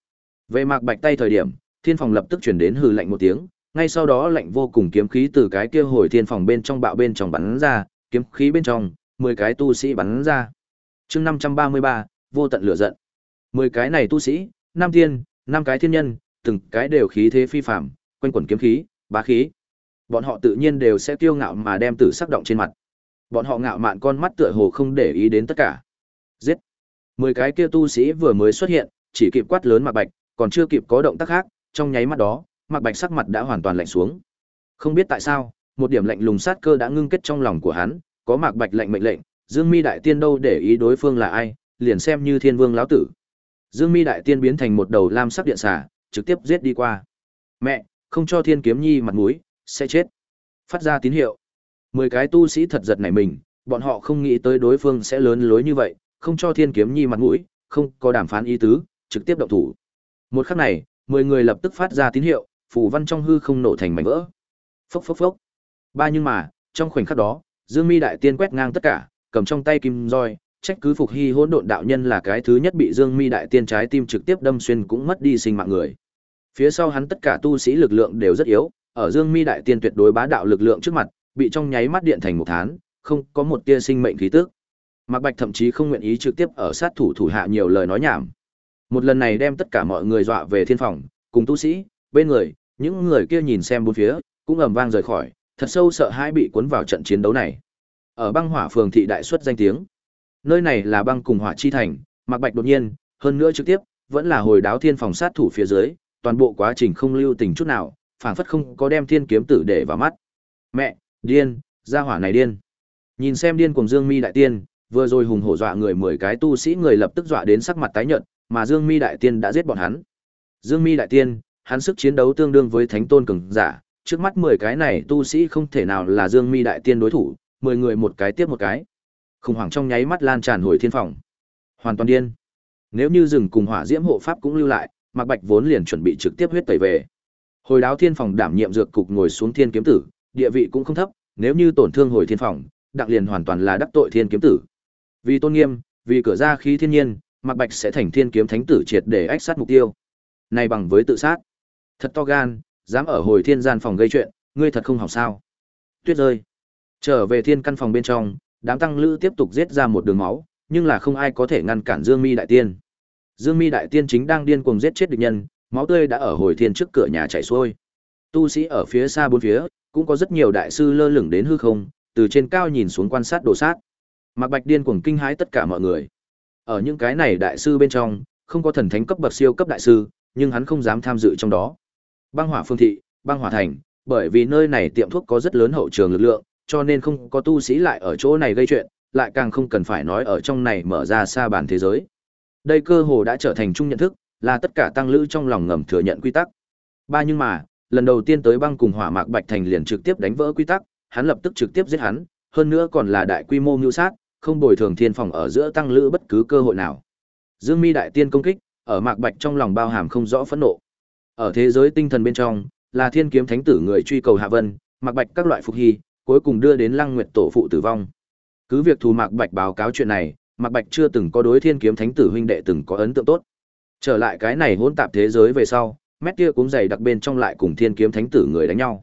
Về Mạc Bạch tay thời điểm, thiên phòng lập tức chuyển đến hừ lạnh một tiếng, ngay sau đó lạnh vô cùng kiếm khí từ cái kia hồi thiên phòng bên trong bạo bên trong bắn ra, kiếm khí bên trong, mười cái tu sĩ bắn ra. Chương năm trăm ba mươi ba vô tận lửa giận. mười cái này tu sĩ, năm thiên, năm cái thiên nhân, từng cái đều khí thế phi phàm, quanh quẩn kiếm khí, bá khí. Bọn họ tự nhiên đều sẽ kiêu ngạo mà đem tử sắc động trên mặt. Bọn họ ngạo mạn con mắt tựa hồ không để ý đến tất cả. Giết. Mười cái kia tu sĩ vừa mới xuất hiện, chỉ kịp quát lớn mà Bạch, còn chưa kịp có động tác khác, trong nháy mắt đó, Mạc Bạch sắc mặt đã hoàn toàn lạnh xuống. Không biết tại sao, một điểm lạnh lùng sát cơ đã ngưng kết trong lòng của hắn, có Mạc Bạch lệnh mệnh lệnh, Dương Mi đại tiên đâu để ý đối phương là ai, liền xem như Thiên Vương lão tử. Dương Mi đại tiên biến thành một đầu lam sắc điện xà, trực tiếp giết đi qua. Mẹ, không cho Thiên Kiếm Nhi mặt mũi, sẽ chết. Phát ra tín hiệu. Mười cái tu sĩ thật giật nảy mình, bọn họ không nghĩ tới đối phương sẽ lớn lối như vậy, không cho Thiên Kiếm Nhi mặt mũi, không có đàm phán ý tứ, trực tiếp động thủ. Một khắc này, mười người lập tức phát ra tín hiệu, phù văn trong hư không nổ thành mảnh vỡ. Phốc phốc phốc. Ba nhưng mà, trong khoảnh khắc đó, Dương Mi đại tiên quét ngang tất cả, cầm trong tay kim roi, trách cứ phục hy hỗn độn đạo nhân là cái thứ nhất bị Dương Mi đại tiên trái tim trực tiếp đâm xuyên cũng mất đi sinh mạng người. Phía sau hắn tất cả tu sĩ lực lượng đều rất yếu, ở Dương Mi đại tiên tuyệt đối bá đạo lực lượng trước mặt, bị trong nháy mắt điện thành một thán, không có một tia sinh mệnh khí tức. Mạc Bạch thậm chí không nguyện ý trực tiếp ở sát thủ thủ hạ nhiều lời nói nhảm. Một lần này đem tất cả mọi người dọa về thiên phòng, cùng tu sĩ, bên người, những người kia nhìn xem bốn phía, cũng ầm vang rời khỏi, thật sâu sợ hãi bị cuốn vào trận chiến đấu này. Ở băng hỏa phường thị đại xuất danh tiếng. Nơi này là băng cùng hỏa chi thành, Mạc Bạch đột nhiên, hơn nữa trực tiếp, vẫn là hồi đáo thiên phòng sát thủ phía dưới, toàn bộ quá trình không lưu tình chút nào, phảng phất không có đem thiên kiếm tử để vào mắt. Mẹ, điên, gia hỏa này điên. Nhìn xem điên cùng Dương Mi đại tiên, vừa rồi hùng hổ dọa người mười cái tu sĩ người lập tức dọa đến sắc mặt tái nhợt, mà Dương Mi đại tiên đã giết bọn hắn. Dương Mi đại tiên, hắn sức chiến đấu tương đương với thánh tôn cường giả, trước mắt 10 cái này tu sĩ không thể nào là Dương Mi đại tiên đối thủ, 10 người một cái tiếp một cái. Khủng hoảng trong nháy mắt lan tràn hồi thiên phòng. Hoàn toàn điên. Nếu như rừng cùng hỏa diễm hộ pháp cũng lưu lại, Mạc Bạch vốn liền chuẩn bị trực tiếp huyết tẩy về. Hồi đáo thiên phòng đảm nhiệm dược cục ngồi xuống thiên kiếm tử, địa vị cũng không thấp, nếu như tổn thương hồi thiên phòng, đặng liền hoàn toàn là đắc tội thiên kiếm tử. Vì tôn nghiêm, vì cửa ra khí thiên nhiên, Mạc Bạch sẽ thành thiên kiếm thánh tử triệt để ách sát mục tiêu. Này bằng với tự sát. Thật to gan, dám ở hồi thiên gian phòng gây chuyện, ngươi thật không hỏng sao. Tuyết rơi. Trở về thiên căn phòng bên trong, đám tăng lữ tiếp tục giết ra một đường máu, nhưng là không ai có thể ngăn cản Dương Mi đại tiên. Dương Mi đại tiên chính đang điên cuồng giết chết địch nhân, máu tươi đã ở hồi thiên trước cửa nhà chảy xuôi. Tu sĩ ở phía xa bốn phía, cũng có rất nhiều đại sư lơ lửng đến hư không, từ trên cao nhìn xuống quan sát đồ sát. Mạc Bạch điên cuồng kinh hãi tất cả mọi người. Ở những cái này đại sư bên trong, không có thần thánh cấp bậc siêu cấp đại sư, nhưng hắn không dám tham dự trong đó. Băng Hỏa Phương thị, Băng Hỏa thành, bởi vì nơi này tiệm thuốc có rất lớn hậu trường lực lượng, cho nên không có tu sĩ lại ở chỗ này gây chuyện, lại càng không cần phải nói ở trong này mở ra xa bản thế giới. Đây cơ hồ đã trở thành chung nhận thức, là tất cả tăng lữ trong lòng ngầm thừa nhận quy tắc. Ba nhưng mà, lần đầu tiên tới băng cùng hỏa mạc bạch thành liền trực tiếp đánh vỡ quy tắc, hắn lập tức trực tiếp giết hắn, hơn nữa còn là đại quy mô mưu sát, không bồi thường thiên phòng ở giữa tăng lữ bất cứ cơ hội nào. Dương Mi đại tiên công kích, ở mạc bạch trong lòng bao hàm không rõ phẫn nộ. Ở thế giới tinh thần bên trong, là thiên kiếm thánh tử người truy cầu hạ vân, mạc bạch các loại phục hy, cuối cùng đưa đến lăng nguyệt tổ phụ tử vong. Cứ việc thù mạc bạch báo cáo chuyện này, mạc bạch chưa từng có đối thiên kiếm thánh tử huynh đệ từng có ấn tượng tốt. Trở lại cái này hỗn tạp thế giới về sau, mét kia cũng dày đặc bên trong lại cùng thiên kiếm thánh tử người đánh nhau.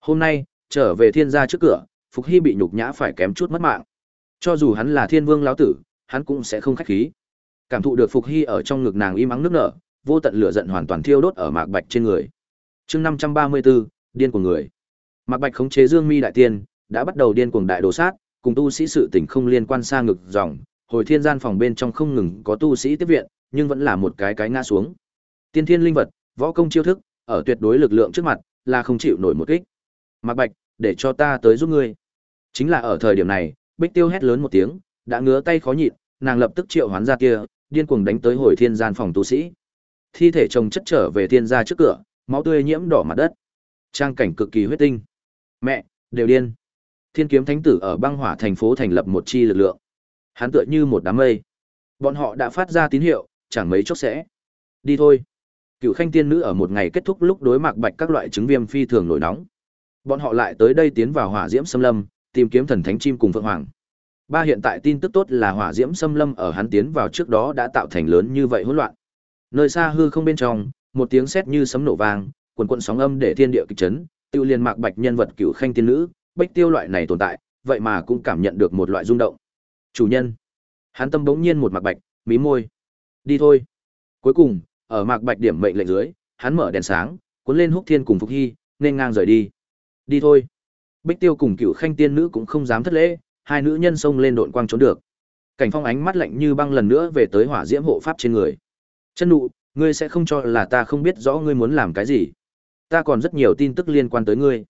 Hôm nay, trở về thiên gia trước cửa, Phục Hy bị nhục nhã phải kém chút mất mạng. Cho dù hắn là thiên vương lão tử, hắn cũng sẽ không khách khí. Cảm thụ được Phục Hy ở trong ngực nàng im ắng nước nở, vô tận lửa giận hoàn toàn thiêu đốt ở Mạc Bạch trên người. Chương 534, điên của người. Mạc Bạch khống chế Dương Mi đại tiên, đã bắt đầu điên cuồng đại đồ sát, cùng tu sĩ sự tình không liên quan xa ngực dòng, hồi thiên gian phòng bên trong không ngừng có tu sĩ tiếp viện, nhưng vẫn là một cái cái ngã xuống. Tiên thiên linh vật, võ công chiêu thức, ở tuyệt đối lực lượng trước mặt, là không chịu nổi một kích. Mạc Bạch, để cho ta tới giúp ngươi. Chính là ở thời điểm này, Bích Tiêu hét lớn một tiếng, đã ngứa tay khó nhịn, nàng lập tức triệu hoán ra kia, điên cuồng đánh tới hồi thiên gian phòng tu sĩ. Thi thể chồng chất trở về thiên gia trước cửa, máu tươi nhiễm đỏ mặt đất. Trang cảnh cực kỳ huyết tinh. Mẹ, đều điên. Thiên kiếm thánh tử ở băng hỏa thành phố thành lập một chi lực lượng. Hắn tựa như một đám mây. Bọn họ đã phát ra tín hiệu, chẳng mấy chốc sẽ. Đi thôi. Cựu khanh tiên nữ ở một ngày kết thúc lúc đối mặt bạch các loại chứng viêm phi thường nổi nóng. Bọn họ lại tới đây tiến vào hỏa diễm xâm lâm, tìm kiếm thần thánh chim cùng phượng hoàng. Ba hiện tại tin tức tốt là hỏa diễm xâm lâm ở hắn tiến vào trước đó đã tạo thành lớn như vậy hỗn loạn. Nơi xa hư không bên trong, một tiếng sét như sấm nổ vang, quần quần sóng âm để thiên địa kịch chấn, tiêu liên mạc bạch nhân vật cựu khanh tiên nữ, bách tiêu loại này tồn tại, vậy mà cũng cảm nhận được một loại rung động. Chủ nhân, hắn tâm bỗng nhiên một mạc bạch, mí môi. Đi thôi. Cuối cùng, ở mạc bạch điểm mệnh lệnh dưới, hắn mở đèn sáng, cuốn lên húc thiên cùng phục hy, nên ngang rời đi. Đi thôi. Bích tiêu cùng cựu khanh tiên nữ cũng không dám thất lễ, hai nữ nhân xông lên độn quang trốn được. Cảnh phong ánh mắt lạnh như băng lần nữa về tới hỏa diễm hộ pháp trên người. Chân nụ, ngươi sẽ không cho là ta không biết rõ ngươi muốn làm cái gì. Ta còn rất nhiều tin tức liên quan tới ngươi.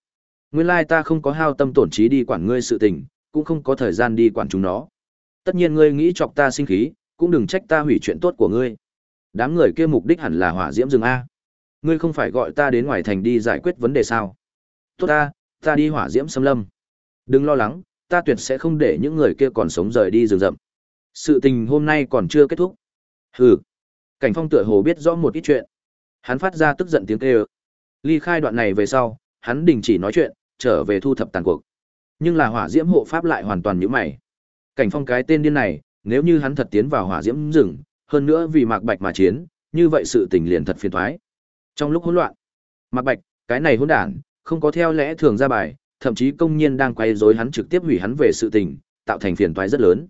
Nguyên lai ta không có hao tâm tổn trí đi quản ngươi sự tình, cũng không có thời gian đi quản chúng nó. Tất nhiên ngươi nghĩ chọc ta sinh khí, cũng đừng trách ta hủy chuyện tốt của ngươi. Đám người kia mục đích hẳn là hỏa diễm rừng a. Ngươi không phải gọi ta đến ngoài thành đi giải quyết vấn đề sao? Tốt ta, ta đi hỏa diễm xâm lâm. Đừng lo lắng, ta tuyệt sẽ không để những người kia còn sống rời đi rừng rậm. Sự tình hôm nay còn chưa kết thúc. Hừ. Cảnh Phong tựa hồ biết rõ một ít chuyện. Hắn phát ra tức giận tiếng kêu. Ly khai đoạn này về sau, hắn đình chỉ nói chuyện, trở về thu thập tàn cuộc. Nhưng là hỏa diễm hộ pháp lại hoàn toàn nhíu mày. Cảnh Phong cái tên điên này, nếu như hắn thật tiến vào hỏa diễm rừng, hơn nữa vì Mạc Bạch mà chiến, như vậy sự tình liền thật phiền toái. Trong lúc hỗn loạn, Mạc Bạch, cái này hỗn đản, không có theo lẽ thường ra bài, thậm chí công nhiên đang quay rối hắn trực tiếp hủy hắn về sự tình, tạo thành phiền toái rất lớn.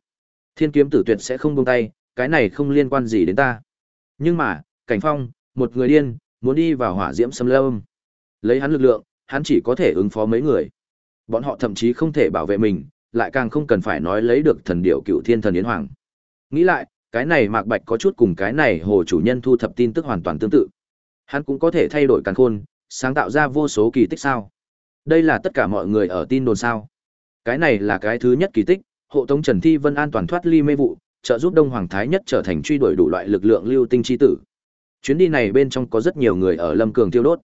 Thiên kiếm tử tuyệt sẽ không buông tay, cái này không liên quan gì đến ta. Nhưng mà, Cảnh Phong, một người điên, muốn đi vào hỏa diễm xâm lâm. Lấy hắn lực lượng, hắn chỉ có thể ứng phó mấy người. Bọn họ thậm chí không thể bảo vệ mình, lại càng không cần phải nói lấy được thần điệu cựu thiên thần yến hoàng. Nghĩ lại, cái này Mạc Bạch có chút cùng cái này hồ chủ nhân thu thập tin tức hoàn toàn tương tự. Hắn cũng có thể thay đổi càn khôn, sáng tạo ra vô số kỳ tích sao. Đây là tất cả mọi người ở tin đồn sao. Cái này là cái thứ nhất kỳ tích, hộ tống Trần Thi Vân an toàn thoát ly mê vụ, trợ giúp Đông Hoàng Thái nhất trở thành truy đuổi đủ loại lực lượng lưu tinh chi tử. Chuyến đi này bên trong có rất nhiều người ở Lâm Cường tiêu đốt.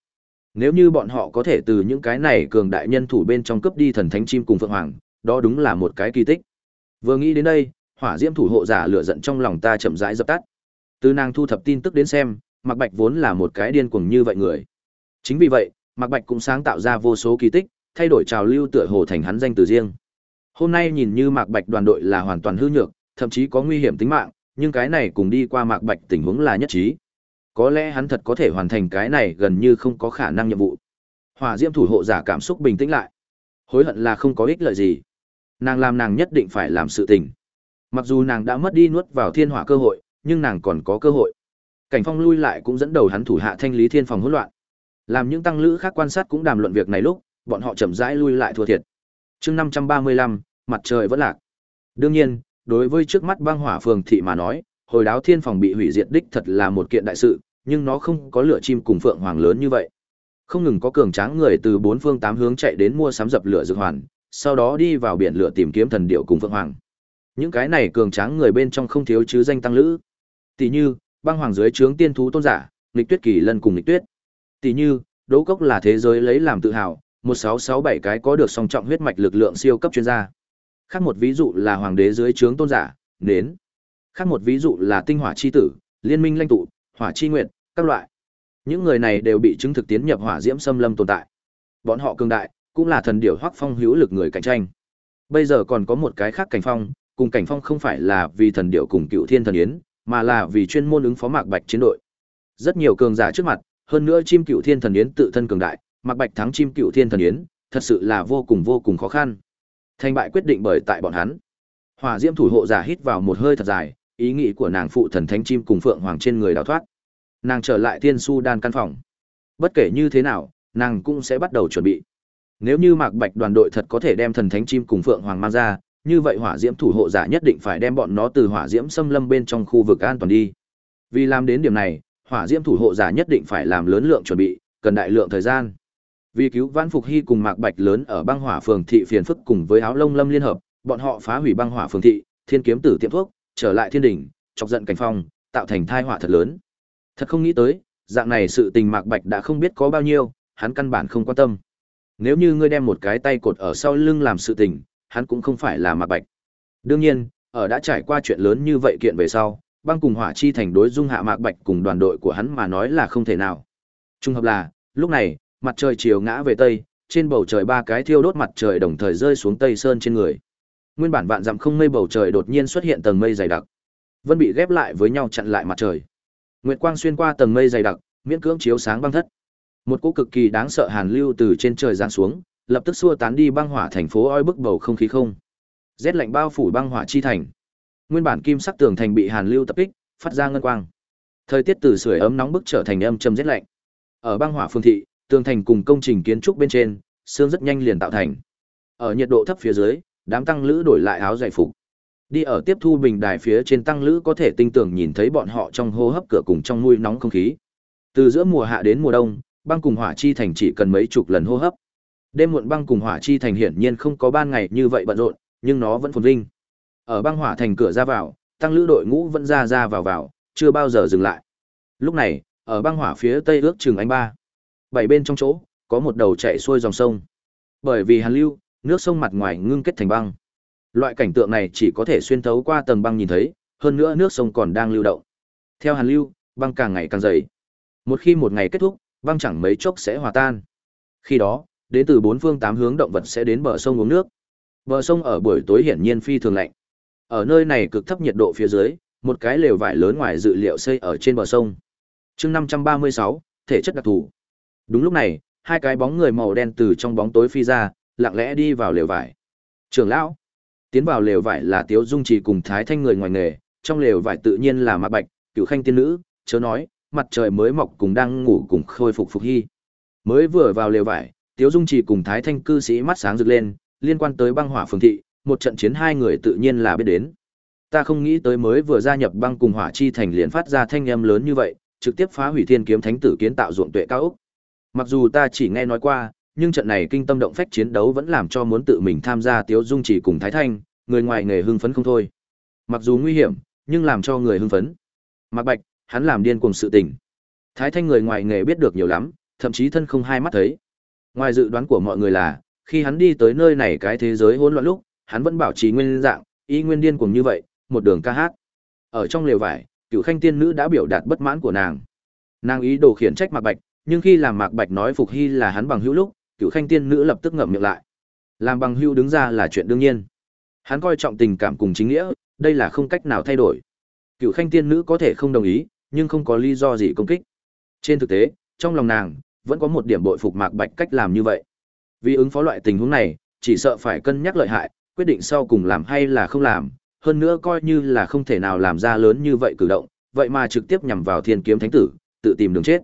Nếu như bọn họ có thể từ những cái này cường đại nhân thủ bên trong cướp đi thần thánh chim cùng phượng hoàng, đó đúng là một cái kỳ tích. Vừa nghĩ đến đây, hỏa diễm thủ hộ giả lửa giận trong lòng ta chậm rãi dập tắt. Từ nàng thu thập tin tức đến xem, Mạc Bạch vốn là một cái điên cuồng như vậy người. Chính vì vậy, Mạc Bạch cũng sáng tạo ra vô số kỳ tích, thay đổi trào lưu tựa hồ thành hắn danh từ riêng. Hôm nay nhìn như Mạc Bạch đoàn đội là hoàn toàn hư nhược, thậm chí có nguy hiểm tính mạng, nhưng cái này cùng đi qua Mạc Bạch tình huống là nhất trí. Có lẽ hắn thật có thể hoàn thành cái này gần như không có khả năng nhiệm vụ. Hỏa Diễm thủ hộ giả cảm xúc bình tĩnh lại. Hối hận là không có ích lợi gì. Nàng làm nàng nhất định phải làm sự tình. Mặc dù nàng đã mất đi nuốt vào thiên hỏa cơ hội, nhưng nàng còn có cơ hội. Cảnh Phong lui lại cũng dẫn đầu hắn thủ hạ thanh lý thiên phòng hỗn loạn. Làm những tăng lữ khác quan sát cũng đàm luận việc này lúc, bọn họ chậm rãi lui lại thua thiệt. Chương 535, mặt trời vẫn lạc. Đương nhiên, đối với trước mắt băng hỏa phường thị mà nói, hồi đáo thiên phòng bị hủy diệt đích thật là một kiện đại sự, nhưng nó không có lửa chim cùng phượng hoàng lớn như vậy. Không ngừng có cường tráng người từ bốn phương tám hướng chạy đến mua sắm dập lửa dược hoàn, sau đó đi vào biển lửa tìm kiếm thần điệu cùng phượng hoàng. Những cái này cường tráng người bên trong không thiếu chứ danh tăng lữ. Tỷ như, băng hoàng dưới trướng tiên thú tôn giả, nghịch tuyết kỳ lân cùng nghịch tuyết. Tỷ như, Đỗ Cốc là thế giới lấy làm tự hào, 1667 cái có được song trọng huyết mạch lực lượng siêu cấp chuyên gia. Khác một ví dụ là hoàng đế dưới trướng tôn giả, nến. Khác một ví dụ là tinh hỏa chi tử, liên minh lãnh tụ, hỏa chi nguyệt, các loại. Những người này đều bị chứng thực tiến nhập hỏa diễm xâm lâm tồn tại. Bọn họ cường đại, cũng là thần điểu hoắc phong hữu lực người cạnh tranh. Bây giờ còn có một cái khác cảnh phong, cùng cảnh phong không phải là vì thần điểu cùng cựu thiên thần yến, mà là vì chuyên môn ứng phó mạc bạch chiến đội. Rất nhiều cường giả trước mặt, hơn nữa chim cựu thiên thần yến tự thân cường đại, mạc bạch thắng chim cựu thiên thần yến, thật sự là vô cùng vô cùng khó khăn. Thành bại quyết định bởi tại bọn hắn. Hỏa Diễm thủ hộ giả hít vào một hơi thật dài, ý nghĩ của nàng phụ thần thánh chim cùng phượng hoàng trên người đào thoát. Nàng trở lại Thiên Su đan căn phòng. Bất kể như thế nào, nàng cũng sẽ bắt đầu chuẩn bị. Nếu như Mạc Bạch đoàn đội thật có thể đem thần thánh chim cùng phượng hoàng mang ra, như vậy hỏa diễm thủ hộ giả nhất định phải đem bọn nó từ hỏa diễm xâm lâm bên trong khu vực an toàn đi. Vì làm đến điểm này, hỏa diễm thủ hộ giả nhất định phải làm lớn lượng chuẩn bị, cần đại lượng thời gian. Vì cứu Vãn Phục Hy cùng Mạc Bạch lớn ở băng hỏa phường thị phiền phức cùng với áo lông lâm liên hợp, bọn họ phá hủy băng hỏa phường thị, thiên kiếm tử tiệm thuốc, trở lại thiên đỉnh, chọc giận cảnh phong, tạo thành tai họa thật lớn. Thật không nghĩ tới, dạng này sự tình Mạc Bạch đã không biết có bao nhiêu, hắn căn bản không quan tâm. Nếu như ngươi đem một cái tay cột ở sau lưng làm sự tình, hắn cũng không phải là Mạc Bạch. Đương nhiên, ở đã trải qua chuyện lớn như vậy kiện về sau, băng cùng hỏa chi thành đối dung hạ Mạc Bạch cùng đoàn đội của hắn mà nói là không thể nào. Trung hợp là, lúc này, mặt trời chiều ngã về tây, trên bầu trời ba cái thiêu đốt mặt trời đồng thời rơi xuống tây sơn trên người. Nguyên bản vạn dặm không mây bầu trời đột nhiên xuất hiện tầng mây dày đặc. Vân bị ghép lại với nhau chặn lại mặt trời. Nguyệt quang xuyên qua tầng mây dày đặc, miễn cưỡng chiếu sáng băng thất. Một cỗ cực kỳ đáng sợ hàn lưu từ trên trời giáng xuống, lập tức xua tán đi băng hỏa thành phố oi bức bầu không khí không. Rét lạnh bao phủ băng hỏa chi thành. Nguyên bản kim sắc tường thành bị hàn lưu tập kích, phát ra ngân quang. Thời tiết từ sưởi ấm nóng bức trở thành âm trầm rét lạnh. Ở băng hỏa phương thị, tường thành cùng công trình kiến trúc bên trên, xương rất nhanh liền tạo thành. Ở nhiệt độ thấp phía dưới, đám tăng lữ đổi lại áo dày phục. Đi ở tiếp thu bình đài phía trên tăng lữ có thể tinh tường nhìn thấy bọn họ trong hô hấp cửa cùng trong mũi nóng không khí. Từ giữa mùa hạ đến mùa đông, băng cùng hỏa chi thành chỉ cần mấy chục lần hô hấp. Đêm muộn băng cùng hỏa chi thành hiển nhiên không có ban ngày như vậy bận rộn, nhưng nó vẫn phồn vinh. Ở băng hỏa thành cửa ra vào, tăng lữ đội ngũ vẫn ra ra vào vào, chưa bao giờ dừng lại. Lúc này, ở băng hỏa phía tây ước chừng anh ba, bảy bên trong chỗ, có một đầu chạy xuôi dòng sông. Bởi vì hàn lưu, nước sông mặt ngoài ngưng kết thành băng. Loại cảnh tượng này chỉ có thể xuyên thấu qua tầng băng nhìn thấy, hơn nữa nước sông còn đang lưu động. Theo hàn lưu, băng càng ngày càng dày. Một khi một ngày kết thúc, băng chẳng mấy chốc sẽ hòa tan. Khi đó, đến từ bốn phương tám hướng động vật sẽ đến bờ sông uống nước. Bờ sông ở buổi tối hiển nhiên phi thường lạnh. Ở nơi này cực thấp nhiệt độ phía dưới, một cái lều vải lớn ngoài dự liệu xây ở trên bờ sông. Chương 536, thể chất đặc thù. Đúng lúc này, hai cái bóng người màu đen từ trong bóng tối phi ra, lặng lẽ đi vào lều vải. Trưởng lão, tiến vào lều vải là Tiếu Dung Trì cùng Thái Thanh người ngoài nghề, trong lều vải tự nhiên là Mạc Bạch, Cửu Khanh tiên nữ, chớ nói, mặt trời mới mọc cùng đang ngủ cùng khôi phục phục hy. Mới vừa vào lều vải, Tiếu Dung Trì cùng Thái Thanh cư sĩ mắt sáng rực lên, liên quan tới băng hỏa phường thị, một trận chiến hai người tự nhiên là biết đến. Ta không nghĩ tới mới vừa gia nhập băng cùng hỏa chi thành liền phát ra thanh âm lớn như vậy, trực tiếp phá hủy thiên kiếm thánh tử kiến tạo ruộng tuệ cao ốc. Mặc dù ta chỉ nghe nói qua, nhưng trận này kinh tâm động phách chiến đấu vẫn làm cho muốn tự mình tham gia Tiếu Dung Chỉ cùng Thái Thanh, người ngoài nghề hưng phấn không thôi. Mặc dù nguy hiểm, nhưng làm cho người hưng phấn. Mạc Bạch, hắn làm điên cuồng sự tình. Thái Thanh người ngoài nghề biết được nhiều lắm, thậm chí thân không hai mắt thấy. Ngoài dự đoán của mọi người là, khi hắn đi tới nơi này cái thế giới hỗn loạn lúc, hắn vẫn bảo trì nguyên dạng, y nguyên điên cuồng như vậy, một đường ca hát. Ở trong lều vải, Cửu Khanh tiên nữ đã biểu đạt bất mãn của nàng. Nàng ý đồ khiển trách Mạc Bạch, nhưng khi làm Mạc Bạch nói Phục Hy là hắn bằng hữu lúc, Cựu Khanh tiên nữ lập tức ngậm miệng lại. Làm bằng hữu đứng ra là chuyện đương nhiên. Hắn coi trọng tình cảm cùng chính nghĩa, đây là không cách nào thay đổi. Cựu Khanh tiên nữ có thể không đồng ý, nhưng không có lý do gì công kích. Trên thực tế, trong lòng nàng vẫn có một điểm bội phục Mạc Bạch cách làm như vậy. Vì ứng phó loại tình huống này, chỉ sợ phải cân nhắc lợi hại, quyết định sau cùng làm hay là không làm, hơn nữa coi như là không thể nào làm ra lớn như vậy cử động, vậy mà trực tiếp nhằm vào Thiên Kiếm Thánh tử, tự tìm đường chết.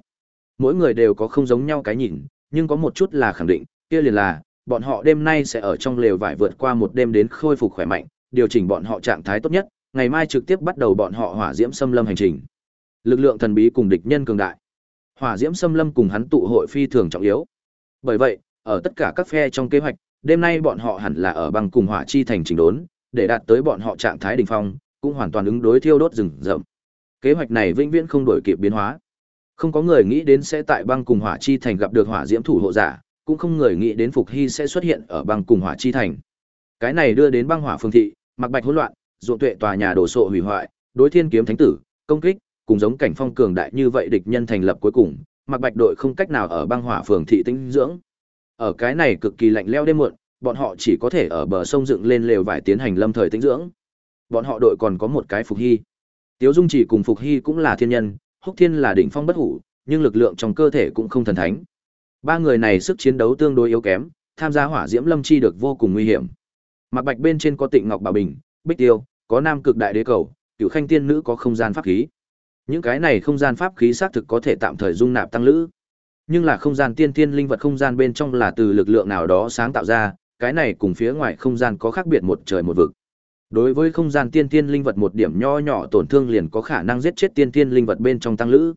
Mỗi người đều có không giống nhau cái nhìn, nhưng có một chút là khẳng định, kia liền là bọn họ đêm nay sẽ ở trong lều vải vượt qua một đêm đến khôi phục khỏe mạnh, điều chỉnh bọn họ trạng thái tốt nhất, ngày mai trực tiếp bắt đầu bọn họ hỏa diễm xâm lâm hành trình. Lực lượng thần bí cùng địch nhân cường đại. Hỏa diễm xâm lâm cùng hắn tụ hội phi thường trọng yếu. Bởi vậy, ở tất cả các phe trong kế hoạch, đêm nay bọn họ hẳn là ở băng cùng hỏa chi thành trình đốn, để đạt tới bọn họ trạng thái đỉnh phong, cũng hoàn toàn ứng đối thiêu đốt rừng rậm. Kế hoạch này vĩnh viễn không đổi kịp biến hóa. Không có người nghĩ đến sẽ tại băng cùng hỏa chi thành gặp được hỏa diễm thủ hộ giả, cũng không người nghĩ đến Phục Hy sẽ xuất hiện ở băng cùng hỏa chi thành. Cái này đưa đến băng hỏa phương thị, mặc bạch hỗn loạn, ruộng tuệ tòa nhà đổ sộ hủy hoại, đối thiên kiếm thánh tử, công kích, cùng giống cảnh phong cường đại như vậy địch nhân thành lập cuối cùng, mặc bạch đội không cách nào ở băng hỏa phường thị tĩnh dưỡng. Ở cái này cực kỳ lạnh lẽo đêm muộn, bọn họ chỉ có thể ở bờ sông dựng lên lều vải tiến hành lâm thời tĩnh dưỡng. Bọn họ đội còn có một cái Phục Hy. Tiếu Dung chỉ cùng Phục Hy cũng là thiên nhân, Húc Thiên là đỉnh phong bất hủ, nhưng lực lượng trong cơ thể cũng không thần thánh. Ba người này sức chiến đấu tương đối yếu kém, tham gia hỏa diễm lâm chi được vô cùng nguy hiểm. Mặc Bạch bên trên có Tịnh Ngọc Bảo Bình, Bích Tiêu, có Nam Cực Đại Đế Cầu, Cửu Khanh Tiên Nữ có không gian pháp khí. Những cái này không gian pháp khí xác thực có thể tạm thời dung nạp tăng lữ. Nhưng là không gian tiên tiên linh vật không gian bên trong là từ lực lượng nào đó sáng tạo ra, cái này cùng phía ngoài không gian có khác biệt một trời một vực. Đối với không gian tiên tiên linh vật một điểm nho nhỏ tổn thương liền có khả năng giết chết tiên tiên linh vật bên trong tăng lữ.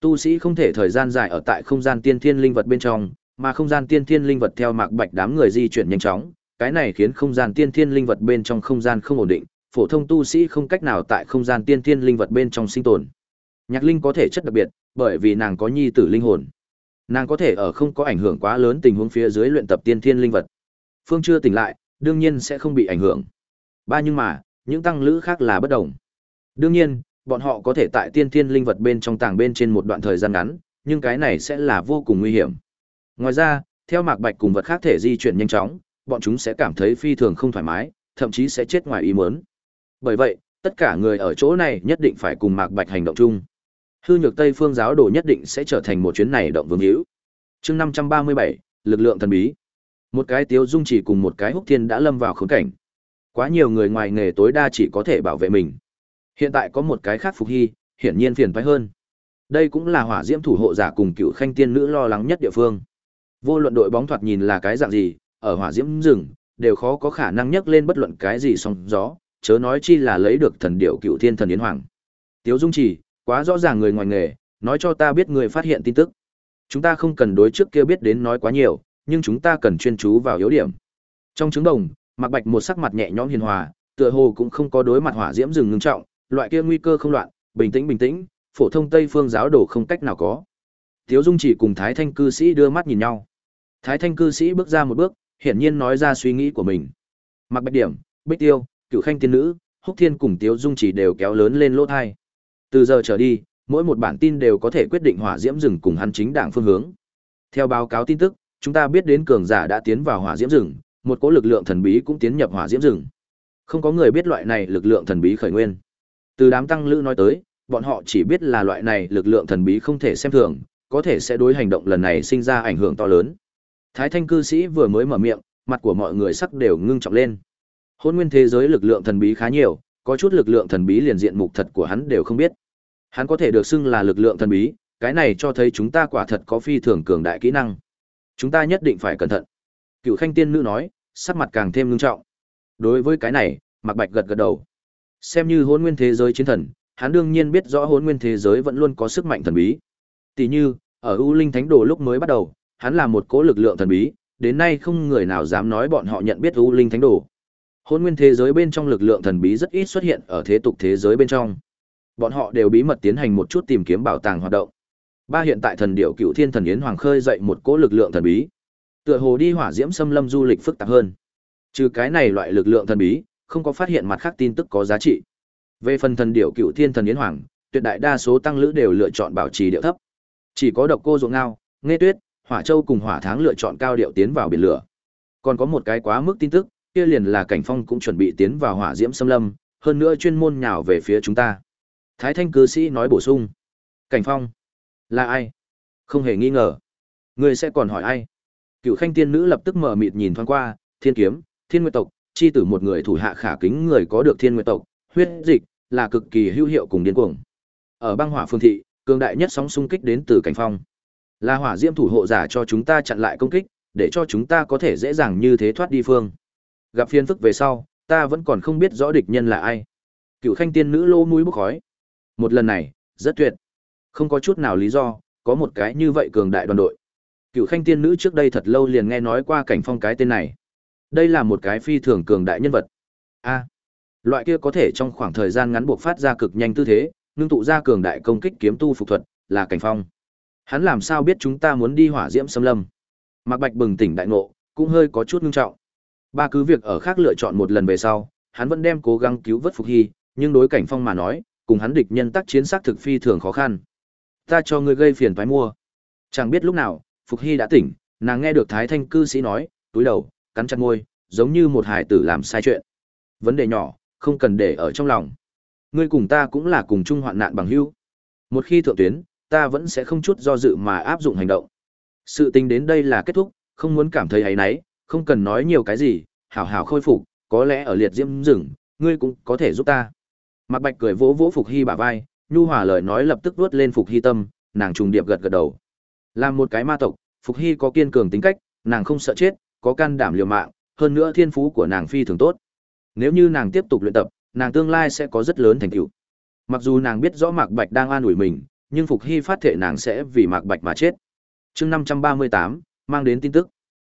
Tu sĩ không thể thời gian dài ở tại không gian tiên tiên linh vật bên trong, Mà không gian tiên thiên linh vật theo Mạc Bạch đám người di chuyển nhanh chóng, cái này khiến không gian tiên thiên linh vật bên trong không gian không ổn định, phổ thông tu sĩ không cách nào tại không gian tiên thiên linh vật bên trong sinh tồn. Nhạc Linh có thể chất đặc biệt, bởi vì nàng có nhi tử linh hồn. Nàng có thể ở không có ảnh hưởng quá lớn tình huống phía dưới luyện tập tiên thiên linh vật. Phương chưa tỉnh lại, đương nhiên sẽ không bị ảnh hưởng. Ba nhưng mà, những tăng lữ khác là bất đồng. Đương nhiên, bọn họ có thể tại tiên thiên linh vật bên trong tàng bên trên một đoạn thời gian ngắn, nhưng cái này sẽ là vô cùng nguy hiểm. Ngoài ra, theo Mạc Bạch cùng vật khác thể di chuyển nhanh chóng, bọn chúng sẽ cảm thấy phi thường không thoải mái, thậm chí sẽ chết ngoài ý muốn. Bởi vậy, tất cả người ở chỗ này nhất định phải cùng Mạc Bạch hành động chung. Hư nhược Tây Phương giáo đồ nhất định sẽ trở thành một chuyến này động vương hữu. Chương 537, lực lượng thần bí. Một cái Tiếu Dung chỉ cùng một cái Húc Thiên đã lâm vào khốn cảnh. Quá nhiều người ngoài nghề tối đa chỉ có thể bảo vệ mình. Hiện tại có một cái khác phục hy, hiển nhiên phiền phái hơn. Đây cũng là hỏa diễm thủ hộ giả cùng cựu khanh tiên nữ lo lắng nhất địa phương. Vô luận đội bóng thoạt nhìn là cái dạng gì, ở hỏa diễm rừng, đều khó có khả năng nhấc lên bất luận cái gì song gió, chớ nói chi là lấy được thần điệu cựu thiên thần yến hoàng. Tiếu Dung chỉ, quá rõ ràng người ngoài nghề, nói cho ta biết người phát hiện tin tức. Chúng ta không cần đối trước kia biết đến nói quá nhiều, nhưng chúng ta cần chuyên chú vào yếu điểm. Trong trứng đồng, Mạc Bạch một sắc mặt nhẹ nhõm hiền hòa, tựa hồ cũng không có đối mặt hỏa diễm rừng ngưng trọng, loại kia nguy cơ không loạn, bình tĩnh bình tĩnh, phổ thông Tây phương giáo đồ không cách nào có. Tiếu Dung chỉ cùng Thái Thanh cư sĩ đưa mắt nhìn nhau. Thái Thanh cư sĩ bước ra một bước, hiển nhiên nói ra suy nghĩ của mình. Mặc Bạch Điểm, Bích Tiêu, Cửu Khanh tiên nữ, Húc Thiên cùng Tiếu Dung chỉ đều kéo lớn lên lỗ thai. Từ giờ trở đi, mỗi một bản tin đều có thể quyết định hỏa diễm rừng cùng hắn chính đảng phương hướng. Theo báo cáo tin tức, chúng ta biết đến cường giả đã tiến vào hỏa diễm rừng, một cỗ lực lượng thần bí cũng tiến nhập hỏa diễm rừng. Không có người biết loại này lực lượng thần bí khởi nguyên. Từ đám tăng lữ nói tới, bọn họ chỉ biết là loại này lực lượng thần bí không thể xem thường, có thể sẽ đối hành động lần này sinh ra ảnh hưởng to lớn. Thái Thanh cư sĩ vừa mới mở miệng, mặt của mọi người sắc đều ngưng trọng lên. Hôn nguyên thế giới lực lượng thần bí khá nhiều, có chút lực lượng thần bí liền diện mục thật của hắn đều không biết. Hắn có thể được xưng là lực lượng thần bí, cái này cho thấy chúng ta quả thật có phi thường cường đại kỹ năng. Chúng ta nhất định phải cẩn thận. Cựu Khanh tiên nữ nói, sắc mặt càng thêm ngưng trọng. Đối với cái này, Mạc Bạch gật gật đầu. Xem như hôn nguyên thế giới chiến thần, hắn đương nhiên biết rõ hôn nguyên thế giới vẫn luôn có sức mạnh thần bí. Tỷ như, ở U Linh Thánh Đồ lúc mới bắt đầu, hắn là một cỗ lực lượng thần bí, đến nay không người nào dám nói bọn họ nhận biết U Linh Thánh Đồ. Hôn nguyên thế giới bên trong lực lượng thần bí rất ít xuất hiện ở thế tục thế giới bên trong. Bọn họ đều bí mật tiến hành một chút tìm kiếm bảo tàng hoạt động. Ba hiện tại thần điệu Cựu Thiên Thần Yến Hoàng khơi dậy một cỗ lực lượng thần bí. Tựa hồ đi hỏa diễm xâm lâm du lịch phức tạp hơn. Trừ cái này loại lực lượng thần bí, không có phát hiện mặt khác tin tức có giá trị. Về phần thần điệu Cựu Thiên Thần Yến Hoàng, tuyệt đại đa số tăng lữ đều lựa chọn bảo trì điệu thấp. Chỉ có độc cô ruộng ngao, nghe tuyết, hỏa châu cùng hỏa tháng lựa chọn cao điệu tiến vào biển lửa. Còn có một cái quá mức tin tức, kia liền là cảnh phong cũng chuẩn bị tiến vào hỏa diễm xâm lâm, hơn nữa chuyên môn nhào về phía chúng ta. Thái Thanh cư sĩ nói bổ sung. Cảnh phong? Là ai? Không hề nghi ngờ. Người sẽ còn hỏi ai? Cựu khanh tiên nữ lập tức mở mịt nhìn thoáng qua, thiên kiếm, thiên nguyệt tộc, chi tử một người thủ hạ khả kính người có được thiên nguyệt tộc, huyết dịch, là cực kỳ hữu hiệu cùng điên cuồng. Ở băng hỏa phương thị, cường đại nhất sóng xung kích đến từ cảnh phong. Là hỏa diễm thủ hộ giả cho chúng ta chặn lại công kích, để cho chúng ta có thể dễ dàng như thế thoát đi phương. Gặp phiền phức về sau, ta vẫn còn không biết rõ địch nhân là ai. Cựu khanh tiên nữ lô mũi bốc khói. Một lần này, rất tuyệt. Không có chút nào lý do, có một cái như vậy cường đại đoàn đội. Cựu khanh tiên nữ trước đây thật lâu liền nghe nói qua cảnh phong cái tên này. Đây là một cái phi thường cường đại nhân vật. A, loại kia có thể trong khoảng thời gian ngắn buộc phát ra cực nhanh tư thế, ngưng tụ ra cường đại công kích kiếm tu phục thuật, là cảnh phong. Hắn làm sao biết chúng ta muốn đi hỏa diễm xâm lâm? Mạc Bạch bừng tỉnh đại ngộ, cũng hơi có chút ngưng trọng. Ba cứ việc ở khác lựa chọn một lần về sau, hắn vẫn đem cố gắng cứu vớt Phục Hy, nhưng đối cảnh phong mà nói, cùng hắn địch nhân tác chiến xác thực phi thường khó khăn. Ta cho ngươi gây phiền toái mua. Chẳng biết lúc nào, Phục Hy đã tỉnh, nàng nghe được Thái Thanh cư sĩ nói, túi đầu, cắn chặt môi, giống như một hải tử làm sai chuyện. Vấn đề nhỏ, không cần để ở trong lòng. Ngươi cùng ta cũng là cùng chung hoạn nạn bằng hữu. Một khi thượng tuyến, ta vẫn sẽ không chút do dự mà áp dụng hành động. Sự tình đến đây là kết thúc, không muốn cảm thấy ấy nấy, không cần nói nhiều cái gì, hảo hảo khôi phục, có lẽ ở liệt diễm rừng, ngươi cũng có thể giúp ta. Mạc Bạch cười vỗ vỗ Phục Hy bả vai, nhu hòa lời nói lập tức vuốt lên Phục Hy tâm, nàng trùng điệp gật gật đầu. Làm một cái ma tộc, Phục Hy có kiên cường tính cách, nàng không sợ chết, có can đảm liều mạng, hơn nữa thiên phú của nàng phi thường tốt. Nếu như nàng tiếp tục luyện tập, nàng tương lai sẽ có rất lớn thành tựu. Mặc dù nàng biết rõ Mạc Bạch đang an ủi mình, nhưng Phục Hy phát thệ nàng sẽ vì Mạc Bạch mà chết. Chương 538, mang đến tin tức.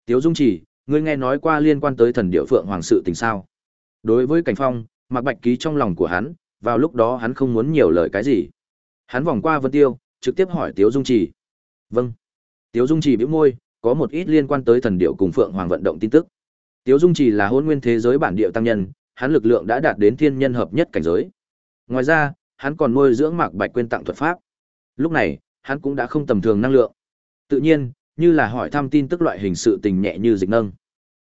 Tiếu Dung Chỉ, ngươi nghe nói qua liên quan tới thần điệu phượng hoàng sự tình sao? Đối với Cảnh Phong, Mạc Bạch ký trong lòng của hắn, vào lúc đó hắn không muốn nhiều lời cái gì. Hắn vòng qua Vân Tiêu, trực tiếp hỏi Tiếu Dung Chỉ. Vâng. Tiếu Dung Chỉ bĩu môi, có một ít liên quan tới thần điệu cùng phượng hoàng vận động tin tức. Tiếu Dung Chỉ là hôn nguyên thế giới bản điệu tăng nhân, hắn lực lượng đã đạt đến thiên nhân hợp nhất cảnh giới. Ngoài ra, hắn còn nuôi dưỡng Mạc Bạch quên tặng thuật pháp. Lúc này, hắn cũng đã không tầm thường năng lượng. Tự nhiên, như là hỏi thăm tin tức loại hình sự tình nhẹ như dịch nâng.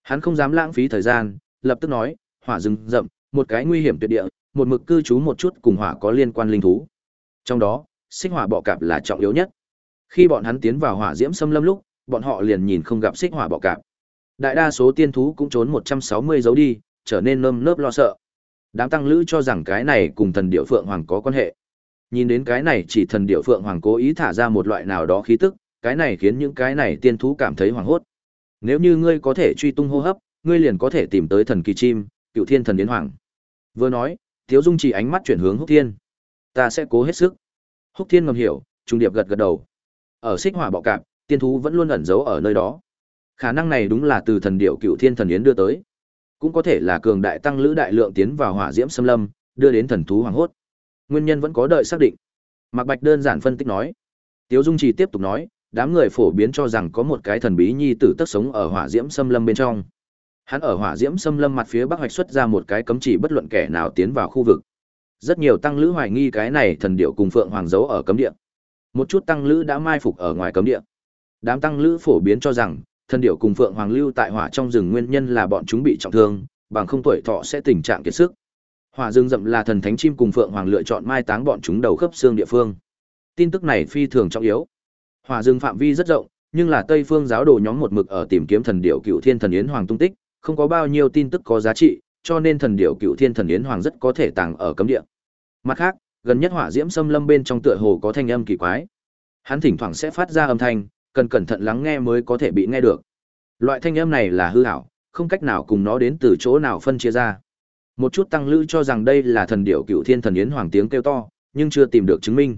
Hắn không dám lãng phí thời gian, lập tức nói, hỏa rừng rậm, một cái nguy hiểm tuyệt địa, một mực cư trú một chút cùng hỏa có liên quan linh thú. Trong đó, xích hỏa bọ cạp là trọng yếu nhất. Khi bọn hắn tiến vào hỏa diễm xâm lâm lúc, bọn họ liền nhìn không gặp xích hỏa bọ cạp. Đại đa số tiên thú cũng trốn 160 dấu đi, trở nên nơm nớp lo sợ. Đám tăng lữ cho rằng cái này cùng thần điệu phượng hoàng có quan hệ. Nhìn đến cái này chỉ thần điệu phượng hoàng cố ý thả ra một loại nào đó khí tức, cái này khiến những cái này tiên thú cảm thấy hoảng hốt. Nếu như ngươi có thể truy tung hô hấp, ngươi liền có thể tìm tới thần kỳ chim, cựu thiên thần yến hoàng. Vừa nói, Tiếu Dung chỉ ánh mắt chuyển hướng Húc Thiên. Ta sẽ cố hết sức. Húc Thiên ngầm hiểu, trung điệp gật gật đầu. Ở xích hỏa bọ cạp, tiên thú vẫn luôn ẩn giấu ở nơi đó. Khả năng này đúng là từ thần điệu cựu thiên thần yến đưa tới. Cũng có thể là cường đại tăng lữ đại lượng tiến vào hỏa diễm xâm lâm, đưa đến thần thú hoàng hốt. Nguyên nhân vẫn có đợi xác định. Mạc Bạch đơn giản phân tích nói. Tiếu Dung chỉ tiếp tục nói, đám người phổ biến cho rằng có một cái thần bí nhi tử tức sống ở hỏa diễm xâm lâm bên trong. Hắn ở hỏa diễm xâm lâm mặt phía bắc hoạch xuất ra một cái cấm chỉ bất luận kẻ nào tiến vào khu vực. Rất nhiều tăng lữ hoài nghi cái này thần điệu cùng phượng hoàng giấu ở cấm địa. Một chút tăng lữ đã mai phục ở ngoài cấm địa. Đám tăng lữ phổ biến cho rằng, thần điệu cùng phượng hoàng lưu tại hỏa trong rừng nguyên nhân là bọn chúng bị trọng thương, bằng không tuổi thọ sẽ tình trạng kiệt sức. Hỏa rừng rậm là thần thánh chim cùng phượng hoàng lựa chọn mai táng bọn chúng đầu khớp xương địa phương. Tin tức này phi thường trọng yếu. Hỏa rừng phạm vi rất rộng, nhưng là Tây Phương giáo đồ nhóm một mực ở tìm kiếm thần điệu Cựu Thiên Thần Yến Hoàng tung tích, không có bao nhiêu tin tức có giá trị, cho nên thần điệu Cựu Thiên Thần Yến Hoàng rất có thể tàng ở cấm địa. Mặt khác, gần nhất hỏa diễm xâm lâm bên trong tựa hồ có thanh âm kỳ quái. Hắn thỉnh thoảng sẽ phát ra âm thanh, cần cẩn thận lắng nghe mới có thể bị nghe được. Loại thanh âm này là hư ảo, không cách nào cùng nó đến từ chỗ nào phân chia ra. Một chút tăng lữ cho rằng đây là thần điệu Cựu Thiên Thần Yến Hoàng tiếng kêu to, nhưng chưa tìm được chứng minh.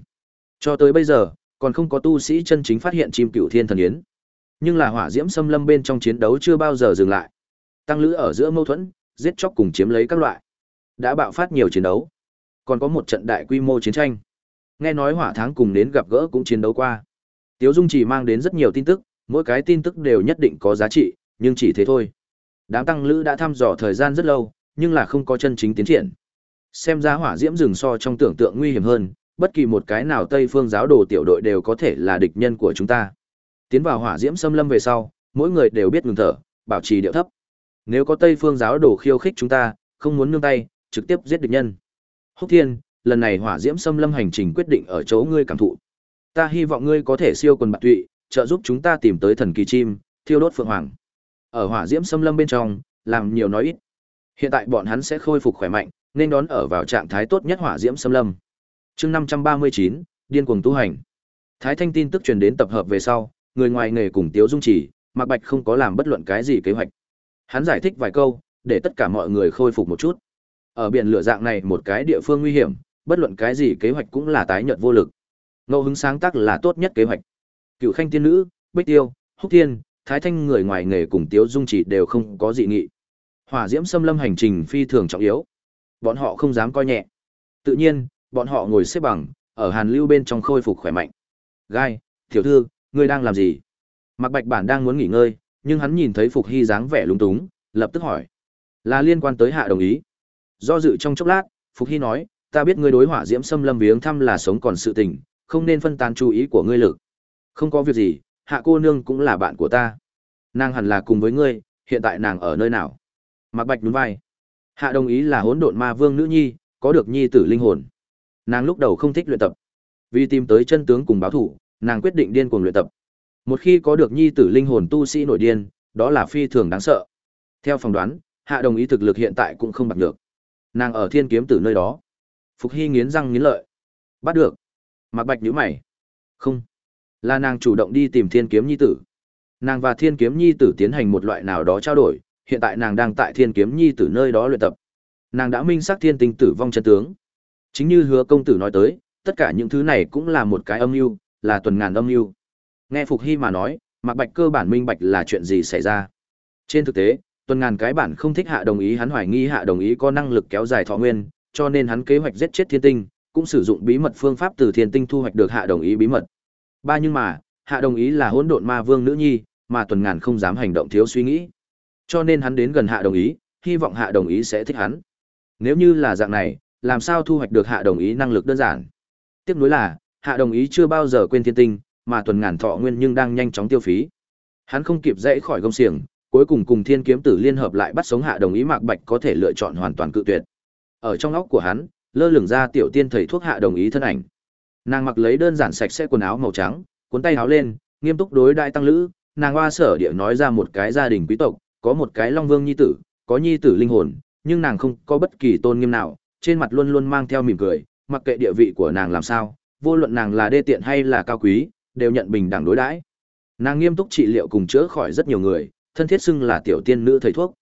Cho tới bây giờ, còn không có tu sĩ chân chính phát hiện chim cựu thiên thần yến nhưng là hỏa diễm xâm lâm bên trong chiến đấu chưa bao giờ dừng lại tăng lữ ở giữa mâu thuẫn giết chóc cùng chiếm lấy các loại đã bạo phát nhiều chiến đấu còn có một trận đại quy mô chiến tranh nghe nói hỏa tháng cùng đến gặp gỡ cũng chiến đấu qua tiếu dung chỉ mang đến rất nhiều tin tức mỗi cái tin tức đều nhất định có giá trị nhưng chỉ thế thôi đám tăng lữ đã thăm dò thời gian rất lâu nhưng là không có chân chính tiến triển xem ra hỏa diễm rừng so trong tưởng tượng nguy hiểm hơn bất kỳ một cái nào Tây Phương giáo đồ tiểu đội đều có thể là địch nhân của chúng ta. Tiến vào hỏa diễm xâm lâm về sau, mỗi người đều biết ngừng thở, bảo trì điệu thấp. Nếu có Tây Phương giáo đồ khiêu khích chúng ta, không muốn nương tay, trực tiếp giết địch nhân. Húc Thiên, lần này hỏa diễm xâm lâm hành trình quyết định ở chỗ ngươi cảm thụ. Ta hy vọng ngươi có thể siêu quần bạc tụy, trợ giúp chúng ta tìm tới thần kỳ chim, thiêu đốt phượng hoàng. Ở hỏa diễm xâm lâm bên trong, làm nhiều nói ít. Hiện tại bọn hắn sẽ khôi phục khỏe mạnh, nên đón ở vào trạng thái tốt nhất hỏa diễm xâm lâm chương năm trăm ba mươi chín điên cuồng tu hành thái thanh tin tức truyền đến tập hợp về sau người ngoài nghề cùng tiếu dung chỉ mạc bạch không có làm bất luận cái gì kế hoạch hắn giải thích vài câu để tất cả mọi người khôi phục một chút ở biển lửa dạng này một cái địa phương nguy hiểm bất luận cái gì kế hoạch cũng là tái nhợt vô lực ngẫu hứng sáng tác là tốt nhất kế hoạch cựu khanh tiên nữ bích tiêu húc thiên thái thanh người ngoài nghề cùng tiếu dung chỉ đều không có dị nghị hỏa diễm xâm lâm hành trình phi thường trọng yếu bọn họ không dám coi nhẹ tự nhiên bọn họ ngồi xếp bằng, ở hàn lưu bên trong khôi phục khỏe mạnh. Gai, tiểu thư, ngươi đang làm gì? Mạc Bạch Bản đang muốn nghỉ ngơi, nhưng hắn nhìn thấy Phục Hy dáng vẻ lúng túng, lập tức hỏi. Là liên quan tới hạ đồng ý. Do dự trong chốc lát, Phục Hy nói, ta biết ngươi đối hỏa diễm xâm lâm viếng thăm là sống còn sự tình, không nên phân tán chú ý của ngươi lực. Không có việc gì, hạ cô nương cũng là bạn của ta. Nàng hẳn là cùng với ngươi, hiện tại nàng ở nơi nào? Mạc Bạch nhún vai. Hạ đồng ý là hỗn độn ma vương nữ nhi, có được nhi tử linh hồn. Nàng lúc đầu không thích luyện tập. Vì tìm tới chân tướng cùng báo thủ, nàng quyết định điên cuồng luyện tập. Một khi có được nhi tử linh hồn tu sĩ nổi điên, đó là phi thường đáng sợ. Theo phỏng đoán, Hạ Đồng ý thực lực hiện tại cũng không bạc được. Nàng ở Thiên Kiếm Tử nơi đó. Phục Hy nghiến răng nghiến lợi. Bắt được. Mặc Bạch nhíu mày. Không, là nàng chủ động đi tìm Thiên Kiếm Nhi tử. Nàng và Thiên Kiếm Nhi tử tiến hành một loại nào đó trao đổi, hiện tại nàng đang tại Thiên Kiếm Nhi tử nơi đó luyện tập. Nàng đã minh xác thiên tinh tử vong chân tướng. Chính như hứa công tử nói tới, tất cả những thứ này cũng là một cái âm mưu, là tuần ngàn âm mưu. Nghe Phục Hy mà nói, Mạc Bạch cơ bản minh bạch là chuyện gì xảy ra. Trên thực tế, tuần ngàn cái bản không thích hạ đồng ý hắn hoài nghi hạ đồng ý có năng lực kéo dài thọ nguyên, cho nên hắn kế hoạch giết chết thiên tinh, cũng sử dụng bí mật phương pháp từ thiên tinh thu hoạch được hạ đồng ý bí mật. Ba nhưng mà, hạ đồng ý là hỗn độn ma vương nữ nhi, mà tuần ngàn không dám hành động thiếu suy nghĩ. Cho nên hắn đến gần hạ đồng ý, hy vọng hạ đồng ý sẽ thích hắn. Nếu như là dạng này, làm sao thu hoạch được hạ đồng ý năng lực đơn giản? Tiếp nối là, hạ đồng ý chưa bao giờ quên thiên tinh, mà tuần ngàn thọ nguyên nhưng đang nhanh chóng tiêu phí. Hắn không kịp dãy khỏi gông xiềng, cuối cùng cùng thiên kiếm tử liên hợp lại bắt sống hạ đồng ý mạc bạch có thể lựa chọn hoàn toàn cự tuyệt. Ở trong óc của hắn, lơ lửng ra tiểu tiên thầy thuốc hạ đồng ý thân ảnh. Nàng mặc lấy đơn giản sạch sẽ quần áo màu trắng, cuốn tay áo lên, nghiêm túc đối đại tăng lữ, nàng hoa sở địa nói ra một cái gia đình quý tộc, có một cái long vương nhi tử, có nhi tử linh hồn, nhưng nàng không có bất kỳ tôn nghiêm nào, trên mặt luôn luôn mang theo mỉm cười, mặc kệ địa vị của nàng làm sao, vô luận nàng là đê tiện hay là cao quý, đều nhận bình đẳng đối đãi. Nàng nghiêm túc trị liệu cùng chữa khỏi rất nhiều người, thân thiết xưng là tiểu tiên nữ thầy thuốc.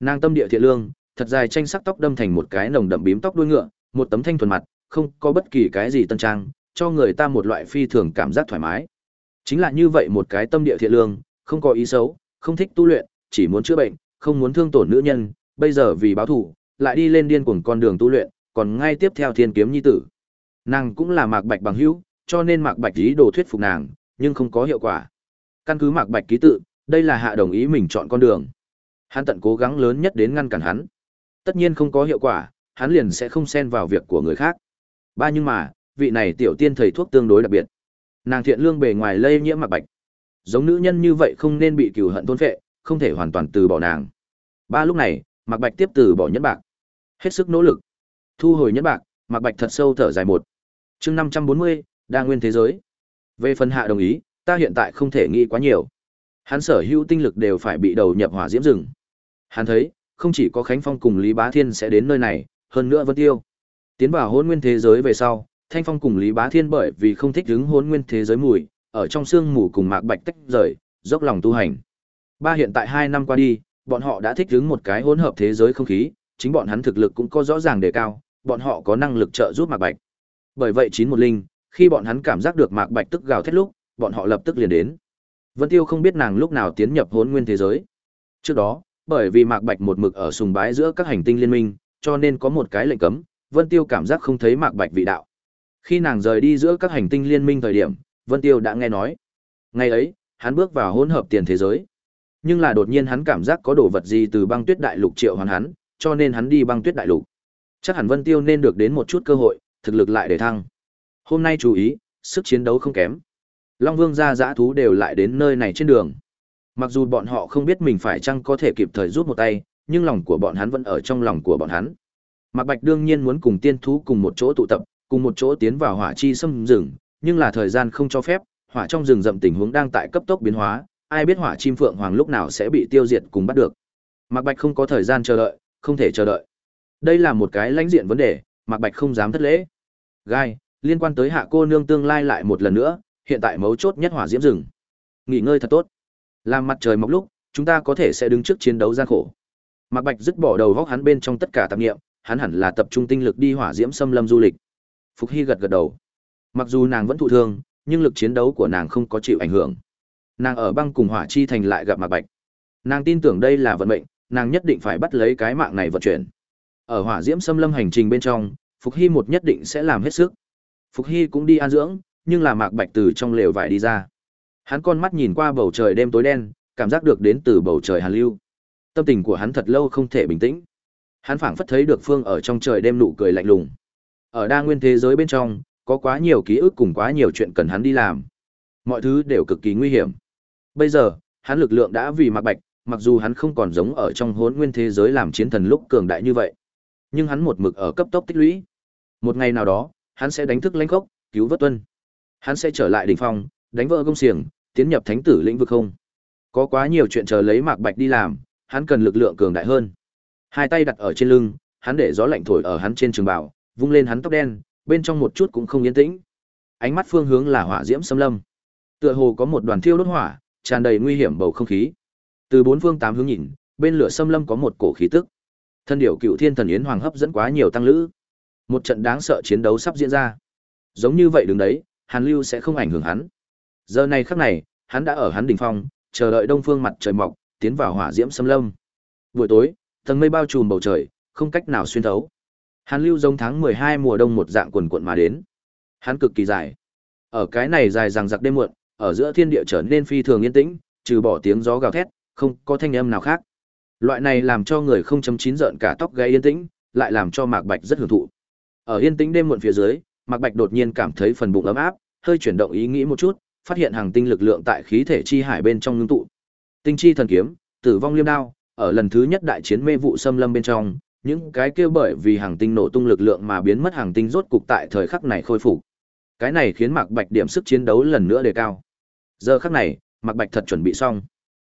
Nàng tâm địa thiện lương, thật dài tranh sắc tóc đâm thành một cái nồng đậm bím tóc đuôi ngựa, một tấm thanh thuần mặt, không có bất kỳ cái gì tân trang, cho người ta một loại phi thường cảm giác thoải mái. Chính là như vậy một cái tâm địa thiện lương, không có ý xấu, không thích tu luyện, chỉ muốn chữa bệnh, không muốn thương tổn nữ nhân, bây giờ vì báo thù, lại đi lên điên cuồng con đường tu luyện, còn ngay tiếp theo thiên kiếm nhi tử. Nàng cũng là Mạc Bạch bằng hữu, cho nên Mạc Bạch ý đồ thuyết phục nàng, nhưng không có hiệu quả. Căn cứ Mạc Bạch ký tự, đây là hạ đồng ý mình chọn con đường. Hắn tận cố gắng lớn nhất đến ngăn cản hắn. Tất nhiên không có hiệu quả, hắn liền sẽ không xen vào việc của người khác. Ba nhưng mà, vị này tiểu tiên thầy thuốc tương đối đặc biệt. Nàng thiện lương bề ngoài lây nhiễm Mạc Bạch. Giống nữ nhân như vậy không nên bị cừu hận thôn phệ, không thể hoàn toàn từ bỏ nàng. Ba lúc này, Mạc Bạch tiếp từ bỏ nhẫn bạc. Hết sức nỗ lực. Thu hồi nhẫn bạc, Mạc Bạch thật sâu thở dài một. Chương năm trăm bốn mươi, đa nguyên thế giới. Về phần hạ đồng ý, ta hiện tại không thể nghĩ quá nhiều. Hắn sở hữu tinh lực đều phải bị đầu nhập hỏa diễm rừng. Hắn thấy, không chỉ có Khánh Phong cùng Lý Bá Thiên sẽ đến nơi này, hơn nữa Vân Tiêu. Tiến vào hôn nguyên thế giới về sau, Thanh Phong cùng Lý Bá Thiên bởi vì không thích đứng hôn nguyên thế giới mùi, ở trong sương mù cùng Mạc Bạch tách rời, dốc lòng tu hành. Ba hiện tại hai năm qua đi, bọn họ đã thích ứng một cái hỗn hợp thế giới không khí, chính bọn hắn thực lực cũng có rõ ràng đề cao, bọn họ có năng lực trợ giúp Mạc Bạch. Bởi vậy chín một linh, khi bọn hắn cảm giác được Mạc Bạch tức gào thét lúc, bọn họ lập tức liền đến. Vân Tiêu không biết nàng lúc nào tiến nhập hỗn nguyên thế giới. Trước đó, bởi vì Mạc Bạch một mực ở sùng bái giữa các hành tinh liên minh, cho nên có một cái lệnh cấm, Vân Tiêu cảm giác không thấy Mạc Bạch vị đạo. Khi nàng rời đi giữa các hành tinh liên minh thời điểm, Vân Tiêu đã nghe nói. Ngày ấy, hắn bước vào hỗn hợp tiền thế giới. Nhưng là đột nhiên hắn cảm giác có đồ vật gì từ băng tuyết đại lục triệu hoàn hắn, cho nên hắn đi băng tuyết đại lục. Chắc hẳn Vân Tiêu nên được đến một chút cơ hội, thực lực lại để thăng. Hôm nay chú ý, sức chiến đấu không kém. Long Vương gia dã thú đều lại đến nơi này trên đường. Mặc dù bọn họ không biết mình phải chăng có thể kịp thời rút một tay, nhưng lòng của bọn hắn vẫn ở trong lòng của bọn hắn. Mạc Bạch đương nhiên muốn cùng tiên thú cùng một chỗ tụ tập, cùng một chỗ tiến vào hỏa chi xâm rừng, nhưng là thời gian không cho phép, hỏa trong rừng rậm tình huống đang tại cấp tốc biến hóa, ai biết hỏa chim phượng hoàng lúc nào sẽ bị tiêu diệt cùng bắt được. Mạc Bạch không có thời gian chờ đợi, không thể chờ đợi. Đây là một cái lãnh diện vấn đề, Mạc Bạch không dám thất lễ. Gai, liên quan tới hạ cô nương tương lai lại một lần nữa, hiện tại mấu chốt nhất hỏa diễm rừng. Nghỉ ngơi thật tốt. Làm mặt trời mọc lúc, chúng ta có thể sẽ đứng trước chiến đấu gian khổ. Mạc Bạch dứt bỏ đầu góc hắn bên trong tất cả tạp niệm, hắn hẳn là tập trung tinh lực đi hỏa diễm xâm lâm du lịch. Phục Hy gật gật đầu. Mặc dù nàng vẫn thụ thương, nhưng lực chiến đấu của nàng không có chịu ảnh hưởng. Nàng ở băng cùng hỏa chi thành lại gặp Mạc Bạch. Nàng tin tưởng đây là vận mệnh, nàng nhất định phải bắt lấy cái mạng này vận chuyển. Ở hỏa diễm xâm lâm hành trình bên trong, Phục Hy một nhất định sẽ làm hết sức. Phục Hy cũng đi an dưỡng, nhưng là Mạc Bạch từ trong lều vải đi ra. Hắn con mắt nhìn qua bầu trời đêm tối đen, cảm giác được đến từ bầu trời hàn lưu. Tâm tình của hắn thật lâu không thể bình tĩnh. Hắn phảng phất thấy được Phương ở trong trời đêm nụ cười lạnh lùng. Ở đa nguyên thế giới bên trong, có quá nhiều ký ức cùng quá nhiều chuyện cần hắn đi làm. Mọi thứ đều cực kỳ nguy hiểm. Bây giờ, hắn lực lượng đã vì Mạc Bạch, mặc dù hắn không còn giống ở trong hỗn nguyên thế giới làm chiến thần lúc cường đại như vậy, nhưng hắn một mực ở cấp tốc tích lũy. Một ngày nào đó, hắn sẽ đánh thức lãnh gốc, cứu vớt tuân. Hắn sẽ trở lại đỉnh phong, đánh vỡ công xiềng, tiến nhập thánh tử lĩnh vực không. Có quá nhiều chuyện chờ lấy Mạc Bạch đi làm, hắn cần lực lượng cường đại hơn. Hai tay đặt ở trên lưng, hắn để gió lạnh thổi ở hắn trên trường bảo, vung lên hắn tóc đen, bên trong một chút cũng không yên tĩnh. Ánh mắt phương hướng là hỏa diễm xâm lâm. Tựa hồ có một đoàn thiêu đốt hỏa, tràn đầy nguy hiểm bầu không khí. Từ bốn phương tám hướng nhìn, bên lửa xâm lâm có một cổ khí tức. Thân điểu cựu thiên thần yến hoàng hấp dẫn quá nhiều tăng lữ. Một trận đáng sợ chiến đấu sắp diễn ra. Giống như vậy đứng đấy, Hàn Lưu sẽ không ảnh hưởng hắn. Giờ này khắc này, hắn đã ở hắn đỉnh phong, chờ đợi đông phương mặt trời mọc, tiến vào hỏa diễm xâm lâm. Buổi tối, tầng mây bao trùm bầu trời, không cách nào xuyên thấu. Hàn lưu giống tháng 12 mùa đông một dạng quần cuộn mà đến. Hắn cực kỳ dài. Ở cái này dài rằng giặc đêm muộn, ở giữa thiên địa trở nên phi thường yên tĩnh, trừ bỏ tiếng gió gào thét, không có thanh âm nào khác. Loại này làm cho người không chấm chín giận cả tóc gáy yên tĩnh, lại làm cho Mạc Bạch rất hưởng thụ. Ở yên tĩnh đêm muộn phía dưới, Mạc Bạch đột nhiên cảm thấy phần bụng ấm áp, hơi chuyển động ý nghĩ một chút, phát hiện hàng tinh lực lượng tại khí thể chi hải bên trong ngưng tụ. Tinh chi thần kiếm, tử vong liêm đao, ở lần thứ nhất đại chiến mê vụ xâm lâm bên trong, những cái kia bởi vì hàng tinh nổ tung lực lượng mà biến mất hàng tinh rốt cục tại thời khắc này khôi phục. Cái này khiến Mạc Bạch điểm sức chiến đấu lần nữa đề cao. Giờ khắc này, Mạc Bạch thật chuẩn bị xong.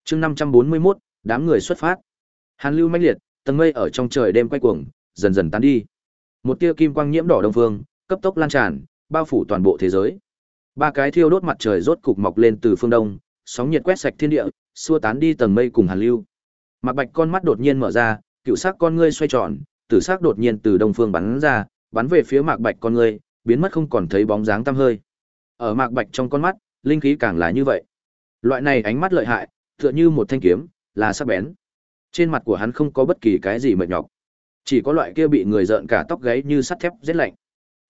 Chương 541, đám người xuất phát. Hàn lưu mãnh liệt, tầng mây ở trong trời đêm quay cuồng, dần dần tan đi. Một tia kim quang nhiễm đỏ đông phương, cấp tốc lan tràn, bao phủ toàn bộ thế giới. Ba cái thiêu đốt mặt trời rốt cục mọc lên từ phương đông, sóng nhiệt quét sạch thiên địa, xua tán đi tầng mây cùng hàn lưu. Mạc Bạch con mắt đột nhiên mở ra, cựu sắc con ngươi xoay tròn, tử sắc đột nhiên từ đông phương bắn ra, bắn về phía Mạc Bạch con ngươi, biến mất không còn thấy bóng dáng tăm hơi. Ở Mạc Bạch trong con mắt, linh khí càng là như vậy. Loại này ánh mắt lợi hại, tựa như một thanh kiếm, là sắc bén. Trên mặt của hắn không có bất kỳ cái gì mệt nhọc, chỉ có loại kia bị người giận cả tóc gáy như sắt thép rét lạnh.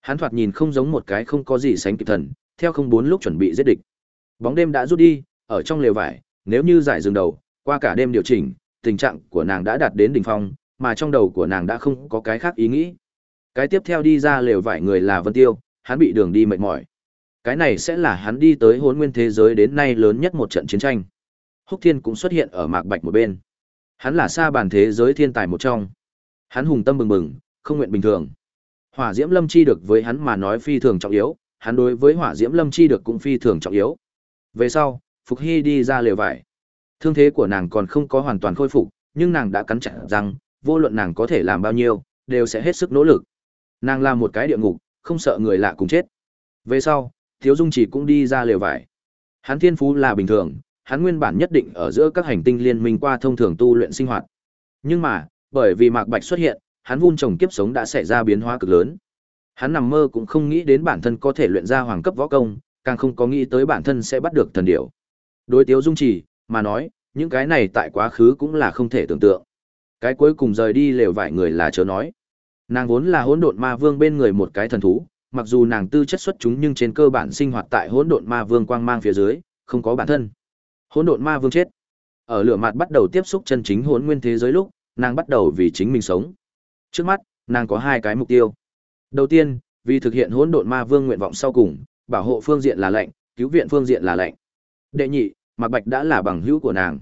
Hắn thoạt nhìn không giống một cái không có gì sánh kịp thần, theo không bốn lúc chuẩn bị giết địch. Bóng đêm đã rút đi, ở trong lều vải, nếu như giải dừng đầu, qua cả đêm điều chỉnh, tình trạng của nàng đã đạt đến đỉnh phong, mà trong đầu của nàng đã không có cái khác ý nghĩ. Cái tiếp theo đi ra lều vải người là Vân Tiêu, hắn bị đường đi mệt mỏi. Cái này sẽ là hắn đi tới hỗn nguyên thế giới đến nay lớn nhất một trận chiến tranh. Húc Thiên cũng xuất hiện ở mạc bạch một bên. Hắn là xa bàn thế giới thiên tài một trong. Hắn hùng tâm bừng bừng, không nguyện bình thường. Hỏa Diễm Lâm Chi được với hắn mà nói phi thường trọng yếu, hắn đối với Hỏa Diễm Lâm Chi được cũng phi thường trọng yếu. Về sau, Phục Hy đi ra lều vải. Thương thế của nàng còn không có hoàn toàn khôi phục, nhưng nàng đã cắn chặt rằng vô luận nàng có thể làm bao nhiêu, đều sẽ hết sức nỗ lực. Nàng làm một cái địa ngục, không sợ người lạ cùng chết. Về sau, Thiếu Dung chỉ cũng đi ra lều vải. Hắn thiên phú là bình thường, hắn nguyên bản nhất định ở giữa các hành tinh liên minh qua thông thường tu luyện sinh hoạt. Nhưng mà, bởi vì Mạc Bạch xuất hiện, hắn vun trồng kiếp sống đã xảy ra biến hóa cực lớn. Hắn nằm mơ cũng không nghĩ đến bản thân có thể luyện ra hoàng cấp võ công, càng không có nghĩ tới bản thân sẽ bắt được thần điểu. Đối Tiếu Dung Chỉ, mà nói, những cái này tại quá khứ cũng là không thể tưởng tượng. Cái cuối cùng rời đi lều vải người là chớ nói. Nàng vốn là hỗn độn ma vương bên người một cái thần thú, mặc dù nàng tư chất xuất chúng nhưng trên cơ bản sinh hoạt tại hỗn độn ma vương quang mang phía dưới, không có bản thân. Hỗn độn ma vương chết. Ở lửa mặt bắt đầu tiếp xúc chân chính hỗn nguyên thế giới lúc, nàng bắt đầu vì chính mình sống. Trước mắt, nàng có hai cái mục tiêu. Đầu tiên, vì thực hiện hỗn độn ma vương nguyện vọng sau cùng, bảo hộ phương diện là lệnh, cứu viện phương diện là lệnh. Đệ nhị, Mạc Bạch đã là bằng hữu của nàng.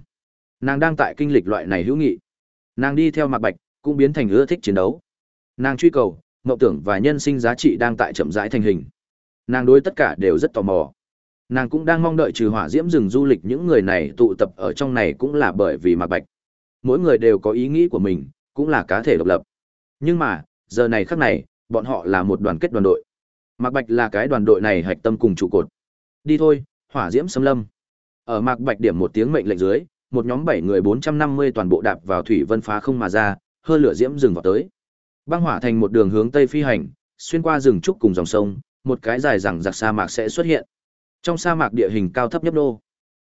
Nàng đang tại kinh lịch loại này hữu nghị. Nàng đi theo Mạc Bạch, cũng biến thành ưa thích chiến đấu. Nàng truy cầu, mộng tưởng và nhân sinh giá trị đang tại chậm rãi thành hình. Nàng đối tất cả đều rất tò mò. Nàng cũng đang mong đợi trừ hỏa diễm rừng du lịch những người này tụ tập ở trong này cũng là bởi vì Mạc Bạch. Mỗi người đều có ý nghĩ của mình, cũng là cá thể độc lập. Nhưng mà, giờ này khắc này, bọn họ là một đoàn kết đoàn đội. Mạc Bạch là cái đoàn đội này hạch tâm cùng trụ cột. Đi thôi, hỏa diễm xâm lâm. Ở Mạc Bạch điểm một tiếng mệnh lệnh dưới, một nhóm bảy người bốn trăm năm mươi toàn bộ đạp vào thủy vân phá không mà ra, hơi lửa diễm rừng vào tới. Băng hỏa thành một đường hướng tây phi hành, xuyên qua rừng trúc cùng dòng sông, một cái dài rằng giặc sa mạc sẽ xuất hiện. Trong sa mạc địa hình cao thấp nhấp nô.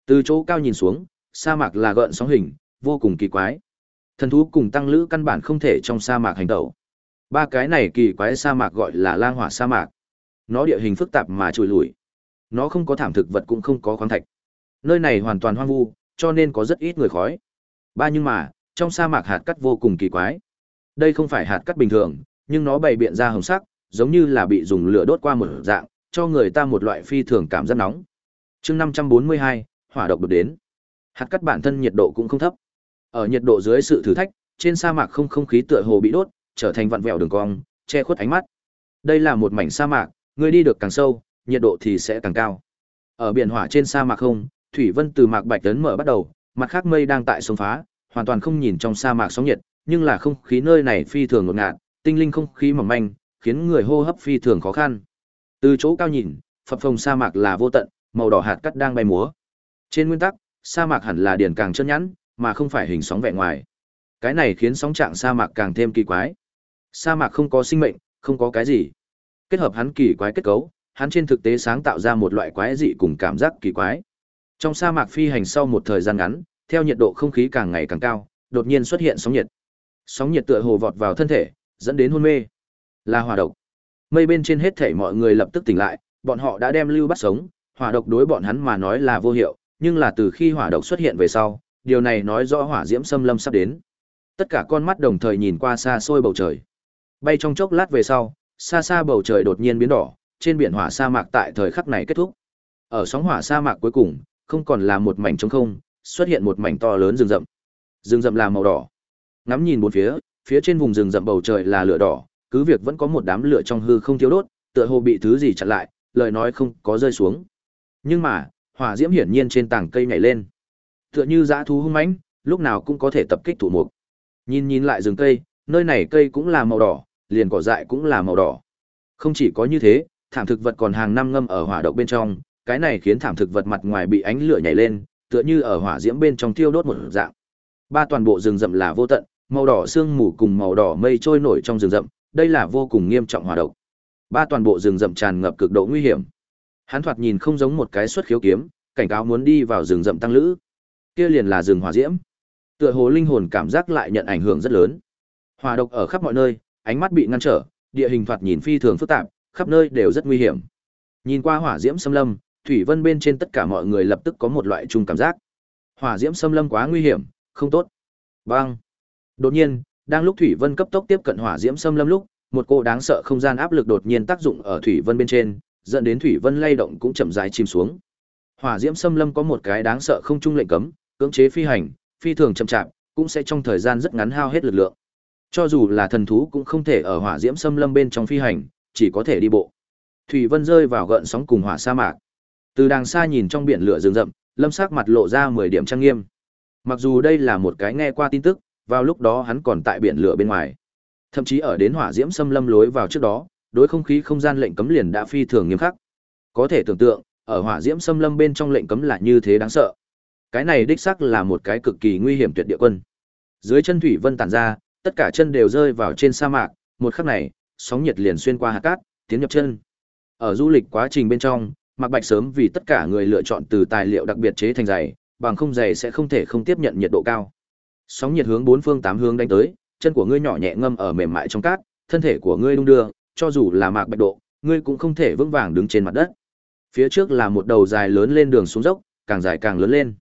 Từ chỗ cao nhìn xuống, sa mạc là gợn sóng hình, vô cùng kỳ quái. Thần thú cùng tăng lữ căn bản không thể trong sa mạc hành động. Ba cái này kỳ quái sa mạc gọi là lang hỏa sa mạc. Nó địa hình phức tạp mà trùi lùi. Nó không có thảm thực vật cũng không có khoáng thạch. Nơi này hoàn toàn hoang vu, cho nên có rất ít người khói. Ba nhưng mà, trong sa mạc hạt cắt vô cùng kỳ quái. Đây không phải hạt cắt bình thường, nhưng nó bày biện ra hồng sắc, giống như là bị dùng lửa đốt qua một dạng, cho người ta một loại phi thường cảm giác nóng. Chương 542, hỏa độc đột đến. Hạt cắt bản thân nhiệt độ cũng không thấp. Ở nhiệt độ dưới sự thử thách, trên sa mạc không không khí tựa hồ bị đốt, trở thành vặn vẹo đường cong, che khuất ánh mắt. Đây là một mảnh sa mạc, người đi được càng sâu, nhiệt độ thì sẽ càng cao. Ở biển hỏa trên sa mạc không, thủy vân từ mạc bạch tấn mở bắt đầu, mặt khác mây đang tại sông phá, hoàn toàn không nhìn trong sa mạc sóng nhiệt, nhưng là không khí nơi này phi thường ngột ngạt, tinh linh không khí mỏng manh, khiến người hô hấp phi thường khó khăn. Từ chỗ cao nhìn, phập phồng sa mạc là vô tận, màu đỏ hạt cát đang bay múa. Trên nguyên tắc, sa mạc hẳn là điển càng chân nhẵn, mà không phải hình sóng vẻ ngoài. Cái này khiến sóng trạng sa mạc càng thêm kỳ quái. Sa mạc không có sinh mệnh, không có cái gì. Kết hợp hắn kỳ quái kết cấu, hắn trên thực tế sáng tạo ra một loại quái dị cùng cảm giác kỳ quái. Trong sa mạc phi hành sau một thời gian ngắn, theo nhiệt độ không khí càng ngày càng cao, đột nhiên xuất hiện sóng nhiệt. Sóng nhiệt tựa hồ vọt vào thân thể, dẫn đến hôn mê. Là hỏa độc. Mây bên trên hết thảy mọi người lập tức tỉnh lại, bọn họ đã đem Lưu bắt sống, hỏa độc đối bọn hắn mà nói là vô hiệu, nhưng là từ khi hỏa độc xuất hiện về sau, điều này nói rõ hỏa diễm xâm lâm sắp đến. Tất cả con mắt đồng thời nhìn qua xa xôi bầu trời. Bay trong chốc lát về sau, xa xa bầu trời đột nhiên biến đỏ, trên biển hỏa sa mạc tại thời khắc này kết thúc. Ở sóng hỏa sa mạc cuối cùng, không còn là một mảnh trống không, xuất hiện một mảnh to lớn rừng rậm. Rừng rậm là màu đỏ. Ngắm nhìn bốn phía, phía trên vùng rừng rậm bầu trời là lửa đỏ, cứ việc vẫn có một đám lửa trong hư không thiếu đốt, tựa hồ bị thứ gì chặn lại, lời nói không có rơi xuống. Nhưng mà, hỏa diễm hiển nhiên trên tảng cây nhảy lên. Tựa như dã thú hung mãnh, lúc nào cũng có thể tập kích thủ mục. Nhìn nhìn lại rừng cây, nơi này cây cũng là màu đỏ, liền cỏ dại cũng là màu đỏ. Không chỉ có như thế, thảm thực vật còn hàng năm ngâm ở hỏa độc bên trong, cái này khiến thảm thực vật mặt ngoài bị ánh lửa nhảy lên, tựa như ở hỏa diễm bên trong thiêu đốt một dạng. Ba toàn bộ rừng rậm là vô tận, màu đỏ sương mù cùng màu đỏ mây trôi nổi trong rừng rậm, đây là vô cùng nghiêm trọng hỏa độc. Ba toàn bộ rừng rậm tràn ngập cực độ nguy hiểm. Hắn thoạt nhìn không giống một cái xuất khiếu kiếm, cảnh cáo muốn đi vào rừng rậm tăng lữ. Kia liền là rừng hỏa diễm. Tựa hồ linh hồn cảm giác lại nhận ảnh hưởng rất lớn. Hỏa độc ở khắp mọi nơi, ánh mắt bị ngăn trở, địa hình thoạt nhìn phi thường phức tạp, khắp nơi đều rất nguy hiểm. Nhìn qua hỏa diễm xâm lâm, thủy vân bên trên tất cả mọi người lập tức có một loại chung cảm giác. Hỏa diễm xâm lâm quá nguy hiểm, không tốt. Bang. Đột nhiên, đang lúc thủy vân cấp tốc tiếp cận hỏa diễm xâm lâm lúc, một cô đáng sợ không gian áp lực đột nhiên tác dụng ở thủy vân bên trên, dẫn đến thủy vân lay động cũng chậm rãi chìm xuống. Hỏa diễm xâm lâm có một cái đáng sợ không trung lệnh cấm, cưỡng chế phi hành, phi thường chậm chạp, cũng sẽ trong thời gian rất ngắn hao hết lực lượng. Cho dù là thần thú cũng không thể ở hỏa diễm xâm lâm bên trong phi hành, chỉ có thể đi bộ. Thủy Vân rơi vào gợn sóng cùng hỏa sa mạc. Từ đàng xa nhìn trong biển lửa rừng rậm, Lâm Sắc mặt lộ ra 10 điểm trang nghiêm. Mặc dù đây là một cái nghe qua tin tức, vào lúc đó hắn còn tại biển lửa bên ngoài. Thậm chí ở đến hỏa diễm xâm lâm lối vào trước đó, đối không khí không gian lệnh cấm liền đã phi thường nghiêm khắc. Có thể tưởng tượng, ở hỏa diễm xâm lâm bên trong lệnh cấm là như thế đáng sợ. Cái này đích xác là một cái cực kỳ nguy hiểm tuyệt địa quân. Dưới chân thủy vân tản ra, tất cả chân đều rơi vào trên sa mạc, một khắc này, sóng nhiệt liền xuyên qua hạt cát, tiến nhập chân. Ở du lịch quá trình bên trong, Mạc Bạch sớm vì tất cả người lựa chọn từ tài liệu đặc biệt chế thành giày, bằng không giày sẽ không thể không tiếp nhận nhiệt độ cao. Sóng nhiệt hướng bốn phương tám hướng đánh tới, chân của ngươi nhỏ nhẹ ngâm ở mềm mại trong cát, thân thể của ngươi đung đưa, cho dù là Mạc Bạch độ, ngươi cũng không thể vững vàng đứng trên mặt đất. Phía trước là một đầu dài lớn lên đường xuống dốc, càng dài càng lớn lên.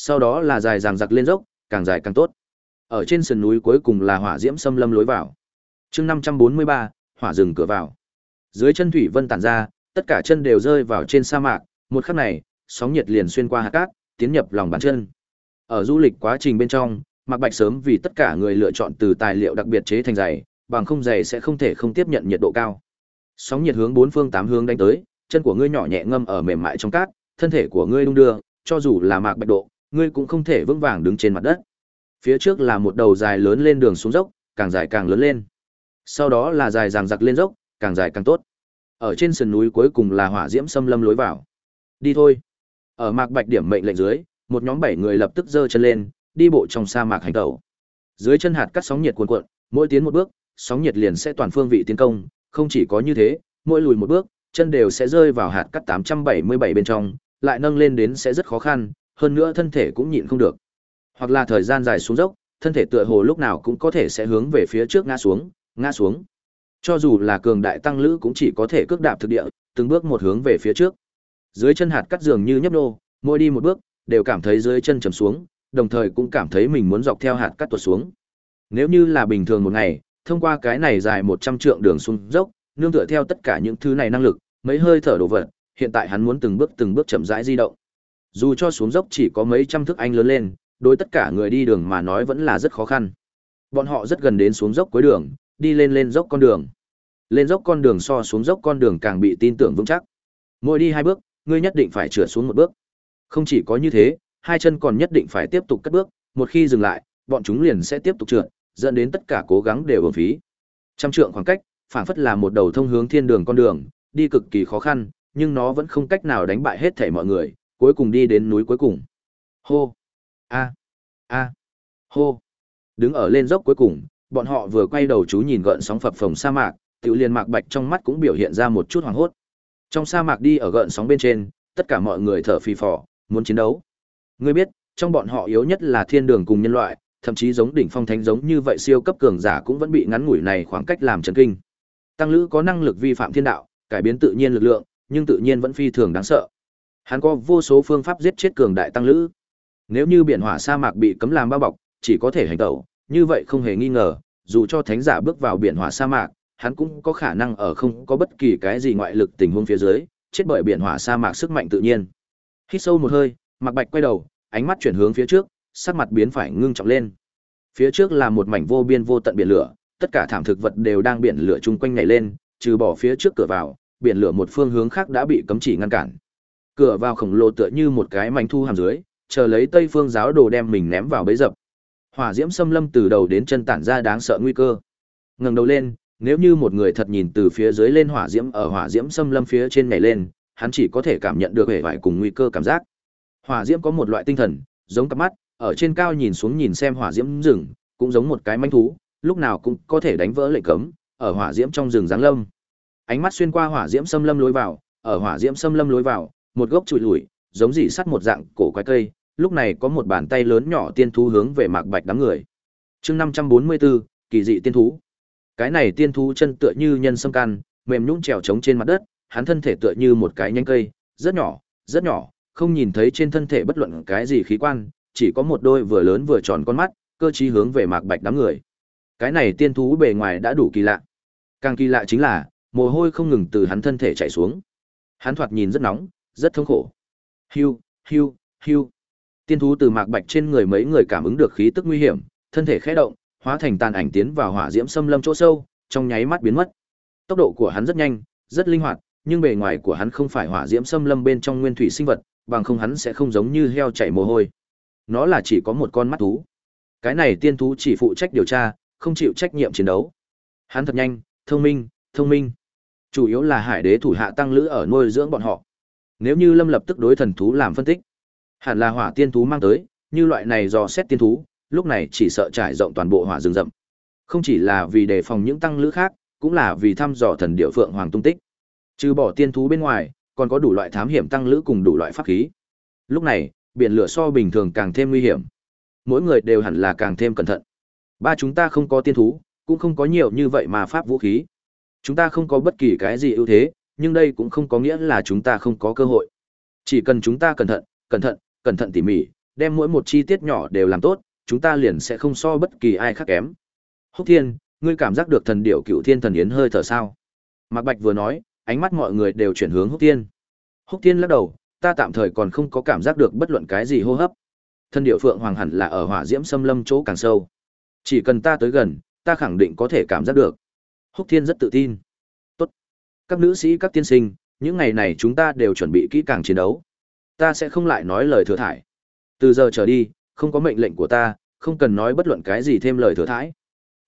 Sau đó là dài ràng giặc lên dốc, càng dài càng tốt. Ở trên sườn núi cuối cùng là hỏa diễm xâm lâm lối vào. Chương 543, hỏa rừng cửa vào. Dưới chân thủy vân tản ra, tất cả chân đều rơi vào trên sa mạc, một khắc này, sóng nhiệt liền xuyên qua hạt cát, tiến nhập lòng bàn chân. Ở du lịch quá trình bên trong, Mạc Bạch sớm vì tất cả người lựa chọn từ tài liệu đặc biệt chế thành giày, bằng không giày sẽ không thể không tiếp nhận nhiệt độ cao. Sóng nhiệt hướng bốn phương tám hướng đánh tới, chân của ngươi nhỏ nhẹ ngâm ở mềm mại trong cát, thân thể của ngươi đung đưa, cho dù là Mạc Bạch độ, ngươi cũng không thể vững vàng đứng trên mặt đất. Phía trước là một đầu dài lớn lên đường xuống dốc, càng dài càng lớn lên. Sau đó là dài dằng dặc lên dốc, càng dài càng tốt. Ở trên sườn núi cuối cùng là hỏa diễm xâm lâm lối vào. Đi thôi. Ở Mạc Bạch điểm mệnh lệnh dưới, một nhóm bảy người lập tức giơ chân lên, đi bộ trong sa mạc hành tẩu. Dưới chân hạt cắt sóng nhiệt cuồn cuộn, mỗi tiến một bước, sóng nhiệt liền sẽ toàn phương vị tiến công, không chỉ có như thế, mỗi lùi một bước, chân đều sẽ rơi vào hạt cắt 877 bên trong, lại nâng lên đến sẽ rất khó khăn, hơn nữa thân thể cũng nhịn không được. Hoặc là thời gian dài xuống dốc, thân thể tựa hồ lúc nào cũng có thể sẽ hướng về phía trước ngã xuống, ngã xuống. Cho dù là cường đại tăng lữ cũng chỉ có thể cước đạp thực địa, từng bước một hướng về phía trước. Dưới chân hạt cắt dường như nhấp nô, mỗi đi một bước, đều cảm thấy dưới chân trầm xuống, đồng thời cũng cảm thấy mình muốn dọc theo hạt cắt tuột xuống. Nếu như là bình thường một ngày, thông qua cái này dài 100 trượng đường xuống dốc, nương tựa theo tất cả những thứ này năng lực, mấy hơi thở đồ vật, hiện tại hắn muốn từng bước từng bước chậm rãi di động. Dù cho xuống dốc chỉ có mấy trăm thước anh lớn lên, đối tất cả người đi đường mà nói vẫn là rất khó khăn. Bọn họ rất gần đến xuống dốc cuối đường, đi lên lên dốc con đường. Lên dốc con đường so xuống dốc con đường càng bị tin tưởng vững chắc. Mỗi đi hai bước, ngươi nhất định phải trượt xuống một bước. Không chỉ có như thế, hai chân còn nhất định phải tiếp tục cất bước, một khi dừng lại, bọn chúng liền sẽ tiếp tục trượt, dẫn đến tất cả cố gắng đều uổng phí. Trăm trượng khoảng cách, phảng phất là một đầu thông hướng thiên đường con đường, đi cực kỳ khó khăn, nhưng nó vẫn không cách nào đánh bại hết thảy mọi người, cuối cùng đi đến núi cuối cùng. Hô! A! A! Hô! Đứng ở lên dốc cuối cùng, bọn họ vừa quay đầu chú nhìn gợn sóng phập phồng sa mạc, tiểu liền mạc bạch trong mắt cũng biểu hiện ra một chút hoảng hốt. Trong sa mạc đi ở gợn sóng bên trên, tất cả mọi người thở phì phò, muốn chiến đấu. Ngươi biết, trong bọn họ yếu nhất là thiên đường cùng nhân loại, thậm chí giống đỉnh phong thánh giống như vậy siêu cấp cường giả cũng vẫn bị ngắn ngủi này khoảng cách làm chấn kinh. Tăng Lữ có năng lực vi phạm thiên đạo, cải biến tự nhiên lực lượng, nhưng tự nhiên vẫn phi thường đáng sợ. Hắn có vô số phương pháp giết chết cường đại Tăng Lữ. Nếu như biển hỏa sa mạc bị cấm làm bao bọc, chỉ có thể hành tẩu, như vậy không hề nghi ngờ, dù cho thánh giả bước vào biển hỏa sa mạc, hắn cũng có khả năng ở không có bất kỳ cái gì ngoại lực tình huống phía dưới, chết bởi biển hỏa sa mạc sức mạnh tự nhiên. Hít sâu một hơi, Mạc Bạch quay đầu, ánh mắt chuyển hướng phía trước, sắc mặt biến phải ngưng trọng lên. Phía trước là một mảnh vô biên vô tận biển lửa, tất cả thảm thực vật đều đang biển lửa chung quanh nhảy lên, trừ bỏ phía trước cửa vào, biển lửa một phương hướng khác đã bị cấm chỉ ngăn cản. Cửa vào khổng lồ tựa như một cái mảnh thu hàm dưới, chờ lấy Tây Phương giáo đồ đem mình ném vào bẫy dập. Hỏa diễm xâm lâm từ đầu đến chân tản ra đáng sợ nguy cơ. Ngẩng đầu lên, nếu như một người thật nhìn từ phía dưới lên hỏa diễm ở hỏa diễm xâm lâm phía trên nhảy lên, hắn chỉ có thể cảm nhận được vẻ vải cùng nguy cơ cảm giác. Hỏa diễm có một loại tinh thần, giống cặp mắt, ở trên cao nhìn xuống nhìn xem hỏa diễm rừng, cũng giống một cái manh thú, lúc nào cũng có thể đánh vỡ lệnh cấm, ở hỏa diễm trong rừng giáng lâm. Ánh mắt xuyên qua hỏa diễm xâm lâm lối vào, ở hỏa diễm xâm lâm lối vào, một gốc trụi lủi, giống dị sắt một dạng cổ quái cây, lúc này có một bàn tay lớn nhỏ tiên thú hướng về Mạc Bạch đám người. Chương 544, kỳ dị tiên thú. Cái này tiên thú chân tựa như nhân sâm can, mềm nhũn trèo trống trên mặt đất, hắn thân thể tựa như một cái nhánh cây, rất nhỏ, rất nhỏ, không nhìn thấy trên thân thể bất luận cái gì khí quan, chỉ có một đôi vừa lớn vừa tròn con mắt, cơ trí hướng về Mạc Bạch đám người. Cái này tiên thú bề ngoài đã đủ kỳ lạ. Càng kỳ lạ chính là, mồ hôi không ngừng từ hắn thân thể chảy xuống. Hắn thoạt nhìn rất nóng, rất thống khổ. Hưu, hưu, hưu. Tiên thú từ Mạc Bạch trên người mấy người cảm ứng được khí tức nguy hiểm, thân thể khẽ động, hóa thành tàn ảnh tiến vào hỏa diễm xâm lâm chỗ sâu, trong nháy mắt biến mất. Tốc độ của hắn rất nhanh, rất linh hoạt, nhưng bề ngoài của hắn không phải hỏa diễm xâm lâm bên trong nguyên thủy sinh vật, bằng không hắn sẽ không giống như heo chảy mồ hôi. Nó là chỉ có một con mắt thú. Cái này tiên thú chỉ phụ trách điều tra, không chịu trách nhiệm chiến đấu. Hắn thật nhanh, thông minh, thông minh. Chủ yếu là hải đế thủ hạ tăng lữ ở nuôi dưỡng bọn họ. Nếu như Lâm lập tức đối thần thú làm phân tích, hẳn là hỏa tiên thú mang tới, như loại này do xét tiên thú, lúc này chỉ sợ trải rộng toàn bộ hỏa rừng rậm. Không chỉ là vì đề phòng những tăng lữ khác, cũng là vì thăm dò thần địa phượng hoàng tung tích. Trừ bỏ tiên thú bên ngoài, còn có đủ loại thám hiểm tăng lữ cùng đủ loại pháp khí. Lúc này, biển lửa so bình thường càng thêm nguy hiểm. Mỗi người đều hẳn là càng thêm cẩn thận. Ba chúng ta không có tiên thú, cũng không có nhiều như vậy mà pháp vũ khí. Chúng ta không có bất kỳ cái gì ưu thế, nhưng đây cũng không có nghĩa là chúng ta không có cơ hội. Chỉ cần chúng ta cẩn thận, cẩn thận, cẩn thận tỉ mỉ, đem mỗi một chi tiết nhỏ đều làm tốt, chúng ta liền sẽ không so bất kỳ ai khác kém. Húc Thiên, ngươi cảm giác được thần điểu cựu thiên thần yến hơi thở sao? Mạc Bạch vừa nói, ánh mắt mọi người đều chuyển hướng Húc Thiên. Húc Thiên lắc đầu, ta tạm thời còn không có cảm giác được bất luận cái gì hô hấp. Thần điểu phượng hoàng hẳn là ở hỏa diễm xâm lâm chỗ càng sâu. Chỉ cần ta tới gần, ta khẳng định có thể cảm giác được. Húc Thiên rất tự tin. Các nữ sĩ các tiên sinh, những ngày này chúng ta đều chuẩn bị kỹ càng chiến đấu. Ta sẽ không lại nói lời thừa thải. Từ giờ trở đi, không có mệnh lệnh của ta, không cần nói bất luận cái gì thêm lời thừa thãi.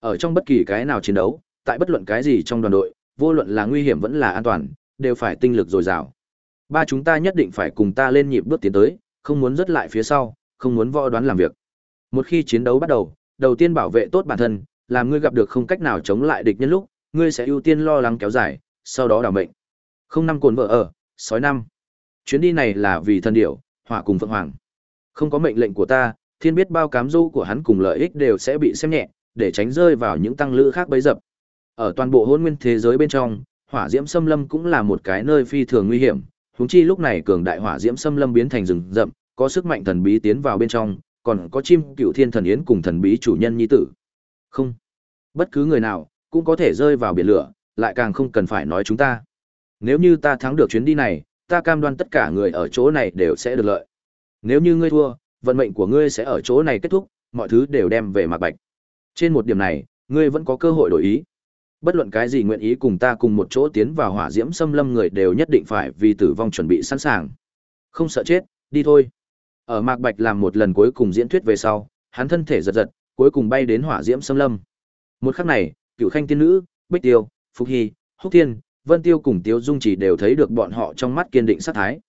Ở trong bất kỳ cái nào chiến đấu, tại bất luận cái gì trong đoàn đội, vô luận là nguy hiểm vẫn là an toàn, đều phải tinh lực dồi dào. Ba chúng ta nhất định phải cùng ta lên nhịp bước tiến tới, không muốn rớt lại phía sau, không muốn võ đoán làm việc. Một khi chiến đấu bắt đầu, đầu tiên bảo vệ tốt bản thân, làm ngươi gặp được không cách nào chống lại địch nhân lúc, ngươi sẽ ưu tiên lo lắng kéo dài, sau đó đảm mệnh. Không năm cồn vợ ở, sói năm. Chuyến đi này là vì thần điểu, hỏa cùng phượng hoàng. Không có mệnh lệnh của ta, thiên biết bao cám dỗ của hắn cùng lợi ích đều sẽ bị xem nhẹ, để tránh rơi vào những tăng lữ khác bấy dập. Ở toàn bộ hôn nguyên thế giới bên trong, hỏa diễm xâm lâm cũng là một cái nơi phi thường nguy hiểm, huống chi lúc này cường đại hỏa diễm xâm lâm biến thành rừng rậm, có sức mạnh thần bí tiến vào bên trong, còn có chim cựu thiên thần yến cùng thần bí chủ nhân nhi tử. Không, bất cứ người nào cũng có thể rơi vào biển lửa, lại càng không cần phải nói chúng ta. Nếu như ta thắng được chuyến đi này, ta cam đoan tất cả người ở chỗ này đều sẽ được lợi. Nếu như ngươi thua, vận mệnh của ngươi sẽ ở chỗ này kết thúc, mọi thứ đều đem về mặt bạch. Trên một điểm này, ngươi vẫn có cơ hội đổi ý. Bất luận cái gì nguyện ý cùng ta cùng một chỗ tiến vào hỏa diễm xâm lâm người đều nhất định phải vì tử vong chuẩn bị sẵn sàng. Không sợ chết, đi thôi. Ở Mạc Bạch làm một lần cuối cùng diễn thuyết về sau, hắn thân thể giật giật, cuối cùng bay đến hỏa diễm xâm lâm. Một khắc này, cửu Khanh tiên nữ, Bích Tiêu, Phúc Hy, Húc Thiên, Vân Tiêu cùng Tiêu Dung chỉ đều thấy được bọn họ trong mắt kiên định sát thái.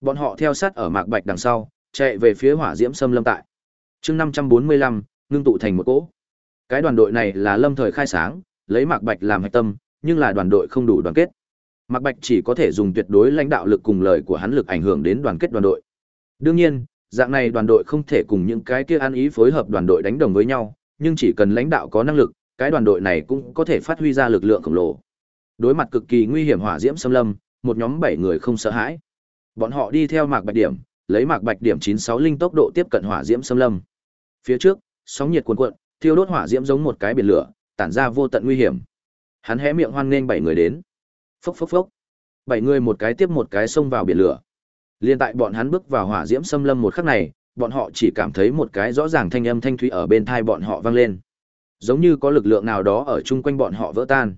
Bọn họ theo sát ở Mạc Bạch đằng sau, chạy về phía hỏa diễm xâm lâm tại. Chương 545, ngưng tụ thành một cỗ. Cái đoàn đội này là Lâm thời khai sáng, lấy Mạc Bạch làm hạch tâm, nhưng là đoàn đội không đủ đoàn kết. Mạc Bạch chỉ có thể dùng tuyệt đối lãnh đạo lực cùng lời của hắn lực ảnh hưởng đến đoàn kết đoàn đội. Đương nhiên, dạng này đoàn đội không thể cùng những cái kia ăn ý phối hợp đoàn đội đánh đồng với nhau, nhưng chỉ cần lãnh đạo có năng lực, cái đoàn đội này cũng có thể phát huy ra lực lượng khổng lồ. Đối mặt cực kỳ nguy hiểm hỏa diễm xâm lâm, một nhóm 7 người không sợ hãi. Bọn họ đi theo Mạc Bạch điểm, lấy Mạc Bạch điểm 96 linh tốc độ tiếp cận hỏa diễm xâm lâm. Phía trước, sóng nhiệt cuồn cuộn, thiêu đốt hỏa diễm giống một cái biển lửa, tản ra vô tận nguy hiểm. Hắn hé miệng hoan nghênh bảy người đến. Phốc phốc phốc. Bảy người một cái tiếp một cái xông vào biển lửa. Liên tại bọn hắn bước vào hỏa diễm xâm lâm một khắc này, bọn họ chỉ cảm thấy một cái rõ ràng thanh âm thanh thúy ở bên tai bọn họ vang lên. Giống như có lực lượng nào đó ở chung quanh bọn họ vỡ tan.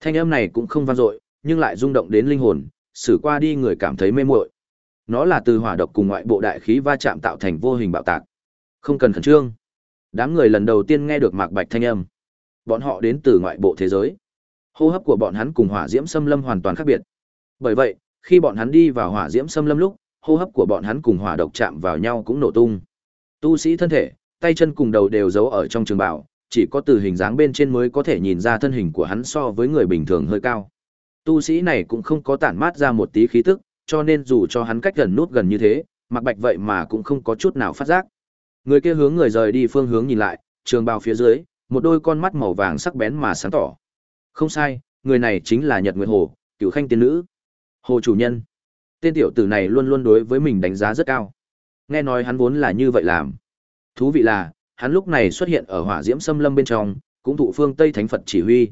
Thanh âm này cũng không vang dội, nhưng lại rung động đến linh hồn, xử qua đi người cảm thấy mê muội. Nó là từ hỏa độc cùng ngoại bộ đại khí va chạm tạo thành vô hình bạo tạc. Không cần khẩn trương. Đám người lần đầu tiên nghe được Mạc Bạch thanh âm. Bọn họ đến từ ngoại bộ thế giới. Hô hấp của bọn hắn cùng hỏa diễm xâm lâm hoàn toàn khác biệt. Bởi vậy, khi bọn hắn đi vào hỏa diễm xâm lâm lúc, hô hấp của bọn hắn cùng hỏa độc chạm vào nhau cũng nổ tung. Tu sĩ thân thể, tay chân cùng đầu đều giấu ở trong trường bảo, chỉ có từ hình dáng bên trên mới có thể nhìn ra thân hình của hắn so với người bình thường hơi cao. Tu sĩ này cũng không có tản mát ra một tí khí tức, cho nên dù cho hắn cách gần nút gần như thế, Mặc Bạch vậy mà cũng không có chút nào phát giác. Người kia hướng người rời đi phương hướng nhìn lại, trường bào phía dưới, một đôi con mắt màu vàng sắc bén mà sáng tỏ. Không sai, người này chính là Nhật Nguyệt Hồ, cựu khanh tiên nữ. Hồ chủ nhân. Tên tiểu tử này luôn luôn đối với mình đánh giá rất cao. Nghe nói hắn vốn là như vậy làm. Thú vị là, hắn lúc này xuất hiện ở hỏa diễm xâm lâm bên trong, cũng thụ phương Tây Thánh Phật chỉ huy.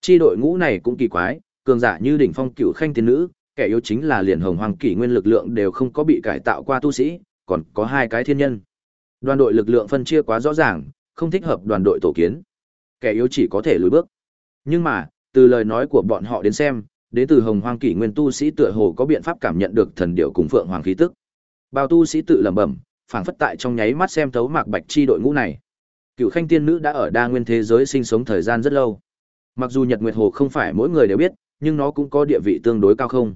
Chi đội ngũ này cũng kỳ quái, cường giả như đỉnh phong cựu khanh tiên nữ, kẻ yếu chính là liền hồng hoàng kỷ nguyên lực lượng đều không có bị cải tạo qua tu sĩ, còn có hai cái thiên nhân. Đoàn đội lực lượng phân chia quá rõ ràng, không thích hợp đoàn đội tổ kiến. Kẻ yếu chỉ có thể lùi bước. Nhưng mà, từ lời nói của bọn họ đến xem, đến từ hồng hoàng kỷ nguyên tu sĩ tựa hồ có biện pháp cảm nhận được thần điệu cùng phượng hoàng khí tức. Bao tu sĩ tự lẩm bẩm, phảng phất tại trong nháy mắt xem thấu mạc bạch chi đội ngũ này. Cựu khanh tiên nữ đã ở đa nguyên thế giới sinh sống thời gian rất lâu. Mặc dù Nhật Nguyệt Hồ không phải mỗi người đều biết, nhưng nó cũng có địa vị tương đối cao không.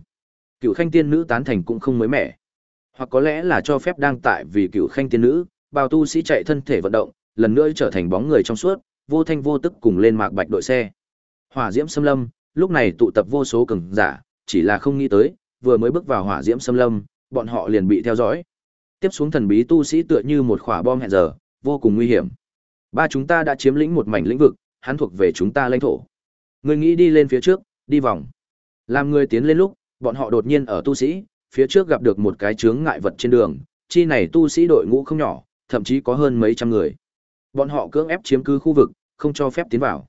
Cựu khanh tiên nữ tán thành cũng không mới mẻ. Hoặc có lẽ là cho phép đang tại vì cựu khanh tiên nữ, bao tu sĩ chạy thân thể vận động, lần nữa trở thành bóng người trong suốt, vô thanh vô tức cùng lên mạc bạch đội xe. Hỏa diễm xâm lâm, lúc này tụ tập vô số cường giả, chỉ là không nghĩ tới, vừa mới bước vào hỏa diễm xâm lâm, bọn họ liền bị theo dõi. Tiếp xuống thần bí tu sĩ tựa như một quả bom hẹn giờ, vô cùng nguy hiểm. Ba chúng ta đã chiếm lĩnh một mảnh lĩnh vực, hắn thuộc về chúng ta lãnh thổ. Người nghĩ đi lên phía trước, đi vòng. Làm người tiến lên lúc, bọn họ đột nhiên ở tu sĩ, phía trước gặp được một cái chướng ngại vật trên đường, chi này tu sĩ đội ngũ không nhỏ, thậm chí có hơn mấy trăm người. Bọn họ cưỡng ép chiếm cứ khu vực, không cho phép tiến vào.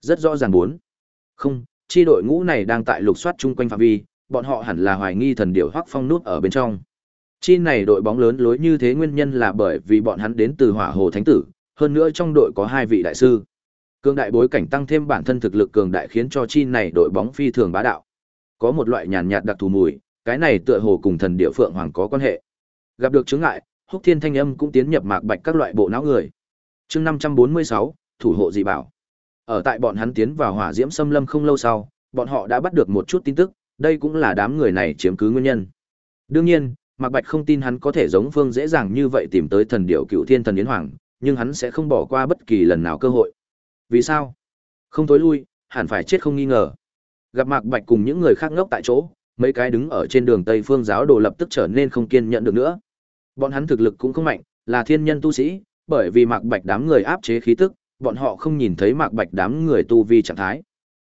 Rất rõ ràng bốn. Không, chi đội ngũ này đang tại lục soát chung quanh phạm vi, bọn họ hẳn là hoài nghi thần điểu Hoắc Phong nút ở bên trong. Chi này đội bóng lớn lối như thế nguyên nhân là bởi vì bọn hắn đến từ Hỏa Hồ Thánh Tử, hơn nữa trong đội có hai vị đại sư. Cường đại bối cảnh tăng thêm bản thân thực lực cường đại khiến cho chi này đội bóng phi thường bá đạo. Có một loại nhàn nhạt đặc thù mùi, cái này tựa hồ cùng thần địa phượng hoàng có quan hệ. Gặp được chướng ngại, Húc Thiên thanh âm cũng tiến nhập mạc bạch các loại bộ não người. Chương 546, thủ hộ dị bảo. Ở tại bọn hắn tiến vào hỏa diễm xâm lâm không lâu sau, bọn họ đã bắt được một chút tin tức, đây cũng là đám người này chiếm cứ nguyên nhân. Đương nhiên, Mạc Bạch không tin hắn có thể giống Phương dễ dàng như vậy tìm tới thần điểu Cựu Thiên Thần Yến Hoàng, nhưng hắn sẽ không bỏ qua bất kỳ lần nào cơ hội. Vì sao? Không tối lui, hẳn phải chết không nghi ngờ. Gặp Mạc Bạch cùng những người khác ngốc tại chỗ, mấy cái đứng ở trên đường Tây Phương giáo đồ lập tức trở nên không kiên nhẫn được nữa. Bọn hắn thực lực cũng không mạnh, là thiên nhân tu sĩ, bởi vì Mạc Bạch đám người áp chế khí tức, bọn họ không nhìn thấy Mạc Bạch đám người tu vi trạng thái.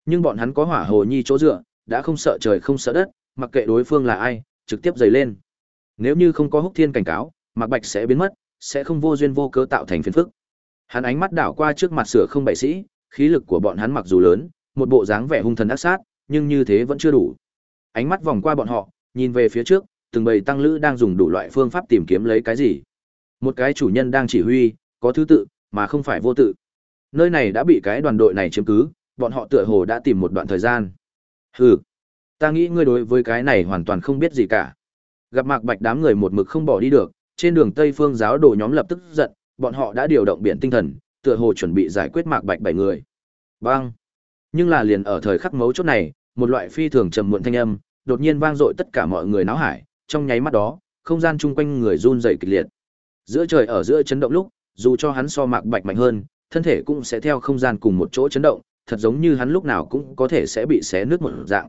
Nhưng bọn hắn có hỏa hồ nhi chỗ dựa, đã không sợ trời không sợ đất, mặc kệ đối phương là ai, trực tiếp giày lên. Nếu như không có Húc Thiên cảnh cáo, Mạc Bạch sẽ biến mất, sẽ không vô duyên vô cớ tạo thành phiền phức. Hắn ánh mắt đảo qua trước mặt sửa không bảy sĩ, khí lực của bọn hắn mặc dù lớn, một bộ dáng vẻ hung thần ác sát, nhưng như thế vẫn chưa đủ. Ánh mắt vòng qua bọn họ, nhìn về phía trước, từng bầy tăng lữ đang dùng đủ loại phương pháp tìm kiếm lấy cái gì. Một cái chủ nhân đang chỉ huy, có thứ tự, mà không phải vô tự. Nơi này đã bị cái đoàn đội này chiếm cứ, bọn họ tựa hồ đã tìm một đoạn thời gian. Hừ, ta nghĩ ngươi đối với cái này hoàn toàn không biết gì cả. Gặp Mạc Bạch đám người một mực không bỏ đi được, trên đường Tây Phương giáo đồ nhóm lập tức giận, bọn họ đã điều động biển tinh thần, tựa hồ chuẩn bị giải quyết Mạc Bạch bảy người. Bang! Nhưng là liền ở thời khắc mấu chốt này, một loại phi thường trầm muộn thanh âm, đột nhiên vang dội tất cả mọi người náo hải, trong nháy mắt đó, không gian chung quanh người run rẩy kịch liệt. Giữa trời ở giữa chấn động lúc, dù cho hắn so Mạc Bạch mạnh hơn, thân thể cũng sẽ theo không gian cùng một chỗ chấn động, thật giống như hắn lúc nào cũng có thể sẽ bị xé nứt một dạng.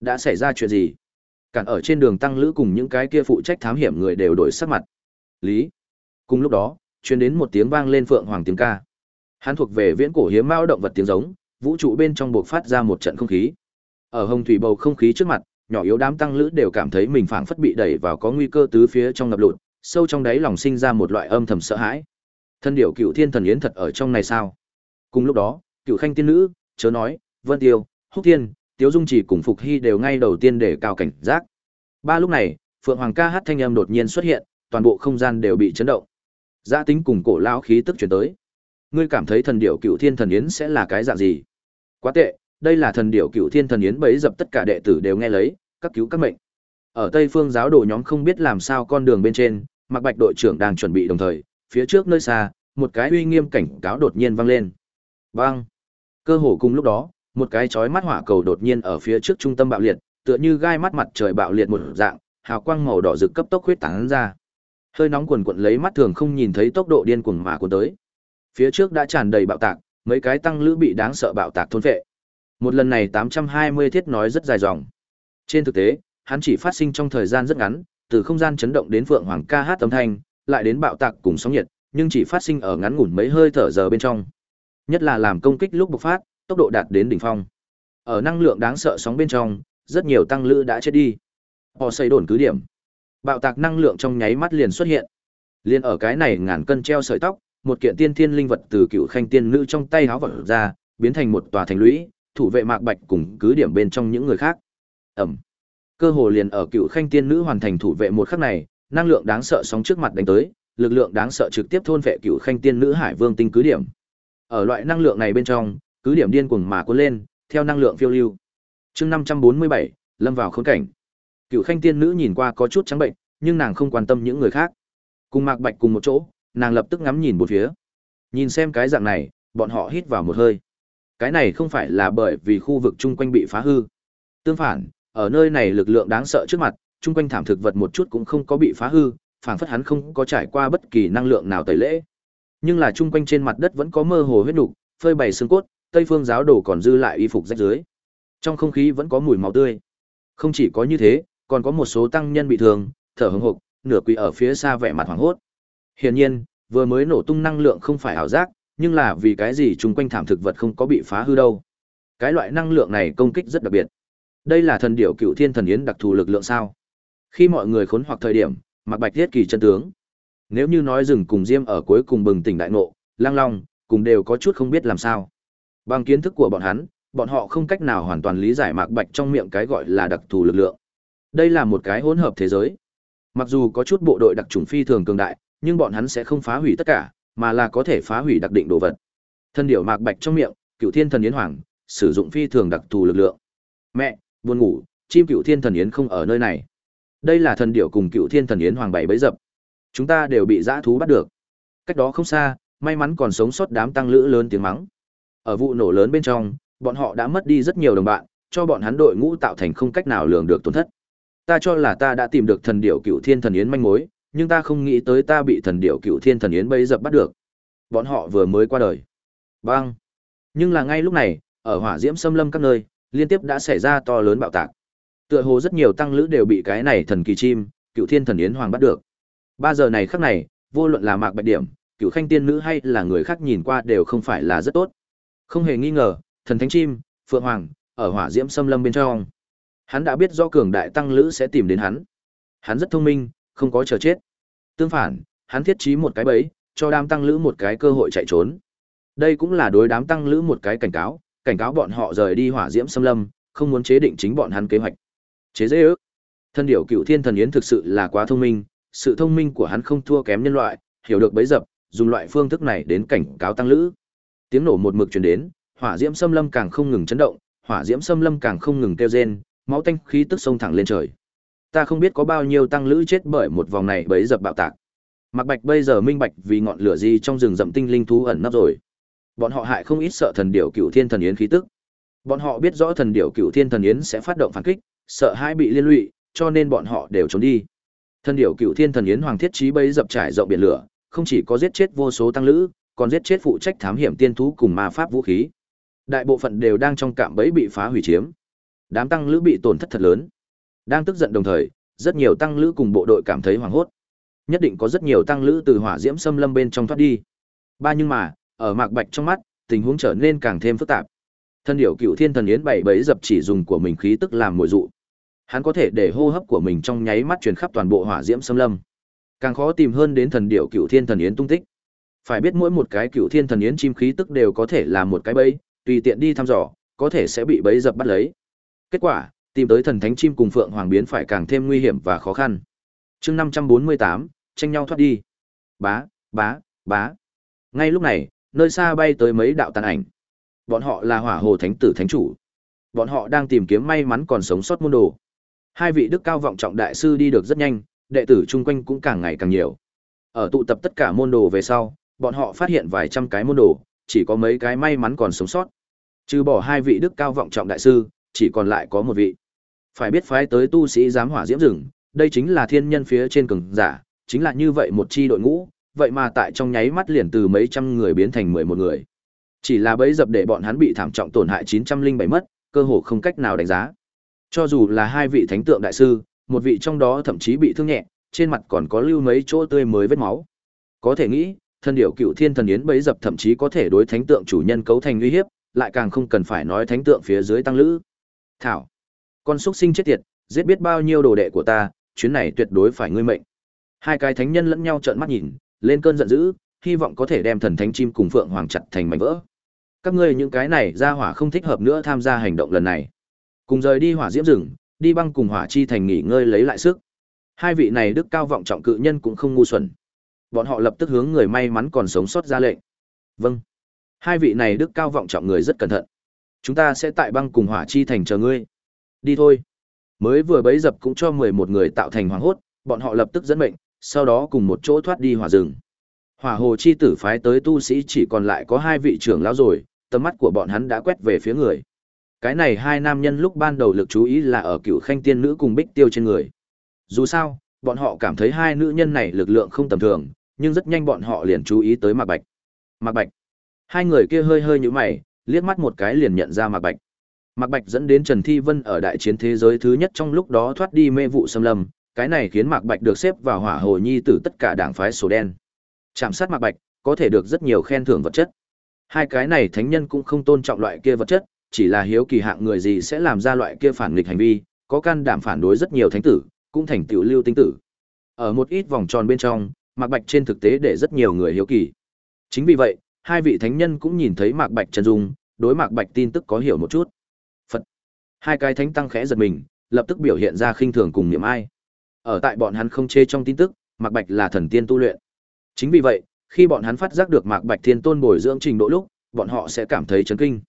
Đã xảy ra chuyện gì? Cản ở trên đường tăng lữ cùng những cái kia phụ trách thám hiểm người đều đổi sắc mặt. Lý. Cùng lúc đó, truyền đến một tiếng vang lên phượng hoàng tiếng ca. Hắn thuộc về viễn cổ hiếm mao động vật tiếng giống, vũ trụ bên trong buộc phát ra một trận không khí. Ở hồng thủy bầu không khí trước mặt, nhỏ yếu đám tăng lữ đều cảm thấy mình phảng phất bị đẩy vào có nguy cơ tứ phía trong ngập lụt, sâu trong đáy lòng sinh ra một loại âm thầm sợ hãi. Thân điệu cựu thiên thần yến thật ở trong này sao? Cùng lúc đó, cựu khanh tiên nữ, chớ nói, Vân Tiêu, Húc Thiên, Tiếu Dung chỉ cùng Phục Hy đều ngay đầu tiên để cao cảnh giác. Ba lúc này, Phượng Hoàng ca hát thanh âm đột nhiên xuất hiện, toàn bộ không gian đều bị chấn động. Giá tính cùng cổ lão khí tức truyền tới. Ngươi cảm thấy thần điệu cựu thiên thần yến sẽ là cái dạng gì? Quá tệ, đây là thần điệu cựu thiên thần yến bấy dập tất cả đệ tử đều nghe lấy, các cứu các mệnh. Ở Tây Phương giáo đồ nhóm không biết làm sao con đường bên trên, Mạc Bạch đội trưởng đang chuẩn bị đồng thời, phía trước nơi xa, một cái uy nghiêm cảnh cáo đột nhiên vang lên. Vang. Cơ hồ cùng lúc đó, một cái chói mắt hỏa cầu đột nhiên ở phía trước trung tâm bạo liệt, tựa như gai mắt mặt trời bạo liệt một dạng, hào quang màu đỏ rực cấp tốc huyết tán ra. Hơi nóng quần quật lấy mắt thường không nhìn thấy tốc độ điên cuồng mà cuốn tới. Phía trước đã tràn đầy bạo tạc, mấy cái tăng lữ bị đáng sợ bạo tạc thôn vệ. Một lần này 820 thiết nói rất dài dòng. Trên thực tế, hắn chỉ phát sinh trong thời gian rất ngắn, từ không gian chấn động đến vượng hoàng ca hát âm thanh, lại đến bạo tạc cùng sóng nhiệt, nhưng chỉ phát sinh ở ngắn ngủn mấy hơi thở giờ bên trong. Nhất là làm công kích lúc bộc phát, tốc độ đạt đến đỉnh phong. Ở năng lượng đáng sợ sóng bên trong, rất nhiều tăng lữ đã chết đi. Họ xây đồn cứ điểm. Bạo tạc năng lượng trong nháy mắt liền xuất hiện. Liên ở cái này ngàn cân treo sợi tóc, một kiện tiên thiên linh vật từ cựu khanh tiên nữ trong tay háo vật ra, biến thành một tòa thành lũy, thủ vệ mạc bạch cùng cứ điểm bên trong những người khác. Ẩm. Cơ hồ liền ở cựu khanh tiên nữ hoàn thành thủ vệ một khắc này, năng lượng đáng sợ sóng trước mặt đánh tới, lực lượng đáng sợ trực tiếp thôn vệ cựu khanh tiên nữ hải vương tinh cứ điểm. Ở loại năng lượng này bên trong, cứ điểm điên cuồng mà cuốn lên, theo năng lượng phiêu lưu. Chương 547, lâm vào khốn cảnh. Cựu khanh tiên nữ nhìn qua có chút trắng bệnh, nhưng nàng không quan tâm những người khác. Cùng Mạc Bạch cùng một chỗ, nàng lập tức ngắm nhìn một phía. Nhìn xem cái dạng này, bọn họ hít vào một hơi. Cái này không phải là bởi vì khu vực chung quanh bị phá hư. Tương phản, ở nơi này lực lượng đáng sợ trước mặt, chung quanh thảm thực vật một chút cũng không có bị phá hư, phản phất hắn không có trải qua bất kỳ năng lượng nào tẩy lễ. Nhưng là chung quanh trên mặt đất vẫn có mơ hồ huyết nục, phơi bày xương cốt, Tây Phương giáo đồ còn dư lại y phục rách dưới. Trong không khí vẫn có mùi máu tươi. Không chỉ có như thế, còn có một số tăng nhân bị thương, thở hổn hộc, nửa quỳ ở phía xa vẻ mặt hoảng hốt. Hiển nhiên, vừa mới nổ tung năng lượng không phải ảo giác, nhưng là vì cái gì chung quanh thảm thực vật không có bị phá hư đâu. Cái loại năng lượng này công kích rất đặc biệt. Đây là thần điểu cựu thiên thần yến đặc thù lực lượng sao? Khi mọi người khốn hoặc thời điểm, Mạc Bạch thiết kỳ chân tướng. Nếu như nói rừng cùng Diêm ở cuối cùng bừng tỉnh đại ngộ, Lang Long cùng đều có chút không biết làm sao. Bằng kiến thức của bọn hắn, bọn họ không cách nào hoàn toàn lý giải Mạc Bạch trong miệng cái gọi là đặc thù lực lượng. Đây là một cái hỗn hợp thế giới. Mặc dù có chút bộ đội đặc chủng phi thường cường đại, nhưng bọn hắn sẽ không phá hủy tất cả, mà là có thể phá hủy đặc định đồ vật. Thân điểu Mạc Bạch trong miệng, Cựu Thiên Thần Yến Hoàng, sử dụng phi thường đặc thù lực lượng. Mẹ, buồn ngủ, chim Cựu Thiên Thần Yến không ở nơi này. Đây là thần điểu cùng Cựu Thiên Thần Yến Hoàng bảy bấy dập. Chúng ta đều bị dã thú bắt được. Cách đó không xa, may mắn còn sống sót đám tăng lữ lớn tiếng mắng. Ở vụ nổ lớn bên trong, bọn họ đã mất đi rất nhiều đồng bạn, cho bọn hắn đội ngũ tạo thành không cách nào lường được tổn thất. Ta cho là ta đã tìm được thần điểu Cựu Thiên Thần Yến manh mối, nhưng ta không nghĩ tới ta bị thần điểu Cựu Thiên Thần Yến bấy dập bắt được. Bọn họ vừa mới qua đời. Bang. Nhưng là ngay lúc này, ở hỏa diễm xâm lâm các nơi, liên tiếp đã xảy ra to lớn bạo tạc. Tựa hồ rất nhiều tăng lữ đều bị cái này thần kỳ chim, Cựu Thiên Thần Yến Hoàng bắt được. Ba giờ này khắc này, vô luận là Mạc Bạch Điểm, Cựu Khanh tiên nữ hay là người khác nhìn qua đều không phải là rất tốt. Không hề nghi ngờ, thần thánh chim, Phượng Hoàng, ở hỏa diễm xâm lâm bên trong. Hắn đã biết rõ cường đại tăng lữ sẽ tìm đến hắn. Hắn rất thông minh, không có chờ chết. Tương phản, hắn thiết trí một cái bẫy, cho đám tăng lữ một cái cơ hội chạy trốn. Đây cũng là đối đám tăng lữ một cái cảnh cáo, cảnh cáo bọn họ rời đi hỏa diễm xâm lâm, không muốn chế định chính bọn hắn kế hoạch. Chế dễ ước. Thân điểu cựu thiên thần yến thực sự là quá thông minh, sự thông minh của hắn không thua kém nhân loại, hiểu được bấy dập, dùng loại phương thức này đến cảnh cáo tăng lữ. Tiếng nổ một mực truyền đến, hỏa diễm xâm lâm càng không ngừng chấn động, hỏa diễm xâm lâm càng không ngừng kêu rên, máu tanh khí tức sông thẳng lên trời. Ta không biết có bao nhiêu tăng lữ chết bởi một vòng này bấy dập bạo tạc. Mạc Bạch bây giờ minh bạch vì ngọn lửa gì trong rừng rậm tinh linh thú ẩn nấp rồi. Bọn họ hại không ít sợ thần điểu cựu thiên thần yến khí tức. Bọn họ biết rõ thần điểu cựu thiên thần yến sẽ phát động phản kích, sợ hai bị liên lụy, cho nên bọn họ đều trốn đi. Thần điểu cựu thiên thần yến hoàng thiết trí bấy dập trải rộng biển lửa, không chỉ có giết chết vô số tăng lữ, còn giết chết phụ trách thám hiểm tiên thú cùng ma pháp vũ khí. Đại bộ phận đều đang trong cạm bẫy bị phá hủy chiếm. Đám tăng lữ bị tổn thất thật lớn. Đang tức giận đồng thời, rất nhiều tăng lữ cùng bộ đội cảm thấy hoảng hốt. Nhất định có rất nhiều tăng lữ từ hỏa diễm xâm lâm bên trong thoát đi. Ba nhưng mà, ở Mạc Bạch trong mắt, tình huống trở nên càng thêm phức tạp. Thân điểu Cựu Thiên Thần Yến bảy bẫy dập chỉ dùng của mình khí tức làm mồi dụ. Hắn có thể để hô hấp của mình trong nháy mắt truyền khắp toàn bộ hỏa diễm xâm lâm. Càng khó tìm hơn đến thần điểu Cựu Thiên Thần Yến tung tích. Phải biết mỗi một cái Cựu Thiên Thần Yến chim khí tức đều có thể là một cái bẫy, tùy tiện đi thăm dò, có thể sẽ bị bẫy dập bắt lấy. Kết quả, tìm tới thần thánh chim cùng phượng hoàng biến phải càng thêm nguy hiểm và khó khăn. Chương 548, tranh nhau thoát đi. Bá, bá, bá. Ngay lúc này, nơi xa bay tới mấy đạo tàn ảnh. Bọn họ là Hỏa Hồ Thánh tử thánh chủ. Bọn họ đang tìm kiếm may mắn còn sống sót môn đồ. Hai vị đức cao vọng trọng đại sư đi được rất nhanh, đệ tử chung quanh cũng càng ngày càng nhiều. Ở tụ tập tất cả môn đồ về sau, bọn họ phát hiện vài trăm cái môn đồ, chỉ có mấy cái may mắn còn sống sót. Trừ bỏ hai vị đức cao vọng trọng đại sư, chỉ còn lại có một vị. Phải biết phái tới tu sĩ giám hỏa diễm rừng, đây chính là thiên nhân phía trên cường giả, chính là như vậy một chi đội ngũ, vậy mà tại trong nháy mắt liền từ mấy trăm người biến thành mười một người. Chỉ là bấy dập để bọn hắn bị thảm trọng tổn hại chín trăm linh bảy mất, cơ hồ không cách nào đánh giá. Cho dù là hai vị thánh tượng đại sư, một vị trong đó thậm chí bị thương nhẹ, trên mặt còn có lưu mấy chỗ tươi mới vết máu. Có thể nghĩ, thân điệu cựu thiên thần yến bấy dập thậm chí có thể đối thánh tượng chủ nhân cấu thành uy hiếp, lại càng không cần phải nói thánh tượng phía dưới tăng lữ. Thảo, con xuất sinh chết tiệt, giết biết bao nhiêu đồ đệ của ta, chuyến này tuyệt đối phải ngươi mệnh. Hai cái thánh nhân lẫn nhau trợn mắt nhìn, lên cơn giận dữ, hy vọng có thể đem thần thánh chim cùng phượng hoàng chặt thành mảnh vỡ. Các ngươi những cái này ra hỏa không thích hợp nữa tham gia hành động lần này. Cùng rời đi hỏa diễm rừng, đi băng cùng hỏa chi thành nghỉ ngơi lấy lại sức. Hai vị này đức cao vọng trọng cự nhân cũng không ngu xuẩn. Bọn họ lập tức hướng người may mắn còn sống sót ra lệnh. Vâng. Hai vị này đức cao vọng trọng người rất cẩn thận. Chúng ta sẽ tại băng cùng hỏa chi thành chờ ngươi. Đi thôi. Mới vừa bấy dập cũng cho mười một người tạo thành hoàng hốt, bọn họ lập tức dẫn mệnh, sau đó cùng một chỗ thoát đi hỏa rừng. Hỏa hồ chi tử phái tới tu sĩ chỉ còn lại có hai vị trưởng lão rồi, tầm mắt của bọn hắn đã quét về phía người. Cái này hai nam nhân lúc ban đầu lực chú ý là ở cựu khanh tiên nữ cùng bích tiêu trên người. Dù sao, bọn họ cảm thấy hai nữ nhân này lực lượng không tầm thường, nhưng rất nhanh bọn họ liền chú ý tới Mạc Bạch. Mạc Bạch. Hai người kia hơi hơi nhũ mày, liếc mắt một cái liền nhận ra Mạc Bạch. Mạc Bạch dẫn đến Trần Thi Vân ở đại chiến thế giới thứ nhất trong lúc đó thoát đi mê vụ xâm lâm, cái này khiến Mạc Bạch được xếp vào hỏa hồ nhi tử tất cả đảng phái số đen. Chạm sát Mạc Bạch, có thể được rất nhiều khen thưởng vật chất. Hai cái này thánh nhân cũng không tôn trọng loại kia vật chất, chỉ là hiếu kỳ hạng người gì sẽ làm ra loại kia phản nghịch hành vi, có can đảm phản đối rất nhiều thánh tử, cũng thành tiểu lưu tinh tử. Ở một ít vòng tròn bên trong, Mạc Bạch trên thực tế để rất nhiều người hiếu kỳ. Chính vì vậy, hai vị thánh nhân cũng nhìn thấy Mạc Bạch chân dung, đối Mạc Bạch tin tức có hiểu một chút. Phật. Hai cái thánh tăng khẽ giật mình, lập tức biểu hiện ra khinh thường cùng niệm ai. Ở tại bọn hắn không chê trong tin tức, Mạc Bạch là thần tiên tu luyện. Chính vì vậy, khi bọn hắn phát giác được Mạc Bạch Thiên Tôn bồi dưỡng trình độ lúc, bọn họ sẽ cảm thấy chấn kinh.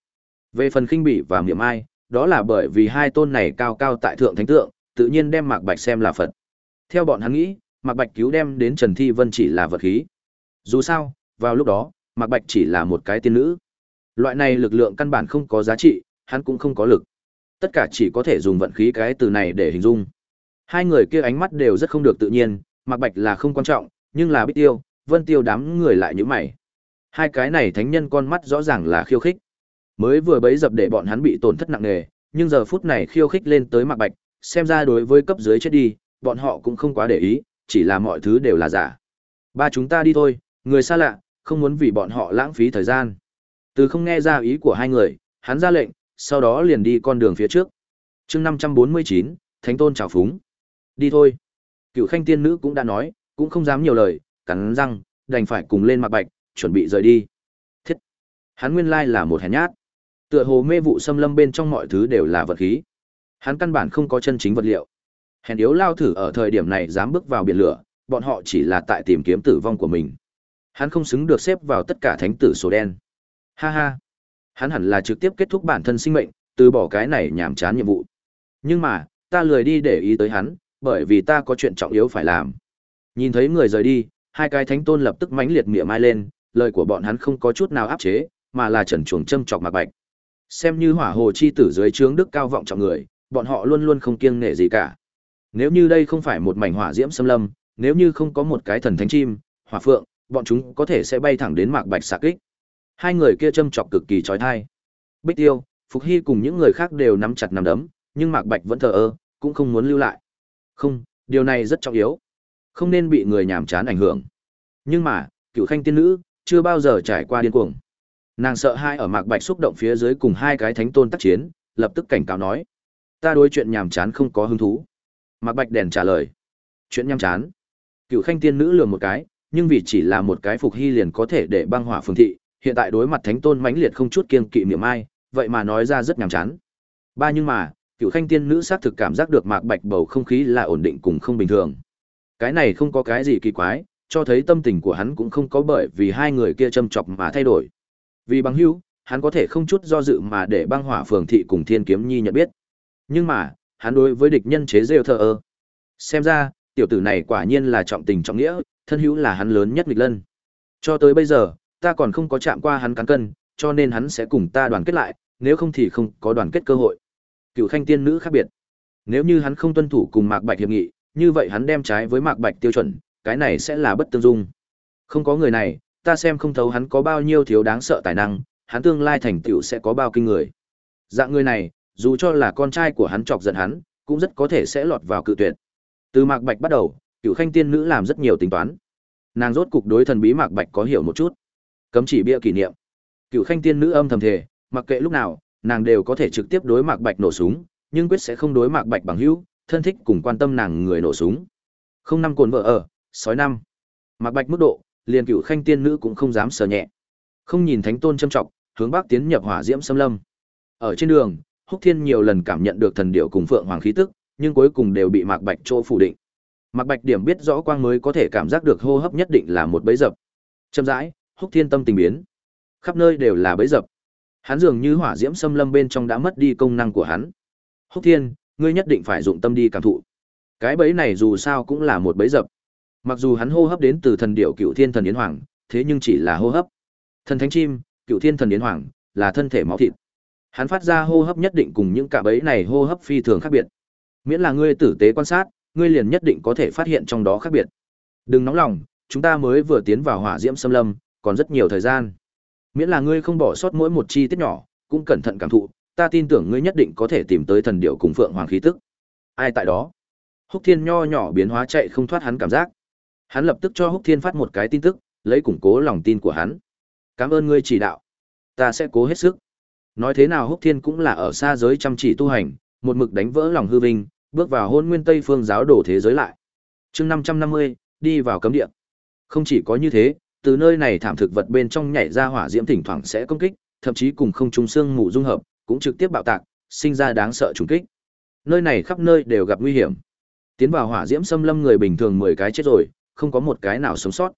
Về phần khinh bỉ và niệm ai, đó là bởi vì hai tôn này cao cao tại thượng thánh tượng, tự nhiên đem Mạc Bạch xem là Phật. Theo bọn hắn nghĩ, Mạc Bạch cứu đem đến Trần Thi Vân chỉ là vật khí. Dù sao, vào lúc đó, Mạc Bạch chỉ là một cái tiên nữ. Loại này lực lượng căn bản không có giá trị, hắn cũng không có lực. Tất cả chỉ có thể dùng vận khí cái từ này để hình dung. Hai người kia ánh mắt đều rất không được tự nhiên, Mạc Bạch là không quan trọng, nhưng là Bích Tiêu, Vân Tiêu đám người lại như mày. Hai cái này thánh nhân con mắt rõ ràng là khiêu khích. Mới vừa bấy dập để bọn hắn bị tổn thất nặng nề, nhưng giờ phút này khiêu khích lên tới Mạc Bạch, xem ra đối với cấp dưới chết đi, bọn họ cũng không quá để ý, chỉ là mọi thứ đều là giả. Ba chúng ta đi thôi, người xa lạ, không muốn vì bọn họ lãng phí thời gian. Từ không nghe ra ý của hai người, hắn ra lệnh, sau đó liền đi con đường phía trước. chương 549, Thánh Tôn chào phúng. Đi thôi. Cựu khanh tiên nữ cũng đã nói, cũng không dám nhiều lời, cắn răng, đành phải cùng lên mặt bạch, chuẩn bị rời đi. Thiết. Hắn nguyên lai là một hèn nhát. Tựa hồ mê vụ xâm lâm bên trong mọi thứ đều là vật khí. Hắn căn bản không có chân chính vật liệu. Hèn yếu lao thử ở thời điểm này dám bước vào biển lửa, bọn họ chỉ là tại tìm kiếm tử vong của mình. Hắn không xứng được xếp vào tất cả thánh tử số đen. Ha ha. Hắn hẳn là trực tiếp kết thúc bản thân sinh mệnh, từ bỏ cái này nhảm chán nhiệm vụ. Nhưng mà, ta lười đi để ý tới hắn, bởi vì ta có chuyện trọng yếu phải làm. Nhìn thấy người rời đi, hai cái thánh tôn lập tức mãnh liệt miệng mai lên, lời của bọn hắn không có chút nào áp chế, mà là trần chuồng châm chọc Mạc Bạch. Xem như hỏa hồ chi tử dưới trướng đức cao vọng trọng người, bọn họ luôn luôn không kiêng nể gì cả. Nếu như đây không phải một mảnh hỏa diễm xâm lâm, nếu như không có một cái thần thánh chim, hỏa phượng, bọn chúng có thể sẽ bay thẳng đến Mạc Bạch xạ kích. Hai người kia châm chọc cực kỳ chói tai. Bích Tiêu, Phục Hy cùng những người khác đều nắm chặt nắm đấm, nhưng Mạc Bạch vẫn thờ ơ, cũng không muốn lưu lại. Không, điều này rất trọng yếu. Không nên bị người nhàm chán ảnh hưởng. Nhưng mà, cựu khanh tiên nữ, chưa bao giờ trải qua điên cuồng. Nàng sợ hai ở mạc bạch xúc động phía dưới cùng hai cái thánh tôn tác chiến, lập tức cảnh cáo nói. Ta đối chuyện nhàm chán không có hứng thú. Mạc bạch đèn trả lời. Chuyện nhăm chán. Cựu khanh tiên nữ lừa một cái, nhưng vì chỉ là một cái phục hy liền có thể để băng hỏa phương thị, hiện tại đối mặt thánh tôn mãnh liệt không chút kiêng kỵ niệm ai, vậy mà nói ra rất nhàm chán. Ba nhưng mà, cựu khanh tiên nữ xác thực cảm giác được mạc bạch bầu không khí là ổn định cùng không bình thường. Cái này không có cái gì kỳ quái, cho thấy tâm tình của hắn cũng không có bởi vì hai người kia châm chọc mà thay đổi. Vì bằng hữu, hắn có thể không chút do dự mà để băng hỏa phường thị cùng thiên kiếm nhi nhận biết. Nhưng mà, hắn đối với địch nhân chế rêu thờ ơ. Xem ra, tiểu tử này quả nhiên là trọng tình trọng nghĩa, thân hữu là hắn lớn nhất nghịch lân. Cho tới bây giờ, ta còn không có chạm qua hắn cán cân, cho nên hắn sẽ cùng ta đoàn kết lại, nếu không thì không có đoàn kết cơ hội. Cựu khanh tiên nữ khác biệt. Nếu như hắn không tuân thủ cùng Mạc Bạch hiệp nghị, như vậy hắn đem trái với Mạc Bạch tiêu chuẩn, cái này sẽ là bất tương dung. Không có người này, ta xem không thấu hắn có bao nhiêu thiếu đáng sợ tài năng, hắn tương lai thành tựu sẽ có bao kinh người. Dạng người này, dù cho là con trai của hắn chọc giận hắn, cũng rất có thể sẽ lọt vào cự tuyệt. Từ Mạc Bạch bắt đầu, Cựu Khanh tiên nữ làm rất nhiều tính toán. Nàng rốt cục đối thần bí Mạc Bạch có hiểu một chút. Cấm chỉ bia kỷ niệm. Cựu Khanh tiên nữ âm thầm thề, mặc kệ lúc nào, nàng đều có thể trực tiếp đối Mạc Bạch nổ súng, nhưng quyết sẽ không đối Mạc Bạch bằng hữu, thân thích cùng quan tâm nàng người nổ súng. Không năm cồn vợ ở, sói năm. Mạc Bạch mức độ, liền Cựu Khanh tiên nữ cũng không dám sờ nhẹ. Không nhìn Thánh Tôn châm trọng, hướng bắc tiến nhập hỏa diễm xâm lâm. Ở trên đường, Húc Thiên nhiều lần cảm nhận được thần điệu cùng phượng hoàng khí tức, nhưng cuối cùng đều bị Mạc Bạch chỗ phủ định. Mạc Bạch điểm biết rõ quang mới có thể cảm giác được hô hấp nhất định là một bẫy dập. Chậm rãi, Húc Thiên tâm tình biến. Khắp nơi đều là bẫy dập. Hắn dường như hỏa diễm xâm lâm bên trong đã mất đi công năng của hắn. Húc Thiên, ngươi nhất định phải dụng tâm đi cảm thụ. Cái bẫy này dù sao cũng là một bẫy dập. Mặc dù hắn hô hấp đến từ thần điệu Cựu Thiên Thần Yến Hoàng, thế nhưng chỉ là hô hấp. Thần thánh chim, Cựu Thiên Thần Yến Hoàng, là thân thể máu thịt. Hắn phát ra hô hấp nhất định cùng những cạm bẫy này hô hấp phi thường khác biệt. Miễn là ngươi tử tế quan sát, ngươi liền nhất định có thể phát hiện trong đó khác biệt. Đừng nóng lòng, chúng ta mới vừa tiến vào hỏa diễm xâm lâm, còn rất nhiều thời gian. Miễn là ngươi không bỏ sót mỗi một chi tiết nhỏ, cũng cẩn thận cảm thụ, ta tin tưởng ngươi nhất định có thể tìm tới thần điệu cùng phượng hoàng khí tức. Ai tại đó? Húc Thiên nho nhỏ biến hóa chạy không thoát hắn cảm giác. Hắn lập tức cho Húc Thiên phát một cái tin tức, lấy củng cố lòng tin của hắn. Cảm ơn ngươi chỉ đạo. Ta sẽ cố hết sức. Nói thế nào Húc Thiên cũng là ở xa giới chăm chỉ tu hành, một mực đánh vỡ lòng hư vinh, bước vào hôn nguyên tây phương giáo đổ thế giới lại. chương năm trăm năm mươi đi vào cấm địa. Không chỉ có như thế, từ nơi này thảm thực vật bên trong nhảy ra hỏa diễm thỉnh thoảng sẽ công kích, thậm chí cùng không trung xương mù dung hợp, cũng trực tiếp bạo tạc, sinh ra đáng sợ trùng kích. Nơi này khắp nơi đều gặp nguy hiểm. Tiến vào hỏa diễm xâm lâm người bình thường mười cái chết rồi, không có một cái nào sống sót.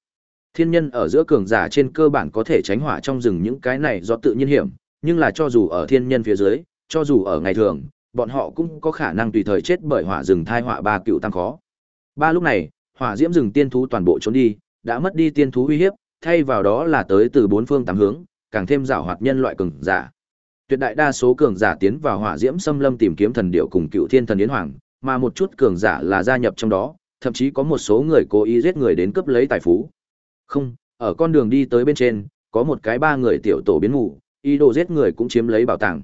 Thiên nhân ở giữa cường giả trên cơ bản có thể tránh hỏa trong rừng những cái này do tự nhiên hiểm, nhưng là cho dù ở thiên nhân phía dưới, cho dù ở ngày thường, bọn họ cũng có khả năng tùy thời chết bởi hỏa rừng thai họa ba cựu tăng khó. Ba lúc này, hỏa diễm rừng tiên thú toàn bộ trốn đi, đã mất đi tiên thú uy hiếp, thay vào đó là tới từ bốn phương tám hướng, càng thêm giảo hoạt nhân loại cường giả. Tuyệt đại đa số cường giả tiến vào hỏa diễm xâm lâm tìm kiếm thần điệu cùng cựu thiên thần yến hoàng, mà một chút cường giả là gia nhập trong đó, thậm chí có một số người cố ý giết người đến cướp lấy tài phú. Không, ở con đường đi tới bên trên, có một cái ba người tiểu tổ biến ngủ, ý đồ giết người cũng chiếm lấy bảo tàng.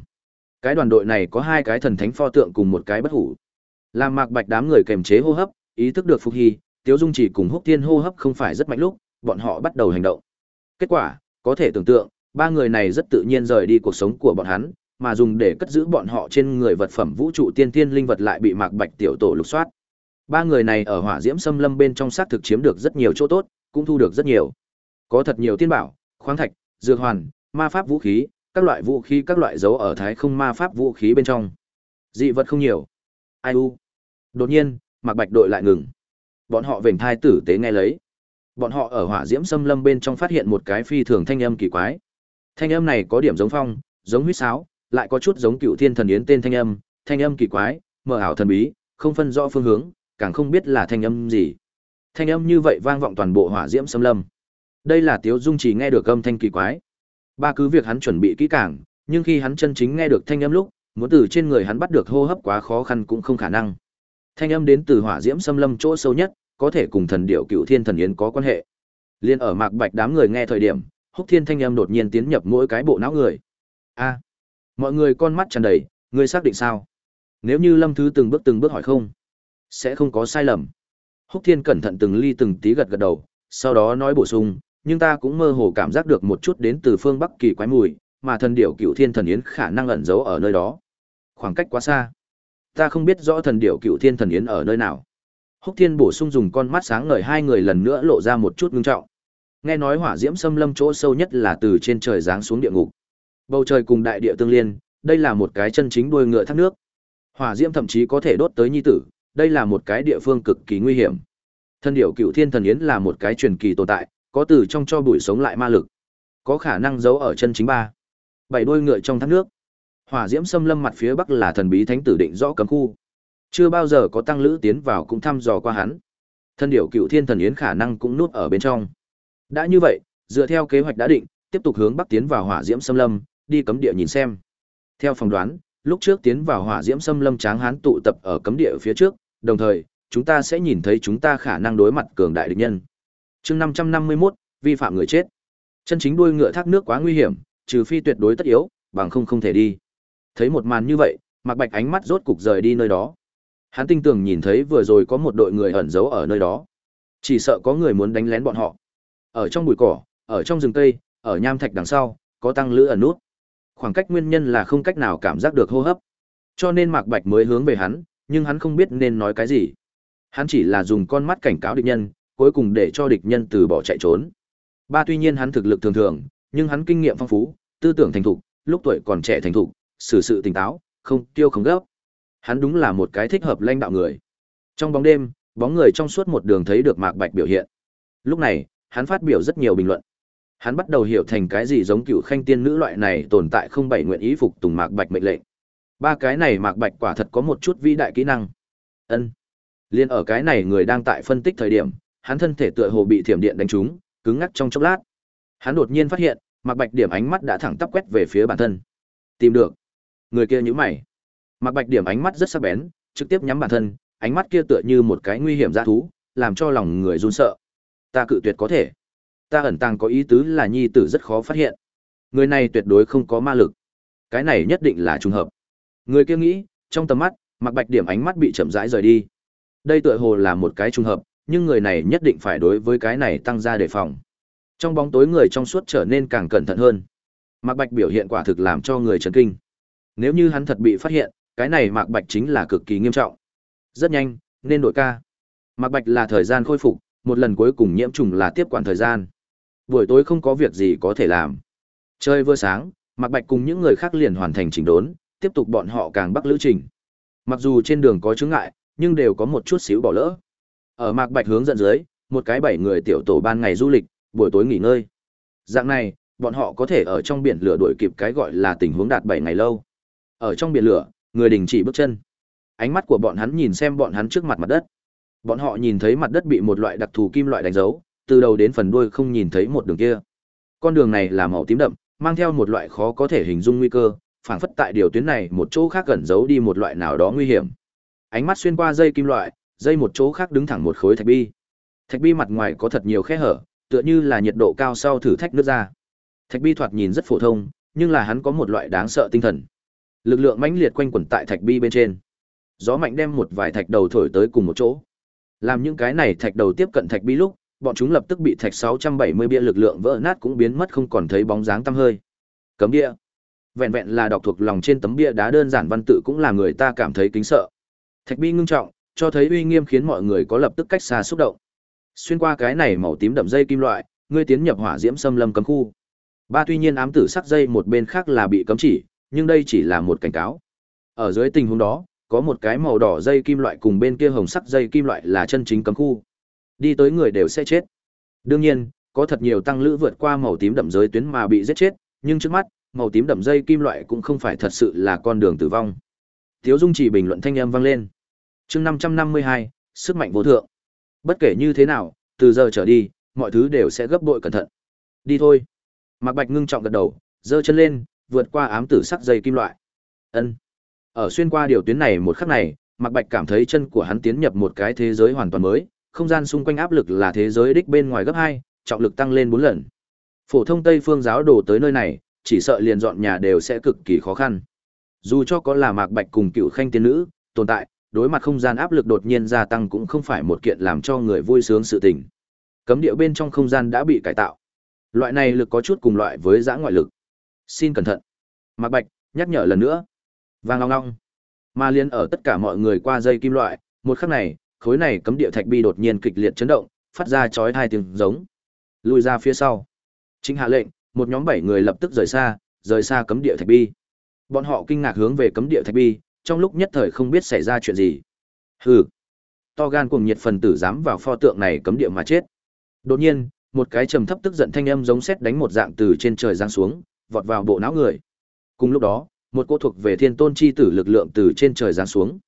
Cái đoàn đội này có hai cái thần thánh pho tượng cùng một cái bất hủ. Làm Mạc Bạch đám người kềm chế hô hấp, ý thức được Phục Hy, Tiếu Dung chỉ cùng Húc Thiên hô hấp không phải rất mạnh lúc, bọn họ bắt đầu hành động. Kết quả, có thể tưởng tượng, ba người này rất tự nhiên rời đi cuộc sống của bọn hắn, mà dùng để cất giữ bọn họ trên người vật phẩm vũ trụ tiên tiên linh vật lại bị Mạc Bạch tiểu tổ lục soát. Ba người này ở Hỏa Diễm Xâm Lâm bên trong xác thực chiếm được rất nhiều chỗ tốt, cũng thu được rất nhiều. Có thật nhiều tiên bảo, khoáng thạch, dược hoàn, ma pháp vũ khí, các loại vũ khí các loại dấu ở thái không ma pháp vũ khí bên trong. Dị vật không nhiều. Ai u. Đột nhiên, Mạc Bạch đội lại ngừng. Bọn họ vểnh thai tử tế nghe lấy. Bọn họ ở hỏa diễm xâm lâm bên trong phát hiện một cái phi thường thanh âm kỳ quái. Thanh âm này có điểm giống phong, giống huýt sáo, lại có chút giống cựu thiên thần yến tên thanh âm, thanh âm kỳ quái, mờ ảo thần bí, không phân rõ phương hướng, càng không biết là thanh âm gì. Thanh âm như vậy vang vọng toàn bộ hỏa diễm xâm lâm. Đây là Tiếu Dung chỉ nghe được âm thanh kỳ quái. Ba cứ việc hắn chuẩn bị kỹ càng, nhưng khi hắn chân chính nghe được thanh âm lúc, muốn từ trên người hắn bắt được hô hấp quá khó khăn cũng không khả năng. Thanh âm đến từ hỏa diễm xâm lâm chỗ sâu nhất, có thể cùng thần điểu cựu thiên thần yến có quan hệ. Liên ở mạc bạch đám người nghe thời điểm, húc thiên thanh âm đột nhiên tiến nhập mỗi cái bộ não người. A, mọi người con mắt tràn đầy, ngươi xác định sao? Nếu như Lâm Thứ từng bước từng bước hỏi không, sẽ không có sai lầm. Húc Thiên cẩn thận từng ly từng tí gật gật đầu, sau đó nói bổ sung, nhưng ta cũng mơ hồ cảm giác được một chút đến từ phương Bắc kỳ quái mùi, mà thần điểu cựu thiên thần yến khả năng ẩn giấu ở nơi đó. Khoảng cách quá xa. Ta không biết rõ thần điểu cựu thiên thần yến ở nơi nào. Húc Thiên bổ sung dùng con mắt sáng ngời hai người lần nữa lộ ra một chút ngưng trọng. Nghe nói hỏa diễm xâm lâm chỗ sâu nhất là từ trên trời giáng xuống địa ngục. Bầu trời cùng đại địa tương liên, đây là một cái chân chính đuôi ngựa thác nước. Hỏa diễm thậm chí có thể đốt tới nhi tử, đây là một cái địa phương cực kỳ nguy hiểm. Thân điểu cựu thiên thần yến là một cái truyền kỳ tồn tại, có từ trong cho bụi sống lại ma lực, có khả năng giấu ở chân chính ba. Bảy đuôi ngựa trong thác nước. Hỏa diễm xâm lâm mặt phía bắc là thần bí thánh tử định rõ cấm khu. Chưa bao giờ có tăng lữ tiến vào cũng thăm dò qua hắn. Thân điệu cựu thiên thần yến khả năng cũng núp ở bên trong. Đã như vậy, dựa theo kế hoạch đã định, tiếp tục hướng bắc tiến vào hỏa diễm xâm lâm, đi cấm địa nhìn xem. Theo phỏng đoán, lúc trước tiến vào hỏa diễm xâm lâm tráng hán tụ tập ở cấm địa phía trước, đồng thời, chúng ta sẽ nhìn thấy chúng ta khả năng đối mặt cường đại địch nhân. Chương 551, vi phạm người chết. Chân chính đuôi ngựa thác nước quá nguy hiểm, trừ phi tuyệt đối tất yếu, bằng không không thể đi. Thấy một màn như vậy, Mạc Bạch ánh mắt rốt cục rời đi nơi đó. Hắn tinh tường nhìn thấy vừa rồi có một đội người ẩn giấu ở nơi đó. Chỉ sợ có người muốn đánh lén bọn họ. Ở trong bụi cỏ, ở trong rừng cây, ở nham thạch đằng sau, có tăng lữ ẩn nút. Khoảng cách nguyên nhân là không cách nào cảm giác được hô hấp. Cho nên Mạc Bạch mới hướng về hắn, nhưng hắn không biết nên nói cái gì. Hắn chỉ là dùng con mắt cảnh cáo địch nhân, cuối cùng để cho địch nhân từ bỏ chạy trốn. Ba tuy nhiên hắn thực lực thường thường, nhưng hắn kinh nghiệm phong phú, tư tưởng thành thục, lúc tuổi còn trẻ thành thục, xử sự tỉnh táo, không tiêu không gấp. Hắn đúng là một cái thích hợp lãnh đạo người. Trong bóng đêm, bóng người trong suốt một đường thấy được Mạc Bạch biểu hiện. Lúc này, hắn phát biểu rất nhiều bình luận. Hắn bắt đầu hiểu thành cái gì giống cựu khanh tiên nữ loại này tồn tại không bảy nguyện ý phục tùng Mạc Bạch mệnh lệnh. Ba cái này Mạc Bạch quả thật có một chút vĩ đại kỹ năng. Ân. Liên ở cái này người đang tại phân tích thời điểm, hắn thân thể tựa hồ bị thiểm điện đánh trúng, cứng ngắc trong chốc lát. Hắn đột nhiên phát hiện, Mạc Bạch điểm ánh mắt đã thẳng tắp quét về phía bản thân. Tìm được. Người kia nhíu mày. Mạc Bạch điểm ánh mắt rất sắc bén, trực tiếp nhắm bản thân, ánh mắt kia tựa như một cái nguy hiểm dã thú, làm cho lòng người run sợ. Ta cự tuyệt có thể. Ta ẩn tàng có ý tứ là nhi tử rất khó phát hiện. Người này tuyệt đối không có ma lực. Cái này nhất định là trùng hợp. Người kia nghĩ, trong tầm mắt, Mạc Bạch điểm ánh mắt bị chậm rãi rời đi. Đây tựa hồ là một cái trùng hợp, nhưng người này nhất định phải đối với cái này tăng ra đề phòng. Trong bóng tối người trong suốt trở nên càng cẩn thận hơn. Mạc Bạch biểu hiện quả thực làm cho người chấn kinh. Nếu như hắn thật bị phát hiện, cái này Mạc Bạch chính là cực kỳ nghiêm trọng. Rất nhanh, nên đổi ca. Mạc Bạch là thời gian khôi phục, một lần cuối cùng nhiễm trùng là tiếp quản thời gian. Buổi tối không có việc gì có thể làm. Chơi vừa sáng, Mạc Bạch cùng những người khác liền hoàn thành chỉnh đốn, tiếp tục bọn họ càng bắc lữ trình. Mặc dù trên đường có chướng ngại, nhưng đều có một chút xíu bỏ lỡ. Ở Mạc Bạch hướng dẫn dưới, một cái bảy người tiểu tổ ban ngày du lịch, buổi tối nghỉ ngơi. Dạng này, bọn họ có thể ở trong biển lửa đuổi kịp cái gọi là tình huống đạt bảy ngày lâu. Ở trong biển lửa, người đình chỉ bước chân. Ánh mắt của bọn hắn nhìn xem bọn hắn trước mặt mặt đất. Bọn họ nhìn thấy mặt đất bị một loại đặc thù kim loại đánh dấu, từ đầu đến phần đuôi không nhìn thấy một đường kia. Con đường này là màu tím đậm, mang theo một loại khó có thể hình dung nguy cơ, phảng phất tại điều tuyến này một chỗ khác gần giấu đi một loại nào đó nguy hiểm. Ánh mắt xuyên qua dây kim loại, dây một chỗ khác đứng thẳng một khối thạch bi. Thạch bi mặt ngoài có thật nhiều khe hở, tựa như là nhiệt độ cao sau thử thách nước ra. Thạch bi thoạt nhìn rất phổ thông, nhưng là hắn có một loại đáng sợ tinh thần. Lực lượng mãnh liệt quanh quẩn tại thạch bi bên trên. Gió mạnh đem một vài thạch đầu thổi tới cùng một chỗ. Làm những cái này thạch đầu tiếp cận thạch bi lúc, bọn chúng lập tức bị thạch 670 bia lực lượng vỡ nát cũng biến mất không còn thấy bóng dáng tăm hơi. Cấm địa, Vẹn vẹn là đọc thuộc lòng trên tấm bia đá đơn giản văn tự cũng là người ta cảm thấy kính sợ. Thạch bi ngưng trọng, cho thấy uy nghiêm khiến mọi người có lập tức cách xa xúc động. Xuyên qua cái này màu tím đậm dây kim loại, ngươi tiến nhập hỏa diễm xâm lâm cấm khu. Ba tuy nhiên ám tử sắc dây một bên khác là bị cấm chỉ, nhưng đây chỉ là một cảnh cáo. Ở dưới tình huống đó, có một cái màu đỏ dây kim loại cùng bên kia hồng sắc dây kim loại là chân chính cấm khu. Đi tới người đều sẽ chết. Đương nhiên, có thật nhiều tăng lữ vượt qua màu tím đậm giới tuyến mà bị giết chết, nhưng trước mắt, màu tím đậm dây kim loại cũng không phải thật sự là con đường tử vong. Tiếu Dung chỉ bình luận thanh âm vang lên. Chương 552, sức mạnh vô thượng. Bất kể như thế nào, từ giờ trở đi, mọi thứ đều sẽ gấp bội cẩn thận. Đi thôi. Mạc Bạch ngưng trọng gật đầu, giơ chân lên, vượt qua ám tử sắc dây kim loại. Ân. Ở xuyên qua điều tuyến này một khắc này, Mạc Bạch cảm thấy chân của hắn tiến nhập một cái thế giới hoàn toàn mới, không gian xung quanh áp lực là thế giới đích bên ngoài gấp 2, trọng lực tăng lên 4 lần. Phổ thông Tây phương giáo đồ tới nơi này, chỉ sợ liền dọn nhà đều sẽ cực kỳ khó khăn. Dù cho có là Mạc Bạch cùng Cựu Khanh tiên nữ tồn tại, đối mặt không gian áp lực đột nhiên gia tăng cũng không phải một kiện làm cho người vui sướng sự tình. Cấm địa bên trong không gian đã bị cải tạo. Loại này lực có chút cùng loại với giã ngoại lực. Xin cẩn thận. Mạc Bạch nhắc nhở lần nữa. Vang long long. Mà liên ở tất cả mọi người qua dây kim loại, một khắc này, khối này cấm địa thạch bi đột nhiên kịch liệt chấn động, phát ra chói hai tiếng giống. Lùi ra phía sau. Chính hạ lệnh, một nhóm bảy người lập tức rời xa, rời xa cấm địa thạch bi. Bọn họ kinh ngạc hướng về cấm địa thạch bi, trong lúc nhất thời không biết xảy ra chuyện gì. Hừ. To gan cuồng nhiệt phần tử dám vào pho tượng này cấm địa mà chết. Đột nhiên, một cái trầm thấp tức giận thanh âm giống sét đánh một dạng từ trên trời giáng xuống, vọt vào bộ não người. Cùng lúc đó, một cô thuộc về thiên tôn chi tử lực lượng từ trên trời giáng xuống.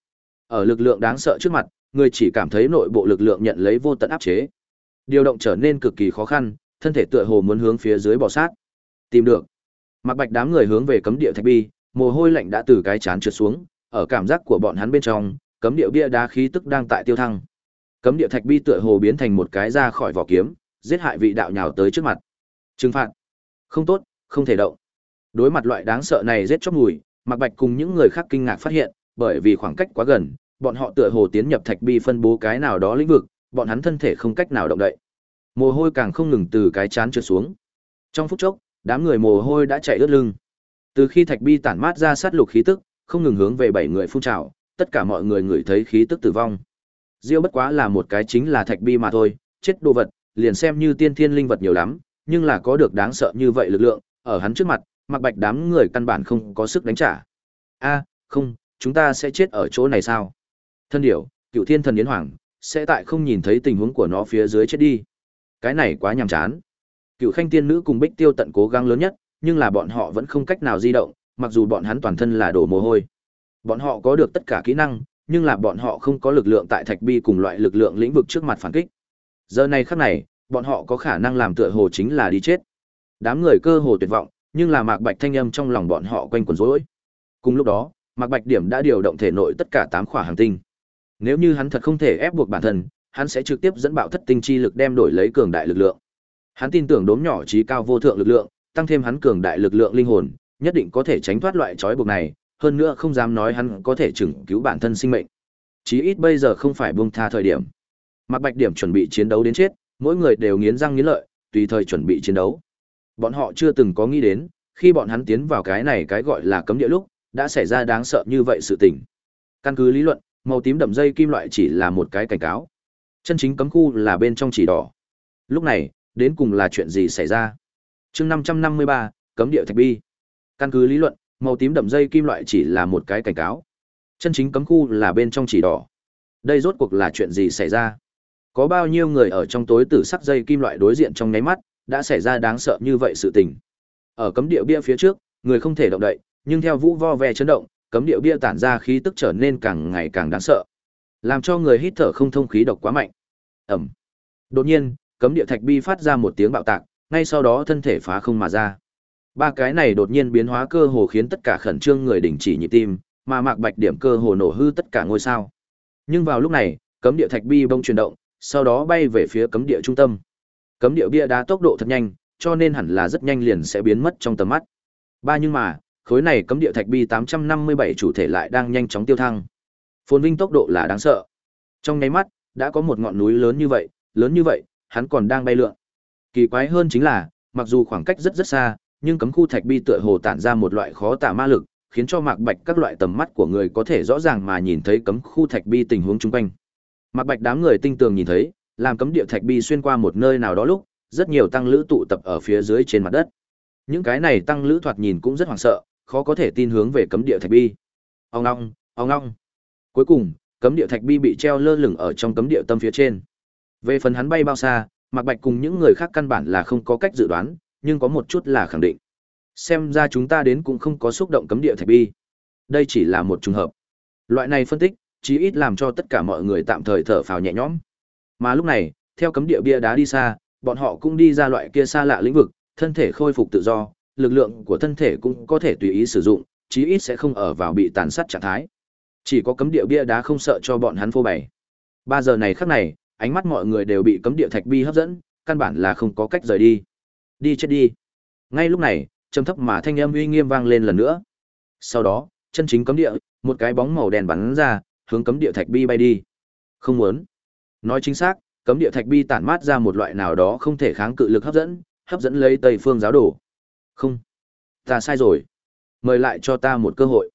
Ở lực lượng đáng sợ trước mặt, người chỉ cảm thấy nội bộ lực lượng nhận lấy vô tận áp chế. Điều động trở nên cực kỳ khó khăn, thân thể tựa hồ muốn hướng phía dưới bò sát. Tìm được. Mạc Bạch đám người hướng về cấm địa thạch bi, mồ hôi lạnh đã từ cái chán trượt xuống, ở cảm giác của bọn hắn bên trong, cấm địa bia đá khí tức đang tại tiêu thăng. Cấm địa thạch bi tựa hồ biến thành một cái ra khỏi vỏ kiếm, giết hại vị đạo nhào tới trước mặt. Trừng phạt. Không tốt, không thể động. Đối mặt loại đáng sợ này giết chóc mùi, Mạc Bạch cùng những người khác kinh ngạc phát hiện, bởi vì khoảng cách quá gần, bọn họ tựa hồ tiến nhập thạch bi phân bố cái nào đó lĩnh vực, bọn hắn thân thể không cách nào động đậy. Mồ hôi càng không ngừng từ cái chán trượt xuống. Trong phút chốc, đám người mồ hôi đã chạy ướt lưng. Từ khi thạch bi tản mát ra sát lục khí tức, không ngừng hướng về bảy người phun trào, tất cả mọi người ngửi thấy khí tức tử vong. Diêu bất quá là một cái chính là thạch bi mà thôi, chết đồ vật, liền xem như tiên thiên linh vật nhiều lắm, nhưng là có được đáng sợ như vậy lực lượng, ở hắn trước mặt, mặc bạch đám người căn bản không có sức đánh trả. A, không, chúng ta sẽ chết ở chỗ này sao? Thân điểu, cựu thiên thần yến hoàng, sẽ tại không nhìn thấy tình huống của nó phía dưới chết đi. Cái này quá nhàm chán. Cựu khanh tiên nữ cùng bích tiêu tận cố gắng lớn nhất, nhưng là bọn họ vẫn không cách nào di động, mặc dù bọn hắn toàn thân là đổ mồ hôi. Bọn họ có được tất cả kỹ năng, nhưng là bọn họ không có lực lượng tại thạch bi cùng loại lực lượng lĩnh vực trước mặt phản kích. Giờ này khắc này, bọn họ có khả năng làm tựa hồ chính là đi chết. Đám người cơ hồ tuyệt vọng, nhưng là Mạc Bạch thanh âm trong lòng bọn họ quanh quẩn rối. Cùng lúc đó, Mạc Bạch điểm đã điều động thể nội tất cả tám khỏa hành tinh. Nếu như hắn thật không thể ép buộc bản thân, hắn sẽ trực tiếp dẫn bạo thất tinh chi lực đem đổi lấy cường đại lực lượng. Hắn tin tưởng đốm nhỏ trí cao vô thượng lực lượng, tăng thêm hắn cường đại lực lượng linh hồn, nhất định có thể tránh thoát loại trói buộc này, hơn nữa không dám nói hắn có thể chừng cứu bản thân sinh mệnh. Chí ít bây giờ không phải buông tha thời điểm. Mạc Bạch điểm chuẩn bị chiến đấu đến chết, mỗi người đều nghiến răng nghiến lợi, tùy thời chuẩn bị chiến đấu. Bọn họ chưa từng có nghĩ đến, khi bọn hắn tiến vào cái này cái gọi là cấm địa lúc, đã xảy ra đáng sợ như vậy sự tình. Căn cứ lý luận, màu tím đậm dây kim loại chỉ là một cái cảnh cáo. Chân chính cấm khu là bên trong chỉ đỏ. Lúc này, đến cùng là chuyện gì xảy ra? Chương 553, cấm địa thạch bi. Căn cứ lý luận, màu tím đậm dây kim loại chỉ là một cái cảnh cáo. Chân chính cấm khu là bên trong chỉ đỏ. Đây rốt cuộc là chuyện gì xảy ra? Có bao nhiêu người ở trong tối tử sắc dây kim loại đối diện trong nháy mắt, đã xảy ra đáng sợ như vậy sự tình. Ở cấm địa bia phía trước, người không thể động đậy, nhưng theo vũ vo ve chấn động, cấm địa bia tản ra khí tức trở nên càng ngày càng đáng sợ, làm cho người hít thở không thông khí độc quá mạnh. Ầm. Đột nhiên, cấm địa thạch bi phát ra một tiếng bạo tạc, ngay sau đó thân thể phá không mà ra. Ba cái này đột nhiên biến hóa cơ hồ khiến tất cả khẩn trương người đình chỉ nhịp tim, mà Mạc Bạch điểm cơ hồ nổ hư tất cả ngôi sao. Nhưng vào lúc này, cấm địa thạch bi bông chuyển động, sau đó bay về phía cấm địa trung tâm. Cấm địa bia đá tốc độ thật nhanh, cho nên hẳn là rất nhanh liền sẽ biến mất trong tầm mắt. Ba nhưng mà, khối này cấm địa thạch bi 857 chủ thể lại đang nhanh chóng tiêu thăng. Phồn vinh tốc độ là đáng sợ. Trong nháy mắt, đã có một ngọn núi lớn như vậy, lớn như vậy, hắn còn đang bay lượn. Kỳ quái hơn chính là, mặc dù khoảng cách rất rất xa, nhưng cấm khu thạch bi tựa hồ tản ra một loại khó tả ma lực, khiến cho Mạc Bạch các loại tầm mắt của người có thể rõ ràng mà nhìn thấy cấm khu thạch bi tình huống chung quanh. Mạc Bạch đám người tinh tường nhìn thấy, làm cấm địa thạch bi xuyên qua một nơi nào đó lúc, rất nhiều tăng lữ tụ tập ở phía dưới trên mặt đất. Những cái này tăng lữ thoạt nhìn cũng rất hoảng sợ, khó có thể tin hướng về cấm địa thạch bi. Ông long, ông long. Cuối cùng, cấm địa thạch bi bị treo lơ lửng ở trong cấm địa tâm phía trên. Về phần hắn bay bao xa, Mạc Bạch cùng những người khác căn bản là không có cách dự đoán, nhưng có một chút là khẳng định. Xem ra chúng ta đến cũng không có xúc động cấm địa thạch bi. Đây chỉ là một trùng hợp. Loại này phân tích, chí ít làm cho tất cả mọi người tạm thời thở phào nhẹ nhõm. Mà lúc này, theo cấm địa bia đá đi xa, bọn họ cũng đi ra loại kia xa lạ lĩnh vực, thân thể khôi phục tự do, lực lượng của thân thể cũng có thể tùy ý sử dụng, chí ít sẽ không ở vào bị tàn sát trạng thái. Chỉ có cấm địa bia đá không sợ cho bọn hắn phô bày. Ba giờ này khắc này, ánh mắt mọi người đều bị cấm địa thạch bi hấp dẫn, căn bản là không có cách rời đi. Đi chết đi. Ngay lúc này, trầm thấp mà thanh âm uy nghiêm vang lên lần nữa. Sau đó, chân chính cấm địa, một cái bóng màu đen bắn ra, hướng cấm địa thạch bi bay đi. Không muốn. Nói chính xác, cấm địa thạch bi tản mát ra một loại nào đó không thể kháng cự lực hấp dẫn, hấp dẫn lấy Tây Phương giáo đồ. Không, ta sai rồi. Mời lại cho ta một cơ hội.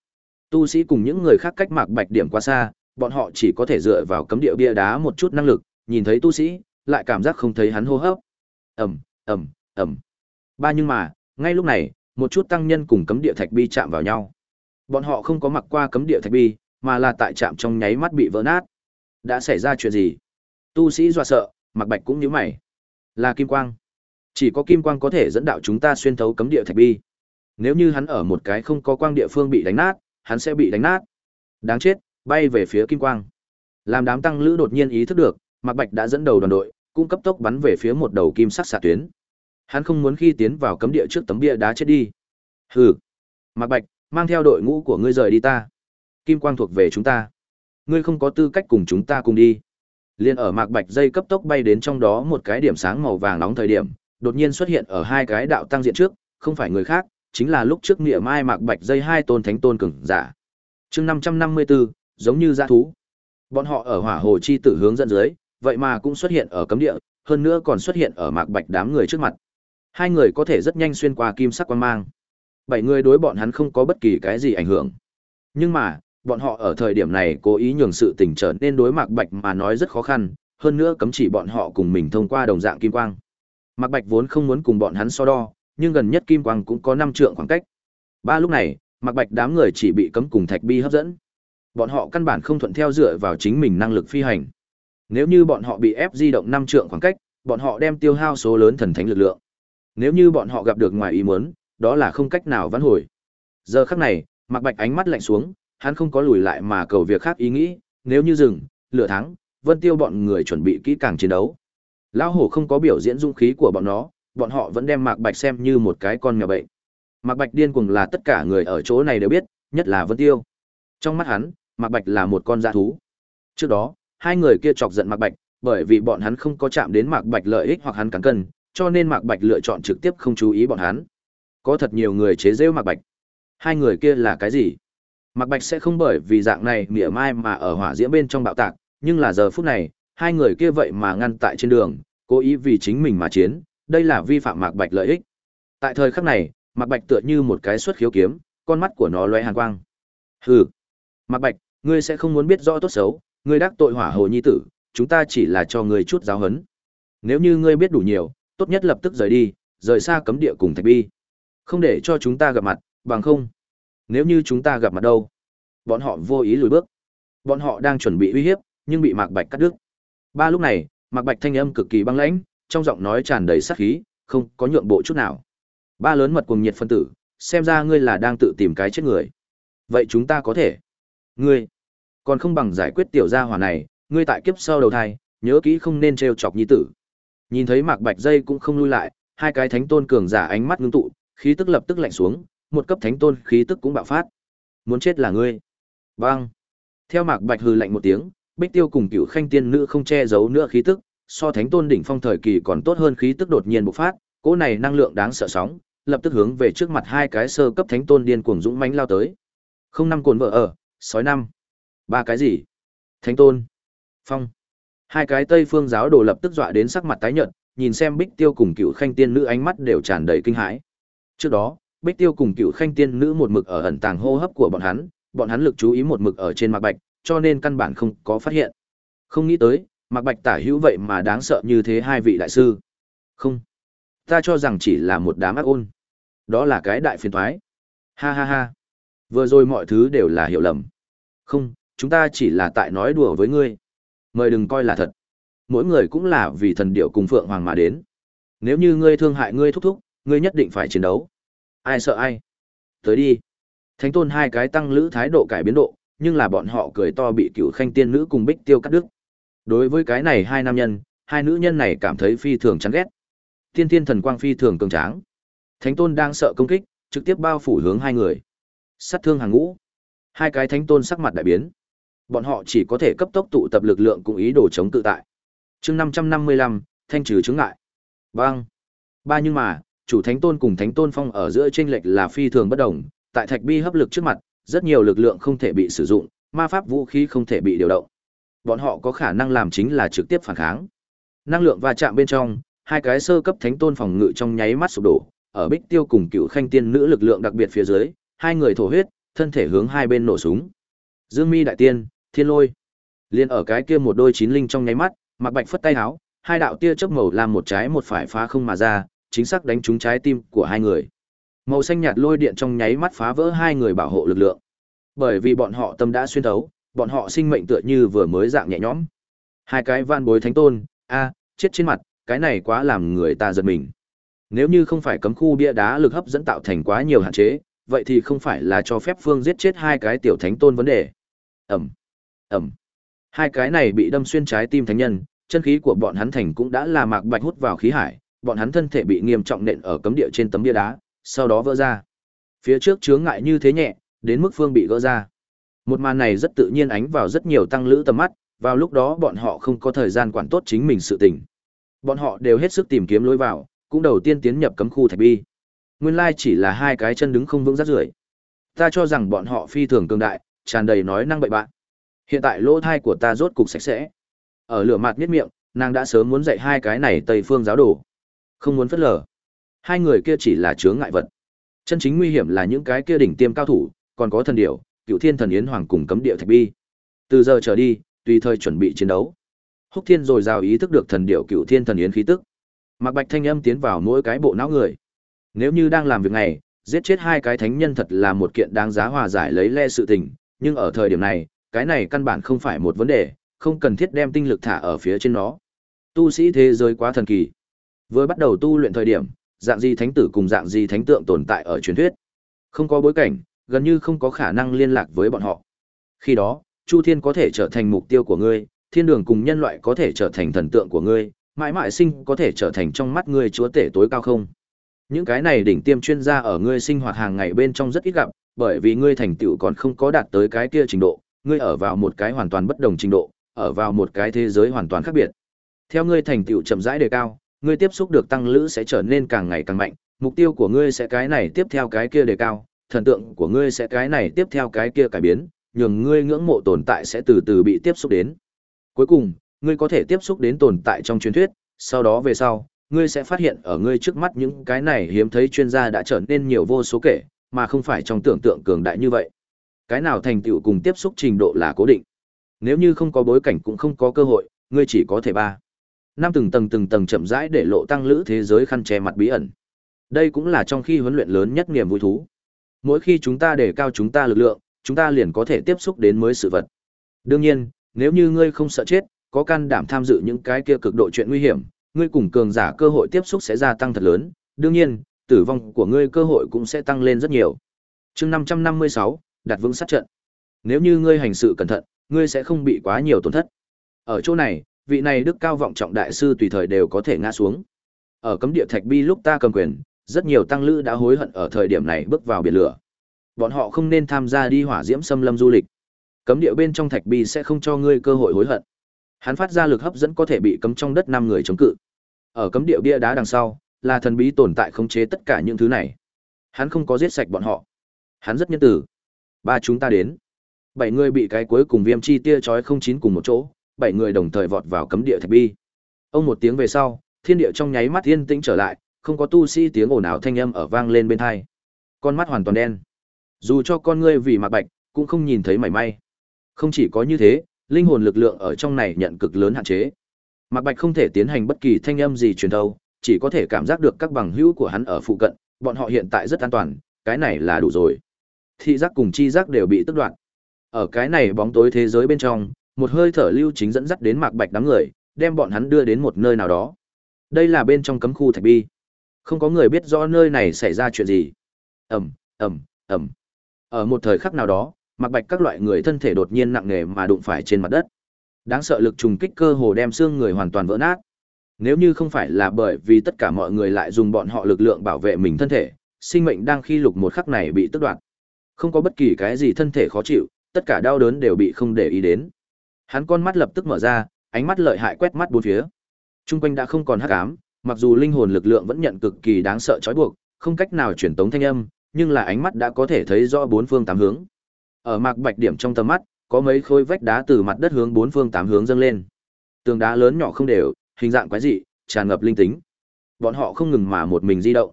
Tu sĩ cùng những người khác cách Mạc Bạch điểm quá xa, bọn họ chỉ có thể dựa vào cấm địa bia đá một chút năng lực, nhìn thấy tu sĩ, lại cảm giác không thấy hắn hô hấp. Ầm, ầm, ẩm Ba nhưng mà, ngay lúc này, một chút tăng nhân cùng cấm địa thạch bi chạm vào nhau. Bọn họ không có mặc qua cấm địa thạch bi, mà là tại chạm trong nháy mắt bị vỡ nát. Đã xảy ra chuyện gì? Tu sĩ dọa sợ, Mặc Bạch cũng nhíu mày. Là kim quang. Chỉ có kim quang có thể dẫn đạo chúng ta xuyên thấu cấm địa thạch bi. Nếu như hắn ở một cái không có quang địa phương bị đánh nát, hắn sẽ bị đánh nát. Đáng chết, bay về phía kim quang. Làm đám tăng lữ đột nhiên ý thức được, Mặc Bạch đã dẫn đầu đoàn đội, cũng cấp tốc bắn về phía một đầu kim sắc xạ tuyến. Hắn không muốn khi tiến vào cấm địa trước tấm bia đá chết đi. Hừ. Mạc Bạch, mang theo đội ngũ của ngươi rời đi ta. Kim quang thuộc về chúng ta. Ngươi không có tư cách cùng chúng ta cùng đi. Liên ở Mạc Bạch dây cấp tốc bay đến trong đó một cái điểm sáng màu vàng nóng thời điểm, đột nhiên xuất hiện ở hai cái đạo tăng diện trước, không phải người khác, chính là lúc trước nghĩa mai Mạc Bạch dây hai tôn thánh tôn cường giả. Chương 554, giống như dã thú. Bọn họ ở Hỏa Hồ chi tử hướng dẫn dưới, vậy mà cũng xuất hiện ở cấm địa, hơn nữa còn xuất hiện ở Mạc Bạch đám người trước mặt. Hai người có thể rất nhanh xuyên qua kim sắc quang mang. Bảy người đối bọn hắn không có bất kỳ cái gì ảnh hưởng. Nhưng mà, bọn họ ở thời điểm này cố ý nhường sự tình trở nên đối Mạc Bạch mà nói rất khó khăn, hơn nữa cấm chỉ bọn họ cùng mình thông qua đồng dạng kim quang. Mạc Bạch vốn không muốn cùng bọn hắn so đo, nhưng gần nhất kim quang cũng có năm trượng khoảng cách. Ba lúc này, Mạc Bạch đám người chỉ bị cấm cùng thạch bi hấp dẫn. Bọn họ căn bản không thuận theo dựa vào chính mình năng lực phi hành. Nếu như bọn họ bị ép di động năm trượng khoảng cách, bọn họ đem tiêu hao số lớn thần thánh lực lượng. Nếu như bọn họ gặp được ngoài ý muốn, đó là không cách nào vãn hồi. Giờ khắc này, Mạc Bạch ánh mắt lạnh xuống, hắn không có lùi lại mà cầu việc khác ý nghĩ, nếu như dừng, lửa thắng, Vân Tiêu bọn người chuẩn bị kỹ càng chiến đấu. Lão hổ không có biểu diễn dung khí của bọn nó, bọn họ vẫn đem Mạc Bạch xem như một cái con nhà bệnh. Mạc Bạch điên cuồng là tất cả người ở chỗ này đều biết, nhất là Vân Tiêu. Trong mắt hắn, Mạc Bạch là một con dã thú. Trước đó, hai người kia chọc giận Mạc Bạch, bởi vì bọn hắn không có chạm đến Mạc Bạch lợi ích hoặc hắn cắn cân, cho nên Mạc Bạch lựa chọn trực tiếp không chú ý bọn hắn. Có thật nhiều người chế giễu Mạc Bạch. Hai người kia là cái gì? Mạc Bạch sẽ không bởi vì dạng này mỉa mai mà ở hỏa diễm bên trong bạo tạc, nhưng là giờ phút này, hai người kia vậy mà ngăn tại trên đường, cố ý vì chính mình mà chiến, đây là vi phạm Mạc Bạch lợi ích. Tại thời khắc này, Mạc Bạch tựa như một cái xuất khiếu kiếm, con mắt của nó lóe hàn quang. Hừ. Mạc Bạch, ngươi sẽ không muốn biết rõ tốt xấu, ngươi đắc tội hỏa hồ nhi tử, chúng ta chỉ là cho ngươi chút giáo huấn. Nếu như ngươi biết đủ nhiều, tốt nhất lập tức rời đi, rời xa cấm địa cùng Thạch Bi. Không để cho chúng ta gặp mặt, bằng không. Nếu như chúng ta gặp mặt đâu? Bọn họ vô ý lùi bước. Bọn họ đang chuẩn bị uy hiếp, nhưng bị Mạc Bạch cắt đứt. Ba lúc này, Mạc Bạch thanh âm cực kỳ băng lãnh, trong giọng nói tràn đầy sát khí, không có nhượng bộ chút nào. Ba lớn mật cùng nhiệt phân tử, xem ra ngươi là đang tự tìm cái chết người. Vậy chúng ta có thể. Ngươi, còn không bằng giải quyết tiểu gia hỏa này, ngươi tại kiếp sau đầu thai, nhớ kỹ không nên trêu chọc nhi tử. Nhìn thấy Mạc Bạch dây cũng không lui lại, hai cái thánh tôn cường giả ánh mắt ngưng tụ, khí tức lập tức lạnh xuống, một cấp thánh tôn khí tức cũng bạo phát. Muốn chết là ngươi. Bang. Theo Mạc Bạch hừ lạnh một tiếng, Bích Tiêu cùng Cửu Khanh tiên nữ không che giấu nữa khí tức, so thánh tôn đỉnh phong thời kỳ còn tốt hơn khí tức đột nhiên bộc phát, cỗ này năng lượng đáng sợ sóng, lập tức hướng về trước mặt hai cái sơ cấp thánh tôn điên cuồng dũng mãnh lao tới. Không năm cồn vợ ở, sói năm. Ba cái gì? Thánh tôn. Phong. Hai cái Tây Phương giáo đồ lập tức dọa đến sắc mặt tái nhợt, nhìn xem Bích Tiêu cùng Cựu Khanh tiên nữ ánh mắt đều tràn đầy kinh hãi. Trước đó, Bích Tiêu cùng Cựu Khanh tiên nữ một mực ở ẩn tàng hô hấp của bọn hắn, bọn hắn lực chú ý một mực ở trên Mạc Bạch, cho nên căn bản không có phát hiện. Không nghĩ tới, Mạc Bạch tả hữu vậy mà đáng sợ như thế hai vị đại sư. Không, ta cho rằng chỉ là một đám ác ôn. Đó là cái đại phiền toái. Ha ha ha. Vừa rồi mọi thứ đều là hiểu lầm. Không, chúng ta chỉ là tại nói đùa với ngươi. Mời đừng coi là thật. Mỗi người cũng là vì thần điệu cùng Phượng Hoàng mà đến. Nếu như ngươi thương hại ngươi thúc thúc, ngươi nhất định phải chiến đấu. Ai sợ ai? Tới đi. Thánh tôn hai cái tăng lữ thái độ cải biến độ, nhưng là bọn họ cười to bị cựu khanh tiên nữ cùng bích tiêu cắt đứt. Đối với cái này hai nam nhân, hai nữ nhân này cảm thấy phi thường chán ghét. Tiên tiên thần quang phi thường cường tráng. Thánh tôn đang sợ công kích, trực tiếp bao phủ hướng hai người. Sát thương hàng ngũ. Hai cái thánh tôn sắc mặt đại biến. Bọn họ chỉ có thể cấp tốc tụ tập lực lượng cùng ý đồ chống tự tại. Chương năm năm trăm mươi lăm thanh trừ chứng ngại. Bang. Ba nhưng mà, chủ thánh tôn cùng thánh tôn phong ở giữa chênh lệch là phi thường bất đồng, tại thạch bi hấp lực trước mặt, rất nhiều lực lượng không thể bị sử dụng, ma pháp vũ khí không thể bị điều động. Bọn họ có khả năng làm chính là trực tiếp phản kháng. Năng lượng va chạm bên trong, hai cái sơ cấp thánh tôn phòng ngự trong nháy mắt sụp đổ, ở Bích Tiêu cùng Cựu Khanh tiên nữ lực lượng đặc biệt phía dưới, hai người thổ huyết, thân thể hướng hai bên nổ súng. Dương Mi đại tiên, Thiên Lôi. Liên ở cái kia một đôi chín linh trong nháy mắt, mặc Bạch phất tay áo, hai đạo tia chớp màu làm một trái một phải phá không mà ra, chính xác đánh trúng trái tim của hai người. Màu xanh nhạt lôi điện trong nháy mắt phá vỡ hai người bảo hộ lực lượng. Bởi vì bọn họ tâm đã xuyên thấu, bọn họ sinh mệnh tựa như vừa mới dạng nhẹ nhõm. Hai cái van bối thánh tôn, a, chết trên mặt, cái này quá làm người ta giật mình. Nếu như không phải cấm khu bia đá lực hấp dẫn tạo thành quá nhiều hạn chế, vậy thì không phải là cho phép Phương giết chết hai cái tiểu thánh tôn vấn đề. Ẩm, Ẩm. Hai cái này bị đâm xuyên trái tim thánh nhân, chân khí của bọn hắn thành cũng đã là mạc bạch hút vào khí hải, bọn hắn thân thể bị nghiêm trọng nện ở cấm địa trên tấm bia đá, sau đó vỡ ra. Phía trước chướng ngại như thế nhẹ, đến mức phương bị gỡ ra. Một màn này rất tự nhiên ánh vào rất nhiều tăng lữ tầm mắt, vào lúc đó bọn họ không có thời gian quản tốt chính mình sự tình. Bọn họ đều hết sức tìm kiếm lối vào, cũng đầu tiên tiến nhập cấm khu thạch bi. Nguyên lai chỉ là hai cái chân đứng không vững rát rưởi. Ta cho rằng bọn họ phi thường cường đại, tràn đầy nói năng bậy bạn. Hiện tại lỗ thai của ta rốt cục sạch sẽ. Ở lửa mặt miết miệng, nàng đã sớm muốn dạy hai cái này Tây phương giáo đồ. Không muốn phất lờ. Hai người kia chỉ là chướng ngại vật. Chân chính nguy hiểm là những cái kia đỉnh tiêm cao thủ, còn có thần điểu, cựu thiên thần yến hoàng cùng cấm địa thạch bi. Từ giờ trở đi, tùy thời chuẩn bị chiến đấu. Húc Thiên rồi rào ý thức được thần điểu cựu thiên thần yến khí tức. Mạc Bạch thanh âm tiến vào mỗi cái bộ não người. Nếu như đang làm việc này, giết chết hai cái thánh nhân thật là một kiện đáng giá hòa giải lấy le sự tình, nhưng ở thời điểm này, cái này căn bản không phải một vấn đề, không cần thiết đem tinh lực thả ở phía trên nó. Tu sĩ thế giới quá thần kỳ. Vừa bắt đầu tu luyện thời điểm, dạng gì thánh tử cùng dạng gì thánh tượng tồn tại ở truyền thuyết. Không có bối cảnh, gần như không có khả năng liên lạc với bọn họ. Khi đó, Chu Thiên có thể trở thành mục tiêu của ngươi, thiên đường cùng nhân loại có thể trở thành thần tượng của ngươi, mãi mãi sinh có thể trở thành trong mắt ngươi chúa tể tối cao không. Những cái này đỉnh tiêm chuyên gia ở ngươi sinh hoạt hàng ngày bên trong rất ít gặp, bởi vì ngươi thành tựu còn không có đạt tới cái kia trình độ, ngươi ở vào một cái hoàn toàn bất đồng trình độ, ở vào một cái thế giới hoàn toàn khác biệt. Theo ngươi thành tựu chậm rãi đề cao, ngươi tiếp xúc được tăng lữ sẽ trở nên càng ngày càng mạnh, mục tiêu của ngươi sẽ cái này tiếp theo cái kia đề cao, thần tượng của ngươi sẽ cái này tiếp theo cái kia cải biến, nhường ngươi ngưỡng mộ tồn tại sẽ từ từ bị tiếp xúc đến. Cuối cùng, ngươi có thể tiếp xúc đến tồn tại trong truyền thuyết, sau đó về sau, ngươi sẽ phát hiện ở ngươi trước mắt những cái này hiếm thấy chuyên gia đã trở nên nhiều vô số kể, mà không phải trong tưởng tượng cường đại như vậy. Cái nào thành tựu cùng tiếp xúc trình độ là cố định. Nếu như không có bối cảnh cũng không có cơ hội, ngươi chỉ có thể ba. Năm từng tầng từng tầng chậm rãi để lộ tăng lữ thế giới khăn che mặt bí ẩn. Đây cũng là trong khi huấn luyện lớn nhất niềm vui thú. Mỗi khi chúng ta để cao chúng ta lực lượng, chúng ta liền có thể tiếp xúc đến mới sự vật. Đương nhiên, nếu như ngươi không sợ chết, có can đảm tham dự những cái kia cực độ chuyện nguy hiểm, ngươi cùng cường giả cơ hội tiếp xúc sẽ gia tăng thật lớn, đương nhiên, tử vong của ngươi cơ hội cũng sẽ tăng lên rất nhiều. Chương 556, đặt vững sát trận. Nếu như ngươi hành sự cẩn thận, ngươi sẽ không bị quá nhiều tổn thất. Ở chỗ này, vị này đức cao vọng trọng đại sư tùy thời đều có thể ngã xuống. Ở cấm địa thạch bi lúc ta cầm quyền, rất nhiều tăng lữ đã hối hận ở thời điểm này bước vào biển lửa. Bọn họ không nên tham gia đi hỏa diễm xâm lâm du lịch. Cấm địa bên trong thạch bi sẽ không cho ngươi cơ hội hối hận. Hắn phát ra lực hấp dẫn có thể bị cấm trong đất năm người chống cự. Ở cấm địa bia đá đằng sau, là thần bí tồn tại khống chế tất cả những thứ này. Hắn không có giết sạch bọn họ. Hắn rất nhân từ. Ba chúng ta đến. Bảy người bị cái cuối cùng viêm chi tia chói không chín cùng một chỗ, bảy người đồng thời vọt vào cấm địa thạch bi. Ông một tiếng về sau, thiên địa trong nháy mắt yên tĩnh trở lại, không có tu sĩ tiếng ồn ào thanh âm ở vang lên bên thai Con mắt hoàn toàn đen. Dù cho con ngươi vì mặt bạch, cũng không nhìn thấy mảy may. Không chỉ có như thế, linh hồn lực lượng ở trong này nhận cực lớn hạn chế. Mạc Bạch không thể tiến hành bất kỳ thanh âm gì truyền thâu, chỉ có thể cảm giác được các bằng hữu của hắn ở phụ cận, bọn họ hiện tại rất an toàn, cái này là đủ rồi. Thị giác cùng chi giác đều bị tức đoạn. Ở cái này bóng tối thế giới bên trong, một hơi thở lưu chính dẫn dắt đến Mạc Bạch đám người, đem bọn hắn đưa đến một nơi nào đó. Đây là bên trong cấm khu thạch bi. Không có người biết rõ nơi này xảy ra chuyện gì. Ầm, ầm, ầm. Ở một thời khắc nào đó, Mạc Bạch các loại người thân thể đột nhiên nặng nề mà đụng phải trên mặt đất. Đáng sợ lực trùng kích cơ hồ đem xương người hoàn toàn vỡ nát. Nếu như không phải là bởi vì tất cả mọi người lại dùng bọn họ lực lượng bảo vệ mình thân thể, sinh mệnh đang khi lục một khắc này bị tức đoạt. Không có bất kỳ cái gì thân thể khó chịu, tất cả đau đớn đều bị không để ý đến. Hắn con mắt lập tức mở ra, ánh mắt lợi hại quét mắt bốn phía. Trung quanh đã không còn hắc ám, mặc dù linh hồn lực lượng vẫn nhận cực kỳ đáng sợ trói buộc, không cách nào truyền tống thanh âm, nhưng là ánh mắt đã có thể thấy rõ bốn phương tám hướng. Ở mạc bạch điểm trong tầm mắt, có mấy khối vách đá từ mặt đất hướng bốn phương tám hướng dâng lên. Tường đá lớn nhỏ không đều, hình dạng quái dị, tràn ngập linh tính. Bọn họ không ngừng mà một mình di động.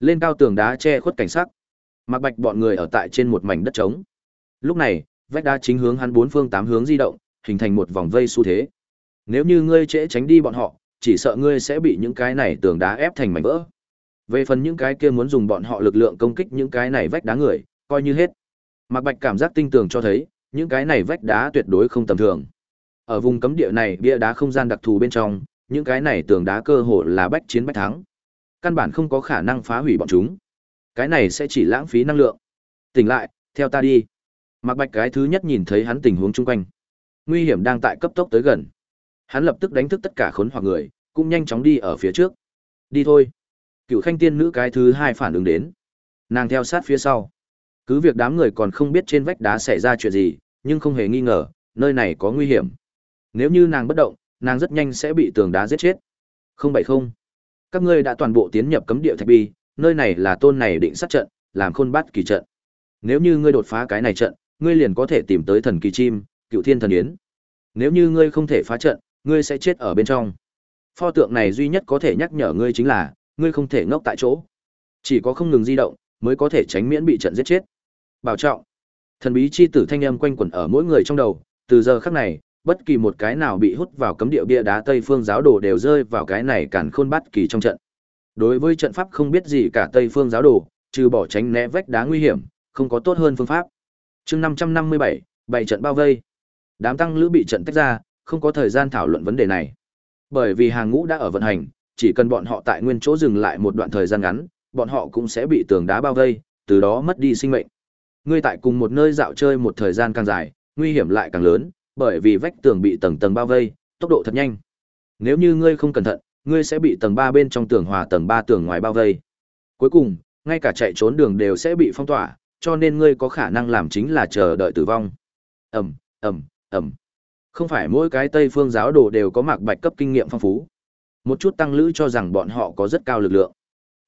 Lên cao tường đá che khuất cảnh sắc. Mạc Bạch bọn người ở tại trên một mảnh đất trống. Lúc này, vách đá chính hướng hắn bốn phương tám hướng di động, hình thành một vòng vây xu thế. Nếu như ngươi trễ tránh đi bọn họ, chỉ sợ ngươi sẽ bị những cái này tường đá ép thành mảnh vỡ. Về phần những cái kia muốn dùng bọn họ lực lượng công kích những cái này vách đá người, coi như hết. Mạc Bạch cảm giác tinh tường cho thấy, những cái này vách đá tuyệt đối không tầm thường. Ở vùng cấm địa này, bia đá không gian đặc thù bên trong, những cái này tường đá cơ hồ là bách chiến bách thắng. Căn bản không có khả năng phá hủy bọn chúng. Cái này sẽ chỉ lãng phí năng lượng. Tỉnh lại, theo ta đi. Mạc Bạch cái thứ nhất nhìn thấy hắn tình huống chung quanh. Nguy hiểm đang tại cấp tốc tới gần. Hắn lập tức đánh thức tất cả khốn hoặc người, cũng nhanh chóng đi ở phía trước. Đi thôi. Cựu Khanh tiên nữ cái thứ hai phản ứng đến. Nàng theo sát phía sau. Cứ việc đám người còn không biết trên vách đá xảy ra chuyện gì, nhưng không hề nghi ngờ, nơi này có nguy hiểm. Nếu như nàng bất động, nàng rất nhanh sẽ bị tường đá giết chết. Không bảy không. Các ngươi đã toàn bộ tiến nhập cấm địa thạch bi, nơi này là tôn này định sát trận, làm khôn bắt kỳ trận. Nếu như ngươi đột phá cái này trận, ngươi liền có thể tìm tới thần kỳ chim, cựu thiên thần yến. Nếu như ngươi không thể phá trận, ngươi sẽ chết ở bên trong. Pho tượng này duy nhất có thể nhắc nhở ngươi chính là, ngươi không thể ngốc tại chỗ. Chỉ có không ngừng di động, mới có thể tránh miễn bị trận giết chết. Bảo trọng. Thần bí chi tử thanh âm quanh quẩn ở mỗi người trong đầu, từ giờ khắc này, bất kỳ một cái nào bị hút vào cấm địa bia đá Tây Phương giáo đồ đều rơi vào cái này cản khôn bắt kỳ trong trận. Đối với trận pháp không biết gì cả Tây Phương giáo đồ, trừ bỏ tránh né vách đá nguy hiểm, không có tốt hơn phương pháp. Chương 557, bảy trận bao vây. Đám tăng lữ bị trận tách ra, không có thời gian thảo luận vấn đề này. Bởi vì hàng ngũ đã ở vận hành, chỉ cần bọn họ tại nguyên chỗ dừng lại một đoạn thời gian ngắn, bọn họ cũng sẽ bị tường đá bao vây, từ đó mất đi sinh mệnh. Ngươi tại cùng một nơi dạo chơi một thời gian càng dài, nguy hiểm lại càng lớn, bởi vì vách tường bị tầng tầng bao vây, tốc độ thật nhanh. Nếu như ngươi không cẩn thận, ngươi sẽ bị tầng 3 bên trong tường hòa tầng 3 tường ngoài bao vây. Cuối cùng, ngay cả chạy trốn đường đều sẽ bị phong tỏa, cho nên ngươi có khả năng làm chính là chờ đợi tử vong. Ầm, ầm, ầm. Không phải mỗi cái Tây phương giáo đồ đều có mạc bạch cấp kinh nghiệm phong phú. Một chút tăng lữ cho rằng bọn họ có rất cao lực lượng.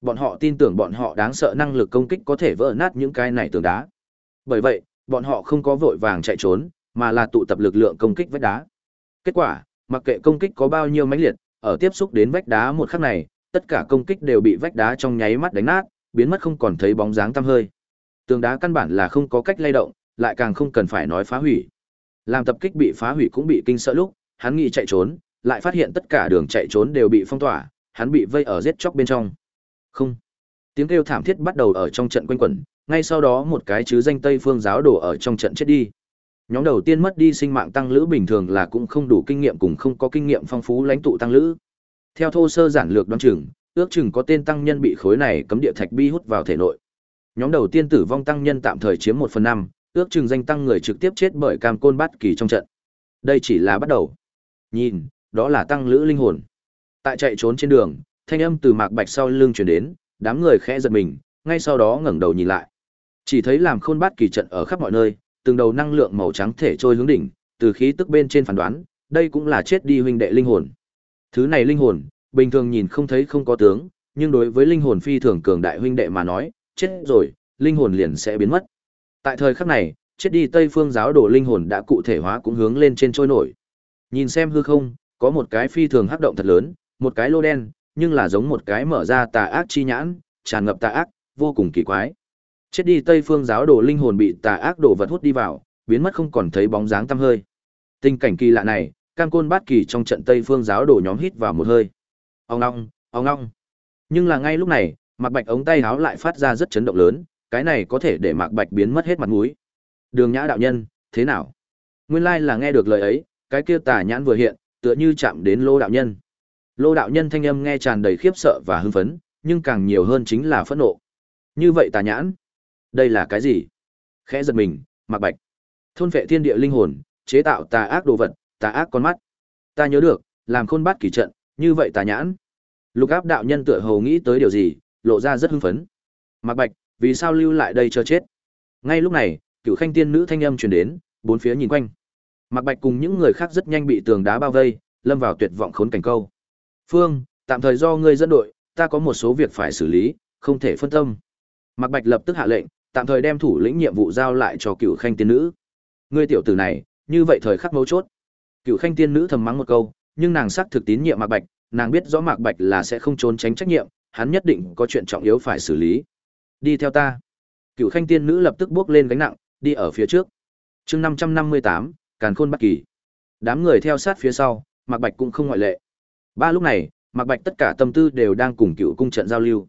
Bọn họ tin tưởng bọn họ đáng sợ năng lực công kích có thể vỡ nát những cái này tường đá. Bởi vậy, bọn họ không có vội vàng chạy trốn, mà là tụ tập lực lượng công kích vách đá. Kết quả, mặc kệ công kích có bao nhiêu mãnh liệt, ở tiếp xúc đến vách đá một khắc này, tất cả công kích đều bị vách đá trong nháy mắt đánh nát, biến mất không còn thấy bóng dáng tăm hơi. Tường đá căn bản là không có cách lay động, lại càng không cần phải nói phá hủy. Làm tập kích bị phá hủy cũng bị kinh sợ lúc, hắn nghĩ chạy trốn, lại phát hiện tất cả đường chạy trốn đều bị phong tỏa, hắn bị vây ở giết chóc bên trong. Không. Tiếng kêu thảm thiết bắt đầu ở trong trận quanh quẩn, ngay sau đó một cái chứ danh Tây Phương giáo đổ ở trong trận chết đi. Nhóm đầu tiên mất đi sinh mạng tăng lữ bình thường là cũng không đủ kinh nghiệm cùng không có kinh nghiệm phong phú lãnh tụ tăng lữ. Theo thô sơ giản lược đoán chừng, ước chừng có tên tăng nhân bị khối này cấm địa thạch bi hút vào thể nội. Nhóm đầu tiên tử vong tăng nhân tạm thời chiếm một phần năm, ước chừng danh tăng người trực tiếp chết bởi cam côn bát kỳ trong trận. Đây chỉ là bắt đầu. Nhìn, đó là tăng lữ linh hồn. Tại chạy trốn trên đường, thanh âm từ mạc bạch sau lưng truyền đến, đám người khẽ giật mình, ngay sau đó ngẩng đầu nhìn lại. Chỉ thấy làm khôn bát kỳ trận ở khắp mọi nơi, từng đầu năng lượng màu trắng thể trôi hướng đỉnh, từ khí tức bên trên phán đoán, đây cũng là chết đi huynh đệ linh hồn. Thứ này linh hồn, bình thường nhìn không thấy không có tướng, nhưng đối với linh hồn phi thường cường đại huynh đệ mà nói, chết rồi, linh hồn liền sẽ biến mất. Tại thời khắc này, chết đi Tây Phương giáo đồ linh hồn đã cụ thể hóa cũng hướng lên trên trôi nổi. Nhìn xem hư không, có một cái phi thường hắc động thật lớn, một cái lô đen, nhưng là giống một cái mở ra tà ác chi nhãn, tràn ngập tà ác, vô cùng kỳ quái. Chết đi Tây Phương giáo đồ linh hồn bị tà ác đồ vật hút đi vào, biến mất không còn thấy bóng dáng tăm hơi. Tình cảnh kỳ lạ này, Cam Côn Bát Kỳ trong trận Tây Phương giáo đồ nhóm hít vào một hơi. Ong ong, ong ong. Nhưng là ngay lúc này, Mạc Bạch ống tay áo lại phát ra rất chấn động lớn, cái này có thể để Mạc Bạch biến mất hết mặt mũi. Đường Nhã đạo nhân, thế nào? Nguyên lai là nghe được lời ấy, cái kia tà nhãn vừa hiện, tựa như chạm đến Lô đạo nhân. Lô đạo nhân thanh âm nghe tràn đầy khiếp sợ và hưng phấn, nhưng càng nhiều hơn chính là phẫn nộ. Như vậy tà nhãn, đây là cái gì? Khẽ giật mình, Mạc Bạch. Thôn vệ thiên địa linh hồn, chế tạo tà ác đồ vật, tà ác con mắt. Ta nhớ được, làm khôn bát kỳ trận, như vậy tà nhãn. Lục áp đạo nhân tựa hồ nghĩ tới điều gì, lộ ra rất hưng phấn. Mạc Bạch, vì sao lưu lại đây cho chết? Ngay lúc này, cựu khanh tiên nữ thanh âm truyền đến, bốn phía nhìn quanh. Mạc Bạch cùng những người khác rất nhanh bị tường đá bao vây, lâm vào tuyệt vọng khốn cảnh câu. Phương, tạm thời do ngươi dẫn đội, ta có một số việc phải xử lý, không thể phân tâm. Mạc Bạch lập tức hạ lệnh, tạm thời đem thủ lĩnh nhiệm vụ giao lại cho cựu khanh tiên nữ. Ngươi tiểu tử này, như vậy thời khắc mấu chốt. Cựu khanh tiên nữ thầm mắng một câu, nhưng nàng xác thực tín nhiệm Mạc Bạch, nàng biết rõ Mạc Bạch là sẽ không trốn tránh trách nhiệm, hắn nhất định có chuyện trọng yếu phải xử lý. Đi theo ta. Cựu khanh tiên nữ lập tức bước lên gánh nặng, đi ở phía trước. Chương năm trăm năm mươi tám, Càn Khôn Bất Kỳ. Đám người theo sát phía sau, Mạc Bạch cũng không ngoại lệ. Ba lúc này, Mạc Bạch tất cả tâm tư đều đang cùng Cựu cung trận giao lưu.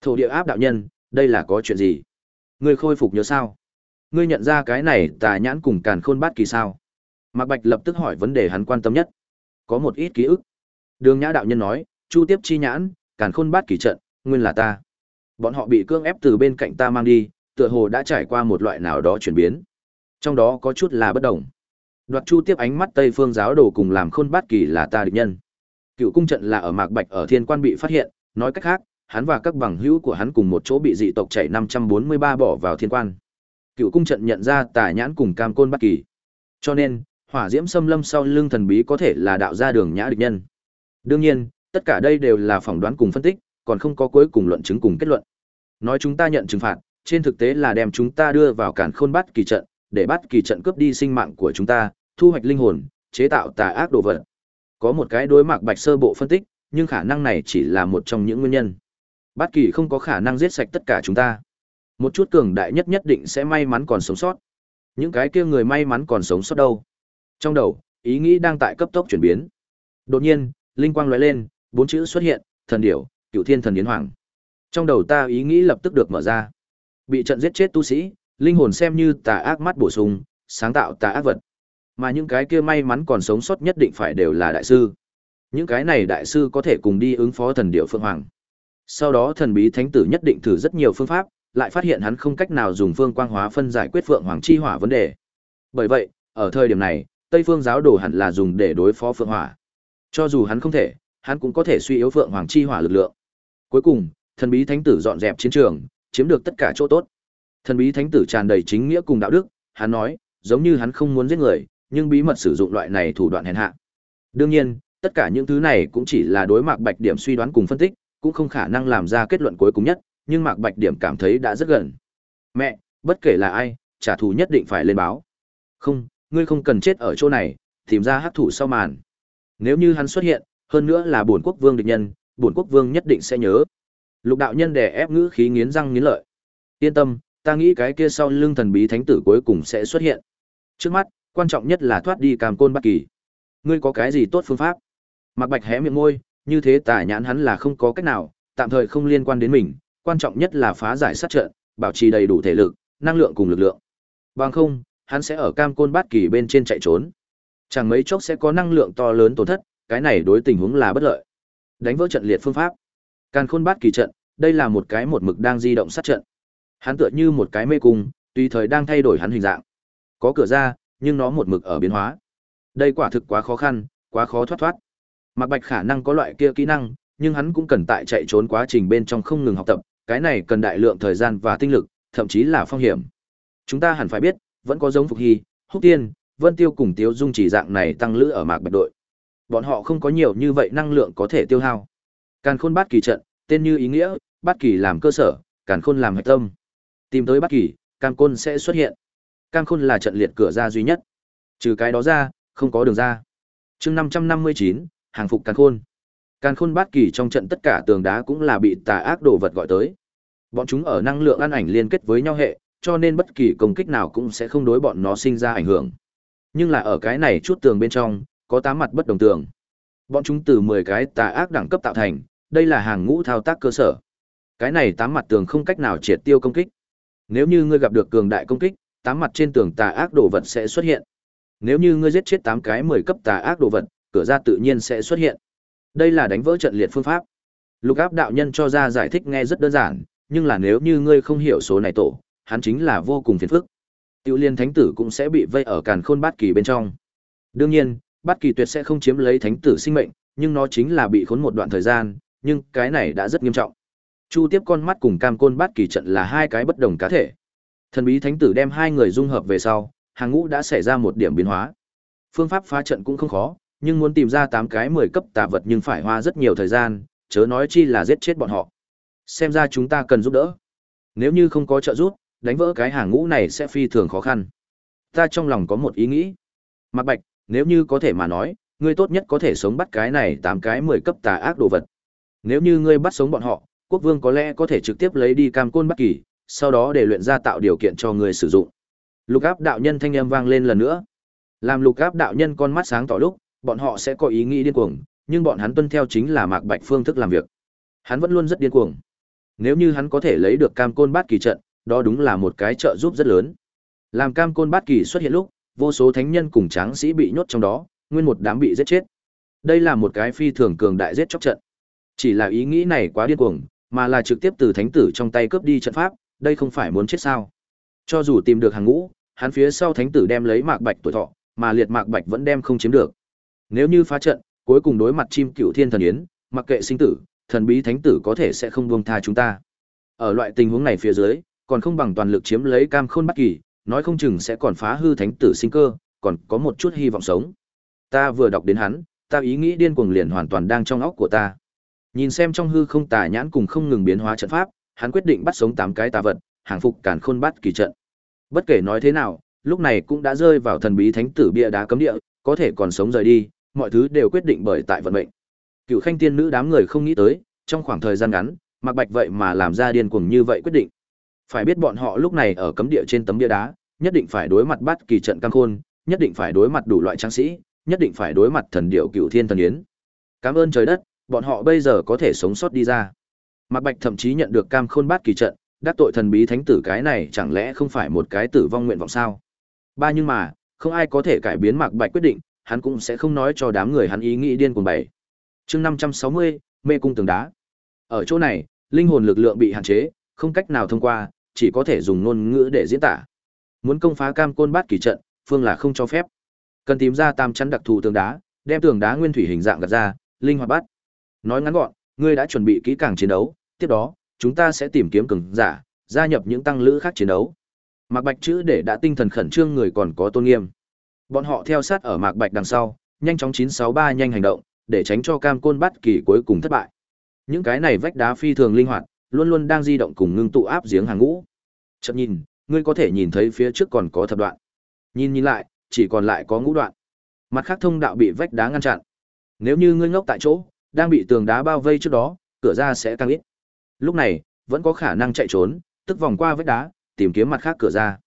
Thổ địa áp đạo nhân, đây là có chuyện gì? Ngươi khôi phục nhớ sao? Ngươi nhận ra cái này tà nhãn cùng Càn Khôn Bát Kỳ sao? Mạc Bạch lập tức hỏi vấn đề hắn quan tâm nhất. Có một ít ký ức. Đường Nhã đạo nhân nói, Chu Tiếp chi nhãn, Càn Khôn Bát Kỳ trận, nguyên là ta. Bọn họ bị cưỡng ép từ bên cạnh ta mang đi, tựa hồ đã trải qua một loại nào đó chuyển biến. Trong đó có chút là bất đồng. Đoạt Chu Tiếp ánh mắt Tây Phương giáo đồ cùng làm Khôn Bát Kỳ là ta địch nhân. Cựu cung trận là ở Mạc Bạch ở Thiên Quan bị phát hiện, nói cách khác, hắn và các bằng hữu của hắn cùng một chỗ bị dị tộc chạy 543 bỏ vào Thiên Quan. Cựu cung trận nhận ra Tà Nhãn cùng Cam Côn bất Kỳ. Cho nên, hỏa diễm xâm lâm sau lưng thần bí có thể là đạo ra đường nhã địch nhân. Đương nhiên, tất cả đây đều là phỏng đoán cùng phân tích, còn không có cuối cùng luận chứng cùng kết luận. Nói chúng ta nhận trừng phạt, trên thực tế là đem chúng ta đưa vào cản khôn bắt kỳ trận, để bắt kỳ trận cướp đi sinh mạng của chúng ta, thu hoạch linh hồn, chế tạo tà ác đồ vật. Có một cái đối mặt bạch sơ bộ phân tích, nhưng khả năng này chỉ là một trong những nguyên nhân bất kỳ không có khả năng giết sạch tất cả chúng ta. Một chút cường đại nhất nhất định sẽ may mắn còn sống sót. Những cái kia người may mắn còn sống sót đâu? Trong đầu, ý nghĩ đang tại cấp tốc chuyển biến. Đột nhiên, linh quang lóe lên, bốn chữ xuất hiện, thần điểu, cửu thiên thần yến hoàng. Trong đầu ta ý nghĩ lập tức được mở ra. Bị trận giết chết tu sĩ, linh hồn xem như tà ác mắt bổ sung, sáng tạo tà ác vật. Mà những cái kia may mắn còn sống sót nhất định phải đều là đại sư. Những cái này đại sư có thể cùng đi ứng phó thần điểu phương hoàng. Sau đó thần bí thánh tử nhất định thử rất nhiều phương pháp, lại phát hiện hắn không cách nào dùng phương quang hóa phân giải quyết phượng hoàng chi hỏa vấn đề. Bởi vậy, ở thời điểm này, Tây Phương giáo đồ hẳn là dùng để đối phó Phượng Hỏa. Cho dù hắn không thể, hắn cũng có thể suy yếu Phượng Hoàng chi hỏa lực lượng. Cuối cùng, thần bí thánh tử dọn dẹp chiến trường, chiếm được tất cả chỗ tốt. Thần bí thánh tử tràn đầy chính nghĩa cùng đạo đức, hắn nói, giống như hắn không muốn giết người, nhưng bí mật sử dụng loại này thủ đoạn hèn hạ. Đương nhiên, tất cả những thứ này cũng chỉ là đối Mạc Bạch Điểm suy đoán cùng phân tích, cũng không khả năng làm ra kết luận cuối cùng nhất, nhưng Mạc Bạch Điểm cảm thấy đã rất gần. Mẹ, bất kể là ai, trả thù nhất định phải lên báo. Không, ngươi không cần chết ở chỗ này, tìm ra hắc thủ sau màn. Nếu như hắn xuất hiện, hơn nữa là bổn quốc vương địch nhân, bổn quốc vương nhất định sẽ nhớ. Lục đạo nhân đè ép ngữ khí nghiến răng nghiến lợi. Yên tâm, ta nghĩ cái kia sau lưng thần bí thánh tử cuối cùng sẽ xuất hiện. Trước mắt, quan trọng nhất là thoát đi cam côn bất kỳ. Ngươi có cái gì tốt phương pháp? Mạc Bạch hé miệng môi, như thế tà nhãn hắn là không có cách nào, tạm thời không liên quan đến mình, quan trọng nhất là phá giải sát trận, bảo trì đầy đủ thể lực, năng lượng cùng lực lượng. Bằng không, hắn sẽ ở cam côn bát kỳ bên trên chạy trốn. Chẳng mấy chốc sẽ có năng lượng to lớn tổn thất, cái này đối tình huống là bất lợi. Đánh vỡ trận liệt phương pháp. Càn khôn bát kỳ trận, đây là một cái một mực đang di động sát trận. Hắn tựa như một cái mê cung, tùy thời đang thay đổi hắn hình dạng. Có cửa ra, nhưng nó một mực ở biến hóa. Đây quả thực quá khó khăn, quá khó thoát thoát. Mạc Bạch khả năng có loại kia kỹ năng, nhưng hắn cũng cần tại chạy trốn quá trình bên trong không ngừng học tập, cái này cần đại lượng thời gian và tinh lực, thậm chí là phong hiểm. Chúng ta hẳn phải biết, vẫn có giống Phục Hy, Húc Tiên, Vân Tiêu cùng Tiếu Dung chỉ dạng này tăng lữ ở Mạc Bạch đội. Bọn họ không có nhiều như vậy năng lượng có thể tiêu hao. Càn Khôn Bát Kỳ trận, tên như ý nghĩa, Bát Kỳ làm cơ sở, Càn Khôn làm hạch tâm. Tìm tới Bát Kỳ, Càn Khôn sẽ xuất hiện. Càn Khôn là trận liệt cửa ra duy nhất. Trừ cái đó ra, không có đường ra. Chương năm năm mươi chín, hàng phục Càn Khôn. Càn Khôn Bát Kỳ trong trận tất cả tường đá cũng là bị tà ác đồ vật gọi tới. Bọn chúng ở năng lượng ăn ảnh liên kết với nhau hệ, cho nên bất kỳ công kích nào cũng sẽ không đối bọn nó sinh ra ảnh hưởng. Nhưng là ở cái này chút tường bên trong, có tám mặt bất đồng tường. Bọn chúng từ 10 cái tà ác đẳng cấp tạo thành, đây là hàng ngũ thao tác cơ sở. Cái này tám mặt tường không cách nào triệt tiêu công kích. Nếu như ngươi gặp được cường đại công kích, tám mặt trên tường tà ác đồ vật sẽ xuất hiện. Nếu như ngươi giết chết 8 cái 10 cấp tà ác đồ vật, cửa ra tự nhiên sẽ xuất hiện. Đây là đánh vỡ trận liệt phương pháp. Lục áp đạo nhân cho ra giải thích nghe rất đơn giản, nhưng là nếu như ngươi không hiểu số này tổ, hắn chính là vô cùng phiền phức. Tiêu Liên Thánh tử cũng sẽ bị vây ở càn khôn bát kỳ bên trong. Đương nhiên, bát kỳ tuyệt sẽ không chiếm lấy thánh tử sinh mệnh, nhưng nó chính là bị khốn một đoạn thời gian, nhưng cái này đã rất nghiêm trọng. Chu tiếp con mắt cùng cam côn bát kỳ trận là hai cái bất đồng cá thể. Thần bí thánh tử đem hai người dung hợp về sau, hàng ngũ đã xảy ra một điểm biến hóa. Phương pháp phá trận cũng không khó, nhưng muốn tìm ra tám cái mười cấp tà vật nhưng phải hoa rất nhiều thời gian, chớ nói chi là giết chết bọn họ. Xem ra chúng ta cần giúp đỡ. Nếu như không có trợ giúp, đánh vỡ cái hàng ngũ này sẽ phi thường khó khăn. Ta trong lòng có một ý nghĩ. Mạc Bạch, nếu như có thể mà nói, ngươi tốt nhất có thể sống bắt cái này tám cái mười cấp tà ác đồ vật. Nếu như ngươi bắt sống bọn họ, quốc vương có lẽ có thể trực tiếp lấy đi cam côn bất kỳ, sau đó để luyện ra tạo điều kiện cho ngươi sử dụng. Lục áp đạo nhân thanh âm vang lên lần nữa. Làm lục áp đạo nhân con mắt sáng tỏ lúc, bọn họ sẽ có ý nghĩ điên cuồng, nhưng bọn hắn tuân theo chính là Mạc Bạch phương thức làm việc. Hắn vẫn luôn rất điên cuồng. Nếu như hắn có thể lấy được cam côn bát kỳ trận, đó đúng là một cái trợ giúp rất lớn. Làm cam côn bát kỳ xuất hiện lúc, vô số thánh nhân cùng tráng sĩ bị nhốt trong đó, nguyên một đám bị giết chết. Đây là một cái phi thường cường đại giết chóc trận. Chỉ là ý nghĩ này quá điên cuồng, mà là trực tiếp từ thánh tử trong tay cướp đi trận pháp, đây không phải muốn chết sao? Cho dù tìm được hàng ngũ, hắn phía sau thánh tử đem lấy mạc bạch tuổi thọ, mà liệt mạc bạch vẫn đem không chiếm được. Nếu như phá trận, cuối cùng đối mặt chim cựu thiên thần yến, mặc kệ sinh tử, thần bí thánh tử có thể sẽ không buông tha chúng ta. Ở loại tình huống này phía dưới, còn không bằng toàn lực chiếm lấy cam khôn bất kỳ, nói không chừng sẽ còn phá hư thánh tử sinh cơ, còn có một chút hy vọng sống. Ta vừa đọc đến hắn, ta ý nghĩ điên cuồng liền hoàn toàn đang trong óc của ta. Nhìn xem trong hư không tà nhãn cùng không ngừng biến hóa trận pháp, hắn quyết định bắt sống tám cái tà vật, hàng phục càn khôn bắt kỳ trận. Bất kể nói thế nào, lúc này cũng đã rơi vào thần bí thánh tử bia đá cấm địa, có thể còn sống rời đi, mọi thứ đều quyết định bởi tại vận mệnh. Cựu Khanh tiên nữ đám người không nghĩ tới, trong khoảng thời gian ngắn, Mạc Bạch vậy mà làm ra điên cuồng như vậy quyết định. Phải biết bọn họ lúc này ở cấm địa trên tấm bia đá, nhất định phải đối mặt bắt kỳ trận cam khôn, nhất định phải đối mặt đủ loại trang sĩ, nhất định phải đối mặt thần điệu cựu thiên thần yến. Cảm ơn trời đất, bọn họ bây giờ có thể sống sót đi ra. Mạc Bạch thậm chí nhận được cam khôn bát kỳ trận, đắc tội thần bí thánh tử cái này chẳng lẽ không phải một cái tử vong nguyện vọng sao? Ba nhưng mà, không ai có thể cải biến Mạc Bạch quyết định, hắn cũng sẽ không nói cho đám người hắn ý nghĩ điên cuồng bảy. Chương 560, mê cung tường đá. Ở chỗ này, linh hồn lực lượng bị hạn chế, không cách nào thông qua, chỉ có thể dùng ngôn ngữ để diễn tả. Muốn công phá cam côn bát kỳ trận, phương là không cho phép. Cần tìm ra tam chắn đặc thù tường đá, đem tường đá nguyên thủy hình dạng gạt ra, linh hoạt bắt. Nói ngắn gọn, ngươi đã chuẩn bị kỹ càng chiến đấu, tiếp đó, chúng ta sẽ tìm kiếm cường giả, gia nhập những tăng lữ khác chiến đấu. Mạc Bạch chữ để đã tinh thần khẩn trương người còn có tôn nghiêm. Bọn họ theo sát ở Mạc Bạch đằng sau, nhanh chóng 963 nhanh hành động, để tránh cho Cam Côn bắt kỳ cuối cùng thất bại. Những cái này vách đá phi thường linh hoạt, luôn luôn đang di động cùng ngưng tụ áp giếng hàng ngũ. Chậm nhìn, ngươi có thể nhìn thấy phía trước còn có thập đoạn. Nhìn nhìn lại, chỉ còn lại có ngũ đoạn. Mặt khác thông đạo bị vách đá ngăn chặn. Nếu như ngươi ngốc tại chỗ, đang bị tường đá bao vây trước đó, cửa ra sẽ tăng ít. Lúc này, vẫn có khả năng chạy trốn, tức vòng qua vách đá, tìm kiếm mặt khác cửa ra.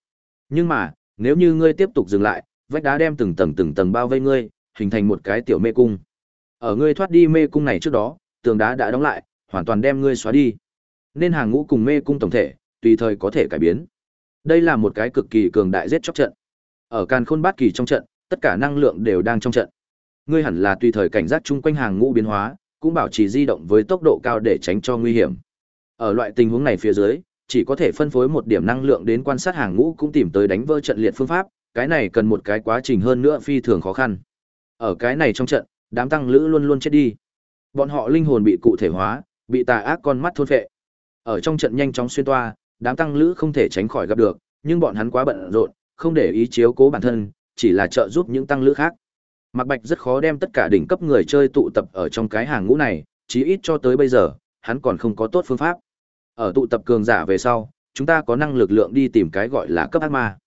Nhưng mà, nếu như ngươi tiếp tục dừng lại, vách đá đem từng tầng từng tầng bao vây ngươi, hình thành một cái tiểu mê cung. Ở ngươi thoát đi mê cung này trước đó, tường đá đã đóng lại, hoàn toàn đem ngươi xóa đi. Nên hàng ngũ cùng mê cung tổng thể, tùy thời có thể cải biến. Đây là một cái cực kỳ cường đại giết chóc trận. Ở Càn Khôn Bát Kỳ trong trận, tất cả năng lượng đều đang trong trận. Ngươi hẳn là tùy thời cảnh giác chung quanh hàng ngũ biến hóa, cũng bảo trì di động với tốc độ cao để tránh cho nguy hiểm. Ở loại tình huống này phía dưới, chỉ có thể phân phối một điểm năng lượng đến quan sát hàng ngũ cũng tìm tới đánh vỡ trận liệt phương pháp, cái này cần một cái quá trình hơn nữa phi thường khó khăn. Ở cái này trong trận, đám tăng lữ luôn luôn chết đi. Bọn họ linh hồn bị cụ thể hóa, bị tà ác con mắt thôn phệ. Ở trong trận nhanh chóng xuyên toa, đám tăng lữ không thể tránh khỏi gặp được, nhưng bọn hắn quá bận rộn, không để ý chiếu cố bản thân, chỉ là trợ giúp những tăng lữ khác. Mạc Bạch rất khó đem tất cả đỉnh cấp người chơi tụ tập ở trong cái hàng ngũ này, chí ít cho tới bây giờ, hắn còn không có tốt phương pháp. Ở tụ tập cường giả về sau, chúng ta có năng lực lượng đi tìm cái gọi là cấp ác ma.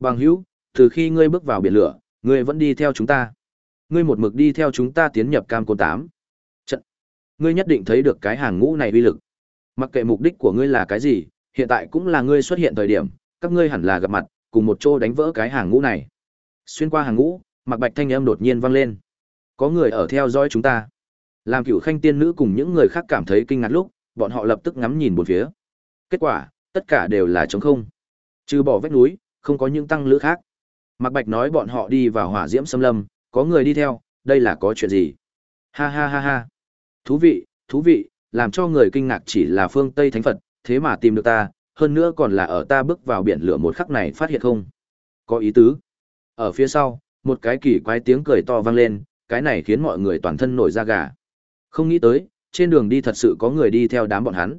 Bằng hữu, từ khi ngươi bước vào biển lửa, ngươi vẫn đi theo chúng ta. Ngươi một mực đi theo chúng ta tiến nhập cam côn 8. Trận. Ngươi nhất định thấy được cái hàng ngũ này uy lực. Mặc kệ mục đích của ngươi là cái gì, hiện tại cũng là ngươi xuất hiện thời điểm, các ngươi hẳn là gặp mặt, cùng một chỗ đánh vỡ cái hàng ngũ này. Xuyên qua hàng ngũ, Mặc Bạch thanh âm đột nhiên vang lên. Có người ở theo dõi chúng ta. Làm cửu khanh tiên nữ cùng những người khác cảm thấy kinh ngạc lúc, bọn họ lập tức ngắm nhìn một phía. Kết quả, tất cả đều là trống không. Trừ bỏ vách núi, không có những tăng lữ khác. Mạc Bạch nói bọn họ đi vào hỏa diễm xâm lâm, có người đi theo, đây là có chuyện gì? Ha ha ha ha. Thú vị, thú vị, làm cho người kinh ngạc chỉ là phương Tây Thánh Phật, thế mà tìm được ta, hơn nữa còn là ở ta bước vào biển lửa một khắc này phát hiện không? Có ý tứ. Ở phía sau, một cái kỳ quái tiếng cười to vang lên, cái này khiến mọi người toàn thân nổi da gà. Không nghĩ tới, trên đường đi thật sự có người đi theo đám bọn hắn.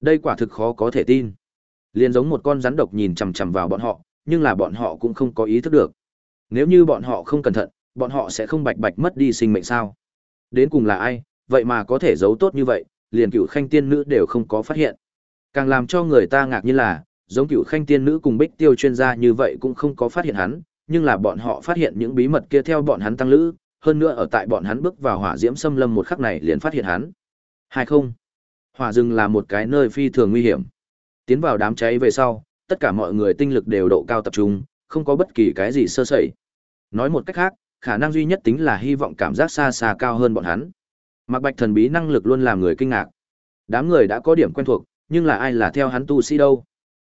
Đây quả thực khó có thể tin. Liên giống một con rắn độc nhìn chằm chằm vào bọn họ, nhưng là bọn họ cũng không có ý thức được. Nếu như bọn họ không cẩn thận, bọn họ sẽ không bạch bạch mất đi sinh mệnh sao? Đến cùng là ai, vậy mà có thể giấu tốt như vậy, liền cựu khanh tiên nữ đều không có phát hiện. Càng làm cho người ta ngạc nhiên là, giống cựu khanh tiên nữ cùng bích tiêu chuyên gia như vậy cũng không có phát hiện hắn, nhưng là bọn họ phát hiện những bí mật kia theo bọn hắn tăng lữ, hơn nữa ở tại bọn hắn bước vào hỏa diễm xâm lâm một khắc này liền phát hiện hắn. Hai không. Hỏa rừng là một cái nơi phi thường nguy hiểm. Tiến vào đám cháy về sau, tất cả mọi người tinh lực đều độ cao tập trung, không có bất kỳ cái gì sơ sẩy. Nói một cách khác, khả năng duy nhất tính là hy vọng cảm giác xa xa cao hơn bọn hắn. Mạc Bạch thần bí năng lực luôn làm người kinh ngạc. Đám người đã có điểm quen thuộc, nhưng là ai là theo hắn tu sĩ đâu?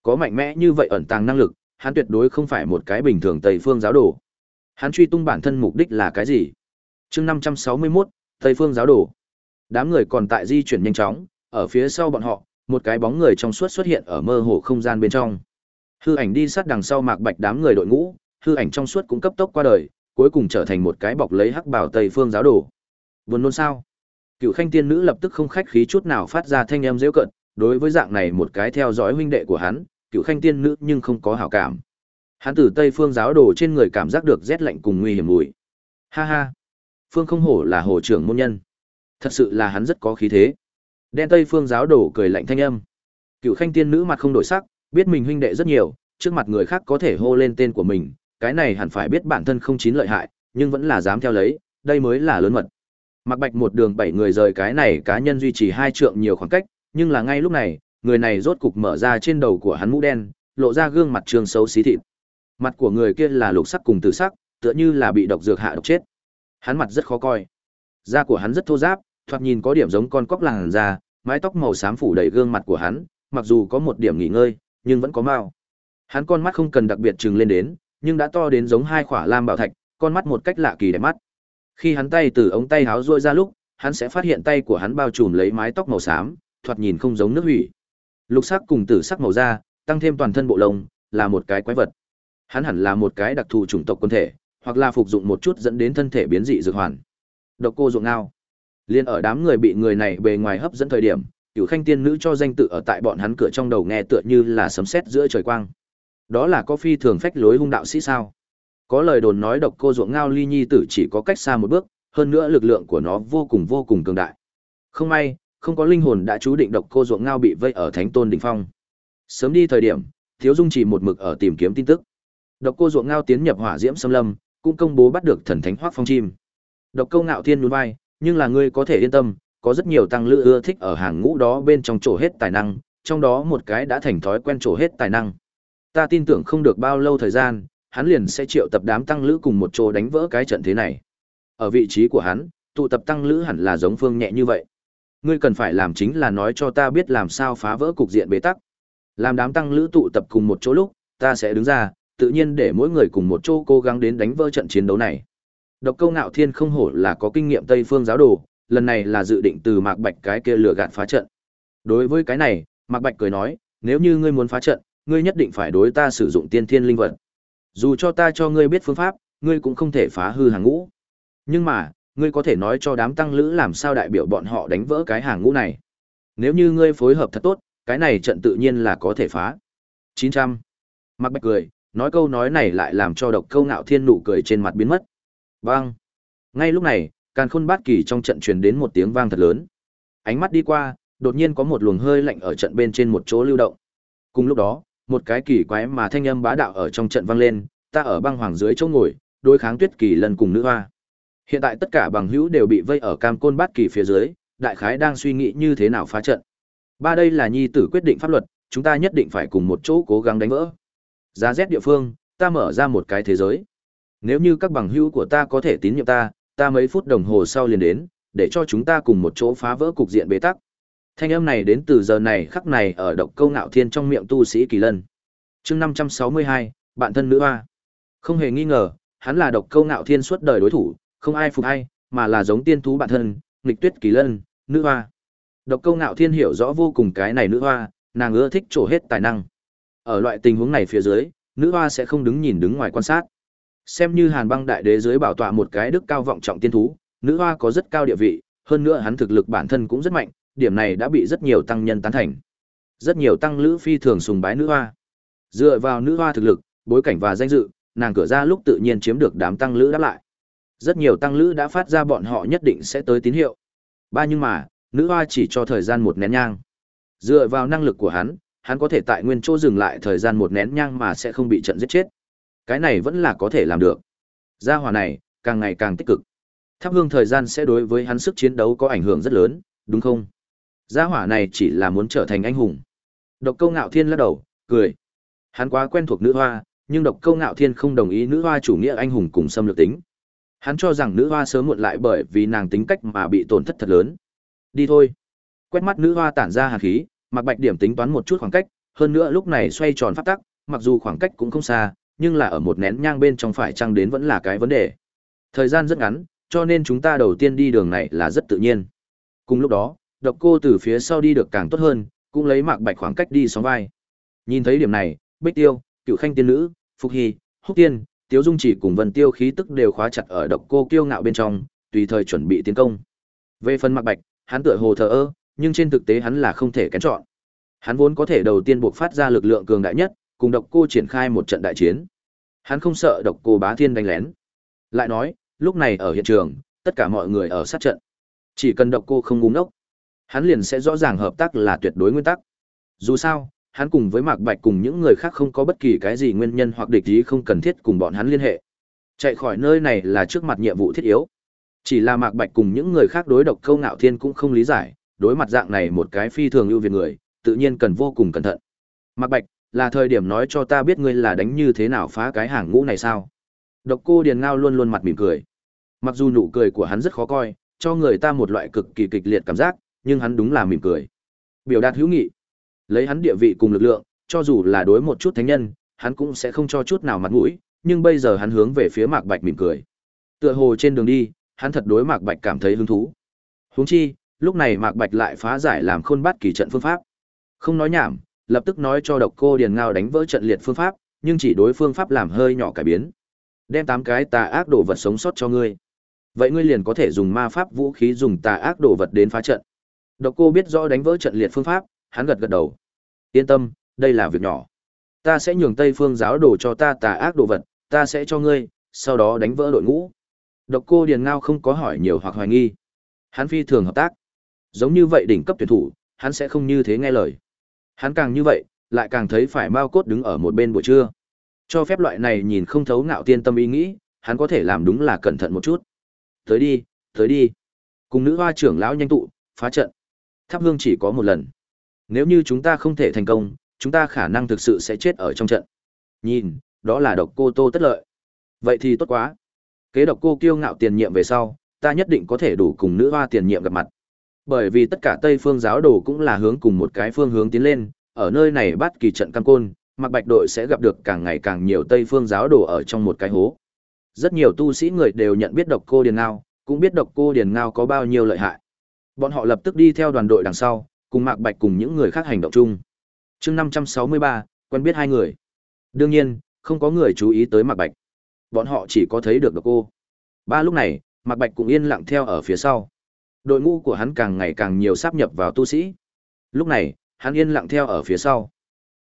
Có mạnh mẽ như vậy ẩn tàng năng lực, hắn tuyệt đối không phải một cái bình thường Tây phương giáo đồ. Hắn truy tung bản thân mục đích là cái gì? Chương 561, Tây phương giáo đồ. Đám người còn tại di chuyển nhanh chóng, ở phía sau bọn họ, một cái bóng người trong suốt xuất hiện ở mơ hồ không gian bên trong. Hư ảnh đi sát đằng sau Mạc Bạch đám người đội ngũ, hư ảnh trong suốt cũng cấp tốc qua đời, cuối cùng trở thành một cái bọc lấy hắc bảo Tây phương giáo đồ. Buồn nôn sao? Cựu Khanh tiên nữ lập tức không khách khí chút nào phát ra thanh âm giễu cận, đối với dạng này một cái theo dõi huynh đệ của hắn, Cựu Khanh tiên nữ nhưng không có hảo cảm. Hắn từ Tây phương giáo đồ trên người cảm giác được rét lạnh cùng nguy hiểm mùi. Ha ha, Phương không hổ là hồ trưởng môn nhân. Thật sự là hắn rất có khí thế. Đen Tây phương giáo đổ cười lạnh thanh âm. Cựu Khanh tiên nữ mặt không đổi sắc, biết mình huynh đệ rất nhiều, trước mặt người khác có thể hô lên tên của mình, cái này hẳn phải biết bản thân không chín lợi hại, nhưng vẫn là dám theo lấy, đây mới là lớn mật. Mặc Bạch một đường bảy người rời cái này cá nhân duy trì hai trượng nhiều khoảng cách, nhưng là ngay lúc này, người này rốt cục mở ra trên đầu của hắn mũ đen, lộ ra gương mặt trường xấu xí thịt. Mặt của người kia là lục sắc cùng tử sắc, tựa như là bị độc dược hạ độc chết. Hắn mặt rất khó coi. Da của hắn rất thô ráp, thoạt nhìn có điểm giống con cóc làng da, mái tóc màu xám phủ đầy gương mặt của hắn, mặc dù có một điểm nghỉ ngơi, nhưng vẫn có mao. Hắn con mắt không cần đặc biệt trừng lên đến, nhưng đã to đến giống hai khỏa lam bảo thạch, con mắt một cách lạ kỳ đẹp mắt. Khi hắn tay từ ống tay háo ruôi ra lúc, hắn sẽ phát hiện tay của hắn bao trùm lấy mái tóc màu xám, thoạt nhìn không giống nước hủy. Lục sắc cùng tử sắc màu da, tăng thêm toàn thân bộ lông, là một cái quái vật. Hắn hẳn là một cái đặc thù chủng tộc quân thể, hoặc là phục dụng một chút dẫn đến thân thể biến dị dược hoàn. Độc cô ruộng ngao. Liên ở đám người bị người này bề ngoài hấp dẫn thời điểm, Cửu Khanh tiên nữ cho danh tự ở tại bọn hắn cửa trong đầu nghe tựa như là sấm sét giữa trời quang. Đó là có phi thường phách lối hung đạo sĩ sao? Có lời đồn nói độc cô ruộng ngao ly nhi tử chỉ có cách xa một bước, hơn nữa lực lượng của nó vô cùng vô cùng cường đại. Không may, không có linh hồn đã chú định độc cô ruộng ngao bị vây ở thánh tôn đỉnh phong. Sớm đi thời điểm, Thiếu Dung chỉ một mực ở tìm kiếm tin tức. Độc cô ruộng ngao tiến nhập hỏa diễm xâm lâm, cũng công bố bắt được thần thánh hoắc phong chim. Độc câu ngạo thiên nhún vai, nhưng là ngươi có thể yên tâm, có rất nhiều tăng lữ ưa thích ở hàng ngũ đó bên trong chỗ hết tài năng, trong đó một cái đã thành thói quen chỗ hết tài năng. Ta tin tưởng không được bao lâu thời gian, hắn liền sẽ triệu tập đám tăng lữ cùng một chỗ đánh vỡ cái trận thế này. Ở vị trí của hắn, tụ tập tăng lữ hẳn là giống phương nhẹ như vậy. Ngươi cần phải làm chính là nói cho ta biết làm sao phá vỡ cục diện bế tắc. Làm đám tăng lữ tụ tập cùng một chỗ lúc, ta sẽ đứng ra, tự nhiên để mỗi người cùng một chỗ cố gắng đến đánh vỡ trận chiến đấu này. Độc Câu Nạo Thiên không hổ là có kinh nghiệm Tây Phương giáo đồ, lần này là dự định từ Mạc Bạch cái kia lừa gạt phá trận. Đối với cái này, Mạc Bạch cười nói, nếu như ngươi muốn phá trận, ngươi nhất định phải đối ta sử dụng tiên thiên linh vật. Dù cho ta cho ngươi biết phương pháp, ngươi cũng không thể phá hư hàng ngũ. Nhưng mà, ngươi có thể nói cho đám tăng lữ làm sao đại biểu bọn họ đánh vỡ cái hàng ngũ này. Nếu như ngươi phối hợp thật tốt, cái này trận tự nhiên là có thể phá. 900. Mạc Bạch cười, nói câu nói này lại làm cho độc câu ngạo thiên nụ cười trên mặt biến mất. Vang. Ngay lúc này, càn khôn bát kỳ trong trận truyền đến một tiếng vang thật lớn. Ánh mắt đi qua, đột nhiên có một luồng hơi lạnh ở trận bên trên một chỗ lưu động. Cùng lúc đó, một cái kỳ quái mà thanh âm bá đạo ở trong trận vang lên, ta ở băng hoàng dưới chỗ ngồi, đối kháng tuyết kỳ lần cùng nữ hoa. Hiện tại tất cả bằng hữu đều bị vây ở cam côn bát kỳ phía dưới, đại khái đang suy nghĩ như thế nào phá trận. Ba đây là nhi tử quyết định pháp luật, chúng ta nhất định phải cùng một chỗ cố gắng đánh vỡ. Giá rét địa phương, ta mở ra một cái thế giới. Nếu như các bằng hữu của ta có thể tín nhiệm ta, ta mấy phút đồng hồ sau liền đến, để cho chúng ta cùng một chỗ phá vỡ cục diện bế tắc. Thanh âm này đến từ giờ này khắc này ở độc câu ngạo thiên trong miệng tu sĩ kỳ lân. chương 562, bạn thân nữ hoa. Không hề nghi ngờ, hắn là độc câu ngạo thiên suốt đời đối thủ, không ai phục ai, mà là giống tiên thú bạn thân, nghịch tuyết kỳ lân, nữ hoa. Độc câu ngạo thiên hiểu rõ vô cùng cái này nữ hoa, nàng ưa thích trổ hết tài năng. Ở loại tình huống này phía dưới, nữ hoa sẽ không đứng nhìn đứng ngoài quan sát. Xem như Hàn Băng Đại Đế dưới bảo tọa một cái đức cao vọng trọng tiên thú, nữ hoa có rất cao địa vị, hơn nữa hắn thực lực bản thân cũng rất mạnh, điểm này đã bị rất nhiều tăng nhân tán thành. Rất nhiều tăng lữ phi thường sùng bái nữ hoa. Dựa vào nữ hoa thực lực, bối cảnh và danh dự, nàng cửa ra lúc tự nhiên chiếm được đám tăng lữ đáp lại. Rất nhiều tăng lữ đã phát ra bọn họ nhất định sẽ tới tín hiệu. Ba nhưng mà, nữ hoa chỉ cho thời gian một nén nhang. Dựa vào năng lực của hắn, hắn có thể tại nguyên chỗ dừng lại thời gian một nén nhang mà sẽ không bị trận giết chết. Cái này vẫn là có thể làm được. Gia hỏa này, càng ngày càng tích cực. Thắp hương thời gian sẽ đối với hắn sức chiến đấu có ảnh hưởng rất lớn, đúng không? Gia hỏa này chỉ là muốn trở thành anh hùng. Độc câu ngạo thiên lắc đầu, cười. Hắn quá quen thuộc nữ hoa, nhưng độc câu ngạo thiên không đồng ý nữ hoa chủ nghĩa anh hùng cùng xâm lược tính. Hắn cho rằng nữ hoa sớm muộn lại bởi vì nàng tính cách mà bị tổn thất thật lớn. Đi thôi. Quét mắt nữ hoa tản ra hàn khí, mặc Bạch điểm tính toán một chút khoảng cách, hơn nữa lúc này xoay tròn pháp tắc, mặc dù khoảng cách cũng không xa, nhưng là ở một nén nhang bên trong phải chăng đến vẫn là cái vấn đề. Thời gian rất ngắn, cho nên chúng ta đầu tiên đi đường này là rất tự nhiên. Cùng lúc đó, độc cô từ phía sau đi được càng tốt hơn, cũng lấy Mạc Bạch khoảng cách đi sóng vai. Nhìn thấy điểm này, Bích Tiêu, Cựu Khanh tiên nữ, Phục Hy, Húc Tiên, Tiếu Dung chỉ cùng Vân Tiêu khí tức đều khóa chặt ở độc cô kiêu ngạo bên trong, tùy thời chuẩn bị tiến công. Về phần Mạc Bạch, hắn tựa hồ thờ ơ, nhưng trên thực tế hắn là không thể kén chọn. Hắn vốn có thể đầu tiên buộc phát ra lực lượng cường đại nhất, cùng độc cô triển khai một trận đại chiến. Hắn không sợ độc cô bá thiên đánh lén. Lại nói, lúc này ở hiện trường, tất cả mọi người ở sát trận. Chỉ cần độc cô không ngu ngốc, hắn liền sẽ rõ ràng hợp tác là tuyệt đối nguyên tắc. Dù sao, hắn cùng với Mạc Bạch cùng những người khác không có bất kỳ cái gì nguyên nhân hoặc địch ý không cần thiết cùng bọn hắn liên hệ. Chạy khỏi nơi này là trước mặt nhiệm vụ thiết yếu. Chỉ là Mạc Bạch cùng những người khác đối độc câu ngạo thiên cũng không lý giải, đối mặt dạng này một cái phi thường ưu việt người, tự nhiên cần vô cùng cẩn thận. Mạc Bạch, là thời điểm nói cho ta biết ngươi là đánh như thế nào phá cái hàng ngũ này sao? Độc Cô Điền Ngao luôn luôn mặt mỉm cười. Mặc dù nụ cười của hắn rất khó coi, cho người ta một loại cực kỳ kịch liệt cảm giác, nhưng hắn đúng là mỉm cười. Biểu đạt hữu nghị. Lấy hắn địa vị cùng lực lượng, cho dù là đối một chút thánh nhân, hắn cũng sẽ không cho chút nào mặt mũi, nhưng bây giờ hắn hướng về phía Mạc Bạch mỉm cười. Tựa hồ trên đường đi, hắn thật đối Mạc Bạch cảm thấy hứng thú. Huống chi, lúc này Mạc Bạch lại phá giải làm khôn bát kỳ trận phương pháp. Không nói nhảm, lập tức nói cho độc cô Điền Ngao đánh vỡ trận liệt phương pháp, nhưng chỉ đối phương pháp làm hơi nhỏ cải biến. Đem tám cái tà ác đồ vật sống sót cho ngươi. Vậy ngươi liền có thể dùng ma pháp vũ khí dùng tà ác đồ vật đến phá trận. Độc cô biết rõ đánh vỡ trận liệt phương pháp, hắn gật gật đầu. Yên tâm, đây là việc nhỏ. Ta sẽ nhường Tây Phương giáo đồ cho ta tà ác đồ vật, ta sẽ cho ngươi, sau đó đánh vỡ đội ngũ. Độc cô Điền Ngao không có hỏi nhiều hoặc hoài nghi. Hắn phi thường hợp tác. Giống như vậy đỉnh cấp tuyển thủ, hắn sẽ không như thế nghe lời. Hắn càng như vậy, lại càng thấy phải Mao Cốt đứng ở một bên buổi trưa. Cho phép loại này nhìn không thấu ngạo tiên tâm ý nghĩ, hắn có thể làm đúng là cẩn thận một chút. Tới đi, tới đi. Cùng nữ hoa trưởng lão nhanh tụ, phá trận. Tháp hương chỉ có một lần. Nếu như chúng ta không thể thành công, chúng ta khả năng thực sự sẽ chết ở trong trận. Nhìn, đó là độc cô Tô Tất Lợi. Vậy thì tốt quá. Kế độc cô kiêu ngạo tiền nhiệm về sau, ta nhất định có thể đủ cùng nữ hoa tiền nhiệm gặp mặt. Bởi vì tất cả Tây phương giáo đồ cũng là hướng cùng một cái phương hướng tiến lên, ở nơi này bắt kỳ trận cam côn, mặc bạch đội sẽ gặp được càng ngày càng nhiều Tây phương giáo đồ ở trong một cái hố. Rất nhiều tu sĩ người đều nhận biết độc cô Điền Ngao, cũng biết độc cô Điền Ngao có bao nhiêu lợi hại. Bọn họ lập tức đi theo đoàn đội đằng sau, cùng Mạc Bạch cùng những người khác hành động chung. Chương 563, quen biết hai người. Đương nhiên, không có người chú ý tới Mạc Bạch. Bọn họ chỉ có thấy được độc cô. Ba lúc này, Mạc Bạch cũng yên lặng theo ở phía sau. Đội ngũ của hắn càng ngày càng nhiều sáp nhập vào tu sĩ. Lúc này, hắn yên lặng theo ở phía sau.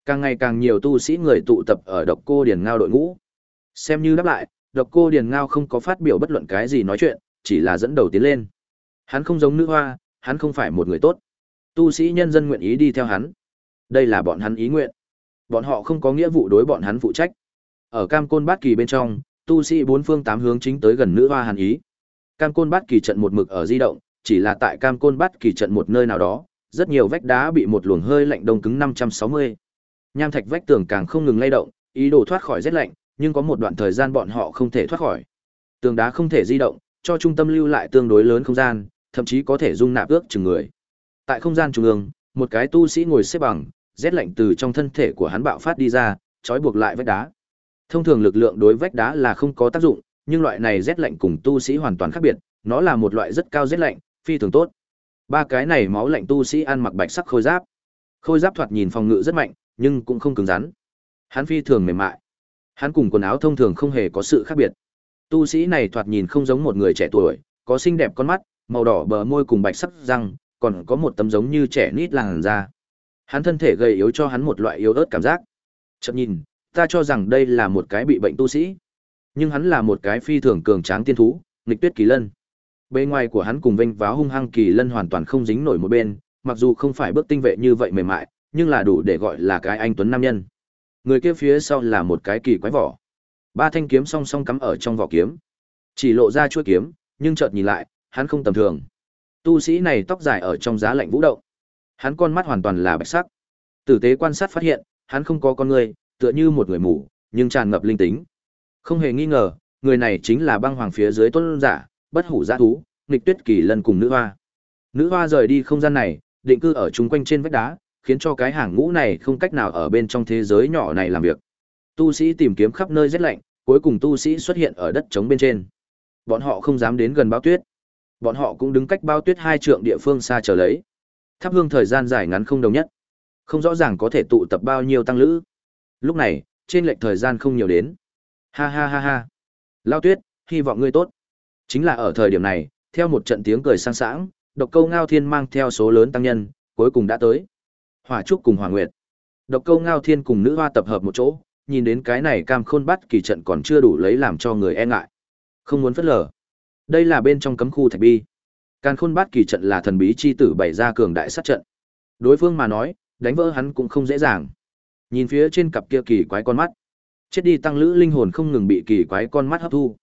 Càng ngày càng nhiều tu sĩ người tụ tập ở độc cô Điền Ngao đội ngũ. Xem như đáp lại, độc cô Điền Ngao không có phát biểu bất luận cái gì nói chuyện, chỉ là dẫn đầu tiến lên. Hắn không giống nữ hoa, hắn không phải một người tốt. Tu sĩ nhân dân nguyện ý đi theo hắn. Đây là bọn hắn ý nguyện. Bọn họ không có nghĩa vụ đối bọn hắn phụ trách. Ở Cam Côn Bát Kỳ bên trong, tu sĩ bốn phương tám hướng chính tới gần nữ hoa hàn ý. Cam Côn Bát Kỳ trận một mực ở di động, chỉ là tại Cam Côn Bát Kỳ trận một nơi nào đó, rất nhiều vách đá bị một luồng hơi lạnh đông cứng 560. Nham thạch vách tường càng không ngừng lay động, ý đồ thoát khỏi rét lạnh, nhưng có một đoạn thời gian bọn họ không thể thoát khỏi. Tường đá không thể di động, cho trung tâm lưu lại tương đối lớn không gian, thậm chí có thể dung nạp ước chừng người. Tại không gian trung ương, một cái tu sĩ ngồi xếp bằng, rét lạnh từ trong thân thể của hắn bạo phát đi ra, trói buộc lại vách đá. Thông thường lực lượng đối vách đá là không có tác dụng, nhưng loại này rét lạnh cùng tu sĩ hoàn toàn khác biệt, nó là một loại rất cao rét lạnh, phi thường tốt. Ba cái này máu lạnh tu sĩ ăn mặc bạch sắc khôi giáp. Khôi giáp thoạt nhìn phòng ngự rất mạnh, nhưng cũng không cứng rắn. Hắn phi thường mềm mại. Hắn cùng quần áo thông thường không hề có sự khác biệt. Tu sĩ này thoạt nhìn không giống một người trẻ tuổi, có xinh đẹp con mắt, màu đỏ bờ môi cùng bạch sắc răng, còn có một tấm giống như trẻ nít làn da. Hắn thân thể gầy yếu cho hắn một loại yếu ớt cảm giác. chậm nhìn, ta cho rằng đây là một cái bị bệnh tu sĩ, nhưng hắn là một cái phi thường cường tráng tiên thú, nghịch tuyết kỳ lân. Bề ngoài của hắn cùng vênh váo hung hăng kỳ lân hoàn toàn không dính nổi một bên, mặc dù không phải bước tinh vệ như vậy mềm mại, nhưng là đủ để gọi là cái anh tuấn nam nhân. Người kia phía sau là một cái kỳ quái vỏ. Ba thanh kiếm song song cắm ở trong vỏ kiếm. Chỉ lộ ra chuôi kiếm, nhưng chợt nhìn lại, hắn không tầm thường. Tu sĩ này tóc dài ở trong giá lạnh vũ động. Hắn con mắt hoàn toàn là bạch sắc. Tử tế quan sát phát hiện, hắn không có con người, tựa như một người mù, nhưng tràn ngập linh tính. Không hề nghi ngờ, người này chính là băng hoàng phía dưới tuân giả, bất hủ giã thú, nghịch tuyết kỳ lần cùng nữ hoa. Nữ hoa rời đi không gian này, định cư ở chung quanh trên vách đá, khiến cho cái hàng ngũ này không cách nào ở bên trong thế giới nhỏ này làm việc. Tu sĩ tìm kiếm khắp nơi rét lạnh, cuối cùng tu sĩ xuất hiện ở đất trống bên trên. Bọn họ không dám đến gần bao tuyết. Bọn họ cũng đứng cách bao tuyết hai trượng địa phương xa chờ lấy. Thắp hương thời gian dài ngắn không đồng nhất. Không rõ ràng có thể tụ tập bao nhiêu tăng lữ. Lúc này, trên lệch thời gian không nhiều đến. Ha ha ha ha. Lao tuyết, hy vọng ngươi tốt. Chính là ở thời điểm này, theo một trận tiếng cười sang sảng, độc câu ngao thiên mang theo số lớn tăng nhân, cuối cùng đã tới. Hỏa trúc cùng Hỏa Nguyệt. Độc câu ngao thiên cùng nữ hoa tập hợp một chỗ, nhìn đến cái này cam khôn bắt kỳ trận còn chưa đủ lấy làm cho người e ngại. Không muốn phất lờ. Đây là bên trong cấm khu thạch bi. Càn khôn bát kỳ trận là thần bí chi tử bày ra cường đại sát trận. Đối phương mà nói, đánh vỡ hắn cũng không dễ dàng. Nhìn phía trên cặp kia kỳ quái con mắt, chết đi tăng lữ linh hồn không ngừng bị kỳ quái con mắt hấp thu.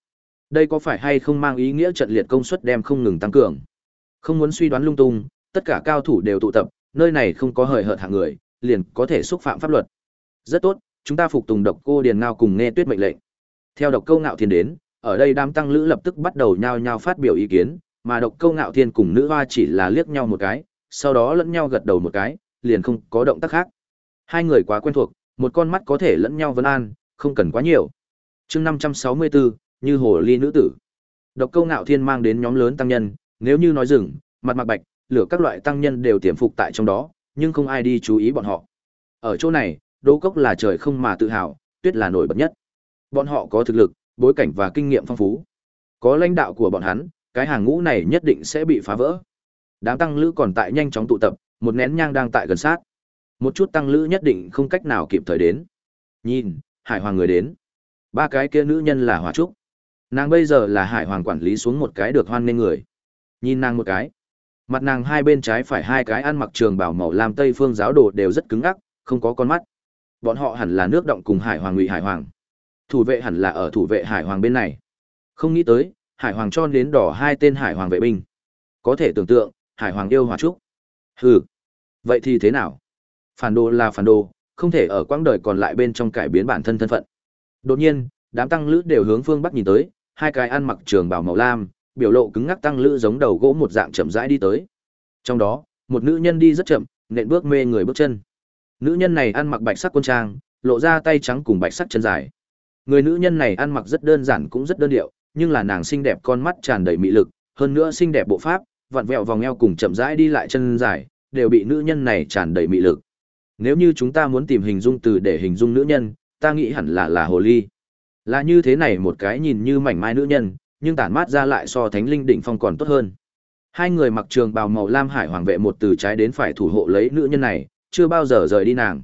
Đây có phải hay không mang ý nghĩa trận liệt công suất đem không ngừng tăng cường? Không muốn suy đoán lung tung, tất cả cao thủ đều tụ tập, nơi này không có hời hợt hạng người, liền có thể xúc phạm pháp luật. Rất tốt, chúng ta phục tùng độc cô điền ngao cùng nghe tuyết mệnh lệnh. Theo độc câu ngạo thiên đến, ở đây đám tăng lữ lập tức bắt đầu nhao nhao phát biểu ý kiến, mà độc câu ngạo thiên cùng nữ hoa chỉ là liếc nhau một cái, sau đó lẫn nhau gật đầu một cái, liền không có động tác khác. Hai người quá quen thuộc, một con mắt có thể lẫn nhau vấn an, không cần quá nhiều. chương 564, như hồ ly nữ tử. Độc câu ngạo thiên mang đến nhóm lớn tăng nhân, nếu như nói rừng, mặt mặc bạch, lửa các loại tăng nhân đều tiềm phục tại trong đó, nhưng không ai đi chú ý bọn họ. Ở chỗ này, Đỗ Cốc là trời không mà tự hào, Tuyết là nổi bật nhất. Bọn họ có thực lực, bối cảnh và kinh nghiệm phong phú. Có lãnh đạo của bọn hắn, cái hàng ngũ này nhất định sẽ bị phá vỡ. Đám tăng lữ còn tại nhanh chóng tụ tập, một nén nhang đang tại gần sát. Một chút tăng lữ nhất định không cách nào kịp thời đến. Nhìn, Hải Hoàng người đến. Ba cái kia nữ nhân là Hỏa Trúc. Nàng bây giờ là Hải Hoàng quản lý xuống một cái được hoan nghênh người. Nhìn nàng một cái. Mặt nàng hai bên trái phải hai cái ăn mặc trường bảo màu lam tây phương giáo đồ đều rất cứng ắc, không có con mắt. Bọn họ hẳn là nước động cùng Hải Hoàng Ngụy Hải Hoàng. Thủ vệ hẳn là ở thủ vệ Hải Hoàng bên này. Không nghĩ tới, Hải Hoàng cho đến đỏ hai tên Hải Hoàng vệ binh. Có thể tưởng tượng, Hải Hoàng yêu hòa trúc. Hừ, vậy thì thế nào? Phản đồ là phản đồ, không thể ở quãng đời còn lại bên trong cải biến bản thân thân phận. Đột nhiên, đám tăng lữ đều hướng phương bắc nhìn tới, hai cái ăn mặc trường bào màu lam, biểu lộ cứng ngắc tăng lữ giống đầu gỗ một dạng chậm rãi đi tới. Trong đó, một nữ nhân đi rất chậm, nện bước mê người bước chân. Nữ nhân này ăn mặc bạch sắc quân trang, lộ ra tay trắng cùng bạch sắc chân dài. Người nữ nhân này ăn mặc rất đơn giản cũng rất đơn điệu, nhưng là nàng xinh đẹp con mắt tràn đầy mị lực, hơn nữa xinh đẹp bộ pháp, vặn vẹo vòng eo cùng chậm rãi đi lại chân dài, đều bị nữ nhân này tràn đầy mị lực. Nếu như chúng ta muốn tìm hình dung từ để hình dung nữ nhân, ta nghĩ hẳn là là hồ ly. Là như thế này một cái nhìn như mảnh mai nữ nhân, nhưng tản mát ra lại so thánh linh đỉnh phong còn tốt hơn. Hai người mặc trường bào màu lam hải hoàng vệ một từ trái đến phải thủ hộ lấy nữ nhân này, chưa bao giờ rời đi nàng.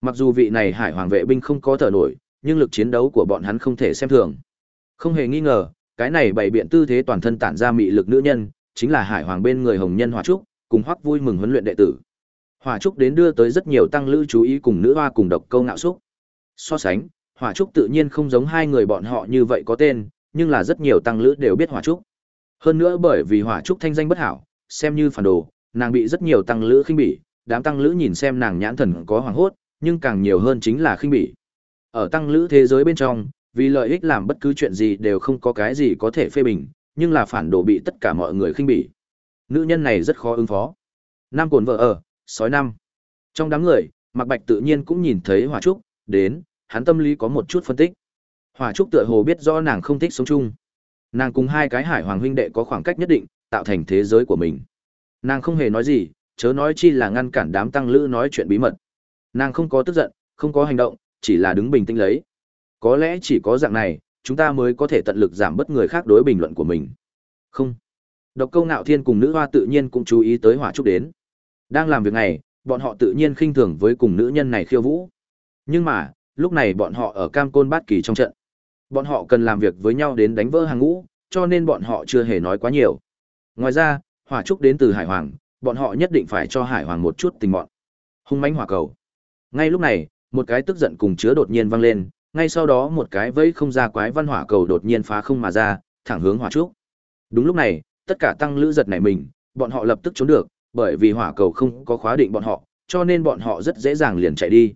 Mặc dù vị này hải hoàng vệ binh không có thở nổi, nhưng lực chiến đấu của bọn hắn không thể xem thường. Không hề nghi ngờ, cái này bày biện tư thế toàn thân tản ra mị lực nữ nhân, chính là Hải Hoàng bên người Hồng Nhân Hỏa Trúc, cùng Hoắc vui mừng huấn luyện đệ tử. Hỏa Trúc đến đưa tới rất nhiều tăng lữ chú ý cùng nữ hoa cùng độc câu ngạo xúc. So sánh, Hỏa Trúc tự nhiên không giống hai người bọn họ như vậy có tên, nhưng là rất nhiều tăng lữ đều biết Hỏa Trúc. Hơn nữa bởi vì Hỏa Trúc thanh danh bất hảo, xem như phản đồ, nàng bị rất nhiều tăng lữ khinh bỉ, đám tăng lữ nhìn xem nàng nhãn thần có hoàng hốt, nhưng càng nhiều hơn chính là khinh bỉ. Ở tăng lữ thế giới bên trong, vì lợi ích làm bất cứ chuyện gì đều không có cái gì có thể phê bình, nhưng là phản đồ bị tất cả mọi người khinh bỉ. Nữ nhân này rất khó ứng phó. Nam cồn vợ ở, sói năm. Trong đám người, Mạc Bạch tự nhiên cũng nhìn thấy Hỏa Trúc, đến, hắn tâm lý có một chút phân tích. Hỏa Trúc tựa hồ biết rõ nàng không thích sống chung. Nàng cùng hai cái hải hoàng huynh đệ có khoảng cách nhất định, tạo thành thế giới của mình. Nàng không hề nói gì, chớ nói chi là ngăn cản đám tăng lữ nói chuyện bí mật. Nàng không có tức giận, không có hành động, chỉ là đứng bình tĩnh lấy. Có lẽ chỉ có dạng này, chúng ta mới có thể tận lực giảm bớt người khác đối bình luận của mình. Không. Độc câu nạo thiên cùng nữ hoa tự nhiên cũng chú ý tới hỏa trúc đến. Đang làm việc này, bọn họ tự nhiên khinh thường với cùng nữ nhân này khiêu vũ. Nhưng mà, lúc này bọn họ ở cam côn bát kỳ trong trận. Bọn họ cần làm việc với nhau đến đánh vỡ hàng ngũ, cho nên bọn họ chưa hề nói quá nhiều. Ngoài ra, hỏa trúc đến từ Hải Hoàng, bọn họ nhất định phải cho Hải Hoàng một chút tình bọn. Hung mãnh hỏa cầu. Ngay lúc này, một cái tức giận cùng chứa đột nhiên vang lên, ngay sau đó một cái vẫy không ra quái văn hỏa cầu đột nhiên phá không mà ra, thẳng hướng hỏa trúc. Đúng lúc này, tất cả tăng lữ giật nảy mình, bọn họ lập tức trốn được, bởi vì hỏa cầu không có khóa định bọn họ, cho nên bọn họ rất dễ dàng liền chạy đi.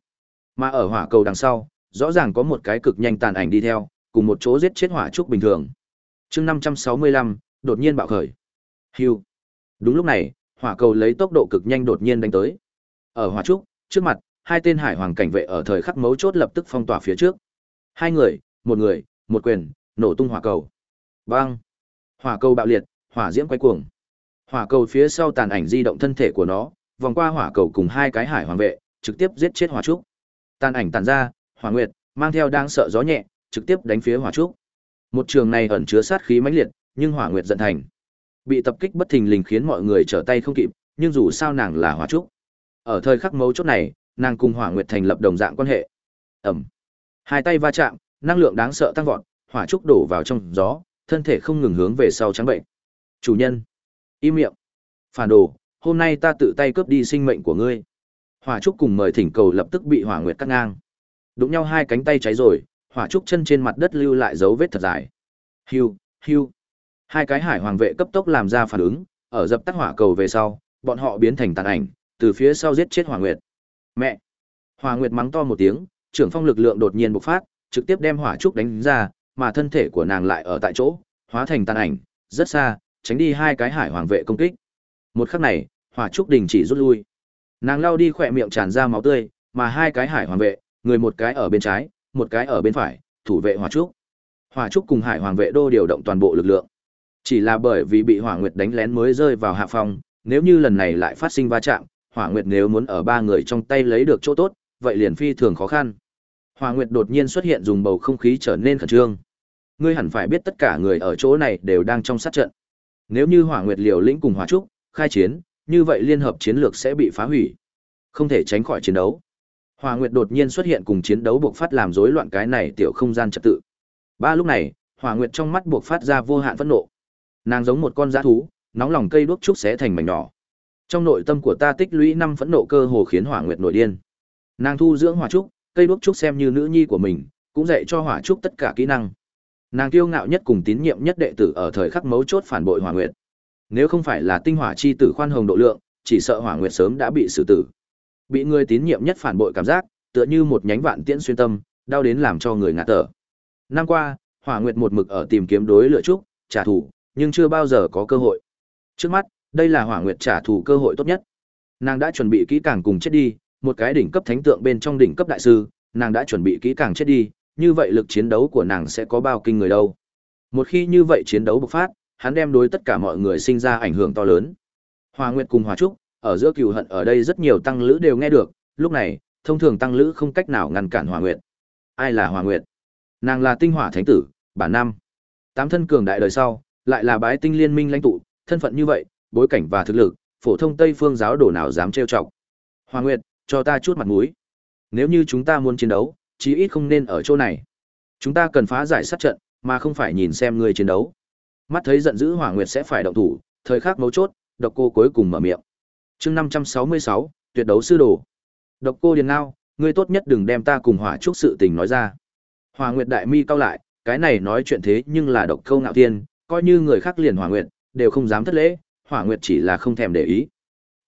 Mà ở hỏa cầu đằng sau, rõ ràng có một cái cực nhanh tàn ảnh đi theo, cùng một chỗ giết chết hỏa trúc bình thường. Chương 565, đột nhiên bạo khởi. Hưu. Đúng lúc này, hỏa cầu lấy tốc độ cực nhanh đột nhiên đánh tới. Ở hỏa trúc, trước mặt, hai tên hải hoàng cảnh vệ ở thời khắc mấu chốt lập tức phong tỏa phía trước. Hai người, một người, một quyền, nổ tung hỏa cầu. Bang! Hỏa cầu bạo liệt, hỏa diễm quay cuồng. Hỏa cầu phía sau tàn ảnh di động thân thể của nó, vòng qua hỏa cầu cùng hai cái hải hoàng vệ, trực tiếp giết chết hỏa trúc. Tàn ảnh tàn ra, hỏa nguyệt, mang theo đang sợ gió nhẹ, trực tiếp đánh phía hỏa trúc. Một trường này ẩn chứa sát khí mãnh liệt, nhưng hỏa nguyệt giận thành. Bị tập kích bất thình lình khiến mọi người trở tay không kịp, nhưng dù sao nàng là hỏa trúc. Ở thời khắc mấu chốt này, nàng cùng hỏa nguyệt thành lập đồng dạng quan hệ. Ẩm. Hai tay va chạm, năng lượng đáng sợ tăng vọt, hỏa trúc đổ vào trong gió, thân thể không ngừng hướng về sau trắng bệnh. Chủ nhân, im miệng. Phản đồ, hôm nay ta tự tay cướp đi sinh mệnh của ngươi. Hỏa trúc cùng mời thỉnh cầu lập tức bị hỏa nguyệt cắt ngang. Đụng nhau hai cánh tay cháy rồi, hỏa trúc chân trên mặt đất lưu lại dấu vết thật dài. Hưu, hưu. Hai cái hải hoàng vệ cấp tốc làm ra phản ứng, ở dập tắt hỏa cầu về sau, bọn họ biến thành tàn ảnh, từ phía sau giết chết hỏa nguyệt. Mẹ. Hỏa nguyệt mắng to một tiếng, trưởng phong lực lượng đột nhiên bộc phát, trực tiếp đem hỏa trúc đánh ra, mà thân thể của nàng lại ở tại chỗ, hóa thành tàn ảnh, rất xa, tránh đi hai cái hải hoàng vệ công kích. Một khắc này, hỏa trúc đình chỉ rút lui. Nàng lao đi khỏe miệng tràn ra máu tươi, mà hai cái hải hoàng vệ, người một cái ở bên trái, một cái ở bên phải, thủ vệ hỏa trúc. Hỏa trúc cùng hải hoàng vệ đô điều động toàn bộ lực lượng. Chỉ là bởi vì bị hỏa nguyệt đánh lén mới rơi vào hạ phòng, nếu như lần này lại phát sinh va chạm, hỏa nguyệt nếu muốn ở ba người trong tay lấy được chỗ tốt, vậy liền phi thường khó khăn. Hỏa nguyệt đột nhiên xuất hiện dùng bầu không khí trở nên khẩn trương. Ngươi hẳn phải biết tất cả người ở chỗ này đều đang trong sát trận. Nếu như hỏa nguyệt liều lĩnh cùng hỏa trúc, khai chiến, như vậy liên hợp chiến lược sẽ bị phá hủy. Không thể tránh khỏi chiến đấu. Hỏa Nguyệt đột nhiên xuất hiện cùng chiến đấu buộc phát làm rối loạn cái này tiểu không gian trật tự. Ba lúc này, Hỏa Nguyệt trong mắt buộc phát ra vô hạn phẫn nộ. Nàng giống một con dã thú, nóng lòng cây đuốc trúc xé thành mảnh nhỏ. Trong nội tâm của ta tích lũy năm phẫn nộ cơ hồ khiến Hỏa Nguyệt nổi điên. Nàng thu dưỡng hỏa trúc, cây đuốc trúc xem như nữ nhi của mình, cũng dạy cho hỏa trúc tất cả kỹ năng. Nàng kiêu ngạo nhất cùng tín nhiệm nhất đệ tử ở thời khắc mấu chốt phản bội Hỏa Nguyệt. Nếu không phải là tinh hỏa chi tử khoan hồng độ lượng, chỉ sợ Hỏa Nguyệt sớm đã bị xử tử. Bị người tín nhiệm nhất phản bội cảm giác, tựa như một nhánh vạn tiễn xuyên tâm, đau đến làm cho người ngạt thở. Năm qua, Hỏa Nguyệt một mực ở tìm kiếm đối lựa trúc, trả thù, nhưng chưa bao giờ có cơ hội. Trước mắt, đây là Hỏa Nguyệt trả thù cơ hội tốt nhất. Nàng đã chuẩn bị kỹ càng cùng chết đi, một cái đỉnh cấp thánh tượng bên trong đỉnh cấp đại sư, nàng đã chuẩn bị kỹ càng chết đi, như vậy lực chiến đấu của nàng sẽ có bao kinh người đâu. Một khi như vậy chiến đấu bộc phát, hắn đem đối tất cả mọi người sinh ra ảnh hưởng to lớn. Hoa Nguyệt cùng Hoa Trúc, ở giữa cừu hận ở đây rất nhiều tăng lữ đều nghe được, lúc này, thông thường tăng lữ không cách nào ngăn cản Hoa Nguyệt. Ai là Hoa Nguyệt? Nàng là tinh hỏa thánh tử, bản năm. Tám thân cường đại đời sau, lại là bái tinh liên minh lãnh tụ, thân phận như vậy, bối cảnh và thực lực, phổ thông Tây phương giáo đồ nào dám trêu chọc. Hoa Nguyệt, cho ta chút mặt mũi. Nếu như chúng ta muốn chiến đấu, chí ít không nên ở chỗ này. Chúng ta cần phá giải sát trận, mà không phải nhìn xem người chiến đấu. Mắt thấy giận dữ Hỏa Nguyệt sẽ phải động thủ, thời khắc mấu chốt, Độc Cô cuối cùng mở miệng. Chương 566, tuyệt đấu sư đồ. Độc Cô Điền Ngao, ngươi tốt nhất đừng đem ta cùng Hỏa Trúc sự tình nói ra. Hòa Nguyệt đại mi cao lại, cái này nói chuyện thế nhưng là Độc Câu Ngạo Thiên, coi như người khác liền hòa Nguyệt, đều không dám thất lễ, Hỏa Nguyệt chỉ là không thèm để ý.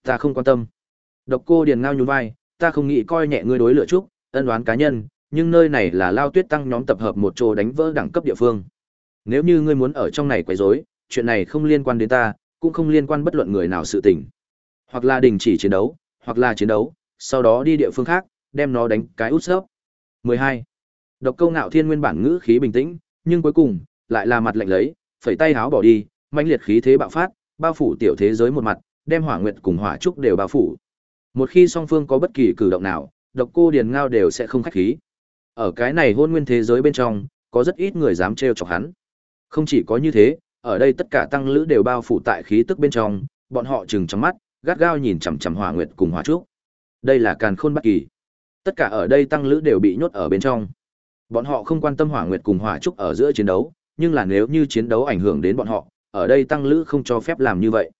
Ta không quan tâm. Độc Cô Điền Ngao nhún vai, ta không nghĩ coi nhẹ ngươi đối lựa Trúc, ân đoán cá nhân, nhưng nơi này là Lao Tuyết tăng nhóm tập hợp một chỗ đánh vỡ đẳng cấp địa phương. Nếu như ngươi muốn ở trong này quấy rối, chuyện này không liên quan đến ta, cũng không liên quan bất luận người nào sự tình. Hoặc là đình chỉ chiến đấu, hoặc là chiến đấu, sau đó đi địa phương khác, đem nó đánh cái út sấp. 12. Độc câu ngạo thiên nguyên bản ngữ khí bình tĩnh, nhưng cuối cùng, lại là mặt lạnh lấy, phẩy tay háo bỏ đi, mãnh liệt khí thế bạo phát, bao phủ tiểu thế giới một mặt, đem hỏa nguyệt cùng hỏa trúc đều bao phủ. Một khi song phương có bất kỳ cử động nào, độc cô điền ngao đều sẽ không khách khí. Ở cái này hôn nguyên thế giới bên trong, có rất ít người dám trêu chọc hắn. Không chỉ có như thế, ở đây tất cả tăng lữ đều bao phủ tại khí tức bên trong, bọn họ trừng trong mắt, gắt gao nhìn chằm chằm Hỏa Nguyệt cùng Hỏa Trúc. Đây là càn khôn bất kỳ. Tất cả ở đây tăng lữ đều bị nhốt ở bên trong. Bọn họ không quan tâm Hỏa Nguyệt cùng Hỏa Trúc ở giữa chiến đấu, nhưng là nếu như chiến đấu ảnh hưởng đến bọn họ, ở đây tăng lữ không cho phép làm như vậy.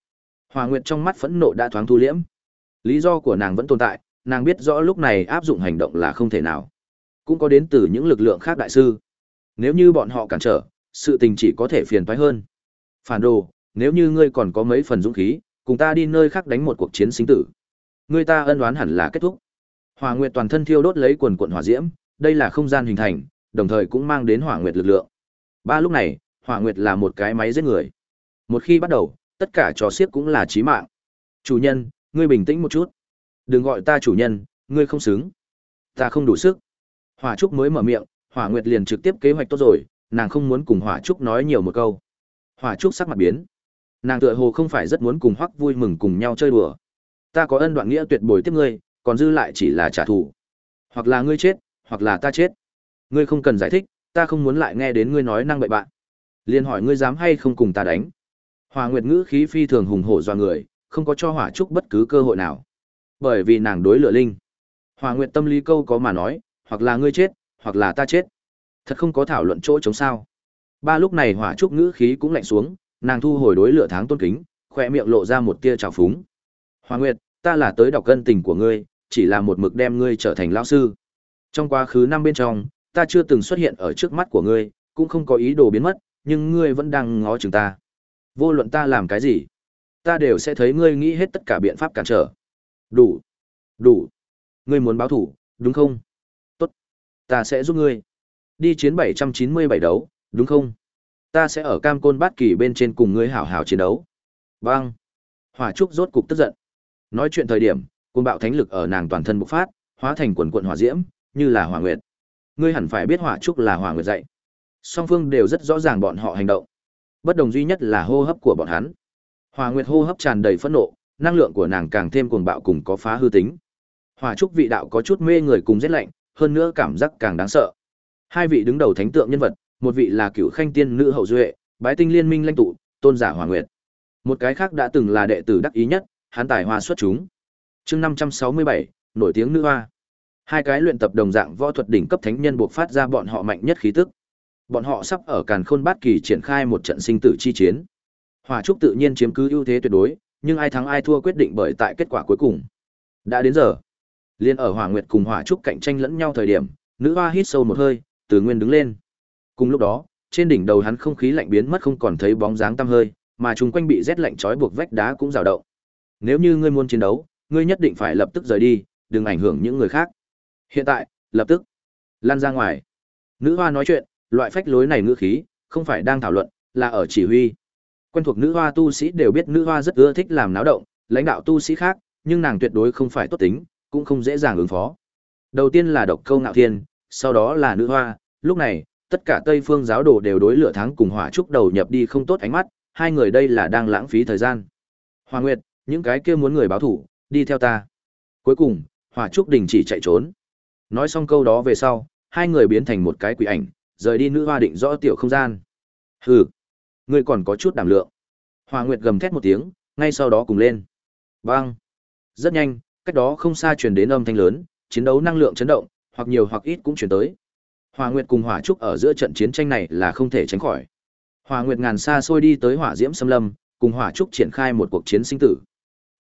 Hỏa Nguyệt trong mắt phẫn nộ đã thoáng thu liễm. Lý do của nàng vẫn tồn tại, nàng biết rõ lúc này áp dụng hành động là không thể nào. Cũng có đến từ những lực lượng khác đại sư. Nếu như bọn họ cản trở, sự tình chỉ có thể phiền toái hơn. Phản đồ, nếu như ngươi còn có mấy phần dũng khí, cùng ta đi nơi khác đánh một cuộc chiến sinh tử. Ngươi ta ân oán hẳn là kết thúc. Hỏa Nguyệt toàn thân thiêu đốt lấy quần quần hỏa diễm, đây là không gian hình thành, đồng thời cũng mang đến Hỏa Nguyệt lực lượng. Ba lúc này, Hỏa Nguyệt là một cái máy giết người. Một khi bắt đầu, tất cả trò xiếc cũng là chí mạng. Chủ nhân, ngươi bình tĩnh một chút. Đừng gọi ta chủ nhân, ngươi không xứng. Ta không đủ sức. Hỏa Trúc mới mở miệng, Hỏa Nguyệt liền trực tiếp kế hoạch tốt rồi, nàng không muốn cùng Hỏa Trúc nói nhiều một câu. Hỏa Trúc sắc mặt biến. Nàng tựa hồ không phải rất muốn cùng Hoắc vui mừng cùng nhau chơi đùa. Ta có ân đoạn nghĩa tuyệt bồi tiếp ngươi, còn dư lại chỉ là trả thù. Hoặc là ngươi chết, hoặc là ta chết. Ngươi không cần giải thích, ta không muốn lại nghe đến ngươi nói năng bậy bạn. liền hỏi ngươi dám hay không cùng ta đánh. hòa Nguyệt ngữ khí phi thường hùng hổ do người, không có cho Hỏa Trúc bất cứ cơ hội nào. Bởi vì nàng đối lửa linh. hòa Nguyệt tâm lý câu có mà nói, hoặc là ngươi chết, hoặc là ta chết. Thật không có thảo luận chỗ chống sao. Ba lúc này Hỏa Trúc ngữ khí cũng lạnh xuống, nàng thu hồi đối lửa tháng tôn kính, khỏe miệng lộ ra một tia trào phúng. hoa Nguyệt, ta là tới đọc cân tình của ngươi, chỉ là một mực đem ngươi trở thành lão sư. Trong quá khứ năm bên trong, ta chưa từng xuất hiện ở trước mắt của ngươi, cũng không có ý đồ biến mất, nhưng ngươi vẫn đang ngó chừng ta. Vô luận ta làm cái gì, ta đều sẽ thấy ngươi nghĩ hết tất cả biện pháp cản trở. Đủ. Đủ. Ngươi muốn báo thủ, đúng không? Tốt. Ta sẽ giúp ngươi. Đi chiến 797 đấu, đúng không? Ta sẽ ở cam côn bát kỳ bên trên cùng ngươi hảo hảo chiến đấu. Vâng. Hỏa Trúc rốt cục tức giận. Nói chuyện thời điểm, cuồng bạo thánh lực ở nàng toàn thân bộc phát, hóa thành quần quần hỏa diễm, như là hỏa nguyệt. Ngươi hẳn phải biết hỏa trúc là hỏa nguyệt dạy. Song phương đều rất rõ ràng bọn họ hành động. Bất đồng duy nhất là hô hấp của bọn hắn. Hỏa nguyệt hô hấp tràn đầy phẫn nộ, năng lượng của nàng càng thêm cuồng bạo cùng có phá hư tính. Hỏa trúc vị đạo có chút mê người cùng rét lạnh, hơn nữa cảm giác càng đáng sợ. Hai vị đứng đầu thánh tượng nhân vật, một vị là cựu khanh tiên nữ hậu duệ, bái tinh liên minh lãnh tụ, tôn giả hoàng nguyệt. Một cái khác đã từng là đệ tử đắc ý nhất, hán tài hoa xuất chúng. Chương 567, nổi tiếng nữ hoa. Hai cái luyện tập đồng dạng võ thuật đỉnh cấp thánh nhân buộc phát ra bọn họ mạnh nhất khí tức. Bọn họ sắp ở Càn Khôn Bát Kỳ triển khai một trận sinh tử chi chiến. Hỏa trúc tự nhiên chiếm cứ ưu thế tuyệt đối, nhưng ai thắng ai thua quyết định bởi tại kết quả cuối cùng. Đã đến giờ. Liên ở Hỏa Nguyệt cùng Hỏa trúc cạnh tranh lẫn nhau thời điểm, nữ hoa hít sâu một hơi, từ nguyên đứng lên. Cùng lúc đó, trên đỉnh đầu hắn không khí lạnh biến mất không còn thấy bóng dáng tăm hơi, mà chung quanh bị rét lạnh trói buộc vách đá cũng rào động. Nếu như ngươi muốn chiến đấu, ngươi nhất định phải lập tức rời đi, đừng ảnh hưởng những người khác. Hiện tại, lập tức, lan ra ngoài. Nữ hoa nói chuyện, loại phách lối này ngữ khí, không phải đang thảo luận, là ở chỉ huy. Quen thuộc nữ hoa tu sĩ đều biết nữ hoa rất ưa thích làm náo động, lãnh đạo tu sĩ khác, nhưng nàng tuyệt đối không phải tốt tính, cũng không dễ dàng ứng phó. Đầu tiên là độc câu ngạo thiên, sau đó là nữ hoa, lúc này, tất cả Tây phương giáo đồ đều đối lửa thắng cùng hỏa trúc đầu nhập đi không tốt ánh mắt, hai người đây là đang lãng phí thời gian. Hoa Nguyệt, những cái kia muốn người báo thủ, đi theo ta. Cuối cùng, Hỏa Trúc đình chỉ chạy trốn. Nói xong câu đó về sau, hai người biến thành một cái quỷ ảnh, rời đi nữ hoa định rõ tiểu không gian. Hừ, ngươi còn có chút đảm lượng. hoa Nguyệt gầm thét một tiếng, ngay sau đó cùng lên. Bang. Rất nhanh, cách đó không xa truyền đến âm thanh lớn, chiến đấu năng lượng chấn động, hoặc nhiều hoặc ít cũng truyền tới. Hỏa Nguyệt cùng Hỏa Trúc ở giữa trận chiến tranh này là không thể tránh khỏi. Hỏa Nguyệt ngàn xa xôi đi tới Hỏa Diễm Sâm Lâm, cùng Hỏa Trúc triển khai một cuộc chiến sinh tử.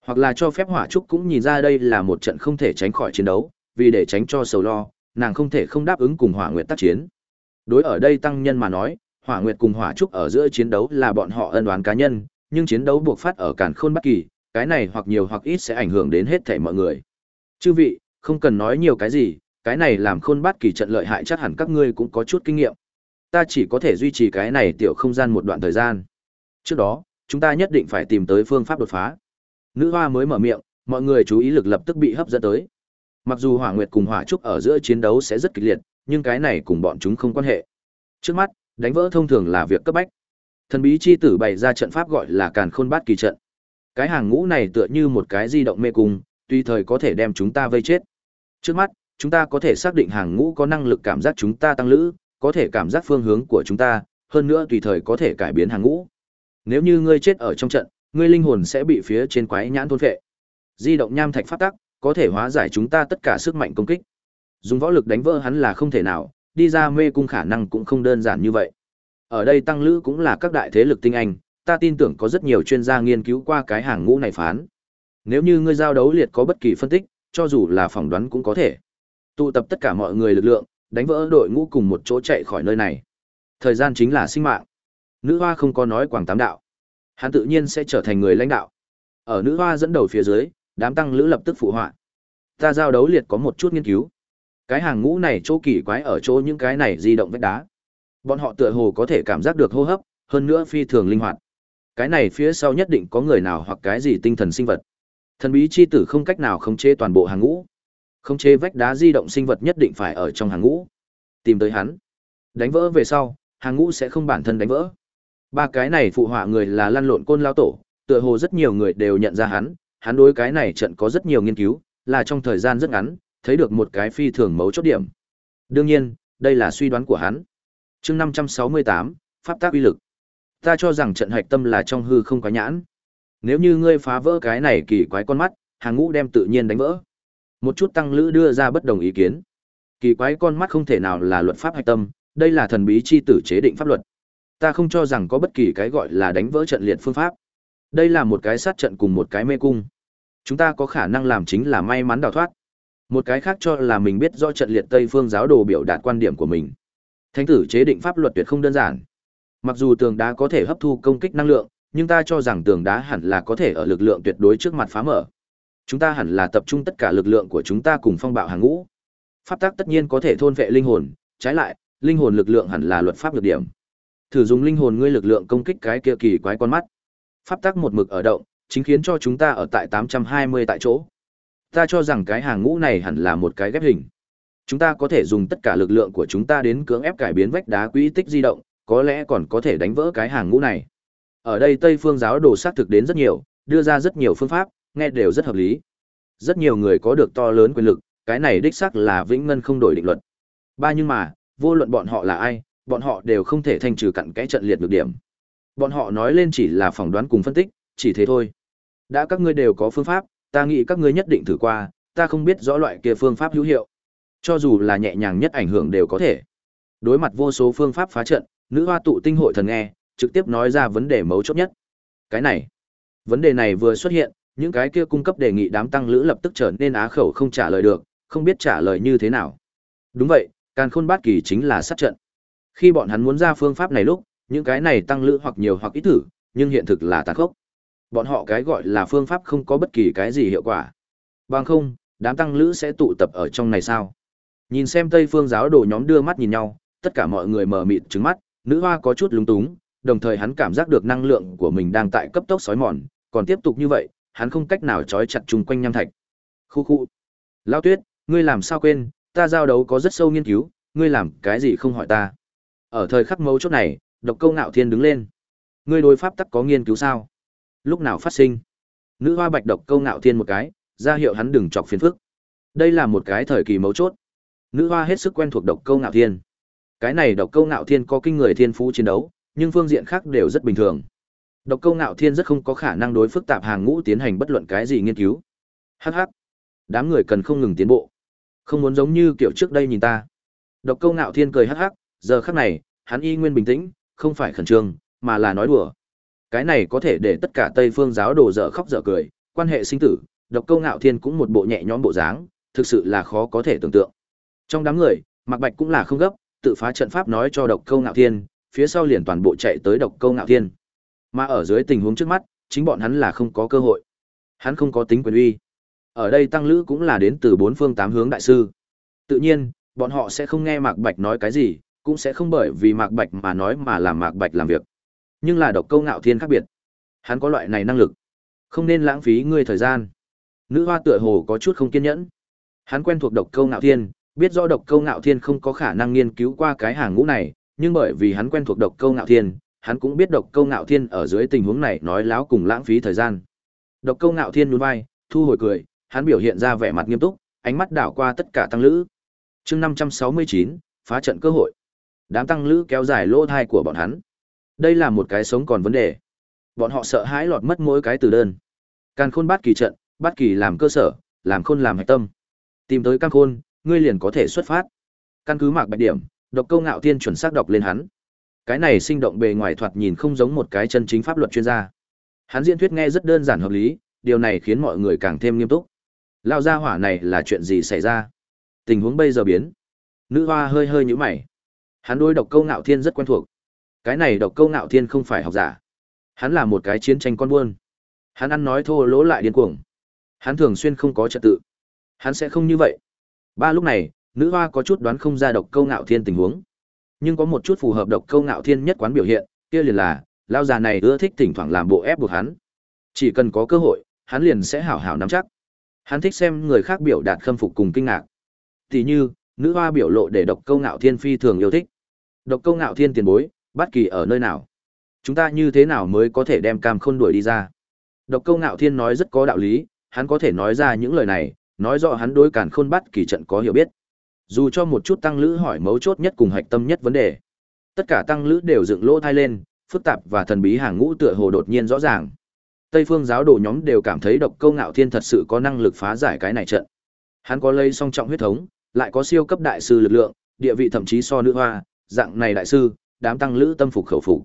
Hoặc là cho phép hỏa trúc cũng nhìn ra đây là một trận không thể tránh khỏi chiến đấu, vì để tránh cho sầu lo, nàng không thể không đáp ứng cùng hỏa nguyệt tác chiến. Đối ở đây tăng nhân mà nói, hỏa nguyệt cùng hỏa trúc ở giữa chiến đấu là bọn họ ân oán cá nhân, nhưng chiến đấu buộc phát ở càn khôn bất kỳ, cái này hoặc nhiều hoặc ít sẽ ảnh hưởng đến hết thảy mọi người. Chư vị, không cần nói nhiều cái gì, cái này làm khôn bát kỳ trận lợi hại chắc hẳn các ngươi cũng có chút kinh nghiệm. Ta chỉ có thể duy trì cái này tiểu không gian một đoạn thời gian. Trước đó, chúng ta nhất định phải tìm tới phương pháp đột phá. Nữ hoa mới mở miệng, mọi người chú ý lực lập tức bị hấp dẫn tới. Mặc dù Hỏa Nguyệt cùng Hỏa Trúc ở giữa chiến đấu sẽ rất kịch liệt, nhưng cái này cùng bọn chúng không quan hệ. Trước mắt, đánh vỡ thông thường là việc cấp bách. Thần bí chi tử bày ra trận pháp gọi là Càn Khôn Bát Kỳ trận. Cái hàng ngũ này tựa như một cái di động mê cung, tùy thời có thể đem chúng ta vây chết. Trước mắt, chúng ta có thể xác định hàng ngũ có năng lực cảm giác chúng ta tăng lữ, có thể cảm giác phương hướng của chúng ta, hơn nữa tùy thời có thể cải biến hàng ngũ. Nếu như ngươi chết ở trong trận, ngươi linh hồn sẽ bị phía trên quái nhãn thôn phệ. Di động nham thạch pháp tắc, có thể hóa giải chúng ta tất cả sức mạnh công kích. Dùng võ lực đánh vỡ hắn là không thể nào, đi ra mê cung khả năng cũng không đơn giản như vậy. Ở đây tăng lữ cũng là các đại thế lực tinh anh, ta tin tưởng có rất nhiều chuyên gia nghiên cứu qua cái hàng ngũ này phán. Nếu như ngươi giao đấu liệt có bất kỳ phân tích, cho dù là phỏng đoán cũng có thể. Tụ tập tất cả mọi người lực lượng, đánh vỡ đội ngũ cùng một chỗ chạy khỏi nơi này. Thời gian chính là sinh mạng. Nữ hoa không có nói quảng tám đạo. Hắn tự nhiên sẽ trở thành người lãnh đạo. Ở nữ hoa dẫn đầu phía dưới, đám tăng lữ lập tức phụ họa. Ta giao đấu liệt có một chút nghiên cứu. Cái hàng ngũ này chỗ kỳ quái ở chỗ những cái này di động vách đá. Bọn họ tựa hồ có thể cảm giác được hô hấp, hơn nữa phi thường linh hoạt. Cái này phía sau nhất định có người nào hoặc cái gì tinh thần sinh vật. Thần bí chi tử không cách nào khống chế toàn bộ hàng ngũ. Khống chế vách đá di động sinh vật nhất định phải ở trong hàng ngũ. Tìm tới hắn. Đánh vỡ về sau, hàng ngũ sẽ không bản thân đánh vỡ. Ba cái này phụ họa người là lăn lộn côn lao tổ, tựa hồ rất nhiều người đều nhận ra hắn, hắn đối cái này trận có rất nhiều nghiên cứu, là trong thời gian rất ngắn, thấy được một cái phi thường mấu chốt điểm. Đương nhiên, đây là suy đoán của hắn. Chương 568, pháp tác uy lực. Ta cho rằng trận hạch tâm là trong hư không có nhãn. Nếu như ngươi phá vỡ cái này kỳ quái con mắt, hàng ngũ đem tự nhiên đánh vỡ. Một chút tăng lữ đưa ra bất đồng ý kiến. Kỳ quái con mắt không thể nào là luật pháp hạch tâm, đây là thần bí chi tử chế định pháp luật. Ta không cho rằng có bất kỳ cái gọi là đánh vỡ trận liệt phương pháp. Đây là một cái sát trận cùng một cái mê cung. Chúng ta có khả năng làm chính là may mắn đào thoát. Một cái khác cho là mình biết do trận liệt Tây phương giáo đồ biểu đạt quan điểm của mình. Thánh tử chế định pháp luật tuyệt không đơn giản. Mặc dù tường đá có thể hấp thu công kích năng lượng, nhưng ta cho rằng tường đá hẳn là có thể ở lực lượng tuyệt đối trước mặt phá mở. Chúng ta hẳn là tập trung tất cả lực lượng của chúng ta cùng phong bạo hàng ngũ. Pháp tắc tất nhiên có thể thôn vệ linh hồn, trái lại, linh hồn lực lượng hẳn là luật pháp lực điểm. Thử dùng linh hồn ngươi lực lượng công kích cái kia kỳ quái con mắt. Pháp tắc một mực ở động, chính khiến cho chúng ta ở tại 820 tại chỗ. Ta cho rằng cái hàng ngũ này hẳn là một cái ghép hình. Chúng ta có thể dùng tất cả lực lượng của chúng ta đến cưỡng ép cải biến vách đá quỹ tích di động, có lẽ còn có thể đánh vỡ cái hàng ngũ này. Ở đây Tây phương giáo đồ xác thực đến rất nhiều, đưa ra rất nhiều phương pháp, nghe đều rất hợp lý. Rất nhiều người có được to lớn quyền lực, cái này đích xác là vĩnh ngân không đổi định luật. Ba nhưng mà, vô luận bọn họ là ai, bọn họ đều không thể thanh trừ cặn cái trận liệt được điểm. Bọn họ nói lên chỉ là phỏng đoán cùng phân tích, chỉ thế thôi. Đã các ngươi đều có phương pháp, ta nghĩ các ngươi nhất định thử qua, ta không biết rõ loại kia phương pháp hữu hiệu. Cho dù là nhẹ nhàng nhất ảnh hưởng đều có thể. Đối mặt vô số phương pháp phá trận, nữ hoa tụ tinh hội thần nghe, trực tiếp nói ra vấn đề mấu chốt nhất. Cái này, vấn đề này vừa xuất hiện, những cái kia cung cấp đề nghị đám tăng lữ lập tức trở nên á khẩu không trả lời được, không biết trả lời như thế nào. Đúng vậy, Càn Khôn Bát Kỳ chính là sát trận. Khi bọn hắn muốn ra phương pháp này lúc, những cái này tăng lữ hoặc nhiều hoặc ít thử, nhưng hiện thực là tàn khốc. Bọn họ cái gọi là phương pháp không có bất kỳ cái gì hiệu quả. Bằng không, đám tăng lữ sẽ tụ tập ở trong này sao? Nhìn xem Tây Phương giáo đồ nhóm đưa mắt nhìn nhau, tất cả mọi người mở mịt trừng mắt, nữ hoa có chút lúng túng, đồng thời hắn cảm giác được năng lượng của mình đang tại cấp tốc sói mòn, còn tiếp tục như vậy, hắn không cách nào trói chặt chung quanh nham thạch. Khu khu. Lao Tuyết, ngươi làm sao quên, ta giao đấu có rất sâu nghiên cứu, ngươi làm cái gì không hỏi ta. Ở thời khắc mấu chốt này, độc câu ngạo thiên đứng lên. Ngươi đối pháp tắc có nghiên cứu sao? Lúc nào phát sinh? Nữ hoa bạch độc câu ngạo thiên một cái, ra hiệu hắn đừng chọc phiền phức. Đây là một cái thời kỳ mấu chốt. Nữ hoa hết sức quen thuộc độc câu ngạo thiên. Cái này độc câu ngạo thiên có kinh người thiên phú chiến đấu, nhưng phương diện khác đều rất bình thường. Độc câu ngạo thiên rất không có khả năng đối phức tạp hàng ngũ tiến hành bất luận cái gì nghiên cứu. Hắc hắc. Đám người cần không ngừng tiến bộ. Không muốn giống như kiểu trước đây nhìn ta. Độc câu ngạo thiên cười hắc hắc, giờ khắc này, hắn y nguyên bình tĩnh, không phải khẩn trương, mà là nói đùa. Cái này có thể để tất cả Tây phương giáo đồ dở khóc dở cười, quan hệ sinh tử, độc câu ngạo thiên cũng một bộ nhẹ nhõm bộ dáng, thực sự là khó có thể tưởng tượng. Trong đám người, Mạc Bạch cũng là không gấp, tự phá trận pháp nói cho độc câu ngạo thiên, phía sau liền toàn bộ chạy tới độc câu ngạo thiên. Mà ở dưới tình huống trước mắt, chính bọn hắn là không có cơ hội. Hắn không có tính quyền uy. Ở đây tăng lữ cũng là đến từ bốn phương tám hướng đại sư. Tự nhiên, bọn họ sẽ không nghe Mạc Bạch nói cái gì, cũng sẽ không bởi vì Mạc Bạch mà nói mà làm Mạc Bạch làm việc. Nhưng là độc câu ngạo thiên khác biệt. Hắn có loại này năng lực. Không nên lãng phí ngươi thời gian. Nữ hoa tựa hồ có chút không kiên nhẫn. Hắn quen thuộc độc câu ngạo thiên, biết rõ độc câu ngạo thiên không có khả năng nghiên cứu qua cái hàng ngũ này, nhưng bởi vì hắn quen thuộc độc câu ngạo thiên, hắn cũng biết độc câu ngạo thiên ở dưới tình huống này nói láo cùng lãng phí thời gian. Độc câu ngạo thiên nhún vai, thu hồi cười, hắn biểu hiện ra vẻ mặt nghiêm túc, ánh mắt đảo qua tất cả tăng lữ. Chương 569, phá trận cơ hội. Đám tăng lữ kéo dài lỗ thai của bọn hắn. Đây là một cái sống còn vấn đề. Bọn họ sợ hãi lọt mất mỗi cái từ đơn. Càn khôn bát kỳ trận, bát kỳ làm cơ sở, làm khôn làm hạch tâm. Tìm tới căn khôn, ngươi liền có thể xuất phát. Căn cứ mạc bạch điểm, độc câu ngạo tiên chuẩn xác đọc lên hắn. Cái này sinh động bề ngoài thoạt nhìn không giống một cái chân chính pháp luật chuyên gia. Hắn diễn thuyết nghe rất đơn giản hợp lý, điều này khiến mọi người càng thêm nghiêm túc. Lao ra hỏa này là chuyện gì xảy ra? Tình huống bây giờ biến. Nữ hoa hơi hơi nhíu mày. Hắn đối độc câu ngạo thiên rất quen thuộc. Cái này độc câu ngạo thiên không phải học giả. Hắn là một cái chiến tranh con buôn. Hắn ăn nói thô lỗ lại điên cuồng. Hắn thường xuyên không có trật tự. Hắn sẽ không như vậy. Ba lúc này, nữ hoa có chút đoán không ra độc câu ngạo thiên tình huống. Nhưng có một chút phù hợp độc câu ngạo thiên nhất quán biểu hiện, kia liền là, lao già này ưa thích thỉnh thoảng làm bộ ép buộc hắn. Chỉ cần có cơ hội, hắn liền sẽ hảo hảo nắm chắc. Hắn thích xem người khác biểu đạt khâm phục cùng kinh ngạc. Tỷ như, nữ hoa biểu lộ để độc câu ngạo thiên phi thường yêu thích. Độc câu ngạo thiên tiền bối, bất kỳ ở nơi nào? Chúng ta như thế nào mới có thể đem cam khôn đuổi đi ra? Độc câu ngạo thiên nói rất có đạo lý, hắn có thể nói ra những lời này, nói rõ hắn đối cản khôn bắt kỳ trận có hiểu biết. Dù cho một chút tăng lữ hỏi mấu chốt nhất cùng hạch tâm nhất vấn đề, tất cả tăng lữ đều dựng lỗ thai lên, phức tạp và thần bí hàng ngũ tựa hồ đột nhiên rõ ràng. Tây phương giáo đồ nhóm đều cảm thấy độc câu ngạo thiên thật sự có năng lực phá giải cái này trận. Hắn có lây song trọng huyết thống, lại có siêu cấp đại sư lực lượng, địa vị thậm chí so nữ hoa, dạng này đại sư, đám tăng lữ tâm phục khẩu phục.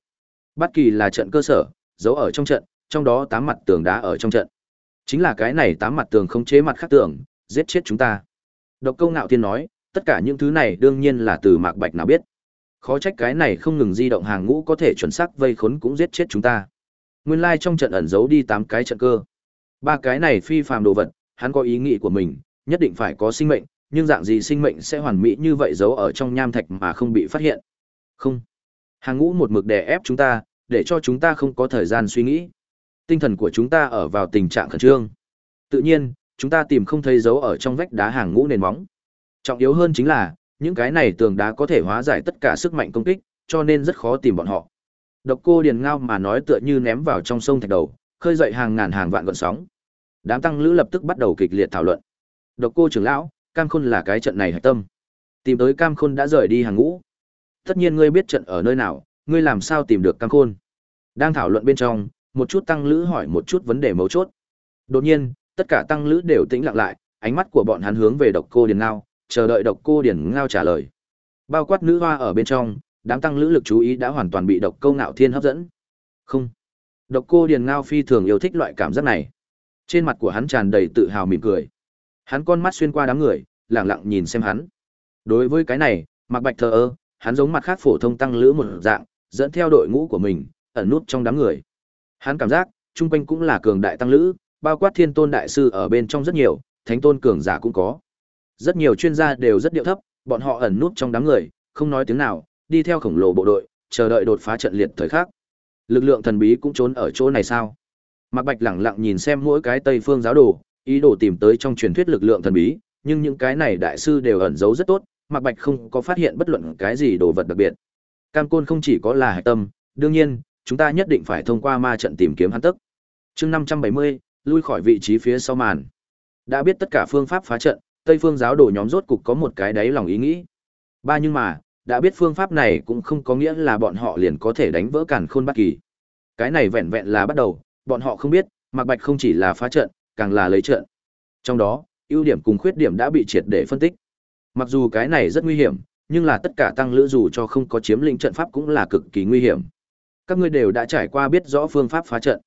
Bất kỳ là trận cơ sở, giấu ở trong trận, trong đó tám mặt tường đá ở trong trận. Chính là cái này tám mặt tường không chế mặt khác tường, giết chết chúng ta. Độc Câu Ngạo Thiên nói, tất cả những thứ này đương nhiên là từ Mạc Bạch nào biết. Khó trách cái này không ngừng di động hàng ngũ có thể chuẩn xác vây khốn cũng giết chết chúng ta. Nguyên lai like trong trận ẩn giấu đi tám cái trận cơ. Ba cái này phi phàm đồ vật, hắn có ý nghĩ của mình, nhất định phải có sinh mệnh, nhưng dạng gì sinh mệnh sẽ hoàn mỹ như vậy giấu ở trong nham thạch mà không bị phát hiện? Không. Hàng ngũ một mực đè ép chúng ta, để cho chúng ta không có thời gian suy nghĩ. Tinh thần của chúng ta ở vào tình trạng khẩn trương. Tự nhiên, chúng ta tìm không thấy dấu ở trong vách đá hàng ngũ nền móng. Trọng yếu hơn chính là, những cái này tường đá có thể hóa giải tất cả sức mạnh công kích, cho nên rất khó tìm bọn họ. Độc cô Điền Ngao mà nói tựa như ném vào trong sông thạch đầu, khơi dậy hàng ngàn hàng vạn gợn sóng. Đám tăng lữ lập tức bắt đầu kịch liệt thảo luận. Độc cô trưởng lão, Cam Khôn là cái trận này hạch tâm. Tìm tới Cam Khôn đã rời đi hàng ngũ. Tất nhiên ngươi biết trận ở nơi nào, ngươi làm sao tìm được Cam Khôn? Đang thảo luận bên trong, một chút tăng lữ hỏi một chút vấn đề mấu chốt. Đột nhiên, tất cả tăng lữ đều tĩnh lặng lại, ánh mắt của bọn hắn hướng về Độc Cô Điền Ngao, chờ đợi Độc Cô Điền Ngao trả lời. Bao quát nữ hoa ở bên trong, đám tăng lữ lực chú ý đã hoàn toàn bị Độc Câu Ngạo Thiên hấp dẫn. Không. Độc Cô Điền Ngao phi thường yêu thích loại cảm giác này. Trên mặt của hắn tràn đầy tự hào mỉm cười. Hắn con mắt xuyên qua đám người, lặng lặng nhìn xem hắn. Đối với cái này, mặc Bạch thờ ơ, hắn giống mặt khác phổ thông tăng lữ một dạng, dẫn theo đội ngũ của mình, ẩn nút trong đám người. Hắn cảm giác, trung quanh cũng là cường đại tăng lữ, bao quát thiên tôn đại sư ở bên trong rất nhiều, thánh tôn cường giả cũng có. Rất nhiều chuyên gia đều rất điệu thấp, bọn họ ẩn núp trong đám người, không nói tiếng nào, đi theo khổng lồ bộ đội, chờ đợi đột phá trận liệt thời khắc. Lực lượng thần bí cũng trốn ở chỗ này sao? Mạc Bạch lẳng lặng nhìn xem mỗi cái Tây Phương giáo đồ, ý đồ tìm tới trong truyền thuyết lực lượng thần bí, nhưng những cái này đại sư đều ẩn giấu rất tốt, Mạc Bạch không có phát hiện bất luận cái gì đồ vật đặc biệt. Cam Côn không chỉ có là hải tâm, đương nhiên, chúng ta nhất định phải thông qua ma trận tìm kiếm hắn tức. Chương 570, lui khỏi vị trí phía sau màn. Đã biết tất cả phương pháp phá trận, Tây Phương giáo đồ nhóm rốt cục có một cái đáy lòng ý nghĩ. Ba nhưng mà, đã biết phương pháp này cũng không có nghĩa là bọn họ liền có thể đánh vỡ cản khôn bất kỳ. Cái này vẹn vẹn là bắt đầu, bọn họ không biết, Mạc Bạch không chỉ là phá trận, càng là lấy trận. Trong đó, ưu điểm cùng khuyết điểm đã bị triệt để phân tích. Mặc dù cái này rất nguy hiểm, nhưng là tất cả tăng lữ dù cho không có chiếm lĩnh trận pháp cũng là cực kỳ nguy hiểm. Các ngươi đều đã trải qua biết rõ phương pháp phá trận.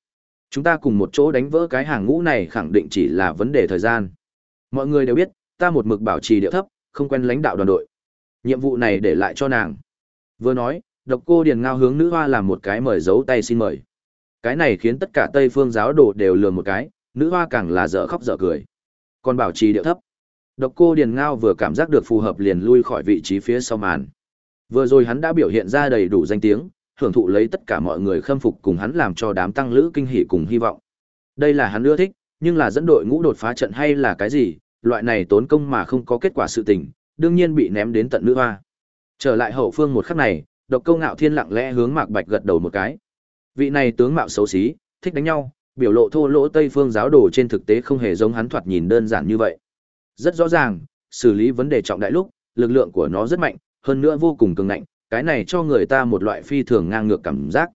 Chúng ta cùng một chỗ đánh vỡ cái hàng ngũ này khẳng định chỉ là vấn đề thời gian. Mọi người đều biết, ta một mực bảo trì điệu thấp, không quen lãnh đạo đoàn đội. Nhiệm vụ này để lại cho nàng. Vừa nói, độc cô điền ngao hướng nữ hoa làm một cái mời giấu tay xin mời. Cái này khiến tất cả Tây phương giáo đồ đều lườm một cái, nữ hoa càng là dở khóc dở cười. Còn bảo trì điệu thấp. Độc cô Điền Ngao vừa cảm giác được phù hợp liền lui khỏi vị trí phía sau màn. Vừa rồi hắn đã biểu hiện ra đầy đủ danh tiếng, hưởng thụ lấy tất cả mọi người khâm phục cùng hắn làm cho đám tăng lữ kinh hỉ cùng hy vọng. Đây là hắn ưa thích, nhưng là dẫn đội ngũ đột phá trận hay là cái gì, loại này tốn công mà không có kết quả sự tình, đương nhiên bị ném đến tận nữ hoa. Trở lại hậu phương một khắc này, Độc Câu Ngạo Thiên lặng lẽ hướng Mạc Bạch gật đầu một cái. Vị này tướng mạo xấu xí, thích đánh nhau, biểu lộ thô lỗ Tây phương giáo đồ trên thực tế không hề giống hắn thoạt nhìn đơn giản như vậy. Rất rõ ràng, xử lý vấn đề trọng đại lúc, lực lượng của nó rất mạnh, hơn nữa vô cùng cường ngạnh, cái này cho người ta một loại phi thường ngang ngược cảm giác.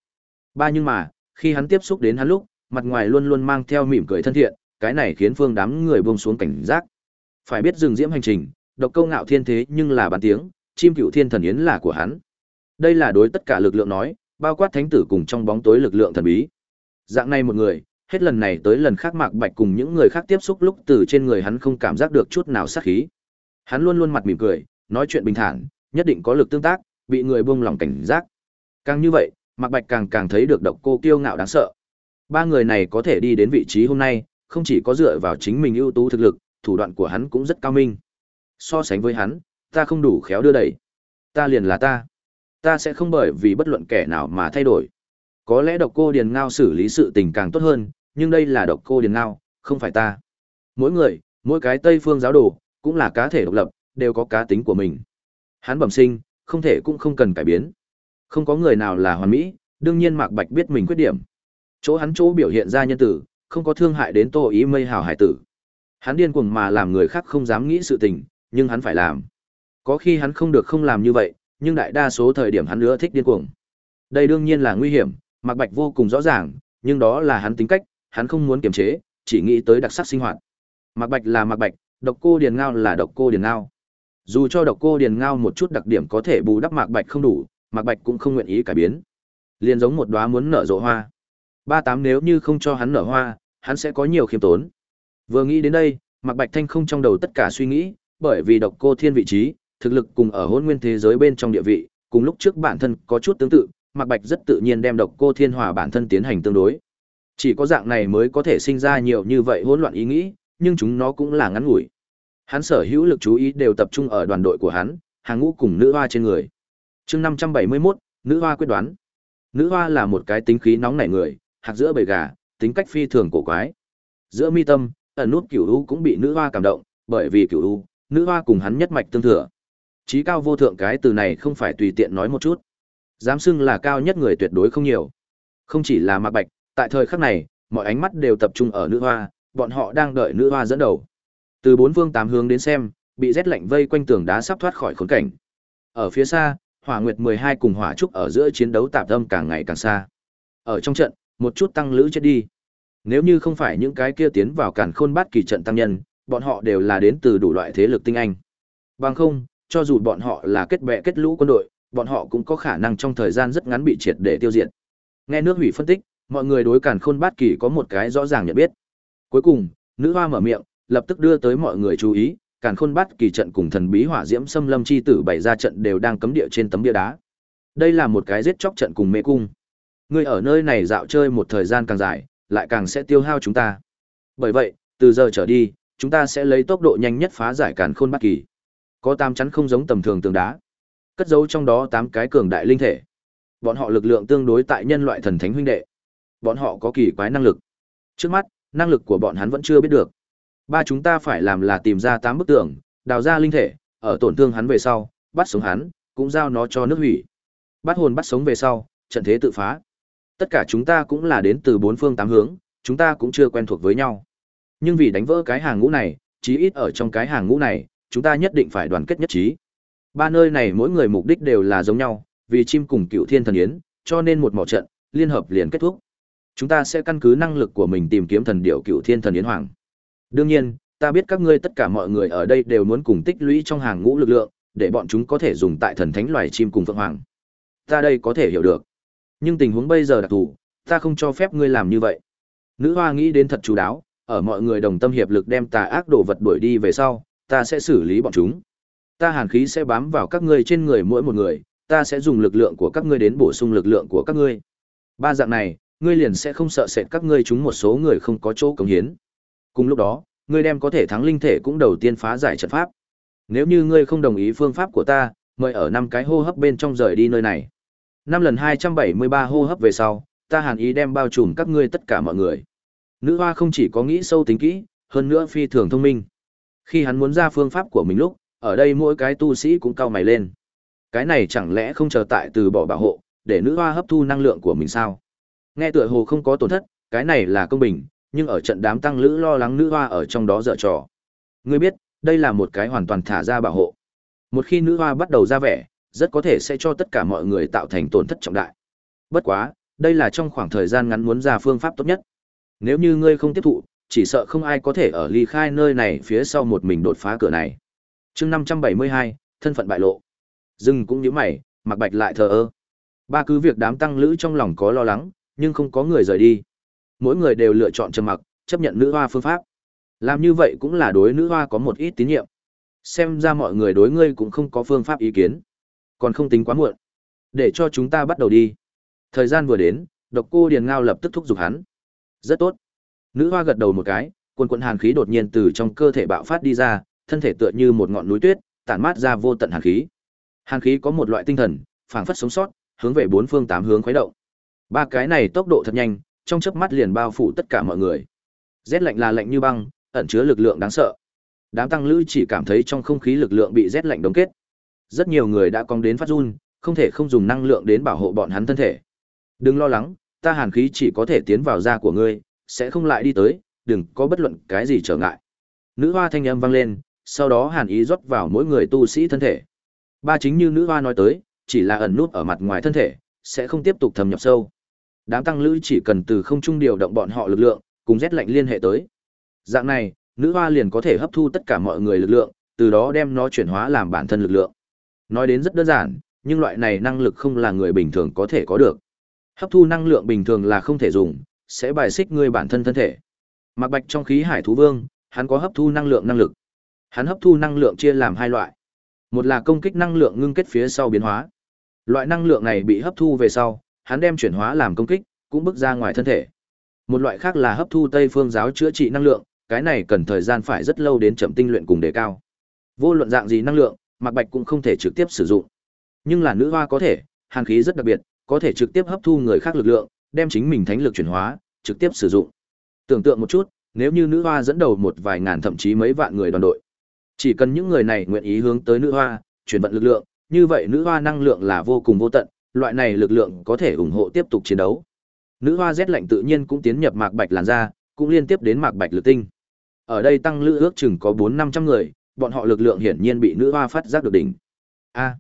Ba nhưng mà, khi hắn tiếp xúc đến hắn lúc, mặt ngoài luôn luôn mang theo mỉm cười thân thiện, cái này khiến phương đám người buông xuống cảnh giác. Phải biết dừng diễm hành trình, độc câu ngạo thiên thế nhưng là bản tiếng, chim cựu thiên thần yến là của hắn. Đây là đối tất cả lực lượng nói, bao quát thánh tử cùng trong bóng tối lực lượng thần bí. Dạng này một người, Hết lần này tới lần khác Mạc Bạch cùng những người khác tiếp xúc lúc từ trên người hắn không cảm giác được chút nào sát khí. Hắn luôn luôn mặt mỉm cười, nói chuyện bình thản, nhất định có lực tương tác, bị người buông lòng cảnh giác. Càng như vậy, Mạc Bạch càng càng thấy được độc cô kiêu ngạo đáng sợ. Ba người này có thể đi đến vị trí hôm nay, không chỉ có dựa vào chính mình ưu tú thực lực, thủ đoạn của hắn cũng rất cao minh. So sánh với hắn, ta không đủ khéo đưa đẩy. Ta liền là ta. Ta sẽ không bởi vì bất luận kẻ nào mà thay đổi. Có lẽ độc cô Điền Ngao xử lý sự tình càng tốt hơn, nhưng đây là độc cô Điền Ngao, không phải ta. Mỗi người, mỗi cái Tây phương giáo đồ, cũng là cá thể độc lập, đều có cá tính của mình. Hắn bẩm sinh, không thể cũng không cần cải biến. Không có người nào là hoàn mỹ, đương nhiên Mạc Bạch biết mình khuyết điểm. Chỗ hắn chỗ biểu hiện ra nhân tử, không có thương hại đến Tô Ý Mây hào hải tử. Hắn điên cuồng mà làm người khác không dám nghĩ sự tình, nhưng hắn phải làm. Có khi hắn không được không làm như vậy, nhưng đại đa số thời điểm hắn nữa thích điên cuồng. Đây đương nhiên là nguy hiểm, Mạc Bạch vô cùng rõ ràng, nhưng đó là hắn tính cách, hắn không muốn kiềm chế, chỉ nghĩ tới đặc sắc sinh hoạt. Mạc Bạch là Mạc Bạch, Độc Cô Điền Ngao là Độc Cô Điền Ngao. Dù cho Độc Cô Điền Ngao một chút đặc điểm có thể bù đắp Mạc Bạch không đủ, Mạc Bạch cũng không nguyện ý cải biến. Liền giống một đóa muốn nở rộ hoa. Ba tám nếu như không cho hắn nở hoa, hắn sẽ có nhiều khiêm tốn. Vừa nghĩ đến đây, Mạc Bạch Thanh không trong đầu tất cả suy nghĩ, bởi vì Độc Cô Thiên vị trí, thực lực cùng ở hôn Nguyên thế giới bên trong địa vị, cùng lúc trước bản thân có chút tương tự, Mạc Bạch rất tự nhiên đem Độc Cô Thiên Hòa bản thân tiến hành tương đối. Chỉ có dạng này mới có thể sinh ra nhiều như vậy hỗn loạn ý nghĩ, nhưng chúng nó cũng là ngắn ngủi. Hắn sở hữu lực chú ý đều tập trung ở đoàn đội của hắn, hàng ngũ cùng nữ hoa trên người. Chương 571, nữ hoa quyết đoán. Nữ hoa là một cái tính khí nóng nảy người, hạt giữa bầy gà, tính cách phi thường cổ quái. Giữa mi tâm, ẩn nút cửu u cũng bị nữ hoa cảm động, bởi vì cửu u, nữ hoa cùng hắn nhất mạch tương thừa. Chí cao vô thượng cái từ này không phải tùy tiện nói một chút. Dám xưng là cao nhất người tuyệt đối không nhiều. Không chỉ là Mạc Bạch, tại thời khắc này, mọi ánh mắt đều tập trung ở nữ hoa, bọn họ đang đợi nữ hoa dẫn đầu. Từ bốn phương tám hướng đến xem, bị rét lạnh vây quanh tường đá sắp thoát khỏi khốn cảnh. Ở phía xa, Hỏa Nguyệt 12 cùng Hỏa Trúc ở giữa chiến đấu tạp âm càng ngày càng xa. Ở trong trận, một chút tăng lữ chết đi. Nếu như không phải những cái kia tiến vào càn khôn bát kỳ trận tăng nhân, bọn họ đều là đến từ đủ loại thế lực tinh anh. Bằng không, cho dù bọn họ là kết bè kết lũ quân đội, bọn họ cũng có khả năng trong thời gian rất ngắn bị triệt để tiêu diệt. Nghe nước hủy phân tích, mọi người đối càn khôn bát kỳ có một cái rõ ràng nhận biết. Cuối cùng, nữ hoa mở miệng, lập tức đưa tới mọi người chú ý, càn khôn bát kỳ trận cùng thần bí hỏa diễm xâm lâm chi tử bày ra trận đều đang cấm địa trên tấm bia đá. Đây là một cái giết chóc trận cùng mê cung. Ngươi ở nơi này dạo chơi một thời gian càng dài, lại càng sẽ tiêu hao chúng ta. Bởi vậy, từ giờ trở đi, chúng ta sẽ lấy tốc độ nhanh nhất phá giải càn khôn bất kỳ. Có tam chắn không giống tầm thường tường đá, cất giấu trong đó tám cái cường đại linh thể. Bọn họ lực lượng tương đối tại nhân loại thần thánh huynh đệ. Bọn họ có kỳ quái năng lực. Trước mắt, năng lực của bọn hắn vẫn chưa biết được. Ba chúng ta phải làm là tìm ra tám bức tường, đào ra linh thể, ở tổn thương hắn về sau, bắt sống hắn, cũng giao nó cho nước hủy. Bắt hồn bắt sống về sau, trận thế tự phá. Tất cả chúng ta cũng là đến từ bốn phương tám hướng, chúng ta cũng chưa quen thuộc với nhau. Nhưng vì đánh vỡ cái hàng ngũ này, chí ít ở trong cái hàng ngũ này, chúng ta nhất định phải đoàn kết nhất trí. Ba nơi này mỗi người mục đích đều là giống nhau, vì chim cùng cựu thiên thần yến, cho nên một mỏ trận, liên hợp liền kết thúc. Chúng ta sẽ căn cứ năng lực của mình tìm kiếm thần điệu cựu thiên thần yến hoàng. Đương nhiên, ta biết các ngươi tất cả mọi người ở đây đều muốn cùng tích lũy trong hàng ngũ lực lượng, để bọn chúng có thể dùng tại thần thánh loài chim cùng phượng hoàng. Ta đây có thể hiểu được. Nhưng tình huống bây giờ đặc thù, ta không cho phép ngươi làm như vậy. Nữ hoa nghĩ đến thật chú đáo, ở mọi người đồng tâm hiệp lực đem tà ác đồ vật đuổi đi về sau, ta sẽ xử lý bọn chúng. Ta hàn khí sẽ bám vào các ngươi trên người mỗi một người, ta sẽ dùng lực lượng của các ngươi đến bổ sung lực lượng của các ngươi. Ba dạng này, ngươi liền sẽ không sợ sệt các ngươi chúng một số người không có chỗ cống hiến. Cùng lúc đó, ngươi đem có thể thắng linh thể cũng đầu tiên phá giải trận pháp. Nếu như ngươi không đồng ý phương pháp của ta, mời ở năm cái hô hấp bên trong rời đi nơi này. Năm lần 273 hô hấp về sau, ta hàn ý đem bao trùm các ngươi tất cả mọi người. Nữ hoa không chỉ có nghĩ sâu tính kỹ, hơn nữa phi thường thông minh. Khi hắn muốn ra phương pháp của mình lúc, ở đây mỗi cái tu sĩ cũng cao mày lên. Cái này chẳng lẽ không chờ tại từ bỏ bảo hộ, để nữ hoa hấp thu năng lượng của mình sao? Nghe tựa hồ không có tổn thất, cái này là công bình, nhưng ở trận đám tăng lữ lo lắng nữ hoa ở trong đó dở trò. Ngươi biết, đây là một cái hoàn toàn thả ra bảo hộ. Một khi nữ hoa bắt đầu ra vẻ, rất có thể sẽ cho tất cả mọi người tạo thành tổn thất trọng đại. Bất quá, đây là trong khoảng thời gian ngắn muốn ra phương pháp tốt nhất. Nếu như ngươi không tiếp thụ, chỉ sợ không ai có thể ở ly khai nơi này phía sau một mình đột phá cửa này. Chương 572, thân phận bại lộ. Dừng cũng nhíu mày, mặc bạch lại thờ ơ. Ba cứ việc đám tăng lữ trong lòng có lo lắng, nhưng không có người rời đi. mỗi người đều lựa chọn trầm mặc, chấp nhận nữ hoa phương pháp. Làm như vậy cũng là đối nữ hoa có một ít tín nhiệm. Xem ra mọi người đối ngươi cũng không có phương pháp ý kiến. Còn không tính quá muộn. Để cho chúng ta bắt đầu đi. Thời gian vừa đến, độc cô Điền Ngao lập tức thúc giục hắn. Rất tốt. Nữ hoa gật đầu một cái, quần quần hàn khí đột nhiên từ trong cơ thể bạo phát đi ra, thân thể tựa như một ngọn núi tuyết, tản mát ra vô tận hàn khí. Hàn khí có một loại tinh thần, phảng phất sống sót, hướng về bốn phương tám hướng khuấy động. Ba cái này tốc độ thật nhanh, trong chớp mắt liền bao phủ tất cả mọi người. Rét lạnh là lạnh như băng, ẩn chứa lực lượng đáng sợ. Đám tăng lữ chỉ cảm thấy trong không khí lực lượng bị rét lạnh đóng kết. Rất nhiều người đã cong đến phát run, không thể không dùng năng lượng đến bảo hộ bọn hắn thân thể. Đừng lo lắng, ta hàn khí chỉ có thể tiến vào da của ngươi, sẽ không lại đi tới, đừng có bất luận cái gì trở ngại. Nữ hoa thanh âm vang lên, sau đó hàn ý rót vào mỗi người tu sĩ thân thể. Ba chính như nữ hoa nói tới, chỉ là ẩn nút ở mặt ngoài thân thể, sẽ không tiếp tục thâm nhập sâu. Đám tăng lữ chỉ cần từ không trung điều động bọn họ lực lượng, cùng rét lạnh liên hệ tới. Dạng này, nữ hoa liền có thể hấp thu tất cả mọi người lực lượng, từ đó đem nó chuyển hóa làm bản thân lực lượng. Nói đến rất đơn giản, nhưng loại này năng lực không là người bình thường có thể có được. Hấp thu năng lượng bình thường là không thể dùng, sẽ bài xích người bản thân thân thể. Mạc Bạch trong khí hải thú vương, hắn có hấp thu năng lượng năng lực. Hắn hấp thu năng lượng chia làm hai loại. Một là công kích năng lượng ngưng kết phía sau biến hóa. Loại năng lượng này bị hấp thu về sau, hắn đem chuyển hóa làm công kích, cũng bước ra ngoài thân thể. Một loại khác là hấp thu Tây phương giáo chữa trị năng lượng, cái này cần thời gian phải rất lâu đến chậm tinh luyện cùng đề cao. Vô luận dạng gì năng lượng, Mạc Bạch cũng không thể trực tiếp sử dụng. Nhưng là nữ hoa có thể, hàn khí rất đặc biệt, có thể trực tiếp hấp thu người khác lực lượng, đem chính mình thánh lực chuyển hóa, trực tiếp sử dụng. Tưởng tượng một chút, nếu như nữ hoa dẫn đầu một vài ngàn thậm chí mấy vạn người đoàn đội, chỉ cần những người này nguyện ý hướng tới nữ hoa, chuyển vận lực lượng, như vậy nữ hoa năng lượng là vô cùng vô tận, loại này lực lượng có thể ủng hộ tiếp tục chiến đấu. Nữ hoa rét lạnh tự nhiên cũng tiến nhập mạc bạch làn ra, cũng liên tiếp đến mạc bạch lực tinh. Ở đây tăng lữ ước chừng có bốn năm trăm người, bọn họ lực lượng hiển nhiên bị nữ hoa phát giác được đỉnh. A.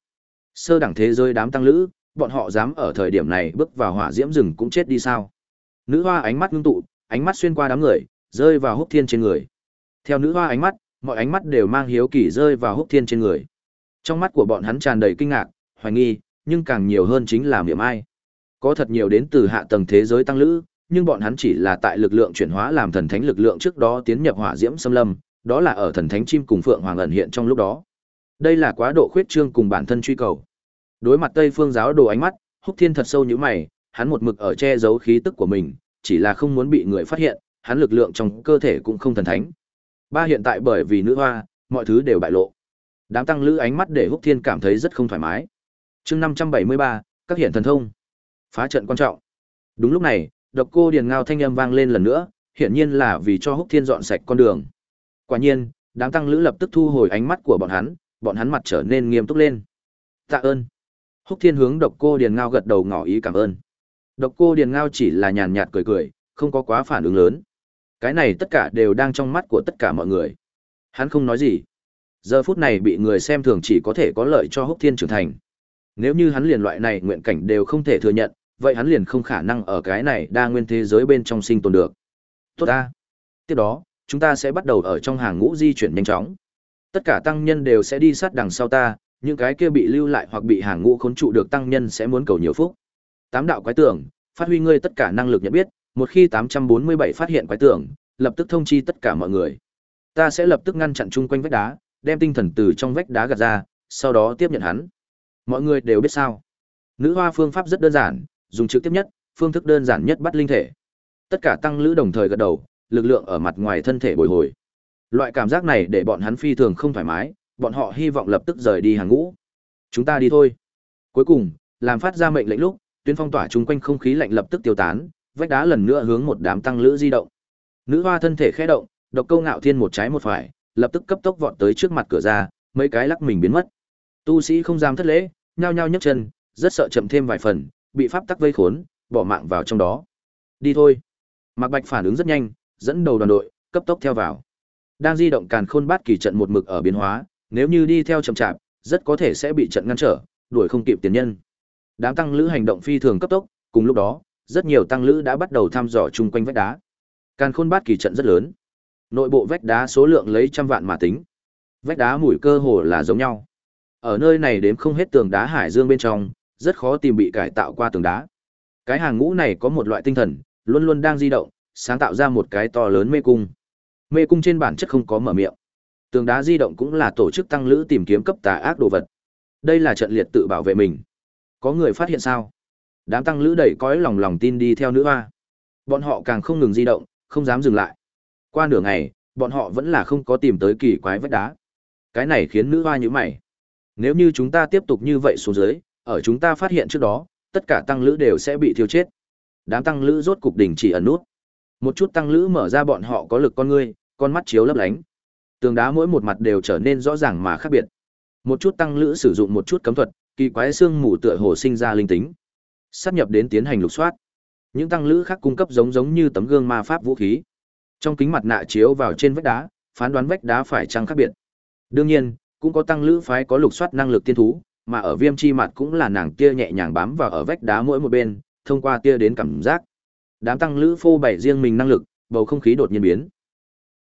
sơ đẳng thế giới đám tăng lữ, bọn họ dám ở thời điểm này bước vào hỏa diễm rừng cũng chết đi sao? Nữ hoa ánh mắt ngưng tụ, ánh mắt xuyên qua đám người, rơi vào Húc Thiên trên người. Theo nữ hoa ánh mắt, mọi ánh mắt đều mang hiếu kỳ rơi vào Húc Thiên trên người. Trong mắt của bọn hắn tràn đầy kinh ngạc, hoài nghi, nhưng càng nhiều hơn chính là miệng ai. Có thật nhiều đến từ hạ tầng thế giới tăng lữ, nhưng bọn hắn chỉ là tại lực lượng chuyển hóa làm thần thánh lực lượng trước đó tiến nhập hỏa diễm xâm lâm, đó là ở thần thánh chim cùng phượng hoàng ẩn hiện trong lúc đó. Đây là quá độ khuyết trương cùng bản thân truy cầu. Đối mặt Tây Phương giáo đồ ánh mắt, Húc Thiên thật sâu như mày, hắn một mực ở che giấu khí tức của mình, chỉ là không muốn bị người phát hiện, hắn lực lượng trong cơ thể cũng không thần thánh. Ba hiện tại bởi vì nữ hoa, mọi thứ đều bại lộ. Đám tăng lữ ánh mắt để Húc Thiên cảm thấy rất không thoải mái. Chương 573, các hiện thần thông. Phá trận quan trọng. Đúng lúc này, độc cô điền ngao thanh âm vang lên lần nữa, hiển nhiên là vì cho Húc Thiên dọn sạch con đường. Quả nhiên, đám tăng lữ lập tức thu hồi ánh mắt của bọn hắn, bọn hắn mặt trở nên nghiêm túc lên. Tạ ơn. Húc Thiên hướng độc cô điền ngao gật đầu ngỏ ý cảm ơn. Độc cô điền ngao chỉ là nhàn nhạt cười cười, không có quá phản ứng lớn. Cái này tất cả đều đang trong mắt của tất cả mọi người. Hắn không nói gì. Giờ phút này bị người xem thường chỉ có thể có lợi cho Húc Thiên trưởng thành. Nếu như hắn liền loại này nguyện cảnh đều không thể thừa nhận, vậy hắn liền không khả năng ở cái này đa nguyên thế giới bên trong sinh tồn được. Tốt ta. Tiếp đó, chúng ta sẽ bắt đầu ở trong hàng ngũ di chuyển nhanh chóng. Tất cả tăng nhân đều sẽ đi sát đằng sau ta, những cái kia bị lưu lại hoặc bị hàng ngũ khốn trụ được tăng nhân sẽ muốn cầu nhiều phúc. Tám đạo quái tưởng, phát huy ngươi tất cả năng lực nhận biết, một khi 847 phát hiện quái tưởng, lập tức thông chi tất cả mọi người. Ta sẽ lập tức ngăn chặn chung quanh vách đá, đem tinh thần từ trong vách đá gạt ra, sau đó tiếp nhận hắn. Mọi người đều biết sao? Nữ hoa phương pháp rất đơn giản, dùng trực tiếp nhất, phương thức đơn giản nhất bắt linh thể. Tất cả tăng lữ đồng thời gật đầu, lực lượng ở mặt ngoài thân thể bồi hồi. Loại cảm giác này để bọn hắn phi thường không thoải mái, bọn họ hy vọng lập tức rời đi hàng ngũ. Chúng ta đi thôi. Cuối cùng, làm phát ra mệnh lệnh lúc, tuyến phong tỏa chung quanh không khí lạnh lập tức tiêu tán, vách đá lần nữa hướng một đám tăng lữ di động. Nữ hoa thân thể khẽ động, độc câu ngạo thiên một trái một phải, lập tức cấp tốc vọt tới trước mặt cửa ra, mấy cái lắc mình biến mất. Tu sĩ không dám thất lễ, nhao nhao nhấc chân, rất sợ chậm thêm vài phần, bị pháp tắc vây khốn, bỏ mạng vào trong đó. Đi thôi. Mạc Bạch phản ứng rất nhanh, dẫn đầu đoàn đội, cấp tốc theo vào. Đang di động càn khôn bát kỳ trận một mực ở biến hóa, nếu như đi theo chậm chạp, rất có thể sẽ bị trận ngăn trở, đuổi không kịp tiền nhân. Đám tăng lữ hành động phi thường cấp tốc, cùng lúc đó, rất nhiều tăng lữ đã bắt đầu thăm dò chung quanh vách đá. Càn khôn bát kỳ trận rất lớn. Nội bộ vách đá số lượng lấy trăm vạn mà tính. Vách đá mùi cơ hồ là giống nhau. Ở nơi này đếm không hết tường đá hải dương bên trong, rất khó tìm bị cải tạo qua tường đá. Cái hàng ngũ này có một loại tinh thần, luôn luôn đang di động, sáng tạo ra một cái to lớn mê cung. Mê cung trên bản chất không có mở miệng. Tường đá di động cũng là tổ chức tăng lữ tìm kiếm cấp tà ác đồ vật. Đây là trận liệt tự bảo vệ mình. Có người phát hiện sao? Đám tăng lữ đầy cõi lòng lòng tin đi theo nữ hoa. Bọn họ càng không ngừng di động, không dám dừng lại. Qua nửa ngày, bọn họ vẫn là không có tìm tới kỳ quái vách đá. Cái này khiến nữ hoa nhíu mày. Nếu như chúng ta tiếp tục như vậy xuống dưới, ở chúng ta phát hiện trước đó, tất cả tăng lữ đều sẽ bị thiêu chết. Đám tăng lữ rốt cục đình chỉ ẩn nút. Một chút tăng lữ mở ra bọn họ có lực con ngươi, con mắt chiếu lấp lánh. Tường đá mỗi một mặt đều trở nên rõ ràng mà khác biệt. Một chút tăng lữ sử dụng một chút cấm thuật, kỳ quái xương mù tựa hồ sinh ra linh tính. Sát nhập đến tiến hành lục soát. Những tăng lữ khác cung cấp giống giống như tấm gương ma pháp vũ khí. Trong kính mặt nạ chiếu vào trên vách đá, phán đoán vách đá phải chăng khác biệt. Đương nhiên, cũng có tăng lữ phái có lục soát năng lực tiên thú, mà ở viêm chi mặt cũng là nàng kia nhẹ nhàng bám vào ở vách đá mỗi một bên, thông qua kia đến cảm giác. Đám tăng lữ phô bày riêng mình năng lực, bầu không khí đột nhiên biến.